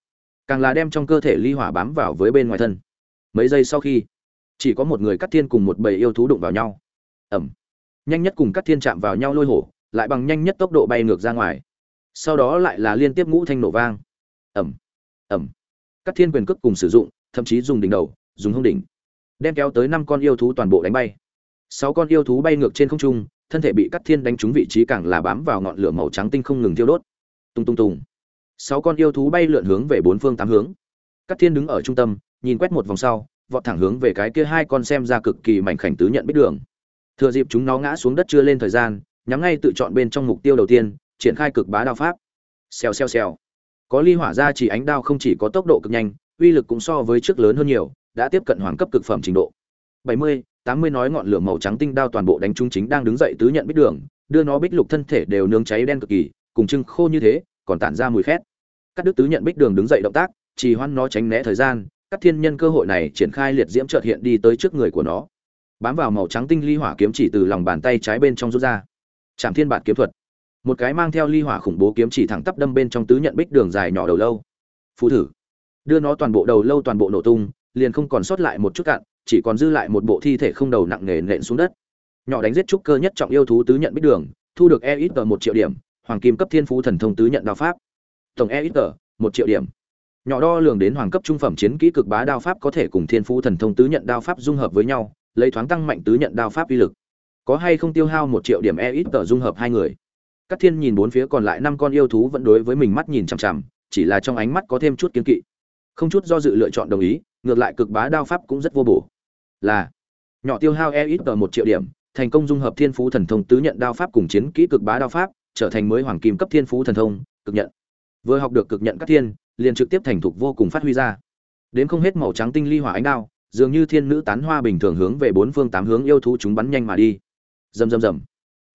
Càng là đem trong cơ thể ly hỏa bám vào với bên ngoài thân. Mấy giây sau khi, chỉ có một người cắt thiên cùng một bầy yêu thú đụng vào nhau. Ẩm. Nhanh nhất cùng cắt thiên chạm vào nhau lôi hổ, lại bằng nhanh nhất tốc độ bay ngược ra ngoài. Sau đó lại là liên tiếp ngũ thanh nổ vang. Ẩm. Ẩm. Cắt thiên quyền cước cùng sử dụng thậm chí dùng đỉnh đầu dùng hông đỉnh đem kéo tới năm con yêu thú toàn bộ đánh bay sáu con yêu thú bay ngược trên không trung thân thể bị cắt thiên đánh trúng vị trí càng là bám vào ngọn lửa màu trắng tinh không ngừng thiêu đốt tung tung tung. sáu con yêu thú bay lượn hướng về bốn phương tám hướng Cát Thiên đứng ở trung tâm, nhìn quét một vòng sau, vọt thẳng hướng về cái kia hai con xem ra cực kỳ mảnh khảnh tứ nhận biết đường. Thừa dịp chúng nó ngã xuống đất chưa lên thời gian, nhắm ngay tự chọn bên trong mục tiêu đầu tiên, triển khai cực bá đao pháp. Xèo xèo xèo. Có ly hỏa ra chỉ ánh đao không chỉ có tốc độ cực nhanh, uy lực cũng so với trước lớn hơn nhiều, đã tiếp cận hoàng cấp cực phẩm trình độ. 70, 80 nói ngọn lửa màu trắng tinh đao toàn bộ đánh trúng chính đang đứng dậy tứ nhận bích đường, đưa nó bích lục thân thể đều nướng cháy đen cực kỳ, cùng trưng khô như thế, còn tản ra mùi khét. Các đức tứ nhận bích đường đứng dậy động tác, chỉ hoan nó tránh né thời gian, các thiên nhân cơ hội này triển khai liệt diễm chợt hiện đi tới trước người của nó. Bám vào màu trắng tinh ly hỏa kiếm chỉ từ lòng bàn tay trái bên trong rút ra. Trảm Thiên bản kiếm thuật. Một cái mang theo ly hỏa khủng bố kiếm chỉ thẳng tắp đâm bên trong tứ nhận bích đường dài nhỏ đầu lâu. Phù thử. Đưa nó toàn bộ đầu lâu toàn bộ nổ tung, liền không còn sót lại một chút cạn, chỉ còn dư lại một bộ thi thể không đầu nặng nề nện xuống đất. Nhỏ đánh giết trúc cơ nhất trọng yêu thú tứ nhận bích đường, thu được e ít một triệu điểm, hoàng kim cấp thiên phú thần thông tứ nhận đao pháp. Tổng e ít một triệu điểm. Nhỏ đo lường đến hoàng cấp trung phẩm chiến kỹ cực bá đao pháp có thể cùng thiên phú thần thông tứ nhận đao pháp dung hợp với nhau, lấy thoáng tăng mạnh tứ nhận đao pháp uy lực. Có hay không tiêu hao một triệu điểm e ít dung hợp hai người. Các thiên nhìn bốn phía còn lại năm con yêu thú vẫn đối với mình mắt nhìn chằm chằm, chỉ là trong ánh mắt có thêm chút kiên kỵ. Không chút do dự lựa chọn đồng ý, ngược lại cực bá đao pháp cũng rất vô bổ. Là nhỏ tiêu hao e ít một triệu điểm thành công dung hợp thiên phú thần thông tứ nhận đao pháp cùng chiến kỹ cực bá đao pháp trở thành mới hoàng kim cấp thiên phú thần thông cực nhận. Vừa học được cực nhận các thiên liền trực tiếp thành thục vô cùng phát huy ra. Đến không hết màu trắng tinh ly hỏa ánh đao dường như thiên nữ tán hoa bình thường hướng về bốn phương tám hướng yêu thú chúng bắn nhanh mà đi. Rầm rầm rầm.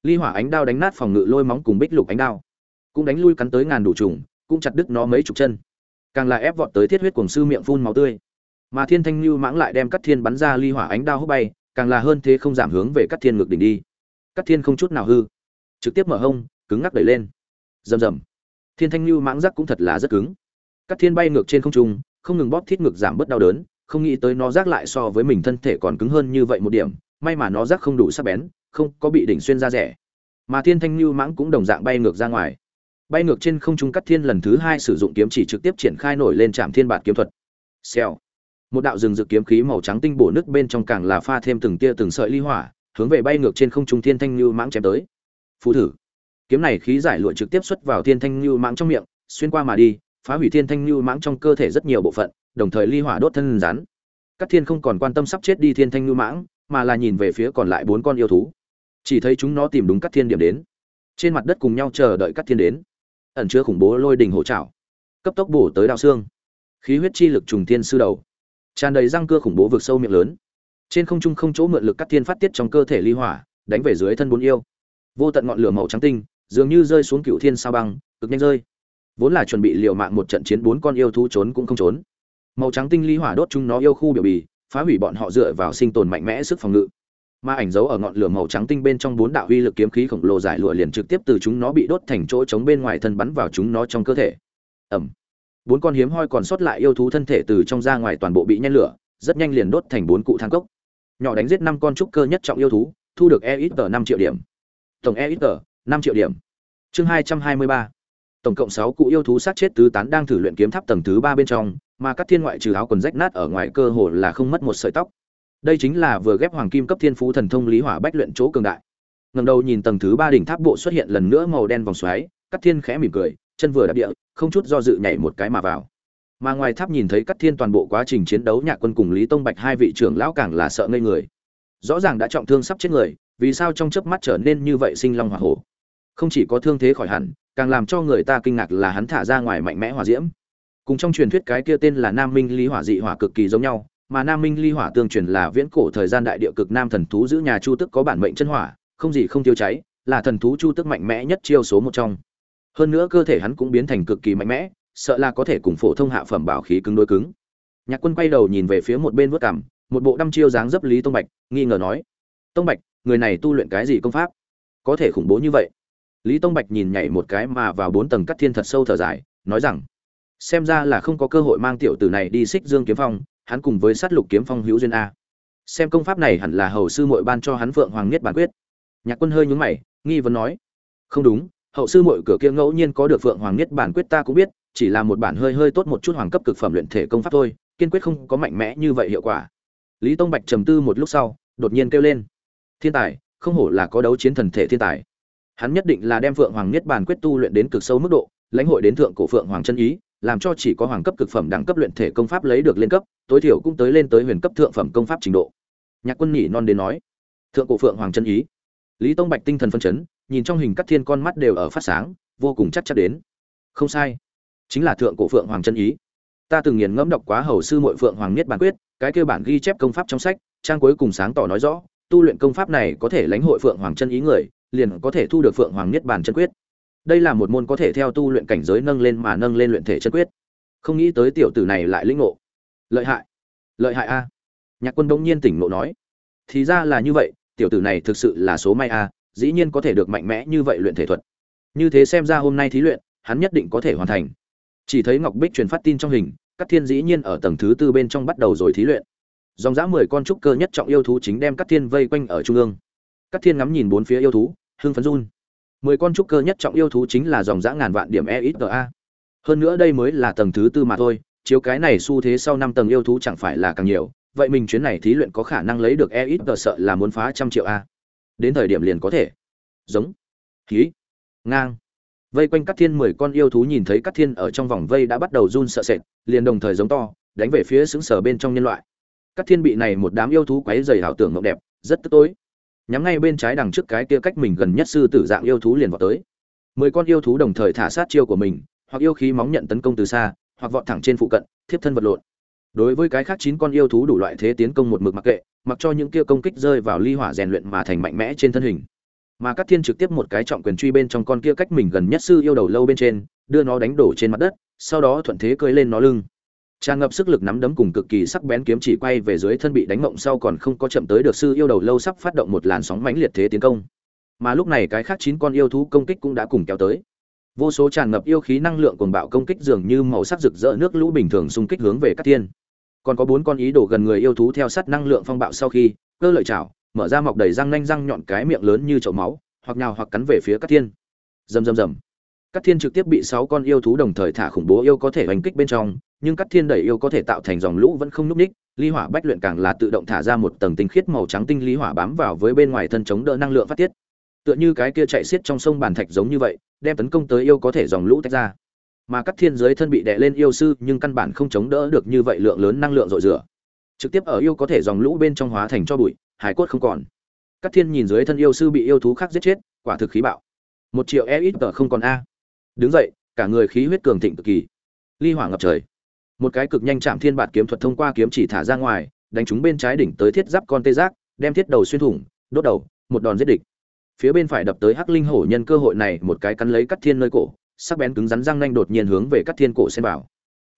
Ly hỏa ánh đao đánh nát phòng ngự lôi móng cùng bích lục ánh đao. Cũng đánh lui cắn tới ngàn đủ trùng cũng chặt đứt nó mấy chục chân càng là ép vọt tới thiết huyết cuồng sư miệng phun máu tươi. Mà thiên thanh lưu mãng lại đem cắt thiên bắn ra ly hỏa ánh đao hút bay, càng là hơn thế không giảm hướng về cắt thiên ngược đỉnh đi. Cắt thiên không chút nào hư, trực tiếp mở hông, cứng ngắc đẩy lên. Rầm rầm. Thiên thanh lưu mãng rắc cũng thật là rất cứng. Cắt thiên bay ngược trên không trung, không ngừng bóp thít ngực giảm bớt đau đớn, không nghĩ tới nó rác lại so với mình thân thể còn cứng hơn như vậy một điểm, may mà nó rác không đủ sắc bén, không có bị đỉnh xuyên ra rẻ. Mà thiên thanh lưu mãng cũng đồng dạng bay ngược ra ngoài bay ngược trên không trung cắt thiên lần thứ hai sử dụng kiếm chỉ trực tiếp triển khai nổi lên trạm thiên bản kiếm thuật. Xèo. Một đạo rừng rực kiếm khí màu trắng tinh bổ nước bên trong càng là pha thêm từng tia từng sợi ly hỏa, hướng về bay ngược trên không trung thiên thanh lưu mãng chém tới. Phù thử. Kiếm này khí giải lụa trực tiếp xuất vào thiên thanh lưu mãng trong miệng, xuyên qua mà đi, phá hủy thiên thanh lưu mãng trong cơ thể rất nhiều bộ phận, đồng thời ly hỏa đốt thân rắn. Các thiên không còn quan tâm sắp chết đi thiên thanh lưu mãng, mà là nhìn về phía còn lại bốn con yêu thú. Chỉ thấy chúng nó tìm đúng các thiên điểm đến. Trên mặt đất cùng nhau chờ đợi các thiên đến ẩn chứa khủng bố lôi đình hổ trảo, cấp tốc bổ tới đao xương. Khí huyết chi lực trùng thiên sư đầu, tràn đầy răng cưa khủng bố vượt sâu miệng lớn. Trên không trung không chỗ mượn lực cắt thiên phát tiết trong cơ thể ly hỏa, đánh về dưới thân bốn yêu. Vô tận ngọn lửa màu trắng tinh, dường như rơi xuống cựu thiên sao băng, cực nhanh rơi. Vốn là chuẩn bị liều mạng một trận chiến bốn con yêu thú trốn cũng không trốn. Màu trắng tinh ly hỏa đốt chúng nó yêu khu biểu bì, phá hủy bọn họ dựa vào sinh tồn mạnh mẽ sức phòng ngự mà ảnh dấu ở ngọn lửa màu trắng tinh bên trong bốn đạo uy lực kiếm khí khổng lồ giải lụa liền trực tiếp từ chúng nó bị đốt thành chỗ trống bên ngoài thân bắn vào chúng nó trong cơ thể. Ẩm bốn con hiếm hoi còn sót lại yêu thú thân thể từ trong ra ngoài toàn bộ bị nhen lửa, rất nhanh liền đốt thành bốn cụ thang cốc. Nhỏ đánh giết năm con trúc cơ nhất trọng yêu thú, thu được e ít tờ năm triệu điểm. Tổng e ít tờ, năm triệu điểm. Chương hai trăm hai mươi ba. Tổng cộng sáu cụ yêu thú sát chết tứ tán đang thử luyện kiếm tháp tầng thứ ba bên trong, mà các thiên ngoại trừ áo quần rách nát ở ngoài cơ hồ là không mất một sợi tóc đây chính là vừa ghép hoàng kim cấp thiên phú thần thông lý hỏa bách luyện chỗ cường đại. Ngầm đầu nhìn tầng thứ ba đỉnh tháp bộ xuất hiện lần nữa màu đen vòng xoáy cắt thiên khẽ mỉm cười, chân vừa đạp địa, không chút do dự nhảy một cái mà vào. Mà ngoài tháp nhìn thấy cắt thiên toàn bộ quá trình chiến đấu nhạc quân cùng lý tông bạch hai vị trưởng lão càng là sợ ngây người. Rõ ràng đã trọng thương sắp chết người, vì sao trong chớp mắt trở nên như vậy sinh long hỏa hổ? Không chỉ có thương thế khỏi hẳn, càng làm cho người ta kinh ngạc là hắn thả ra ngoài mạnh mẽ hỏa diễm. Cùng trong truyền thuyết cái kia tên là nam minh Lý hỏa dị hỏa cực kỳ giống nhau mà nam minh ly hỏa tương truyền là viễn cổ thời gian đại địa cực nam thần thú giữ nhà chu tức có bản mệnh chân hỏa không gì không tiêu cháy là thần thú chu tức mạnh mẽ nhất chiêu số một trong. Hơn nữa cơ thể hắn cũng biến thành cực kỳ mạnh mẽ sợ là có thể cùng phổ thông hạ phẩm bảo khí cứng đối cứng. Nhạc quân quay đầu nhìn về phía một bên vút cằm, một bộ đăm chiêu dáng dấp lý tông bạch nghi ngờ nói tông bạch người này tu luyện cái gì công pháp? Có thể khủng bố như vậy? Lý tông bạch nhìn nhảy một cái mà vào bốn tầng cắt thiên thật sâu thở dài nói rằng xem ra là không có cơ hội mang tiểu tử này đi xích dương kiếm phong hắn cùng với sát lục kiếm phong hữu duyên a. Xem công pháp này hẳn là hầu sư muội ban cho hắn phượng hoàng nhất bản quyết. Nhạc quân hơi nhúng mày, nghi vấn nói, không đúng, hậu sư muội cửa kia ngẫu nhiên có được phượng hoàng nhất bản quyết ta cũng biết, chỉ là một bản hơi hơi tốt một chút hoàng cấp cực phẩm luyện thể công pháp thôi, kiên quyết không có mạnh mẽ như vậy hiệu quả. Lý tông bạch trầm tư một lúc sau, đột nhiên kêu lên, thiên tài, không hổ là có đấu chiến thần thể thiên tài. Hắn nhất định là đem phượng hoàng nhất bản quyết tu luyện đến cực sâu mức độ, lãnh hội đến thượng cổ phượng hoàng chân ý làm cho chỉ có hoàng cấp cực phẩm đẳng cấp luyện thể công pháp lấy được lên cấp, tối thiểu cũng tới lên tới huyền cấp thượng phẩm công pháp trình độ. Nhạc quân nhỉ non đến nói, thượng cổ phượng hoàng chân ý. Lý tông bạch tinh thần phân chấn, nhìn trong hình cắt thiên con mắt đều ở phát sáng, vô cùng chắc chắn đến. Không sai, chính là thượng cổ phượng hoàng chân ý. Ta từng nghiền ngẫm đọc quá hầu sư muội phượng hoàng niết bản quyết, cái kia bản ghi chép công pháp trong sách, trang cuối cùng sáng tỏ nói rõ, tu luyện công pháp này có thể lãnh hội phượng hoàng chân ý người, liền có thể thu được phượng hoàng niết bản chân quyết đây là một môn có thể theo tu luyện cảnh giới nâng lên mà nâng lên luyện thể chân quyết. Không nghĩ tới tiểu tử này lại lĩnh ngộ. Lợi hại. Lợi hại a. Nhạc quân bỗng nhiên tỉnh ngộ nói. Thì ra là như vậy, tiểu tử này thực sự là số may a, dĩ nhiên có thể được mạnh mẽ như vậy luyện thể thuật. Như thế xem ra hôm nay thí luyện, hắn nhất định có thể hoàn thành. Chỉ thấy ngọc bích truyền phát tin trong hình các thiên dĩ nhiên ở tầng thứ tư bên trong bắt đầu rồi thí luyện. Dòng dã mười con trúc cơ nhất trọng yêu thú chính đem các thiên vây quanh ở trung ương. Các thiên ngắm nhìn bốn phía yêu thú, hưng phấn run mười con trúc cơ nhất trọng yêu thú chính là dòng dã ngàn vạn điểm EXA. hơn nữa đây mới là tầng thứ tư mà thôi, chiếu cái này xu thế sau năm tầng yêu thú chẳng phải là càng nhiều, vậy mình chuyến này thí luyện có khả năng lấy được EXA sợ là muốn phá trăm triệu a. Đến thời điểm liền có thể. Giống. Khí ngang. Vây quanh Cát thiên mười con yêu thú nhìn thấy Cát thiên ở trong vòng vây đã bắt đầu run sợ sệt, liền đồng thời giống to, đánh về phía xứng sở bên trong nhân loại. Cát thiên bị này một đám yêu thú quấy rầy hảo tưởng mộng đẹp, rất tức tối nhắm ngay bên trái đằng trước cái kia cách mình gần nhất sư tử dạng yêu thú liền vọt tới. Mười con yêu thú đồng thời thả sát chiêu của mình, hoặc yêu khí móng nhận tấn công từ xa, hoặc vọt thẳng trên phụ cận, thiếp thân vật lộn. Đối với cái khác chín con yêu thú đủ loại thế tiến công một mực mặc kệ, mặc cho những kia công kích rơi vào ly hỏa rèn luyện mà thành mạnh mẽ trên thân hình. Mà các thiên trực tiếp một cái trọng quyền truy bên trong con kia cách mình gần nhất sư yêu đầu lâu bên trên, đưa nó đánh đổ trên mặt đất, sau đó thuận thế cưỡi lên nó lưng tràn ngập sức lực nắm đấm cùng cực kỳ sắc bén kiếm chỉ quay về dưới thân bị đánh mộng sau còn không có chậm tới được sư yêu đầu lâu sắp phát động một làn sóng mãnh liệt thế tiến công. Mà lúc này cái khác chín con yêu thú công kích cũng đã cùng kéo tới. Vô số tràn ngập yêu khí năng lượng cuồng bạo công kích dường như màu sắc rực rỡ nước lũ bình thường xung kích hướng về các thiên. Còn có bốn con ý đồ gần người yêu thú theo sát năng lượng phong bạo sau khi, cơ lợi chảo, mở ra mọc đầy răng nanh răng nhọn cái miệng lớn như chậu máu, hoặc nhào hoặc cắn về phía các thiên. Rầm rầm rầm. Các thiên trực tiếp bị sáu con yêu thú đồng thời thả khủng bố yêu có thể hành kích bên trong nhưng cắt thiên đẩy yêu có thể tạo thành dòng lũ vẫn không núp ních ly hỏa bách luyện càng là tự động thả ra một tầng tinh khiết màu trắng tinh lý hỏa bám vào với bên ngoài thân chống đỡ năng lượng phát tiết. Tựa như cái kia chạy xiết trong sông bàn thạch giống như vậy, đem tấn công tới yêu có thể dòng lũ tách ra. Mà cắt thiên giới thân bị đè lên yêu sư, nhưng căn bản không chống đỡ được như vậy lượng lớn năng lượng dội rửa. Trực tiếp ở yêu có thể dòng lũ bên trong hóa thành cho bụi, hải cốt không còn. Cắt thiên nhìn dưới thân yêu sư bị yêu thú khác giết chết, quả thực khí bạo. Một triệu e ít tờ không còn a. Đứng dậy, cả người khí huyết cường thịnh cực kỳ. Ly hỏa ngập trời một cái cực nhanh chạm thiên bạt kiếm thuật thông qua kiếm chỉ thả ra ngoài, đánh chúng bên trái đỉnh tới thiết giáp con tê giác, đem thiết đầu xuyên thủng, đốt đầu, một đòn giết địch. Phía bên phải đập tới hắc linh hổ nhân cơ hội này một cái cắn lấy cắt thiên nơi cổ, sắc bén cứng rắn răng nanh đột nhiên hướng về cắt thiên cổ xen vào.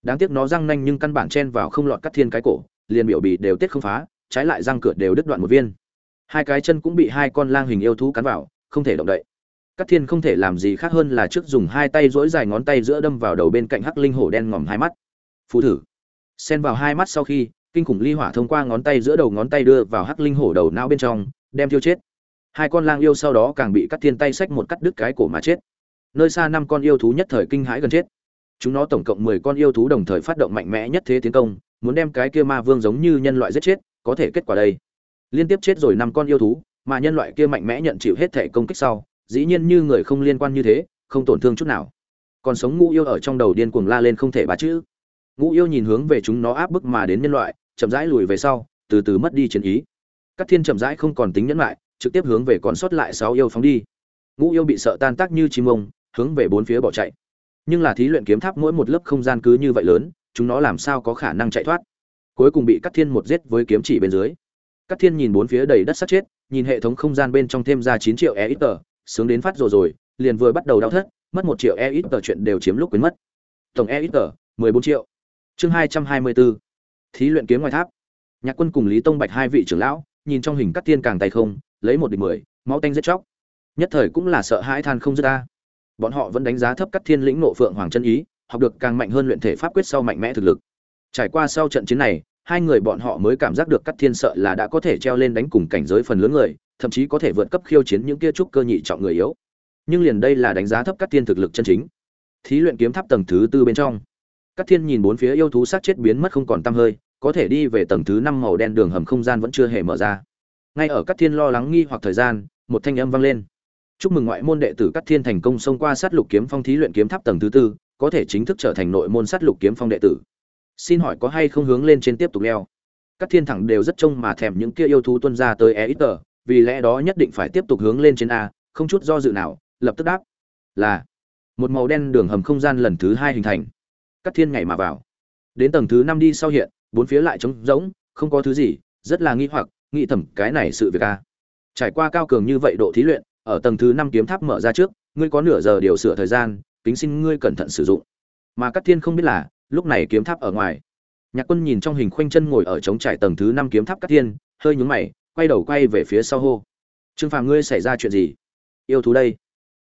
Đáng tiếc nó răng nanh nhưng căn bản chen vào không lọt cắt thiên cái cổ, liền biểu bì đều tiết không phá, trái lại răng cửa đều đứt đoạn một viên. Hai cái chân cũng bị hai con lang hình yêu thú cắn vào, không thể động đậy. Cắt thiên không thể làm gì khác hơn là trước dùng hai tay dỗi dài ngón tay giữa đâm vào đầu bên cạnh hắc linh hổ đen ngòm hai mắt phụ thử. Xen vào hai mắt sau khi, kinh khủng ly hỏa thông qua ngón tay giữa đầu ngón tay đưa vào hắc linh hổ đầu não bên trong, đem tiêu chết. Hai con lang yêu sau đó càng bị cắt thiên tay xách một cắt đứt cái cổ mà chết. Nơi xa năm con yêu thú nhất thời kinh hãi gần chết. Chúng nó tổng cộng mười con yêu thú đồng thời phát động mạnh mẽ nhất thế tiến công, muốn đem cái kia ma vương giống như nhân loại giết chết, có thể kết quả đây. Liên tiếp chết rồi năm con yêu thú, mà nhân loại kia mạnh mẽ nhận chịu hết thể công kích sau, dĩ nhiên như người không liên quan như thế, không tổn thương chút nào. Còn sống ngũ yêu ở trong đầu điên cuồng la lên không thể bá chữ ngũ yêu nhìn hướng về chúng nó áp bức mà đến nhân loại, chậm rãi lùi về sau, từ từ mất đi chiến ý. Các thiên chậm rãi không còn tính nhẫn lại, trực tiếp hướng về còn sót lại sáu yêu phóng đi. Ngũ yêu bị sợ tan tác như chim ông, hướng về bốn phía bỏ chạy. Nhưng là thí luyện kiếm tháp mỗi một lớp không gian cứ như vậy lớn, chúng nó làm sao có khả năng chạy thoát? Cuối cùng bị cắt thiên một giết với kiếm chỉ bên dưới. Cắt thiên nhìn bốn phía đầy đất sát chết, nhìn hệ thống không gian bên trong thêm ra chín triệu e ít tờ sướng đến phát rồi rồi, liền vừa bắt đầu đau thất, mất một triệu e ít tờ chuyện đều chiếm lúc quên mất. Tổng e ít tờ mười bốn triệu chương hai trăm hai mươi bốn thí luyện kiếm ngoài tháp. Nhạc quân cùng lý tông bạch hai vị trưởng lão, nhìn trong hình cắt thiên càng tay không, lấy một địch mười, máu tanh giết chóc. Nhất thời cũng là sợ hãi than không dứt ta bọn họ vẫn đánh giá thấp cắt thiên lĩnh nộ phượng hoàng chân ý, học được càng mạnh hơn luyện thể pháp quyết sau mạnh mẽ thực lực. Trải qua sau trận chiến này, hai người bọn họ mới cảm giác được cắt thiên sợ là đã có thể treo lên đánh cùng cảnh giới phần lớn người, thậm chí có thể vượt cấp khiêu chiến những kia trúc cơ nhị trọng người yếu. Nhưng liền đây là đánh giá thấp cắt thiên thực lực chân chính. Thí luyện kiếm tháp tầng thứ tư bên trong. Cát thiên nhìn bốn phía yêu thú sát chết biến mất không còn tăm hơi, có thể đi về tầng thứ năm màu đen đường hầm không gian vẫn chưa hề mở ra. Ngay ở Cát thiên lo lắng nghi hoặc thời gian, một thanh âm vang lên. Chúc mừng ngoại môn đệ tử Cát thiên thành công xông qua sát lục kiếm phong thí luyện kiếm tháp tầng thứ tư, có thể chính thức trở thành nội môn sát lục kiếm phong đệ tử. Xin hỏi có hay không hướng lên trên tiếp tục leo? Các thiên thẳng đều rất trông mà thèm những kia yêu thú tuân ra tới e ít tờ, vì lẽ đó nhất định phải tiếp tục hướng lên trên a, không chút do dự nào, lập tức đáp là một màu đen đường hầm không gian lần thứ hai hình thành các thiên ngày mà vào. Đến tầng thứ năm đi sau hiện, bốn phía lại trống rỗng, không có thứ gì, rất là nghi hoặc, nghĩ thầm, cái này sự việc a trải qua cao cường như vậy độ thí luyện, ở tầng thứ năm kiếm tháp mở ra trước, ngươi có nửa giờ điều sửa thời gian, kính xin ngươi cẩn thận sử dụng. Mà các thiên không biết là, lúc này kiếm tháp ở ngoài. Nhạc quân nhìn trong hình khoanh chân ngồi ở trống trải tầng thứ năm kiếm tháp các thiên, hơi nhúng mày, quay đầu quay về phía sau hô. Trương phàm, ngươi xảy ra chuyện gì? Yêu thú đây.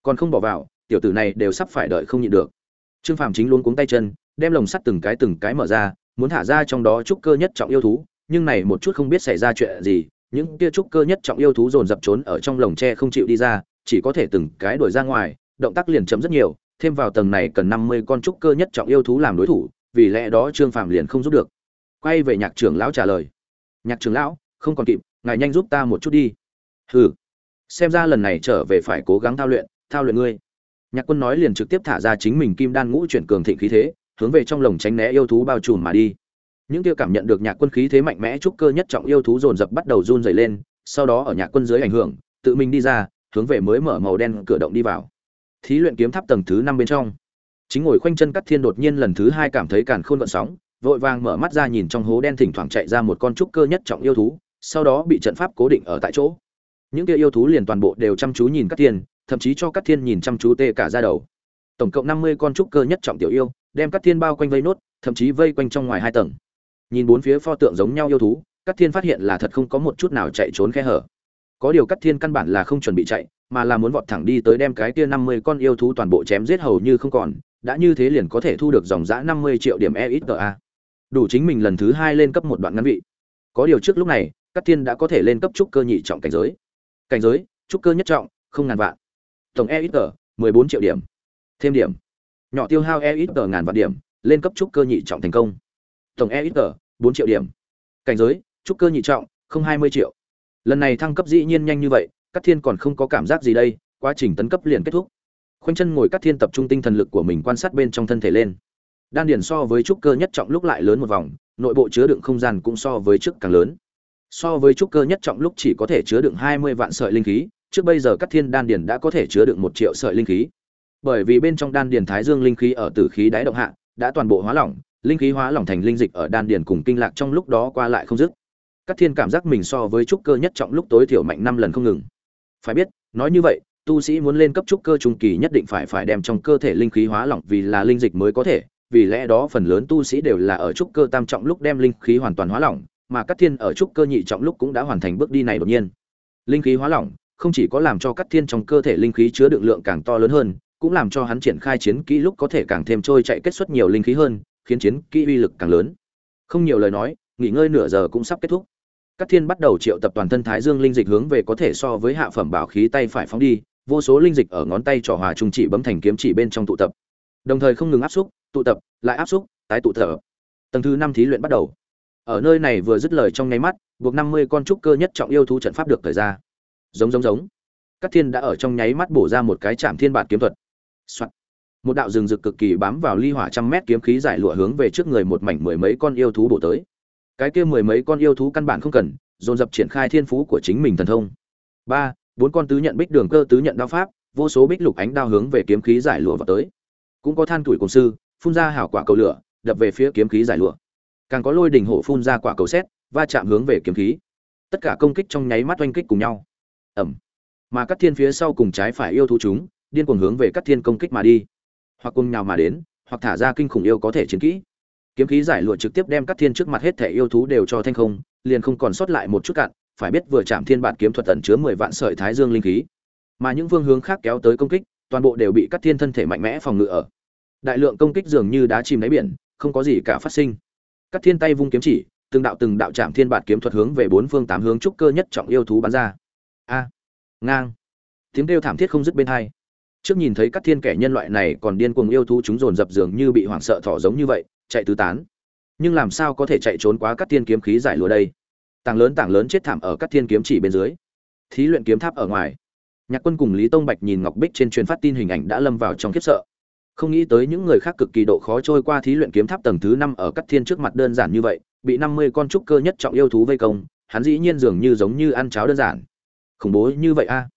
Còn không bỏ vào, tiểu tử này đều sắp phải đợi không nhịn được. Trương phàm chính luôn cuống tay chân đem lồng sắt từng cái từng cái mở ra, muốn thả ra trong đó trúc cơ nhất trọng yêu thú, nhưng này một chút không biết xảy ra chuyện gì, những kia trúc cơ nhất trọng yêu thú dồn dập trốn ở trong lồng tre không chịu đi ra, chỉ có thể từng cái đuổi ra ngoài, động tác liền chấm rất nhiều, thêm vào tầng này cần năm mươi con trúc cơ nhất trọng yêu thú làm đối thủ, vì lẽ đó trương phàm liền không giúp được. Quay về nhạc trưởng lão trả lời. Nhạc trưởng lão, không còn kịp, ngài nhanh giúp ta một chút đi. Hừ. Xem ra lần này trở về phải cố gắng thao luyện thao luyện ngươi. Nhạc quân nói liền trực tiếp thả ra chính mình kim đan ngũ chuyển cường thịnh khí thế hướng về trong lồng tránh né yêu thú bao trùm mà đi. Những kia cảm nhận được nhạc quân khí thế mạnh mẽ trúc cơ nhất trọng yêu thú dồn dập bắt đầu run rẩy lên, sau đó ở nhạc quân dưới ảnh hưởng, tự mình đi ra, hướng về mới mở màu đen cửa động đi vào. Thí luyện kiếm tháp tầng thứ năm bên trong. Chính ngồi khoanh chân cắt thiên đột nhiên lần thứ hai cảm thấy càn khôn gợn sóng, vội vàng mở mắt ra nhìn trong hố đen thỉnh thoảng chạy ra một con trúc cơ nhất trọng yêu thú, sau đó bị trận pháp cố định ở tại chỗ. Những kia yêu thú liền toàn bộ đều chăm chú nhìn cắt thiên, thậm chí cho cắt thiên nhìn chăm chú tê cả ra đầu. Tổng cộng năm mươi con trúc cơ nhất trọng tiểu yêu đem các thiên bao quanh vây nốt, thậm chí vây quanh trong ngoài hai tầng. Nhìn bốn phía pho tượng giống nhau yêu thú, các thiên phát hiện là thật không có một chút nào chạy trốn khe hở. Có điều các thiên căn bản là không chuẩn bị chạy, mà là muốn vọt thẳng đi tới đem cái kia năm mươi con yêu thú toàn bộ chém giết hầu như không còn, đã như thế liền có thể thu được dòng giã năm mươi triệu điểm e ít a. Đủ chính mình lần thứ hai lên cấp một đoạn ngắn vị. Có điều trước lúc này, các thiên đã có thể lên cấp trúc cơ nhị trọng cảnh giới. Cảnh giới, trúc cơ nhất trọng, không ngàn vạn. Tổng e ít mười bốn triệu điểm. Thêm điểm nhỏ tiêu hao e ít ngàn vạn điểm, lên cấp trúc cơ nhị trọng thành công. Tổng e ít bốn triệu điểm. Cảnh giới, trúc cơ nhị trọng, không hai mươi triệu. Lần này thăng cấp dĩ nhiên nhanh như vậy các thiên còn không có cảm giác gì đây, quá trình tấn cấp liền kết thúc. Khoanh chân ngồi các thiên tập trung tinh thần lực của mình quan sát bên trong thân thể lên. Đan điền so với trúc cơ nhất trọng lúc lại lớn một vòng, nội bộ chứa đựng không gian cũng so với trước càng lớn. So với trúc cơ nhất trọng lúc chỉ có thể chứa đựng hai mươi vạn sợi linh khí, trước bây giờ các thiên đan điền đã có thể chứa đựng một triệu sợi linh khí bởi vì bên trong đan điền thái dương linh khí ở tử khí đáy động hạ, đã toàn bộ hóa lỏng, linh khí hóa lỏng thành linh dịch ở đan điền cùng kinh lạc trong lúc đó qua lại không dứt. Các thiên cảm giác mình so với trúc cơ nhất trọng lúc tối thiểu mạnh năm lần không ngừng. Phải biết, nói như vậy, tu sĩ muốn lên cấp trúc cơ trung kỳ nhất định phải phải đem trong cơ thể linh khí hóa lỏng vì là linh dịch mới có thể, vì lẽ đó phần lớn tu sĩ đều là ở trúc cơ tam trọng lúc đem linh khí hoàn toàn hóa lỏng, mà các thiên ở trúc cơ nhị trọng lúc cũng đã hoàn thành bước đi này đột nhiên. Linh khí hóa lỏng không chỉ có làm cho các thiên trong cơ thể linh khí chứa đựng lượng càng to lớn hơn cũng làm cho hắn triển khai chiến kỹ lúc có thể càng thêm trôi chạy kết xuất nhiều linh khí hơn, khiến chiến kỹ uy lực càng lớn. Không nhiều lời nói, nghỉ ngơi nửa giờ cũng sắp kết thúc. Các thiên bắt đầu triệu tập toàn thân thái dương linh dịch hướng về có thể so với hạ phẩm bảo khí tay phải phóng đi, vô số linh dịch ở ngón tay trỏ hòa trung chỉ bấm thành kiếm chỉ bên trong tụ tập. Đồng thời không ngừng áp xúc, tụ tập, lại áp xúc, tái tụ tập. Tầng thứ năm thí luyện bắt đầu. Ở nơi này vừa dứt lời trong nháy mắt, buộc năm mươi con trúc cơ nhất trọng yêu thú trận pháp được thời ra. Giống giống giống. Các thiên đã ở trong nháy mắt bổ ra một cái chạm thiên bản kiếm thuật、Soạn. một đạo rừng rực cực kỳ bám vào ly hỏa trăm mét kiếm khí giải lụa hướng về trước người một mảnh mười mấy con yêu thú bổ tới. Cái kia mười mấy con yêu thú căn bản không cần, dồn dập triển khai thiên phú của chính mình thần thông. Ba, bốn con tứ nhận bích đường cơ tứ nhận đao pháp, vô số bích lục ánh đao hướng về kiếm khí giải lụa vào tới. Cũng có than tuổi cùng sư, phun ra hảo quả cầu lửa, đập về phía kiếm khí giải lụa. Càng có lôi đỉnh hổ phun ra quả cầu xét va chạm hướng về kiếm khí. Tất cả công kích trong nháy mắt oanh kích cùng nhau. Ầm mà các thiên phía sau cùng trái phải yêu thú chúng điên cuồng hướng về các thiên công kích mà đi. Hoặc cùng nhào mà đến, hoặc thả ra kinh khủng yêu có thể chiến kỹ. Kiếm khí giải lụa trực tiếp đem các thiên trước mặt hết thể yêu thú đều cho thanh không, liền không còn sót lại một chút cạn, phải biết vừa chạm thiên bản kiếm thuật tận chứa mười vạn sợi thái dương linh khí. Mà những phương hướng khác kéo tới công kích, toàn bộ đều bị các thiên thân thể mạnh mẽ phòng ngự ở. Đại lượng công kích dường như đá chìm đáy biển, không có gì cả phát sinh. Các thiên tay vung kiếm chỉ, từng đạo từng đạo chạm thiên bản kiếm thuật hướng về bốn phương tám hướng trúc cơ nhất trọng yêu thú bắn ra. A, ngang. Tiếng kêu thảm thiết không dứt bên hai trước nhìn thấy các thiên kẻ nhân loại này còn điên cuồng yêu thú chúng dồn dập dường như bị hoảng sợ thỏ giống như vậy, chạy tứ tán. Nhưng làm sao có thể chạy trốn quá các thiên kiếm khí giải lụa đây? Tảng lớn tảng lớn chết thảm ở các thiên kiếm chỉ bên dưới. Thí luyện kiếm tháp ở ngoài. Nhạc quân cùng lý tông bạch nhìn ngọc bích trên truyền phát tin hình ảnh đã lâm vào trong khiếp sợ. Không nghĩ tới những người khác cực kỳ độ khó trôi qua thí luyện kiếm tháp tầng thứ năm ở các thiên trước mặt đơn giản như vậy, bị năm mươi con trúc cơ nhất trọng yêu thú vây công, hắn dĩ nhiên dường như giống như ăn cháo đơn giản. Khủng bố như vậy a.